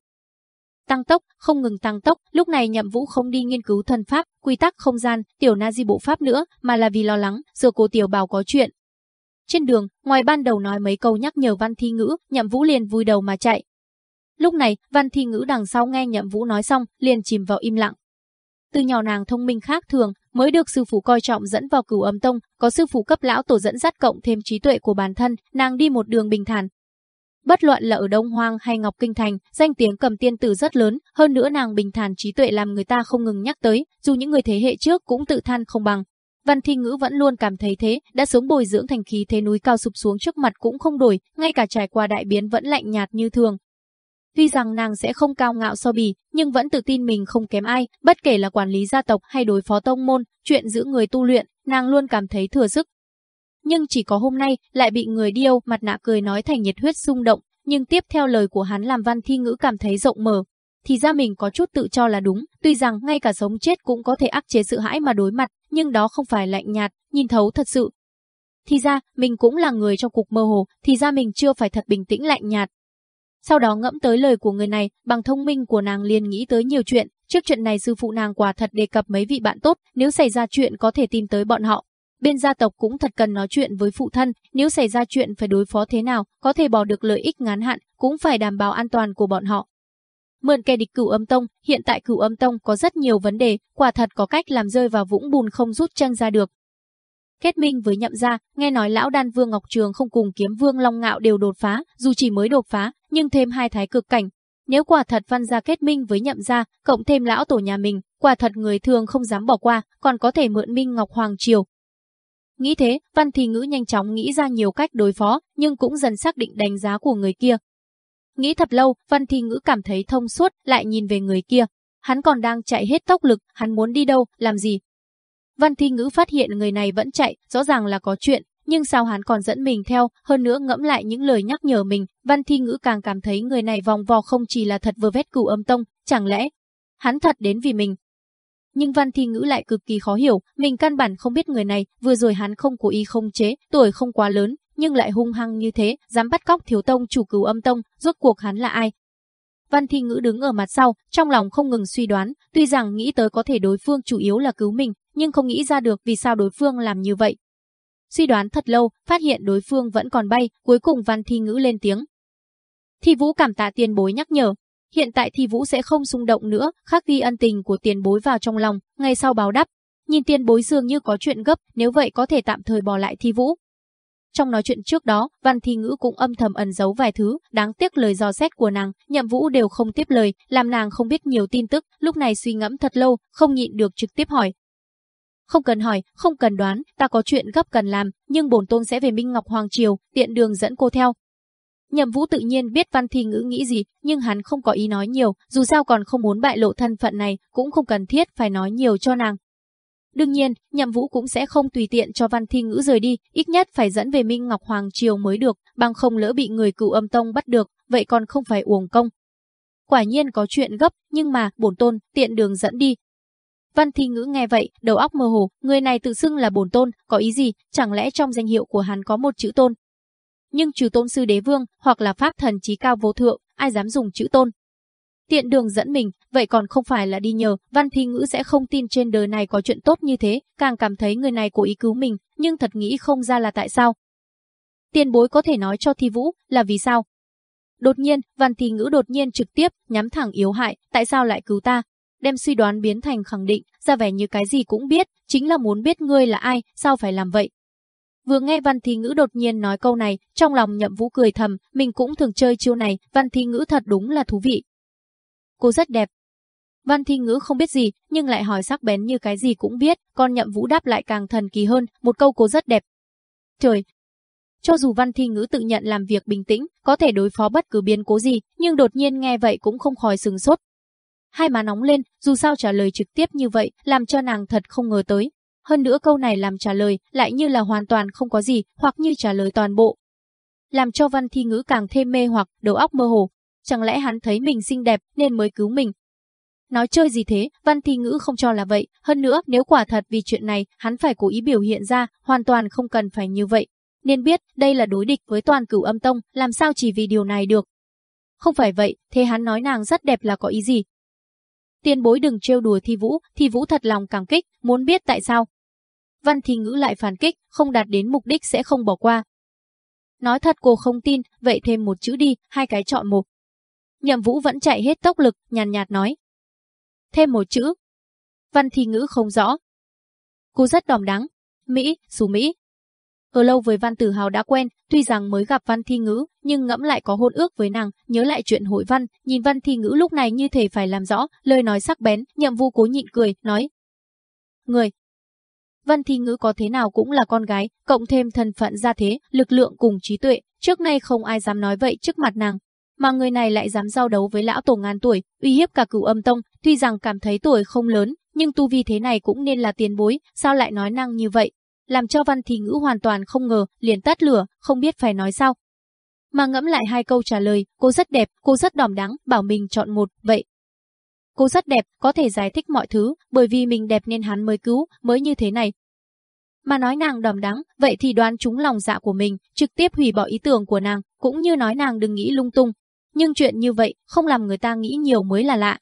Tăng tốc, không ngừng tăng tốc, lúc này nhậm vũ không đi nghiên cứu thân pháp, quy tắc không gian, tiểu na di bộ pháp nữa, mà là vì lo lắng, giờ cô tiểu bảo có chuyện, trên đường, ngoài ban đầu nói mấy câu nhắc nhở Văn Thi Ngữ, Nhậm Vũ liền vui đầu mà chạy. Lúc này, Văn Thi Ngữ đằng sau nghe Nhậm Vũ nói xong, liền chìm vào im lặng. Từ nhỏ nàng thông minh khác thường, mới được sư phụ coi trọng dẫn vào cửu âm tông, có sư phụ cấp lão tổ dẫn dắt cộng thêm trí tuệ của bản thân, nàng đi một đường bình thản. Bất luận là ở Đông Hoang hay Ngọc Kinh Thành, danh tiếng cầm tiên tử rất lớn, hơn nữa nàng bình thản trí tuệ làm người ta không ngừng nhắc tới, dù những người thế hệ trước cũng tự than không bằng. Văn Thi Ngữ vẫn luôn cảm thấy thế, đã sớm bồi dưỡng thành khí thế núi cao sụp xuống trước mặt cũng không đổi, ngay cả trải qua đại biến vẫn lạnh nhạt như thường. Tuy rằng nàng sẽ không cao ngạo so bì, nhưng vẫn tự tin mình không kém ai, bất kể là quản lý gia tộc hay đối phó tông môn, chuyện giữ người tu luyện, nàng luôn cảm thấy thừa sức. Nhưng chỉ có hôm nay, lại bị người điêu mặt nạ cười nói thành nhiệt huyết xung động, nhưng tiếp theo lời của hắn làm Văn Thi Ngữ cảm thấy rộng mở. Thì ra mình có chút tự cho là đúng, tuy rằng ngay cả sống chết cũng có thể áp chế sự hãi mà đối mặt, nhưng đó không phải lạnh nhạt, nhìn thấu thật sự. Thì ra, mình cũng là người trong cục mơ hồ, thì ra mình chưa phải thật bình tĩnh lạnh nhạt. Sau đó ngẫm tới lời của người này, bằng thông minh của nàng liền nghĩ tới nhiều chuyện, trước chuyện này sư phụ nàng quả thật đề cập mấy vị bạn tốt, nếu xảy ra chuyện có thể tìm tới bọn họ. Bên gia tộc cũng thật cần nói chuyện với phụ thân, nếu xảy ra chuyện phải đối phó thế nào, có thể bỏ được lợi ích ngắn hạn, cũng phải đảm bảo an toàn của bọn họ. Mượn kẻ địch cửu âm tông, hiện tại cửu âm tông có rất nhiều vấn đề, quả thật có cách làm rơi vào vũng bùn không rút chân ra được. Kết minh với nhậm gia, nghe nói lão đan vương Ngọc Trường không cùng kiếm vương Long Ngạo đều đột phá, dù chỉ mới đột phá, nhưng thêm hai thái cực cảnh. Nếu quả thật văn gia kết minh với nhậm gia, cộng thêm lão tổ nhà mình, quả thật người thường không dám bỏ qua, còn có thể mượn Minh Ngọc Hoàng Triều, Nghĩ thế, Văn Thì Ngữ nhanh chóng nghĩ ra nhiều cách đối phó, nhưng cũng dần xác định đánh giá của người kia. Nghĩ thật lâu, Văn Thi Ngữ cảm thấy thông suốt, lại nhìn về người kia. Hắn còn đang chạy hết tốc lực, hắn muốn đi đâu, làm gì? Văn Thi Ngữ phát hiện người này vẫn chạy, rõ ràng là có chuyện, nhưng sao hắn còn dẫn mình theo, hơn nữa ngẫm lại những lời nhắc nhở mình, Văn Thi Ngữ càng cảm thấy người này vòng vò không chỉ là thật vừa vết cửu âm tông, chẳng lẽ hắn thật đến vì mình, nhưng Văn Thi Ngữ lại cực kỳ khó hiểu, mình căn bản không biết người này, vừa rồi hắn không cố ý không chế, tuổi không quá lớn, nhưng lại hung hăng như thế, dám bắt cóc thiếu tông chủ cứu âm tông, rốt cuộc hắn là ai? Văn Thi Ngữ đứng ở mặt sau, trong lòng không ngừng suy đoán, tuy rằng nghĩ tới có thể đối phương chủ yếu là cứu mình, nhưng không nghĩ ra được vì sao đối phương làm như vậy. Suy đoán thật lâu, phát hiện đối phương vẫn còn bay, cuối cùng Văn Thi Ngữ lên tiếng. Thi Vũ cảm tạ tiền bối nhắc nhở, Hiện tại Thi Vũ sẽ không xung động nữa, khắc ghi ân tình của tiền bối vào trong lòng, ngay sau báo đáp. Nhìn tiền bối dường như có chuyện gấp, nếu vậy có thể tạm thời bỏ lại thi Vũ. Trong nói chuyện trước đó, Văn Thi Ngữ cũng âm thầm ẩn giấu vài thứ, đáng tiếc lời do xét của nàng, Nhậm Vũ đều không tiếp lời, làm nàng không biết nhiều tin tức, lúc này suy ngẫm thật lâu, không nhịn được trực tiếp hỏi. Không cần hỏi, không cần đoán, ta có chuyện gấp cần làm, nhưng bổn tôn sẽ về Minh Ngọc Hoàng Triều, tiện đường dẫn cô theo, Nhậm Vũ tự nhiên biết Văn Thi Ngữ nghĩ gì, nhưng hắn không có ý nói nhiều, dù sao còn không muốn bại lộ thân phận này, cũng không cần thiết phải nói nhiều cho nàng. Đương nhiên, Nhậm Vũ cũng sẽ không tùy tiện cho Văn Thi Ngữ rời đi, ít nhất phải dẫn về Minh Ngọc Hoàng Triều mới được, bằng không lỡ bị người cựu âm tông bắt được, vậy còn không phải uổng công. Quả nhiên có chuyện gấp, nhưng mà, bổn tôn, tiện đường dẫn đi. Văn Thi Ngữ nghe vậy, đầu óc mơ hồ, người này tự xưng là bổn tôn, có ý gì, chẳng lẽ trong danh hiệu của hắn có một chữ tôn, nhưng trừ tôn sư đế vương hoặc là pháp thần trí cao vô thượng, ai dám dùng chữ tôn. Tiện đường dẫn mình, vậy còn không phải là đi nhờ, văn thi ngữ sẽ không tin trên đời này có chuyện tốt như thế, càng cảm thấy người này cố ý cứu mình, nhưng thật nghĩ không ra là tại sao. Tiền bối có thể nói cho thi vũ, là vì sao? Đột nhiên, văn thi ngữ đột nhiên trực tiếp, nhắm thẳng yếu hại, tại sao lại cứu ta? Đem suy đoán biến thành khẳng định, ra vẻ như cái gì cũng biết, chính là muốn biết ngươi là ai, sao phải làm vậy? Vừa nghe Văn Thi Ngữ đột nhiên nói câu này, trong lòng Nhậm Vũ cười thầm, mình cũng thường chơi chiêu này, Văn Thi Ngữ thật đúng là thú vị. Cô rất đẹp. Văn Thi Ngữ không biết gì, nhưng lại hỏi sắc bén như cái gì cũng biết, còn Nhậm Vũ đáp lại càng thần kỳ hơn, một câu cô rất đẹp. Trời! Cho dù Văn Thi Ngữ tự nhận làm việc bình tĩnh, có thể đối phó bất cứ biến cố gì, nhưng đột nhiên nghe vậy cũng không khỏi sừng sốt. Hai má nóng lên, dù sao trả lời trực tiếp như vậy, làm cho nàng thật không ngờ tới, hơn nữa câu này làm trả lời lại như là hoàn toàn không có gì, hoặc như trả lời toàn bộ. Làm cho văn thi ngữ càng thêm mê hoặc, đầu óc mơ hồ. Chẳng lẽ hắn thấy mình xinh đẹp nên mới cứu mình? Nói chơi gì thế, văn thi ngữ không cho là vậy. Hơn nữa, nếu quả thật vì chuyện này, hắn phải cố ý biểu hiện ra, hoàn toàn không cần phải như vậy. Nên biết, đây là đối địch với toàn cửu âm tông, làm sao chỉ vì điều này được. Không phải vậy, thế hắn nói nàng rất đẹp là có ý gì? tiên bối đừng trêu đùa thi vũ, thi vũ thật lòng cảm kích, muốn biết tại sao. Văn Thi Ngữ lại phản kích, không đạt đến mục đích sẽ không bỏ qua. Nói thật cô không tin, vậy thêm một chữ đi, hai cái chọn một. Nhậm Vũ vẫn chạy hết tốc lực, nhàn nhạt nói. Thêm một chữ. Văn Thi Ngữ không rõ. Cô rất đòm đáng. Mỹ, xù Mỹ. Ở lâu với Văn Tử Hào đã quen, tuy rằng mới gặp Văn Thi Ngữ, nhưng ngẫm lại có hôn ước với nàng, nhớ lại chuyện hội văn, nhìn Văn Thi Ngữ lúc này như thể phải làm rõ, lời nói sắc bén, nhậm vu cố nhịn cười, nói. Người, Văn Thi Ngữ có thế nào cũng là con gái, cộng thêm thân phận gia thế, lực lượng cùng trí tuệ, trước nay không ai dám nói vậy trước mặt nàng. Mà người này lại dám giao đấu với lão tổ ngàn tuổi, uy hiếp cả cửu âm tông, tuy rằng cảm thấy tuổi không lớn, nhưng tu vi thế này cũng nên là tiền bối, sao lại nói năng như vậy? Làm cho Văn thì Ngữ hoàn toàn không ngờ, liền tắt lửa, không biết phải nói sao. Mà ngẫm lại hai câu trả lời, cô rất đẹp, cô rất đỏm đắng, bảo mình chọn một, vậy. Cô rất đẹp, có thể giải thích mọi thứ, bởi vì mình đẹp nên hắn mới cứu, mới như thế này. Mà nói nàng đòm đắng, vậy thì đoán trúng lòng dạ của mình, trực tiếp hủy bỏ ý tưởng của nàng, cũng như nói nàng đừng nghĩ lung tung. Nhưng chuyện như vậy, không làm người ta nghĩ nhiều mới là lạ.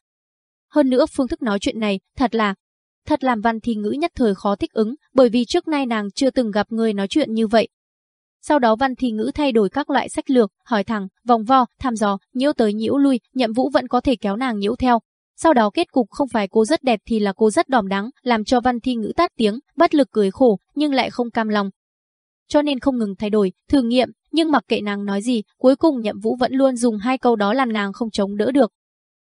Hơn nữa phương thức nói chuyện này, thật là, thật làm văn thi ngữ nhất thời khó thích ứng, bởi vì trước nay nàng chưa từng gặp người nói chuyện như vậy. Sau đó văn thi ngữ thay đổi các loại sách lược, hỏi thẳng, vòng vo, thăm dò, nhiễu tới nhiễu lui, nhậm vũ vẫn có thể kéo nàng nhiễu theo. Sau đó kết cục không phải cô rất đẹp thì là cô rất đỏm đắng, làm cho văn thi ngữ tát tiếng, bất lực cười khổ, nhưng lại không cam lòng. Cho nên không ngừng thay đổi, thử nghiệm, nhưng mặc kệ nàng nói gì, cuối cùng nhậm vũ vẫn luôn dùng hai câu đó làm nàng không chống đỡ được.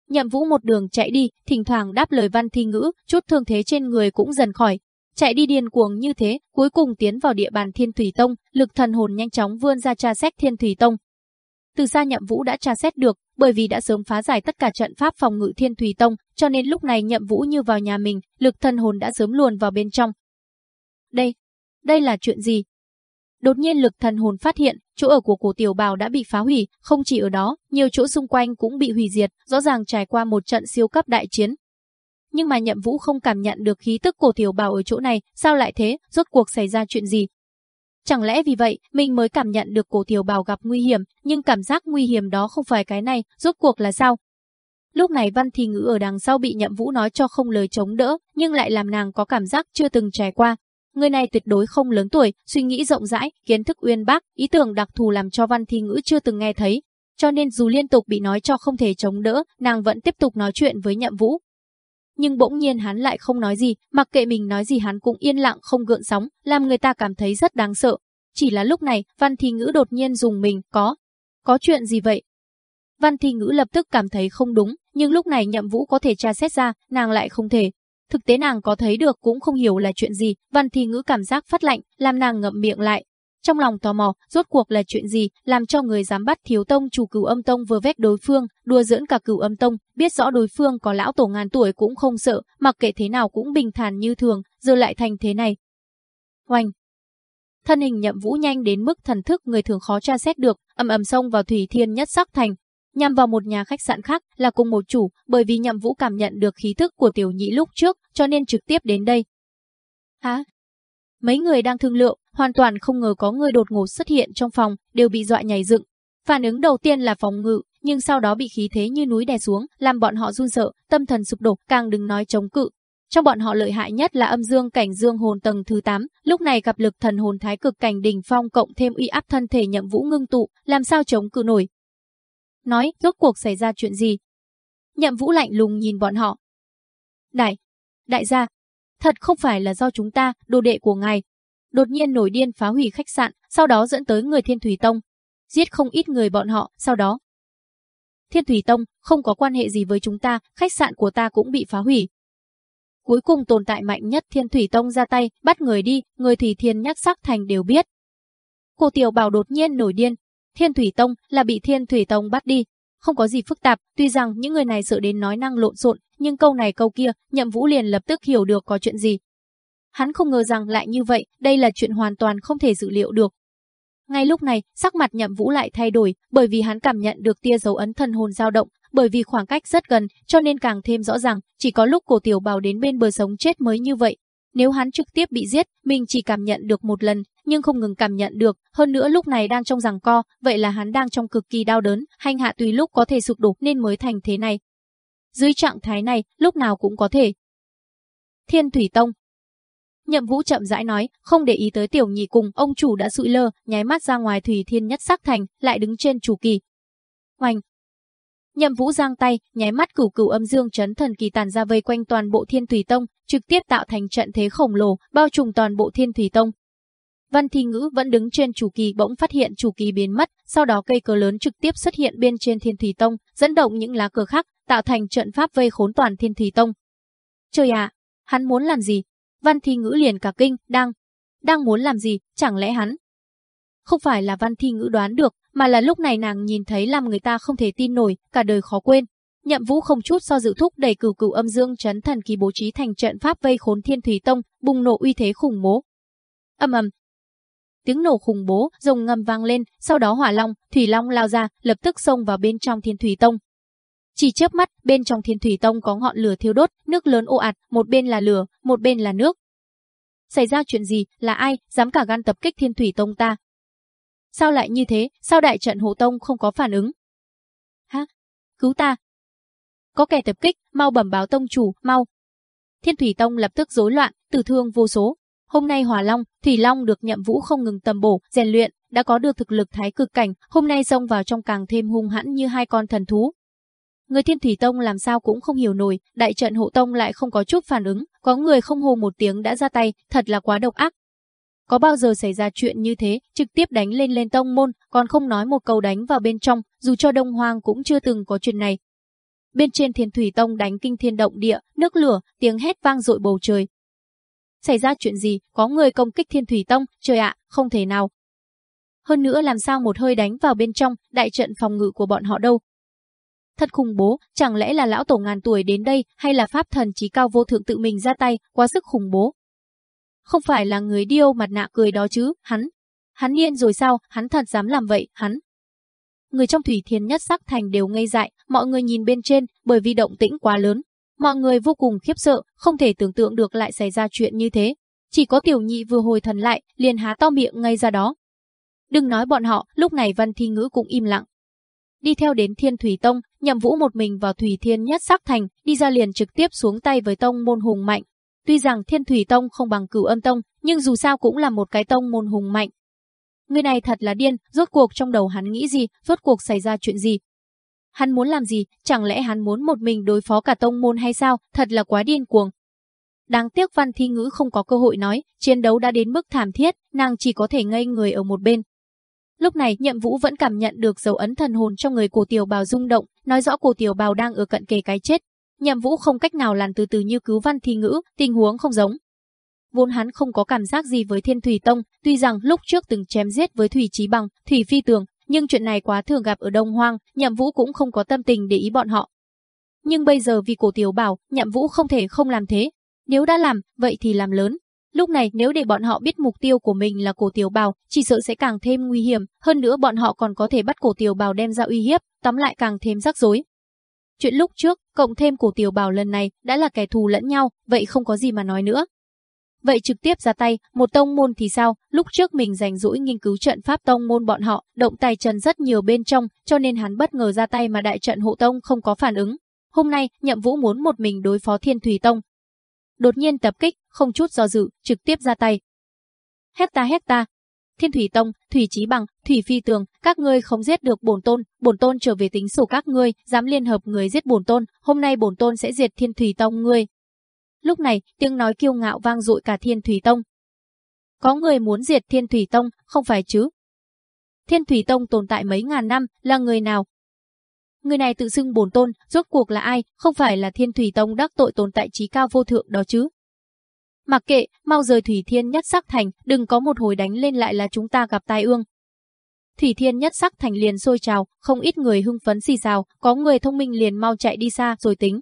Nhậm Vũ một đường chạy đi, thỉnh thoảng đáp lời văn thi ngữ, chút thương thế trên người cũng dần khỏi. Chạy đi điên cuồng như thế, cuối cùng tiến vào địa bàn Thiên Thủy Tông, lực thần hồn nhanh chóng vươn ra tra xét Thiên Thủy Tông. Từ xa Nhậm Vũ đã tra xét được, bởi vì đã sớm phá giải tất cả trận pháp phòng ngự Thiên Thủy Tông, cho nên lúc này Nhậm Vũ như vào nhà mình, lực thần hồn đã sớm luồn vào bên trong. Đây, đây là chuyện gì? Đột nhiên lực thần hồn phát hiện, chỗ ở của cổ tiểu bào đã bị phá hủy, không chỉ ở đó, nhiều chỗ xung quanh cũng bị hủy diệt, rõ ràng trải qua một trận siêu cấp đại chiến. Nhưng mà nhậm vũ không cảm nhận được khí tức cổ tiểu bào ở chỗ này, sao lại thế, rốt cuộc xảy ra chuyện gì? Chẳng lẽ vì vậy, mình mới cảm nhận được cổ tiểu bào gặp nguy hiểm, nhưng cảm giác nguy hiểm đó không phải cái này, rốt cuộc là sao? Lúc này Văn Thì Ngữ ở đằng sau bị Nhậm Vũ nói cho không lời chống đỡ, nhưng lại làm nàng có cảm giác chưa từng trải qua, Người này tuyệt đối không lớn tuổi, suy nghĩ rộng rãi, kiến thức uyên bác, ý tưởng đặc thù làm cho văn thi ngữ chưa từng nghe thấy. Cho nên dù liên tục bị nói cho không thể chống đỡ, nàng vẫn tiếp tục nói chuyện với nhậm vũ. Nhưng bỗng nhiên hắn lại không nói gì, mặc kệ mình nói gì hắn cũng yên lặng không gợn sóng, làm người ta cảm thấy rất đáng sợ. Chỉ là lúc này, văn thi ngữ đột nhiên dùng mình, có. Có chuyện gì vậy? Văn thi ngữ lập tức cảm thấy không đúng, nhưng lúc này nhậm vũ có thể tra xét ra, nàng lại không thể, Thực tế nàng có thấy được cũng không hiểu là chuyện gì, văn thi ngữ cảm giác phát lạnh, làm nàng ngậm miệng lại. Trong lòng tò mò, rốt cuộc là chuyện gì, làm cho người dám bắt thiếu tông chủ cửu âm tông vừa vét đối phương, đùa dưỡng cả cửu âm tông, biết rõ đối phương có lão tổ ngàn tuổi cũng không sợ, mặc kệ thế nào cũng bình thản như thường, giờ lại thành thế này. Hoành! Thân hình nhậm vũ nhanh đến mức thần thức người thường khó tra xét được, ầm ầm xông vào thủy thiên nhất sắc thành, nhằm vào một nhà khách sạn khác là cùng một chủ, bởi vì Nhậm Vũ cảm nhận được khí thức của tiểu nhị lúc trước, cho nên trực tiếp đến đây. Hả? Mấy người đang thương lượng, hoàn toàn không ngờ có người đột ngột xuất hiện trong phòng, đều bị dọa nhảy dựng. Phản ứng đầu tiên là phòng ngự, nhưng sau đó bị khí thế như núi đè xuống, làm bọn họ run sợ, tâm thần sụp đổ, càng đừng nói chống cự. Trong bọn họ lợi hại nhất là âm dương cảnh dương hồn tầng thứ 8, lúc này gặp lực thần hồn thái cực cảnh đỉnh phong cộng thêm uy áp thân thể nhậm vũ ngưng tụ, làm sao chống cự nổi, nói rốt cuộc xảy ra chuyện gì. Nhậm Vũ lạnh lùng nhìn bọn họ. Đại, đại gia, thật không phải là do chúng ta, đồ đệ của ngài. Đột nhiên nổi điên phá hủy khách sạn, sau đó dẫn tới người Thiên Thủy Tông. Giết không ít người bọn họ, sau đó. Thiên Thủy Tông không có quan hệ gì với chúng ta, khách sạn của ta cũng bị phá hủy. Cuối cùng tồn tại mạnh nhất Thiên Thủy Tông ra tay, bắt người đi, người Thủy Thiên nhắc sắc thành đều biết. Cô Tiểu Bảo đột nhiên nổi điên, Thiên Thủy Tông là bị Thiên Thủy Tông bắt đi. Không có gì phức tạp, tuy rằng những người này sợ đến nói năng lộn xộn, nhưng câu này câu kia, Nhậm Vũ liền lập tức hiểu được có chuyện gì. Hắn không ngờ rằng lại như vậy, đây là chuyện hoàn toàn không thể dự liệu được. Ngay lúc này, sắc mặt Nhậm Vũ lại thay đổi, bởi vì hắn cảm nhận được tia dấu ấn thần hồn dao động, bởi vì khoảng cách rất gần, cho nên càng thêm rõ ràng, chỉ có lúc Cổ Tiểu Bảo đến bên bờ sống chết mới như vậy. Nếu hắn trực tiếp bị giết, mình chỉ cảm nhận được một lần, nhưng không ngừng cảm nhận được, hơn nữa lúc này đang trong rằng co, vậy là hắn đang trong cực kỳ đau đớn, hành hạ tùy lúc có thể sụp đổ nên mới thành thế này. Dưới trạng thái này, lúc nào cũng có thể. Thiên Thủy Tông Nhậm Vũ chậm rãi nói, không để ý tới tiểu nhị cùng, ông chủ đã sụi lơ, nháy mắt ra ngoài Thủy Thiên nhất sắc thành, lại đứng trên chủ kỳ. Hoành, Nhậm Vũ giang tay, nháy mắt cửu cửu âm dương chấn thần kỳ tàn ra vây quanh toàn bộ Thiên Thủy Tông, trực tiếp tạo thành trận thế khổng lồ, bao trùm toàn bộ Thiên Thủy Tông. Văn Thi Ngữ vẫn đứng trên chủ kỳ bỗng phát hiện chủ kỳ biến mất, sau đó cây cờ lớn trực tiếp xuất hiện bên trên Thiên Thủy Tông, dẫn động những lá cờ khác, tạo thành trận pháp vây khốn toàn Thiên Thủy Tông. Trời ạ, hắn muốn làm gì? Văn Thi Ngữ liền cả kinh, đang, đang muốn làm gì, chẳng lẽ hắn? Không phải là Văn Thi Ngữ đoán được, mà là lúc này nàng nhìn thấy làm người ta không thể tin nổi, cả đời khó quên. Nhậm Vũ không chút do dự thúc đẩy cửu cửu âm dương chấn thần kỳ bố trí thành trận pháp vây khốn Thiên Thủy Tông, bùng nổ uy thế khủng bố. Âm ầm. Tiếng nổ khủng bố, rồng ngầm vang lên, sau đó Hỏa Long, Thủy Long lao ra, lập tức xông vào bên trong Thiên Thủy Tông. Chỉ chớp mắt, bên trong Thiên Thủy Tông có ngọn lửa thiêu đốt, nước lớn ồ ạt, một bên là lửa, một bên là nước. Xảy ra chuyện gì, là ai, dám cả gan tập kích Thiên Thủy Tông ta? Sao lại như thế, sao đại trận hộ tông không có phản ứng? Hả? Cứu ta! Có kẻ tập kích, mau bẩm báo tông chủ, mau! Thiên Thủy Tông lập tức rối loạn, tử thương vô số. Hôm nay Hỏa Long, Thủy Long được nhậm vũ không ngừng tầm bổ, rèn luyện, đã có được thực lực thái cực cảnh, hôm nay xông vào trong càng thêm hung hãn như hai con thần thú. Người Thiên Thủy Tông làm sao cũng không hiểu nổi, đại trận hộ tông lại không có chút phản ứng, có người không hồ một tiếng đã ra tay, thật là quá độc ác. Có bao giờ xảy ra chuyện như thế, trực tiếp đánh lên lên tông môn, còn không nói một câu đánh vào bên trong, dù cho Đông Hoang cũng chưa từng có chuyện này. Bên trên Thiên Thủy Tông đánh kinh thiên động địa, nước lửa, tiếng hét vang dội bầu trời. Xảy ra chuyện gì, có người công kích Thiên Thủy Tông, trời ạ, không thể nào. Hơn nữa làm sao một hơi đánh vào bên trong, đại trận phòng ngự của bọn họ đâu, Thật khủng bố, chẳng lẽ là lão tổ ngàn tuổi đến đây hay là pháp thần trí cao vô thượng tự mình ra tay, quá sức khủng bố. Không phải là người điêu mặt nạ cười đó chứ, hắn. Hắn điên rồi sao, hắn thật dám làm vậy, hắn. Người trong thủy thiên nhất sắc thành đều ngây dại, mọi người nhìn bên trên, bởi vì động tĩnh quá lớn. Mọi người vô cùng khiếp sợ, không thể tưởng tượng được lại xảy ra chuyện như thế. Chỉ có tiểu nhị vừa hồi thần lại, liền há to miệng ngay ra đó. Đừng nói bọn họ, lúc này văn thi ngữ cũng im lặng, đi theo đến Thiên Thủy Tông, nhậm vũ một mình vào Thủy Thiên nhất sắc thành, đi ra liền trực tiếp xuống tay với tông môn hùng mạnh. Tuy rằng Thiên Thủy Tông không bằng cửu âm tông, nhưng dù sao cũng là một cái tông môn hùng mạnh. Người này thật là điên, rốt cuộc trong đầu hắn nghĩ gì, rốt cuộc xảy ra chuyện gì. Hắn muốn làm gì, chẳng lẽ hắn muốn một mình đối phó cả tông môn hay sao, thật là quá điên cuồng. Đáng tiếc văn thi ngữ không có cơ hội nói, chiến đấu đã đến mức thảm thiết, nàng chỉ có thể ngây người ở một bên. Lúc này, Nhậm Vũ vẫn cảm nhận được dấu ấn thần hồn trong người cổ tiểu bào rung động, nói rõ cổ tiểu bào đang ở cận kề cái chết. Nhậm Vũ không cách nào làn từ từ như cứu văn thi ngữ, tình huống không giống. Vốn hắn không có cảm giác gì với Thiên Thủy Tông, tuy rằng lúc trước từng chém giết với Thủy Chí Bằng, Thủy Phi Tường, nhưng chuyện này quá thường gặp ở Đông Hoang, Nhậm Vũ cũng không có tâm tình để ý bọn họ. Nhưng bây giờ vì cổ tiểu bảo, Nhậm Vũ không thể không làm thế. Nếu đã làm, vậy thì làm lớn. Lúc này nếu để bọn họ biết mục tiêu của mình là cổ tiểu bào, chỉ sợ sẽ càng thêm nguy hiểm, hơn nữa bọn họ còn có thể bắt cổ tiểu bào đem ra uy hiếp, tóm lại càng thêm rắc rối. Chuyện lúc trước, cộng thêm cổ tiểu bảo lần này, đã là kẻ thù lẫn nhau, vậy không có gì mà nói nữa. Vậy trực tiếp ra tay, một tông môn thì sao, lúc trước mình rảnh rỗi nghiên cứu trận pháp tông môn bọn họ, động tài trần rất nhiều bên trong, cho nên hắn bất ngờ ra tay mà đại trận hộ tông không có phản ứng. Hôm nay, nhậm vũ muốn một mình đối phó thiên thủy tông, đột nhiên tập kích, không chút do dự, trực tiếp ra tay. Hét ta Thiên Thủy Tông, Thủy Chí Bằng, Thủy Phi Tường, các ngươi không giết được bổn tôn, bổn tôn trở về tính sổ các ngươi, dám liên hợp người giết bổn tôn, hôm nay bổn tôn sẽ diệt Thiên Thủy Tông ngươi. Lúc này, tiếng nói kiêu ngạo vang dội cả Thiên Thủy Tông. Có người muốn diệt Thiên Thủy Tông, không phải chứ? Thiên Thủy Tông tồn tại mấy ngàn năm, là người nào, Người này tự xưng bổn tôn, rốt cuộc là ai, không phải là thiên thủy tông đắc tội tồn tại trí cao vô thượng đó chứ. Mặc kệ, mau rời thủy thiên nhất sắc thành, đừng có một hồi đánh lên lại là chúng ta gặp tai ương. Thủy thiên nhất sắc thành liền sôi trào, không ít người hưng phấn xì xào, có người thông minh liền mau chạy đi xa rồi tính.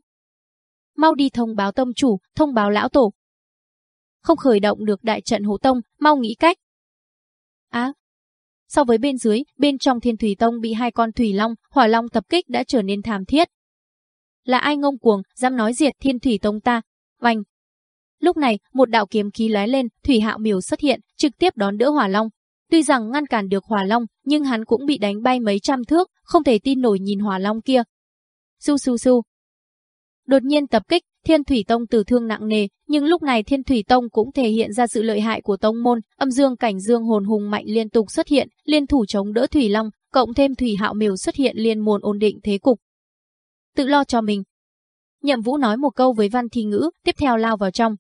Mau đi thông báo tâm chủ, thông báo lão tổ. Không khởi động được đại trận hộ tông, mau nghĩ cách. Á, So với bên dưới, bên trong thiên thủy tông bị hai con thủy long, hỏa long tập kích đã trở nên thảm thiết. Là ai ngông cuồng, dám nói diệt thiên thủy tông ta? Vành. Lúc này, một đạo kiếm khí lóe lên, thủy hạo miểu xuất hiện, trực tiếp đón đỡ hỏa long. Tuy rằng ngăn cản được hỏa long, nhưng hắn cũng bị đánh bay mấy trăm thước, không thể tin nổi nhìn hỏa long kia. Su su su. Đột nhiên tập kích, Thiên Thủy Tông tử thương nặng nề, nhưng lúc này Thiên Thủy Tông cũng thể hiện ra sự lợi hại của tông môn, âm dương cảnh dương hồn hùng mạnh liên tục xuất hiện, liên thủ chống đỡ Thủy Long, cộng thêm Thủy Hạo miểu xuất hiện liên môn ổn định thế cục. Tự lo cho mình. Nhậm Vũ nói một câu với Văn Thi Ngữ, tiếp theo lao vào trong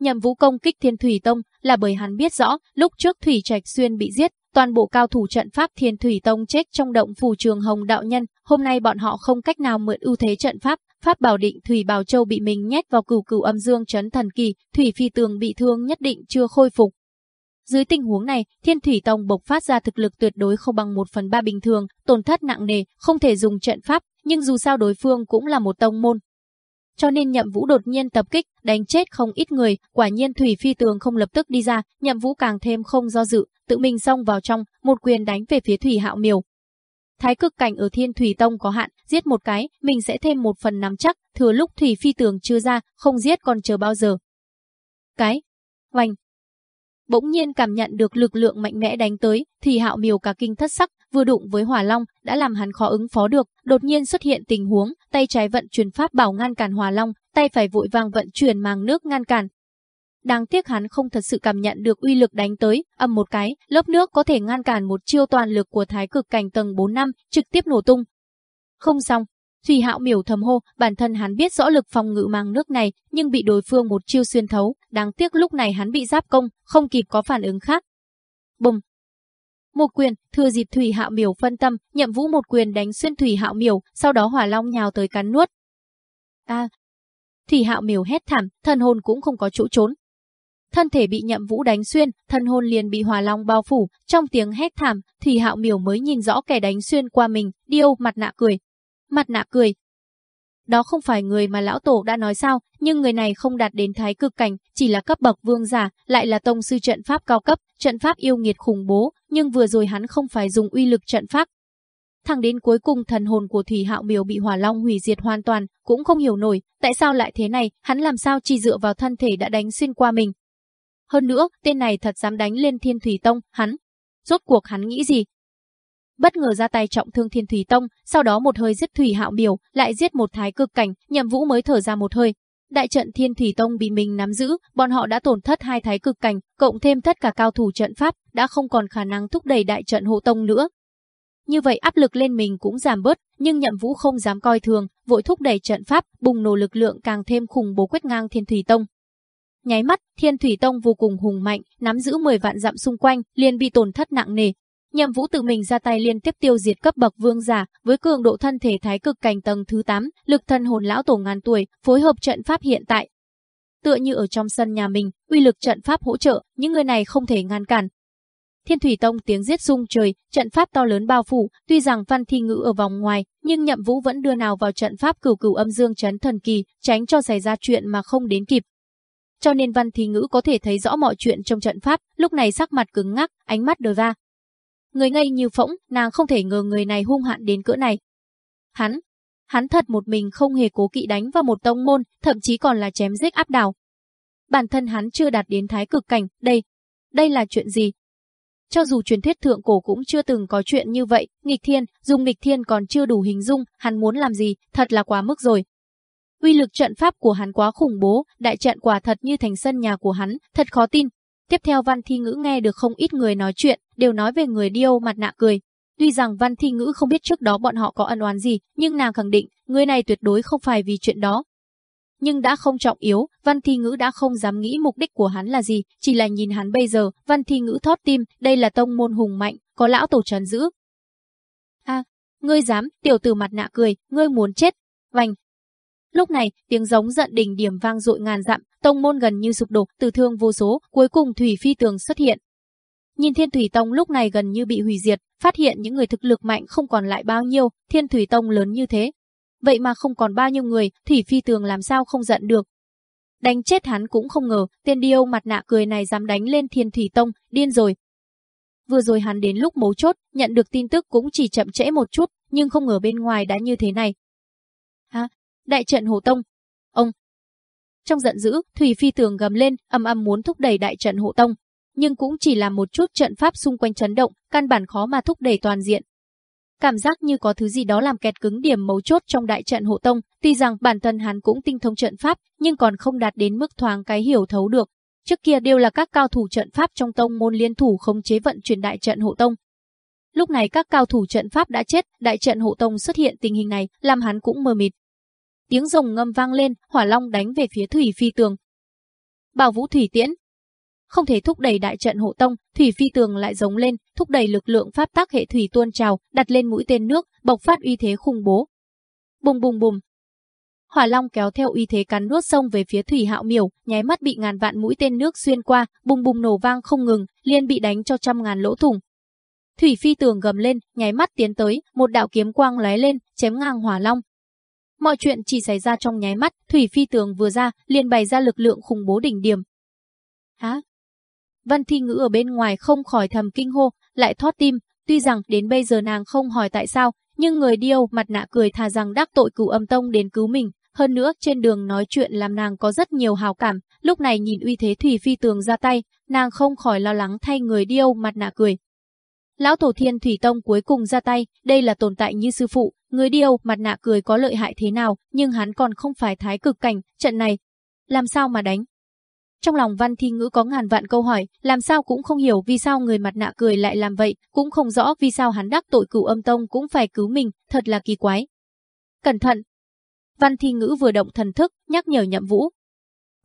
nhằm Vũ công kích Thiên Thủy Tông là bởi hắn biết rõ, lúc trước Thủy Trạch Xuyên bị giết, toàn bộ cao thủ trận pháp Thiên Thủy Tông chết trong động phủ trường Hồng đạo nhân, hôm nay bọn họ không cách nào mượn ưu thế trận pháp, pháp bảo định Thủy Bảo Châu bị mình nhét vào cửu cửu âm dương chấn thần kỳ, Thủy Phi Tường bị thương nhất định chưa khôi phục. Dưới tình huống này, Thiên Thủy Tông bộc phát ra thực lực tuyệt đối không bằng một phần ba bình thường, tổn thất nặng nề, không thể dùng trận pháp, nhưng dù sao đối phương cũng là một tông môn. Cho nên Nhậm Vũ đột nhiên tập kích, đánh chết không ít người, quả nhiên Thủy Phi Tường không lập tức đi ra, Nhậm Vũ càng thêm không do dự, tự mình xông vào trong, một quyền đánh về phía Thủy Hạo Miểu. Thái cực cảnh ở Thiên Thủy Tông có hạn, giết một cái, mình sẽ thêm một phần nắm chắc, thừa lúc Thủy Phi Tường chưa ra, không giết còn chờ bao giờ. Cái, hoành, bỗng nhiên cảm nhận được lực lượng mạnh mẽ đánh tới, thì Hạo Miều cả kinh thất sắc, vừa đụng với Hỏa Long, đã làm hắn khó ứng phó được, đột nhiên xuất hiện tình huống, tay trái vận chuyển pháp bảo ngăn cản Hỏa Long, tay phải vội vàng vận chuyển màng nước ngăn cản. Đáng tiếc hắn không thật sự cảm nhận được uy lực đánh tới, âm một cái, lớp nước có thể ngăn cản một chiêu toàn lực của thái cực cảnh tầng 4 năm, trực tiếp nổ tung. Không xong, Thủy Hạo miểu thầm hô, bản thân hắn biết rõ lực phòng ngự mang nước này, nhưng bị đối phương một chiêu xuyên thấu, đáng tiếc lúc này hắn bị giáp công, không kịp có phản ứng khác. Bùng! Một quyền, thừa dịp Thủy Hạo miểu phân tâm, nhậm vũ một quyền đánh xuyên Thủy Hạo miểu, sau đó hỏa long nhào tới cắn nuốt. A! Thủy Hạo miểu hét thảm, thần hồn cũng không có chỗ trốn. Thân thể bị nhậm vũ đánh xuyên, thần hồn liền bị hỏa long bao phủ, trong tiếng hét thảm, Thủy Hạo miểu mới nhìn rõ kẻ đánh xuyên qua mình, điêu mặt nạ cười, Mặt nạ cười. Đó không phải người mà lão tổ đã nói sao, nhưng người này không đạt đến thái cực cảnh, chỉ là cấp bậc vương giả, lại là tông sư trận pháp cao cấp, trận pháp yêu nghiệt khủng bố, nhưng vừa rồi hắn không phải dùng uy lực trận pháp. Thẳng đến cuối cùng thần hồn của Thủy Hạo Miều bị Hỏa Long hủy diệt hoàn toàn, cũng không hiểu nổi, tại sao lại thế này, hắn làm sao chỉ dựa vào thân thể đã đánh xuyên qua mình. Hơn nữa, tên này thật dám đánh lên Thiên Thủy Tông, hắn. Rốt cuộc hắn nghĩ gì, bất ngờ ra tay trọng thương Thiên Thủy Tông, sau đó một hơi giết Thủy Hạo Miểu, lại giết một thái cực cảnh, Nhậm Vũ mới thở ra một hơi. Đại trận Thiên Thủy Tông bị mình nắm giữ, bọn họ đã tổn thất hai thái cực cảnh, cộng thêm tất cả cao thủ trận pháp, đã không còn khả năng thúc đẩy đại trận hộ tông nữa. Như vậy áp lực lên mình cũng giảm bớt, nhưng Nhậm Vũ không dám coi thường, vội thúc đẩy trận pháp, bùng nổ lực lượng càng thêm khủng bố quét ngang Thiên Thủy Tông. Nháy mắt, Thiên Thủy Tông vô cùng hùng mạnh, nắm giữ 10 vạn dặm xung quanh, liền bị tổn thất nặng nề, Nhậm Vũ tự mình ra tay liên tiếp tiêu diệt cấp bậc vương giả, với cường độ thân thể thái cực cảnh tầng thứ 8, lực thân hồn lão tổ ngàn tuổi, phối hợp trận pháp hiện tại. Tựa như ở trong sân nhà mình, uy lực trận pháp hỗ trợ, những người này không thể ngăn cản. Thiên Thủy Tông tiếng giết rung trời, trận pháp to lớn bao phủ, tuy rằng Văn Thi Ngữ ở vòng ngoài, nhưng Nhậm Vũ vẫn đưa nào vào trận pháp cửu cửu âm dương chấn thần kỳ, tránh cho xảy ra chuyện mà không đến kịp. Cho nên Văn Thi Ngữ có thể thấy rõ mọi chuyện trong trận pháp, lúc này sắc mặt cứng ngắc, ánh mắt đờ ra, Người ngây như phỗng, nàng không thể ngờ người này hung hạn đến cỡ này. Hắn, hắn thật một mình không hề cố kỵ đánh vào một tông môn, thậm chí còn là chém giết áp đảo. Bản thân hắn chưa đạt đến thái cực cảnh, đây, đây là chuyện gì? Cho dù truyền thuyết thượng cổ cũng chưa từng có chuyện như vậy, nghịch thiên, dùng nghịch thiên còn chưa đủ hình dung, hắn muốn làm gì, thật là quá mức rồi. Uy lực trận pháp của hắn quá khủng bố, đại trận quả thật như thành sân nhà của hắn, thật khó tin, Tiếp theo Văn Thi Ngữ nghe được không ít người nói chuyện, đều nói về người điêu mặt nạ cười. Tuy rằng Văn Thi Ngữ không biết trước đó bọn họ có ân oán gì, nhưng nàng khẳng định, người này tuyệt đối không phải vì chuyện đó. Nhưng đã không trọng yếu, Văn Thi Ngữ đã không dám nghĩ mục đích của hắn là gì, chỉ là nhìn hắn bây giờ, Văn Thi Ngữ thót tim, đây là tông môn hùng mạnh, có lão tổ trấn giữ. a ngươi dám, tiểu tử mặt nạ cười, ngươi muốn chết. Vành, Lúc này, tiếng giống giận đỉnh điểm vang dội ngàn dặm, tông môn gần như sụp đổ, tử thương vô số, cuối cùng Thủy Phi Tường xuất hiện. Nhìn Thiên Thủy Tông lúc này gần như bị hủy diệt, phát hiện những người thực lực mạnh không còn lại bao nhiêu, Thiên Thủy Tông lớn như thế. Vậy mà không còn bao nhiêu người, Thủy Phi Tường làm sao không giận được. Đánh chết hắn cũng không ngờ, tên điêu mặt nạ cười này dám đánh lên Thiên Thủy Tông, điên rồi. Vừa rồi hắn đến lúc mấu chốt, nhận được tin tức cũng chỉ chậm trễ một chút, nhưng không ngờ bên ngoài đã như thế này. Ha, đại trận hồ tông. Ông. Trong giận dữ, Thủy Phi Tường gầm lên, âm âm muốn thúc đẩy đại trận hộ tông, nhưng cũng chỉ là một chút trận pháp xung quanh chấn động, căn bản khó mà thúc đẩy toàn diện. Cảm giác như có thứ gì đó làm kẹt cứng điểm mấu chốt trong đại trận hộ tông, tuy rằng bản thân hắn cũng tinh thông trận pháp, nhưng còn không đạt đến mức thoáng cái hiểu thấu được. Trước kia đều là các cao thủ trận pháp trong tông môn liên thủ khống chế vận chuyển đại trận hộ tông. Lúc này các cao thủ trận pháp đã chết, đại trận hộ tông xuất hiện tình hình này, làm hắn cũng mờ mịt, tiếng rồng ngâm vang lên, hỏa long đánh về phía Thủy Phi Tường. Bảo Vũ Thủy Tiễn không thể thúc đẩy đại trận hộ tông, Thủy Phi Tường lại giống lên, thúc đẩy lực lượng pháp tác hệ thủy tuôn trào, đặt lên mũi tên nước, bộc phát uy thế khủng bố. Bùng bùng bùng. Hỏa Long kéo theo uy thế cắn nuốt sông về phía Thủy Hạo Miểu, nháy mắt bị ngàn vạn mũi tên nước xuyên qua, bùng bùng nổ vang không ngừng, liên bị đánh cho trăm ngàn lỗ thủng. Thủy Phi Tường gầm lên, nháy mắt tiến tới, một đạo kiếm quang lóe lên, chém ngang Hỏa Long. Mọi chuyện chỉ xảy ra trong nháy mắt, Thủy Phi Tường vừa ra, liền bày ra lực lượng khủng bố đỉnh điểm. Hả? Văn Thi Ngữ ở bên ngoài không khỏi thầm kinh hô, lại thoát tim, tuy rằng đến bây giờ nàng không hỏi tại sao, nhưng người điêu mặt nạ cười thà rằng đắc tội cửu âm tông đến cứu mình, hơn nữa trên đường nói chuyện làm nàng có rất nhiều hào cảm, lúc này nhìn uy thế Thủy Phi Tường ra tay, nàng không khỏi lo lắng thay người điêu mặt nạ cười. Lão Tổ Thiên Thủy Tông cuối cùng ra tay, đây là tồn tại như sư phụ, người điêu mặt nạ cười có lợi hại thế nào, nhưng hắn còn không phải thái cực cảnh, trận này, làm sao mà đánh? Trong lòng văn thi ngữ có ngàn vạn câu hỏi, làm sao cũng không hiểu vì sao người mặt nạ cười lại làm vậy, cũng không rõ vì sao hắn đắc tội cửu âm tông cũng phải cứu mình, thật là kỳ quái. Cẩn thận! Văn thi ngữ vừa động thần thức, nhắc nhở nhậm vũ.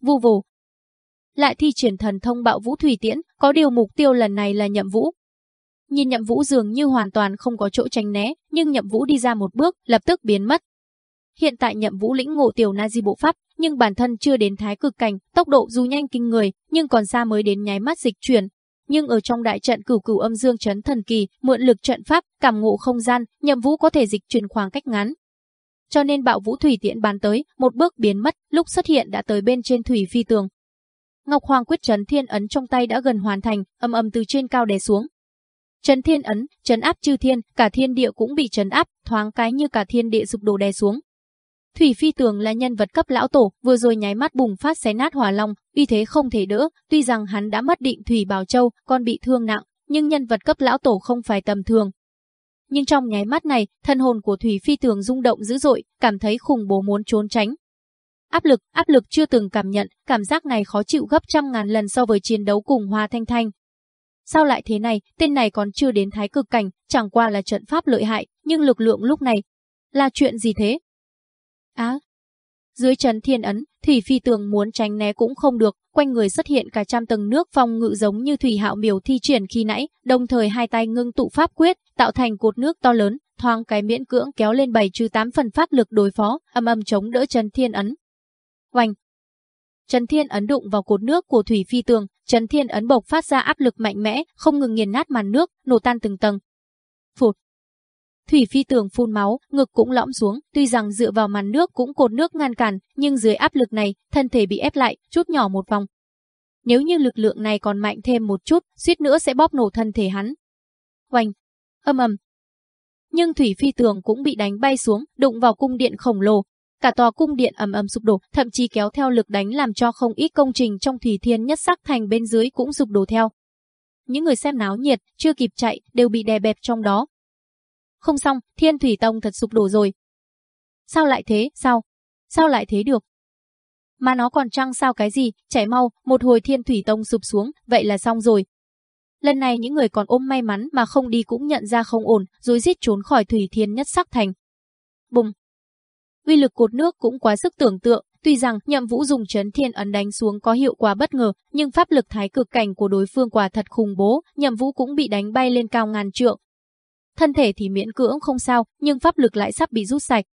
vù vù! Lại thi triển thần thông bạo vũ thủy tiễn, có điều mục tiêu lần này là nhậm vũ. Nhìn nhậm vũ dường như hoàn toàn không có chỗ tránh né, nhưng nhậm vũ đi ra một bước, lập tức biến mất. Hiện tại nhậm vũ lĩnh ngộ tiểu na di bộ pháp, nhưng bản thân chưa đến thái cực cảnh, tốc độ dù nhanh kinh người, nhưng còn xa mới đến nháy mắt dịch chuyển. Nhưng ở trong đại trận cửu cửu âm dương chấn thần kỳ, mượn lực trận pháp, cảm ngộ không gian, nhậm vũ có thể dịch chuyển khoảng cách ngắn. Cho nên bạo vũ thủy tiễn bàn tới, một bước biến mất, lúc xuất hiện đã tới bên trên thủy phi tường. Ngọc Hoàng quyết trấn thiên ấn trong tay đã gần hoàn thành, âm âm từ trên cao đè xuống, Trấn thiên ấn, trấn áp chư thiên, cả thiên địa cũng bị trấn áp, thoáng cái như cả thiên địa sụp đổ đè xuống. Thủy Phi Tường là nhân vật cấp lão tổ, vừa rồi nháy mắt bùng phát xé nát hỏa long, uy thế không thể đỡ, tuy rằng hắn đã mất định Thủy Bảo Châu, còn bị thương nặng, nhưng nhân vật cấp lão tổ không phải tầm thường. Nhưng trong nháy mắt này, thân hồn của Thủy Phi Tường rung động dữ dội, cảm thấy khủng bố muốn trốn tránh. Áp lực, áp lực chưa từng cảm nhận, cảm giác này khó chịu gấp trăm ngàn lần so với chiến đấu cùng Hoa Thanh Thanh. Sao lại thế này, tên này còn chưa đến thái cực cảnh, chẳng qua là trận pháp lợi hại, nhưng lực lượng lúc này là chuyện gì thế? Á, dưới chân thiên ấn, Thủy Phi Tường muốn tránh né cũng không được, quanh người xuất hiện cả trăm tầng nước phong ngự giống như Thủy Hạo Miểu thi triển khi nãy, đồng thời hai tay ngưng tụ pháp quyết, tạo thành cột nước to lớn, thoáng cái miễn cưỡng kéo lên bảy trừ tám phần pháp lực đối phó, âm âm chống đỡ chân thiên ấn. Oanh! chân Thiên ấn đụng vào cột nước của Thủy Phi Tường, chân Thiên ấn bộc phát ra áp lực mạnh mẽ, không ngừng nghiền nát màn nước, nổ tan từng tầng. Phụt. Thủy Phi Tường phun máu, ngực cũng lõm xuống, tuy rằng dựa vào màn nước cũng cột nước ngăn cản, nhưng dưới áp lực này, thân thể bị ép lại, chút nhỏ một vòng. Nếu như lực lượng này còn mạnh thêm một chút, suýt nữa sẽ bóp nổ thân thể hắn. Oanh, âm ầm. Nhưng Thủy Phi Tường cũng bị đánh bay xuống, đụng vào cung điện khổng lồ, Cả tòa cung điện ầm ầm sụp đổ, thậm chí kéo theo lực đánh làm cho không ít công trình trong Thủy Thiên Nhất Sắc Thành bên dưới cũng sụp đổ theo. Những người xem náo nhiệt, chưa kịp chạy, đều bị đè bẹp trong đó. Không xong, Thiên Thủy Tông thật sụp đổ rồi. Sao lại thế, sao? Sao lại thế được? Mà nó còn trăng sao cái gì, chạy mau, một hồi Thiên Thủy Tông sụp xuống, vậy là xong rồi. Lần này những người còn ôm may mắn mà không đi cũng nhận ra không ổn, rồi giết trốn khỏi Thủy Thiên Nhất Sắc Thành. Bùng, uy lực cột nước cũng quá sức tưởng tượng, tuy rằng nhậm vũ dùng chấn thiên ấn đánh xuống có hiệu quả bất ngờ, nhưng pháp lực thái cực cảnh của đối phương quả thật khủng bố, nhậm vũ cũng bị đánh bay lên cao ngàn trượng. Thân thể thì miễn cưỡng không sao, nhưng pháp lực lại sắp bị rút sạch.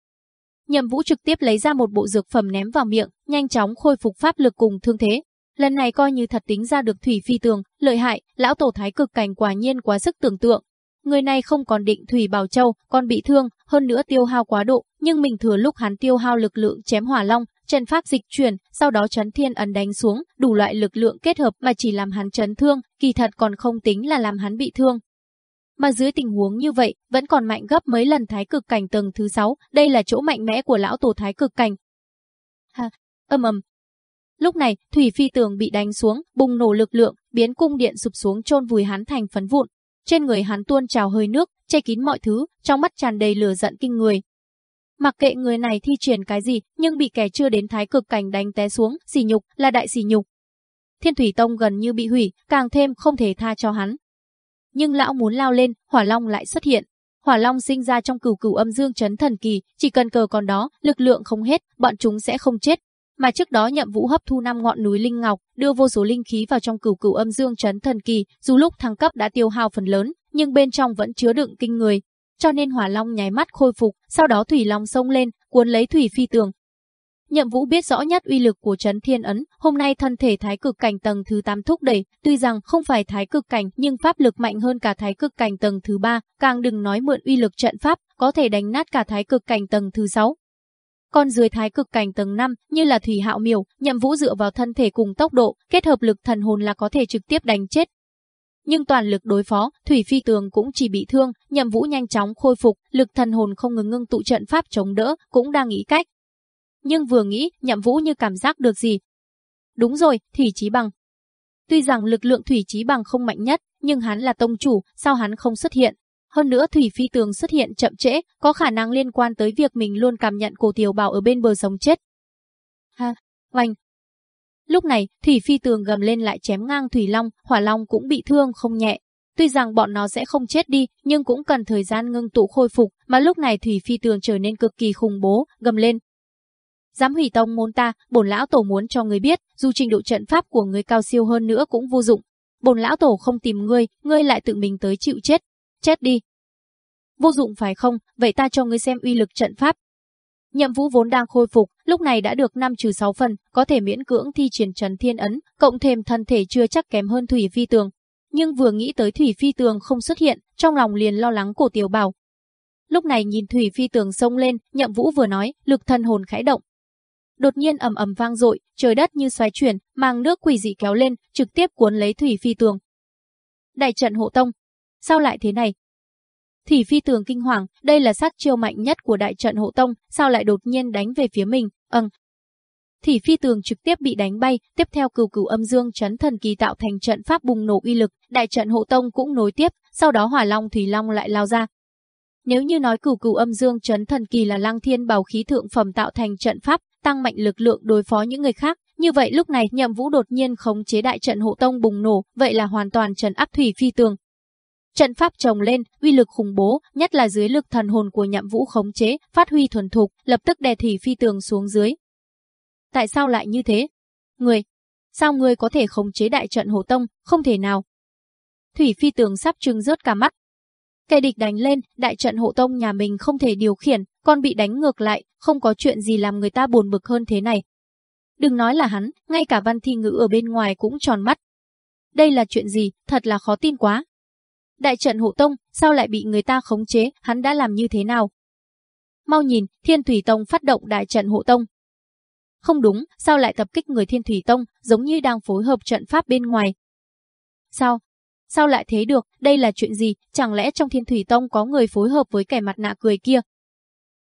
Nhậm vũ trực tiếp lấy ra một bộ dược phẩm ném vào miệng, nhanh chóng khôi phục pháp lực cùng thương thế. Lần này coi như thật tính ra được thủy phi tường, lợi hại, lão tổ thái cực cảnh quả nhiên quá sức tưởng tượng, Người này không còn định Thủy Bảo Châu, còn bị thương, hơn nữa tiêu hao quá độ, nhưng mình thừa lúc hắn tiêu hao lực lượng chém hỏa long, chân pháp dịch chuyển, sau đó chấn thiên ấn đánh xuống, đủ loại lực lượng kết hợp mà chỉ làm hắn chấn thương, kỳ thật còn không tính là làm hắn bị thương. Mà dưới tình huống như vậy, vẫn còn mạnh gấp mấy lần thái cực cảnh tầng thứ 6, đây là chỗ mạnh mẽ của lão tổ thái cực cảnh. Ha, âm ầm. Lúc này, Thủy Phi Tường bị đánh xuống, bùng nổ lực lượng, biến cung điện sụp xuống chôn vùi hắn thành phấn vụn, trên người hắn tuôn trào hơi nước, che kín mọi thứ, trong mắt tràn đầy lửa giận kinh người. Mặc kệ người này thi triển cái gì, nhưng bị kẻ chưa đến thái cực cảnh đánh té xuống, sỉ nhục, là đại sỉ nhục. Thiên Thủy Tông gần như bị hủy, càng thêm không thể tha cho hắn. Nhưng lão muốn lao lên, Hỏa Long lại xuất hiện. Hỏa Long sinh ra trong cửu cửu âm dương chấn thần kỳ, chỉ cần cờ còn đó, lực lượng không hết, bọn chúng sẽ không chết, mà trước đó nhậm vũ hấp thu năm ngọn núi linh ngọc, đưa vô số linh khí vào trong cửu cửu âm dương chấn thần kỳ, dù lúc thăng cấp đã tiêu hao phần lớn, nhưng bên trong vẫn chứa đựng kinh người. Cho nên hỏa long nháy mắt khôi phục, sau đó thủy long sông lên, cuốn lấy thủy phi tường. Nhậm Vũ biết rõ nhất uy lực của Trấn Thiên Ấn, hôm nay thân thể thái cực cảnh tầng thứ 8 thúc đẩy, tuy rằng không phải thái cực cảnh nhưng pháp lực mạnh hơn cả thái cực cảnh tầng thứ 3, càng đừng nói mượn uy lực trận pháp, có thể đánh nát cả thái cực cảnh tầng thứ 6. Còn dưới thái cực cảnh tầng 5, như là Thủy Hạo Miểu, Nhậm Vũ dựa vào thân thể cùng tốc độ, kết hợp lực thần hồn là có thể trực tiếp đánh chết. Nhưng toàn lực đối phó, Thủy Phi Tường cũng chỉ bị thương, Nhậm Vũ nhanh chóng khôi phục, lực thần hồn không ngừng ngưng tụ trận pháp chống đỡ, cũng đang nghĩ cách. Nhưng vừa nghĩ, Nhậm Vũ như cảm giác được gì. Đúng rồi, Thủy trí Bằng. Tuy rằng lực lượng Thủy trí Bằng không mạnh nhất, nhưng hắn là tông chủ, sao hắn không xuất hiện? Hơn nữa Thủy Phi Tường xuất hiện chậm trễ, có khả năng liên quan tới việc mình luôn cảm nhận cổ tiểu bảo ở bên bờ sống chết. Ha, oanh. Lúc này, Thủy Phi Tường gầm lên lại chém ngang Thủy Long, Hỏa Long cũng bị thương không nhẹ. Tuy rằng bọn nó sẽ không chết đi, nhưng cũng cần thời gian ngưng tụ khôi phục, mà lúc này Thủy Phi Tường trở nên cực kỳ khủng bố, gầm lên. Dám hủy tông môn ta, bổn lão tổ muốn cho người biết, dù trình độ trận pháp của người cao siêu hơn nữa cũng vô dụng. Bổn lão tổ không tìm ngươi, ngươi lại tự mình tới chịu chết, chết đi. Vô dụng phải không, vậy ta cho ngươi xem uy lực trận pháp. Nhậm vũ vốn đang khôi phục, lúc này đã được 5 trừ 6 phần, có thể miễn cưỡng thi triển trần thiên ấn, cộng thêm thân thể chưa chắc kém hơn Thủy Phi Tường. Nhưng vừa nghĩ tới Thủy Phi Tường không xuất hiện, trong lòng liền lo lắng cổ tiểu bảo. Lúc này nhìn Thủy Phi Tường sông lên, nhậm vũ vừa nói, lực thân hồn khẽ động. Đột nhiên ầm ầm vang dội, trời đất như xoáy chuyển, mang nước quỷ dị kéo lên, trực tiếp cuốn lấy Thủy Phi Tường. Đại trận hộ tông, Sao lại thế này? Thủy phi tường kinh hoàng, đây là sát chiêu mạnh nhất của đại trận hộ tông, sao lại đột nhiên đánh về phía mình, Ừm. Thủy phi tường trực tiếp bị đánh bay, tiếp theo cửu cửu âm dương chấn thần kỳ tạo thành trận pháp bùng nổ uy lực, đại trận hộ tông cũng nối tiếp, sau đó hỏa long thủy long lại lao ra. Nếu như nói cửu cửu âm dương chấn thần kỳ là lăng thiên bảo khí thượng phẩm tạo thành trận pháp, tăng mạnh lực lượng đối phó những người khác, như vậy lúc này nhậm vũ đột nhiên khống chế đại trận hộ tông bùng nổ, vậy là hoàn toàn trấn áp thủy phi tường. Trận pháp trồng lên, uy lực khủng bố, nhất là dưới lực thần hồn của nhậm vũ khống chế, phát huy thuần thục, lập tức đè thủy phi tường xuống dưới. Tại sao lại như thế? Người, sao người có thể khống chế đại trận hồ tông, không thể nào. Thủy phi tường sắp trừng rớt cả mắt. Kẻ địch đánh lên, đại trận hộ tông nhà mình không thể điều khiển, còn bị đánh ngược lại, không có chuyện gì làm người ta buồn bực hơn thế này. Đừng nói là hắn, ngay cả văn thi ngữ ở bên ngoài cũng tròn mắt. Đây là chuyện gì, thật là khó tin quá. Đại trận hộ tông, sao lại bị người ta khống chế, hắn đã làm như thế nào? Mau nhìn, Thiên Thủy Tông phát động đại trận hộ tông. Không đúng, sao lại tập kích người Thiên Thủy Tông, giống như đang phối hợp trận pháp bên ngoài. Sao? Sao lại thế được, đây là chuyện gì, chẳng lẽ trong Thiên Thủy Tông có người phối hợp với kẻ mặt nạ cười kia?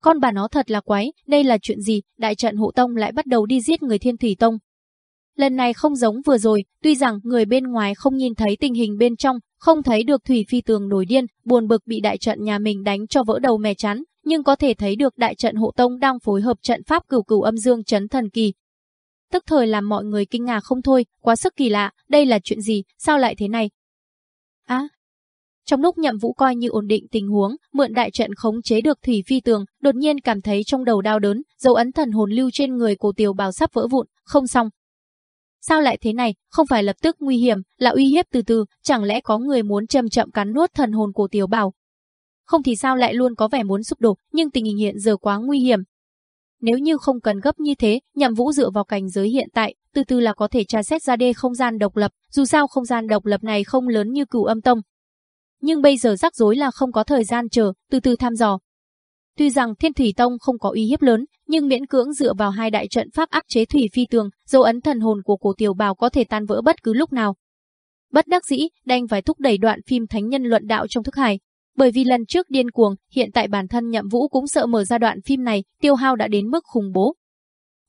Con bà nó thật là quái, đây là chuyện gì, đại trận hộ tông lại bắt đầu đi giết người Thiên Thủy Tông. Lần này không giống vừa rồi, tuy rằng người bên ngoài không nhìn thấy tình hình bên trong, không thấy được Thủy Phi Tường nổi điên, buồn bực bị đại trận nhà mình đánh cho vỡ đầu mè chán, nhưng có thể thấy được đại trận hộ tông đang phối hợp trận pháp cửu cửu âm dương chấn thần kỳ. Tức thời làm mọi người kinh ngạc không thôi, quá sức kỳ lạ, đây là chuyện gì, sao lại thế này? Á, trong lúc nhậm vũ coi như ổn định tình huống, mượn đại trận khống chế được thủy phi tường, đột nhiên cảm thấy trong đầu đau đớn, dấu ấn thần hồn lưu trên người cổ tiểu bào sắp vỡ vụn, không xong, Sao lại thế này, không phải lập tức nguy hiểm, là uy hiếp từ từ, chẳng lẽ có người muốn chậm chậm cắn nuốt thần hồn cổ tiểu bào? Không thì sao lại luôn có vẻ muốn sụp đổ, nhưng tình hình hiện giờ quá nguy hiểm. Nếu như không cần gấp như thế, nhậm vũ dựa vào cảnh giới hiện tại, từ từ là có thể tra xét ra đê không gian độc lập, dù sao không gian độc lập này không lớn như cửu âm tông. Nhưng bây giờ rắc rối là không có thời gian chờ, từ từ thăm dò, Tuy rằng Thiên Thủy Tông không có uy hiếp lớn, nhưng miễn cưỡng dựa vào hai đại trận pháp áp chế thủy phi tường, dấu ấn thần hồn của cổ tiểu bào có thể tan vỡ bất cứ lúc nào. Bất đắc dĩ, đành phải thúc đẩy đoạn phim thánh nhân luận đạo trong thức hải. Bởi vì lần trước điên cuồng, hiện tại bản thân nhậm vũ cũng sợ mở ra đoạn phim này, tiêu hao đã đến mức khủng bố.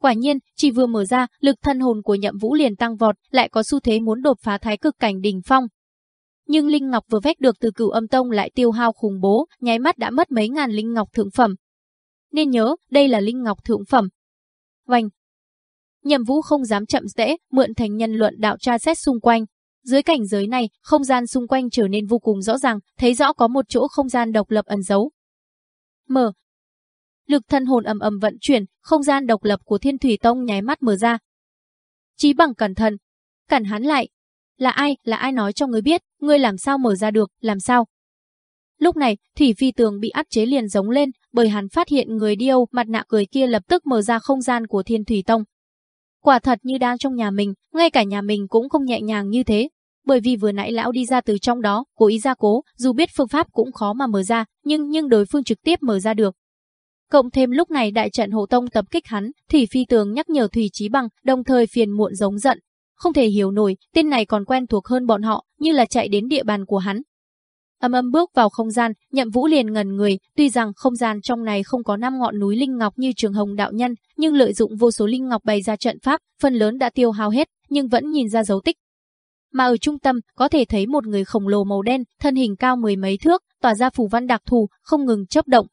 Quả nhiên, chỉ vừa mở ra, lực thân hồn của nhậm vũ liền tăng vọt, lại có xu thế muốn đột phá thái cực cảnh đỉnh phong, nhưng linh ngọc vừa vét được từ cửu âm tông lại tiêu hao khủng bố, nháy mắt đã mất mấy ngàn linh ngọc thượng phẩm. Nên nhớ, đây là linh ngọc thượng phẩm. Vành. Nhậm Vũ không dám chậm trễ, mượn thành nhân luận đạo tra xét xung quanh. Dưới cảnh giới này, không gian xung quanh trở nên vô cùng rõ ràng, thấy rõ có một chỗ không gian độc lập ẩn giấu. Mở. Lực thân hồn ầm ầm vận chuyển, không gian độc lập của Thiên Thủy Tông nháy mắt mở ra. Chí bằng cẩn thận, cản hắn lại, là ai, là ai nói cho ngươi biết, ngươi làm sao mở ra được, làm sao? Lúc này, Thủy Phi Tường bị áp chế liền giống lên, bởi hắn phát hiện người điêu mặt nạ cười kia lập tức mở ra không gian của Thiên Thủy Tông. Quả thật như đang trong nhà mình, ngay cả nhà mình cũng không nhẹ nhàng như thế. Bởi vì vừa nãy lão đi ra từ trong đó, cố ý ra cố, dù biết phương pháp cũng khó mà mở ra, nhưng nhưng đối phương trực tiếp mở ra được. Cộng thêm lúc này đại trận hộ tông tập kích hắn, Thủy Phi Tường nhắc nhở Thủy Chí Bằng, đồng thời phiền muộn giống giận. Không thể hiểu nổi, tên này còn quen thuộc hơn bọn họ, như là chạy đến địa bàn của hắn, Âm âm bước vào không gian, nhậm vũ liền ngần người, tuy rằng không gian trong này không có năm ngọn núi linh ngọc như trường hồng đạo nhân, nhưng lợi dụng vô số linh ngọc bày ra trận pháp, phần lớn đã tiêu hao hết, nhưng vẫn nhìn ra dấu tích. Mà ở trung tâm, có thể thấy một người khổng lồ màu đen, thân hình cao mười mấy thước, tỏa ra phù văn đặc thù, không ngừng chấp động.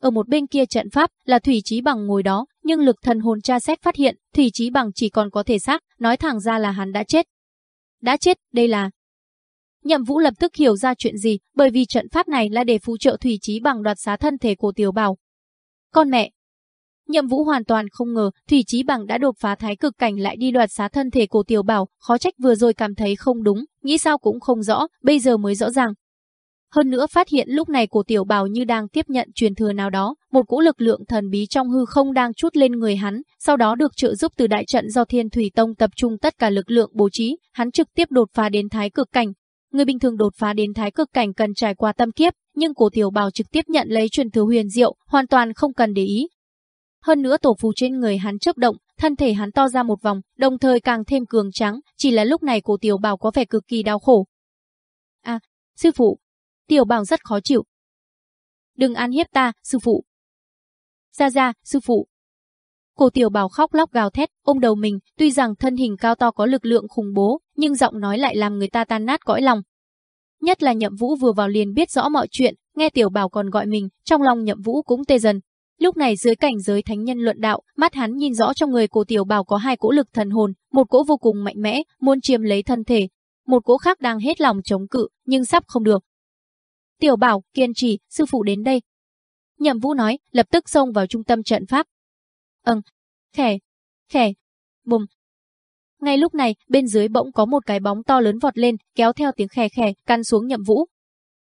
Ở một bên kia trận pháp là Thủy Chí Bằng ngồi đó, nhưng lực thần hồn tra xét phát hiện, Thủy Chí Bằng chỉ còn có thể xác, nói thẳng ra là hắn đã chết. Đã chết, đây là Nhậm Vũ lập tức hiểu ra chuyện gì, bởi vì trận pháp này là để phù trợ Thủy Chí bằng đoạt xá thân thể của Tiểu Bảo. Con mẹ! Nhậm Vũ hoàn toàn không ngờ Thủy Chí bằng đã đột phá thái cực cảnh lại đi đoạt xá thân thể của Tiểu Bảo, khó trách vừa rồi cảm thấy không đúng, nghĩ sao cũng không rõ, bây giờ mới rõ ràng. Hơn nữa phát hiện lúc này của Tiểu Bảo như đang tiếp nhận truyền thừa nào đó, một cỗ lực lượng thần bí trong hư không đang chút lên người hắn, sau đó được trợ giúp từ đại trận do Thiên Thủy Tông tập trung tất cả lực lượng bố trí, hắn trực tiếp đột phá đến thái cực cảnh, Người bình thường đột phá đến thái cực cảnh cần trải qua tâm kiếp, nhưng cổ tiểu bào trực tiếp nhận lấy truyền thừa huyền diệu, hoàn toàn không cần để ý. Hơn nữa tổ phù trên người hắn chớp động, thân thể hắn to ra một vòng, đồng thời càng thêm cường trắng, chỉ là lúc này cổ tiểu bào có vẻ cực kỳ đau khổ. A sư phụ. Tiểu bào rất khó chịu. Đừng ăn hiếp ta, sư phụ. Ra ra, sư phụ. Cổ tiểu bảo khóc lóc gào thét, ôm đầu mình, tuy rằng thân hình cao to có lực lượng khủng bố, nhưng giọng nói lại làm người ta tan nát cõi lòng. Nhất là nhậm vũ vừa vào liền biết rõ mọi chuyện, nghe tiểu bảo còn gọi mình, trong lòng nhậm vũ cũng tê dần. Lúc này dưới cảnh giới thánh nhân luận đạo, mắt hắn nhìn rõ trong người cổ tiểu bảo có hai cỗ lực thần hồn, một cỗ vô cùng mạnh mẽ, muốn chiếm lấy thân thể, một cỗ khác đang hết lòng chống cự, nhưng sắp không được. Tiểu bảo, kiên trì, sư phụ đến đây. Nhậm vũ nói, lập tức xông vào trung tâm trận pháp, Âng, khẻ, khẻ, bùm. Ngay lúc này, bên dưới bỗng có một cái bóng to lớn vọt lên, kéo theo tiếng khè khè, căn xuống nhậm vũ.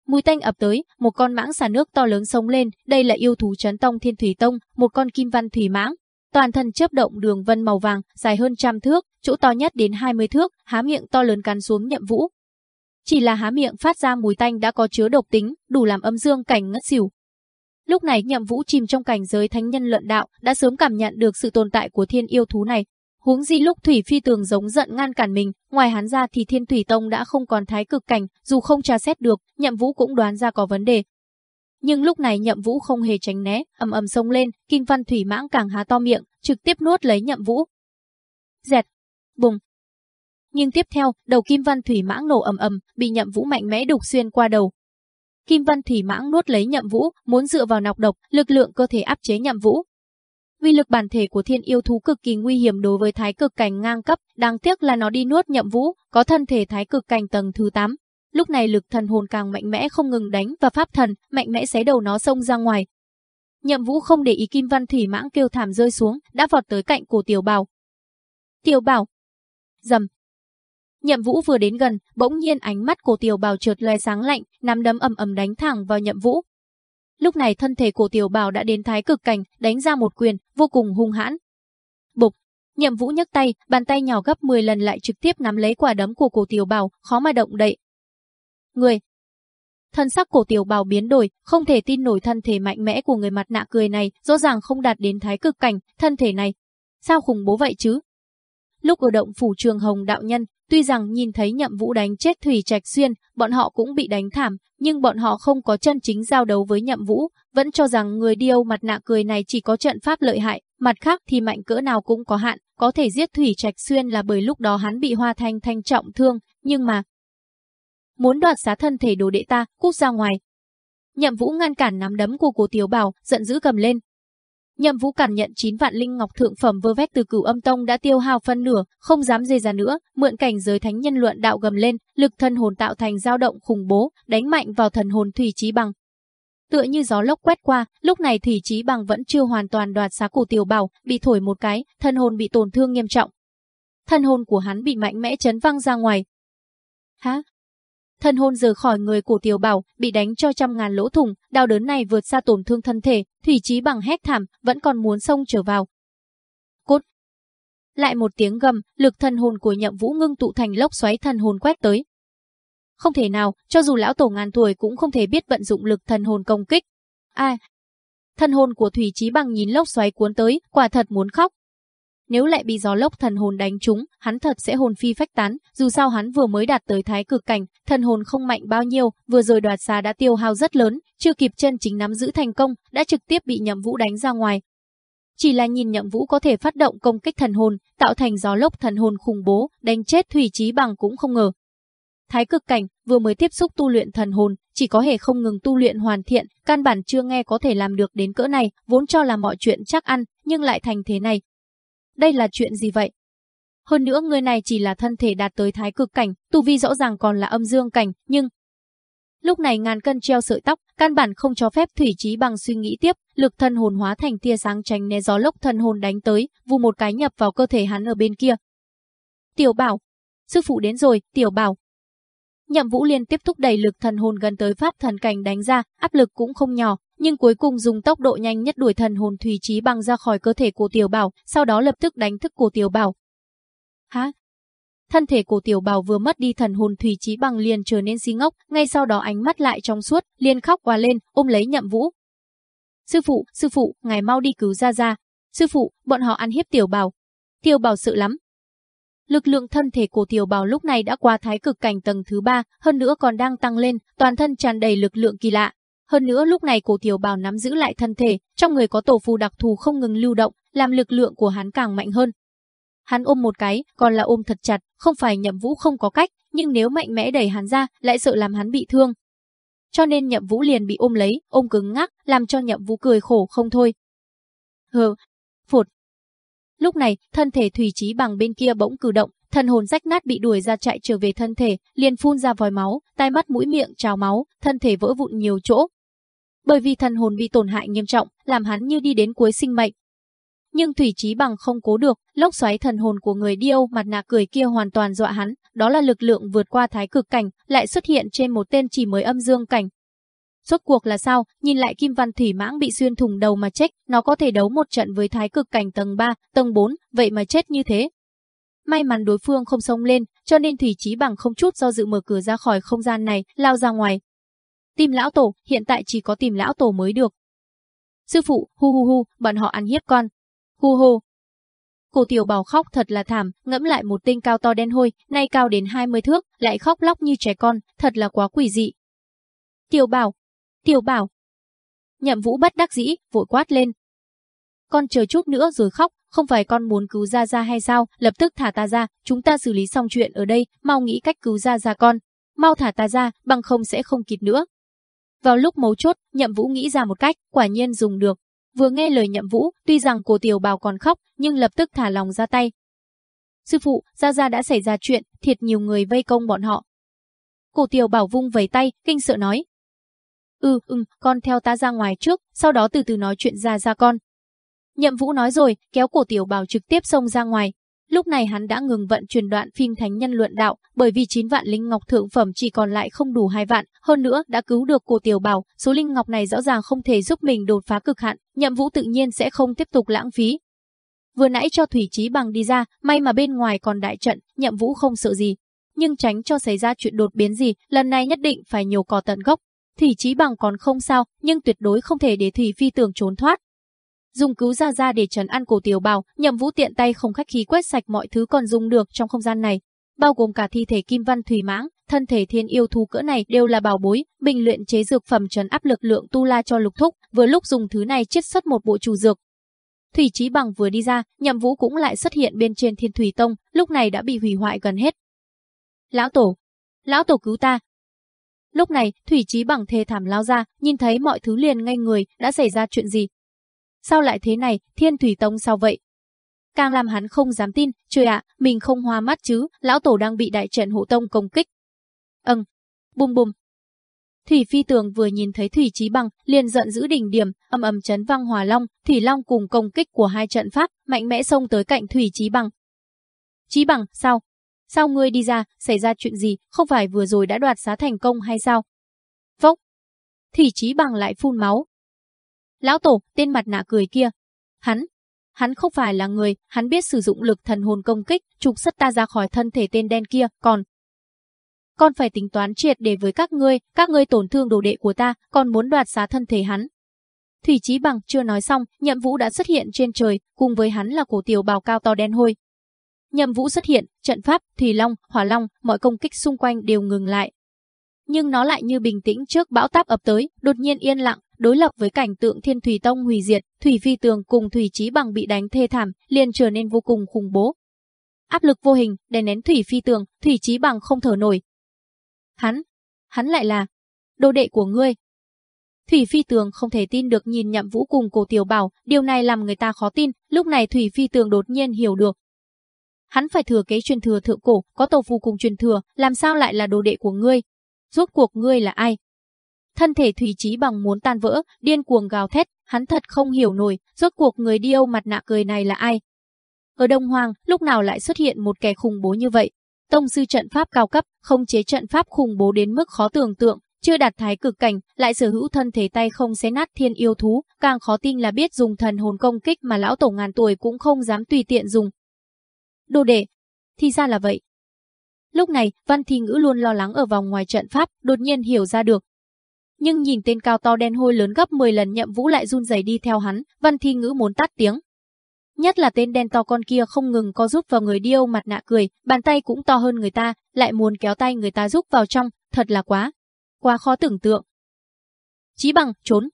Mùi tanh ập tới, một con mãng xà nước to lớn sông lên, đây là yêu thú chấn tông thiên thủy tông, một con kim văn thủy mãng. Toàn thân chớp động đường vân màu vàng, dài hơn trăm thước, chỗ to nhất đến 20 thước, há miệng to lớn cắn xuống nhậm vũ. Chỉ là há miệng phát ra mùi tanh đã có chứa độc tính, đủ làm âm dương cảnh ngất xỉu. Lúc này nhậm vũ chìm trong cảnh giới thánh nhân luận đạo, đã sớm cảm nhận được sự tồn tại của thiên yêu thú này. Huống gì lúc Thủy Phi Tường giống giận ngăn cản mình, ngoài hắn ra thì Thiên Thủy Tông đã không còn thái cực cảnh, dù không tra xét được, Nhậm Vũ cũng đoán ra có vấn đề. Nhưng lúc này Nhậm Vũ không hề tránh né, ầm ầm xông lên, Kim Văn Thủy Mãng càng há to miệng, trực tiếp nuốt lấy Nhậm Vũ. Dẹt, bùng. Nhưng tiếp theo, đầu Kim Văn Thủy Mãng nổ ầm ầm, bị Nhậm Vũ mạnh mẽ đục xuyên qua đầu, Kim Văn Thủy Mãng nuốt lấy Nhậm Vũ, muốn dựa vào nọc độc, lực lượng cơ thể áp chế Nhậm Vũ. Vì lực bản thể của thiên yêu thú cực kỳ nguy hiểm đối với thái cực cảnh ngang cấp, đáng tiếc là nó đi nuốt Nhậm Vũ, có thân thể thái cực cảnh tầng thứ 8. Lúc này lực thần hồn càng mạnh mẽ không ngừng đánh và pháp thần, mạnh mẽ xé đầu nó xông ra ngoài. Nhậm Vũ không để ý Kim Văn Thủy Mãng kêu thảm rơi xuống, đã vọt tới cạnh cổ Tiểu Bảo. Tiểu Bảo. Dầm, Nhậm Vũ vừa đến gần, bỗng nhiên ánh mắt của Tiểu Bảo chợt lóe sáng lạnh, nắm đấm ầm ầm đánh thẳng vào Nhậm Vũ. Lúc này thân thể của Tiểu Bảo đã đến thái cực cảnh, đánh ra một quyền, vô cùng hung hãn. Bục, Nhậm Vũ nhấc tay, bàn tay nhỏ gấp 10 lần lại trực tiếp nắm lấy quả đấm của cổ Tiểu Bảo, khó mà động đậy. Người, Thân sắc cổ tiểu bào biến đổi, không thể tin nổi thân thể mạnh mẽ của người mặt nạ cười này, rõ ràng không đạt đến thái cực cảnh, thân thể này. Sao khủng bố vậy chứ? Lúc ở động phủ trường hồng đạo nhân, Tuy rằng nhìn thấy nhậm vũ đánh chết Thủy Trạch Xuyên, bọn họ cũng bị đánh thảm, nhưng bọn họ không có chân chính giao đấu với nhậm vũ, vẫn cho rằng người điêu mặt nạ cười này chỉ có trận pháp lợi hại, mặt khác thì mạnh cỡ nào cũng có hạn, có thể giết Thủy Trạch Xuyên là bởi lúc đó hắn bị Hoa Thanh Thanh trọng thương, nhưng mà... Muốn đoạt xá thân thể đồ đệ ta, cút ra ngoài. Nhậm vũ ngăn cản nắm đấm của cổ tiểu bảo, giận dữ cầm lên, Nhậm Vũ cảm nhận 9 vạn linh ngọc thượng phẩm vơ vét từ Cửu Âm Tông đã tiêu hao phân nửa, không dám dây ra nữa, mượn cảnh giới thánh nhân luận đạo gầm lên, lực thân hồn tạo thành dao động khủng bố, đánh mạnh vào thần hồn Thủy Chí Bằng. Tựa như gió lốc quét qua, lúc này Thủy Chí Bằng vẫn chưa hoàn toàn đoạt xá cổ tiểu bảo, bị thổi một cái, thân hồn bị tổn thương nghiêm trọng. Thân hồn của hắn bị mạnh mẽ chấn văng ra ngoài. Hả? Thân hồn rời khỏi người của Tiểu Bảo, bị đánh cho trăm ngàn lỗ thủng, đau đớn này vượt xa tổn thương thân thể, Thủy Chí bằng hét thảm, vẫn còn muốn xông trở vào. cút! Lại một tiếng gầm, lực thân hồn của Nhậm Vũ ngưng tụ thành lốc xoáy thân hồn quét tới. Không thể nào, cho dù lão tổ ngàn tuổi cũng không thể biết vận dụng lực thần hồn công kích. a! À, thân hồn của Thủy Chí bằng nhìn lốc xoáy cuốn tới, quả thật muốn khóc. Nếu lại bị gió lốc thần hồn đánh trúng, hắn thật sẽ hồn phi phách tán, dù sao hắn vừa mới đạt tới thái cực cảnh, thần hồn không mạnh bao nhiêu, vừa rồi đoạt xá đã tiêu hao rất lớn, chưa kịp chân chính nắm giữ thành công, đã trực tiếp bị Nhậm Vũ đánh ra ngoài. Chỉ là nhìn Nhậm Vũ có thể phát động công kích thần hồn, tạo thành gió lốc thần hồn khủng bố, đánh chết Thủy Chí bằng cũng không ngờ. Thái cực cảnh vừa mới tiếp xúc tu luyện thần hồn, chỉ có thể không ngừng tu luyện hoàn thiện, căn bản chưa nghe có thể làm được đến cỡ này, vốn cho là mọi chuyện chắc ăn, nhưng lại thành thế này, đây là chuyện gì vậy? Hơn nữa người này chỉ là thân thể đạt tới thái cực cảnh, tu vi rõ ràng còn là âm dương cảnh, nhưng... Lúc này ngàn cân treo sợi tóc, căn bản không cho phép Thủy Trí bằng suy nghĩ tiếp, lực thân hồn hóa thành tia sáng tránh né gió lốc thân hồn đánh tới, vù một cái nhập vào cơ thể hắn ở bên kia. Tiểu bảo, sư phụ đến rồi, tiểu bảo. Nhậm Vũ liên tiếp thúc đẩy lực thần hồn gần tới pháp thần cảnh đánh ra, áp lực cũng không nhỏ, nhưng cuối cùng dùng tốc độ nhanh nhất đuổi thần hồn thủy trí băng ra khỏi cơ thể của Tiểu Bảo, sau đó lập tức đánh thức của Tiểu Bảo. Hả? Thân thể của Tiểu Bảo vừa mất đi thần hồn thủy trí băng liền trở nên xí ngốc, ngay sau đó ánh mắt lại trong suốt, liền khóc qua lên, ôm lấy Nhậm Vũ. Sư phụ, sư phụ, ngài mau đi cứu ra ra. Sư phụ, bọn họ ăn hiếp Tiểu Bảo. Tiểu Bảo sợ lắm, Lực lượng thân thể của tiểu bảo lúc này đã qua thái cực cảnh tầng thứ ba, hơn nữa còn đang tăng lên, toàn thân tràn đầy lực lượng kỳ lạ. Hơn nữa lúc này cổ tiểu bào nắm giữ lại thân thể, trong người có tổ phù đặc thù không ngừng lưu động, làm lực lượng của hắn càng mạnh hơn. Hắn ôm một cái, còn là ôm thật chặt, không phải nhậm vũ không có cách, nhưng nếu mạnh mẽ đẩy hắn ra, lại sợ làm hắn bị thương. Cho nên nhậm vũ liền bị ôm lấy, ôm cứng ngắc, làm cho nhậm vũ cười khổ không thôi. Hờ, phụt. Lúc này, thân thể thủy trí bằng bên kia bỗng cử động, thần hồn rách nát bị đuổi ra chạy trở về thân thể, liền phun ra vòi máu, tai mắt mũi miệng trào máu, thân thể vỡ vụn nhiều chỗ, bởi vì thần hồn bị tổn hại nghiêm trọng, làm hắn như đi đến cuối sinh mệnh. Nhưng Thủy Chí Bằng không cố được, lốc xoáy thần hồn của người điêu mặt nạ cười kia hoàn toàn dọa hắn, đó là lực lượng vượt qua thái cực cảnh, lại xuất hiện trên một tên chỉ mới âm dương cảnh. Rốt cuộc là sao, nhìn lại Kim Văn Thủy Mãng bị xuyên thủng đầu mà chết, nó có thể đấu một trận với thái cực cảnh tầng 3, tầng 4, vậy mà chết như thế. May mắn đối phương không xông lên, cho nên Thủy Chí Bằng không chút do dự mở cửa ra khỏi không gian này, lao ra ngoài, Tìm lão tổ, hiện tại chỉ có tìm lão tổ mới được. Sư phụ, hu hu hu, bọn họ ăn hiếp con. Hu hu. Cô tiểu bảo khóc thật là thảm, ngẫm lại một tinh cao to đen hôi, nay cao đến 20 thước, lại khóc lóc như trẻ con, thật là quá quỷ dị. Tiểu bảo, tiểu bảo. Nhậm vũ bất đắc dĩ, vội quát lên. Con chờ chút nữa rồi khóc, không phải con muốn cứu ra ra hay sao, lập tức thả ta ra, chúng ta xử lý xong chuyện ở đây, mau nghĩ cách cứu ra ra con. Mau thả ta ra, bằng không sẽ không kịp nữa. Vào lúc mấu chốt, Nhậm Vũ nghĩ ra một cách, quả nhiên dùng được. Vừa nghe lời Nhậm Vũ, tuy rằng cô tiểu bào còn khóc, nhưng lập tức thả lòng ra tay. Sư phụ, Gia Gia đã xảy ra chuyện, thiệt nhiều người vây công bọn họ. Cổ tiểu bảo vung vẩy tay, kinh sợ nói. Ừ, ừ, con theo ta ra ngoài trước, sau đó từ từ nói chuyện ra ra con. Nhậm Vũ nói rồi, kéo cổ tiểu bảo trực tiếp xông ra ngoài. Lúc này hắn đã ngừng vận chuyển đoạn phim Thánh Nhân Luận Đạo, bởi vì 9 vạn linh ngọc thượng phẩm chỉ còn lại không đủ 2 vạn, hơn nữa đã cứu được cô Tiểu Bảo, số linh ngọc này rõ ràng không thể giúp mình đột phá cực hạn, Nhậm Vũ tự nhiên sẽ không tiếp tục lãng phí. Vừa nãy cho Thủy Chí Bằng đi ra, may mà bên ngoài còn đại trận, Nhậm Vũ không sợ gì, nhưng tránh cho xảy ra chuyện đột biến gì, lần này nhất định phải nhiều cỏ tận gốc. Thủy Chí Bằng còn không sao, nhưng tuyệt đối không thể để Thủy Phi tường trốn thoát, dùng cứu ra ra để trấn an cổ tiểu bào, nhậm vũ tiện tay không khách khí quét sạch mọi thứ còn dùng được trong không gian này, bao gồm cả thi thể kim văn thủy mãng, thân thể thiên yêu thú cỡ này đều là bảo bối, bình luyện chế dược phẩm trấn áp lực lượng tu la cho lục thúc, vừa lúc dùng thứ này chiết xuất một bộ chủ dược. Thủy Chí Bằng vừa đi ra, Nhậm Vũ cũng lại xuất hiện bên trên Thiên Thủy Tông, lúc này đã bị hủy hoại gần hết. Lão tổ, lão tổ cứu ta. Lúc này, Thủy Chí Bằng thê thảm lao ra, nhìn thấy mọi thứ liền ngay người, đã xảy ra chuyện gì, Sao lại thế này, thiên thủy tông sao vậy? Càng làm hắn không dám tin, trời ạ, mình không hoa mắt chứ, lão tổ đang bị đại trận hộ tông công kích. Âng, bùm bùm. Thủy phi tường vừa nhìn thấy Thủy Chí Bằng, liền giận dữ đỉnh điểm, âm ầm chấn vang hòa long, Thủy Long cùng công kích của hai trận pháp, mạnh mẽ xông tới cạnh Thủy Chí Bằng. Chí Bằng, sao? sao ngươi đi ra, xảy ra chuyện gì, không phải vừa rồi đã đoạt xá thành công hay sao? Vốc! Thủy Chí Bằng lại phun máu. Lão Tổ, tên mặt nạ cười kia. Hắn, hắn không phải là người, hắn biết sử dụng lực thần hồn công kích, trục xuất ta ra khỏi thân thể tên đen kia, còn... Con phải tính toán triệt để với các ngươi, các ngươi tổn thương đồ đệ của ta, còn muốn đoạt xá thân thể hắn. Thủy Chí Bằng chưa nói xong, Nhậm Vũ đã xuất hiện trên trời, cùng với hắn là cổ tiểu bào cao to đen hôi. Nhậm Vũ xuất hiện, trận pháp, thủy long, hỏa long, mọi công kích xung quanh đều ngừng lại. Nhưng nó lại như bình tĩnh trước bão táp ập tới, đột nhiên yên lặng, đối lập với cảnh tượng Thiên Thủy Tông hủy diệt, Thủy Phi Tường cùng Thủy Chí Bằng bị đánh thê thảm, liền trở nên vô cùng khủng bố. Áp lực vô hình, đè nén Thủy Phi Tường, Thủy Chí Bằng không thở nổi. Hắn, hắn lại là đồ đệ của ngươi. Thủy Phi Tường không thể tin được nhìn Nhậm Vũ cùng Cổ Tiểu Bảo, điều này làm người ta khó tin, lúc này Thủy Phi Tường đột nhiên hiểu được. Hắn phải thừa kế truyền thừa thượng cổ, có tổ phù cùng truyền thừa, làm sao lại là đồ đệ của ngươi? Rốt cuộc ngươi là ai? Thân thể Thủy Chí bằng muốn tan vỡ, điên cuồng gào thét, hắn thật không hiểu nổi, rốt cuộc người điêu mặt nạ cười này là ai? Ở Đông Hoàng, lúc nào lại xuất hiện một kẻ khủng bố như vậy? Tông sư trận pháp cao cấp, không chế trận pháp khủng bố đến mức khó tưởng tượng, chưa đạt thái cực cảnh, lại sở hữu thân thể tay không xé nát thiên yêu thú, càng khó tin là biết dùng thần hồn công kích mà lão tổ ngàn tuổi cũng không dám tùy tiện dùng. Đồ đệ, thì ra là vậy. Lúc này, Văn Thi Ngữ luôn lo lắng ở vòng ngoài trận pháp, đột nhiên hiểu ra được, nhưng nhìn tên cao to đen hôi lớn gấp 10 lần nhậm vũ lại run rẩy đi theo hắn, văn thi ngữ muốn tắt tiếng. Nhất là tên đen to con kia không ngừng co giúp vào người điêu mặt nạ cười, bàn tay cũng to hơn người ta, lại muốn kéo tay người ta giúp vào trong, thật là quá, quá khó tưởng tượng. Chí bằng, trốn.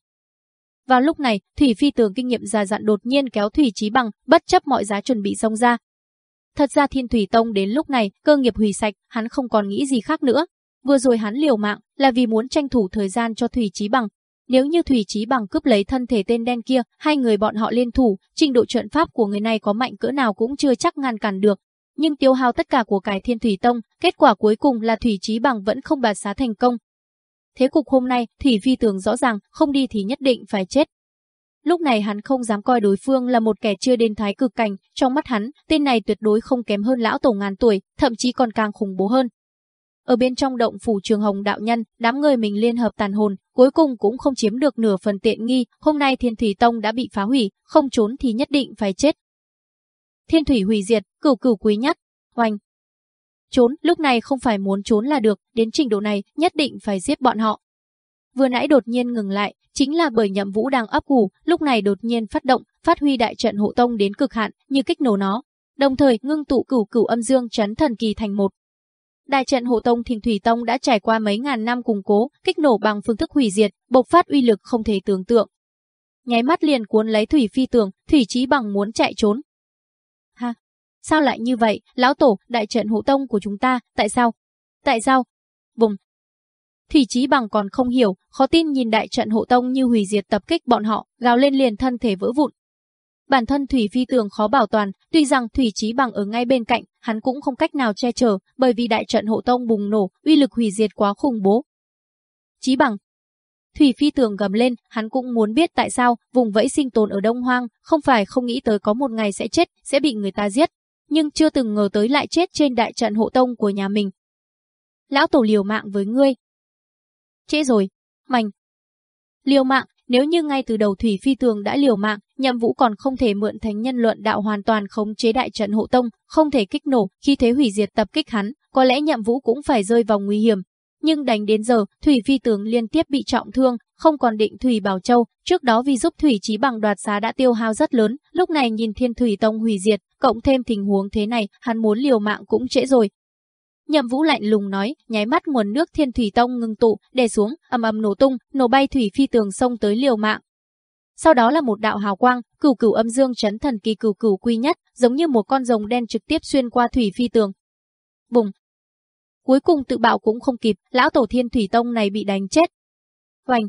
Vào lúc này, Thủy Phi tường kinh nghiệm già dặn đột nhiên kéo Thủy Chí bằng, bất chấp mọi giá chuẩn bị xông ra. Thật ra Thiên Thủy Tông đến lúc này, cơ nghiệp hủy sạch, hắn không còn nghĩ gì khác nữa, Vừa rồi hắn liều mạng là vì muốn tranh thủ thời gian cho Thủy Chí Bằng. Nếu như Thủy Chí Bằng cướp lấy thân thể tên đen kia, hai người bọn họ liên thủ, trình độ trận pháp của người này có mạnh cỡ nào cũng chưa chắc ngăn cản được. Nhưng tiêu hao tất cả của cải Thiên Thủy Tông, kết quả cuối cùng là Thủy Chí Bằng vẫn không bạt xá thành công. Thế cục hôm nay, Thủy Phi tưởng rõ ràng, không đi thì nhất định phải chết. Lúc này hắn không dám coi đối phương là một kẻ chưa đến thái cực cảnh, trong mắt hắn, tên này tuyệt đối không kém hơn lão tổ ngàn tuổi, thậm chí còn càng khủng bố hơn. Ở bên trong động phủ trường hồng đạo nhân, đám người mình liên hợp tàn hồn, cuối cùng cũng không chiếm được nửa phần tiện nghi, hôm nay thiên thủy tông đã bị phá hủy, không trốn thì nhất định phải chết. Thiên thủy hủy diệt, cửu cửu quý nhất, hoành. Trốn, lúc này không phải muốn trốn là được, đến trình độ này, nhất định phải giết bọn họ. Vừa nãy đột nhiên ngừng lại, chính là bởi nhậm vũ đang ấp ủ, lúc này đột nhiên phát động, phát huy đại trận hộ tông đến cực hạn, như kích nổ nó. Đồng thời ngưng tụ cửu cửu âm dương chấn thần kỳ thành một, Đại trận hộ tông Thình Thủy Tông đã trải qua mấy ngàn năm củng cố, kích nổ bằng phương thức hủy diệt, bộc phát uy lực không thể tưởng tượng. Nháy mắt liền cuốn lấy Thủy Phi Tường, Thủy Chí bằng muốn chạy trốn. Ha, sao lại như vậy, lão tổ, đại trận hộ tông của chúng ta, tại sao? Tại sao? Vùng. Thủy Chí bằng còn không hiểu, khó tin nhìn đại trận hộ tông như hủy diệt tập kích bọn họ, gào lên liền thân thể vỡ vụn, Bản thân Thủy Phi Tường khó bảo toàn, tuy rằng Thủy Chí Bằng ở ngay bên cạnh, hắn cũng không cách nào che chở, bởi vì đại trận hộ tông bùng nổ, uy lực hủy diệt quá khủng bố. Chí Bằng Thủy Phi Tường gầm lên, hắn cũng muốn biết tại sao vùng vẫy sinh tồn ở Đông Hoang, không phải không nghĩ tới có một ngày sẽ chết, sẽ bị người ta giết, nhưng chưa từng ngờ tới lại chết trên đại trận hộ tông của nhà mình. Lão tổ liều mạng với ngươi. Trễ rồi, mảnh. Liều mạng, nếu như ngay từ đầu Thủy Phi Tường đã liều mạng, Nhậm Vũ còn không thể mượn thánh nhân luận đạo hoàn toàn khống chế đại trận hộ tông, không thể kích nổ, khi thế hủy diệt tập kích hắn, có lẽ Nhậm Vũ cũng phải rơi vào nguy hiểm. Nhưng đánh đến giờ, Thủy Phi Tường liên tiếp bị trọng thương, không còn định Thủy Bảo Châu, trước đó vì giúp Thủy Chí bằng đoạt xá đã tiêu hao rất lớn, lúc này nhìn Thiên Thủy Tông hủy diệt, cộng thêm tình huống thế này, hắn muốn liều mạng cũng trễ rồi, Nhậm Vũ lạnh lùng nói, nháy mắt nguồn nước Thiên Thủy Tông ngừng tụ, đè xuống, ầm ầm nổ tung, nổ bay thủy phi tường sông tới liều mạng. Sau đó là một đạo hào quang, cửu cửu âm dương chấn thần kỳ cửu cửu quy nhất, giống như một con rồng đen trực tiếp xuyên qua thủy phi tường. Bùng. Cuối cùng tự bạo cũng không kịp, lão tổ Thiên Thủy Tông này bị đánh chết. Hoành.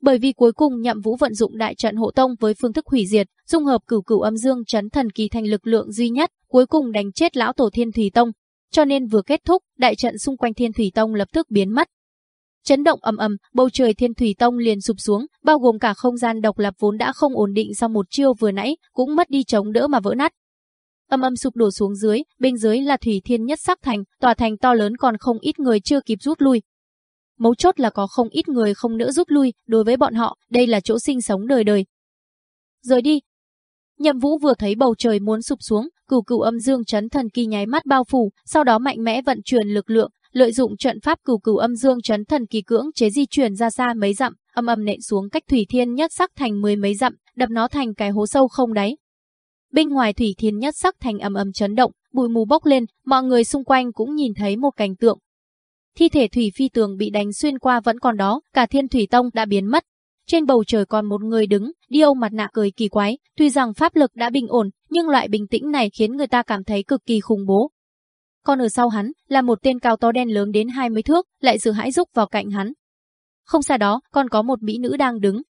Bởi vì cuối cùng Nhậm Vũ vận dụng đại trận hộ tông với phương thức hủy diệt, dung hợp cửu cửu âm dương chấn thần kỳ thành lực lượng duy nhất, cuối cùng đánh chết lão tổ Thiên Thủy Tông, cho nên vừa kết thúc, đại trận xung quanh Thiên Thủy Tông lập tức biến mất. Chấn động ầm ầm, bầu trời Thiên Thủy Tông liền sụp xuống, bao gồm cả không gian độc lập vốn đã không ổn định sau một chiêu vừa nãy, cũng mất đi chống đỡ mà vỡ nát. âm âm sụp đổ xuống dưới, bên dưới là thủy thiên nhất sắc thành, tòa thành to lớn còn không ít người chưa kịp rút lui. Mấu chốt là có không ít người không nỡ rút lui, đối với bọn họ, đây là chỗ sinh sống đời đời. Rời đi. Nhậm Vũ vừa thấy bầu trời muốn sụp xuống, cửu cửu âm dương chấn thần kỳ nháy mắt bao phủ, sau đó mạnh mẽ vận chuyển lực lượng, lợi dụng trận pháp cửu cửu âm dương chấn thần kỳ cưỡng chế di chuyển ra xa mấy dặm, âm âm nện xuống cách thủy thiên nhất sắc thành mười mấy dặm, đập nó thành cái hố sâu không đáy. Bên ngoài thủy thiên nhất sắc thành âm âm chấn động, bụi mù bốc lên, mọi người xung quanh cũng nhìn thấy một cảnh tượng. Thi thể thủy phi tường bị đánh xuyên qua vẫn còn đó, cả thiên thủy tông đã biến mất. Trên bầu trời còn một người đứng, điêu mặt nạ cười kỳ quái, tuy rằng pháp lực đã bình ổn, nhưng loại bình tĩnh này khiến người ta cảm thấy cực kỳ khủng bố. Còn ở sau hắn là một tên cao to đen lớn đến 20 thước, lại dự hãi rúc vào cạnh hắn. Không xa đó, còn có một mỹ nữ đang đứng,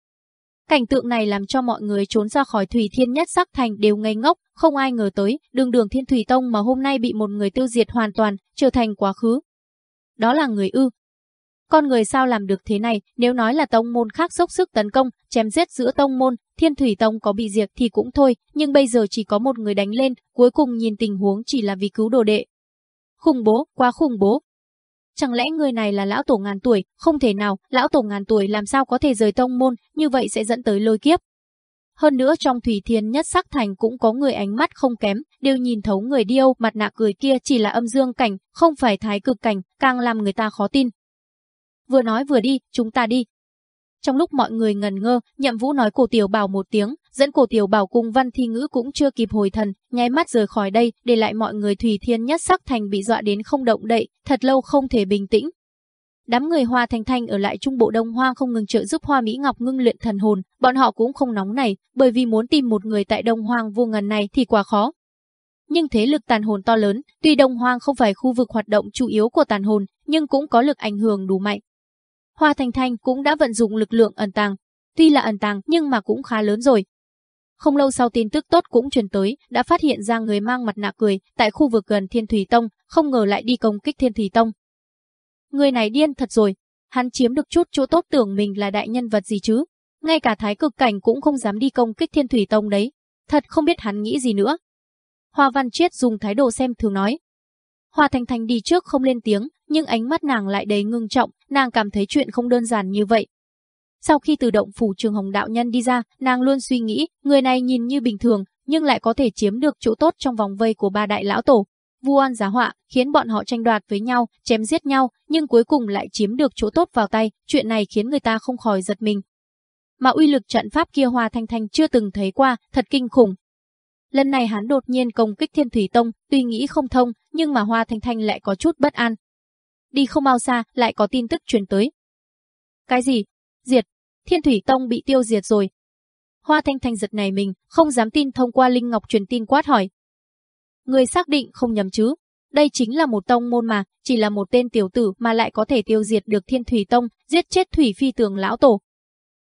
Cảnh tượng này làm cho mọi người trốn ra khỏi Thủy Thiên Nhất Sắc Thành đều ngây ngốc, không ai ngờ tới, đường đường Thiên Thủy Tông mà hôm nay bị một người tiêu diệt hoàn toàn, trở thành quá khứ. Đó là người ư. Con người sao làm được thế này, nếu nói là tông môn khác dốc sức tấn công, chém giết giữa tông môn, Thiên Thủy Tông có bị diệt thì cũng thôi, nhưng bây giờ chỉ có một người đánh lên, cuối cùng nhìn tình huống chỉ là vì cứu đồ đệ. Khủng bố, quá khủng bố, Chẳng lẽ người này là lão tổ ngàn tuổi, không thể nào, lão tổ ngàn tuổi làm sao có thể rời tông môn, như vậy sẽ dẫn tới lôi kiếp. Hơn nữa trong thủy thiên nhất sắc thành cũng có người ánh mắt không kém, đều nhìn thấu người điêu, mặt nạ cười kia chỉ là âm dương cảnh, không phải thái cực cảnh, càng làm người ta khó tin. Vừa nói vừa đi, chúng ta đi. Trong lúc mọi người ngần ngơ, nhậm vũ nói cổ tiểu bảo một tiếng, dẫn cổ tiểu bảo cùng văn thi ngữ cũng chưa kịp hồi thần, nháy mắt rời khỏi đây, để lại mọi người thủy thiên nhất sắc thành bị dọa đến không động đậy, thật lâu không thể bình tĩnh. Đám người Hoa Thanh Thanh ở lại trung bộ Đông Hoa không ngừng trợ giúp Hoa Mỹ Ngọc ngưng luyện thần hồn, bọn họ cũng không nóng này, bởi vì muốn tìm một người tại Đông Hoang vô ngần này thì quá khó. Nhưng thế lực tàn hồn to lớn, tuy Đông Hoang không phải khu vực hoạt động chủ yếu của tàn hồn, nhưng cũng có lực ảnh hưởng đủ mạnh. Hoa Thanh Thanh cũng đã vận dụng lực lượng ẩn tàng, tuy là ẩn tàng nhưng mà cũng khá lớn rồi, không lâu sau tin tức tốt cũng truyền tới, đã phát hiện ra người mang mặt nạ cười tại khu vực gần Thiên Thủy Tông, không ngờ lại đi công kích Thiên Thủy Tông. Người này điên thật rồi, hắn chiếm được chút chỗ tốt tưởng mình là đại nhân vật gì chứ, ngay cả thái cực cảnh cũng không dám đi công kích Thiên Thủy Tông đấy, thật không biết hắn nghĩ gì nữa. Hoa Văn Triết dùng thái độ xem thường nói. Hoa Thanh Thanh đi trước không lên tiếng, nhưng ánh mắt nàng lại đầy ngưng trọng, nàng cảm thấy chuyện không đơn giản như vậy, sau khi từ động phủ trường hồng đạo nhân đi ra, nàng luôn suy nghĩ, người này nhìn như bình thường, nhưng lại có thể chiếm được chỗ tốt trong vòng vây của ba đại lão tổ. Vu oan giá họa, khiến bọn họ tranh đoạt với nhau, chém giết nhau, nhưng cuối cùng lại chiếm được chỗ tốt vào tay, chuyện này khiến người ta không khỏi giật mình. Mà uy lực trận pháp kia Hoa Thanh Thanh chưa từng thấy qua, thật kinh khủng. Lần này hắn đột nhiên công kích Thiên Thủy Tông, tuy nghĩ không thông, nhưng mà Hoa Thanh Thanh lại có chút bất an. Đi không bao xa, lại có tin tức truyền tới. Cái gì? Diệt, Thiên Thủy Tông bị tiêu diệt rồi. Hoa Thanh Thanh giật này mình, không dám tin thông qua Linh Ngọc truyền tin quát hỏi. Người xác định không nhầm chứ, đây chính là một tông môn mà, chỉ là một tên tiểu tử mà lại có thể tiêu diệt được Thiên Thủy Tông, giết chết Thủy Phi Tường lão tổ.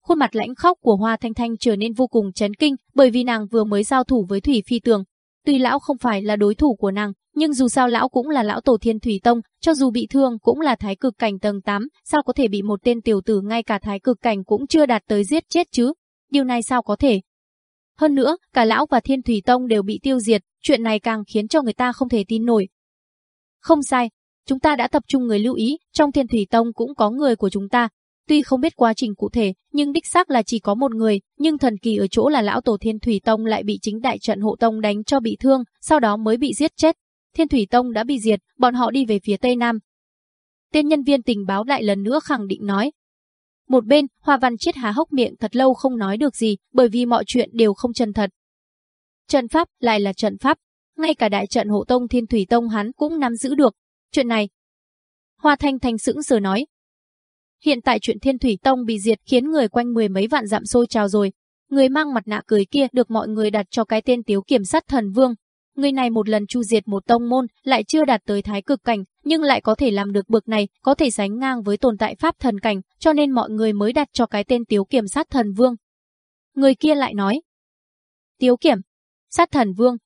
Khuôn mặt lãnh khóc của Hoa Thanh Thanh trở nên vô cùng chấn kinh, bởi vì nàng vừa mới giao thủ với Thủy Phi Tường. Tuy lão không phải là đối thủ của nàng, nhưng dù sao lão cũng là lão tổ thiên thủy tông, cho dù bị thương cũng là thái cực cảnh tầng 8, sao có thể bị một tên tiểu tử ngay cả thái cực cảnh cũng chưa đạt tới giết chết chứ? Điều này sao có thể? Hơn nữa, cả lão và thiên thủy tông đều bị tiêu diệt, chuyện này càng khiến cho người ta không thể tin nổi. Không sai, chúng ta đã tập trung người lưu ý, trong thiên thủy tông cũng có người của chúng ta. Tuy không biết quá trình cụ thể, nhưng đích xác là chỉ có một người, nhưng thần kỳ ở chỗ là lão tổ thiên thủy tông lại bị chính đại trận hộ tông đánh cho bị thương, sau đó mới bị giết chết. Thiên Thủy Tông đã bị diệt, bọn họ đi về phía Tây Nam. Tên nhân viên tình báo lại lần nữa khẳng định nói. Một bên, Hoa Văn chết há hốc miệng thật lâu không nói được gì, bởi vì mọi chuyện đều không chân thật. Trận pháp lại là trận pháp, ngay cả đại trận hộ tông Thiên Thủy Tông hắn cũng nắm giữ được. Chuyện này, Hoa Thanh Thanh sững sờ nói. Hiện tại chuyện Thiên Thủy Tông bị diệt khiến người quanh mười mấy vạn dặm sôi trào rồi. Người mang mặt nạ cười kia được mọi người đặt cho cái tên tiếu kiểm sát thần vương, Người này một lần chu diệt một tông môn, lại chưa đạt tới thái cực cảnh, nhưng lại có thể làm được bực này, có thể sánh ngang với tồn tại pháp thần cảnh, cho nên mọi người mới đặt cho cái tên Tiếu Kiểm sát thần vương. Người kia lại nói. Tiếu Kiểm, sát thần vương.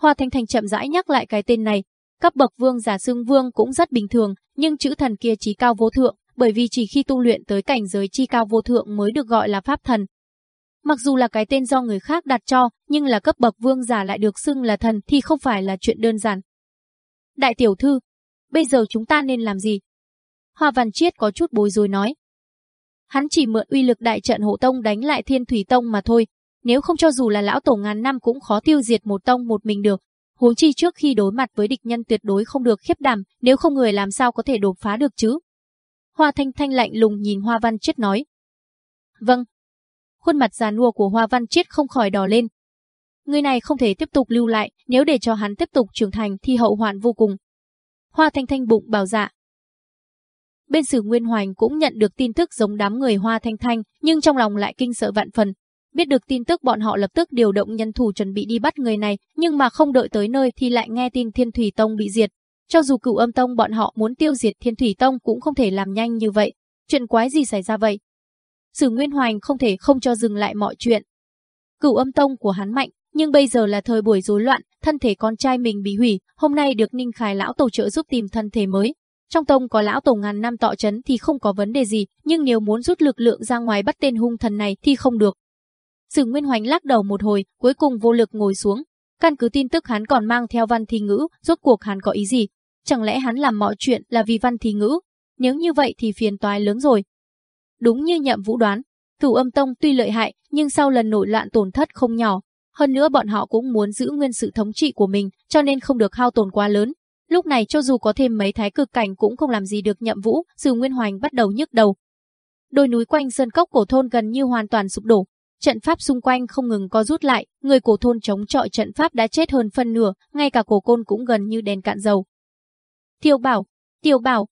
Hoa Thanh Thành chậm rãi nhắc lại cái tên này. Cấp bậc vương giả xương vương cũng rất bình thường, nhưng chữ thần kia trí cao vô thượng, bởi vì chỉ khi tu luyện tới cảnh giới chi cao vô thượng mới được gọi là pháp thần. Mặc dù là cái tên do người khác đặt cho, nhưng là cấp bậc vương giả lại được xưng là thần thì không phải là chuyện đơn giản. Đại tiểu thư, bây giờ chúng ta nên làm gì? Hoa Văn Chiết có chút bối rối nói. Hắn chỉ mượn uy lực đại trận hộ tông đánh lại thiên thủy tông mà thôi, nếu không cho dù là lão tổ ngàn năm cũng khó tiêu diệt một tông một mình được. Huống chi trước khi đối mặt với địch nhân tuyệt đối không được khiếp đảm, nếu không người làm sao có thể đột phá được chứ? Hoa Thanh Thanh lạnh lùng nhìn Hoa Văn Chiết nói. Vâng. Khuôn mặt già nua của Hoa Văn Chiết không khỏi đỏ lên. Người này không thể tiếp tục lưu lại, nếu để cho hắn tiếp tục trưởng thành thì hậu hoạn vô cùng. Hoa Thanh Thanh bụng bảo dạ. Bên sử Nguyên Hoành cũng nhận được tin tức giống đám người Hoa Thanh Thanh, nhưng trong lòng lại kinh sợ vạn phần. Biết được tin tức bọn họ lập tức điều động nhân thủ chuẩn bị đi bắt người này, nhưng mà không đợi tới nơi thì lại nghe tin Thiên Thủy Tông bị diệt. Cho dù cửu âm tông bọn họ muốn tiêu diệt Thiên Thủy Tông cũng không thể làm nhanh như vậy. Chuyện quái gì xảy ra vậy? Sử Nguyên Hoành không thể không cho dừng lại mọi chuyện. Cửu âm tông của hắn mạnh, nhưng bây giờ là thời buổi rối loạn, thân thể con trai mình bị hủy, hôm nay được Ninh Khải lão tổ trợ giúp tìm thân thể mới. Trong tông có lão tổ ngàn năm tọa chấn thì không có vấn đề gì, nhưng nếu muốn rút lực lượng ra ngoài bắt tên hung thần này thì không được. Sử Nguyên Hoành lắc đầu một hồi, cuối cùng vô lực ngồi xuống. Căn cứ tin tức hắn còn mang theo văn thi ngữ, rốt cuộc hắn có ý gì? Chẳng lẽ hắn làm mọi chuyện là vì văn thi ngữ? Nếu như vậy thì phiền toái lớn rồi. Đúng như nhậm vũ đoán, thủ âm tông tuy lợi hại, nhưng sau lần nổi loạn tổn thất không nhỏ, hơn nữa bọn họ cũng muốn giữ nguyên sự thống trị của mình, cho nên không được hao tổn quá lớn. Lúc này cho dù có thêm mấy thái cực cảnh cũng không làm gì được nhậm vũ, dù Nguyên Hoành bắt đầu nhức đầu. Đôi núi quanh sơn cốc cổ thôn gần như hoàn toàn sụp đổ, trận pháp xung quanh không ngừng co rút lại, người cổ thôn chống chọi trận pháp đã chết hơn phân nửa, ngay cả cổ côn cũng gần như đèn cạn dầu. Tiêu bảo, tiêu bảo.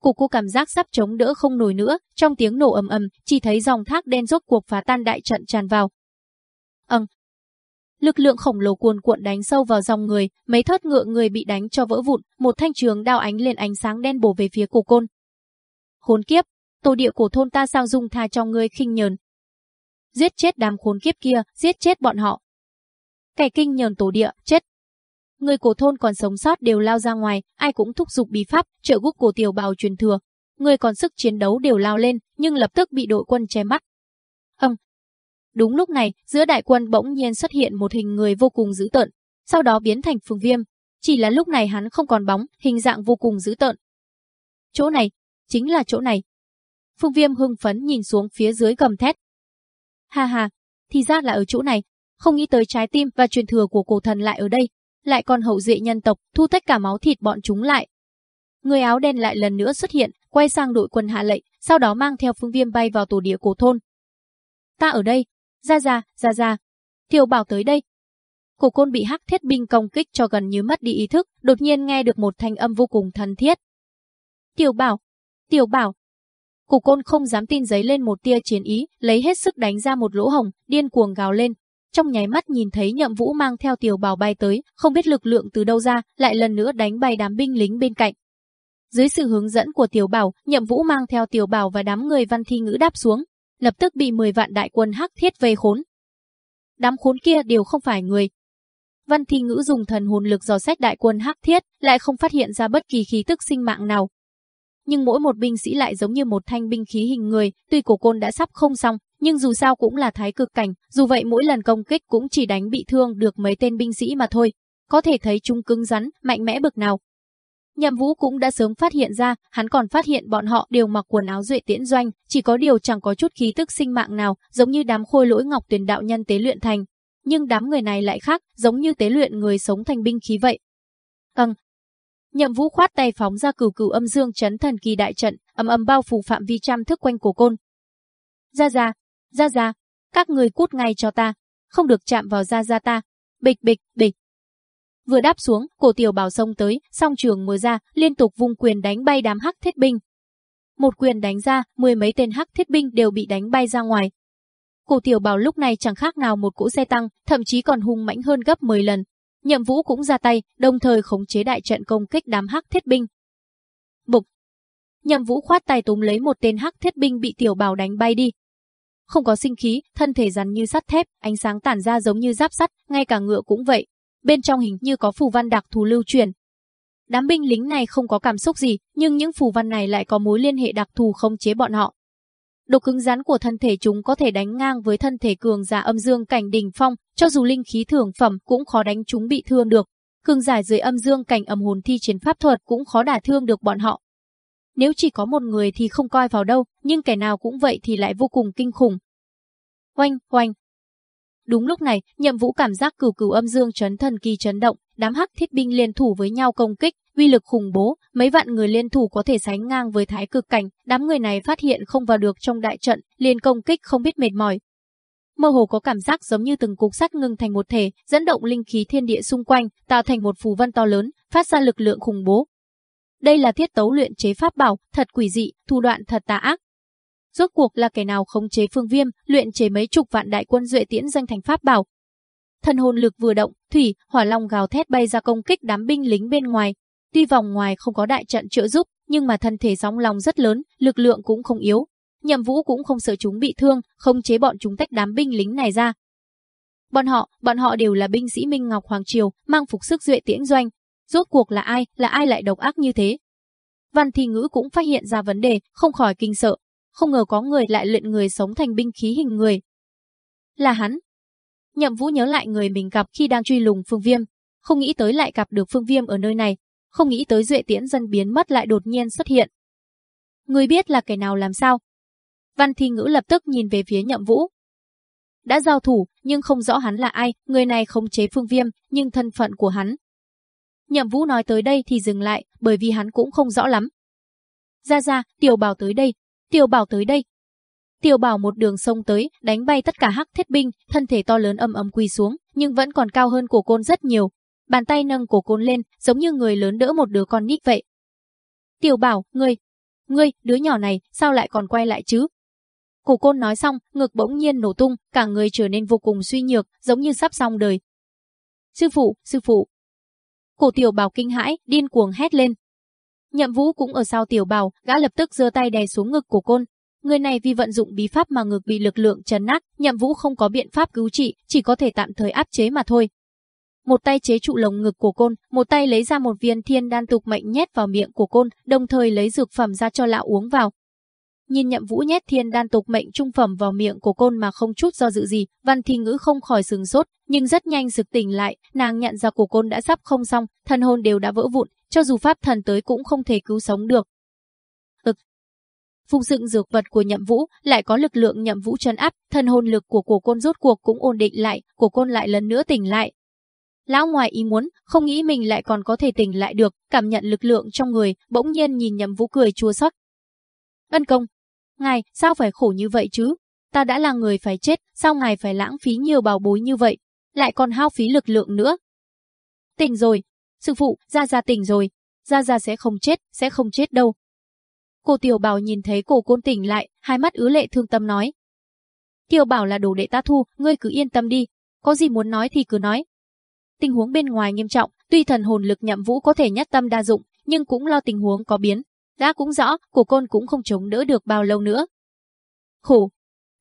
Cụ cô cảm giác sắp chống đỡ không nổi nữa, trong tiếng nổ ầm ầm, chỉ thấy dòng thác đen rốt cuộc phá tan đại trận tràn vào. Ầng, Lực lượng khổng lồ cuồn cuộn đánh sâu vào dòng người, mấy thớt ngựa người bị đánh cho vỡ vụn, một thanh trường đao ánh lên ánh sáng đen bổ về phía cổ côn. Khốn kiếp, tổ địa của thôn ta sao dung tha cho ngươi khinh nhờn. Giết chết đám khốn kiếp kia, giết chết bọn họ. Kẻ kinh nhờn tổ địa, chết. Người cổ thôn còn sống sót đều lao ra ngoài, ai cũng thúc giục bí pháp, trợ quốc cổ tiểu bào truyền thừa. Người còn sức chiến đấu đều lao lên, nhưng lập tức bị đội quân che mắt. Hâm, Đúng lúc này, giữa đại quân bỗng nhiên xuất hiện một hình người vô cùng dữ tợn, sau đó biến thành Phương Viêm. Chỉ là lúc này hắn không còn bóng, hình dạng vô cùng dữ tợn. Chỗ này, chính là chỗ này. Phương Viêm hưng phấn nhìn xuống phía dưới gầm thét. Ha ha, thì ra là ở chỗ này, không nghĩ tới trái tim và truyền thừa của cổ thần lại ở đây, lại còn hậu duệ nhân tộc, thu tất cả máu thịt bọn chúng lại. Người áo đen lại lần nữa xuất hiện, quay sang đội quân hạ lệnh, sau đó mang theo Phương Viêm bay vào tổ địa cổ thôn. Ta ở đây, ra ra, ra ra. Tiểu bảo tới đây. Cổ côn bị hắc thiết binh công kích cho gần như mất đi ý thức, đột nhiên nghe được một thanh âm vô cùng thân thiết. Tiểu bảo, tiểu bảo. Cổ côn không dám tin giấy lên một tia chiến ý, lấy hết sức đánh ra một lỗ hồng, điên cuồng gào lên. Trong nháy mắt nhìn thấy nhậm vũ mang theo tiểu bảo bay tới, không biết lực lượng từ đâu ra, lại lần nữa đánh bay đám binh lính bên cạnh. Dưới sự hướng dẫn của tiểu bảo, nhậm vũ mang theo tiểu bảo và đám người văn thi ngữ đáp xuống, lập tức bị 10 vạn đại quân hắc thiết vây khốn. Đám khốn kia đều không phải người. Văn Thi Ngữ dùng thần hồn lực dò xét đại quân hắc thiết, lại không phát hiện ra bất kỳ khí tức sinh mạng nào. Nhưng mỗi một binh sĩ lại giống như một thanh binh khí hình người, tuy cổ côn đã sắp không xong, nhưng dù sao cũng là thái cực cảnh, dù vậy mỗi lần công kích cũng chỉ đánh bị thương được mấy tên binh sĩ mà thôi. Có thể thấy chúng cứng rắn, mạnh mẽ bực nào. Nhậm Vũ cũng đã sớm phát hiện ra, hắn còn phát hiện bọn họ đều mặc quần áo duệ tiễn doanh, chỉ có điều chẳng có chút khí tức sinh mạng nào, giống như đám khôi lỗi ngọc tuyển đạo nhân tế luyện thành. Nhưng đám người này lại khác, giống như tế luyện người sống thành binh khí vậy. căng Nhậm Vũ khoát tay phóng ra cửu cửu âm dương chấn thần kỳ đại trận, âm âm bao phủ phạm vi trăm thước quanh cổ côn. Ra ra, ra ra, các người cút ngay cho ta, không được chạm vào ra ra ta. Bịch bịch, bịch. Vừa đáp xuống, cổ tiểu bảo sông tới, song trường mưa ra, liên tục vung quyền đánh bay đám hắc thiết binh. Một quyền đánh ra, mười mấy tên hắc thiết binh đều bị đánh bay ra ngoài. Cổ tiểu bảo lúc này chẳng khác nào một cỗ xe tăng, thậm chí còn hung mãnh hơn gấp 10 lần. Nhậm vũ cũng ra tay, đồng thời khống chế đại trận công kích đám hắc thiết binh. Bục! Nhậm vũ khoát tay túm lấy một tên hắc thiết binh bị tiểu bảo đánh bay đi. Không có sinh khí, thân thể rắn như sắt thép, ánh sáng tản ra giống như giáp sắt, ngay cả ngựa cũng vậy, bên trong hình như có phù văn đặc thù lưu truyền. Đám binh lính này không có cảm xúc gì, nhưng những phù văn này lại có mối liên hệ đặc thù không chế bọn họ. Độ cứng rắn của thân thể chúng có thể đánh ngang với thân thể cường giả âm dương cảnh đỉnh phong, cho dù linh khí thường phẩm cũng khó đánh chúng bị thương được. Cường giả dưới âm dương cảnh âm hồn thi chiến pháp thuật cũng khó đả thương được bọn họ. Nếu chỉ có một người thì không coi vào đâu, nhưng kẻ nào cũng vậy thì lại vô cùng kinh khủng. Oanh, oanh. Đúng lúc này, nhậm vũ cảm giác cửu cửu âm dương chấn thần kỳ chấn động, đám hắc thiết binh liên thủ với nhau công kích, uy lực khủng bố, mấy vạn người liên thủ có thể sánh ngang với thái cực cảnh, đám người này phát hiện không vào được trong đại trận, liền công kích không biết mệt mỏi. Mơ hồ có cảm giác giống như từng cục sắt ngưng thành một thể, dẫn động linh khí thiên địa xung quanh, tạo thành một phù vân to lớn, phát ra lực lượng khủng bố. Đây là thiết tấu luyện chế pháp bảo, thật quỷ dị, thủ đoạn thật tà ác. Rốt cuộc là kẻ nào khống chế phương viêm, luyện chế mấy chục vạn đại quân duệ tiễn danh thành pháp bảo, Thần hồn lực vừa động, thủy, hỏa long gào thét bay ra công kích đám binh lính bên ngoài. Tuy vòng ngoài không có đại trận trợ giúp, nhưng mà thân thể sóng long rất lớn, lực lượng cũng không yếu. Nhậm Vũ cũng không sợ chúng bị thương, không chế bọn chúng tách đám binh lính này ra. Bọn họ, bọn họ đều là binh sĩ Minh Ngọc Hoàng Triều, mang phục sức duệ tiễn doanh. Rốt cuộc là ai, là ai lại độc ác như thế? Văn Thi Ngữ cũng phát hiện ra vấn đề, không khỏi kinh sợ. Không ngờ có người lại luyện người sống thành binh khí hình người. Là hắn, Nhậm Vũ nhớ lại người mình gặp khi đang truy lùng Phương Viêm, không nghĩ tới lại gặp được Phương Viêm ở nơi này, không nghĩ tới Duệ Tiễn dân biến mất lại đột nhiên xuất hiện. Người biết là kẻ nào làm sao? Văn Thi Ngữ lập tức nhìn về phía Nhậm Vũ. Đã giao thủ, nhưng không rõ hắn là ai, người này không chế Phương Viêm, nhưng thân phận của hắn. Nhậm Vũ nói tới đây thì dừng lại, bởi vì hắn cũng không rõ lắm. Ra ra, Tiểu Bảo tới đây, Tiểu Bảo tới đây, Tiểu Bảo một đường sông tới, đánh bay tất cả hắc thiết binh, thân thể to lớn âm ầm quỳ xuống, nhưng vẫn còn cao hơn cổ côn rất nhiều. Bàn tay nâng cổ côn lên, giống như người lớn đỡ một đứa con nít vậy. Tiểu Bảo, ngươi, ngươi, đứa nhỏ này, sao lại còn quay lại chứ? Cổ côn nói xong, ngực bỗng nhiên nổ tung, cả người trở nên vô cùng suy nhược, giống như sắp xong đời. Sư phụ, sư phụ. Cổ tiểu bảo kinh hãi, điên cuồng hét lên. Nhậm vũ cũng ở sau tiểu bảo, gã lập tức giơ tay đè xuống ngực của côn, Người này vì vận dụng bí pháp mà ngực bị lực lượng chấn nát, nhậm vũ không có biện pháp cứu trị, chỉ có thể tạm thời áp chế mà thôi. Một tay chế trụ lồng ngực của côn, một tay lấy ra một viên thiên đan tục mệnh nhét vào miệng của côn, đồng thời lấy dược phẩm ra cho lão uống vào. Nhìn nhậm vũ nhét thiên đan tục mệnh trung phẩm vào miệng của côn mà không chút do dự gì, văn thi ngữ không khỏi sừng sốt, nhưng rất nhanh sực tỉnh lại, nàng nhận ra của côn đã sắp không xong, thân hồn đều đã vỡ vụn, cho dù pháp thần tới cũng không thể cứu sống được, phục dựng dược vật của nhậm vũ lại có lực lượng nhậm vũ trấn áp, thân hồn lực của cổ côn rốt cuộc cũng ổn định lại, cổ côn lại lần nữa tỉnh lại. Lão ngoài ý muốn, không nghĩ mình lại còn có thể tỉnh lại được, cảm nhận lực lượng trong người, bỗng nhiên nhìn nhậm vũ cười chua xót. Ân công, ngài, sao phải khổ như vậy chứ? Ta đã là người phải chết, sao ngài phải lãng phí nhiều bảo bối như vậy, lại còn hao phí lực lượng nữa? Tỉnh rồi, sư phụ, ra ra tỉnh rồi, ra ra sẽ không chết, sẽ không chết đâu, Cô Tiểu Bảo nhìn thấy cổ côn tỉnh lại, hai mắt ứa lệ thương tâm nói. Tiểu Bảo là đồ đệ ta thu, ngươi cứ yên tâm đi, có gì muốn nói thì cứ nói. Tình huống bên ngoài nghiêm trọng, tuy thần hồn lực nhậm vũ có thể nhất tâm đa dụng, nhưng cũng lo tình huống có biến. Đã cũng rõ, của côn cũng không chống đỡ được bao lâu nữa. Khổ,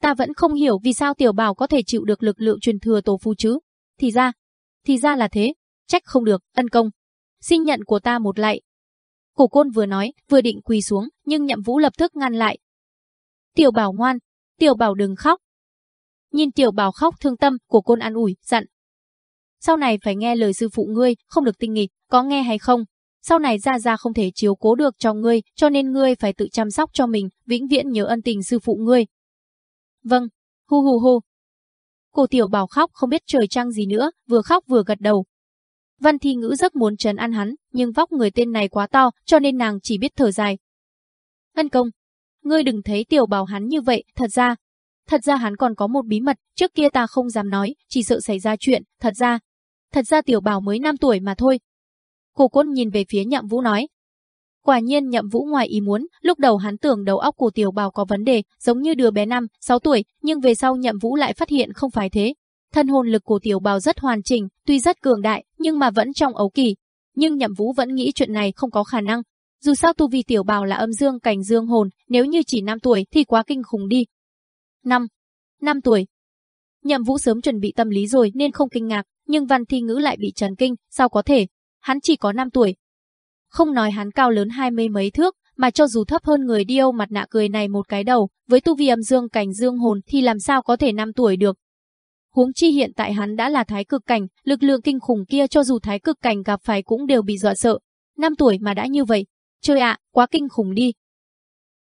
ta vẫn không hiểu vì sao Tiểu Bảo có thể chịu được lực lượng truyền thừa tổ phu chứ. Thì ra, thì ra là thế, trách không được, ân công. Xin nhận của ta một lại, Cổ côn vừa nói, vừa định quỳ xuống, nhưng nhậm vũ lập tức ngăn lại. Tiểu bảo ngoan, tiểu bảo đừng khóc. Nhìn tiểu bảo khóc thương tâm, của côn an ủi, dặn. Sau này phải nghe lời sư phụ ngươi, không được tinh nghịch, có nghe hay không? Sau này ra ra không thể chiếu cố được cho ngươi, cho nên ngươi phải tự chăm sóc cho mình, vĩnh viễn nhớ ân tình sư phụ ngươi. Vâng, hu hu hu. Cô tiểu bảo khóc không biết trời trăng gì nữa, vừa khóc vừa gật đầu, Văn Thi Ngữ rất muốn trấn an hắn, nhưng vóc người tên này quá to, cho nên nàng chỉ biết thở dài. Ân công, ngươi đừng thấy tiểu bảo hắn như vậy, thật ra, thật ra hắn còn có một bí mật, trước kia ta không dám nói, chỉ sợ xảy ra chuyện, thật ra, thật ra tiểu bảo mới 5 tuổi mà thôi. Cô côn nhìn về phía nhậm vũ nói. Quả nhiên nhậm vũ ngoài ý muốn, lúc đầu hắn tưởng đầu óc của tiểu bào có vấn đề, giống như đứa bé 5, 6 tuổi, nhưng về sau nhậm vũ lại phát hiện không phải thế, Thân hồn lực của tiểu bào rất hoàn chỉnh, tuy rất cường đại, nhưng mà vẫn trong ấu kỳ. Nhưng nhậm vũ vẫn nghĩ chuyện này không có khả năng. Dù sao tu vi tiểu bào là âm dương cảnh dương hồn, nếu như chỉ 5 tuổi thì quá kinh khủng đi. 5. 5 tuổi. Nhậm vũ sớm chuẩn bị tâm lý rồi nên không kinh ngạc, nhưng văn thi ngữ lại bị trần kinh, sao có thể? Hắn chỉ có 5 tuổi. Không nói hắn cao lớn hai mươi mấy thước, mà cho dù thấp hơn người điêu mặt nạ cười này một cái đầu, với tu vi âm dương cảnh dương hồn thì làm sao có thể năm tuổi được. Huống chi hiện tại hắn đã là thái cực cảnh, lực lượng kinh khủng kia cho dù thái cực cảnh gặp phải cũng đều bị dọa sợ. Năm tuổi mà đã như vậy, chơi ạ, quá kinh khủng đi.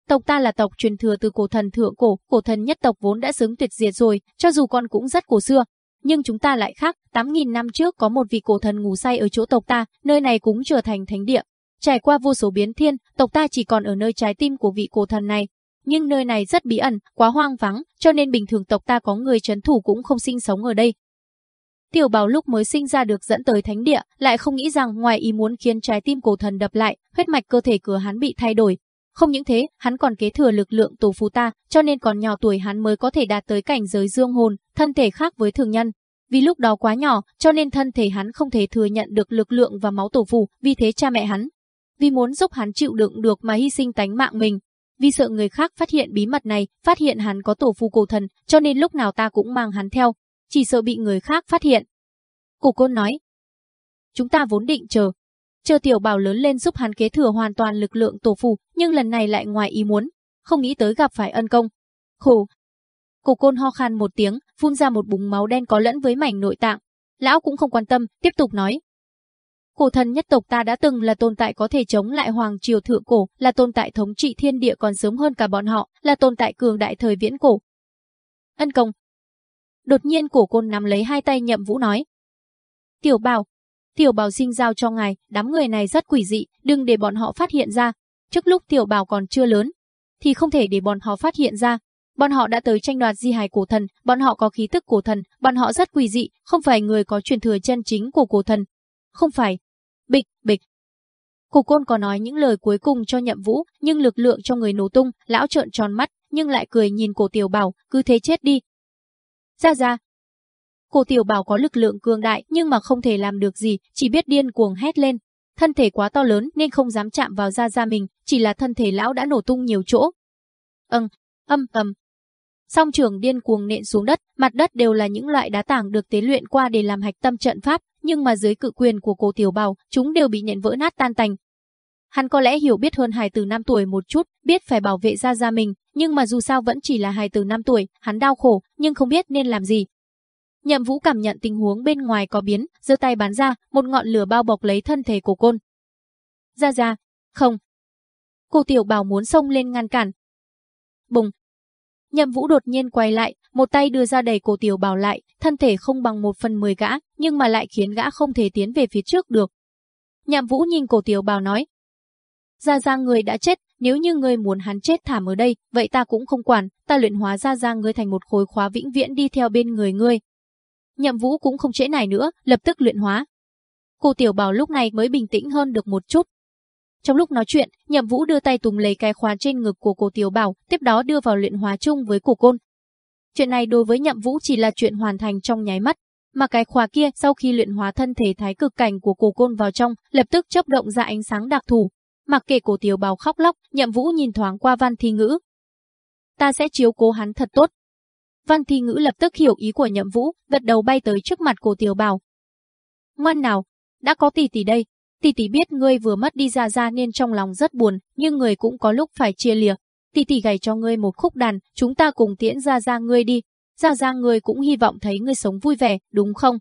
Tộc ta là tộc truyền thừa từ cổ thần thượng cổ, cổ thần nhất tộc vốn đã sớm tuyệt diệt rồi, cho dù con cũng rất cổ xưa. Nhưng chúng ta lại khác, 8.000 năm trước có một vị cổ thần ngủ say ở chỗ tộc ta, nơi này cũng trở thành thánh địa. Trải qua vô số biến thiên, tộc ta chỉ còn ở nơi trái tim của vị cổ thần này. Nhưng nơi này rất bí ẩn, quá hoang vắng, cho nên bình thường tộc ta có người trấn thủ cũng không sinh sống ở đây. Tiểu bào lúc mới sinh ra được dẫn tới thánh địa, lại không nghĩ rằng ngoài ý muốn khiến trái tim cổ thần đập lại, huyết mạch cơ thể cửa hắn bị thay đổi, không những thế, hắn còn kế thừa lực lượng tổ phù ta, cho nên còn nhỏ tuổi hắn mới có thể đạt tới cảnh giới dương hồn, thân thể khác với thường nhân. Vì lúc đó quá nhỏ, cho nên thân thể hắn không thể thừa nhận được lực lượng và máu tổ phù, vì thế cha mẹ hắn. Vì muốn giúp hắn chịu đựng được mà hy sinh tánh mạng mình. Vì sợ người khác phát hiện bí mật này, phát hiện hắn có tổ phù cổ thần, cho nên lúc nào ta cũng mang hắn theo, chỉ sợ bị người khác phát hiện. Cổ côn nói. Chúng ta vốn định chờ, Chờ tiểu bảo lớn lên giúp hắn kế thừa hoàn toàn lực lượng tổ phù, nhưng lần này lại ngoài ý muốn, không nghĩ tới gặp phải ân công. Khổ. Cổ côn ho khan một tiếng, phun ra một búng máu đen có lẫn với mảnh nội tạng. Lão cũng không quan tâm, tiếp tục nói. Cổ thần nhất tộc ta đã từng là tồn tại có thể chống lại hoàng triều thượng cổ, là tồn tại thống trị thiên địa còn sớm hơn cả bọn họ, là tồn tại cường đại thời viễn cổ. Ân công. Đột nhiên cổ côn nắm lấy hai tay nhậm vũ nói. Tiểu bảo, Tiểu Bảo xin giao cho ngài, đám người này rất quỷ dị, đừng để bọn họ phát hiện ra. Trước lúc Tiểu Bảo còn chưa lớn, thì không thể để bọn họ phát hiện ra. Bọn họ đã tới tranh đoạt di hài cổ thần, bọn họ có khí tức cổ thần, bọn họ rất quỷ dị, không phải người có truyền thừa chân chính của cổ thần. Không phải. Bịch, bịch. Cổ côn có nói những lời cuối cùng cho nhậm vũ, nhưng lực lượng cho người nổ tung, lão trợn tròn mắt, nhưng lại cười nhìn cổ tiểu bảo, cứ thế chết đi. Ra ra, Cô tiểu bảo có lực lượng cường đại nhưng mà không thể làm được gì, chỉ biết điên cuồng hét lên. Thân thể quá to lớn nên không dám chạm vào da da mình, chỉ là thân thể lão đã nổ tung nhiều chỗ. Âng, âm ầm. Song trường điên cuồng nện xuống đất, mặt đất đều là những loại đá tảng được tế luyện qua để làm hạch tâm trận pháp, nhưng mà dưới cự quyền của cô tiểu bảo, chúng đều bị nện vỡ nát tan tành. Hắn có lẽ hiểu biết hơn hài từ 5 tuổi một chút, biết phải bảo vệ ra ra mình, nhưng mà dù sao vẫn chỉ là hài từ 5 tuổi, hắn đau khổ, nhưng không biết nên làm gì, Nhậm Vũ cảm nhận tình huống bên ngoài có biến, giơ tay bắn ra, một ngọn lửa bao bọc lấy thân thể của côn. Ra ra, không. Cô tiểu bảo muốn xông lên ngăn cản. Bùng. Nhậm Vũ đột nhiên quay lại, một tay đưa ra đẩy cổ tiểu bảo lại, thân thể không bằng một phần mười gã, nhưng mà lại khiến gã không thể tiến về phía trước được. Nhậm Vũ nhìn cổ tiểu bảo nói. Ra ra người đã chết, nếu như người muốn hắn chết thảm ở đây, vậy ta cũng không quản, ta luyện hóa ra ra người thành một khối khóa vĩnh viễn đi theo bên người ngươi, Nhậm Vũ cũng không trễ này nữa, lập tức luyện hóa. Cô Tiểu Bảo lúc này mới bình tĩnh hơn được một chút. Trong lúc nói chuyện, Nhậm Vũ đưa tay tùng lấy cái khóa trên ngực của cô Tiểu Bảo, tiếp đó đưa vào luyện hóa chung với cổ côn. Chuyện này đối với Nhậm Vũ chỉ là chuyện hoàn thành trong nháy mắt, mà cái khóa kia sau khi luyện hóa thân thể thái cực cảnh của cổ côn vào trong, lập tức chớp động ra ánh sáng đặc thù. Mặc kệ cổ Tiểu Bảo khóc lóc, Nhậm Vũ nhìn thoáng qua Văn Thi Ngữ. Ta sẽ chiếu cố hắn thật tốt, Văn Thi Ngữ lập tức hiểu ý của Nhậm Vũ, gật đầu bay tới trước mặt cô Tiểu Bảo. Ngoan nào, đã có tỷ tỷ đây, tỷ tỷ biết ngươi vừa mất đi ra ra nên trong lòng rất buồn, nhưng người cũng có lúc phải chia lìa. Tỷ tỷ gầy cho ngươi một khúc đàn, chúng ta cùng tiễn ra ra ngươi đi. Ra ra ngươi cũng hy vọng thấy ngươi sống vui vẻ, đúng không?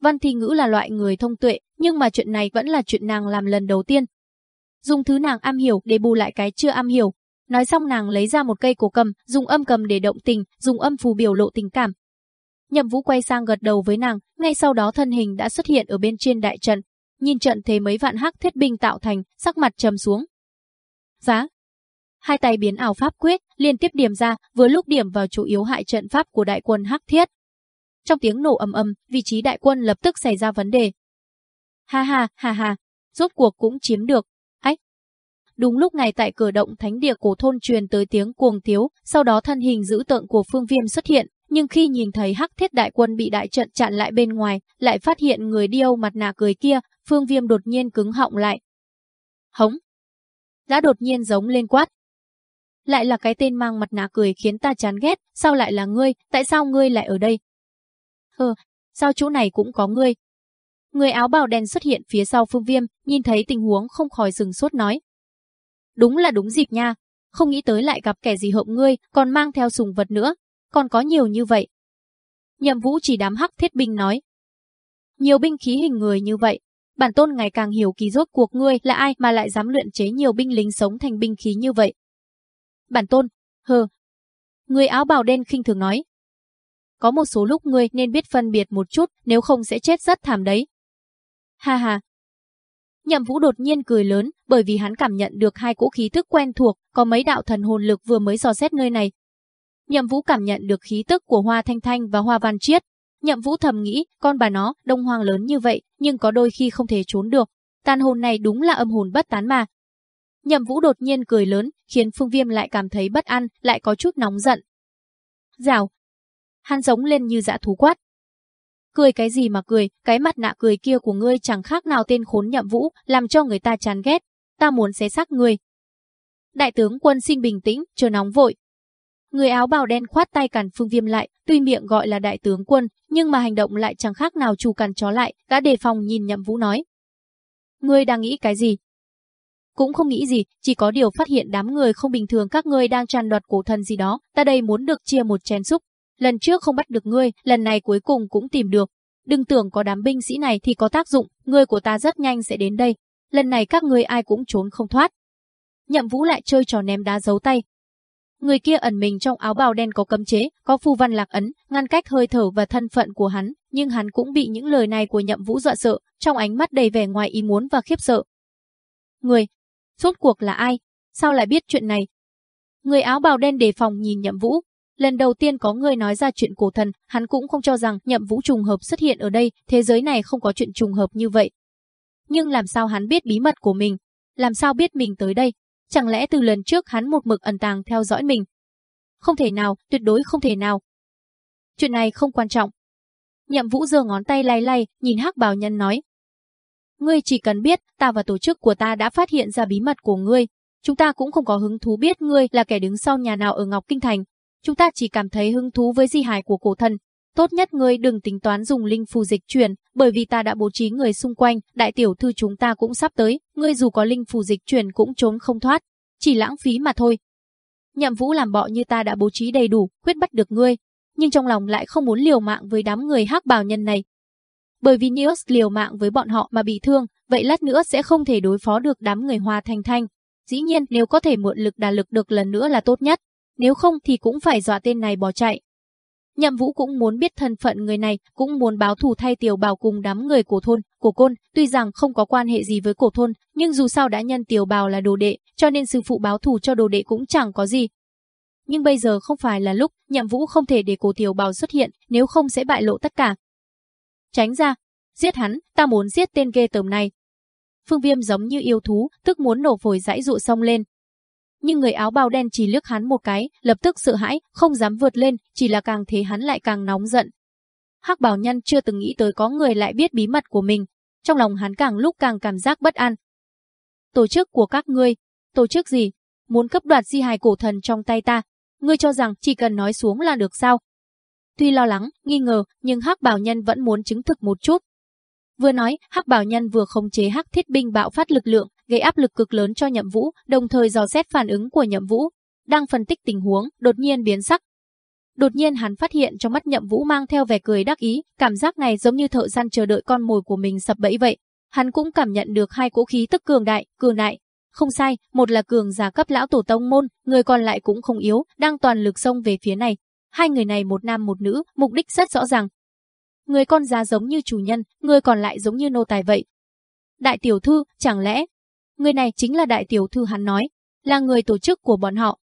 Văn Thi Ngữ là loại người thông tuệ, nhưng mà chuyện này vẫn là chuyện nàng làm lần đầu tiên. Dùng thứ nàng am hiểu để bù lại cái chưa am hiểu, Nói xong nàng lấy ra một cây cổ cầm, dùng âm cầm để động tình, dùng âm phù biểu lộ tình cảm. Nhậm Vũ quay sang gật đầu với nàng, ngay sau đó thân hình đã xuất hiện ở bên trên đại trận. Nhìn trận thế mấy vạn hắc thiết binh tạo thành, sắc mặt trầm xuống. Giá. Hai tay biến ảo pháp quyết, liên tiếp điểm ra, vừa lúc điểm vào chủ yếu hại trận pháp của đại quân hắc thiết. Trong tiếng nổ ầm ầm, vị trí đại quân lập tức xảy ra vấn đề. Ha ha, ha ha, rốt cuộc cũng chiếm được, Đúng lúc này tại cửa động thánh địa cổ thôn truyền tới tiếng cuồng tiếu, sau đó thân hình dữ tợn của Phương Viêm xuất hiện, nhưng khi nhìn thấy hắc thiết đại quân bị đại trận chặn lại bên ngoài, lại phát hiện người điêu mặt nạ cười kia, Phương Viêm đột nhiên cứng họng lại. Hống! Đã đột nhiên giống lên quát. Lại là cái tên mang mặt nạ cười khiến ta chán ghét, sao lại là ngươi, tại sao ngươi lại ở đây? hờ sao chỗ này cũng có ngươi? Người áo bào đen xuất hiện phía sau Phương Viêm, nhìn thấy tình huống không khỏi dừng sốt nói đúng là đúng dịp nha. Không nghĩ tới lại gặp kẻ gì hợm ngươi, còn mang theo sùng vật nữa. Còn có nhiều như vậy. Nhậm vũ chỉ đám hắc thiết binh nói. Nhiều binh khí hình người như vậy. Bản tôn ngày càng hiểu kỳ rốt cuộc ngươi là ai mà lại dám luyện chế nhiều binh lính sống thành binh khí như vậy. Bản tôn, hờ. Người áo bào đen khinh thường nói. Có một số lúc ngươi nên biết phân biệt một chút, nếu không sẽ chết rất thảm đấy. Ha ha, Nhậm Vũ đột nhiên cười lớn, bởi vì hắn cảm nhận được hai cỗ khí tức quen thuộc, có mấy đạo thần hồn lực vừa mới dò xét nơi này. Nhậm Vũ cảm nhận được khí tức của Hoa Thanh Thanh và Hoa Văn Chiết. Nhậm Vũ thầm nghĩ, con bà nó, đông hoang lớn như vậy, nhưng có đôi khi không thể trốn được. Tàn hồn này đúng là âm hồn bất tán mà. Nhậm Vũ đột nhiên cười lớn, khiến Phương Viêm lại cảm thấy bất an, lại có chút nóng giận. Rào. Hắn giống lên như dã thú quát, Cười cái gì mà cười, cái mặt nạ cười kia của ngươi chẳng khác nào tên khốn nhậm vũ, làm cho người ta chán ghét. Ta muốn xé xác ngươi. Đại tướng quân xin bình tĩnh, chờ nóng vội. Người áo bào đen khoát tay cản phương viêm lại, tuy miệng gọi là đại tướng quân, nhưng mà hành động lại chẳng khác nào chủ cản chó lại, đã đề phòng nhìn nhậm vũ nói. Ngươi đang nghĩ cái gì? Cũng không nghĩ gì, chỉ có điều phát hiện đám người không bình thường các ngươi đang tràn đoạt cổ thần gì đó, ta đây muốn được chia một chén xúc, Lần trước không bắt được ngươi, lần này cuối cùng cũng tìm được. Đừng tưởng có đám binh sĩ này thì có tác dụng, ngươi của ta rất nhanh sẽ đến đây. Lần này các ngươi ai cũng trốn không thoát. Nhậm Vũ lại chơi trò ném đá giấu tay. Người kia ẩn mình trong áo bào đen có cấm chế, có phù văn lạc ấn, ngăn cách hơi thở và thân phận của hắn, nhưng hắn cũng bị những lời này của Nhậm Vũ dọa sợ, trong ánh mắt đầy vẻ ngoài ý muốn và khiếp sợ. Người, rốt cuộc là ai? Sao lại biết chuyện này? Người áo bào đen đề phòng nhìn Nhậm Vũ, Lần đầu tiên có người nói ra chuyện cổ thần, hắn cũng không cho rằng nhậm vũ trùng hợp xuất hiện ở đây, thế giới này không có chuyện trùng hợp như vậy. Nhưng làm sao hắn biết bí mật của mình? Làm sao biết mình tới đây? Chẳng lẽ từ lần trước hắn một mực ẩn tàng theo dõi mình? Không thể nào, tuyệt đối không thể nào. Chuyện này không quan trọng. Nhậm vũ giơ ngón tay lay lay, nhìn hắc bào nhân nói. Ngươi chỉ cần biết, ta và tổ chức của ta đã phát hiện ra bí mật của ngươi. Chúng ta cũng không có hứng thú biết ngươi là kẻ đứng sau nhà nào ở Ngọc Kinh Thành, chúng ta chỉ cảm thấy hứng thú với di hài của cổ thần. Tốt nhất ngươi đừng tính toán dùng linh phù dịch chuyển, bởi vì ta đã bố trí người xung quanh, đại tiểu thư chúng ta cũng sắp tới, ngươi dù có linh phù dịch chuyển cũng trốn không thoát, chỉ lãng phí mà thôi. Nhậm Vũ làm bọ như ta đã bố trí đầy đủ, quyết bắt được ngươi, nhưng trong lòng lại không muốn liều mạng với đám người hắc bào nhân này. Bởi vì Neos liều mạng với bọn họ mà bị thương, vậy lát nữa sẽ không thể đối phó được đám người Hoa Thanh Thanh. Dĩ nhiên nếu có thể mượn lực đà lực được lần nữa là tốt nhất nếu không thì cũng phải dọa tên này bỏ chạy. Nhậm Vũ cũng muốn biết thân phận người này, cũng muốn báo thù thay Tiểu Bảo cùng đám người của thôn, của côn, tuy rằng không có quan hệ gì với cổ thôn, nhưng dù sao đã nhân Tiểu Bảo là đồ đệ, cho nên sư phụ báo thù cho đồ đệ cũng chẳng có gì. Nhưng bây giờ không phải là lúc, Nhậm Vũ không thể để cổ Tiểu Bảo xuất hiện, nếu không sẽ bại lộ tất cả. Tránh ra, giết hắn, ta muốn giết tên ghê tởm này. Phương Viêm giống như yêu thú, tức muốn nổ phổi dãy dụ sông lên, nhưng người áo bào đen chỉ liếc hắn một cái, lập tức sợ hãi, không dám vượt lên, chỉ là càng thế hắn lại càng nóng giận. Hắc Bảo Nhân chưa từng nghĩ tới có người lại biết bí mật của mình, trong lòng hắn càng lúc càng cảm giác bất an. Tổ chức của các ngươi, tổ chức gì? Muốn cấp đoạt di hài cổ thần trong tay ta, ngươi cho rằng chỉ cần nói xuống là được sao? Tuy lo lắng, nghi ngờ, nhưng Hắc Bảo Nhân vẫn muốn chứng thực một chút. Vừa nói, Hắc Bảo Nhân vừa khống chế Hắc Thiết binh bạo phát lực lượng, gây áp lực cực lớn cho Nhậm Vũ, đồng thời dò xét phản ứng của Nhậm Vũ. Đang phân tích tình huống, đột nhiên biến sắc. Đột nhiên hắn phát hiện trong mắt Nhậm Vũ mang theo vẻ cười đắc ý, cảm giác này giống như thợ săn chờ đợi con mồi của mình sập bẫy vậy. Hắn cũng cảm nhận được hai cỗ khí tức cường đại, cường đại. Không sai, một là cường giả cấp lão tổ tông môn, người còn lại cũng không yếu, đang toàn lực xông về phía này. Hai người này một nam một nữ, mục đích rất rõ ràng. Người con già giống như chủ nhân, người còn lại giống như nô tài vậy. Đại tiểu thư, chẳng lẽ Người này chính là đại tiểu thư hắn nói, là người tổ chức của bọn họ.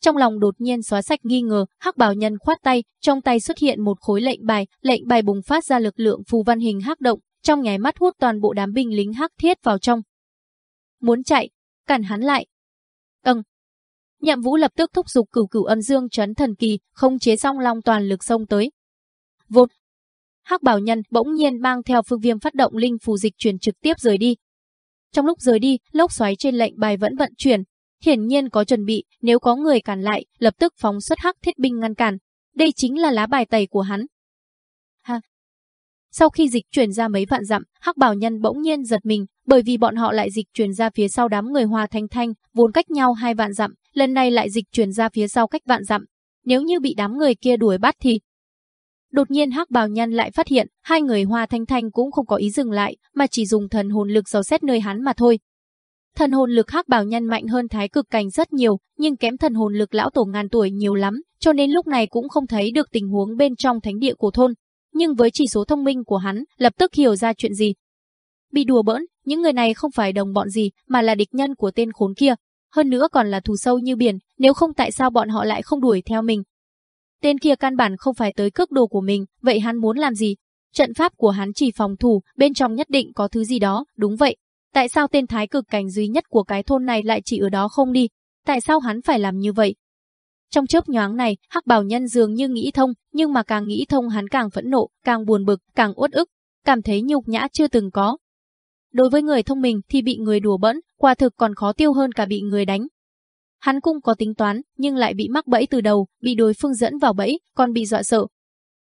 Trong lòng đột nhiên xóa sạch nghi ngờ, hắc bảo nhân khoát tay, trong tay xuất hiện một khối lệnh bài, lệnh bài bùng phát ra lực lượng phù văn hình hắc động, trong nháy mắt hút toàn bộ đám binh lính hắc thiết vào trong. Muốn chạy, cản hắn lại. Ừm. Nhậm Vũ lập tức thúc giục cửu cửu ân dương trấn thần kỳ, không chế song long toàn lực xông tới. Vột. Hắc bảo nhân bỗng nhiên mang theo phương viêm phát động linh phù dịch chuyển trực tiếp rời đi, trong lúc rời đi, lốc xoáy trên lệnh bài vẫn vận chuyển. Hiển nhiên có chuẩn bị, nếu có người cản lại, lập tức phóng xuất hắc thiết binh ngăn cản. Đây chính là lá bài tẩy của hắn. Ha! Sau khi dịch chuyển ra mấy vạn dặm, Hắc Bảo Nhân bỗng nhiên giật mình, bởi vì bọn họ lại dịch chuyển ra phía sau đám người Hoa Thanh Thanh, vốn cách nhau hai vạn dặm, lần này lại dịch chuyển ra phía sau cách vạn dặm. Nếu như bị đám người kia đuổi bắt thì Đột nhiên Hắc Bào Nhân lại phát hiện, hai người Hoa Thanh Thanh cũng không có ý dừng lại, mà chỉ dùng thần hồn lực dò xét nơi hắn mà thôi. Thần hồn lực Hắc Bào Nhân mạnh hơn Thái Cực Cảnh rất nhiều, nhưng kém thần hồn lực lão tổ ngàn tuổi nhiều lắm, cho nên lúc này cũng không thấy được tình huống bên trong thánh địa của thôn. Nhưng với chỉ số thông minh của hắn, lập tức hiểu ra chuyện gì. Bị đùa bỡn, những người này không phải đồng bọn gì, mà là địch nhân của tên khốn kia. Hơn nữa còn là thù sâu như biển, nếu không tại sao bọn họ lại không đuổi theo mình. Tên kia căn bản không phải tới cướp đồ của mình, vậy hắn muốn làm gì? Trận pháp của hắn chỉ phòng thủ, bên trong nhất định có thứ gì đó, đúng vậy. Tại sao tên thái cực cảnh duy nhất của cái thôn này lại chỉ ở đó không đi? Tại sao hắn phải làm như vậy? Trong chớp nhoáng này, Hắc Bảo Nhân dường như nghĩ thông, nhưng mà càng nghĩ thông hắn càng phẫn nộ, càng buồn bực, càng uất ức, cảm thấy nhục nhã chưa từng có. Đối với người thông minh thì bị người đùa bỡn, quả thực còn khó tiêu hơn cả bị người đánh. Hắn cũng có tính toán, nhưng lại bị mắc bẫy từ đầu, bị đối phương dẫn vào bẫy, còn bị dọa sợ.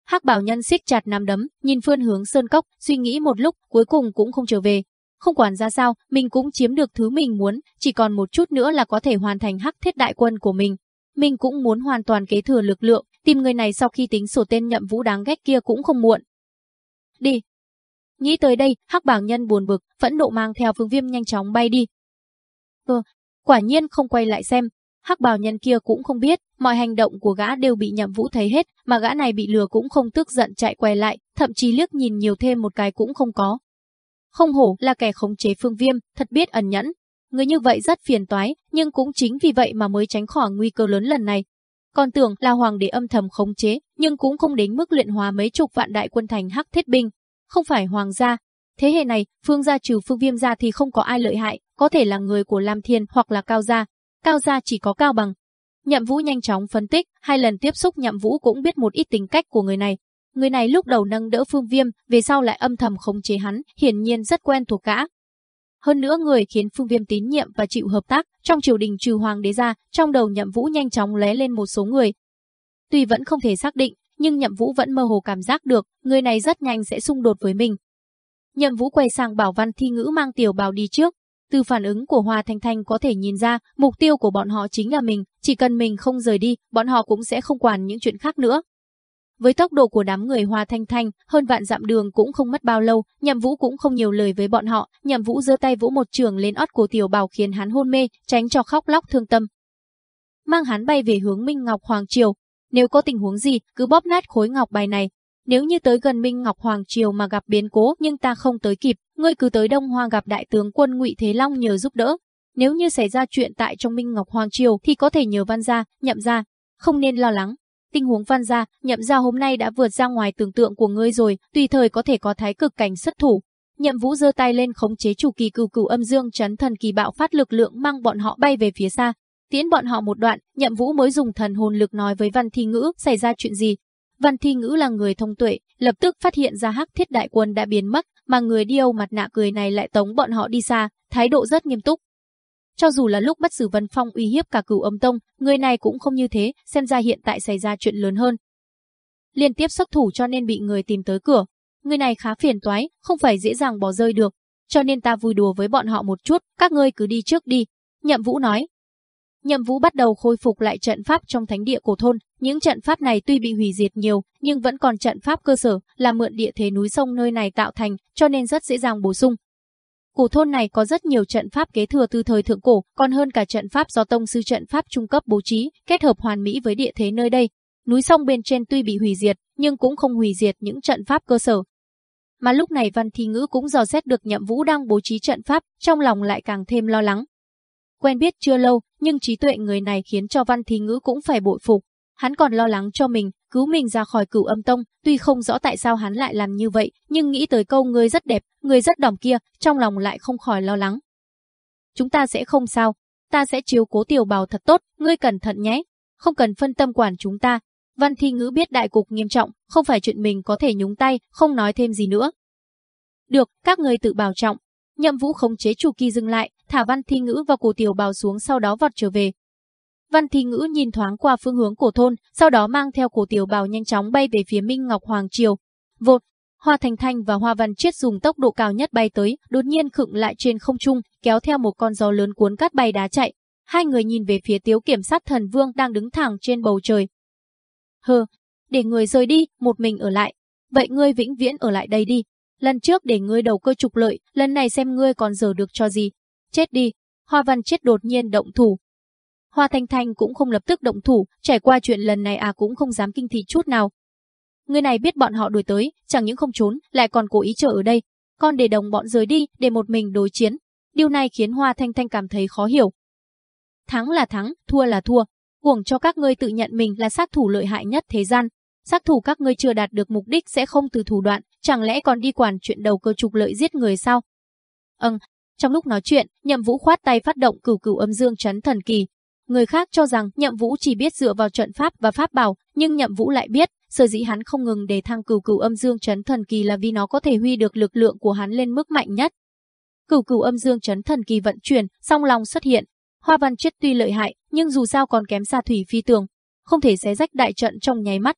Hắc Bảo Nhân siết chặt nắm đấm, nhìn phương hướng sơn cốc, suy nghĩ một lúc, cuối cùng cũng không trở về. Không quản ra sao, mình cũng chiếm được thứ mình muốn, chỉ còn một chút nữa là có thể hoàn thành hắc thiết đại quân của mình. Mình cũng muốn hoàn toàn kế thừa lực lượng, tìm người này sau khi tính sổ tên nhậm vũ đáng ghét kia cũng không muộn. Đi. Nghĩ tới đây, hắc bảo nhân buồn bực, phẫn nộ mang theo phương viêm nhanh chóng bay đi. Ừ, quả nhiên không quay lại xem. Hắc bào nhân kia cũng không biết, mọi hành động của gã đều bị nhậm vũ thấy hết, mà gã này bị lừa cũng không tức giận chạy quay lại, thậm chí liếc nhìn nhiều thêm một cái cũng không có. Không hổ là kẻ khống chế phương viêm, thật biết ẩn nhẫn. Người như vậy rất phiền toái, nhưng cũng chính vì vậy mà mới tránh khỏi nguy cơ lớn lần này. Còn tưởng là hoàng đế âm thầm khống chế, nhưng cũng không đến mức luyện hóa mấy chục vạn đại quân thành hắc thiết binh. Không phải hoàng gia. Thế hệ này, phương gia trừ phương viêm gia thì không có ai lợi hại, có thể là người của Lam Thiên hoặc là Cao gia. Cao gia chỉ có Cao Bằng. Nhậm Vũ nhanh chóng phân tích, hai lần tiếp xúc Nhậm Vũ cũng biết một ít tính cách của người này, Người này lúc đầu nâng đỡ Phương Viêm, về sau lại âm thầm khống chế hắn, hiển nhiên rất quen thuộc cả. Hơn nữa người khiến Phương Viêm tín nhiệm và chịu hợp tác, trong triều đình trừ hoàng đế ra, trong đầu Nhậm Vũ nhanh chóng lóe lên một số người. Tuy vẫn không thể xác định, nhưng Nhậm Vũ vẫn mơ hồ cảm giác được, người này rất nhanh sẽ xung đột với mình. Nhậm Vũ quay sang bảo Văn Thi Ngữ mang tiểu bào đi trước. Từ phản ứng của Hoa Thanh Thanh có thể nhìn ra, mục tiêu của bọn họ chính là mình, chỉ cần mình không rời đi, bọn họ cũng sẽ không quản những chuyện khác nữa. Với tốc độ của đám người Hoa Thanh Thanh, hơn vạn dặm đường cũng không mất bao lâu, Nhậm Vũ cũng không nhiều lời với bọn họ, Nhậm Vũ giơ tay vỗ một trường lên ót của Tiểu Bảo khiến hắn hôn mê, tránh cho khóc lóc thương tâm. Mang hắn bay về hướng Minh Ngọc Hoàng Triều, nếu có tình huống gì, cứ bóp nát khối ngọc bài này. Nếu như tới gần Minh Ngọc Hoàng Triều mà gặp biến cố nhưng ta không tới kịp, ngươi cứ tới Đông Hoa gặp đại tướng quân Ngụy Thế Long nhờ giúp đỡ. Nếu như xảy ra chuyện tại trong Minh Ngọc Hoàng Triều thì có thể nhờ Văn gia, Nhậm gia, không nên lo lắng. Tình huống văn gia, nhậm gia hôm nay đã vượt ra ngoài tưởng tượng của ngươi rồi, tùy thời có thể có thái cực cảnh xuất thủ. Nhậm Vũ giơ tay lên khống chế chủ kỳ cửu cửu âm dương chấn thần kỳ bạo phát lực lượng mang bọn họ bay về phía xa. Tiến bọn họ một đoạn, Nhậm Vũ mới dùng thần hồn lực nói với Văn Thi Ngữ xảy ra chuyện gì. Văn Thi Ngữ là người thông tuệ, lập tức phát hiện ra Hắc Thiết đại quân đã biến mất, mà người điêu mặt nạ cười này lại tống bọn họ đi xa, thái độ rất nghiêm túc. Cho dù là lúc bắt xử Vân Phong uy hiếp cả cửu âm tông, người này cũng không như thế, xem ra hiện tại xảy ra chuyện lớn hơn. Liên tiếp xuất thủ cho nên bị người tìm tới cửa. Người này khá phiền toái, không phải dễ dàng bỏ rơi được. Cho nên ta vui đùa với bọn họ một chút, các ngươi cứ đi trước đi. Nhậm Vũ nói. Nhậm Vũ bắt đầu khôi phục lại trận pháp trong thánh địa cổ thôn. Những trận pháp này tuy bị hủy diệt nhiều, nhưng vẫn còn trận pháp cơ sở, là mượn địa thế núi sông nơi này tạo thành, cho nên rất dễ dàng bổ sung. Cổ thôn này có rất nhiều trận pháp kế thừa từ thời thượng cổ, còn hơn cả trận pháp do tông sư trận pháp trung cấp bố trí, kết hợp hoàn mỹ với địa thế nơi đây. Núi sông bên trên tuy bị hủy diệt, nhưng cũng không hủy diệt những trận pháp cơ sở. Mà lúc này Văn Thi Ngữ cũng dò xét được Nhậm Vũ đang bố trí trận pháp, trong lòng lại càng thêm lo lắng. Quen biết chưa lâu, nhưng trí tuệ người này khiến cho Văn thí Ngữ cũng phải bội phục. Hắn còn lo lắng cho mình, cứu mình ra khỏi cửu âm tông, tuy không rõ tại sao hắn lại làm như vậy, nhưng nghĩ tới câu người rất đẹp, người rất đỏm kia, trong lòng lại không khỏi lo lắng. Chúng ta sẽ không sao, ta sẽ chiếu cố tiểu bào thật tốt, ngươi cẩn thận nhé, không cần phân tâm quản chúng ta. Văn Thi Ngữ biết đại cục nghiêm trọng, không phải chuyện mình có thể nhúng tay, không nói thêm gì nữa. Được, các người tự bảo trọng. Nhậm Vũ khống chế chủ kỳ dừng lại, thả Văn Thi Ngữ và cổ tiểu bào xuống sau đó vọt trở về, Văn Thi Ngữ nhìn thoáng qua phương hướng của thôn, sau đó mang theo cổ tiểu bào nhanh chóng bay về phía Minh Ngọc Hoàng Triều. Vột, Hoa Thành Thanh và Hoa Văn Chiết dùng tốc độ cao nhất bay tới, đột nhiên khựng lại trên không trung, kéo theo một con gió lớn cuốn cát bay đá chạy. Hai người nhìn về phía Tiếu Kiểm sát Thần Vương đang đứng thẳng trên bầu trời. Hờ, để người rời đi, một mình ở lại. Vậy ngươi vĩnh viễn ở lại đây đi. Lần trước để ngươi đầu cơ trục lợi, lần này xem ngươi còn giờ được cho gì. Chết đi. Hoa Văn Chiết đột nhiên động thủ, Hoa Thanh Thanh cũng không lập tức động thủ, trải qua chuyện lần này à cũng không dám kinh thị chút nào. Người này biết bọn họ đuổi tới, chẳng những không trốn, lại còn cố ý chờ ở đây. Con để đồng bọn rời đi, để một mình đối chiến. Điều này khiến Hoa Thanh Thanh cảm thấy khó hiểu. Thắng là thắng, thua là thua. Cuồng cho các ngươi tự nhận mình là sát thủ lợi hại nhất thế gian. Sát thủ các ngươi chưa đạt được mục đích sẽ không từ thủ đoạn, chẳng lẽ còn đi quản chuyện đầu cơ trục lợi giết người sao? Ừm, trong lúc nói chuyện, Nhậm Vũ khoát tay phát động cửu cửu âm dương chấn thần kỳ, Người khác cho rằng Nhậm Vũ chỉ biết dựa vào trận pháp và pháp bảo, nhưng Nhậm Vũ lại biết, sở dĩ hắn không ngừng để thăng cửu cửu âm dương chấn thần kỳ là vì nó có thể huy được lực lượng của hắn lên mức mạnh nhất. Cửu cửu âm dương chấn thần kỳ vận chuyển, song long xuất hiện. Hoa Văn Chết tuy lợi hại, nhưng dù sao còn kém xa thủy phi tường, không thể xé rách đại trận trong nháy mắt.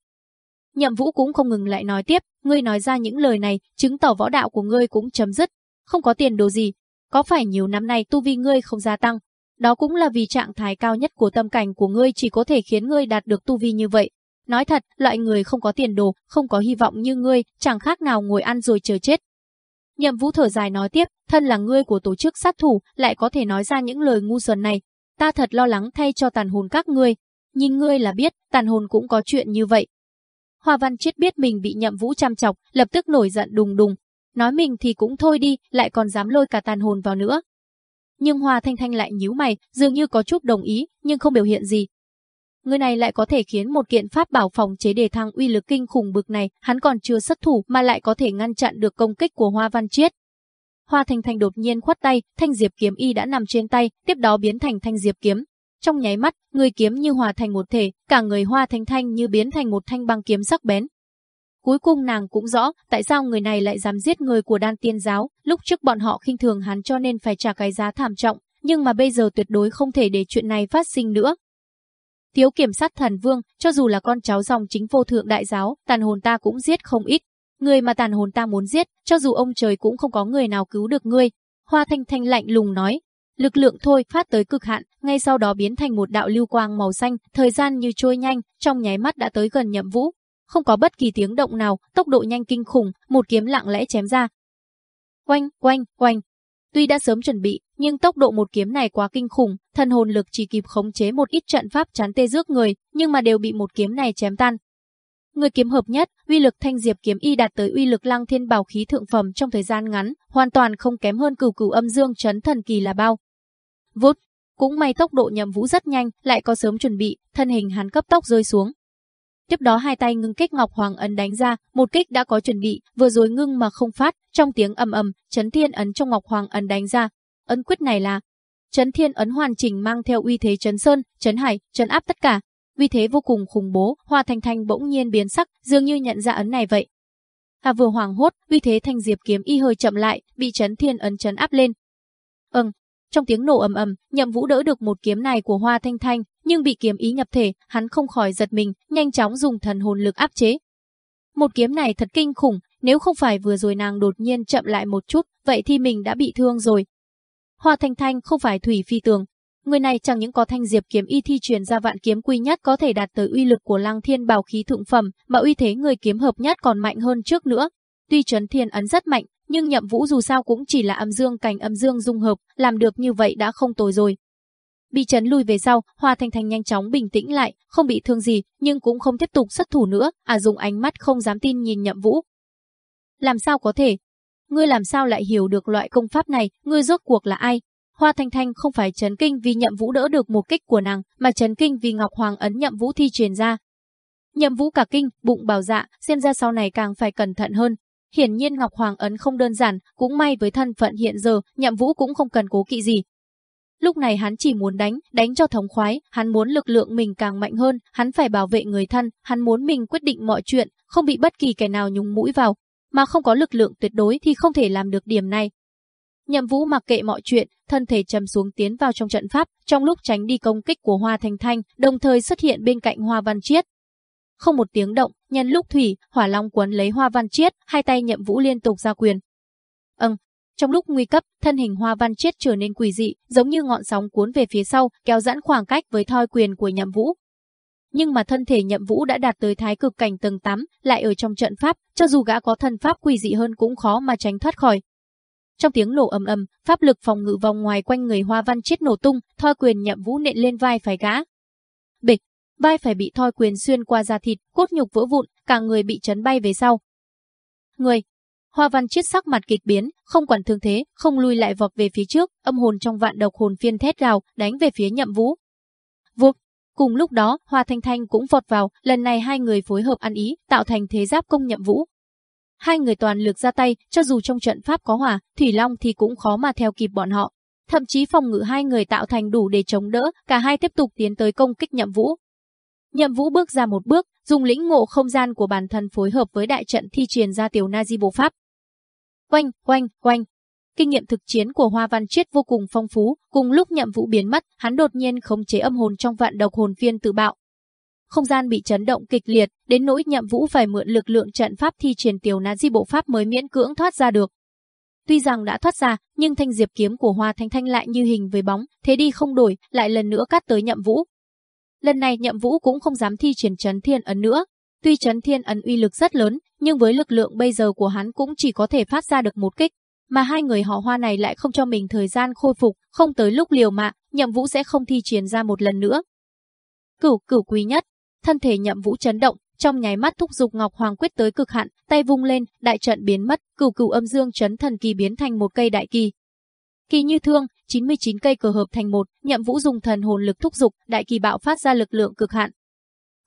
Nhậm Vũ cũng không ngừng lại nói tiếp, ngươi nói ra những lời này, chứng tỏ võ đạo của ngươi cũng chấm dứt, không có tiền đồ gì. Có phải nhiều năm nay tu vi ngươi không gia tăng, đó cũng là vì trạng thái cao nhất của tâm cảnh của ngươi chỉ có thể khiến ngươi đạt được tu vi như vậy. Nói thật, loại người không có tiền đồ, không có hy vọng như ngươi, chẳng khác nào ngồi ăn rồi chờ chết. Nhậm vũ thở dài nói tiếp, thân là ngươi của tổ chức sát thủ, lại có thể nói ra những lời ngu xuẩn này. Ta thật lo lắng thay cho tàn hồn các ngươi. Nhìn ngươi là biết, tàn hồn cũng có chuyện như vậy. Hoa Văn Chiết biết mình bị nhậm vũ chăm chọc, lập tức nổi giận đùng đùng. Nói mình thì cũng thôi đi, lại còn dám lôi cả tàn hồn vào nữa, nhưng Hoa Thanh Thanh lại nhíu mày, dường như có chút đồng ý, nhưng không biểu hiện gì. Người này lại có thể khiến một kiện pháp bảo phòng chế đề thăng uy lực kinh khủng bực này, hắn còn chưa xuất thủ mà lại có thể ngăn chặn được công kích của Hoa Văn Chiết. Hoa Thanh Thanh đột nhiên khoát tay, thanh diệp kiếm y đã nằm trên tay, tiếp đó biến thành thanh diệp kiếm. Trong nháy mắt, người kiếm như hòa thành một thể, cả người Hoa Thanh Thanh như biến thành một thanh băng kiếm sắc bén, Cuối cùng nàng cũng rõ tại sao người này lại dám giết người của đan tiên giáo, lúc trước bọn họ khinh thường hắn cho nên phải trả cái giá thảm trọng, nhưng mà bây giờ tuyệt đối không thể để chuyện này phát sinh nữa. Thiếu kiểm sát thần vương, cho dù là con cháu dòng chính vô thượng đại giáo, tàn hồn ta cũng giết không ít. Người mà tàn hồn ta muốn giết, cho dù ông trời cũng không có người nào cứu được ngươi. Hoa thanh thanh lạnh lùng nói. Lực lượng thôi phát tới cực hạn, ngay sau đó biến thành một đạo lưu quang màu xanh, thời gian như trôi nhanh, trong nháy mắt đã tới gần nhậm vũ, không có bất kỳ tiếng động nào, tốc độ nhanh kinh khủng, một kiếm lặng lẽ chém ra. quanh, quanh, quanh. Tuy đã sớm chuẩn bị, nhưng tốc độ một kiếm này quá kinh khủng, thần hồn lực chỉ kịp khống chế một ít trận pháp chắn tê rước người, nhưng mà đều bị một kiếm này chém tan. Người kiếm hợp nhất, uy lực thanh diệp kiếm y đạt tới uy lực lăng thiên bảo khí thượng phẩm trong thời gian ngắn, hoàn toàn không kém hơn cửu cửu âm dương chấn thần kỳ là bao. Vút, cũng may tốc độ nhầm vũ rất nhanh, lại có sớm chuẩn bị, thân hình hắn cấp tốc rơi xuống, Tiếp đó hai tay ngưng kích Ngọc Hoàng ấn đánh ra, một kích đã có chuẩn bị, vừa rồi ngưng mà không phát, trong tiếng ầm ầm, Chấn Thiên ấn trong Ngọc Hoàng ấn đánh ra. Ấn quyết này là Chấn Thiên ấn hoàn chỉnh mang theo uy thế chấn sơn, chấn hải, chấn áp tất cả. Uy thế vô cùng khủng bố, Hoa Thanh Thanh bỗng nhiên biến sắc, dường như nhận ra ấn này vậy. Hà vừa hoàng hốt, uy thế thanh diệp kiếm y hơi chậm lại, bị chấn thiên ấn chấn áp lên. Ừm, trong tiếng nổ ầm ầm, Nhậm Vũ đỡ được một kiếm này của Hoa Thanh Thanh, nhưng bị kiếm ý nhập thể, hắn không khỏi giật mình, nhanh chóng dùng thần hồn lực áp chế. Một kiếm này thật kinh khủng, nếu không phải vừa rồi nàng đột nhiên chậm lại một chút, vậy thì mình đã bị thương rồi. Hoa Thanh Thanh không phải thủy phi tường, người này chẳng những có thanh diệp kiếm y thi truyền ra vạn kiếm quy nhất có thể đạt tới uy lực của Lăng Thiên bảo khí thượng phẩm, mà uy thế người kiếm hợp nhất còn mạnh hơn trước nữa. Tuy trấn thiên ấn rất mạnh, nhưng nhậm vũ dù sao cũng chỉ là âm dương cảnh âm dương dung hợp, làm được như vậy đã không tồi rồi. Bị chấn lùi về sau, Hoa Thanh Thanh nhanh chóng bình tĩnh lại, không bị thương gì, nhưng cũng không tiếp tục xuất thủ nữa, à dùng ánh mắt không dám tin nhìn nhậm vũ. Làm sao có thể? Ngươi làm sao lại hiểu được loại công pháp này, ngươi rốt cuộc là ai? Hoa Thanh Thanh không phải chấn kinh vì nhậm vũ đỡ được một kích của nàng, mà chấn kinh vì Ngọc Hoàng ấn nhậm vũ thi truyền ra. Nhậm vũ cả kinh, bụng bảo dạ, xem ra sau này càng phải cẩn thận hơn, Hiển nhiên Ngọc Hoàng ấn không đơn giản, cũng may với thân phận hiện giờ, Nhậm Vũ cũng không cần cố kỵ gì. Lúc này hắn chỉ muốn đánh, đánh cho thống khoái, hắn muốn lực lượng mình càng mạnh hơn, hắn phải bảo vệ người thân, hắn muốn mình quyết định mọi chuyện, không bị bất kỳ kẻ nào nhúng mũi vào, mà không có lực lượng tuyệt đối thì không thể làm được điểm này. Nhậm Vũ mặc kệ mọi chuyện, thân thể trầm xuống tiến vào trong trận pháp, trong lúc tránh đi công kích của Hoa Thanh Thanh, đồng thời xuất hiện bên cạnh Hoa Văn Chiết. Không một tiếng động, nhân lúc thủy, hỏa long quấn lấy Hoa Văn Chiết, hai tay Nhậm Vũ liên tục ra quyền. Ừm, trong lúc nguy cấp, thân hình Hoa Văn Chiết trở nên quỷ dị, giống như ngọn sóng cuốn về phía sau, kéo giãn khoảng cách với thoi quyền của Nhậm Vũ. Nhưng mà thân thể Nhậm Vũ đã đạt tới thái cực cảnh tầng 8, lại ở trong trận pháp, cho dù gã có thân pháp quỷ dị hơn cũng khó mà tránh thoát khỏi. Trong tiếng nổ ầm ầm, pháp lực phòng ngự vòng ngoài quanh người Hoa Văn chết nổ tung, thoi quyền Nhậm Vũ nện lên vai phải gã. Vai phải bị thoi quyền xuyên qua da thịt, cốt nhục vỡ vụn, cả người bị chấn bay về sau. Người, Hoa Văn Chiết sắc mặt kịch biến, không quản thương thế, không lui lại vọt về phía trước, âm hồn trong vạn độc hồn phiên thét gào, đánh về phía Nhậm Vũ. Vụt, cùng lúc đó, Hoa Thanh Thanh cũng vọt vào, lần này hai người phối hợp ăn ý, tạo thành thế giáp công Nhậm Vũ. Hai người toàn lực ra tay, cho dù trong trận pháp có hỏa, thủy long thì cũng khó mà theo kịp bọn họ. Thậm chí phòng ngự hai người tạo thành đủ để chống đỡ, cả hai tiếp tục tiến tới công kích Nhậm Vũ. Nhậm Vũ bước ra một bước, dùng lĩnh ngộ không gian của bản thân phối hợp với đại trận thi triển ra tiểu Nazi bộ pháp. Oanh, oanh, oanh. Kinh nghiệm thực chiến của Hoa Văn Chiết vô cùng phong phú, cùng lúc Nhậm Vũ biến mất, hắn đột nhiên khống chế âm hồn trong vạn độc hồn phiên tự bạo. Không gian bị chấn động kịch liệt, đến nỗi Nhậm Vũ phải mượn lực lượng trận pháp thi triển tiểu Nazi bộ pháp mới miễn cưỡng thoát ra được. Tuy rằng đã thoát ra, nhưng thanh diệp kiếm của Hoa Thanh Thanh lại như hình với bóng, thế đi không đổi, lại lần nữa cắt tới Nhậm Vũ. Lần này Nhậm Vũ cũng không dám thi triển chấn thiên ấn nữa. Tuy chấn thiên ấn uy lực rất lớn, nhưng với lực lượng bây giờ của hắn cũng chỉ có thể phát ra được một kích. Mà hai người họ hoa này lại không cho mình thời gian khôi phục, không tới lúc liều mạng, Nhậm Vũ sẽ không thi triển ra một lần nữa. Cửu, cửu quý nhất. Thân thể Nhậm Vũ chấn động, trong nháy mắt thúc dục Ngọc Hoàng quyết tới cực hạn, tay vung lên, đại trận biến mất, cửu cửu âm dương chấn thần kỳ biến thành một cây đại kỳ. Kỳ như thương, 99 cây cờ hợp thành một, Nhậm Vũ dùng thần hồn lực thúc dục, đại kỳ bạo phát ra lực lượng cực hạn.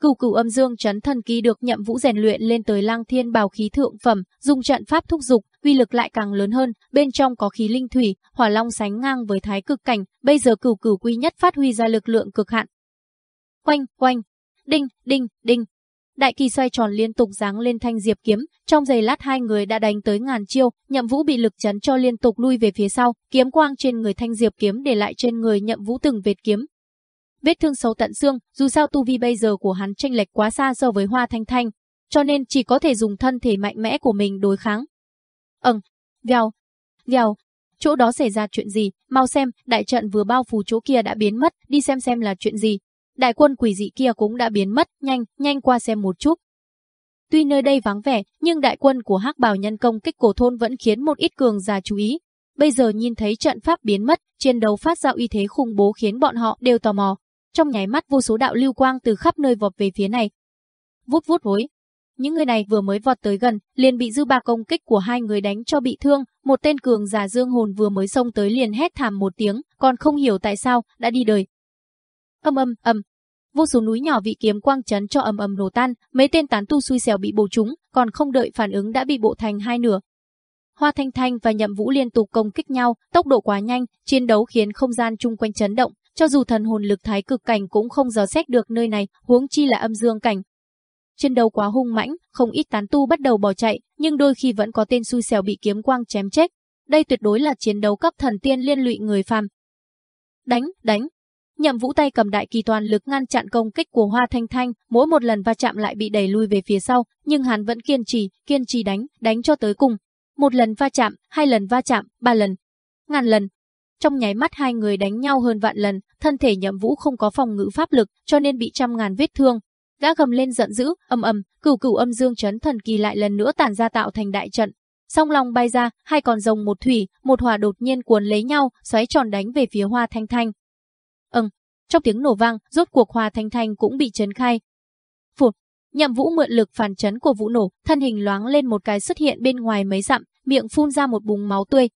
Cửu cửu âm dương chấn thần kỳ được Nhậm Vũ rèn luyện lên tới lang Thiên Bảo khí thượng phẩm, dùng trận pháp thúc dục, uy lực lại càng lớn hơn, bên trong có khí linh thủy, hỏa long sánh ngang với thái cực cảnh, bây giờ cửu cửu quy nhất phát huy ra lực lượng cực hạn. Quanh quanh, đinh, đinh, đinh, Đại kỳ xoay tròn liên tục giáng lên thanh diệp kiếm, trong giây lát hai người đã đánh tới ngàn chiêu, Nhậm Vũ bị lực chấn cho liên tục lui về phía sau, kiếm quang trên người thanh diệp kiếm để lại trên người Nhậm Vũ từng vệt kiếm. Vết thương sâu tận xương, dù sao tu vi bây giờ của hắn chênh lệch quá xa so với Hoa Thanh Thanh, cho nên chỉ có thể dùng thân thể mạnh mẽ của mình đối kháng. Ừm, vèo, vèo, chỗ đó xảy ra chuyện gì, mau xem, đại trận vừa bao phủ chỗ kia đã biến mất, đi xem xem là chuyện gì đại quân quỷ dị kia cũng đã biến mất, nhanh, nhanh qua xem một chút. Tuy nơi đây vắng vẻ, nhưng đại quân của hắc bào nhân công kích cổ thôn vẫn khiến một ít cường giả chú ý. Bây giờ nhìn thấy trận pháp biến mất, chiến đấu phát ra uy thế khủng bố khiến bọn họ đều tò mò. Trong nháy mắt vô số đạo lưu quang từ khắp nơi vọt về phía này. Vút vút hối. Những người này vừa mới vọt tới gần, liền bị dư ba công kích của hai người đánh cho bị thương, một tên cường giả dương hồn vừa mới xông tới liền hét thảm một tiếng, còn không hiểu tại sao, đã đi đời, Âm âm âm. Vô số núi nhỏ bị kiếm quang chấn cho âm âm nổ tan, mấy tên tán tu xui xẻo bị bổ trúng, còn không đợi phản ứng đã bị bộ thành hai nửa. Hoa Thanh Thanh và Nhậm Vũ liên tục công kích nhau, tốc độ quá nhanh, chiến đấu khiến không gian chung quanh chấn động, cho dù thần hồn lực thái cực cảnh cũng không dò xét được nơi này, huống chi là âm dương cảnh. Chiến đấu quá hung mãnh, không ít tán tu bắt đầu bỏ chạy, nhưng đôi khi vẫn có tên xui xẻo bị kiếm quang chém chết. Đây tuyệt đối là chiến đấu cấp thần tiên liên lụy người phàm. Đánh, đánh, Nhậm Vũ tay cầm đại kỳ toàn lực ngăn chặn công kích của Hoa Thanh Thanh, mỗi một lần va chạm lại bị đẩy lui về phía sau, nhưng hắn vẫn kiên trì, kiên trì đánh, đánh cho tới cùng. Một lần va chạm, hai lần va chạm, ba lần, ngàn lần. Trong nháy mắt hai người đánh nhau hơn vạn lần, thân thể Nhậm Vũ không có phòng ngự pháp lực, cho nên bị trăm ngàn vết thương. Gã gầm lên giận dữ, âm ầm, cửu cửu âm dương chấn thần kỳ lại lần nữa tản ra tạo thành đại trận. Song long bay ra, hai con rồng một thủy, một hỏa đột nhiên cuốn lấy nhau, xoáy tròn đánh về phía Hoa Thanh Thanh. Trong tiếng nổ vang, rốt cuộc Hoa Thanh Thanh cũng bị chấn khai. Phụt, Nhậm Vũ mượn lực phản chấn của vụ nổ, thân hình loáng lên một cái xuất hiện bên ngoài mấy dặm, miệng phun ra một bùng máu tươi.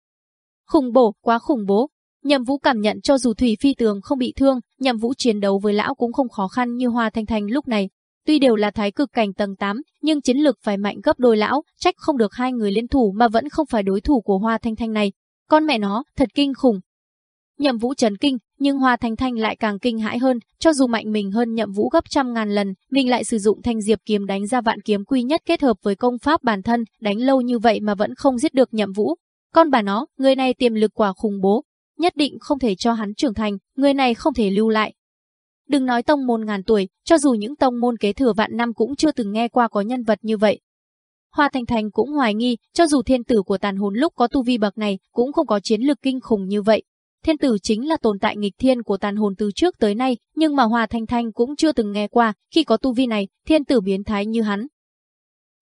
Khủng bố, quá khủng bố. Nhậm Vũ cảm nhận cho dù Thủy Phi Tường không bị thương, Nhậm Vũ chiến đấu với lão cũng không khó khăn như Hoa Thanh Thanh lúc này. Tuy đều là thái cực cảnh tầng 8, nhưng chiến lực phải mạnh gấp đôi lão, trách không được hai người liên thủ mà vẫn không phải đối thủ của Hoa Thanh Thanh này. Con mẹ nó, thật kinh khủng, Nhậm Vũ chấn kinh, nhưng Hoa Thanh Thanh lại càng kinh hãi hơn, cho dù mạnh mình hơn Nhậm Vũ gấp trăm ngàn lần, mình lại sử dụng thanh diệp kiếm đánh ra vạn kiếm quy nhất kết hợp với công pháp bản thân, đánh lâu như vậy mà vẫn không giết được Nhậm Vũ. Con bà nó, người này tiềm lực quả khủng bố, nhất định không thể cho hắn trưởng thành, người này không thể lưu lại. Đừng nói tông môn ngàn tuổi, cho dù những tông môn kế thừa vạn năm cũng chưa từng nghe qua có nhân vật như vậy. Hoa Thanh Thanh cũng hoài nghi, cho dù thiên tử của tàn hồn lúc có tu vi bậc này, cũng không có chiến lực kinh khủng như vậy. Thiên tử chính là tồn tại nghịch thiên của tàn hồn từ trước tới nay, nhưng mà Hoa Thanh Thanh cũng chưa từng nghe qua, khi có tu vi này, thiên tử biến thái như hắn.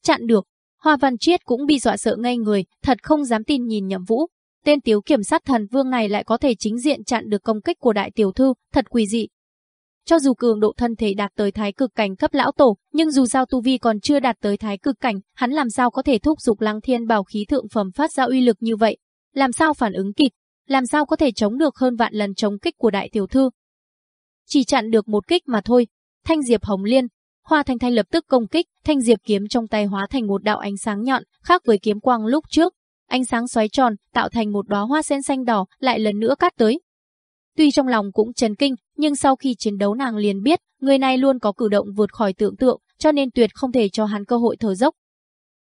Chặn được, Hoa Văn Triết cũng bị dọa sợ ngây người, thật không dám tin nhìn Nhậm Vũ. Tên tiếu kiểm sát thần vương này lại có thể chính diện chặn được công kích của đại tiểu thư, thật quỷ dị. Cho dù cường độ thân thể đạt tới thái cực cảnh cấp lão tổ, nhưng dù sao tu vi còn chưa đạt tới thái cực cảnh, hắn làm sao có thể thúc giục lăng thiên bảo khí thượng phẩm phát ra uy lực như vậy? Làm sao phản ứng kịp? Làm sao có thể chống được hơn vạn lần chống kích của đại tiểu thư? Chỉ chặn được một kích mà thôi. Thanh Diệp Hồng Liên, Hoa Thanh Thanh lập tức công kích, thanh diệp kiếm trong tay hóa thành một đạo ánh sáng nhọn, khác với kiếm quang lúc trước. Ánh sáng xoáy tròn, tạo thành một đóa hoa sen xanh đỏ, lại lần nữa cắt tới. Tuy trong lòng cũng chấn kinh, nhưng sau khi chiến đấu nàng liền biết, người này luôn có cử động vượt khỏi tưởng tượng, cho nên tuyệt không thể cho hắn cơ hội thở dốc.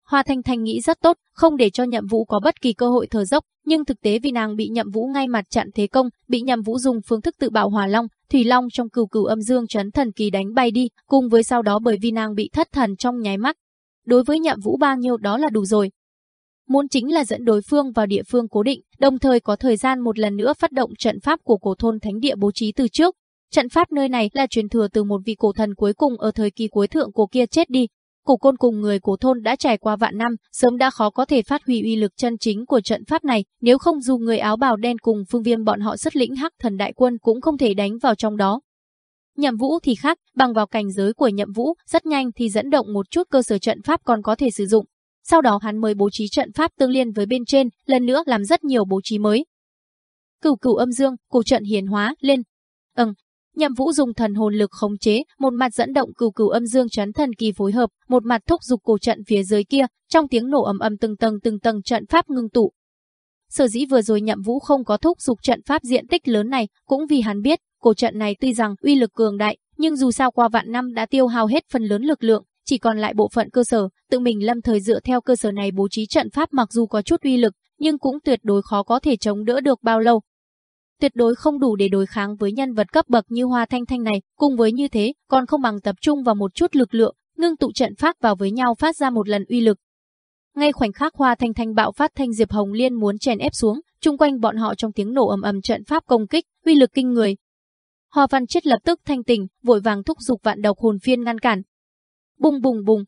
Hoa Thanh Thanh nghĩ rất tốt, không để cho Nhậm Vũ có bất kỳ cơ hội thở dốc, nhưng thực tế vì nàng bị Nhậm Vũ ngay mặt chặn thế công, bị Nhậm Vũ dùng phương thức tự bảo hòa long, thủy long trong cửu cửu âm dương trấn thần kỳ đánh bay đi, cùng với sau đó bởi vì nàng bị thất thần trong nháy mắt. Đối với Nhậm Vũ bao nhiêu đó là đủ rồi. Muốn chính là dẫn đối phương vào địa phương cố định, đồng thời có thời gian một lần nữa phát động trận pháp của cổ thôn thánh địa bố trí từ trước. Trận pháp nơi này là truyền thừa từ một vị cổ thần cuối cùng ở thời kỳ cuối thượng cổ kia chết đi, Cổ côn cùng người của thôn đã trải qua vạn năm, sớm đã khó có thể phát huy uy lực chân chính của trận pháp này, nếu không dù người áo bào đen cùng phương viêm bọn họ xuất lĩnh hắc thần đại quân cũng không thể đánh vào trong đó. Nhậm Vũ thì khác, bằng vào cảnh giới của Nhậm Vũ, rất nhanh thì dẫn động một chút cơ sở trận pháp còn có thể sử dụng. Sau đó hắn mới bố trí trận pháp tương liên với bên trên, lần nữa làm rất nhiều bố trí mới. Cửu cửu âm dương, cổ trận hiền hóa, lên. Ừm, Nhậm Vũ dùng thần hồn lực khống chế, một mặt dẫn động cửu cửu âm dương chấn thần kỳ phối hợp, một mặt thúc giục cổ trận phía dưới kia, trong tiếng nổ ầm ầm từng tầng từng tầng trận pháp ngưng tụ. Sở dĩ vừa rồi Nhậm Vũ không có thúc giục trận pháp diện tích lớn này, cũng vì hắn biết, cổ trận này tuy rằng uy lực cường đại, nhưng dù sao qua vạn năm đã tiêu hao hết phần lớn lực lượng, chỉ còn lại bộ phận cơ sở, tự mình lâm thời dựa theo cơ sở này bố trí trận pháp mặc dù có chút uy lực, nhưng cũng tuyệt đối khó có thể chống đỡ được bao lâu, tuyệt đối không đủ để đối kháng với nhân vật cấp bậc như Hoa Thanh Thanh này, cùng với như thế, còn không bằng tập trung vào một chút lực lượng, ngưng tụ trận pháp vào với nhau phát ra một lần uy lực. Ngay khoảnh khắc Hoa Thanh Thanh bạo phát thanh Diệp Hồng Liên muốn chèn ép xuống, chung quanh bọn họ trong tiếng nổ ầm ầm trận pháp công kích, uy lực kinh người. Hoa Văn Chết lập tức thanh tỉnh, vội vàng thúc giục vạn độc hồn phiên ngăn cản. Bùng bùng bùng,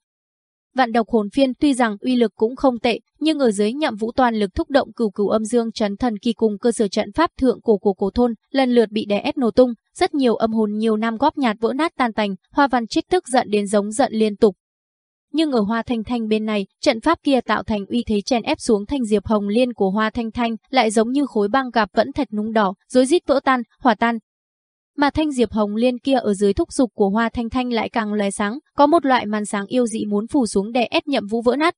Vạn độc hồn phiên tuy rằng uy lực cũng không tệ, nhưng ở dưới nhậm vũ toàn lực thúc động cửu cửu âm dương chấn thần kỳ cùng cơ sở trận pháp thượng cổ của cổ thôn, lần lượt bị đè ép nổ tung, rất nhiều âm hồn nhiều năm góp nhạt vỡ nát tan tành, Hoa Văn Trích tức giận đến giống giận liên tục. Nhưng ở Hoa Thanh Thanh bên này, trận pháp kia tạo thành uy thế chèn ép xuống thanh diệp hồng liên của Hoa Thanh Thanh, lại giống như khối băng gặp vẫn thật nung đỏ, rối rít vỡ tan, hòa tan, mà thanh diệp hồng liên kia ở dưới thúc dục của hoa thanh thanh lại càng lóe sáng, có một loại màn sáng yêu dị muốn phủ xuống đè ép nhậm vũ vỡ nát.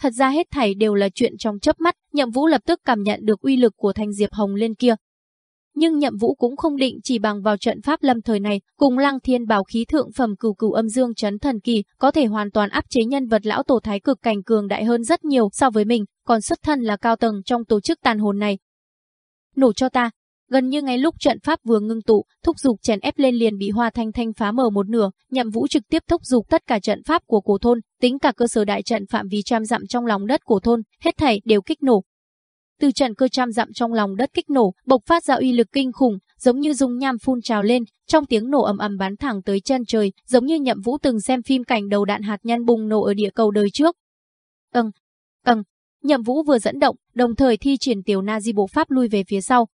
Thật ra hết thảy đều là chuyện trong chớp mắt, nhậm vũ lập tức cảm nhận được uy lực của thanh diệp hồng liên kia. Nhưng nhậm vũ cũng không định chỉ bằng vào trận pháp lâm thời này, cùng lăng thiên bảo khí thượng phẩm cửu cửu âm dương chấn thần kỳ, có thể hoàn toàn áp chế nhân vật lão tổ thái cực cảnh cường đại hơn rất nhiều so với mình, còn xuất thân là cao tầng trong tổ chức tàn hồn này. Nổ cho ta, Gần như ngay lúc trận pháp vừa ngưng tụ, thúc dục chèn ép lên liền bị Hoa Thanh Thanh phá mở một nửa, Nhậm Vũ trực tiếp thúc dục tất cả trận pháp của cổ thôn, tính cả cơ sở đại trận phạm vi trăm dặm trong lòng đất cổ thôn, hết thảy đều kích nổ. Từ trận cơ trăm dặm trong lòng đất kích nổ, bộc phát ra uy lực kinh khủng, giống như dung nham phun trào lên, trong tiếng nổ ầm ầm bắn thẳng tới chân trời, giống như Nhậm Vũ từng xem phim cảnh đầu đạn hạt nhân bùng nổ ở địa cầu đời trước. Ừm, ừm, Nhậm Vũ vừa dẫn động, đồng thời thi triển tiểu Na Di bộ pháp lui về phía sau,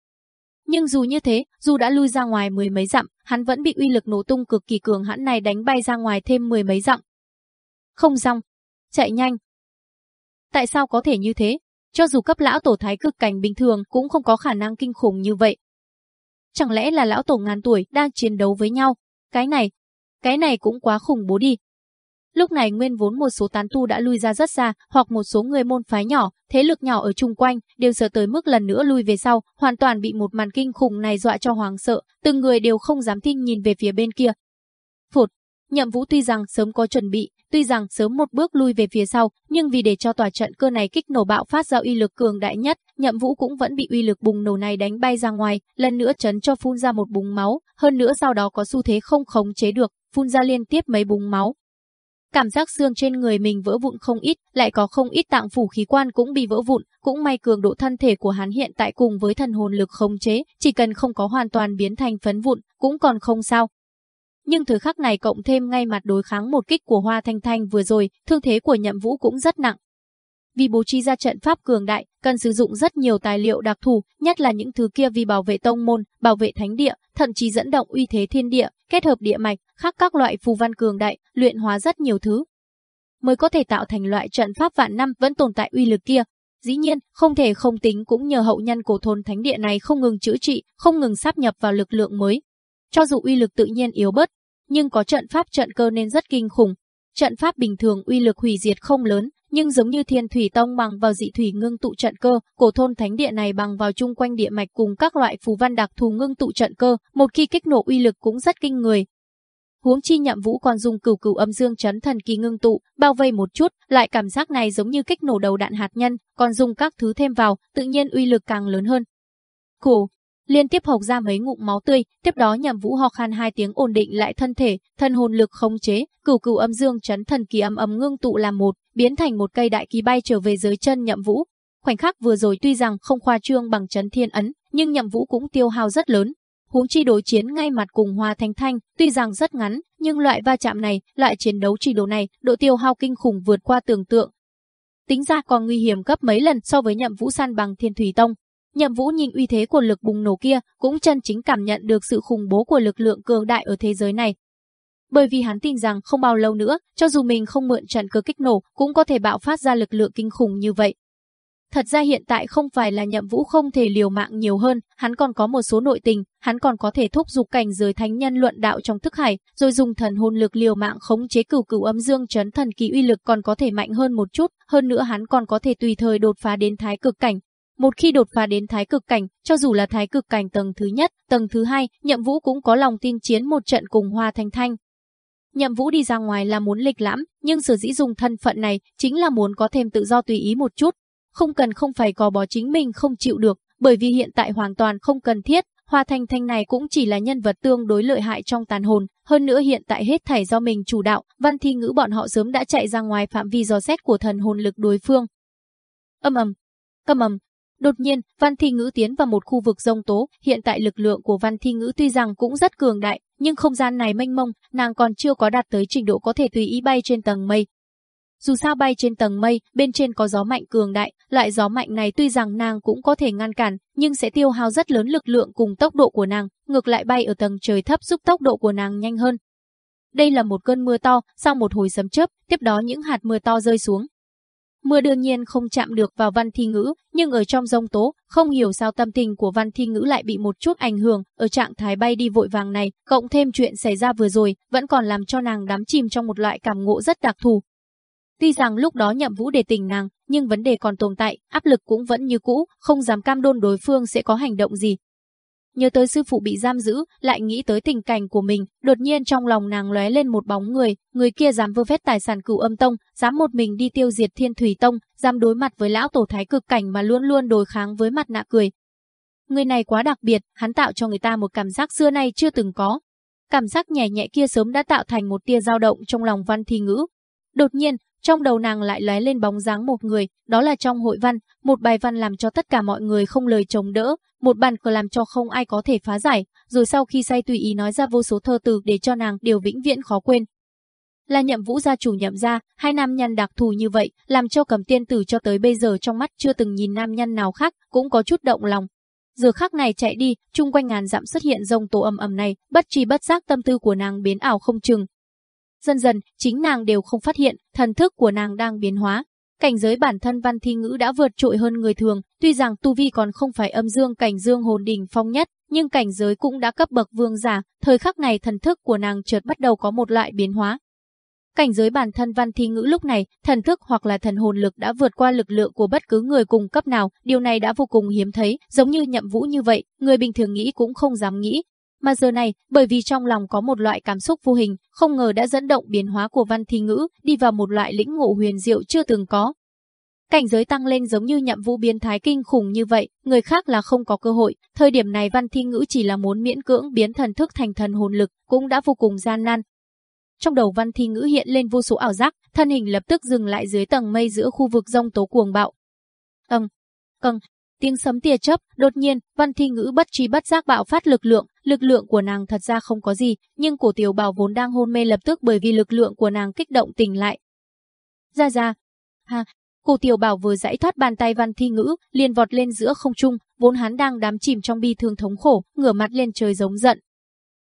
nhưng dù như thế, dù đã lui ra ngoài mười mấy dặm, hắn vẫn bị uy lực nổ tung cực kỳ cường hãn này đánh bay ra ngoài thêm mười mấy dặm. Không xong, chạy nhanh. Tại sao có thể như thế? Cho dù cấp lão tổ thái cực cảnh bình thường cũng không có khả năng kinh khủng như vậy. Chẳng lẽ là lão tổ ngàn tuổi đang chiến đấu với nhau? Cái này, cái này cũng quá khủng bố đi. Lúc này nguyên vốn một số tán tu đã lui ra rất xa, hoặc một số người môn phái nhỏ, thế lực nhỏ ở chung quanh, đều sợ tới mức lần nữa lui về sau, hoàn toàn bị một màn kinh khủng này dọa cho hoàng sợ, từng người đều không dám tin nhìn về phía bên kia. Phụt, Nhậm Vũ tuy rằng sớm có chuẩn bị, tuy rằng sớm một bước lui về phía sau, nhưng vì để cho tòa trận cơ này kích nổ bạo phát ra uy lực cường đại nhất, Nhậm Vũ cũng vẫn bị uy lực bùng nổ này đánh bay ra ngoài, lần nữa chấn cho phun ra một búng máu, hơn nữa sau đó có xu thế không khống chế được, phun ra liên tiếp mấy búng máu. Cảm giác xương trên người mình vỡ vụn không ít, lại có không ít tạng phủ khí quan cũng bị vỡ vụn, cũng may cường độ thân thể của hắn hiện tại cùng với thần hồn lực khống chế, chỉ cần không có hoàn toàn biến thành phấn vụn, cũng còn không sao. Nhưng thời khắc này cộng thêm ngay mặt đối kháng một kích của Hoa Thanh Thanh vừa rồi, thương thế của Nhậm Vũ cũng rất nặng. Vì bố trí ra trận pháp cường đại, cần sử dụng rất nhiều tài liệu đặc thù, nhất là những thứ kia vì bảo vệ tông môn, bảo vệ thánh địa, thậm chí dẫn động uy thế thiên địa, kết hợp địa mạch, khác các loại phù văn cường đại, luyện hóa rất nhiều thứ. Mới có thể tạo thành loại trận pháp vạn năm vẫn tồn tại uy lực kia. Dĩ nhiên, không thể không tính cũng nhờ hậu nhân cổ thôn thánh địa này không ngừng chữa trị, không ngừng sáp nhập vào lực lượng mới. Cho dù uy lực tự nhiên yếu bớt, nhưng có trận pháp trận cơ nên rất kinh khủng. Trận pháp bình thường uy lực hủy diệt không lớn, nhưng giống như Thiên Thủy Tông bằng vào dị thủy ngưng tụ trận cơ, cổ thôn thánh địa này bằng vào chung quanh địa mạch cùng các loại phù văn đặc thù ngưng tụ trận cơ, một khi kích nổ uy lực cũng rất kinh người. Huống chi nhậm vũ còn dùng cửu cửu âm dương chấn thần kỳ ngưng tụ, bao vây một chút, lại cảm giác này giống như kích nổ đầu đạn hạt nhân, còn dùng các thứ thêm vào, tự nhiên uy lực càng lớn hơn. Cổ, liên tiếp hộc ra mấy ngụm máu tươi, tiếp đó Nhậm Vũ ho khan hai tiếng ổn định lại thân thể, thân hồn lực khống chế, cửu cửu âm dương chấn thần kỳ âm âm ngưng tụ làm một, biến thành một cây đại kỳ bay trở về dưới chân Nhậm Vũ. Khoảnh khắc vừa rồi tuy rằng không khoa trương bằng chấn thiên ấn, nhưng Nhậm Vũ cũng tiêu hao rất lớn. Huống chi đối chiến ngay mặt cùng Hoa Thanh Thanh, tuy rằng rất ngắn, nhưng loại va chạm này, loại chiến đấu chỉ đồ này, độ tiêu hao kinh khủng vượt qua tưởng tượng. Tính ra còn nguy hiểm gấp mấy lần so với Nhậm Vũ san bằng Thiên Thủy Tông, Nhậm Vũ nhìn uy thế của lực bùng nổ kia, cũng chân chính cảm nhận được sự khủng bố của lực lượng cường đại ở thế giới này. Bởi vì hắn tin rằng không bao lâu nữa, cho dù mình không mượn trận cơ kích nổ, cũng có thể bạo phát ra lực lượng kinh khủng như vậy. Thật ra hiện tại không phải là nhậm vũ không thể liều mạng nhiều hơn, hắn còn có một số nội tình, hắn còn có thể thúc giục cảnh giới thánh nhân luận đạo trong thức hải, rồi dùng thần hồn lực liều mạng khống chế cửu cửu âm dương chấn thần kỳ uy lực còn có thể mạnh hơn một chút, hơn nữa hắn còn có thể tùy thời đột phá đến thái cực cảnh, một khi đột phá đến thái cực cảnh, cho dù là thái cực cảnh tầng thứ nhất, tầng thứ hai, Nhậm Vũ cũng có lòng tin chiến một trận cùng Hoa Thanh Thanh. Nhậm Vũ đi ra ngoài là muốn lịch lãm, nhưng sở dĩ dùng thân phận này chính là muốn có thêm tự do tùy ý một chút, không cần không phải có bó chính mình không chịu được, bởi vì hiện tại hoàn toàn không cần thiết, Hoa Thanh Thanh này cũng chỉ là nhân vật tương đối lợi hại trong tàn hồn, hơn nữa hiện tại hết thảy do mình chủ đạo, văn thi ngữ bọn họ sớm đã chạy ra ngoài phạm vi dò xét của thần hồn lực đối phương. Âm ầm, âm ầm, Đột nhiên, Văn Thi Ngữ tiến vào một khu vực rông tố, hiện tại lực lượng của Văn Thi Ngữ tuy rằng cũng rất cường đại, nhưng không gian này mênh mông, nàng còn chưa có đạt tới trình độ có thể tùy ý bay trên tầng mây. Dù sao bay trên tầng mây, bên trên có gió mạnh cường đại, loại gió mạnh này tuy rằng nàng cũng có thể ngăn cản, nhưng sẽ tiêu hao rất lớn lực lượng cùng tốc độ của nàng, ngược lại bay ở tầng trời thấp giúp tốc độ của nàng nhanh hơn. Đây là một cơn mưa to, sau một hồi sấm chớp, tiếp đó những hạt mưa to rơi xuống, Mưa đương nhiên không chạm được vào văn thi ngữ, nhưng ở trong rông tố, không hiểu sao tâm tình của văn thi ngữ lại bị một chút ảnh hưởng, ở trạng thái bay đi vội vàng này, cộng thêm chuyện xảy ra vừa rồi, vẫn còn làm cho nàng đắm chìm trong một loại cảm ngộ rất đặc thù. Tuy rằng lúc đó nhậm vũ để tình nàng, nhưng vấn đề còn tồn tại, áp lực cũng vẫn như cũ, không dám cam đôn đối phương sẽ có hành động gì, Nhớ tới sư phụ bị giam giữ, lại nghĩ tới tình cảnh của mình, đột nhiên trong lòng nàng lóe lên một bóng người, người kia dám vơ vét tài sản cửu âm tông, dám một mình đi tiêu diệt thiên thủy tông, dám đối mặt với lão tổ thái cực cảnh mà luôn luôn đối kháng với mặt nạ cười. Người này quá đặc biệt, hắn tạo cho người ta một cảm giác xưa nay chưa từng có. Cảm giác nhẹ nhẹ kia sớm đã tạo thành một tia dao động trong lòng văn thi ngữ. Đột nhiên, trong đầu nàng lại lóe lên bóng dáng một người, đó là trong hội văn, một bài văn làm cho tất cả mọi người không lời chống đỡ, một bàn cờ làm cho không ai có thể phá giải, rồi sau khi say tùy ý nói ra vô số thơ từ để cho nàng điều vĩnh viễn khó quên. Là nhậm vũ gia chủ nhậm ra, hai nam nhân đặc thù như vậy, làm cho cầm tiên tử cho tới bây giờ trong mắt chưa từng nhìn nam nhân nào khác, cũng có chút động lòng. Giờ khắc này chạy đi, chung quanh ngàn dặm xuất hiện rông tổ ầm ầm này, bất tri bất giác tâm tư của nàng biến ảo không chừng, Dần dần, chính nàng đều không phát hiện, thần thức của nàng đang biến hóa. Cảnh giới bản thân văn thi ngữ đã vượt trội hơn người thường, tuy rằng tu vi còn không phải âm dương cảnh dương hồn đỉnh phong nhất, nhưng cảnh giới cũng đã cấp bậc vương giả, thời khắc này thần thức của nàng chợt bắt đầu có một loại biến hóa. Cảnh giới bản thân văn thi ngữ lúc này, thần thức hoặc là thần hồn lực đã vượt qua lực lượng của bất cứ người cùng cấp nào, điều này đã vô cùng hiếm thấy, giống như nhậm vũ như vậy, người bình thường nghĩ cũng không dám nghĩ, mà giờ này, bởi vì trong lòng có một loại cảm xúc vô hình, không ngờ đã dẫn động biến hóa của văn thi ngữ, đi vào một loại lĩnh ngộ huyền diệu chưa từng có. Cảnh giới tăng lên giống như nhậm vũ biến thái kinh khủng như vậy, người khác là không có cơ hội, thời điểm này văn thi ngữ chỉ là muốn miễn cưỡng biến thần thức thành thần hồn lực, cũng đã vô cùng gian nan. Trong đầu văn thi ngữ hiện lên vô số ảo giác, thân hình lập tức dừng lại dưới tầng mây giữa khu vực rông tố cuồng bạo. Ầm, căng, tiếng sấm tia chớp, đột nhiên, văn thi ngữ bất trí bất giác bạo phát lực lượng, lực lượng của nàng thật ra không có gì, nhưng cổ tiểu bảo vốn đang hôn mê lập tức bởi vì lực lượng của nàng kích động tỉnh lại. Ra ra, ha, cổ tiểu bảo vừa giải thoát bàn tay văn thi ngữ, liền vọt lên giữa không trung, vốn hắn đang đắm chìm trong bi thương thống khổ, ngửa mặt lên trời giống giận.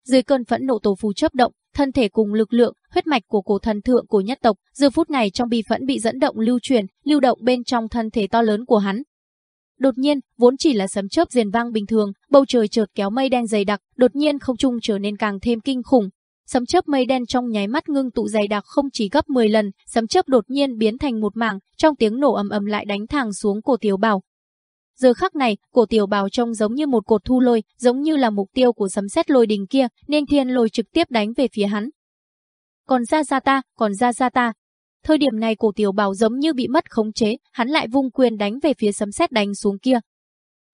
Dưới cơn phẫn nộ tổ phù chớp động, thân thể cùng lực lượng, huyết mạch của cổ thần thượng của nhất tộc, giờ phút này trong bi phẫn bị dẫn động lưu truyền, lưu động bên trong thân thể to lớn của hắn. Đột nhiên, vốn chỉ là sấm chớp rền vang bình thường, bầu trời chợt kéo mây đen dày đặc, đột nhiên không trung trở nên càng thêm kinh khủng. Sấm chớp mây đen trong nháy mắt ngưng tụ dày đặc không chỉ gấp 10 lần, sấm chớp đột nhiên biến thành một mảng, trong tiếng nổ ầm ầm lại đánh thẳng xuống cổ Tiểu Bảo. Giờ khắc này, cổ Tiểu Bảo trông giống như một cột thu lôi, giống như là mục tiêu của sấm sét lôi đình kia, nên thiên lôi trực tiếp đánh về phía hắn. Còn ra ra ta, còn ra ra ta, Thời điểm này cổ tiểu bảo giống như bị mất khống chế, hắn lại vung quyền đánh về phía sấm sét đánh xuống kia.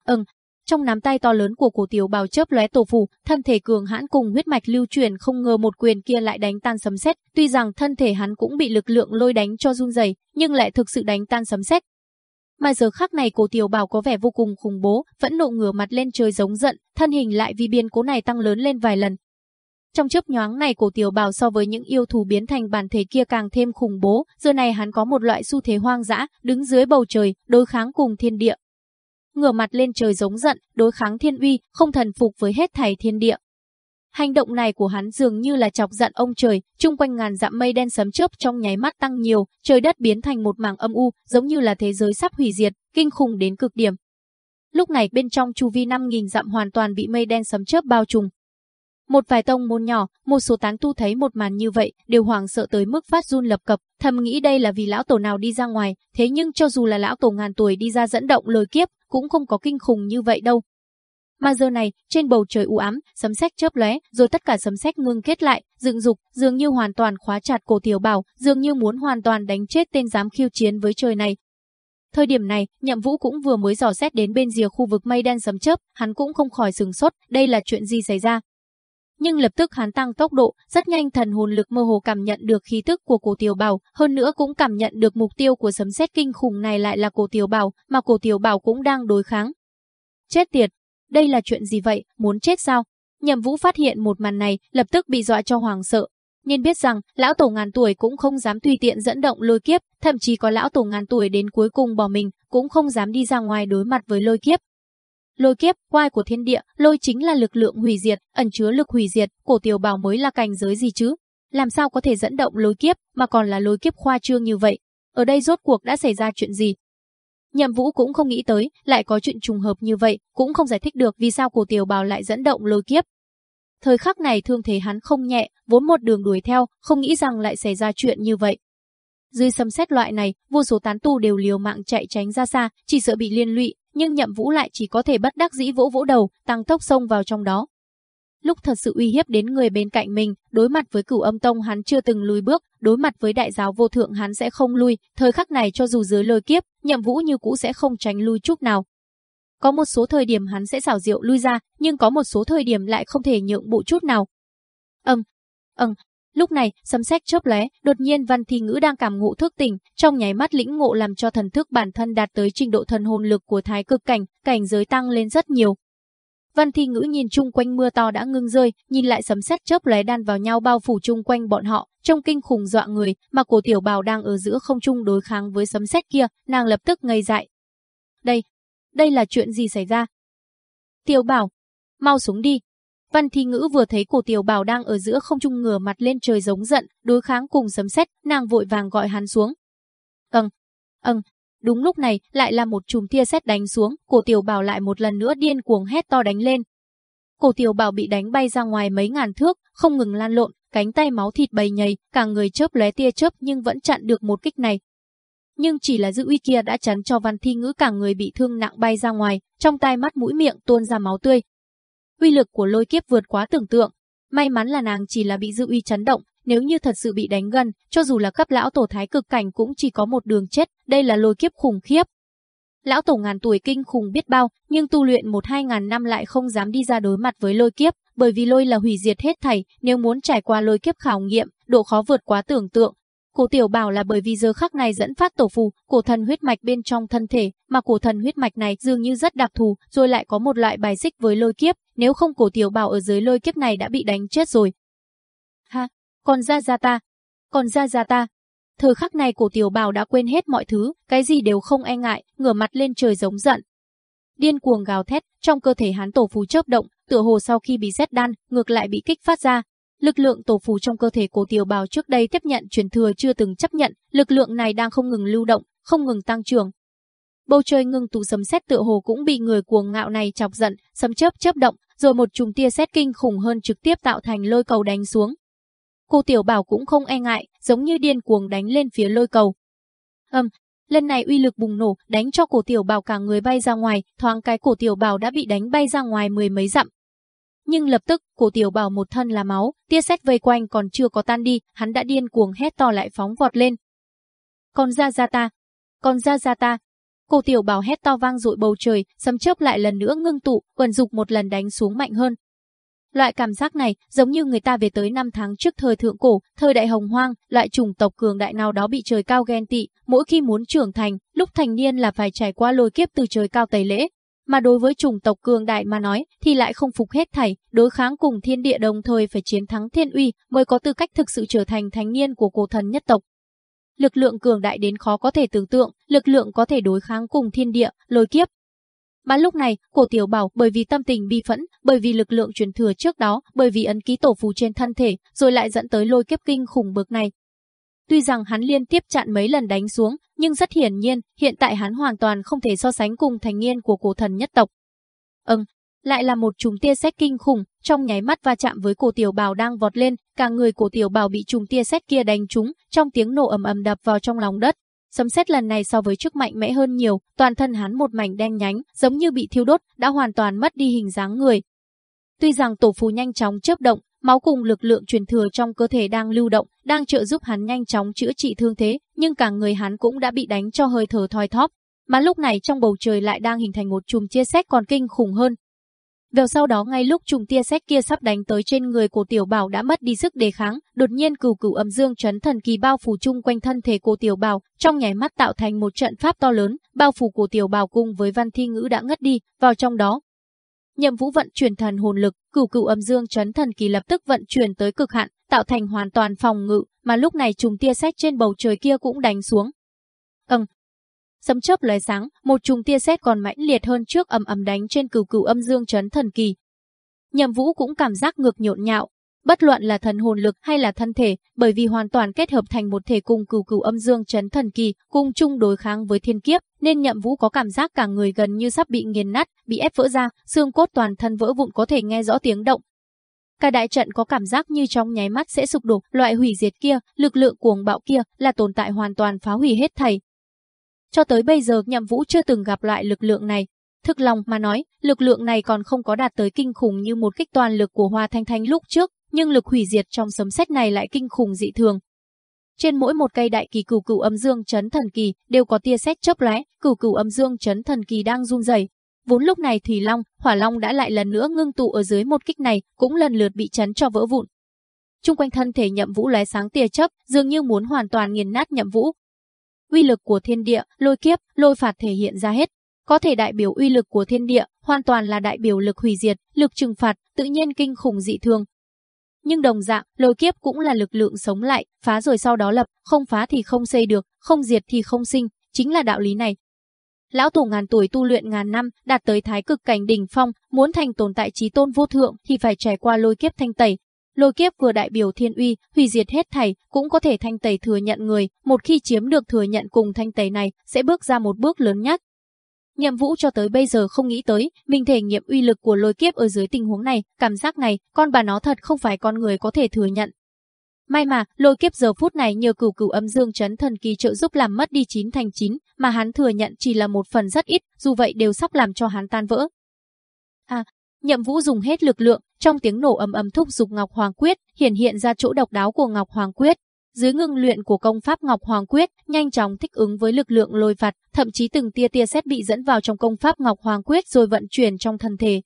Ừm, trong nắm tay to lớn của cổ tiểu bảo chớp lóe tổ phù, thân thể cường hãn cùng huyết mạch lưu truyền không ngờ một quyền kia lại đánh tan sấm sét, tuy rằng thân thể hắn cũng bị lực lượng lôi đánh cho run rẩy, nhưng lại thực sự đánh tan sấm sét. Mà giờ khắc này cổ tiểu bảo có vẻ vô cùng khủng bố, vẫn nộ ngửa mặt lên trời giống giận, thân hình lại vì biến cố này tăng lớn lên vài lần, trong chớp nhoáng này cổ tiểu bào so với những yêu thú biến thành bản thể kia càng thêm khủng bố, giờ này hắn có một loại xu thế hoang dã, đứng dưới bầu trời, đối kháng cùng thiên địa. Ngửa mặt lên trời giống giận, đối kháng thiên uy, không thần phục với hết thảy thiên địa. Hành động này của hắn dường như là chọc giận ông trời, chung quanh ngàn dặm mây đen sấm chớp trong nháy mắt tăng nhiều, trời đất biến thành một mảng âm u, giống như là thế giới sắp hủy diệt, kinh khủng đến cực điểm. Lúc này bên trong chu vi 5000 dặm hoàn toàn bị mây đen sấm chớp bao trùm, một vài tông môn nhỏ, một số tán tu thấy một màn như vậy, đều hoảng sợ tới mức phát run lập cập, thầm nghĩ đây là vì lão tổ nào đi ra ngoài, thế nhưng cho dù là lão tổ ngàn tuổi đi ra dẫn động lời kiếp, cũng không có kinh khủng như vậy đâu. Mà giờ này, trên bầu trời u ám, sấm sét chớp lóe, rồi tất cả sấm sét ngưng kết lại, dựng dục, dường như hoàn toàn khóa chặt cổ tiểu bảo, dường như muốn hoàn toàn đánh chết tên dám khiêu chiến với trời này. Thời điểm này, Nhậm Vũ cũng vừa mới dò xét đến bên rìa khu vực mây đen sấm chớp, hắn cũng không khỏi sừng sốt, đây là chuyện gì xảy ra, nhưng lập tức hắn tăng tốc độ, rất nhanh thần hồn lực mơ hồ cảm nhận được khí tức của cổ tiểu bảo, hơn nữa cũng cảm nhận được mục tiêu của sấm sét kinh khủng này lại là cổ tiểu bảo, mà cổ tiểu bảo cũng đang đối kháng. Chết tiệt, đây là chuyện gì vậy, muốn chết sao? Nhậm Vũ phát hiện một màn này, lập tức bị dọa cho hoàng sợ. Nên biết rằng, lão tổ ngàn tuổi cũng không dám tùy tiện dẫn động lôi kiếp, thậm chí có lão tổ ngàn tuổi đến cuối cùng bỏ mình, cũng không dám đi ra ngoài đối mặt với lôi kiếp, Lôi kiếp, quai của thiên địa, lôi chính là lực lượng hủy diệt, ẩn chứa lực hủy diệt, cổ tiểu bào mới là cảnh giới gì chứ? Làm sao có thể dẫn động lôi kiếp, mà còn là lôi kiếp khoa trương như vậy? Ở đây rốt cuộc đã xảy ra chuyện gì? Nhậm Vũ cũng không nghĩ tới, lại có chuyện trùng hợp như vậy, cũng không giải thích được vì sao cổ tiểu bào lại dẫn động lôi kiếp. Thời khắc này thương thế hắn không nhẹ, vốn một đường đuổi theo, không nghĩ rằng lại xảy ra chuyện như vậy. Dưới sấm xét loại này, vô số tán tu đều liều mạng chạy tránh ra xa, chỉ sợ bị liên lụy, nhưng nhậm vũ lại chỉ có thể bất đắc dĩ vỗ vỗ đầu, tăng tốc xông vào trong đó. Lúc thật sự uy hiếp đến người bên cạnh mình, đối mặt với cửu âm tông hắn chưa từng lùi bước, đối mặt với đại giáo vô thượng hắn sẽ không lui, thời khắc này cho dù dưới lời kiếp, nhậm vũ như cũ sẽ không tránh lui chút nào. Có một số thời điểm hắn sẽ xảo diệu lui ra, nhưng có một số thời điểm lại không thể nhượng bộ chút nào. Âm, ầm, Lúc này, sấm sét chớp lóe, đột nhiên Văn Thi Ngữ đang cảm ngộ thức tỉnh, trong nháy mắt lĩnh ngộ làm cho thần thức bản thân đạt tới trình độ thần hồn lực của thái cực cảnh, cảnh giới tăng lên rất nhiều. Văn Thi Ngữ nhìn chung quanh mưa to đã ngưng rơi, nhìn lại sấm sét chớp lóe đan vào nhau bao phủ chung quanh bọn họ, trong kinh khủng dọa người, mà Cổ Tiểu Bảo đang ở giữa không trung đối kháng với sấm sét kia, nàng lập tức ngây dại. Đây, đây là chuyện gì xảy ra? Tiểu Bảo, mau xuống đi, Văn Thi Ngữ vừa thấy cổ tiểu bảo đang ở giữa không trung ngửa mặt lên trời giống giận, đối kháng cùng sấm sét, nàng vội vàng gọi hắn xuống. Ừm, ừm, đúng lúc này lại là một chùm tia sét đánh xuống, cổ tiểu bảo lại một lần nữa điên cuồng hét to đánh lên. Cổ tiểu bảo bị đánh bay ra ngoài mấy ngàn thước, không ngừng lan lộn, cánh tay máu thịt bầy nhầy, cả người chớp lóe tia chớp nhưng vẫn chặn được một kích này. Nhưng chỉ là dư uy kia đã chắn cho Văn Thi Ngữ cả người bị thương nặng bay ra ngoài, trong tai mắt mũi miệng tuôn ra máu tươi, uy lực của lôi kiếp vượt quá tưởng tượng. May mắn là nàng chỉ là bị dư uy chấn động, nếu như thật sự bị đánh gần, cho dù là cấp lão tổ thái cực cảnh cũng chỉ có một đường chết, đây là lôi kiếp khủng khiếp. Lão tổ ngàn tuổi kinh khủng biết bao, nhưng tu luyện một hai ngàn năm lại không dám đi ra đối mặt với lôi kiếp, bởi vì lôi là hủy diệt hết thảy, nếu muốn trải qua lôi kiếp khảo nghiệm, độ khó vượt quá tưởng tượng. Cổ tiểu bảo là bởi vì giờ khắc này dẫn phát tổ phù, cổ thần huyết mạch bên trong thân thể, mà cổ thần huyết mạch này dường như rất đặc thù, rồi lại có một loại bài xích với lôi kiếp, nếu không cổ tiểu bảo ở dưới lôi kiếp này đã bị đánh chết rồi. Ha, còn ra ra ta, còn ra ra ta. Thời khắc này cổ tiểu bảo đã quên hết mọi thứ, cái gì đều không e ngại, ngửa mặt lên trời giống giận. Điên cuồng gào thét, trong cơ thể hắn tổ phù chớp động, tựa hồ sau khi bị rét đan, ngược lại bị kích phát ra. Lực lượng tổ phù trong cơ thể cổ tiểu bảo trước đây tiếp nhận truyền thừa chưa từng chấp nhận, lực lượng này đang không ngừng lưu động, không ngừng tăng trưởng. Bầu trời ngưng tụ sấm sét tựa hồ cũng bị người cuồng ngạo này chọc giận, sấm chớp chớp động, rồi một chùm tia sét kinh khủng hơn trực tiếp tạo thành lôi cầu đánh xuống. Cô Tiểu Bảo cũng không e ngại, giống như điên cuồng đánh lên phía lôi cầu. Ầm, lần này uy lực bùng nổ, đánh cho cổ Tiểu Bảo cả người bay ra ngoài, thoáng cái cổ Tiểu Bảo đã bị đánh bay ra ngoài mười mấy dặm. Nhưng lập tức, cổ Tiểu Bảo một thân là máu, tia sét vây quanh còn chưa có tan đi, hắn đã điên cuồng hét to lại phóng vọt lên. Còn ra ra ta, còn ra ra ta. Cổ Tiểu Bảo hét to vang dội bầu trời, sấm chớp lại lần nữa ngưng tụ, quần dục một lần đánh xuống mạnh hơn, Loại cảm giác này giống như người ta về tới năm tháng trước thời thượng cổ, thời đại hồng hoang, loại chủng tộc cường đại nào đó bị trời cao ghen tị, mỗi khi muốn trưởng thành, lúc thành niên là phải trải qua lôi kiếp từ trời cao tẩy lễ. Mà đối với chủng tộc cường đại mà nói thì lại không phục hết thảy, đối kháng cùng thiên địa đồng thời phải chiến thắng thiên uy mới có tư cách thực sự trở thành thành niên của cổ thần nhất tộc. Lực lượng cường đại đến khó có thể tưởng tượng, lực lượng có thể đối kháng cùng thiên địa, lôi kiếp, mà lúc này, cổ tiểu bảo bởi vì tâm tình bi phẫn, bởi vì lực lượng truyền thừa trước đó, bởi vì ấn ký tổ phù trên thân thể, rồi lại dẫn tới lôi kiếp kinh khủng bực này. Tuy rằng hắn liên tiếp chặn mấy lần đánh xuống, nhưng rất hiển nhiên, hiện tại hắn hoàn toàn không thể so sánh cùng thành niên của cổ thần nhất tộc. Ừm, lại là một chùm tia sét kinh khủng, trong nháy mắt va chạm với cổ tiểu bào đang vọt lên, cả người cổ tiểu bào bị chùm tia sét kia đánh trúng, trong tiếng nổ ầm ầm đập vào trong lòng đất, Sấm sét lần này so với trước mạnh mẽ hơn nhiều, toàn thân hắn một mảnh đen nhánh, giống như bị thiêu đốt, đã hoàn toàn mất đi hình dáng người. Tuy rằng tổ phù nhanh chóng chớp động, máu cùng lực lượng truyền thừa trong cơ thể đang lưu động, đang trợ giúp hắn nhanh chóng chữa trị thương thế, nhưng cả người hắn cũng đã bị đánh cho hơi thở thoi thóp. Mà lúc này trong bầu trời lại đang hình thành một chùm chia sét còn kinh khủng hơn, vào sau đó ngay lúc trùng tia sét kia sắp đánh tới trên người của Tiểu Bảo đã mất đi sức đề kháng, đột nhiên cửu cửu âm dương chấn thần kỳ bao phủ chung quanh thân thể cổ Tiểu Bảo, trong nháy mắt tạo thành một trận pháp to lớn, bao phủ của Tiểu Bảo cùng với Văn Thi Ngữ đã ngất đi, vào trong đó. Nhậm Vũ vận chuyển thần hồn lực, cửu cửu âm dương chấn thần kỳ lập tức vận chuyển tới cực hạn, tạo thành hoàn toàn phòng ngự, mà lúc này trùng tia sét trên bầu trời kia cũng đánh xuống. Ầm, sấm chớp lóe sáng, một chùm tia sét còn mãnh liệt hơn trước ầm ầm đánh trên cửu cửu âm dương chấn thần kỳ. Nhậm Vũ cũng cảm giác ngược nhộn nhạo, bất luận là thần hồn lực hay là thân thể, bởi vì hoàn toàn kết hợp thành một thể cùng cửu cửu âm dương chấn thần kỳ, cùng chung đối kháng với thiên kiếp, nên Nhậm Vũ có cảm giác cả người gần như sắp bị nghiền nát, bị ép vỡ ra, xương cốt toàn thân vỡ vụn có thể nghe rõ tiếng động. Cả đại trận có cảm giác như trong nháy mắt sẽ sụp đổ, loại hủy diệt kia, lực lượng cuồng bạo kia là tồn tại hoàn toàn phá hủy hết thảy, cho tới bây giờ nhậm vũ chưa từng gặp lại lực lượng này. Thực lòng mà nói, lực lượng này còn không có đạt tới kinh khủng như một kích toàn lực của Hoa Thanh Thanh lúc trước, nhưng lực hủy diệt trong sấm sét này lại kinh khủng dị thường. Trên mỗi một cây đại kỳ cửu cửu âm dương chấn thần kỳ đều có tia sét chớp lóe, cửu cửu âm dương chấn thần kỳ đang run rẩy. Vốn lúc này Thủy Long, Hỏa Long đã lại lần nữa ngưng tụ ở dưới một kích này, cũng lần lượt bị chấn cho vỡ vụn. Trung quanh thân thể Nhậm Vũ lóe sáng tia chớp, dường như muốn hoàn toàn nghiền nát Nhậm Vũ, uy lực của thiên địa, lôi kiếp, lôi phạt thể hiện ra hết. Có thể đại biểu uy lực của thiên địa, hoàn toàn là đại biểu lực hủy diệt, lực trừng phạt, tự nhiên kinh khủng dị thường. Nhưng đồng dạng, lôi kiếp cũng là lực lượng sống lại, phá rồi sau đó lập, không phá thì không xây được, không diệt thì không sinh, chính là đạo lý này. Lão tổ ngàn tuổi tu luyện ngàn năm, đạt tới thái cực cảnh đỉnh phong, muốn thành tồn tại trí tôn vô thượng thì phải trải qua lôi kiếp thanh tẩy, Lôi kiếp vừa đại biểu thiên uy, hủy diệt hết thảy, cũng có thể thanh tẩy thừa nhận người, một khi chiếm được thừa nhận cùng thanh tẩy này, sẽ bước ra một bước lớn nhất. Nhậm Vũ cho tới bây giờ không nghĩ tới, mình thể nghiệm uy lực của lôi kiếp ở dưới tình huống này, cảm giác này, con bà nó thật không phải con người có thể thừa nhận. May mà, lôi kiếp giờ phút này nhờ cửu cửu âm dương chấn thần kỳ trợ giúp làm mất đi 9 thành 9, mà hắn thừa nhận chỉ là một phần rất ít, dù vậy đều sắp làm cho hắn tan vỡ. À, Nhậm Vũ dùng hết lực lượng, trong tiếng nổ ầm ầm thúc dục Ngọc Hoàng Quyết, hiển hiện ra chỗ độc đáo của Ngọc Hoàng Quyết. Dưới ngưng luyện của công pháp Ngọc Hoàng Quyết, nhanh chóng thích ứng với lực lượng lôi phạt, thậm chí từng tia tia sét bị dẫn vào trong công pháp Ngọc Hoàng Quyết rồi vận chuyển trong thân thể.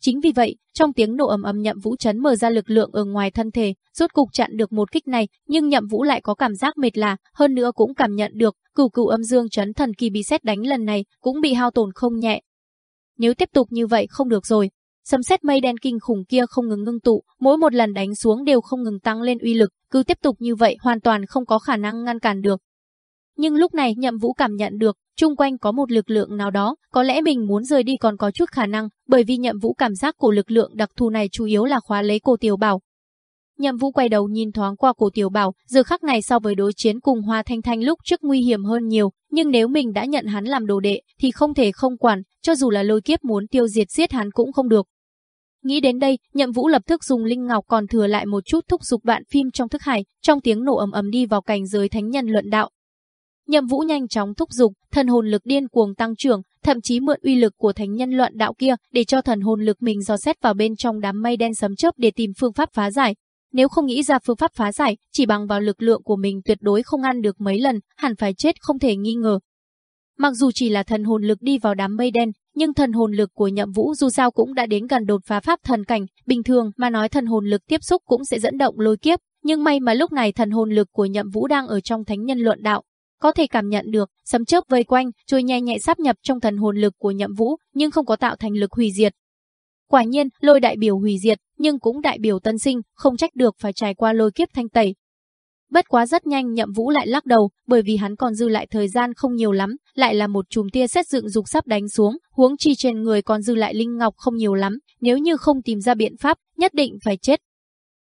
Chính vì vậy, trong tiếng nổ ầm ầm Nhậm Vũ chấn mở ra lực lượng ở ngoài thân thể, rốt cục chặn được một kích này, nhưng Nhậm Vũ lại có cảm giác mệt lạ, hơn nữa cũng cảm nhận được, cửu cửu âm dương chấn thần kỳ bị xét đánh lần này cũng bị hao tổn không nhẹ. Nếu tiếp tục như vậy không được rồi, sấm sét mây đen kinh khủng kia không ngừng ngưng tụ, mỗi một lần đánh xuống đều không ngừng tăng lên uy lực, cứ tiếp tục như vậy hoàn toàn không có khả năng ngăn cản được. Nhưng lúc này Nhậm Vũ cảm nhận được, chung quanh có một lực lượng nào đó, có lẽ mình muốn rời đi còn có chút khả năng, bởi vì Nhậm Vũ cảm giác của lực lượng đặc thù này chủ yếu là khóa lấy cổ Tiểu Bảo. Nhậm Vũ quay đầu nhìn thoáng qua cổ Tiểu Bảo, giờ khắc này so với đối chiến cùng Hoa Thanh Thanh lúc trước nguy hiểm hơn nhiều, nhưng nếu mình đã nhận hắn làm đồ đệ thì không thể không quản, cho dù là lôi kiếp muốn tiêu diệt giết hắn cũng không được. Nghĩ đến đây, Nhậm Vũ lập tức dùng linh ngọc còn thừa lại một chút thúc dục đoạn phim trong thức hải, trong tiếng nổ ầm ầm đi vào cảnh giới thánh nhân luận đạo. Nhậm Vũ nhanh chóng thúc dục, thần hồn lực điên cuồng tăng trưởng, thậm chí mượn uy lực của thánh nhân luận đạo kia để cho thần hồn lực mình dò xét vào bên trong đám mây đen sấm chớp để tìm phương pháp phá giải. Nếu không nghĩ ra phương pháp phá giải, chỉ bằng vào lực lượng của mình tuyệt đối không ăn được mấy lần, hẳn phải chết không thể nghi ngờ. Mặc dù chỉ là thần hồn lực đi vào đám mây đen, nhưng thần hồn lực của Nhậm Vũ dù sao cũng đã đến gần đột phá pháp thần cảnh, bình thường mà nói thần hồn lực tiếp xúc cũng sẽ dẫn động lôi kiếp, nhưng may mà lúc này thần hồn lực của Nhậm Vũ đang ở trong thánh nhân luận đạo, có thể cảm nhận được, sấm chớp vây quanh, trôi nhẹ nhẹ sắp nhập trong thần hồn lực của Nhậm Vũ, nhưng không có tạo thành lực hủy diệt. Quả nhiên, lôi đại biểu hủy diệt, nhưng cũng đại biểu tân sinh, không trách được phải trải qua lôi kiếp thanh tẩy. Bất quá rất nhanh Nhậm Vũ lại lắc đầu, bởi vì hắn còn dư lại thời gian không nhiều lắm, lại là một chùm tia xét dựng dục sắp đánh xuống, huống chi trên người còn dư lại linh ngọc không nhiều lắm, nếu như không tìm ra biện pháp, nhất định phải chết.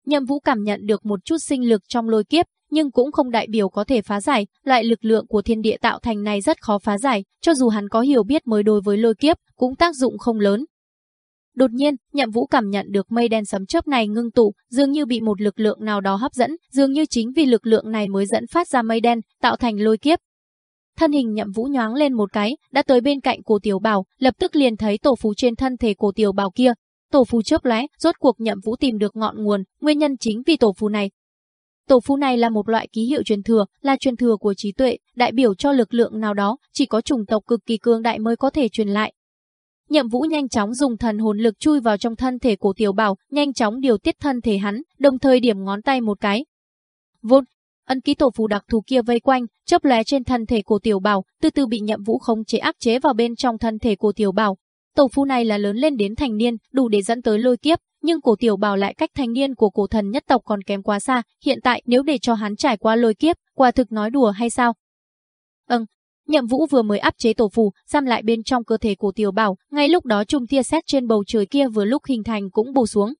Nhậm Vũ cảm nhận được một chút sinh lực trong lôi kiếp, nhưng cũng không đại biểu có thể phá giải, loại lực lượng của thiên địa tạo thành này rất khó phá giải, cho dù hắn có hiểu biết mới đối với lôi kiếp, cũng tác dụng không lớn. Đột nhiên, Nhậm Vũ cảm nhận được mây đen sấm chớp này ngưng tụ, dường như bị một lực lượng nào đó hấp dẫn, dường như chính vì lực lượng này mới dẫn phát ra mây đen, tạo thành lôi kiếp. Thân hình Nhậm Vũ nhoáng lên một cái, đã tới bên cạnh Cổ Tiểu Bảo, lập tức liền thấy tổ phù trên thân thể Cổ Tiểu Bảo kia. Tổ phù chớp lóe, rốt cuộc Nhậm Vũ tìm được ngọn nguồn, nguyên nhân chính vì tổ phù này, Tổ phù này là một loại ký hiệu truyền thừa, là truyền thừa của trí tuệ, đại biểu cho lực lượng nào đó, chỉ có chủng tộc cực kỳ cường đại mới có thể truyền lại. Nhậm Vũ nhanh chóng dùng thần hồn lực chui vào trong thân thể của Tiểu Bảo, nhanh chóng điều tiết thân thể hắn, đồng thời điểm ngón tay một cái. Vụt, ân ký tổ phù đặc thù kia vây quanh, chớp lóe trên thân thể của Tiểu Bảo, từ từ bị Nhậm Vũ khống chế áp chế vào bên trong thân thể của Tiểu Bảo. Tổ phù này là lớn lên đến thành niên, đủ để dẫn tới lôi kiếp, nhưng cổ tiểu bảo lại cách thành niên của cổ thần nhất tộc còn kém quá xa, hiện tại nếu để cho hắn trải qua lôi kiếp, quả thực nói đùa hay sao? Ừm, Nhậm Vũ vừa mới áp chế tổ phù, giam lại bên trong cơ thể của tiểu bảo, ngay lúc đó trung tia sét trên bầu trời kia vừa lúc hình thành cũng bù xuống.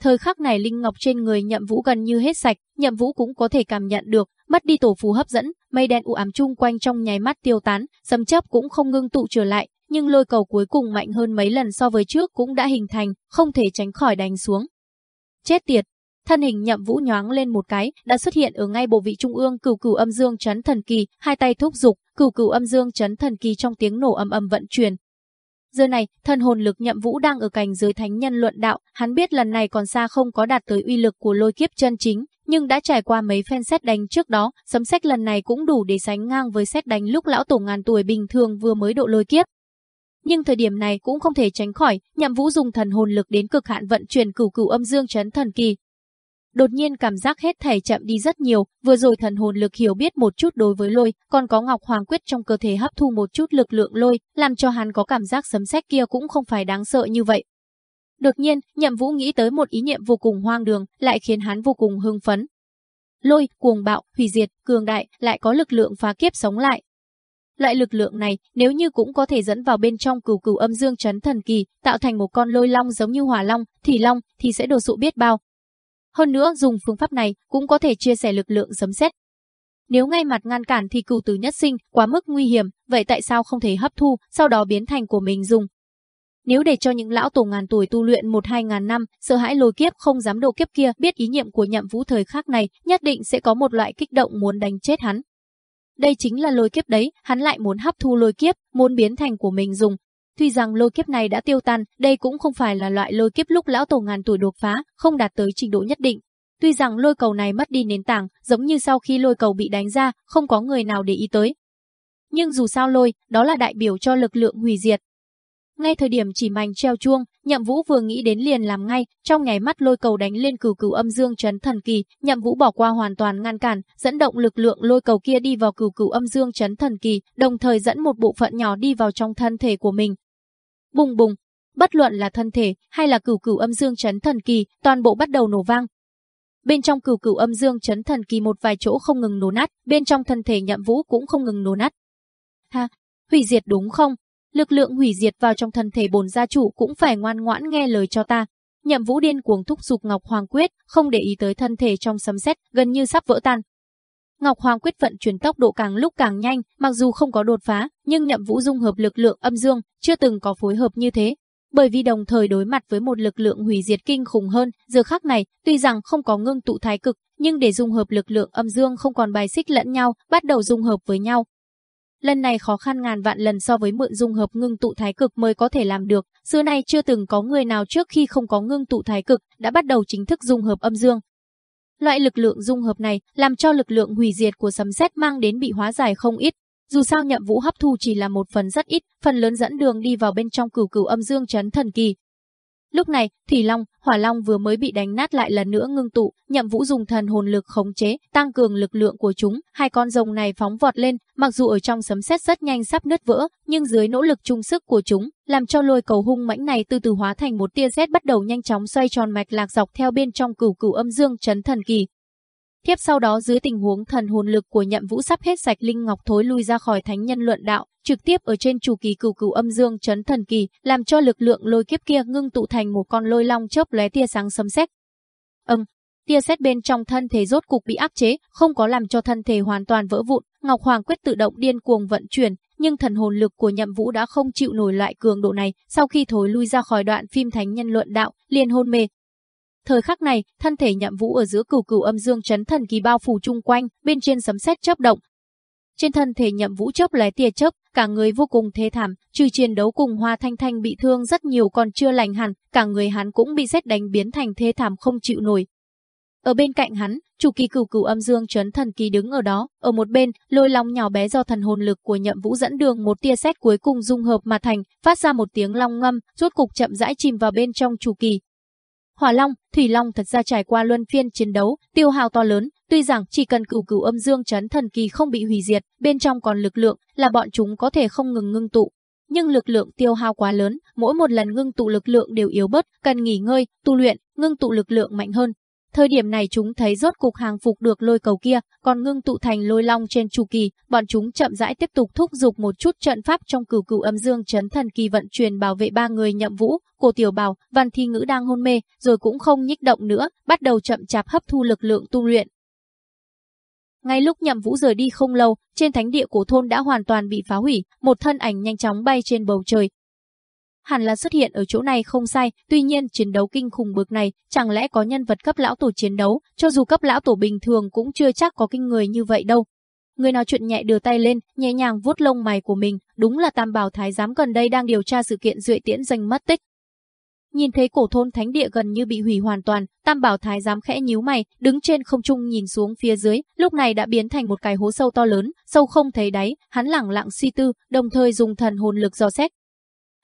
Thời khắc này linh ngọc trên người Nhậm Vũ gần như hết sạch, Nhậm Vũ cũng có thể cảm nhận được, mất đi tổ phù hấp dẫn, mây đen u ám chung quanh trong nháy mắt tiêu tán, sấm chớp cũng không ngưng tụ trở lại, nhưng lôi cầu cuối cùng mạnh hơn mấy lần so với trước cũng đã hình thành, không thể tránh khỏi đánh xuống. Chết tiệt! Thân hình nhậm vũ nhoáng lên một cái, đã xuất hiện ở ngay bộ vị trung ương cửu cửu âm dương chấn thần kỳ, hai tay thúc dục, cửu cửu âm dương chấn thần kỳ trong tiếng nổ âm âm vận chuyển. Giờ này, thần hồn lực nhậm vũ đang ở cảnh giới thánh nhân luận đạo, hắn biết lần này còn xa không có đạt tới uy lực của lôi kiếp chân chính, nhưng đã trải qua mấy phen xét đánh trước đó, sấm xét lần này cũng đủ để sánh ngang với xét đánh lúc lão tổ ngàn tuổi bình thường vừa mới độ lôi kiếp nhưng thời điểm này cũng không thể tránh khỏi, Nhậm Vũ dùng thần hồn lực đến cực hạn vận chuyển cửu cửu âm dương chấn thần kỳ. Đột nhiên cảm giác hết thảy chậm đi rất nhiều, vừa rồi thần hồn lực hiểu biết một chút đối với lôi, còn có Ngọc Hoàng quyết trong cơ thể hấp thu một chút lực lượng lôi, làm cho hắn có cảm giác sấm sét kia cũng không phải đáng sợ như vậy. Đột nhiên, Nhậm Vũ nghĩ tới một ý niệm vô cùng hoang đường, lại khiến hắn vô cùng hưng phấn. Lôi, cuồng bạo, hủy diệt, cường đại, lại có lực lượng phá kiếp sống lại, Loại lực lượng này, nếu như cũng có thể dẫn vào bên trong cửu cửu âm dương chấn thần kỳ, tạo thành một con lôi long giống như hỏa long, thủy long, thì sẽ đồ sụ biết bao. Hơn nữa, dùng phương pháp này cũng có thể chia sẻ lực lượng sấm xét. Nếu ngay mặt ngăn cản thì cửu tử nhất sinh, quá mức nguy hiểm, vậy tại sao không thể hấp thu, sau đó biến thành của mình dùng? Nếu để cho những lão tổ ngàn tuổi tu luyện một hai ngàn năm, sợ hãi lôi kiếp không dám độ kiếp kia biết ý niệm của nhậm vũ thời khắc này, nhất định sẽ có một loại kích động muốn đánh chết hắn. Đây chính là lôi kiếp đấy, hắn lại muốn hấp thu lôi kiếp, muốn biến thành của mình dùng. Tuy rằng lôi kiếp này đã tiêu tan, đây cũng không phải là loại lôi kiếp lúc lão tổ ngàn tuổi đột phá, không đạt tới trình độ nhất định. Tuy rằng lôi cầu này mất đi nền tảng, giống như sau khi lôi cầu bị đánh ra, không có người nào để ý tới. Nhưng dù sao lôi, đó là đại biểu cho lực lượng hủy diệt, ngay thời điểm chỉ mảnh treo chuông, Nhậm Vũ vừa nghĩ đến liền làm ngay, trong nháy mắt lôi cầu đánh lên cửu cửu âm dương chấn thần kỳ, Nhậm Vũ bỏ qua hoàn toàn ngăn cản, dẫn động lực lượng lôi cầu kia đi vào cửu cửu âm dương chấn thần kỳ, đồng thời dẫn một bộ phận nhỏ đi vào trong thân thể của mình. Bùng bùng, bất luận là thân thể hay là cửu cửu âm dương chấn thần kỳ, toàn bộ bắt đầu nổ vang. Bên trong cửu cửu âm dương chấn thần kỳ một vài chỗ không ngừng nổ nát, bên trong thân thể Nhậm Vũ cũng không ngừng nổ nát. Ha, hủy diệt đúng không? lực lượng hủy diệt vào trong thân thể bồn gia chủ cũng phải ngoan ngoãn nghe lời cho ta. Nhậm Vũ điên cuồng thúc giục Ngọc Hoàng Quyết, không để ý tới thân thể trong sấm sét, gần như sắp vỡ tan. Ngọc Hoàng Quyết vận chuyển tốc độ càng lúc càng nhanh, mặc dù không có đột phá, nhưng Nhậm Vũ dung hợp lực lượng âm dương, chưa từng có phối hợp như thế. Bởi vì đồng thời đối mặt với một lực lượng hủy diệt kinh khủng hơn, giờ khắc này, tuy rằng không có ngưng tụ thái cực, nhưng để dung hợp lực lượng âm dương không còn bài xích lẫn nhau, bắt đầu dung hợp với nhau, Lần này khó khăn ngàn vạn lần so với mượn dung hợp ngưng tụ thái cực mới có thể làm được, xưa nay chưa từng có người nào trước khi không có ngưng tụ thái cực đã bắt đầu chính thức dung hợp âm dương. Loại lực lượng dung hợp này làm cho lực lượng hủy diệt của sấm sét mang đến bị hóa giải không ít. Dù sao nhậm vũ hấp thu chỉ là một phần rất ít, phần lớn dẫn đường đi vào bên trong cửu cửu âm dương chấn thần kỳ, Lúc này, Thủy Long, Hỏa Long vừa mới bị đánh nát lại lần nữa ngưng tụ, Nhậm Vũ dùng thần hồn lực khống chế, tăng cường lực lượng của chúng, hai con rồng này phóng vọt lên, mặc dù ở trong sấm sét rất nhanh sắp nứt vỡ, nhưng dưới nỗ lực chung sức của chúng, làm cho lôi cầu hung mãnh này từ từ hóa thành một tia sét bắt đầu nhanh chóng xoay tròn mạch lạc dọc theo bên trong cửu cửu âm dương chấn thần kỳ, Tiếp sau đó dưới tình huống thần hồn lực của nhậm vũ sắp hết sạch linh ngọc thối lui ra khỏi thánh nhân luận đạo, trực tiếp ở trên chủ kỳ cửu cửu âm dương chấn thần kỳ, làm cho lực lượng lôi kiếp kia ngưng tụ thành một con lôi long chớp lóe tia sáng sấm sét. Âm, tia sét bên trong thân thể rốt cục bị áp chế, không có làm cho thân thể hoàn toàn vỡ vụn, Ngọc Hoàng quyết tự động điên cuồng vận chuyển, nhưng thần hồn lực của Nhậm Vũ đã không chịu nổi loại cường độ này, sau khi thối lui ra khỏi đoạn phim thánh nhân luận đạo, liền hôn mê, Thời khắc này, thân thể Nhậm Vũ ở giữa cửu cửu âm dương chấn thần kỳ bao phủ chung quanh, bên trên sấm sét chớp động. Trên thân thể Nhậm Vũ chớp lóe tia chớp, cả người vô cùng thê thảm, trừ chiến đấu cùng Hoa Thanh Thanh bị thương rất nhiều còn chưa lành hẳn, cả người hắn cũng bị sét đánh biến thành thê thảm không chịu nổi. Ở bên cạnh hắn, chủ kỳ cửu cửu âm dương chấn thần kỳ đứng ở đó, ở một bên, lôi long nhỏ bé do thần hồn lực của Nhậm Vũ dẫn đường một tia sét cuối cùng dung hợp mà thành, phát ra một tiếng long ngâm, rốt cục chậm rãi chìm vào bên trong chủ kỳ, Hỏa Long, Thủy Long thật ra trải qua luân phiên chiến đấu, tiêu hao to lớn, tuy rằng chỉ cần cửu cửu âm dương chấn thần kỳ không bị hủy diệt, bên trong còn lực lượng là bọn chúng có thể không ngừng ngưng tụ. Nhưng lực lượng tiêu hao quá lớn, mỗi một lần ngưng tụ lực lượng đều yếu bớt, cần nghỉ ngơi, tu luyện, ngưng tụ lực lượng mạnh hơn. Thời điểm này chúng thấy rốt cục hàng phục được lôi cầu kia, còn ngưng tụ thành lôi long trên chu kỳ, bọn chúng chậm rãi tiếp tục thúc giục một chút trận pháp trong cửu cửu âm dương chấn thần kỳ vận truyền bảo vệ ba người nhậm vũ, cô tiểu bảo, văn thi ngữ đang hôn mê, rồi cũng không nhích động nữa, bắt đầu chậm chạp hấp thu lực lượng tu luyện. Ngay lúc nhậm vũ rời đi không lâu, trên thánh địa của thôn đã hoàn toàn bị phá hủy, một thân ảnh nhanh chóng bay trên bầu trời, hẳn là xuất hiện ở chỗ này không sai, tuy nhiên chiến đấu kinh khủng bực này, chẳng lẽ có nhân vật cấp lão tổ chiến đấu, cho dù cấp lão tổ bình thường cũng chưa chắc có kinh người như vậy đâu. Người nói chuyện nhẹ đưa tay lên, nhẹ nhàng vuốt lông mày của mình, đúng là Tam Bảo Thái giám gần đây đang điều tra sự kiện Duệ Tiễn danh mất tích. Nhìn thấy cổ thôn thánh địa gần như bị hủy hoàn toàn, Tam Bảo Thái giám khẽ nhíu mày, đứng trên không trung nhìn xuống phía dưới, lúc này đã biến thành một cái hố sâu to lớn, sâu không thấy đáy, hắn lẳng lặng suy tư, đồng thời dùng thần hồn lực dò xét,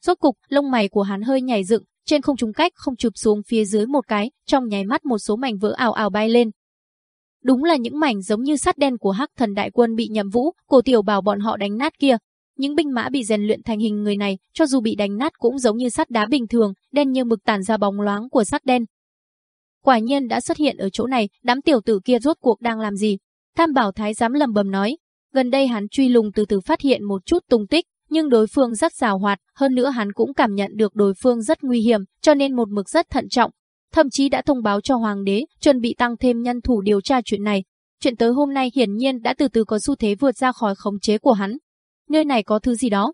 Rốt cục, lông mày của hắn hơi nhảy dựng, trên không trung cách không chụp xuống phía dưới một cái, trong nháy mắt một số mảnh vỡ ảo ảo bay lên. Đúng là những mảnh giống như sắt đen của Hắc Thần đại quân bị Nhậm Vũ, Cổ Tiểu Bảo bọn họ đánh nát kia. Những binh mã bị rèn luyện thành hình người này, cho dù bị đánh nát cũng giống như sắt đá bình thường, đen như mực tản ra bóng loáng của sắt đen. Quả nhiên đã xuất hiện ở chỗ này, đám tiểu tử kia rốt cuộc đang làm gì? Tham Bảo Thái giám lầm bầm nói, gần đây hắn truy lùng từ từ phát hiện một chút tung tích, nhưng đối phương rất rào hoạt, hơn nữa hắn cũng cảm nhận được đối phương rất nguy hiểm, cho nên một mực rất thận trọng. Thậm chí đã thông báo cho hoàng đế, chuẩn bị tăng thêm nhân thủ điều tra chuyện này. Chuyện tới hôm nay hiển nhiên đã từ từ có xu thế vượt ra khỏi khống chế của hắn. Nơi này có thứ gì đó.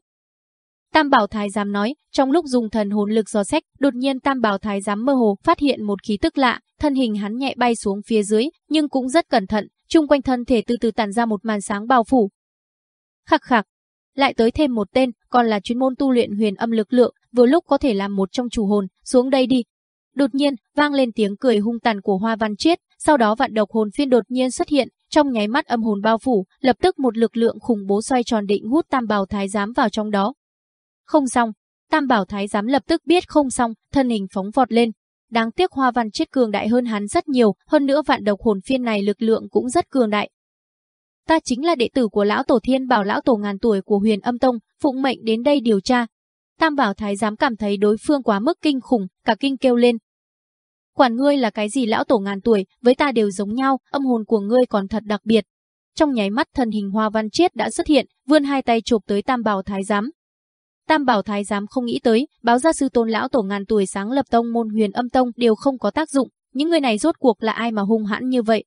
Tam Bảo Thái giám nói, trong lúc dùng thần hồn lực dò xét, đột nhiên Tam Bảo Thái giám mơ hồ phát hiện một khí tức lạ, thân hình hắn nhẹ bay xuống phía dưới, nhưng cũng rất cẩn thận, chung quanh thân thể từ từ tản ra một màn sáng bao phủ. Khắc khắc, lại tới thêm một tên, còn là chuyên môn tu luyện huyền âm lực lượng, vừa lúc có thể làm một trong chủ hồn, xuống đây đi. Đột nhiên, vang lên tiếng cười hung tàn của Hoa Văn Triết, sau đó vạn độc hồn phiên đột nhiên xuất hiện, trong nháy mắt âm hồn bao phủ, lập tức một lực lượng khủng bố xoay tròn định hút Tam Bảo Thái giám vào trong đó. Không xong, Tam Bảo Thái giám lập tức biết không xong, thân hình phóng vọt lên. Đáng tiếc Hoa Văn Triết cường đại hơn hắn rất nhiều, hơn nữa vạn độc hồn phiên này lực lượng cũng rất cường đại. Ta chính là đệ tử của lão tổ thiên bảo lão tổ ngàn tuổi của huyền âm tông, phụng mệnh đến đây điều tra. Tam bảo thái giám cảm thấy đối phương quá mức kinh khủng, cả kinh kêu lên. Quản ngươi là cái gì lão tổ ngàn tuổi, với ta đều giống nhau, âm hồn của ngươi còn thật đặc biệt. Trong nháy mắt thần hình hoa văn chết đã xuất hiện, vươn hai tay chụp tới tam bảo thái giám. Tam bảo thái giám không nghĩ tới, báo gia sư tôn lão tổ ngàn tuổi sáng lập tông môn huyền âm tông đều không có tác dụng, những người này rốt cuộc là ai mà hung hãn như vậy,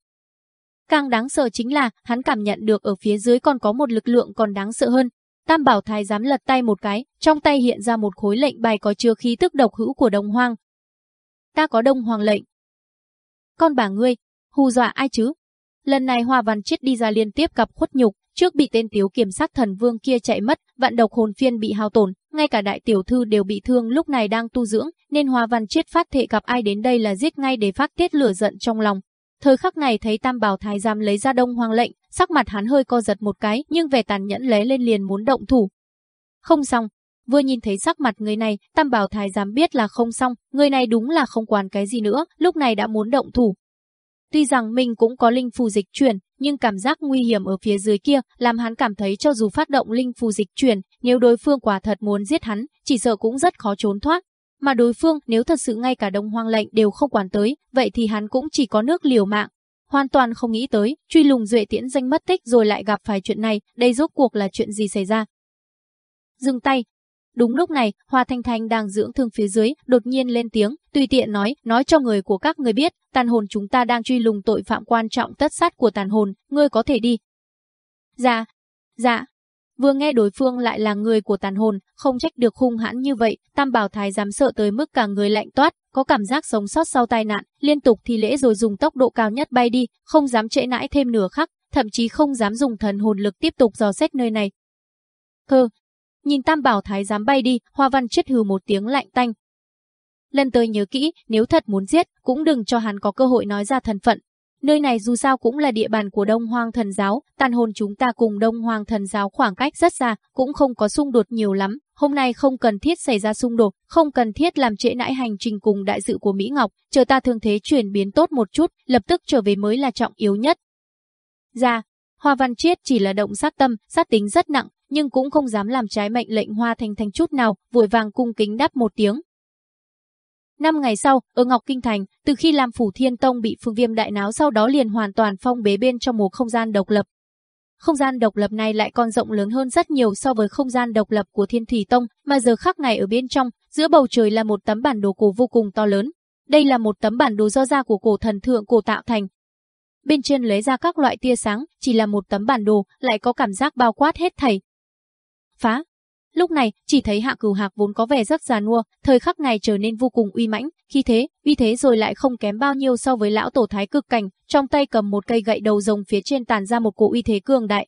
Càng đáng sợ chính là, hắn cảm nhận được ở phía dưới còn có một lực lượng còn đáng sợ hơn. Tam bảo thái dám lật tay một cái, trong tay hiện ra một khối lệnh bài có chứa khí tức độc hữu của đông hoang. Ta có đông hoàng lệnh. Con bà ngươi, hù dọa ai chứ? Lần này Hoa Văn chết đi ra liên tiếp gặp khuất nhục, trước bị tên tiếu kiểm sát thần vương kia chạy mất, vạn độc hồn phiên bị hao tổn, ngay cả đại tiểu thư đều bị thương lúc này đang tu dưỡng, nên Hoa Văn chết phát thệ gặp ai đến đây là giết ngay để phát tiết lửa giận trong lòng. Thời khắc này thấy Tam Bảo Thái giám lấy ra đông hoàng lệnh, sắc mặt hắn hơi co giật một cái, nhưng vẻ tàn nhẫn lé lên liền muốn động thủ. Không xong, vừa nhìn thấy sắc mặt người này, Tam Bảo Thái giám biết là không xong, người này đúng là không quản cái gì nữa, lúc này đã muốn động thủ. Tuy rằng mình cũng có linh phù dịch chuyển, nhưng cảm giác nguy hiểm ở phía dưới kia làm hắn cảm thấy cho dù phát động linh phù dịch chuyển, nếu đối phương quả thật muốn giết hắn, chỉ sợ cũng rất khó trốn thoát. Mà đối phương nếu thật sự ngay cả đông hoang lệnh đều không quản tới, vậy thì hắn cũng chỉ có nước liều mạng. Hoàn toàn không nghĩ tới, truy lùng duệ tiễn danh mất tích rồi lại gặp phải chuyện này, đây rốt cuộc là chuyện gì xảy ra. Dừng tay. Đúng lúc này, Hoa Thanh Thanh đang dưỡng thương phía dưới, đột nhiên lên tiếng, tùy tiện nói, nói cho người của các người biết, tàn hồn chúng ta đang truy lùng tội phạm quan trọng tất sát của tàn hồn, ngươi có thể đi. Dạ, dạ, Vừa nghe đối phương lại là người của tàn hồn, không trách được hung hãn như vậy, Tam Bảo Thái dám sợ tới mức cả người lạnh toát, có cảm giác sống sót sau tai nạn, liên tục thi lễ rồi dùng tốc độ cao nhất bay đi, không dám trễ nãi thêm nửa khắc, thậm chí không dám dùng thần hồn lực tiếp tục dò xét nơi này. Hừ, nhìn Tam Bảo Thái dám bay đi, Hoa Văn chết hừ một tiếng lạnh tanh. Lần tới nhớ kỹ, nếu thật muốn giết, cũng đừng cho hắn có cơ hội nói ra thân phận, Nơi này dù sao cũng là địa bàn của Đông Hoang Thần Giáo, tàn hồn chúng ta cùng Đông Hoang Thần Giáo khoảng cách rất xa, cũng không có xung đột nhiều lắm. Hôm nay không cần thiết xảy ra xung đột, không cần thiết làm trễ nãi hành trình cùng đại dự của Mỹ Ngọc, chờ ta thương thế chuyển biến tốt một chút, lập tức trở về mới là trọng yếu nhất. Ra, Hoa Văn Chiết chỉ là động sát tâm, sát tính rất nặng, nhưng cũng không dám làm trái mệnh lệnh Hoa Thanh Thanh chút nào, vội vàng cung kính đáp một tiếng, Năm ngày sau, ở Ngọc Kinh Thành, từ khi làm phủ thiên tông bị phương viêm đại náo sau đó liền hoàn toàn phong bế bên trong một không gian độc lập. Không gian độc lập này lại còn rộng lớn hơn rất nhiều so với không gian độc lập của thiên thủy tông, mà giờ khắc này ở bên trong, giữa bầu trời là một tấm bản đồ cổ vô cùng to lớn. Đây là một tấm bản đồ do da của cổ thần thượng cổ tạo thành. Bên trên lấy ra các loại tia sáng, chỉ là một tấm bản đồ, lại có cảm giác bao quát hết thảy. Phá, Lúc này, chỉ thấy Hạ Cửu Hạc vốn có vẻ rất già nua, thời khắc này trở nên vô cùng uy mãnh, khi thế, uy thế rồi lại không kém bao nhiêu so với lão tổ thái cực cảnh, trong tay cầm một cây gậy đầu rồng phía trên tàn ra một cổ uy thế cường đại.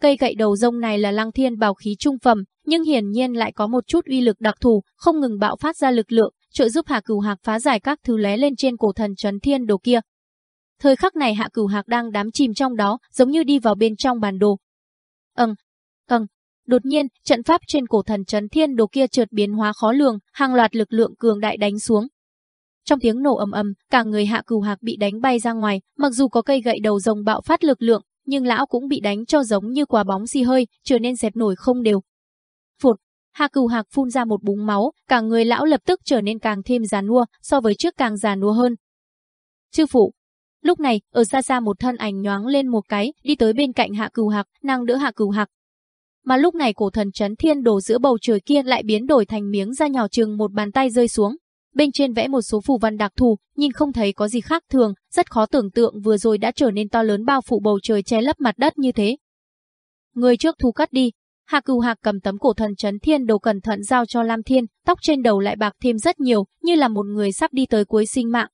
Cây gậy đầu rồng này là Lăng Thiên bảo khí trung phẩm, nhưng hiển nhiên lại có một chút uy lực đặc thù, không ngừng bạo phát ra lực lượng, trợ giúp Hạ Cửu Hạc phá giải các thứ lé lên trên cổ thần trấn thiên đồ kia. Thời khắc này Hạ Cửu Hạc đang đám chìm trong đó, giống như đi vào bên trong bản đồ. Ừm, ừm, Đột nhiên, trận pháp trên cổ thần chấn thiên đồ kia chợt biến hóa khó lường, hàng loạt lực lượng cường đại đánh xuống. Trong tiếng nổ ầm ầm, cả người hạ cửu hạc bị đánh bay ra ngoài, mặc dù có cây gậy đầu rồng bạo phát lực lượng, nhưng lão cũng bị đánh cho giống như quả bóng xì hơi, trở nên dẹp nổi không đều. Phụt, hạ cửu hạc phun ra một búng máu, cả người lão lập tức trở nên càng thêm già nua, so với trước càng già nua hơn. Chư phụ, Lúc này, ở xa xa một thân ảnh nhoáng lên một cái, đi tới bên cạnh Hạ cừu Hạc, nàng đỡ Hạ cừu Hạc, mà lúc này cổ thần chấn thiên đồ giữa bầu trời kia lại biến đổi thành miếng da nhỏ chừng một bàn tay rơi xuống. Bên trên vẽ một số phù văn đặc thù, nhìn không thấy có gì khác thường, rất khó tưởng tượng vừa rồi đã trở nên to lớn bao phủ bầu trời che lấp mặt đất như thế. Người trước thu cắt đi, Hạ cừu Hạc cầm tấm cổ thần chấn thiên đồ cẩn thận giao cho Lam Thiên, tóc trên đầu lại bạc thêm rất nhiều, như là một người sắp đi tới cuối sinh mạng.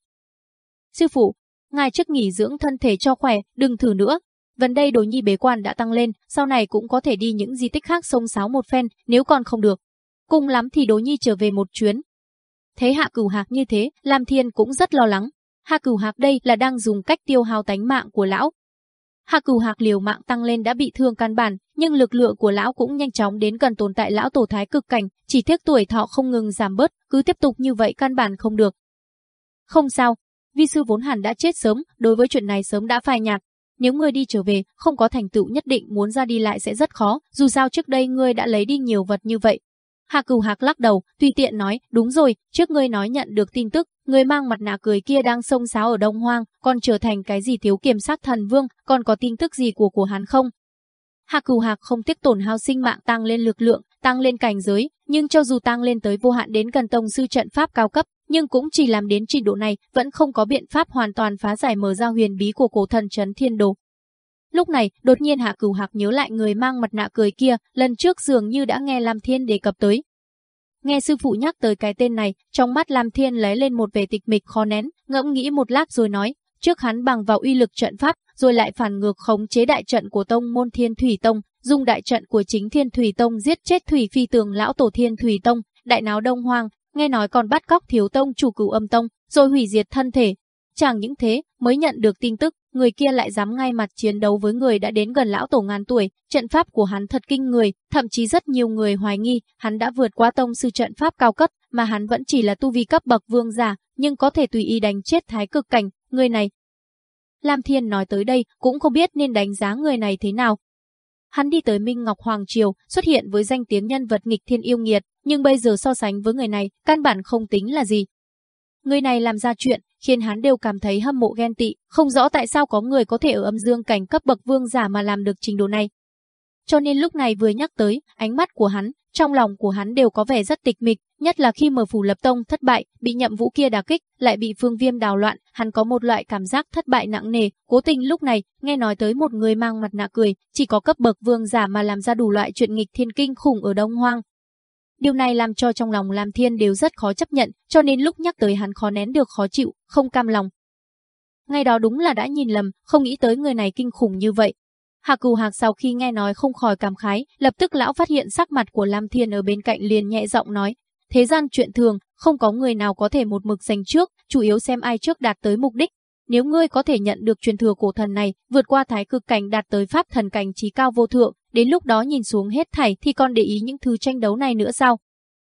Sư phụ, ngài trước nghỉ dưỡng thân thể cho khỏe, đừng thử nữa. Vấn đây đồ nhi bế quan đã tăng lên, sau này cũng có thể đi những di tích khác sông sáo một phen, nếu còn không được. Cùng lắm thì đồ nhi trở về một chuyến. Thế hạ cửu hạc như thế, Lam Thiên cũng rất lo lắng. Hạ cửu hạc đây là đang dùng cách tiêu hao tánh mạng của lão. Hạ cửu hạc liều mạng tăng lên đã bị thương căn bản, nhưng lực lượng của lão cũng nhanh chóng đến gần tồn tại lão tổ thái cực cảnh, chỉ tiếc tuổi thọ không ngừng giảm bớt, cứ tiếp tục như vậy căn bản không được. Không sao, vi sư vốn hẳn đã chết sớm, đối với chuyện này sớm đã phai nhạt. Nếu ngươi đi trở về, không có thành tựu nhất định muốn ra đi lại sẽ rất khó, dù sao trước đây ngươi đã lấy đi nhiều vật như vậy. Hà Cửu Hạc lắc đầu, tùy tiện nói, đúng rồi, trước ngươi nói nhận được tin tức, người mang mặt nạ cười kia đang sông sáo ở Đông Hoang, còn trở thành cái gì thiếu kiểm sát thần vương, còn có tin tức gì của của hắn không? Hà Cửu Hạc không tiếc tổn hao sinh mạng tăng lên lực lượng, tăng lên cảnh giới, nhưng cho dù tăng lên tới vô hạn đến gần tông sư trận pháp cao cấp, nhưng cũng chỉ làm đến trình độ này, vẫn không có biện pháp hoàn toàn phá giải mở ra huyền bí của cổ thần trấn thiên đồ. Lúc này, đột nhiên Hạ Cửu Hạc nhớ lại người mang mặt nạ cười kia, lần trước dường như đã nghe Lam Thiên đề cập tới. Nghe sư phụ nhắc tới cái tên này, trong mắt Lam Thiên lấy lên một vẻ tịch mịch khó nén, ngẫm nghĩ một lát rồi nói, trước hắn bằng vào uy lực trận pháp, rồi lại phản ngược khống chế đại trận của tông môn Thiên Thủy Tông, dùng đại trận của chính Thiên Thủy Tông giết chết Thủy Phi Tường lão tổ Thiên Thủy Tông, đại náo Đông Hoang, nghe nói còn bắt cóc thiếu tông chủ cửu âm tông, rồi hủy diệt thân thể. Chẳng những thế, mới nhận được tin tức, người kia lại dám ngay mặt chiến đấu với người đã đến gần lão tổ ngàn tuổi, trận pháp của hắn thật kinh người, thậm chí rất nhiều người hoài nghi, hắn đã vượt qua tông sư trận pháp cao cấp, mà hắn vẫn chỉ là tu vi cấp bậc vương giả, nhưng có thể tùy ý đánh chết thái cực cảnh, người này. Lam Thiên nói tới đây, cũng không biết nên đánh giá người này thế nào. Hắn đi tới Minh Ngọc Hoàng Triều, xuất hiện với danh tiếng nhân vật nghịch thiên yêu nghiệt, nhưng bây giờ so sánh với người này, căn bản không tính là gì. Người này làm ra chuyện, khiến hắn đều cảm thấy hâm mộ ghen tị, không rõ tại sao có người có thể ở âm dương cảnh cấp bậc vương giả mà làm được trình độ này. Cho nên lúc này vừa nhắc tới, ánh mắt của hắn, trong lòng của hắn đều có vẻ rất tịch mịch, nhất là khi mở phủ lập tông thất bại, bị nhậm vũ kia đả kích, lại bị phương viêm đào loạn, hắn có một loại cảm giác thất bại nặng nề, cố tình lúc này, nghe nói tới một người mang mặt nạ cười, chỉ có cấp bậc vương giả mà làm ra đủ loại chuyện nghịch thiên kinh khủng ở Đông Hoang, Điều này làm cho trong lòng Lam Thiên đều rất khó chấp nhận, cho nên lúc nhắc tới hắn khó nén được khó chịu, không cam lòng. Ngày đó đúng là đã nhìn lầm, không nghĩ tới người này kinh khủng như vậy. Hạc Cừu Hạc sau khi nghe nói không khỏi cảm khái, lập tức lão phát hiện sắc mặt của Lam Thiên ở bên cạnh liền nhẹ giọng nói, thế gian chuyện thường, không có người nào có thể một mực giành trước, chủ yếu xem ai trước đạt tới mục đích. Nếu ngươi có thể nhận được truyền thừa cổ thần này, vượt qua thái cực cảnh đạt tới pháp thần cảnh trí cao vô thượng, Đến lúc đó nhìn xuống hết thảy thì còn để ý những thứ tranh đấu này nữa sao?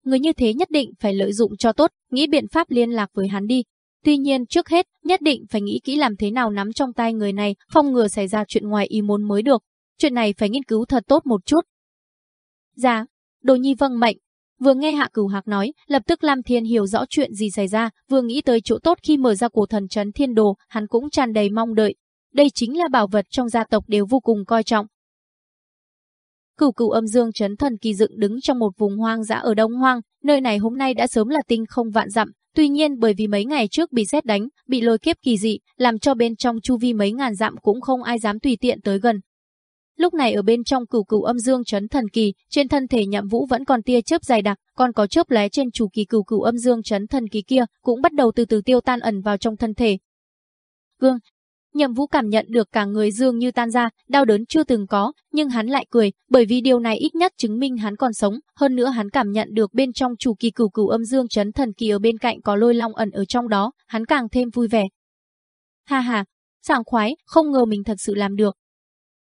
Người như thế nhất định phải lợi dụng cho tốt, nghĩ biện pháp liên lạc với hắn đi. Tuy nhiên trước hết, nhất định phải nghĩ kỹ làm thế nào nắm trong tay người này, phòng ngừa xảy ra chuyện ngoài ý muốn mới được. Chuyện này phải nghiên cứu thật tốt một chút. Dạ, đồ nhi vâng mệnh. Vừa nghe Hạ Cửu Hạc nói, lập tức Lam Thiên hiểu rõ chuyện gì xảy ra, vừa nghĩ tới chỗ tốt khi mở ra cổ thần trấn thiên đồ, hắn cũng tràn đầy mong đợi. Đây chính là bảo vật trong gia tộc đều vô cùng coi trọng, Cửu cửu âm dương chấn thần kỳ dựng đứng trong một vùng hoang dã ở Đông Hoang, nơi này hôm nay đã sớm là tinh không vạn dặm, tuy nhiên bởi vì mấy ngày trước bị xét đánh, bị lôi kiếp kỳ dị, làm cho bên trong chu vi mấy ngàn dặm cũng không ai dám tùy tiện tới gần. Lúc này ở bên trong cửu cửu âm dương chấn thần kỳ, trên thân thể nhậm vũ vẫn còn tia chớp dày đặc, còn có chớp lóe trên chủ kỳ cửu cửu âm dương chấn thần kỳ kia, cũng bắt đầu từ từ tiêu tan ẩn vào trong thân thể. Gương, Nhậm Vũ cảm nhận được cả người dương như tan ra, đau đớn chưa từng có, nhưng hắn lại cười, bởi vì điều này ít nhất chứng minh hắn còn sống, hơn nữa hắn cảm nhận được bên trong chủ kỳ cửu cửu âm dương chấn thần kỳ ở bên cạnh có lôi long ẩn ở trong đó, hắn càng thêm vui vẻ. Ha ha, sảng khoái, không ngờ mình thật sự làm được.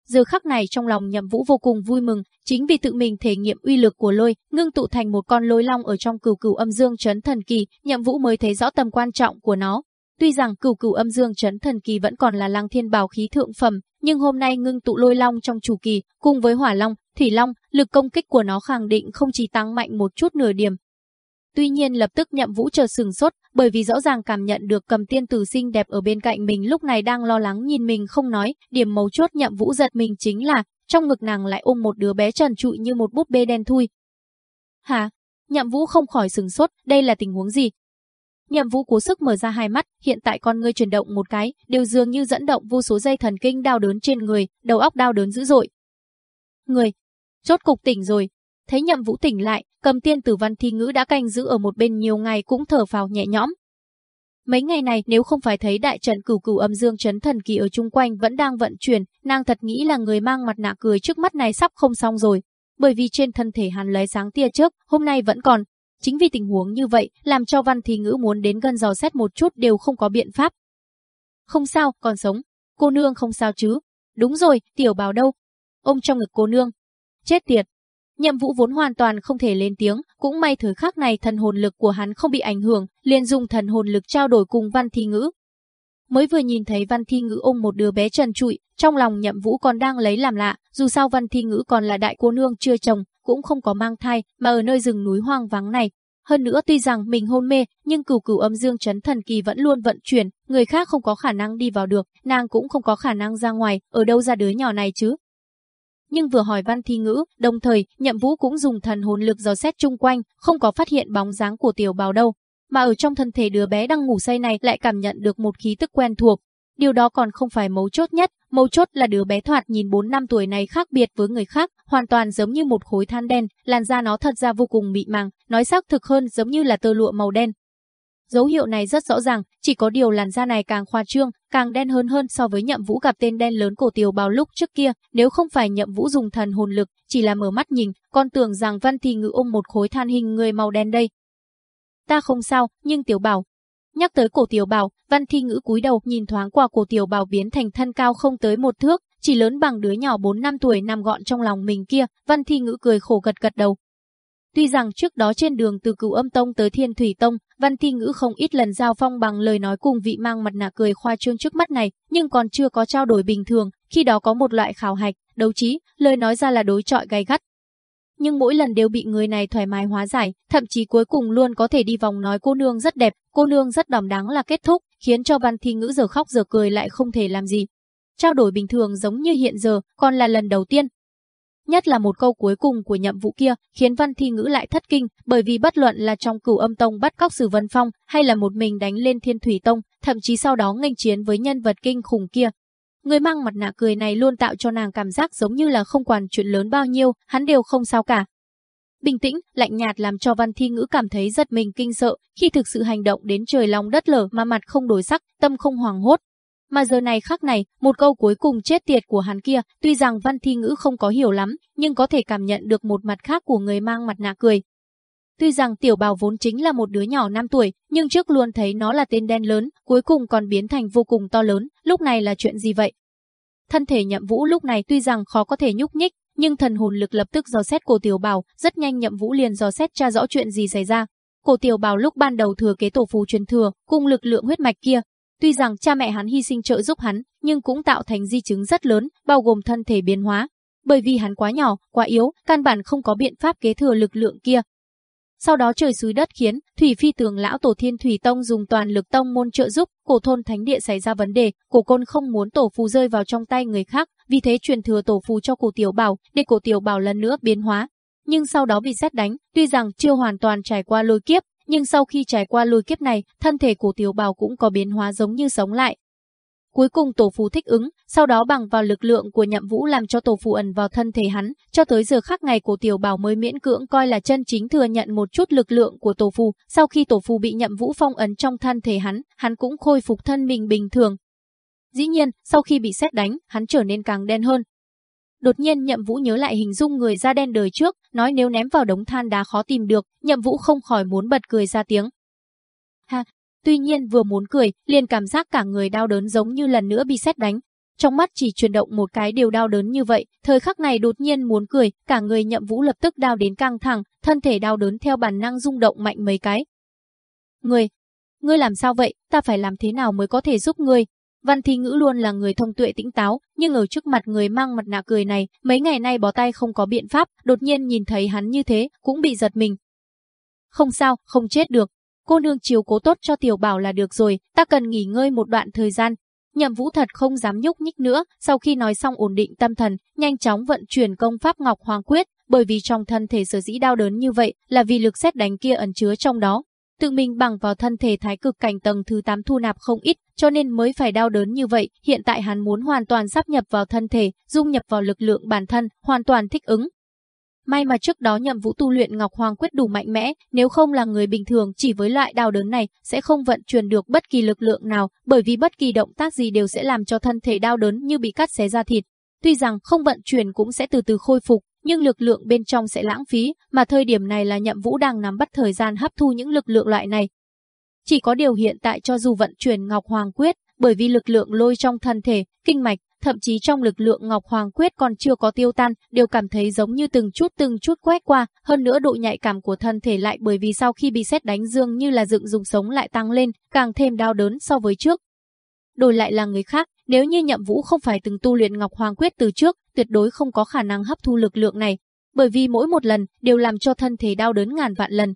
Giờ khắc này trong lòng Nhậm Vũ vô cùng vui mừng, chính vì tự mình thể nghiệm uy lực của lôi, ngưng tụ thành một con lôi long ở trong cửu cửu âm dương chấn thần kỳ, Nhậm Vũ mới thấy rõ tầm quan trọng của nó, Tuy rằng cửu cửu âm dương chấn thần kỳ vẫn còn là lăng thiên bảo khí thượng phẩm, nhưng hôm nay ngưng tụ lôi long trong chủ kỳ, cùng với hỏa long, thủy long, lực công kích của nó khẳng định không chỉ tăng mạnh một chút nửa điểm. Tuy nhiên lập tức nhậm vũ chờ sừng sốt, bởi vì rõ ràng cảm nhận được cầm tiên tử xinh đẹp ở bên cạnh mình lúc này đang lo lắng nhìn mình không nói, điểm mấu chốt nhậm vũ giật mình chính là, trong ngực nàng lại ôm một đứa bé trần trụi như một búp bê đen thui. Hả? Nhậm vũ không khỏi sừng sốt, đây là tình huống gì? Nhậm Vũ cố sức mở ra hai mắt, hiện tại con ngươi chuyển động một cái, đều dường như dẫn động vô số dây thần kinh đau đớn trên người, đầu óc đau đớn dữ dội. Người, chốt cục tỉnh rồi. Thấy Nhậm Vũ tỉnh lại, cầm tiên tử văn thi ngữ đã canh giữ ở một bên nhiều ngày cũng thở phào nhẹ nhõm. Mấy ngày này nếu không phải thấy đại trận cửu cửu âm dương chấn thần kỳ ở chung quanh vẫn đang vận chuyển, nàng thật nghĩ là người mang mặt nạ cười trước mắt này sắp không xong rồi. Bởi vì trên thân thể hắn lấy sáng tia trước, hôm nay vẫn còn. Chính vì tình huống như vậy, làm cho văn thi ngữ muốn đến gần dò xét một chút đều không có biện pháp. Không sao, còn sống. Cô nương không sao chứ. Đúng rồi, tiểu bào đâu? Ôm trong ngực cô nương. Chết tiệt, Nhậm Vũ vốn hoàn toàn không thể lên tiếng, cũng may thời khắc này thần hồn lực của hắn không bị ảnh hưởng, liền dùng thần hồn lực trao đổi cùng Văn Thi Ngữ. Mới vừa nhìn thấy Văn Thi Ngữ ôm một đứa bé trần trụi, trong lòng Nhậm Vũ còn đang lấy làm lạ, dù sao Văn Thi Ngữ còn là đại cô nương chưa chồng, cũng không có mang thai, mà ở nơi rừng núi hoang vắng này. Hơn nữa tuy rằng mình hôn mê, nhưng cửu cửu âm dương chấn thần kỳ vẫn luôn vận chuyển, người khác không có khả năng đi vào được, nàng cũng không có khả năng ra ngoài, ở đâu ra đứa nhỏ này chứ? Nhưng vừa hỏi văn thi ngữ, đồng thời, nhậm vũ cũng dùng thần hồn lực dò xét chung quanh, không có phát hiện bóng dáng của tiểu bào đâu. Mà ở trong thân thể đứa bé đang ngủ say này lại cảm nhận được một khí tức quen thuộc. Điều đó còn không phải mấu chốt nhất, mấu chốt là đứa bé thoạt nhìn 4 năm tuổi này khác biệt với người khác, hoàn toàn giống như một khối than đen, làn da nó thật ra vô cùng mịn màng, nói xác thực hơn giống như là tơ lụa màu đen, Dấu hiệu này rất rõ ràng, chỉ có điều làn da này càng khoa trương, càng đen hơn hơn so với nhậm vũ gặp tên đen lớn cổ tiểu bao lúc trước kia, nếu không phải nhậm vũ dùng thần hồn lực, chỉ là mở mắt nhìn, con tưởng rằng văn thì ngữ ôm một khối than hình người màu đen đây. Ta không sao, nhưng tiểu bảo. Nhắc tới cổ tiểu bảo, văn thi ngữ cúi đầu nhìn thoáng qua cổ tiểu bảo biến thành thân cao không tới một thước, chỉ lớn bằng đứa nhỏ 4 năm tuổi nằm gọn trong lòng mình kia, văn thi ngữ cười khổ gật gật đầu, Tuy rằng trước đó trên đường từ cửu âm tông tới thiên thủy tông, văn thi ngữ không ít lần giao phong bằng lời nói cùng vị mang mặt nạ cười khoa trương trước mắt này, nhưng còn chưa có trao đổi bình thường, khi đó có một loại khảo hạch, đấu trí, lời nói ra là đối trọi gay gắt. Nhưng mỗi lần đều bị người này thoải mái hóa giải, thậm chí cuối cùng luôn có thể đi vòng nói cô nương rất đẹp, cô nương rất đỏm đáng là kết thúc, khiến cho văn thi ngữ giờ khóc giờ cười lại không thể làm gì. Trao đổi bình thường giống như hiện giờ, còn là lần đầu tiên, Nhất là một câu cuối cùng của nhậm vụ kia khiến Văn Thi Ngữ lại thất kinh, bởi vì bất luận là trong cửu âm tông bắt cóc Sử Vân Phong hay là một mình đánh lên Thiên Thủy Tông, thậm chí sau đó nghênh chiến với nhân vật kinh khủng kia. Người mang mặt nạ cười này luôn tạo cho nàng cảm giác giống như là không quản chuyện lớn bao nhiêu, hắn đều không sao cả. Bình tĩnh, lạnh nhạt làm cho Văn Thi Ngữ cảm thấy giật mình kinh sợ, khi thực sự hành động đến trời lòng đất lở mà mặt không đổi sắc, tâm không hoàng hốt, mà giờ này khắc này, một câu cuối cùng chết tiệt của hắn kia, tuy rằng văn thi ngữ không có hiểu lắm, nhưng có thể cảm nhận được một mặt khác của người mang mặt nạ cười. Tuy rằng tiểu bào vốn chính là một đứa nhỏ 5 tuổi, nhưng trước luôn thấy nó là tên đen lớn, cuối cùng còn biến thành vô cùng to lớn, lúc này là chuyện gì vậy? Thân thể nhậm vũ lúc này tuy rằng khó có thể nhúc nhích, nhưng thần hồn lực lập tức dò xét cổ tiểu bào, rất nhanh nhậm vũ liền dò xét tra rõ chuyện gì xảy ra. Cổ tiểu bào lúc ban đầu thừa kế tổ phù truyền thừa, cùng lực lượng huyết mạch kia, Tuy rằng cha mẹ hắn hy sinh trợ giúp hắn, nhưng cũng tạo thành di chứng rất lớn, bao gồm thân thể biến hóa. Bởi vì hắn quá nhỏ, quá yếu, căn bản không có biện pháp kế thừa lực lượng kia. Sau đó trời xúi đất khiến, Thủy Phi tường lão tổ Thiên Thủy Tông dùng toàn lực tông môn trợ giúp, cổ thôn thánh địa xảy ra vấn đề, cổ côn không muốn tổ phù rơi vào trong tay người khác, vì thế truyền thừa tổ phù cho cổ tiểu bảo, để cổ tiểu bảo lần nữa biến hóa. Nhưng sau đó bị xét đánh, tuy rằng chưa hoàn toàn trải qua lôi kiếp, nhưng sau khi trải qua lôi kiếp này, thân thể của tiểu bào cũng có biến hóa giống như sống lại. Cuối cùng tổ phù thích ứng, sau đó bằng vào lực lượng của nhậm vũ làm cho tổ phù ẩn vào thân thể hắn, cho tới giờ khắc ngày của tiểu bào mới miễn cưỡng coi là chân chính thừa nhận một chút lực lượng của tổ phù. Sau khi tổ phù bị nhậm vũ phong ấn trong thân thể hắn, hắn cũng khôi phục thân mình bình thường. Dĩ nhiên, sau khi bị xét đánh, hắn trở nên càng đen hơn, Đột nhiên Nhậm Vũ nhớ lại hình dung người da đen đời trước, nói nếu ném vào đống than đá khó tìm được, Nhậm Vũ không khỏi muốn bật cười ra tiếng. Ha, tuy nhiên vừa muốn cười, liền cảm giác cả người đau đớn giống như lần nữa bị xét đánh. Trong mắt chỉ chuyển động một cái điều đau đớn như vậy, thời khắc này đột nhiên muốn cười, cả người Nhậm Vũ lập tức đau đến căng thẳng, thân thể đau đớn theo bản năng rung động mạnh mấy cái. Người, ngươi làm sao vậy, ta phải làm thế nào mới có thể giúp ngươi? Văn Thi Ngữ luôn là người thông tuệ tĩnh táo, nhưng ở trước mặt người mang mặt nạ cười này, mấy ngày nay bó tay không có biện pháp, đột nhiên nhìn thấy hắn như thế, cũng bị giật mình. Không sao, không chết được. Cô nương chiều cố tốt cho tiểu bảo là được rồi, ta cần nghỉ ngơi một đoạn thời gian. Nhậm vũ thật không dám nhúc nhích nữa, sau khi nói xong ổn định tâm thần, nhanh chóng vận chuyển công pháp Ngọc Hoàng Quyết, bởi vì trong thân thể sở dĩ đau đớn như vậy là vì lực xét đánh kia ẩn chứa trong đó, tự mình bằng vào thân thể thái cực cảnh tầng thứ 8 thu nạp không ít, cho nên mới phải đau đớn như vậy. Hiện tại hắn muốn hoàn toàn sắp nhập vào thân thể, dung nhập vào lực lượng bản thân, hoàn toàn thích ứng. May mà trước đó nhậm vũ tu luyện Ngọc Hoàng quyết đủ mạnh mẽ, nếu không là người bình thường chỉ với loại đau đớn này sẽ không vận chuyển được bất kỳ lực lượng nào, bởi vì bất kỳ động tác gì đều sẽ làm cho thân thể đau đớn như bị cắt xé ra thịt. Tuy rằng không vận chuyển cũng sẽ từ từ khôi phục, nhưng lực lượng bên trong sẽ lãng phí, mà thời điểm này là nhậm vũ đang nắm bắt thời gian hấp thu những lực lượng loại này. Chỉ có điều hiện tại cho dù vận chuyển Ngọc Hoàng Quyết, bởi vì lực lượng lôi trong thân thể, kinh mạch, thậm chí trong lực lượng Ngọc Hoàng Quyết còn chưa có tiêu tan, đều cảm thấy giống như từng chút từng chút quét qua, hơn nữa độ nhạy cảm của thân thể lại bởi vì sau khi bị xét đánh dương như là dựng dùng sống lại tăng lên, càng thêm đau đớn so với trước. Đổi lại là người khác, nếu như Nhậm Vũ không phải từng tu luyện Ngọc Hoàng Quyết từ trước, tuyệt đối không có khả năng hấp thu lực lượng này, bởi vì mỗi một lần đều làm cho thân thể đau đớn ngàn vạn lần.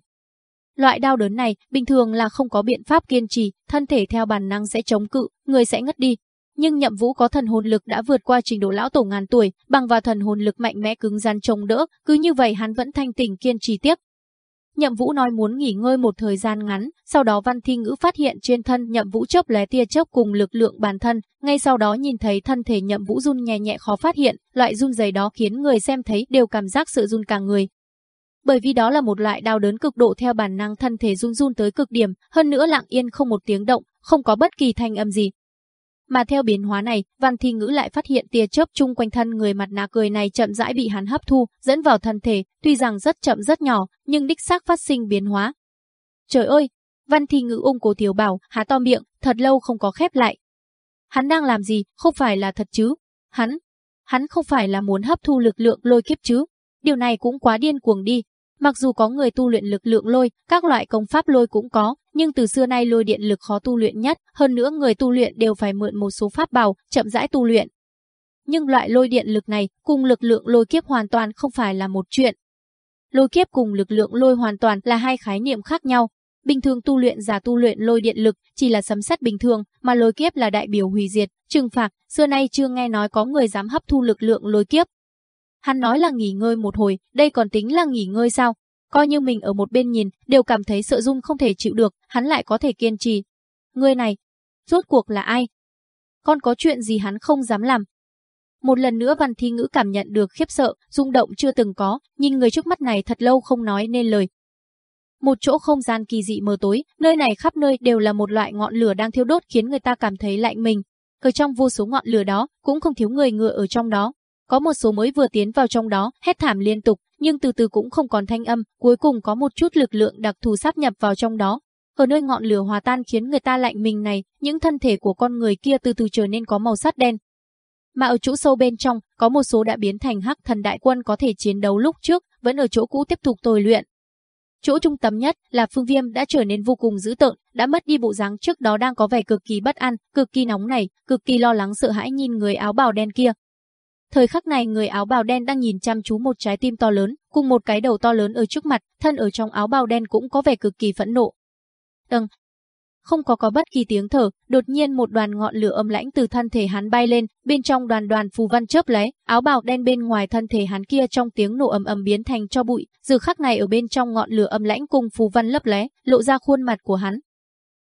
Loại đau đớn này bình thường là không có biện pháp kiên trì, thân thể theo bản năng sẽ chống cự, người sẽ ngất đi, nhưng Nhậm Vũ có thần hồn lực đã vượt qua trình độ lão tổ ngàn tuổi, bằng vào thần hồn lực mạnh mẽ cứng rắn chống đỡ, cứ như vậy hắn vẫn thanh tỉnh kiên trì tiếp. Nhậm Vũ nói muốn nghỉ ngơi một thời gian ngắn, sau đó Văn Thi Ngữ phát hiện trên thân Nhậm Vũ chớp lóe tia chớp cùng lực lượng bản thân, ngay sau đó nhìn thấy thân thể Nhậm Vũ run nhẹ nhẹ khó phát hiện, loại run rẩy đó khiến người xem thấy đều cảm giác sự run cả người. Bởi vì đó là một loại đau đớn cực độ theo bản năng thân thể run run tới cực điểm, hơn nữa lặng yên không một tiếng động, không có bất kỳ thanh âm gì, mà theo biến hóa này, Văn Thi Ngữ lại phát hiện tia chớp chung quanh thân người mặt nạ cười này chậm rãi bị hắn hấp thu, dẫn vào thân thể, tuy rằng rất chậm rất nhỏ, nhưng đích xác phát sinh biến hóa. Trời ơi! Văn Thi Ngữ ôm cố Tiểu Bảo, há to miệng, thật lâu không có khép lại. Hắn đang làm gì, không phải là thật chứ? Hắn, hắn không phải là muốn hấp thu lực lượng lôi kiếp chứ? Điều này cũng quá điên cuồng đi. Mặc dù có người tu luyện lực lượng lôi, các loại công pháp lôi cũng có, nhưng từ xưa nay lôi điện lực khó tu luyện nhất, hơn nữa người tu luyện đều phải mượn một số pháp bảo, chậm rãi tu luyện. Nhưng loại lôi điện lực này cùng lực lượng lôi kiếp hoàn toàn không phải là một chuyện. Lôi kiếp cùng lực lượng lôi hoàn toàn là hai khái niệm khác nhau. Bình thường tu luyện giả tu luyện lôi điện lực chỉ là sấm sét bình thường, mà lôi kiếp là đại biểu hủy diệt, trừng phạt, xưa nay chưa nghe nói có người dám hấp thu lực lượng lôi kiếp. Hắn nói là nghỉ ngơi một hồi, đây còn tính là nghỉ ngơi sao? Coi như mình ở một bên nhìn, đều cảm thấy sợ run không thể chịu được, hắn lại có thể kiên trì. Người này, rốt cuộc là ai? Con có chuyện gì hắn không dám làm? Một lần nữa Văn Thi Ngữ cảm nhận được khiếp sợ, rung động chưa từng có, nhìn người trước mắt này thật lâu không nói nên lời. Một chỗ không gian kỳ dị mờ tối, nơi này khắp nơi đều là một loại ngọn lửa đang thiêu đốt khiến người ta cảm thấy lạnh mình. Ở trong vô số ngọn lửa đó, cũng không thiếu người ngựa ở trong đó. Có một số mới vừa tiến vào trong đó, hét thảm liên tục, nhưng từ từ cũng không còn thanh âm, cuối cùng có một chút lực lượng đặc thù sáp nhập vào trong đó. Ở nơi ngọn lửa hòa tan khiến người ta lạnh mình này, những thân thể của con người kia từ từ trở nên có màu sắt đen. Mà ở chỗ sâu bên trong, có một số đã biến thành hắc thần đại quân có thể chiến đấu lúc trước, vẫn ở chỗ cũ tiếp tục tồi luyện. Chỗ trung tâm nhất là Phương Viêm đã trở nên vô cùng dữ tợn, đã mất đi bộ dáng trước đó đang có vẻ cực kỳ bất an, cực kỳ nóng này cực kỳ lo lắng sợ hãi nhìn người áo bào đen kia, Thời khắc này người áo bào đen đang nhìn chăm chú một trái tim to lớn, cùng một cái đầu to lớn ở trước mặt, thân ở trong áo bào đen cũng có vẻ cực kỳ phẫn nộ. Đừng! Không có có bất kỳ tiếng thở, đột nhiên một đoàn ngọn lửa âm lãnh từ thân thể hắn bay lên, bên trong đoàn đoàn phù văn chớp lấy, áo bào đen bên ngoài thân thể hắn kia trong tiếng nổ ầm ầm biến thành cho bụi, giờ khắc này ở bên trong ngọn lửa âm lãnh cùng phù văn lấp lé lộ ra khuôn mặt của hắn,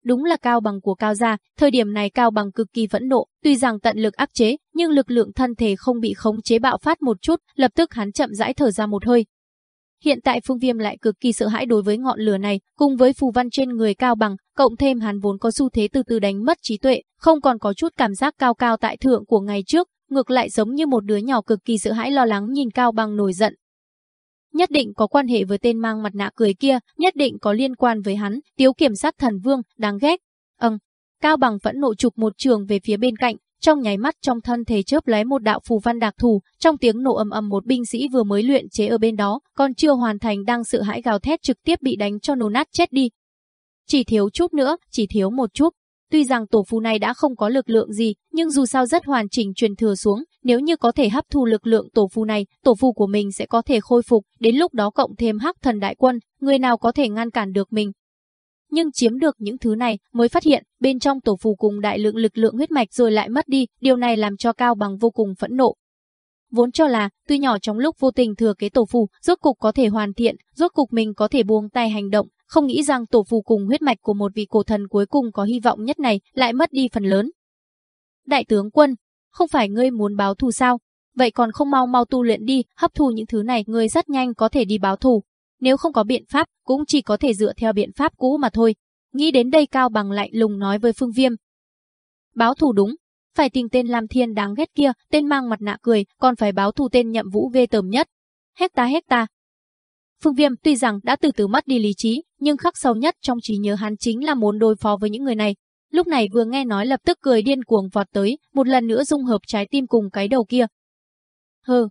Đúng là cao bằng của cao gia, thời điểm này cao bằng cực kỳ vẫn nộ, tuy rằng tận lực áp chế, nhưng lực lượng thân thể không bị khống chế bạo phát một chút, lập tức hắn chậm rãi thở ra một hơi. Hiện tại Phương Viêm lại cực kỳ sợ hãi đối với ngọn lửa này, cùng với phù văn trên người cao bằng, cộng thêm hắn vốn có xu thế từ từ đánh mất trí tuệ, không còn có chút cảm giác cao cao tại thượng của ngày trước, ngược lại giống như một đứa nhỏ cực kỳ sợ hãi lo lắng nhìn cao bằng nổi giận, nhất định có quan hệ với tên mang mặt nạ cười kia, nhất định có liên quan với hắn, tiếu kiểm sát thần vương, đáng ghét. Ừm, Cao Bằng vẫn nộ trục một trường về phía bên cạnh, trong nháy mắt trong thân thể chớp lóe một đạo phù văn đặc thù, trong tiếng nổ ầm ầm một binh sĩ vừa mới luyện chế ở bên đó, còn chưa hoàn thành đang sợ hãi gào thét trực tiếp bị đánh cho nổ nát chết đi. Chỉ thiếu chút nữa, chỉ thiếu một chút, Tuy rằng tổ phù này đã không có lực lượng gì, nhưng dù sao rất hoàn chỉnh truyền thừa xuống, nếu như có thể hấp thu lực lượng tổ phù này, tổ phù của mình sẽ có thể khôi phục, đến lúc đó cộng thêm hắc thần đại quân, người nào có thể ngăn cản được mình. Nhưng chiếm được những thứ này mới phát hiện bên trong tổ phù cùng đại lượng lực lượng huyết mạch rồi lại mất đi, điều này làm cho Cao Bằng vô cùng phẫn nộ. Vốn cho là, tuy nhỏ trong lúc vô tình thừa kế tổ phù, rốt cục có thể hoàn thiện, rốt cục mình có thể buông tay hành động, không nghĩ rằng tổ phù cùng huyết mạch của một vị cổ thần cuối cùng có hy vọng nhất này lại mất đi phần lớn. Đại tướng quân, không phải ngươi muốn báo thù sao? vậy còn không mau mau tu luyện đi, hấp thu những thứ này, ngươi rất nhanh có thể đi báo thù. Nếu không có biện pháp, cũng chỉ có thể dựa theo biện pháp cũ mà thôi. Nghĩ đến đây Cao Bằng lạnh lùng nói với Phương Viêm. Báo thù đúng, phải tìm tên Lam Thiên đáng ghét kia, tên mang mặt nạ cười, còn phải báo thù tên nhậm vũ ghê tởm nhất. Hecta hecta. Phương Viêm tuy rằng đã từ từ mất đi lý trí, nhưng khắc sâu nhất trong trí nhớ hắn chính là muốn đối phó với những người này. Lúc này vừa nghe nói lập tức cười điên cuồng vọt tới, một lần nữa dung hợp trái tim cùng cái đầu kia. Hừ.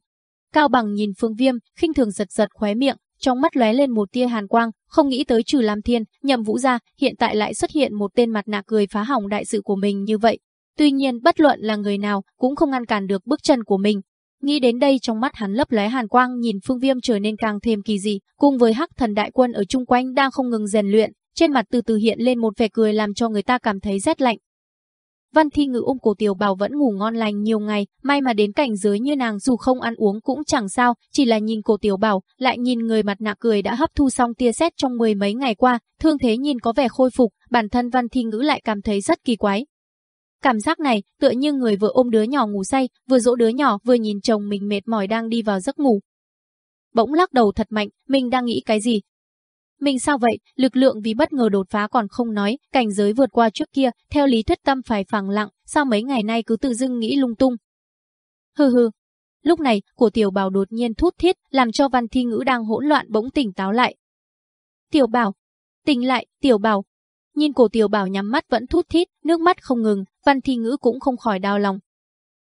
Cao Bằng nhìn Phương Viêm, khinh thường giật giật khóe miệng, trong mắt lóe lên một tia hàn quang, không nghĩ tới trừ Lam Thiên, nhậm vũ ra, hiện tại lại xuất hiện một tên mặt nạ cười phá hỏng đại sự của mình như vậy. Tuy nhiên bất luận là người nào cũng không ngăn cản được bước chân của mình. Nghĩ đến đây trong mắt hắn lấp lóe hàn quang nhìn phương viêm trở nên càng thêm kỳ dị, cùng với hắc thần đại quân ở chung quanh đang không ngừng rèn luyện, trên mặt từ từ hiện lên một vẻ cười làm cho người ta cảm thấy rét lạnh. Văn Thi Ngữ ôm cổ tiểu bảo vẫn ngủ ngon lành nhiều ngày, may mà đến cảnh giới như nàng dù không ăn uống cũng chẳng sao, chỉ là nhìn cổ tiểu bảo, lại nhìn người mặt nạ cười đã hấp thu xong tia sét trong mười mấy ngày qua, thương thế nhìn có vẻ khôi phục, bản thân Văn Thi Ngữ lại cảm thấy rất kỳ quái. Cảm giác này tựa như người vừa ôm đứa nhỏ ngủ say, vừa dỗ đứa nhỏ vừa nhìn chồng mình mệt mỏi đang đi vào giấc ngủ. Bỗng lắc đầu thật mạnh, mình đang nghĩ cái gì, mình sao vậy, lực lượng vì bất ngờ đột phá còn không nói, cảnh giới vượt qua trước kia, theo lý thuyết tâm phải phẳng lặng, sao mấy ngày nay cứ tự dưng nghĩ lung tung. Hừ hừ. Lúc này, của tiểu bảo đột nhiên thút thiết, làm cho văn thi ngữ đang hỗn loạn bỗng tỉnh táo lại. Tiểu bảo. Tỉnh lại, tiểu bảo. Nhìn cổ tiểu bảo nhắm mắt vẫn thút thít, nước mắt không ngừng, văn thi ngữ cũng không khỏi đau lòng.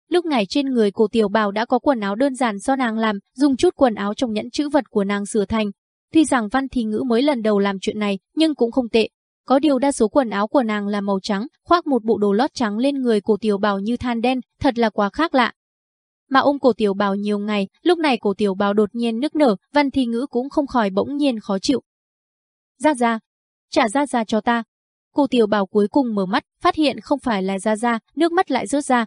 Lúc này trên người cổ tiểu bảo đã có quần áo đơn giản do nàng làm, dùng chút quần áo trong nhẫn chữ vật của nàng sửa thành, Tuy rằng Văn Thi Ngữ mới lần đầu làm chuyện này, nhưng cũng không tệ. Có điều đa số quần áo của nàng là màu trắng, khoác một bộ đồ lót trắng lên người cổ tiểu bảo như than đen, thật là quá khác lạ. Mà ôm cổ tiểu bảo nhiều ngày, lúc này cổ tiểu bảo đột nhiên nức nở, Văn Thi Ngữ cũng không khỏi bỗng nhiên khó chịu. Ra ra, trả ra ra cho ta. Cô tiểu bảo cuối cùng mở mắt, phát hiện không phải là ra ra, nước mắt lại rớt ra,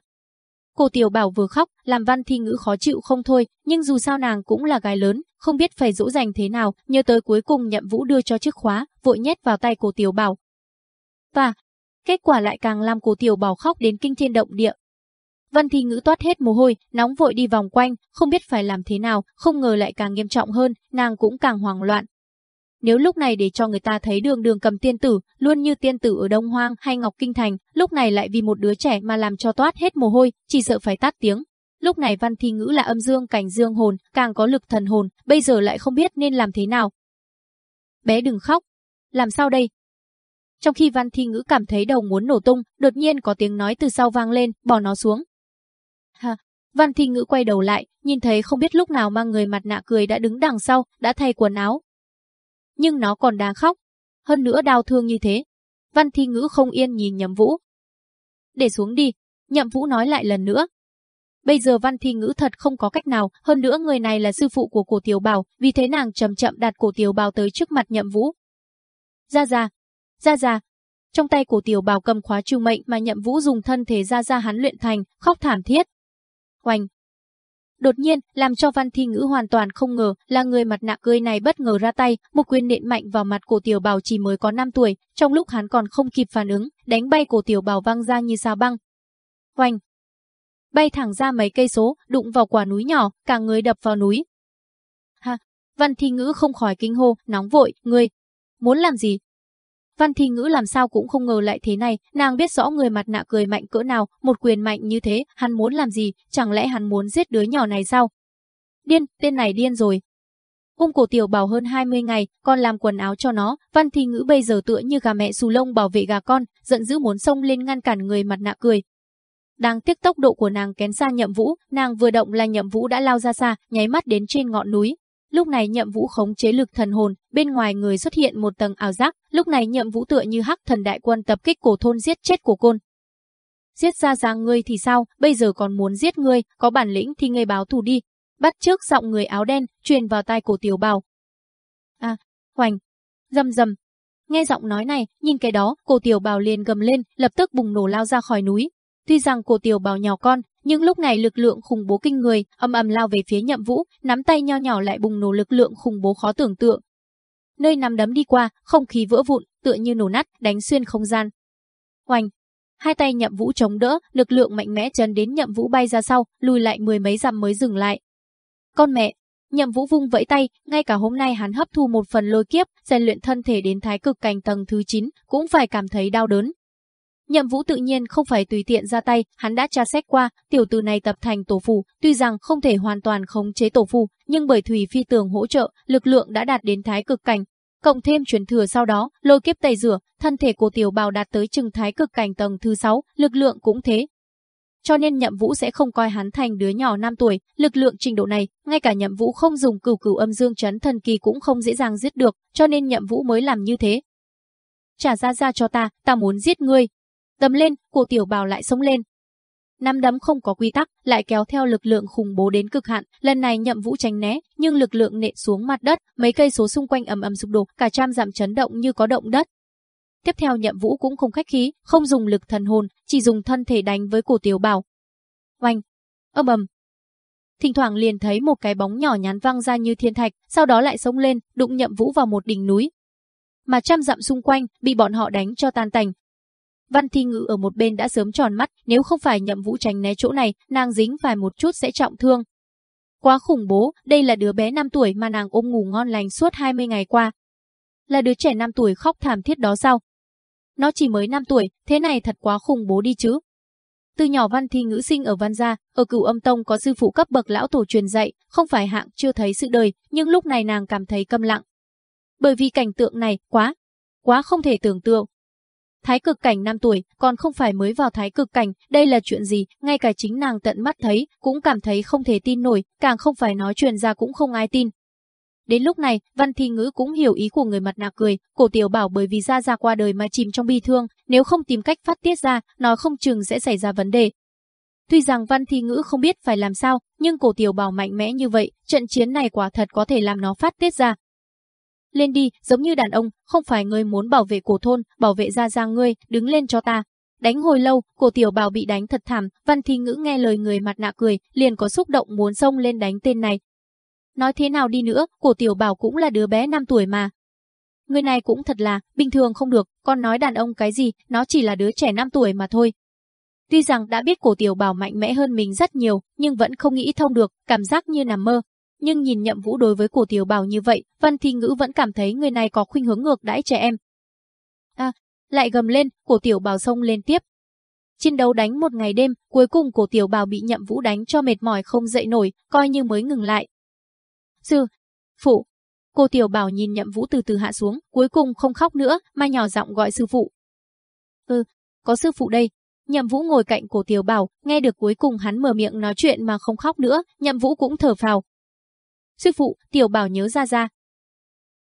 Cô Tiểu Bảo vừa khóc, làm Văn Thi Ngữ khó chịu không thôi, nhưng dù sao nàng cũng là gái lớn, không biết phải dỗ dành thế nào, nhớ tới cuối cùng Nhậm Vũ đưa cho chiếc khóa, vội nhét vào tay cô Tiểu Bảo. Và, kết quả lại càng làm cô Tiểu Bảo khóc đến kinh thiên động địa. Văn Thi Ngữ toát hết mồ hôi, nóng vội đi vòng quanh, không biết phải làm thế nào, không ngờ lại càng nghiêm trọng hơn, nàng cũng càng hoảng loạn, nếu lúc này để cho người ta thấy đường đường cầm tiên tử, luôn như tiên tử ở Đông Hoang hay Ngọc Kinh Thành, lúc này lại vì một đứa trẻ mà làm cho toát hết mồ hôi, chỉ sợ phải tát tiếng. Lúc này văn thi ngữ là âm dương cảnh dương hồn, càng có lực thần hồn, bây giờ lại không biết nên làm thế nào. Bé đừng khóc. Làm sao đây? Trong khi văn thi ngữ cảm thấy đầu muốn nổ tung, đột nhiên có tiếng nói từ sau vang lên, bỏ nó xuống. Ha, Văn Thi Ngữ quay đầu lại, nhìn thấy không biết lúc nào mang người mặt nạ cười đã đứng đằng sau, đã thay quần áo, nhưng nó còn đang khóc. Hơn nữa đau thương như thế. Văn Thi Ngữ không yên nhìn Nhậm Vũ. Để xuống đi, Nhậm Vũ nói lại lần nữa. Bây giờ Văn Thi Ngữ thật không có cách nào, hơn nữa người này là sư phụ của cổ tiểu bào, vì thế nàng chậm chậm đặt cổ tiểu bào tới trước mặt Nhậm Vũ. Ra ra, ra ra. Trong tay cổ tiểu bào cầm khóa trừ mệnh mà Nhậm Vũ dùng thân thể ra ra hắn luyện thành, khóc thảm thiết. Hoành, Đột nhiên, làm cho Văn Thi Ngữ hoàn toàn không ngờ là người mặt nạ cười này bất ngờ ra tay, một quyền nện mạnh vào mặt cổ tiểu bào chỉ mới có 5 tuổi, trong lúc hắn còn không kịp phản ứng, đánh bay cổ tiểu bào văng ra như sao băng. Hoành! Bay thẳng ra mấy cây số, đụng vào quả núi nhỏ, cả người đập vào núi. Ha! Văn Thi Ngữ không khỏi kinh hô, nóng vội, người! Muốn làm gì? Văn Thi Ngữ làm sao cũng không ngờ lại thế này, nàng biết rõ người mặt nạ cười mạnh cỡ nào, một quyền mạnh như thế, hắn muốn làm gì, chẳng lẽ hắn muốn giết đứa nhỏ này sao? Điên, tên này điên rồi. Ung cổ tiểu bảo hơn 20 ngày, con làm quần áo cho nó, Văn Thi Ngữ bây giờ tựa như gà mẹ xù lông bảo vệ gà con, giận dữ muốn xông lên ngăn cản người mặt nạ cười. Đang tiếc tốc độ của nàng kén xa nhậm vũ, nàng vừa động là nhậm vũ đã lao ra xa, nháy mắt đến trên ngọn núi, Lúc này nhậm vũ khống chế lực thần hồn, bên ngoài người xuất hiện một tầng ảo giác, lúc này nhậm vũ tựa như hắc thần đại quân tập kích cổ thôn giết chết cổ côn. Giết ra ra ngươi thì sao, bây giờ còn muốn giết ngươi, có bản lĩnh thì ngươi báo thù đi. Bắt trước giọng người áo đen, truyền vào tai cổ tiểu bào. À, hoành, dầm dầm. Nghe giọng nói này, nhìn cái đó, cổ tiểu bào liền gầm lên, lập tức bùng nổ lao ra khỏi núi. Tuy rằng cổ tiểu bào nhỏ con, nhưng lúc này lực lượng khủng bố kinh người, âm ầm lao về phía Nhậm Vũ, nắm tay nho nhỏ lại bùng nổ lực lượng khủng bố khó tưởng tượng. Nơi nắm đấm đi qua, không khí vỡ vụn, tựa như nổ nát, đánh xuyên không gian. Oanh! hai tay nhậm vũ chống đỡ, lực lượng mạnh mẽ chấn đến nhậm vũ bay ra sau, lùi lại mười mấy dặm mới dừng lại. Con mẹ, nhậm vũ vung vẫy tay, ngay cả hôm nay hắn hấp thu một phần lôi kiếp, rèn luyện thân thể đến thái cực cảnh tầng thứ 9, cũng phải cảm thấy đau đớn. Nhậm Vũ tự nhiên không phải tùy tiện ra tay, hắn đã tra xét qua, tiểu tử này tập thành tổ phù, tuy rằng không thể hoàn toàn khống chế tổ phù, nhưng bởi Thủy Phi tường hỗ trợ, lực lượng đã đạt đến thái cực cảnh, cộng thêm truyền thừa sau đó, lôi kiếp tẩy rửa, thân thể của tiểu bào đạt tới chừng thái cực cảnh tầng thứ 6, lực lượng cũng thế. Cho nên Nhậm Vũ sẽ không coi hắn thành đứa nhỏ 5 tuổi, lực lượng trình độ này, ngay cả Nhậm Vũ không dùng cửu cửu âm dương chấn thần kỳ cũng không dễ dàng giết được, cho nên Nhậm Vũ mới làm như thế. Trả ra ra cho ta, ta muốn giết ngươi. Tầm lên, cổ tiểu bào lại sống lên, Năm đấm không có quy tắc, lại kéo theo lực lượng khủng bố đến cực hạn, lần này Nhậm Vũ tránh né, nhưng lực lượng nện xuống mặt đất, mấy cây số xung quanh ầm ầm sụp đổ, cả trăm giảm chấn động như có động đất. Tiếp theo Nhậm Vũ cũng không khách khí, không dùng lực thần hồn, chỉ dùng thân thể đánh với cổ tiểu bào. Oanh, ầm ầm. Thỉnh thoảng liền thấy một cái bóng nhỏ nhắn văng ra như thiên thạch, sau đó lại sống lên, đụng Nhậm Vũ vào một đỉnh núi. Mà trăm dặm xung quanh bị bọn họ đánh cho tan tành, Văn Thi Ngự ở một bên đã sớm tròn mắt, nếu không phải nhậm vũ tránh né chỗ này, nàng dính phải một chút sẽ trọng thương. Quá khủng bố, đây là đứa bé 5 tuổi mà nàng ôm ngủ ngon lành suốt 20 ngày qua. Là đứa trẻ 5 tuổi khóc thảm thiết đó sao? Nó chỉ mới 5 tuổi, thế này thật quá khủng bố đi chứ. Từ nhỏ Văn Thi Ngữ sinh ở Văn Gia, ở cửu âm tông có sư phụ cấp bậc lão tổ truyền dạy, không phải hạng chưa thấy sự đời, nhưng lúc này nàng cảm thấy câm lặng. Bởi vì cảnh tượng này, quá, quá không thể tưởng tượng. Thái cực cảnh 5 tuổi, còn không phải mới vào thái cực cảnh, đây là chuyện gì, ngay cả chính nàng tận mắt thấy, cũng cảm thấy không thể tin nổi, càng không phải nói truyền ra cũng không ai tin. Đến lúc này, Văn Thi Ngữ cũng hiểu ý của người mặt nạ cười, cổ tiểu bảo bởi vì ra ra qua đời mà chìm trong bi thương, nếu không tìm cách phát tiết ra, nó không chừng sẽ xảy ra vấn đề. Tuy rằng Văn Thi Ngữ không biết phải làm sao, nhưng cổ tiểu bảo mạnh mẽ như vậy, trận chiến này quả thật có thể làm nó phát tiết ra, lên đi, giống như đàn ông, không phải ngươi muốn bảo vệ cổ thôn, bảo vệ gia gia ngươi, đứng lên cho ta. Đánh hồi lâu, cổ tiểu bào bị đánh thật thảm, văn thi ngữ nghe lời người mặt nạ cười, liền có xúc động muốn xông lên đánh tên này. Nói thế nào đi nữa, cổ tiểu bảo cũng là đứa bé 5 tuổi mà. Người này cũng thật là, bình thường không được, con nói đàn ông cái gì, nó chỉ là đứa trẻ 5 tuổi mà thôi. Tuy rằng đã biết cổ tiểu bảo mạnh mẽ hơn mình rất nhiều, nhưng vẫn không nghĩ thông được, cảm giác như nằm mơ, nhưng nhìn nhậm vũ đối với cổ tiểu bảo như vậy, Văn Thi Ngữ vẫn cảm thấy người này có khuynh hướng ngược đãi trẻ em. À, lại gầm lên, cổ tiểu bảo xông lên tiếp. Chiến đấu đánh một ngày đêm, cuối cùng cổ tiểu bảo bị nhậm vũ đánh cho mệt mỏi không dậy nổi, coi như mới ngừng lại. Sư, phụ, cô tiểu bảo nhìn nhậm vũ từ từ hạ xuống, cuối cùng không khóc nữa, mà nhỏ giọng gọi sư phụ. Ừ, có sư phụ đây, Nhậm Vũ ngồi cạnh cổ tiểu bảo, nghe được cuối cùng hắn mở miệng nói chuyện mà không khóc nữa, Nhậm Vũ cũng thở phào, Sư phụ, tiểu bảo nhớ Gia Gia.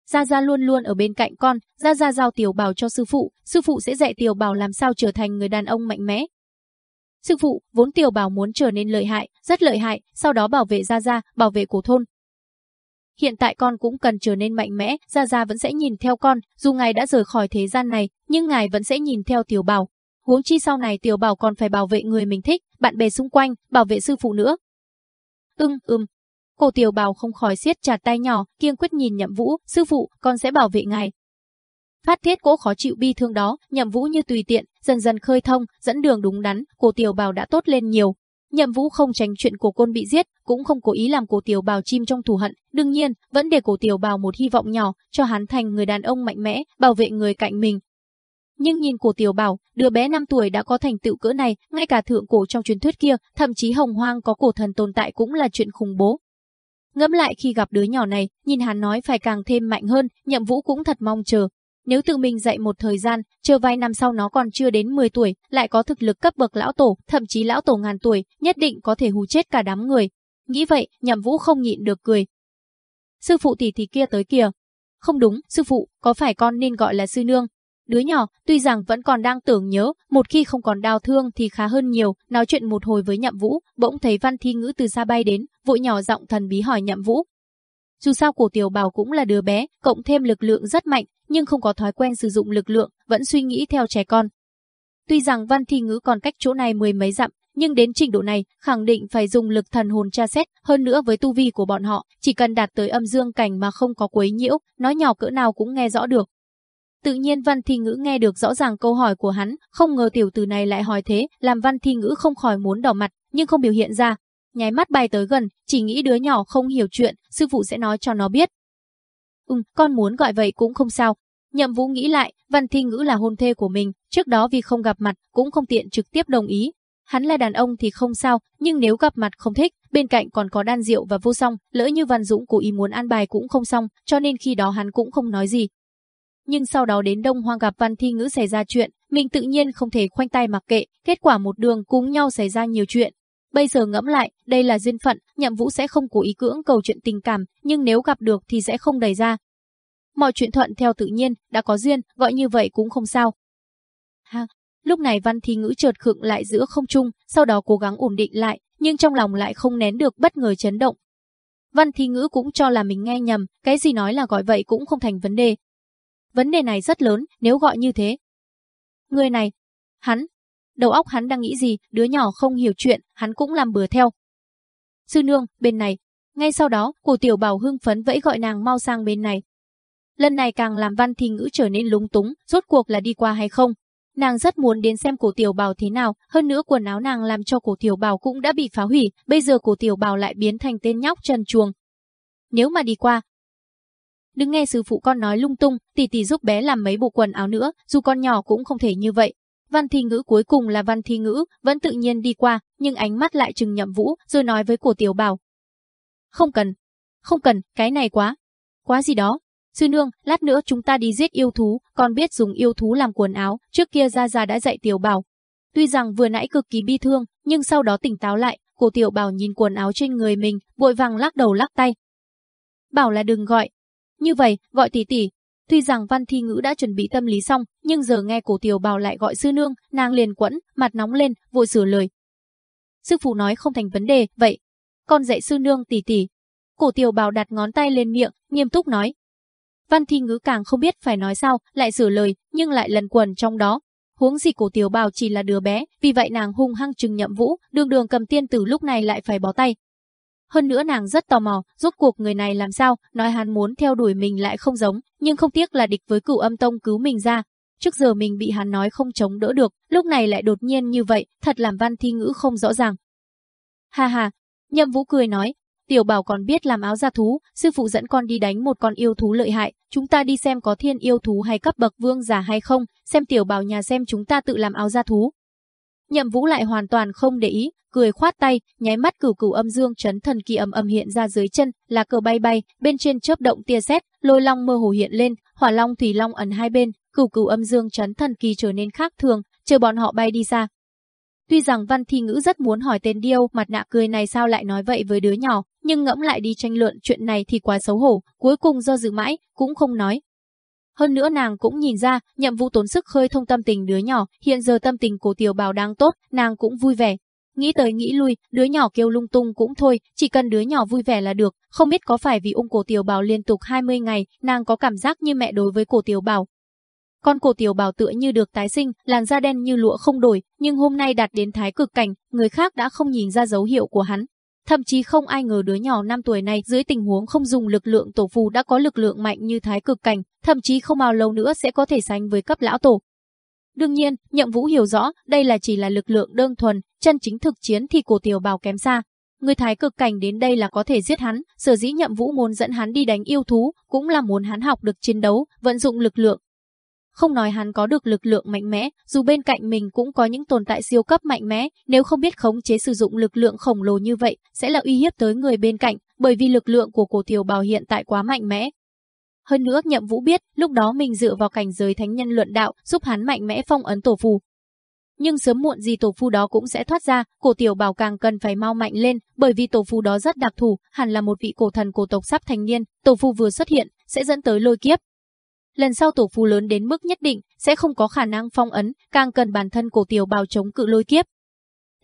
Gia Gia luôn luôn ở bên cạnh con, Gia Gia giao tiểu bảo cho sư phụ, sư phụ sẽ dạy tiểu bảo làm sao trở thành người đàn ông mạnh mẽ. Sư phụ, vốn tiểu bảo muốn trở nên lợi hại, rất lợi hại, sau đó bảo vệ Gia Gia, bảo vệ cổ thôn. Hiện tại con cũng cần trở nên mạnh mẽ, Gia Gia vẫn sẽ nhìn theo con, dù ngài đã rời khỏi thế gian này, nhưng ngài vẫn sẽ nhìn theo tiểu bảo. Huống chi sau này tiểu bảo còn phải bảo vệ người mình thích, bạn bè xung quanh, bảo vệ sư phụ nữa. Ưng, ừm, Cổ tiểu bào không khỏi siết chặt tay nhỏ, kiên quyết nhìn nhậm vũ, sư phụ, con sẽ bảo vệ ngài. Phát thiết cố khó chịu bi thương đó, nhậm vũ như tùy tiện, dần dần khơi thông, dẫn đường đúng đắn, cổ tiểu bào đã tốt lên nhiều. Nhậm vũ không tránh chuyện cổ côn bị giết, cũng không cố ý làm cổ tiểu bào chim trong thù hận, đương nhiên, vẫn để cổ tiểu bào một hy vọng nhỏ, cho hắn thành người đàn ông mạnh mẽ, bảo vệ người cạnh mình, nhưng nhìn cổ tiểu bảo, đứa bé 5 tuổi đã có thành tựu cỡ này, ngay cả thượng cổ trong truyền thuyết kia, thậm chí hồng hoang có cổ thần tồn tại cũng là chuyện khủng bố. Ngẫm lại khi gặp đứa nhỏ này, nhìn hắn nói phải càng thêm mạnh hơn, nhậm vũ cũng thật mong chờ. Nếu tự mình dạy một thời gian, chờ vài năm sau nó còn chưa đến 10 tuổi, lại có thực lực cấp bậc lão tổ, thậm chí lão tổ ngàn tuổi, nhất định có thể hù chết cả đám người. Nghĩ vậy, nhậm vũ không nhịn được cười. Sư phụ tỷ tỷ kia tới kìa. Không đúng, sư phụ, có phải con nên gọi là sư nương, Đứa nhỏ, tuy rằng vẫn còn đang tưởng nhớ, một khi không còn đau thương thì khá hơn nhiều, nói chuyện một hồi với Nhậm Vũ, bỗng thấy Văn Thi Ngữ từ xa bay đến, vội nhỏ giọng thần bí hỏi Nhậm Vũ. Dù sao cổ tiểu bảo cũng là đứa bé, cộng thêm lực lượng rất mạnh, nhưng không có thói quen sử dụng lực lượng, vẫn suy nghĩ theo trẻ con. Tuy rằng Văn Thi Ngữ còn cách chỗ này mười mấy dặm, nhưng đến trình độ này, khẳng định phải dùng lực thần hồn tra xét, hơn nữa với tu vi của bọn họ, chỉ cần đạt tới âm dương cảnh mà không có quấy nhiễu, nói nhỏ cỡ nào cũng nghe rõ được. Tự nhiên Văn Thi Ngữ nghe được rõ ràng câu hỏi của hắn, không ngờ tiểu tử này lại hỏi thế, làm Văn Thi Ngữ không khỏi muốn đỏ mặt, nhưng không biểu hiện ra. Nháy mắt bay tới gần, chỉ nghĩ đứa nhỏ không hiểu chuyện, sư phụ sẽ nói cho nó biết. Ừ, con muốn gọi vậy cũng không sao. Nhậm Vũ nghĩ lại, Văn Thi Ngữ là hôn thê của mình, trước đó vì không gặp mặt, cũng không tiện trực tiếp đồng ý. Hắn là đàn ông thì không sao, nhưng nếu gặp mặt không thích, bên cạnh còn có đan diệu và vô song, lỡ như Văn Dũng cố ý muốn an bài cũng không xong, cho nên khi đó hắn cũng không nói gì, nhưng sau đó đến Đông Hoang gặp Văn Thi Ngữ xảy ra chuyện, mình tự nhiên không thể khoanh tay mặc kệ, kết quả một đường cùng nhau xảy ra nhiều chuyện. Bây giờ ngẫm lại, đây là duyên phận, nhậm vũ sẽ không cố ý cưỡng cầu chuyện tình cảm, nhưng nếu gặp được thì sẽ không đẩy ra. Mọi chuyện thuận theo tự nhiên, đã có duyên, gọi như vậy cũng không sao. Ha, lúc này Văn Thi Ngữ chợt khựng lại giữa không trung, sau đó cố gắng ổn định lại, nhưng trong lòng lại không nén được bất ngờ chấn động. Văn Thi Ngữ cũng cho là mình nghe nhầm, cái gì nói là gọi vậy cũng không thành vấn đề, Vấn đề này rất lớn, nếu gọi như thế. Người này, hắn, đầu óc hắn đang nghĩ gì, đứa nhỏ không hiểu chuyện, hắn cũng làm bừa theo. Sư nương, bên này. Ngay sau đó, cổ tiểu bảo hưng phấn vẫy gọi nàng mau sang bên này. Lần này càng làm văn thi ngữ trở nên lúng túng, rốt cuộc là đi qua hay không. Nàng rất muốn đến xem cổ tiểu bào thế nào, hơn nữa quần áo nàng làm cho cổ tiểu bào cũng đã bị phá hủy, bây giờ cổ tiểu bào lại biến thành tên nhóc trần chuồng. Nếu mà đi qua, Đừng nghe sư phụ con nói lung tung, tỷ tỷ giúp bé làm mấy bộ quần áo nữa, dù con nhỏ cũng không thể như vậy. Văn thi ngữ cuối cùng là văn thi ngữ, vẫn tự nhiên đi qua, nhưng ánh mắt lại trừng nhậm vũ, rồi nói với cổ tiểu bảo. Không cần, không cần, cái này quá, quá gì đó. Sư nương, lát nữa chúng ta đi giết yêu thú, con biết dùng yêu thú làm quần áo, trước kia Gia Gia đã dạy tiểu bảo. Tuy rằng vừa nãy cực kỳ bi thương, nhưng sau đó tỉnh táo lại, cổ tiểu bảo nhìn quần áo trên người mình, vội vàng lắc đầu lắc tay. Bảo là đừng gọi, như vậy, gọi tỷ tỷ. Tuy rằng Văn Thi Ngữ đã chuẩn bị tâm lý xong, nhưng giờ nghe cổ tiểu bào lại gọi sư nương, nàng liền quẫn, mặt nóng lên, vội sửa lời. Sư phụ nói không thành vấn đề, vậy. Con dạy sư nương tỷ tỷ. Cổ tiểu bào đặt ngón tay lên miệng, nghiêm túc nói. Văn Thi Ngữ càng không biết phải nói sao, lại sửa lời, nhưng lại lần quần trong đó. Huống gì cổ tiểu bào chỉ là đứa bé, vì vậy nàng hung hăng trừng nhậm vũ, đường đường cầm tiên tử lúc này lại phải bó tay, hơn nữa nàng rất tò mò, rốt cuộc người này làm sao, nói hắn muốn theo đuổi mình lại không giống, nhưng không tiếc là địch với cửu âm tông cứu mình ra. Trước giờ mình bị hắn nói không chống đỡ được, lúc này lại đột nhiên như vậy, thật làm văn thi ngữ không rõ ràng. Ha ha, nhậm vũ cười nói, tiểu bảo còn biết làm áo gia thú, sư phụ dẫn con đi đánh một con yêu thú lợi hại, chúng ta đi xem có thiên yêu thú hay cấp bậc vương giả hay không, xem tiểu bảo nhà xem chúng ta tự làm áo gia thú. Nhậm vũ lại hoàn toàn không để ý, cười khoát tay, nháy mắt cửu cửu âm dương chấn thần kỳ âm âm hiện ra dưới chân, là cờ bay bay, bên trên chớp động tia sét, lôi long mơ hồ hiện lên, hỏa long thủy long ẩn hai bên, cửu cửu âm dương chấn thần kỳ trở nên khác thường, chờ bọn họ bay đi xa. Tuy rằng Văn Thi Ngữ rất muốn hỏi tên điêu mặt nạ cười này sao lại nói vậy với đứa nhỏ, nhưng ngẫm lại đi tranh luận chuyện này thì quá xấu hổ, cuối cùng do dự mãi, cũng không nói. Hơn nữa nàng cũng nhìn ra, nhiệm vụ tốn sức khơi thông tâm tình đứa nhỏ, hiện giờ tâm tình của tiểu bào đang tốt, nàng cũng vui vẻ, Nghĩ tới nghĩ lui, đứa nhỏ kêu lung tung cũng thôi, chỉ cần đứa nhỏ vui vẻ là được, không biết có phải vì ung cổ tiểu bảo liên tục 20 ngày, nàng có cảm giác như mẹ đối với cổ tiểu bảo. Con cổ tiểu bảo tựa như được tái sinh, làn da đen như lụa không đổi, nhưng hôm nay đạt đến thái cực cảnh, người khác đã không nhìn ra dấu hiệu của hắn. Thậm chí không ai ngờ đứa nhỏ 5 tuổi này dưới tình huống không dùng lực lượng tổ phù đã có lực lượng mạnh như thái cực cảnh, thậm chí không bao lâu nữa sẽ có thể sánh với cấp lão tổ. Đương nhiên, Nhậm Vũ hiểu rõ, đây là chỉ là lực lượng đơn thuần, chân chính thực chiến thì cổ tiểu bào kém xa. Người thái cực cảnh đến đây là có thể giết hắn, sở dĩ Nhậm Vũ muốn dẫn hắn đi đánh yêu thú, cũng là muốn hắn học được chiến đấu, vận dụng lực lượng. Không nói hắn có được lực lượng mạnh mẽ, dù bên cạnh mình cũng có những tồn tại siêu cấp mạnh mẽ, nếu không biết khống chế sử dụng lực lượng khổng lồ như vậy, sẽ là uy hiếp tới người bên cạnh, bởi vì lực lượng của cổ tiểu bào hiện tại quá mạnh mẽ, hơn nữa nhậm vũ biết, lúc đó mình dựa vào cảnh giới thánh nhân luận đạo, giúp hắn mạnh mẽ phong ấn tổ phù. Nhưng sớm muộn gì tổ phù đó cũng sẽ thoát ra, cổ tiểu bảo càng cần phải mau mạnh lên, bởi vì tổ phù đó rất đặc thù, hẳn là một vị cổ thần cổ tộc sắp thành niên, tổ phù vừa xuất hiện, sẽ dẫn tới lôi kiếp. Lần sau tổ phù lớn đến mức nhất định, sẽ không có khả năng phong ấn, càng cần bản thân cổ tiểu bào chống cự lôi kiếp.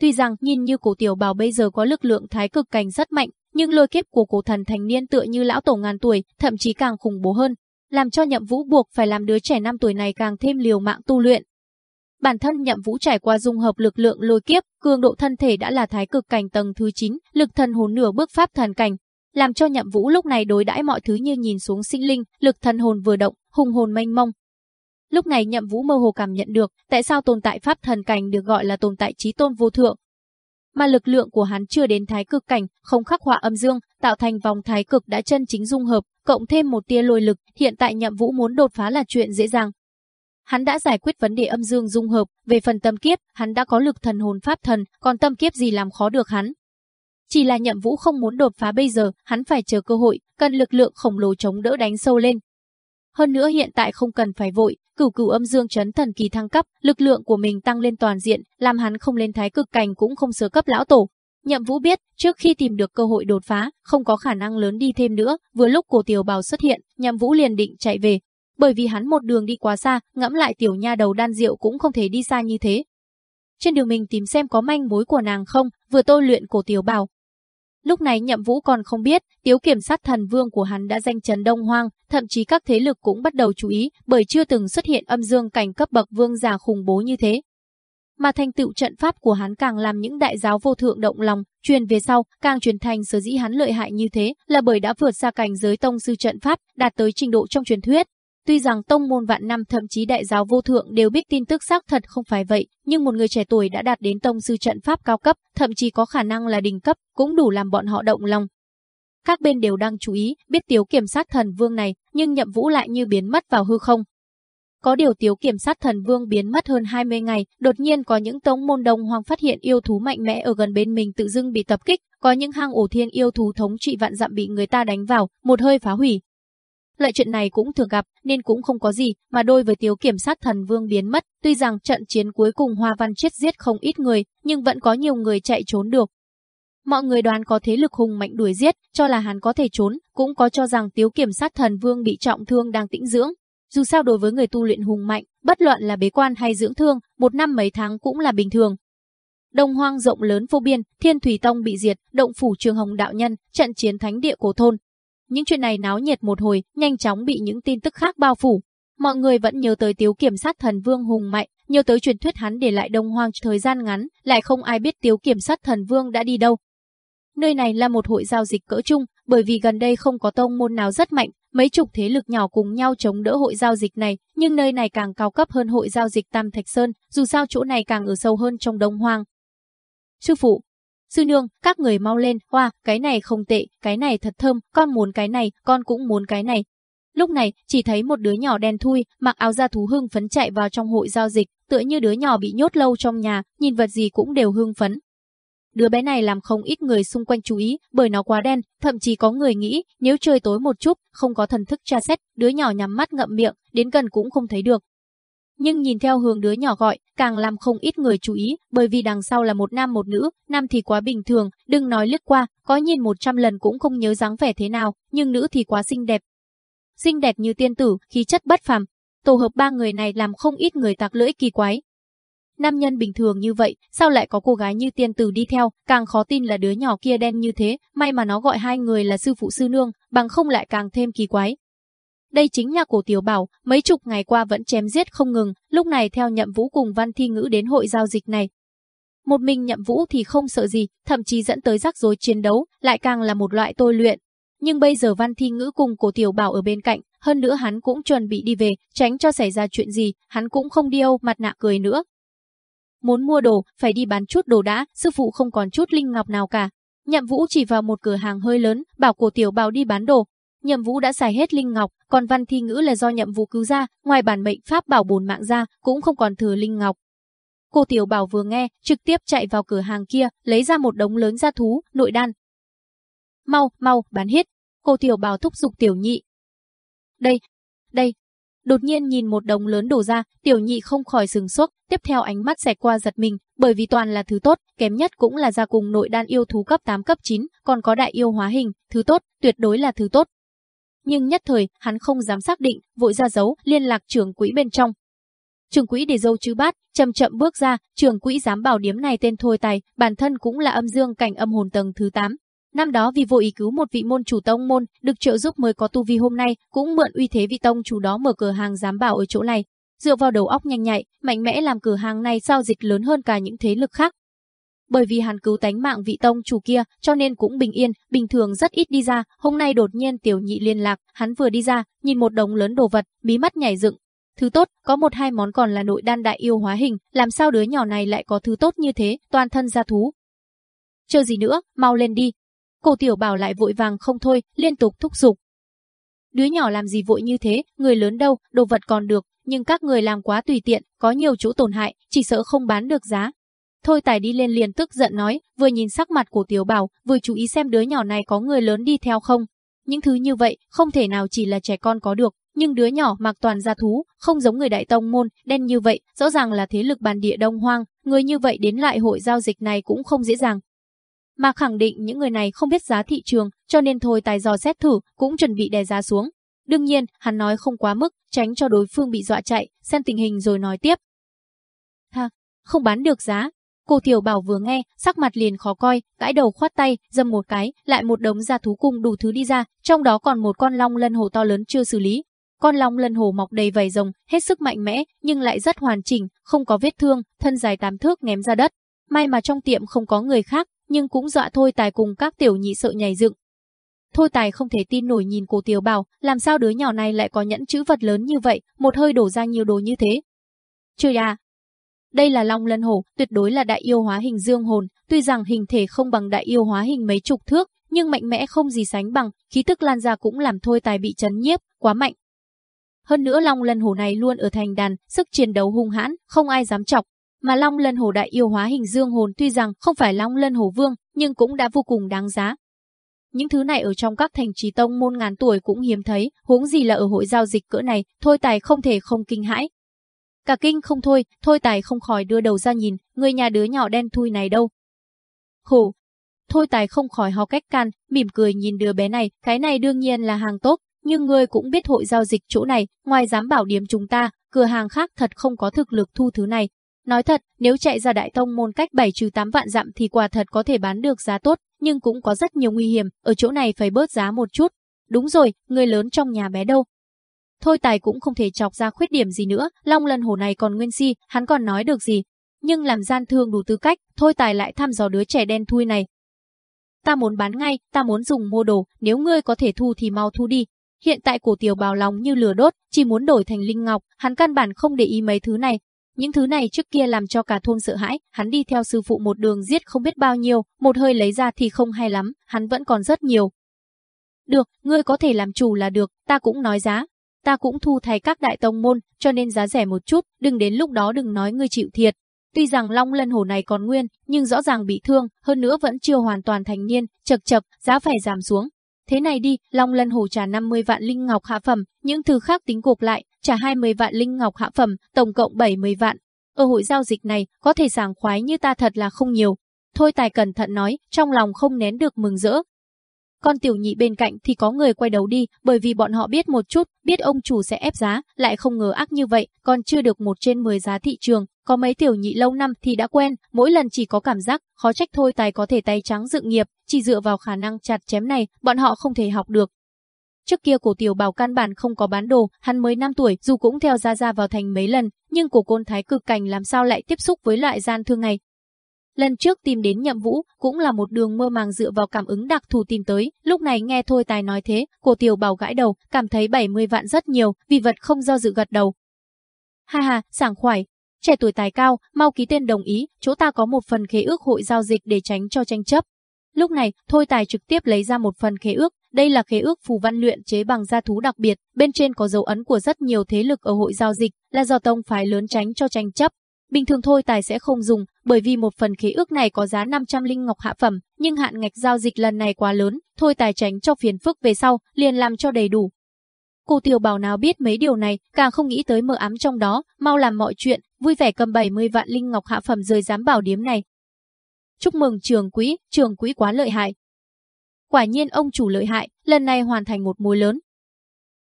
Tuy rằng nhìn như cổ tiểu bào bây giờ có lực lượng thái cực cảnh rất mạnh, nhưng lôi kiếp của cổ thần thành niên tựa như lão tổ ngàn tuổi, thậm chí càng khủng bố hơn, làm cho nhậm vũ buộc phải làm đứa trẻ năm tuổi này càng thêm liều mạng tu luyện. Bản thân nhậm vũ trải qua dung hợp lực lượng lôi kiếp, cường độ thân thể đã là thái cực cảnh tầng thứ 9, lực thần hồn nửa bước pháp thần cảnh, làm cho nhậm vũ lúc này đối đãi mọi thứ như nhìn xuống sinh linh, lực thần hồn vừa động, hùng hồn mênh mông. Lúc này Nhậm Vũ mơ hồ cảm nhận được tại sao tồn tại pháp thần cảnh được gọi là tồn tại trí tôn vô thượng. Mà lực lượng của hắn chưa đến thái cực cảnh, không khắc họa âm dương, tạo thành vòng thái cực đã chân chính dung hợp, cộng thêm một tia lôi lực, hiện tại Nhậm Vũ muốn đột phá là chuyện dễ dàng. Hắn đã giải quyết vấn đề âm dương dung hợp, về phần tâm kiếp, hắn đã có lực thần hồn pháp thần, còn tâm kiếp gì làm khó được hắn. Chỉ là Nhậm Vũ không muốn đột phá bây giờ, hắn phải chờ cơ hội, cần lực lượng khổng lồ chống đỡ đánh sâu lên. Hơn nữa hiện tại không cần phải vội, cửu cửu âm dương chấn thần kỳ thăng cấp, lực lượng của mình tăng lên toàn diện, làm hắn không lên thái cực cảnh cũng không sơ cấp lão tổ. Nhậm Vũ biết, trước khi tìm được cơ hội đột phá, không có khả năng lớn đi thêm nữa, vừa lúc cổ tiểu bào xuất hiện, Nhậm Vũ liền định chạy về. Bởi vì hắn một đường đi quá xa, ngẫm lại tiểu nha đầu đan diệu cũng không thể đi xa như thế. Trên đường mình tìm xem có manh mối của nàng không, vừa tôi luyện cổ tiểu bào, Lúc này Nhậm Vũ còn không biết, tiếu kiểm sát thần vương của hắn đã danh chấn đông hoang, thậm chí các thế lực cũng bắt đầu chú ý, bởi chưa từng xuất hiện âm dương cảnh cấp bậc vương giả khủng bố như thế. Mà thành tựu trận pháp của hắn càng làm những đại giáo vô thượng động lòng, truyền về sau, càng truyền thành sở dĩ hắn lợi hại như thế, là bởi đã vượt xa cảnh giới tông sư trận pháp, đạt tới trình độ trong truyền thuyết. Tuy rằng tông môn vạn năm thậm chí đại giáo vô thượng đều biết tin tức xác thật không phải vậy, nhưng một người trẻ tuổi đã đạt đến tông sư trận pháp cao cấp, thậm chí có khả năng là đỉnh cấp, cũng đủ làm bọn họ động lòng. Các bên đều đang chú ý, biết Tiếu kiểm sát thần vương này, nhưng nhậm vũ lại như biến mất vào hư không. Có điều Tiếu kiểm sát thần vương biến mất hơn 20 ngày, đột nhiên có những tống môn đồng hoàng phát hiện yêu thú mạnh mẽ ở gần bên mình tự dưng bị tập kích, có những hang ổ thiên yêu thú thống trị vạn dặm bị người ta đánh vào, một hơi phá hủy, Loại chuyện này cũng thường gặp, nên cũng không có gì, mà đôi với tiếu kiểm sát thần vương biến mất, tuy rằng trận chiến cuối cùng Hoa Văn chết giết không ít người, nhưng vẫn có nhiều người chạy trốn được. Mọi người đoán có thế lực hùng mạnh đuổi giết, cho là hắn có thể trốn, cũng có cho rằng tiếu kiểm sát thần vương bị trọng thương đang tĩnh dưỡng. Dù sao đối với người tu luyện hùng mạnh, bất luận là bế quan hay dưỡng thương, một năm mấy tháng cũng là bình thường. Đông hoang rộng lớn vô biên, thiên thủy tông bị diệt, động phủ trường hồng đạo nhân, trận chiến thánh địa cổ thôn, những chuyện này náo nhiệt một hồi, nhanh chóng bị những tin tức khác bao phủ. Mọi người vẫn nhớ tới tiếu kiểm sát thần vương hùng mạnh, nhớ tới truyền thuyết hắn để lại đông hoang thời gian ngắn, lại không ai biết tiếu kiểm sát thần vương đã đi đâu. Nơi này là một hội giao dịch cỡ chung, bởi vì gần đây không có tông môn nào rất mạnh, mấy chục thế lực nhỏ cùng nhau chống đỡ hội giao dịch này, nhưng nơi này càng cao cấp hơn hội giao dịch Tam Thạch Sơn, dù sao chỗ này càng ở sâu hơn trong đông hoang. Sư phụ, Sư nương, các người mau lên, hoa, cái này không tệ, cái này thật thơm, con muốn cái này, con cũng muốn cái này. Lúc này, chỉ thấy một đứa nhỏ đen thui, mặc áo da thú hưng phấn chạy vào trong hội giao dịch, tựa như đứa nhỏ bị nhốt lâu trong nhà, nhìn vật gì cũng đều hưng phấn. Đứa bé này làm không ít người xung quanh chú ý, bởi nó quá đen, thậm chí có người nghĩ, nếu trời tối một chút, không có thần thức tra xét, đứa nhỏ nhắm mắt ngậm miệng, đến gần cũng không thấy được, nhưng nhìn theo hướng đứa nhỏ gọi, càng làm không ít người chú ý, bởi vì đằng sau là một nam một nữ, nam thì quá bình thường, đừng nói lướt qua, có nhìn 100 lần cũng không nhớ dáng vẻ thế nào, nhưng nữ thì quá xinh đẹp. Xinh đẹp như tiên tử, khí chất bất phàm. Tổ hợp ba người này làm không ít người tạc lưỡi kỳ quái. Nam nhân bình thường như vậy, sao lại có cô gái như tiên tử đi theo, càng khó tin là đứa nhỏ kia đen như thế, may mà nó gọi hai người là sư phụ sư nương, bằng không lại càng thêm kỳ quái. Đây chính là cổ tiểu bảo, mấy chục ngày qua vẫn chém giết không ngừng, lúc này theo nhậm vũ cùng văn thi ngữ đến hội giao dịch này. Một mình nhậm vũ thì không sợ gì, thậm chí dẫn tới rắc rối chiến đấu, lại càng là một loại tôi luyện. Nhưng bây giờ văn thi ngữ cùng cổ tiểu bảo ở bên cạnh, hơn nữa hắn cũng chuẩn bị đi về, tránh cho xảy ra chuyện gì, hắn cũng không đi âu mặt nạ cười nữa. Muốn mua đồ, phải đi bán chút đồ đã, sư phụ không còn chút linh ngọc nào cả. Nhậm Vũ chỉ vào một cửa hàng hơi lớn, bảo cổ tiểu bảo đi bán đồ, Nhậm Vũ đã xài hết linh ngọc, còn văn thi ngữ là do Nhậm Vũ cứu ra, ngoài bản mệnh pháp bảo bổn mạng ra, cũng không còn thừa linh ngọc. Cô Tiểu Bảo vừa nghe, trực tiếp chạy vào cửa hàng kia, lấy ra một đống lớn gia thú, nội đan. Mau, mau, bán hết. Cô Tiểu Bảo thúc giục Tiểu Nhị. Đây, đây. Đột nhiên nhìn một đống lớn đổ ra, Tiểu Nhị không khỏi sừng sốt, tiếp theo ánh mắt xẹt qua giật mình, bởi vì toàn là thứ tốt, kém nhất cũng là gia cùng nội đan yêu thú cấp 8 cấp 9, còn có đại yêu hóa hình, thứ tốt, tuyệt đối là thứ tốt nhưng nhất thời hắn không dám xác định, vội ra dấu, liên lạc trưởng quỹ bên trong. Trưởng quỹ để dâu chứ bát, chậm chậm bước ra, trưởng quỹ dám bảo điếm này tên Thôi Tài, bản thân cũng là âm dương cảnh âm hồn tầng thứ 8. Năm đó vì vô ý cứu một vị môn chủ tông môn, được trợ giúp mới có tu vi hôm nay, cũng mượn uy thế vị tông chủ đó mở cửa hàng dám bảo ở chỗ này. Dựa vào đầu óc nhanh nhạy, mạnh mẽ làm cửa hàng này giao dịch lớn hơn cả những thế lực khác, bởi vì hắn cứu tánh mạng vị tông chủ kia, cho nên cũng bình yên, bình thường rất ít đi ra, hôm nay đột nhiên tiểu nhị liên lạc, hắn vừa đi ra, nhìn một đống lớn đồ vật, bí mắt nhảy dựng. Thứ tốt, có một hai món còn là nội đan đại yêu hóa hình, làm sao đứa nhỏ này lại có thứ tốt như thế, toàn thân ra thú. Chờ gì nữa, mau lên đi. Cô tiểu bảo lại vội vàng không thôi, liên tục thúc giục. Đứa nhỏ làm gì vội như thế, người lớn đâu, đồ vật còn được, nhưng các người làm quá tùy tiện, có nhiều chỗ tổn hại, chỉ sợ không bán được giá. Thôi tài đi lên liền tức giận nói, vừa nhìn sắc mặt của tiểu bảo, vừa chú ý xem đứa nhỏ này có người lớn đi theo không. Những thứ như vậy, không thể nào chỉ là trẻ con có được, nhưng đứa nhỏ mặc toàn gia thú, không giống người đại tông môn, đen như vậy, rõ ràng là thế lực bàn địa đông hoang, người như vậy đến lại hội giao dịch này cũng không dễ dàng. Mà khẳng định những người này không biết giá thị trường, cho nên thôi tài dò xét thử, cũng chuẩn bị đè giá xuống. Đương nhiên, hắn nói không quá mức, tránh cho đối phương bị dọa chạy, xem tình hình rồi nói tiếp. Ha, không bán được giá. Cô Tiểu Bảo vừa nghe, sắc mặt liền khó coi, gãi đầu khoát tay, dâm một cái, lại một đống gia thú cung đủ thứ đi ra, trong đó còn một con long lân hồ to lớn chưa xử lý, con long lân hồ mọc đầy vảy rồng, hết sức mạnh mẽ, nhưng lại rất hoàn chỉnh, không có vết thương, thân dài tám thước ném ra đất. May mà trong tiệm không có người khác, nhưng cũng dọa Thôi Tài cùng các tiểu nhị sợ nhảy dựng. Thôi Tài không thể tin nổi nhìn cô Tiểu Bảo, làm sao đứa nhỏ này lại có nhẫn chữ vật lớn như vậy, một hơi đổ ra nhiều đồ như thế. Trời à! Đây là Long Lân Hổ, tuyệt đối là đại yêu hóa hình dương hồn, tuy rằng hình thể không bằng đại yêu hóa hình mấy chục thước, nhưng mạnh mẽ không gì sánh bằng, khí tức lan ra cũng làm Thôi Tài bị chấn nhiếp, quá mạnh. Hơn nữa Long Lân Hổ này luôn ở thành đàn, sức chiến đấu hung hãn, không ai dám chọc. Mà Long Lân Hổ đại yêu hóa hình dương hồn tuy rằng không phải Long Lân Hổ vương, nhưng cũng đã vô cùng đáng giá. Những thứ này ở trong các thành trì tông môn ngàn tuổi cũng hiếm thấy, huống gì là ở hội giao dịch cỡ này, thôi tài không thể không kinh hãi. Cả kinh không thôi, thôi tài không khỏi đưa đầu ra nhìn, người nhà đứa nhỏ đen thui này đâu. Hổ, thôi tài không khỏi ho cách can, mỉm cười nhìn đứa bé này, cái này đương nhiên là hàng tốt, nhưng ngươi cũng biết hội giao dịch chỗ này, ngoài dám bảo điểm chúng ta, cửa hàng khác thật không có thực lực thu thứ này. Nói thật, nếu chạy ra đại tông môn cách 7 trừ 8 vạn dặm thì quả thật có thể bán được giá tốt, nhưng cũng có rất nhiều nguy hiểm, ở chỗ này phải bớt giá một chút. Đúng rồi, người lớn trong nhà bé đâu? Thôi tài cũng không thể chọc ra khuyết điểm gì nữa, long lần hổ này còn nguyên si, hắn còn nói được gì. Nhưng làm gian thương đủ tư cách, thôi tài lại thăm dò đứa trẻ đen thui này. Ta muốn bán ngay, ta muốn dùng mua đồ, nếu ngươi có thể thu thì mau thu đi, Hiện tại cổ tiểu bào lòng như lửa đốt, chỉ muốn đổi thành linh ngọc, hắn căn bản không để ý mấy thứ này. Những thứ này trước kia làm cho cả thôn sợ hãi, hắn đi theo sư phụ một đường giết không biết bao nhiêu, một hơi lấy ra thì không hay lắm, hắn vẫn còn rất nhiều. Được, ngươi có thể làm chủ là được, ta cũng nói giá. Ta cũng thu thay các đại tông môn, cho nên giá rẻ một chút, đừng đến lúc đó đừng nói ngươi chịu thiệt. Tuy rằng long lân hổ này còn nguyên, nhưng rõ ràng bị thương, hơn nữa vẫn chưa hoàn toàn thành niên, chật chật, giá phải giảm xuống. Thế này đi, Long Lân Hồ trả 50 vạn linh ngọc hạ phẩm, những thứ khác tính gộp lại, trả 20 vạn linh ngọc hạ phẩm, tổng cộng 70 vạn. Ở hội giao dịch này, có thể sảng khoái như ta thật là không nhiều. Thôi tài cẩn thận nói, trong lòng không nén được mừng rỡ. Con tiểu nhị bên cạnh thì có người quay đầu đi, bởi vì bọn họ biết một chút, biết ông chủ sẽ ép giá, lại không ngờ ác như vậy, còn chưa được một trên 10 giá thị trường, có mấy tiểu nhị lâu năm thì đã quen, mỗi lần chỉ có cảm giác, khó trách thôi tài có thể tay trắng dựng nghiệp, chỉ dựa vào khả năng chặt chém này, bọn họ không thể học được. Trước kia cổ tiểu bảo căn bản không có bán đồ, hắn mới 5 tuổi, dù cũng theo ra ra vào thành mấy lần, nhưng cổ côn thái cực cảnh làm sao lại tiếp xúc với loại gian thương này. Lần trước tìm đến nhậm vũ, cũng là một đường mơ màng dựa vào cảm ứng đặc thù tìm tới, lúc này nghe thôi tài nói thế, cổ tiểu bảo gãi đầu, cảm thấy 70 vạn rất nhiều, vì vật không do dự gật đầu. Ha ha, sảng khoái, trẻ tuổi tài cao, mau ký tên đồng ý, chỗ ta có một phần khế ước hội giao dịch để tránh cho tranh chấp. Lúc này, Thôi Tài trực tiếp lấy ra một phần khế ước, đây là khế ước phù văn luyện chế bằng gia thú đặc biệt, bên trên có dấu ấn của rất nhiều thế lực ở hội giao dịch, là do tông phái lớn tránh cho tranh chấp. Bình thường Thôi Tài sẽ không dùng, bởi vì một phần khế ước này có giá 500 linh ngọc hạ phẩm, nhưng hạn ngạch giao dịch lần này quá lớn, Thôi Tài tránh cho phiền phức về sau, liền làm cho đầy đủ. Cô tiểu bảo nào biết mấy điều này, càng không nghĩ tới mờ ám trong đó, mau làm mọi chuyện, vui vẻ cầm 70 vạn linh ngọc hạ phẩm rời dám bảo điếm này. Chúc mừng trường quý, trường quý quá lợi hại. Quả nhiên ông chủ lợi hại, lần này hoàn thành một mối lớn.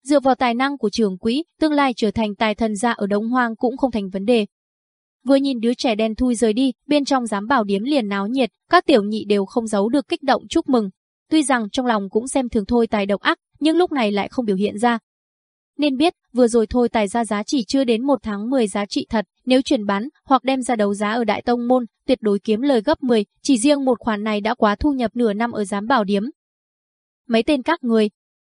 Dựa vào tài năng của trường quý, tương lai trở thành tài thần gia ở Đông Hoang cũng không thành vấn đề. Vừa nhìn đứa trẻ đen thui rời đi, bên trong giám bảo điếm liền náo nhiệt, các tiểu nhị đều không giấu được kích động chúc mừng. Tuy rằng trong lòng cũng xem thường thôi tài độc ác, nhưng lúc này lại không biểu hiện ra, nên biết, vừa rồi thôi tài ra giá chỉ chưa đến một tháng 10 giá trị thật, nếu chuyển bán hoặc đem ra đấu giá ở Đại Tông Môn, tuyệt đối kiếm lời gấp 10, chỉ riêng một khoản này đã quá thu nhập nửa năm ở giám bảo điếm. Mấy tên các người,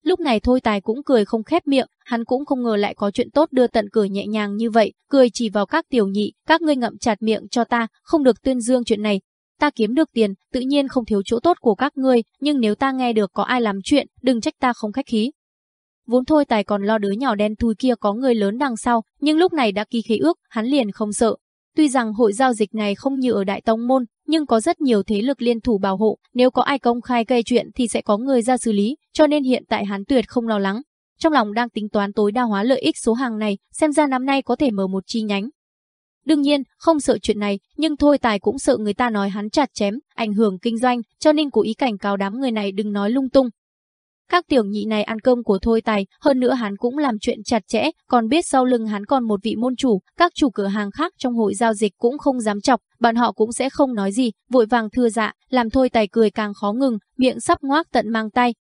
Lúc này Thôi Tài cũng cười không khép miệng, hắn cũng không ngờ lại có chuyện tốt đưa tận cửa nhẹ nhàng như vậy, cười chỉ vào các tiểu nhị, các ngươi ngậm chặt miệng cho ta, không được tuyên dương chuyện này. Ta kiếm được tiền, tự nhiên không thiếu chỗ tốt của các ngươi, nhưng nếu ta nghe được có ai làm chuyện, đừng trách ta không khách khí. Vốn thôi tài còn lo đứa nhỏ đen thui kia có người lớn đằng sau, nhưng lúc này đã ký khí ước, hắn liền không sợ. Tuy rằng hội giao dịch này không như ở Đại Tông Môn, nhưng có rất nhiều thế lực liên thủ bảo hộ, nếu có ai công khai gây chuyện thì sẽ có người ra xử lý, cho nên hiện tại hắn tuyệt không lo lắng. Trong lòng đang tính toán tối đa hóa lợi ích số hàng này, xem ra năm nay có thể mở một chi nhánh. Đương nhiên, không sợ chuyện này, nhưng thôi tài cũng sợ người ta nói hắn chặt chém, ảnh hưởng kinh doanh, cho nên cố ý cảnh cáo đám người này đừng nói lung tung. Các tiểu nhị này ăn cơm của Thôi Tài, hơn nữa hắn cũng làm chuyện chặt chẽ, còn biết sau lưng hắn còn một vị môn chủ, các chủ cửa hàng khác trong hội giao dịch cũng không dám chọc, bọn họ cũng sẽ không nói gì, vội vàng thưa dạ, làm Thôi Tài cười càng khó ngừng, miệng sắp ngoác tận mang tay.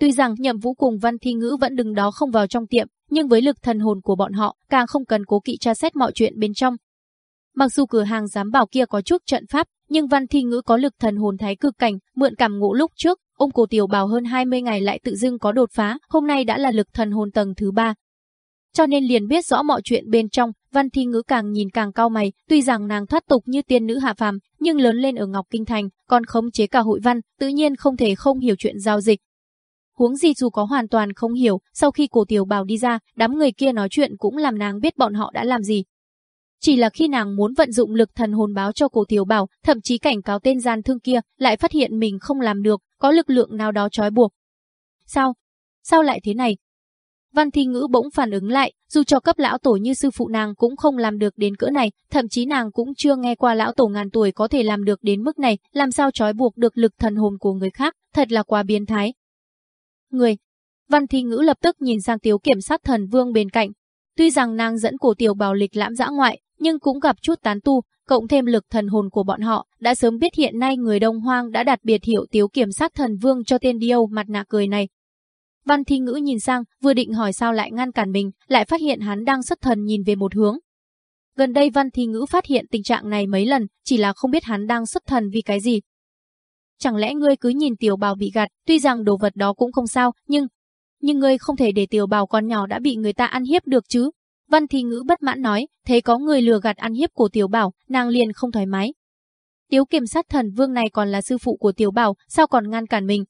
Tuy rằng nhậm vũ cùng văn thi ngữ vẫn đứng đó không vào trong tiệm, nhưng với lực thần hồn của bọn họ, càng không cần cố kỵ tra xét mọi chuyện bên trong. Mặc dù cửa hàng giám bảo kia có chút trận pháp, nhưng văn thi ngữ có lực thần hồn thái cực cảnh, mượn cảm ngộ lúc trước, Ông cổ tiểu bào hơn 20 ngày lại tự dưng có đột phá, hôm nay đã là lực thần hồn tầng thứ ba. Cho nên liền biết rõ mọi chuyện bên trong, Văn Thi Ngữ càng nhìn càng cao mày, tuy rằng nàng thoát tục như tiên nữ hạ phàm, nhưng lớn lên ở Ngọc Kinh Thành, còn khống chế cả hội văn, tự nhiên không thể không hiểu chuyện giao dịch. Huống gì dù có hoàn toàn không hiểu, sau khi cổ tiểu bào đi ra, đám người kia nói chuyện cũng làm nàng biết bọn họ đã làm gì, chỉ là khi nàng muốn vận dụng lực thần hồn báo cho cổ tiểu bảo, thậm chí cảnh cáo tên gian thương kia, lại phát hiện mình không làm được, có lực lượng nào đó trói buộc. Sao? Sao lại thế này? Văn thi ngữ bỗng phản ứng lại, dù cho cấp lão tổ như sư phụ nàng cũng không làm được đến cỡ này, thậm chí nàng cũng chưa nghe qua lão tổ ngàn tuổi có thể làm được đến mức này, làm sao trói buộc được lực thần hồn của người khác, thật là quá biến thái. Người, Văn thi ngữ lập tức nhìn sang tiếu kiểm sát thần vương bên cạnh. Tuy rằng nàng dẫn cổ tiểu bào lịch lãm dã ngoại, nhưng cũng gặp chút tán tu, cộng thêm lực thần hồn của bọn họ, đã sớm biết hiện nay người Đông Hoang đã đặt biệt hiệu Tiếu Kiểm sát thần vương cho tên Điêu mặt nạ cười này. Văn Thi Ngữ nhìn sang, vừa định hỏi sao lại ngăn cản mình, lại phát hiện hắn đang xuất thần nhìn về một hướng. Gần đây Văn Thi Ngữ phát hiện tình trạng này mấy lần, chỉ là không biết hắn đang xuất thần vì cái gì. Chẳng lẽ ngươi cứ nhìn tiểu bào bị gạt, tuy rằng đồ vật đó cũng không sao, nhưng... Nhưng ngươi không thể để tiểu bào con nhỏ đã bị người ta ăn hiếp được chứ, Văn Thị Ngữ bất mãn nói, thấy có người lừa gạt ăn hiếp của Tiểu Bảo, nàng liền không thoải mái. Tiếu kiểm sát thần vương này còn là sư phụ của Tiểu Bảo, sao còn ngăn cản mình?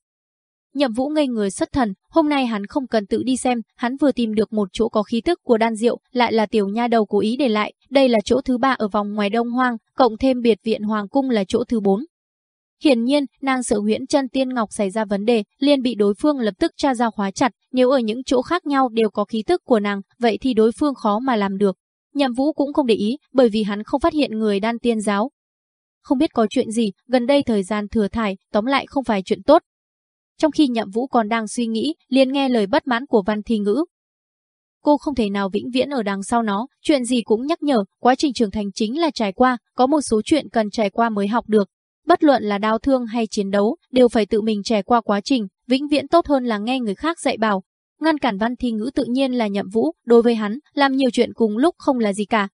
Nhậm Vũ ngây người xuất thần, hôm nay hắn không cần tự đi xem, hắn vừa tìm được một chỗ có khí tức của đan diệu, lại là tiểu nha đầu cố ý để lại, đây là chỗ thứ ba ở vòng ngoài Đông Hoang, cộng thêm biệt viện Hoàng cung là chỗ thứ bốn. Hiển nhiên, nàng sợ huyễn chân tiên ngọc xảy ra vấn đề, liền bị đối phương lập tức tra ra khóa chặt, nếu ở những chỗ khác nhau đều có khí tức của nàng, vậy thì đối phương khó mà làm được. Nhậm Vũ cũng không để ý, bởi vì hắn không phát hiện người đan tiên giáo. Không biết có chuyện gì, gần đây thời gian thừa thải, tóm lại không phải chuyện tốt. Trong khi Nhậm Vũ còn đang suy nghĩ, liền nghe lời bất mãn của Văn Thi Ngữ. Cô không thể nào vĩnh viễn ở đằng sau nó, chuyện gì cũng nhắc nhở, quá trình trưởng thành chính là trải qua, có một số chuyện cần trải qua mới học được, Bất luận là đau thương hay chiến đấu, đều phải tự mình trải qua quá trình, vĩnh viễn tốt hơn là nghe người khác dạy bảo. Ngăn cản văn thi ngữ tự nhiên là nhậm vũ, đối với hắn, làm nhiều chuyện cùng lúc không là gì cả.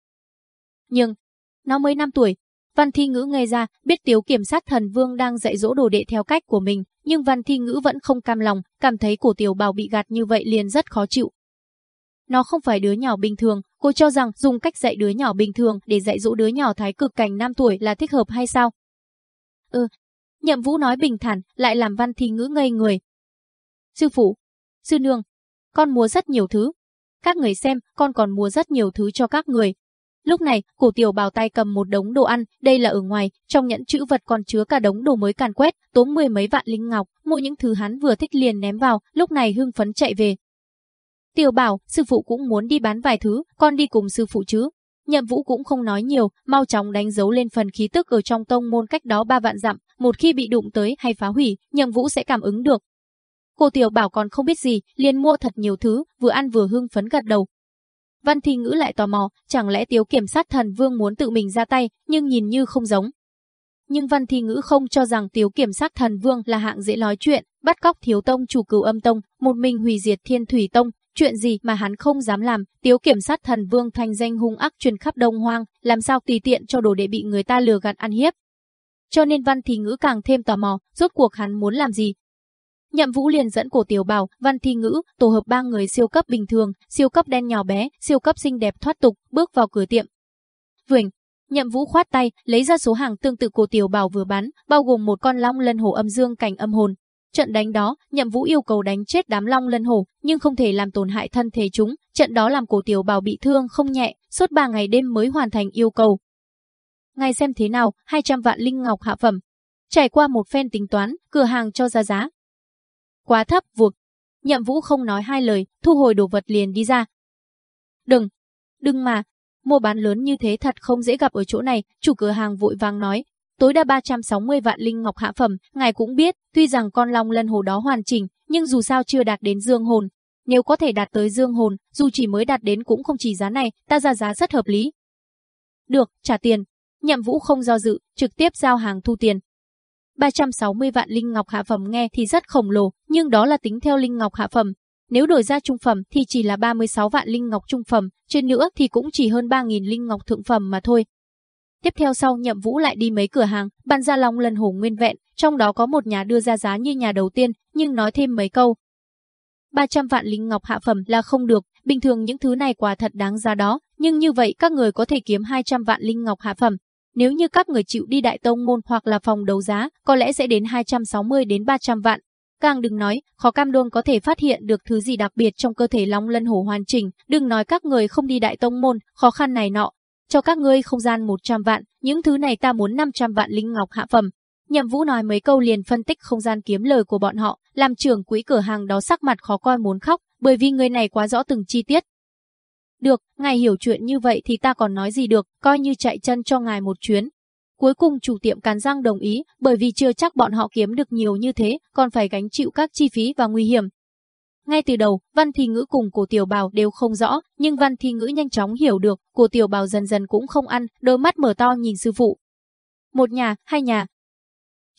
Nhưng, nó mới 5 tuổi, Văn Thi Ngữ nghe ra, biết Tiếu Kiểm sát thần vương đang dạy dỗ đồ đệ theo cách của mình, nhưng Văn Thi Ngữ vẫn không cam lòng, cảm thấy cổ tiểu bảo bị gạt như vậy liền rất khó chịu. Nó không phải đứa nhỏ bình thường, cô cho rằng dùng cách dạy đứa nhỏ bình thường để dạy dỗ đứa nhỏ thái cực cảnh 5 tuổi là thích hợp hay sao? Ừ. Nhậm Vũ nói bình thản, lại làm văn thi ngữ ngây người. Sư phụ, sư nương, con mua rất nhiều thứ. Các người xem, con còn mua rất nhiều thứ cho các người. Lúc này, cổ tiểu bào tay cầm một đống đồ ăn, đây là ở ngoài, trong nhẫn chữ vật còn chứa cả đống đồ mới càn quét, tốn mười mấy vạn linh ngọc, mỗi những thứ hắn vừa thích liền ném vào, lúc này hưng phấn chạy về. Tiểu bảo, sư phụ cũng muốn đi bán vài thứ, con đi cùng sư phụ chứ. Nhậm Vũ cũng không nói nhiều, mau chóng đánh dấu lên phần khí tức ở trong tông môn cách đó ba vạn dặm, một khi bị đụng tới hay phá hủy, Nhậm Vũ sẽ cảm ứng được. Cô Tiểu Bảo còn không biết gì, liền mua thật nhiều thứ, vừa ăn vừa hưng phấn gật đầu. Văn Thi Ngữ lại tò mò, chẳng lẽ Tiếu Kiểm sát thần vương muốn tự mình ra tay, nhưng nhìn như không giống. Nhưng Văn Thi Ngữ không cho rằng Tiếu Kiểm sát thần vương là hạng dễ nói chuyện, bắt cóc thiếu tông chủ cửu âm tông, một mình hủy diệt thiên thủy tông, Chuyện gì mà hắn không dám làm, tiếu kiểm sát thần vương thành danh hung ác truyền khắp đông hoang, làm sao tùy tiện cho đồ đệ bị người ta lừa gạt ăn hiếp. Cho nên văn thì ngữ càng thêm tò mò, rốt cuộc hắn muốn làm gì. Nhậm Vũ liền dẫn cổ tiểu bảo, văn thi ngữ, tổ hợp ba người siêu cấp bình thường, siêu cấp đen nhỏ bé, siêu cấp xinh đẹp thoát tục, bước vào cửa tiệm. Vườn, Nhậm Vũ khoát tay, lấy ra số hàng tương tự cổ tiểu bảo vừa bán, bao gồm một con long lân hổ âm dương cảnh âm hồn. Trận đánh đó, Nhậm Vũ yêu cầu đánh chết đám long lân hổ, nhưng không thể làm tổn hại thân thể chúng, trận đó làm cổ tiểu bảo bị thương không nhẹ, suốt 3 ngày đêm mới hoàn thành yêu cầu. Ngay xem thế nào, 200 vạn linh ngọc hạ phẩm. Trải qua một phen tính toán, cửa hàng cho ra giá. Quá thấp, vuột. Nhậm Vũ không nói hai lời, thu hồi đồ vật liền đi ra. Đừng, đừng mà, mua bán lớn như thế thật không dễ gặp ở chỗ này, chủ cửa hàng vội vàng nói. Tối đa 360 vạn linh ngọc hạ phẩm, ngài cũng biết, tuy rằng con long lân hồ đó hoàn chỉnh, nhưng dù sao chưa đạt đến dương hồn. Nếu có thể đạt tới dương hồn, dù chỉ mới đạt đến cũng không chỉ giá này, ta ra giá rất hợp lý. Được, trả tiền. Nhậm Vũ không do dự, trực tiếp giao hàng thu tiền. 360 vạn linh ngọc hạ phẩm nghe thì rất khổng lồ, nhưng đó là tính theo linh ngọc hạ phẩm. Nếu đổi ra trung phẩm thì chỉ là 36 vạn linh ngọc trung phẩm, trên nữa thì cũng chỉ hơn 3.000 linh ngọc thượng phẩm mà thôi. Tiếp theo sau nhậm vũ lại đi mấy cửa hàng, bàn ra long lần hổ nguyên vẹn, trong đó có một nhà đưa ra giá như nhà đầu tiên, nhưng nói thêm mấy câu. 300 vạn linh ngọc hạ phẩm là không được, bình thường những thứ này quả thật đáng giá đó, nhưng như vậy các người có thể kiếm 200 vạn linh ngọc hạ phẩm, nếu như các người chịu đi đại tông môn hoặc là phòng đấu giá, có lẽ sẽ đến 260 đến 300 vạn. Càng đừng nói, khó cam đoan có thể phát hiện được thứ gì đặc biệt trong cơ thể Long Lân Hổ hoàn chỉnh, đừng nói các người không đi đại tông môn, khó khăn này nọ. Cho các ngươi không gian 100 vạn, những thứ này ta muốn 500 vạn linh ngọc hạ phẩm. Nhậm Vũ nói mấy câu liền phân tích không gian kiếm lời của bọn họ, làm trưởng quỹ cửa hàng đó sắc mặt khó coi muốn khóc, bởi vì người này quá rõ từng chi tiết, được, ngài hiểu chuyện như vậy thì ta còn nói gì được, coi như chạy chân cho ngài một chuyến. Cuối cùng chủ tiệm cắn răng đồng ý, bởi vì chưa chắc bọn họ kiếm được nhiều như thế, còn phải gánh chịu các chi phí và nguy hiểm. Ngay từ đầu, Văn Thi Ngữ cùng cổ tiểu bào đều không rõ, nhưng Văn Thi Ngữ nhanh chóng hiểu được, cổ tiểu bào dần dần cũng không ăn, đôi mắt mở to nhìn sư phụ. Một nhà, hai nhà.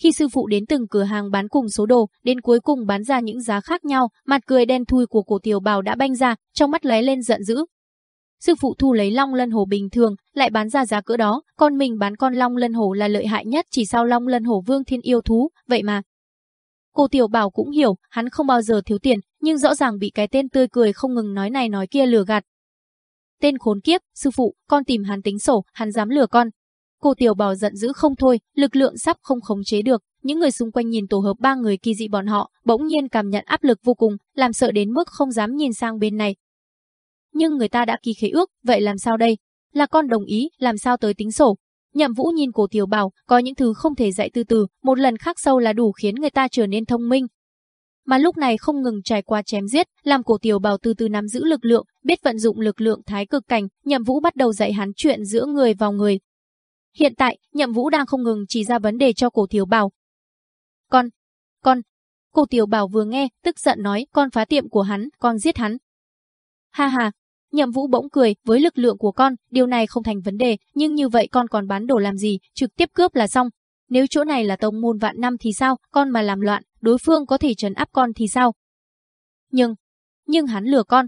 Khi sư phụ đến từng cửa hàng bán cùng số đồ, đến cuối cùng bán ra những giá khác nhau, mặt cười đen thui của cổ tiểu bào đã banh ra, trong mắt lóe lên giận dữ, sư phụ thu lấy long lân hổ bình thường, lại bán ra giá cỡ đó, con mình bán con long lân hổ là lợi hại nhất chỉ sau long lân hổ vương thiên yêu thú, vậy mà. Cô Tiểu Bảo cũng hiểu, hắn không bao giờ thiếu tiền, nhưng rõ ràng bị cái tên tươi cười không ngừng nói này nói kia lừa gạt. Tên khốn kiếp, sư phụ, con tìm hắn tính sổ, hắn dám lừa con. Cô Tiểu Bảo giận dữ không thôi, lực lượng sắp không khống chế được, những người xung quanh nhìn tổ hợp ba người kỳ dị bọn họ, bỗng nhiên cảm nhận áp lực vô cùng, làm sợ đến mức không dám nhìn sang bên này, nhưng người ta đã ký khế ước, vậy làm sao đây? Là con đồng ý, làm sao tới tính sổ? Nhậm Vũ nhìn cổ tiểu bảo, có những thứ không thể dạy từ từ, một lần khắc sâu là đủ khiến người ta trở nên thông minh. Mà lúc này không ngừng trải qua chém giết, làm cổ tiểu bảo từ từ nắm giữ lực lượng, biết vận dụng lực lượng thái cực cảnh, Nhậm Vũ bắt đầu dạy hắn chuyện giữa người vào người. Hiện tại, Nhậm Vũ đang không ngừng chỉ ra vấn đề cho cổ tiểu bảo. Con, con, cổ tiểu bảo vừa nghe, tức giận nói, con phá tiệm của hắn, con giết hắn. Ha ha, Nhậm Vũ bỗng cười, với lực lượng của con, điều này không thành vấn đề, nhưng như vậy con còn bán đồ làm gì, trực tiếp cướp là xong. Nếu chỗ này là tông môn vạn năm thì sao, con mà làm loạn, đối phương có thể trấn áp con thì sao? Nhưng, nhưng hắn lừa con.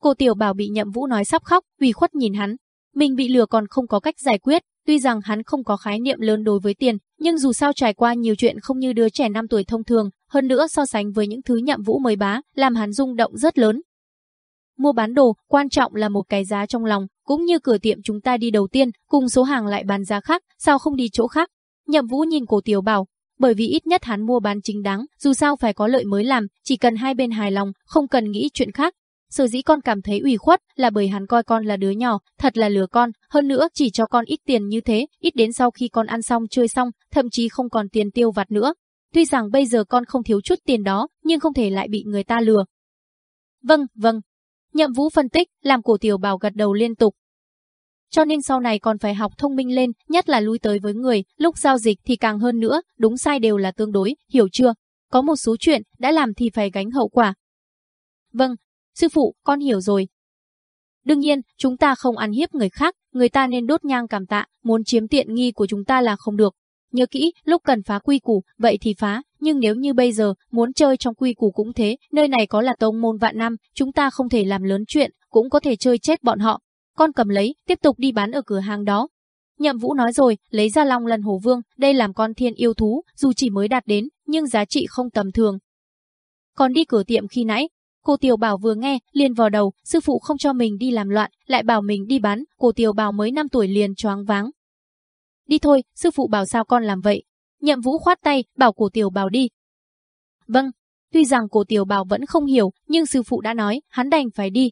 Cô Tiểu Bảo bị Nhậm Vũ nói sắp khóc, ủy khuất nhìn hắn. Mình bị lừa còn không có cách giải quyết, tuy rằng hắn không có khái niệm lớn đối với tiền, nhưng dù sao trải qua nhiều chuyện không như đứa trẻ 5 tuổi thông thường, hơn nữa so sánh với những thứ Nhậm Vũ mới bá, làm hắn rung động rất lớn, Mua bán đồ, quan trọng là một cái giá trong lòng, cũng như cửa tiệm chúng ta đi đầu tiên, cùng số hàng lại bán giá khác, sao không đi chỗ khác? Nhậm Vũ nhìn cổ tiểu bảo, bởi vì ít nhất hắn mua bán chính đáng, dù sao phải có lợi mới làm, chỉ cần hai bên hài lòng, không cần nghĩ chuyện khác. Sở dĩ con cảm thấy ủy khuất là bởi hắn coi con là đứa nhỏ, thật là lừa con, hơn nữa chỉ cho con ít tiền như thế, ít đến sau khi con ăn xong chơi xong, thậm chí không còn tiền tiêu vặt nữa. Tuy rằng bây giờ con không thiếu chút tiền đó, nhưng không thể lại bị người ta lừa. Vâng, vâng, Nhậm Vũ phân tích, làm cổ tiểu bào gật đầu liên tục. Cho nên sau này còn phải học thông minh lên, nhất là lui tới với người, lúc giao dịch thì càng hơn nữa, đúng sai đều là tương đối, hiểu chưa? Có một số chuyện, đã làm thì phải gánh hậu quả. Vâng, sư phụ, con hiểu rồi. Đương nhiên, chúng ta không ăn hiếp người khác, người ta nên đốt nhang cảm tạ, muốn chiếm tiện nghi của chúng ta là không được. Nhớ kỹ, lúc cần phá quy củ, vậy thì phá, nhưng nếu như bây giờ, muốn chơi trong quy củ cũng thế, nơi này có là tông môn vạn năm, chúng ta không thể làm lớn chuyện, cũng có thể chơi chết bọn họ. Con cầm lấy, tiếp tục đi bán ở cửa hàng đó. Nhậm Vũ nói rồi, lấy ra long lần hổ vương, đây làm con thiên yêu thú, dù chỉ mới đạt đến, nhưng giá trị không tầm thường. còn đi cửa tiệm khi nãy. Cô Tiểu Bảo vừa nghe, liền vào đầu, sư phụ không cho mình đi làm loạn, lại bảo mình đi bán, cô Tiểu Bảo mới 5 tuổi liền choáng váng. Đi thôi, sư phụ bảo sao con làm vậy. Nhậm Vũ khoát tay, bảo cổ Tiểu Bảo đi. Vâng, tuy rằng cổ Tiểu Bảo vẫn không hiểu, nhưng sư phụ đã nói, hắn đành phải đi.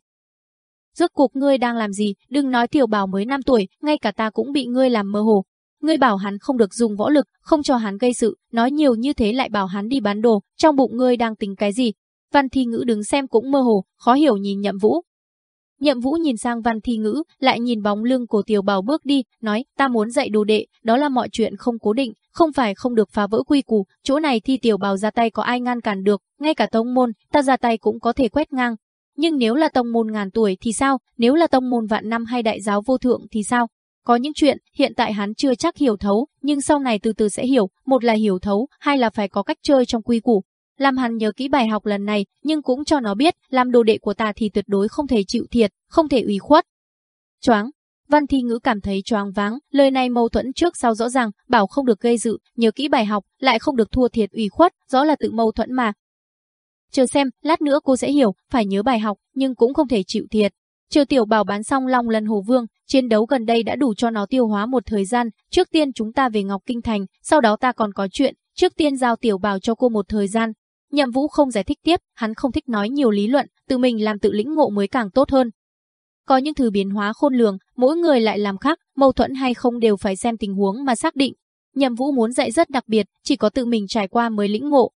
Rốt cuộc ngươi đang làm gì, đừng nói Tiểu Bảo mới 5 tuổi, ngay cả ta cũng bị ngươi làm mơ hồ. Ngươi bảo hắn không được dùng võ lực, không cho hắn gây sự, nói nhiều như thế lại bảo hắn đi bán đồ, trong bụng ngươi đang tính cái gì? Văn Thi Ngữ đứng xem cũng mơ hồ, khó hiểu nhìn Nhậm Vũ. Nhậm Vũ nhìn sang Văn Thi Ngữ, lại nhìn bóng lưng của Tiểu Bảo bước đi, nói, ta muốn dạy đồ đệ, đó là mọi chuyện không cố định, không phải không được phá vỡ quy củ, chỗ này thi Tiểu Bảo ra tay có ai ngăn cản được, ngay cả tông môn, ta ra tay cũng có thể quét ngang. Nhưng nếu là tông môn ngàn tuổi thì sao, nếu là tông môn vạn năm hay đại giáo vô thượng thì sao? Có những chuyện, hiện tại hắn chưa chắc hiểu thấu, nhưng sau này từ từ sẽ hiểu, một là hiểu thấu, hai là phải có cách chơi trong quy củ. Làm Hàn nhớ kỹ bài học lần này, nhưng cũng cho nó biết, làm đồ đệ của ta thì tuyệt đối không thể chịu thiệt, không thể ủy khuất. Choáng, Văn Thi Ngữ cảm thấy choáng váng, lời này mâu thuẫn trước sau rõ ràng, bảo không được gây dự, nhớ kỹ bài học, lại không được thua thiệt ủy khuất, rõ là tự mâu thuẫn mà. Chờ xem, lát nữa cô sẽ hiểu, phải nhớ bài học, nhưng cũng không thể chịu thiệt. Chờ tiểu bảo bán xong Long lần Hồ Vương, chiến đấu gần đây đã đủ cho nó tiêu hóa một thời gian, trước tiên chúng ta về Ngọc Kinh Thành, sau đó ta còn có chuyện, trước tiên giao tiểu bảo cho cô một thời gian. Nhậm Vũ không giải thích tiếp, hắn không thích nói nhiều lý luận, tự mình làm tự lĩnh ngộ mới càng tốt hơn. Có những thứ biến hóa khôn lường, mỗi người lại làm khác, mâu thuẫn hay không đều phải xem tình huống mà xác định. Nhậm Vũ muốn dạy rất đặc biệt, chỉ có tự mình trải qua mới lĩnh ngộ,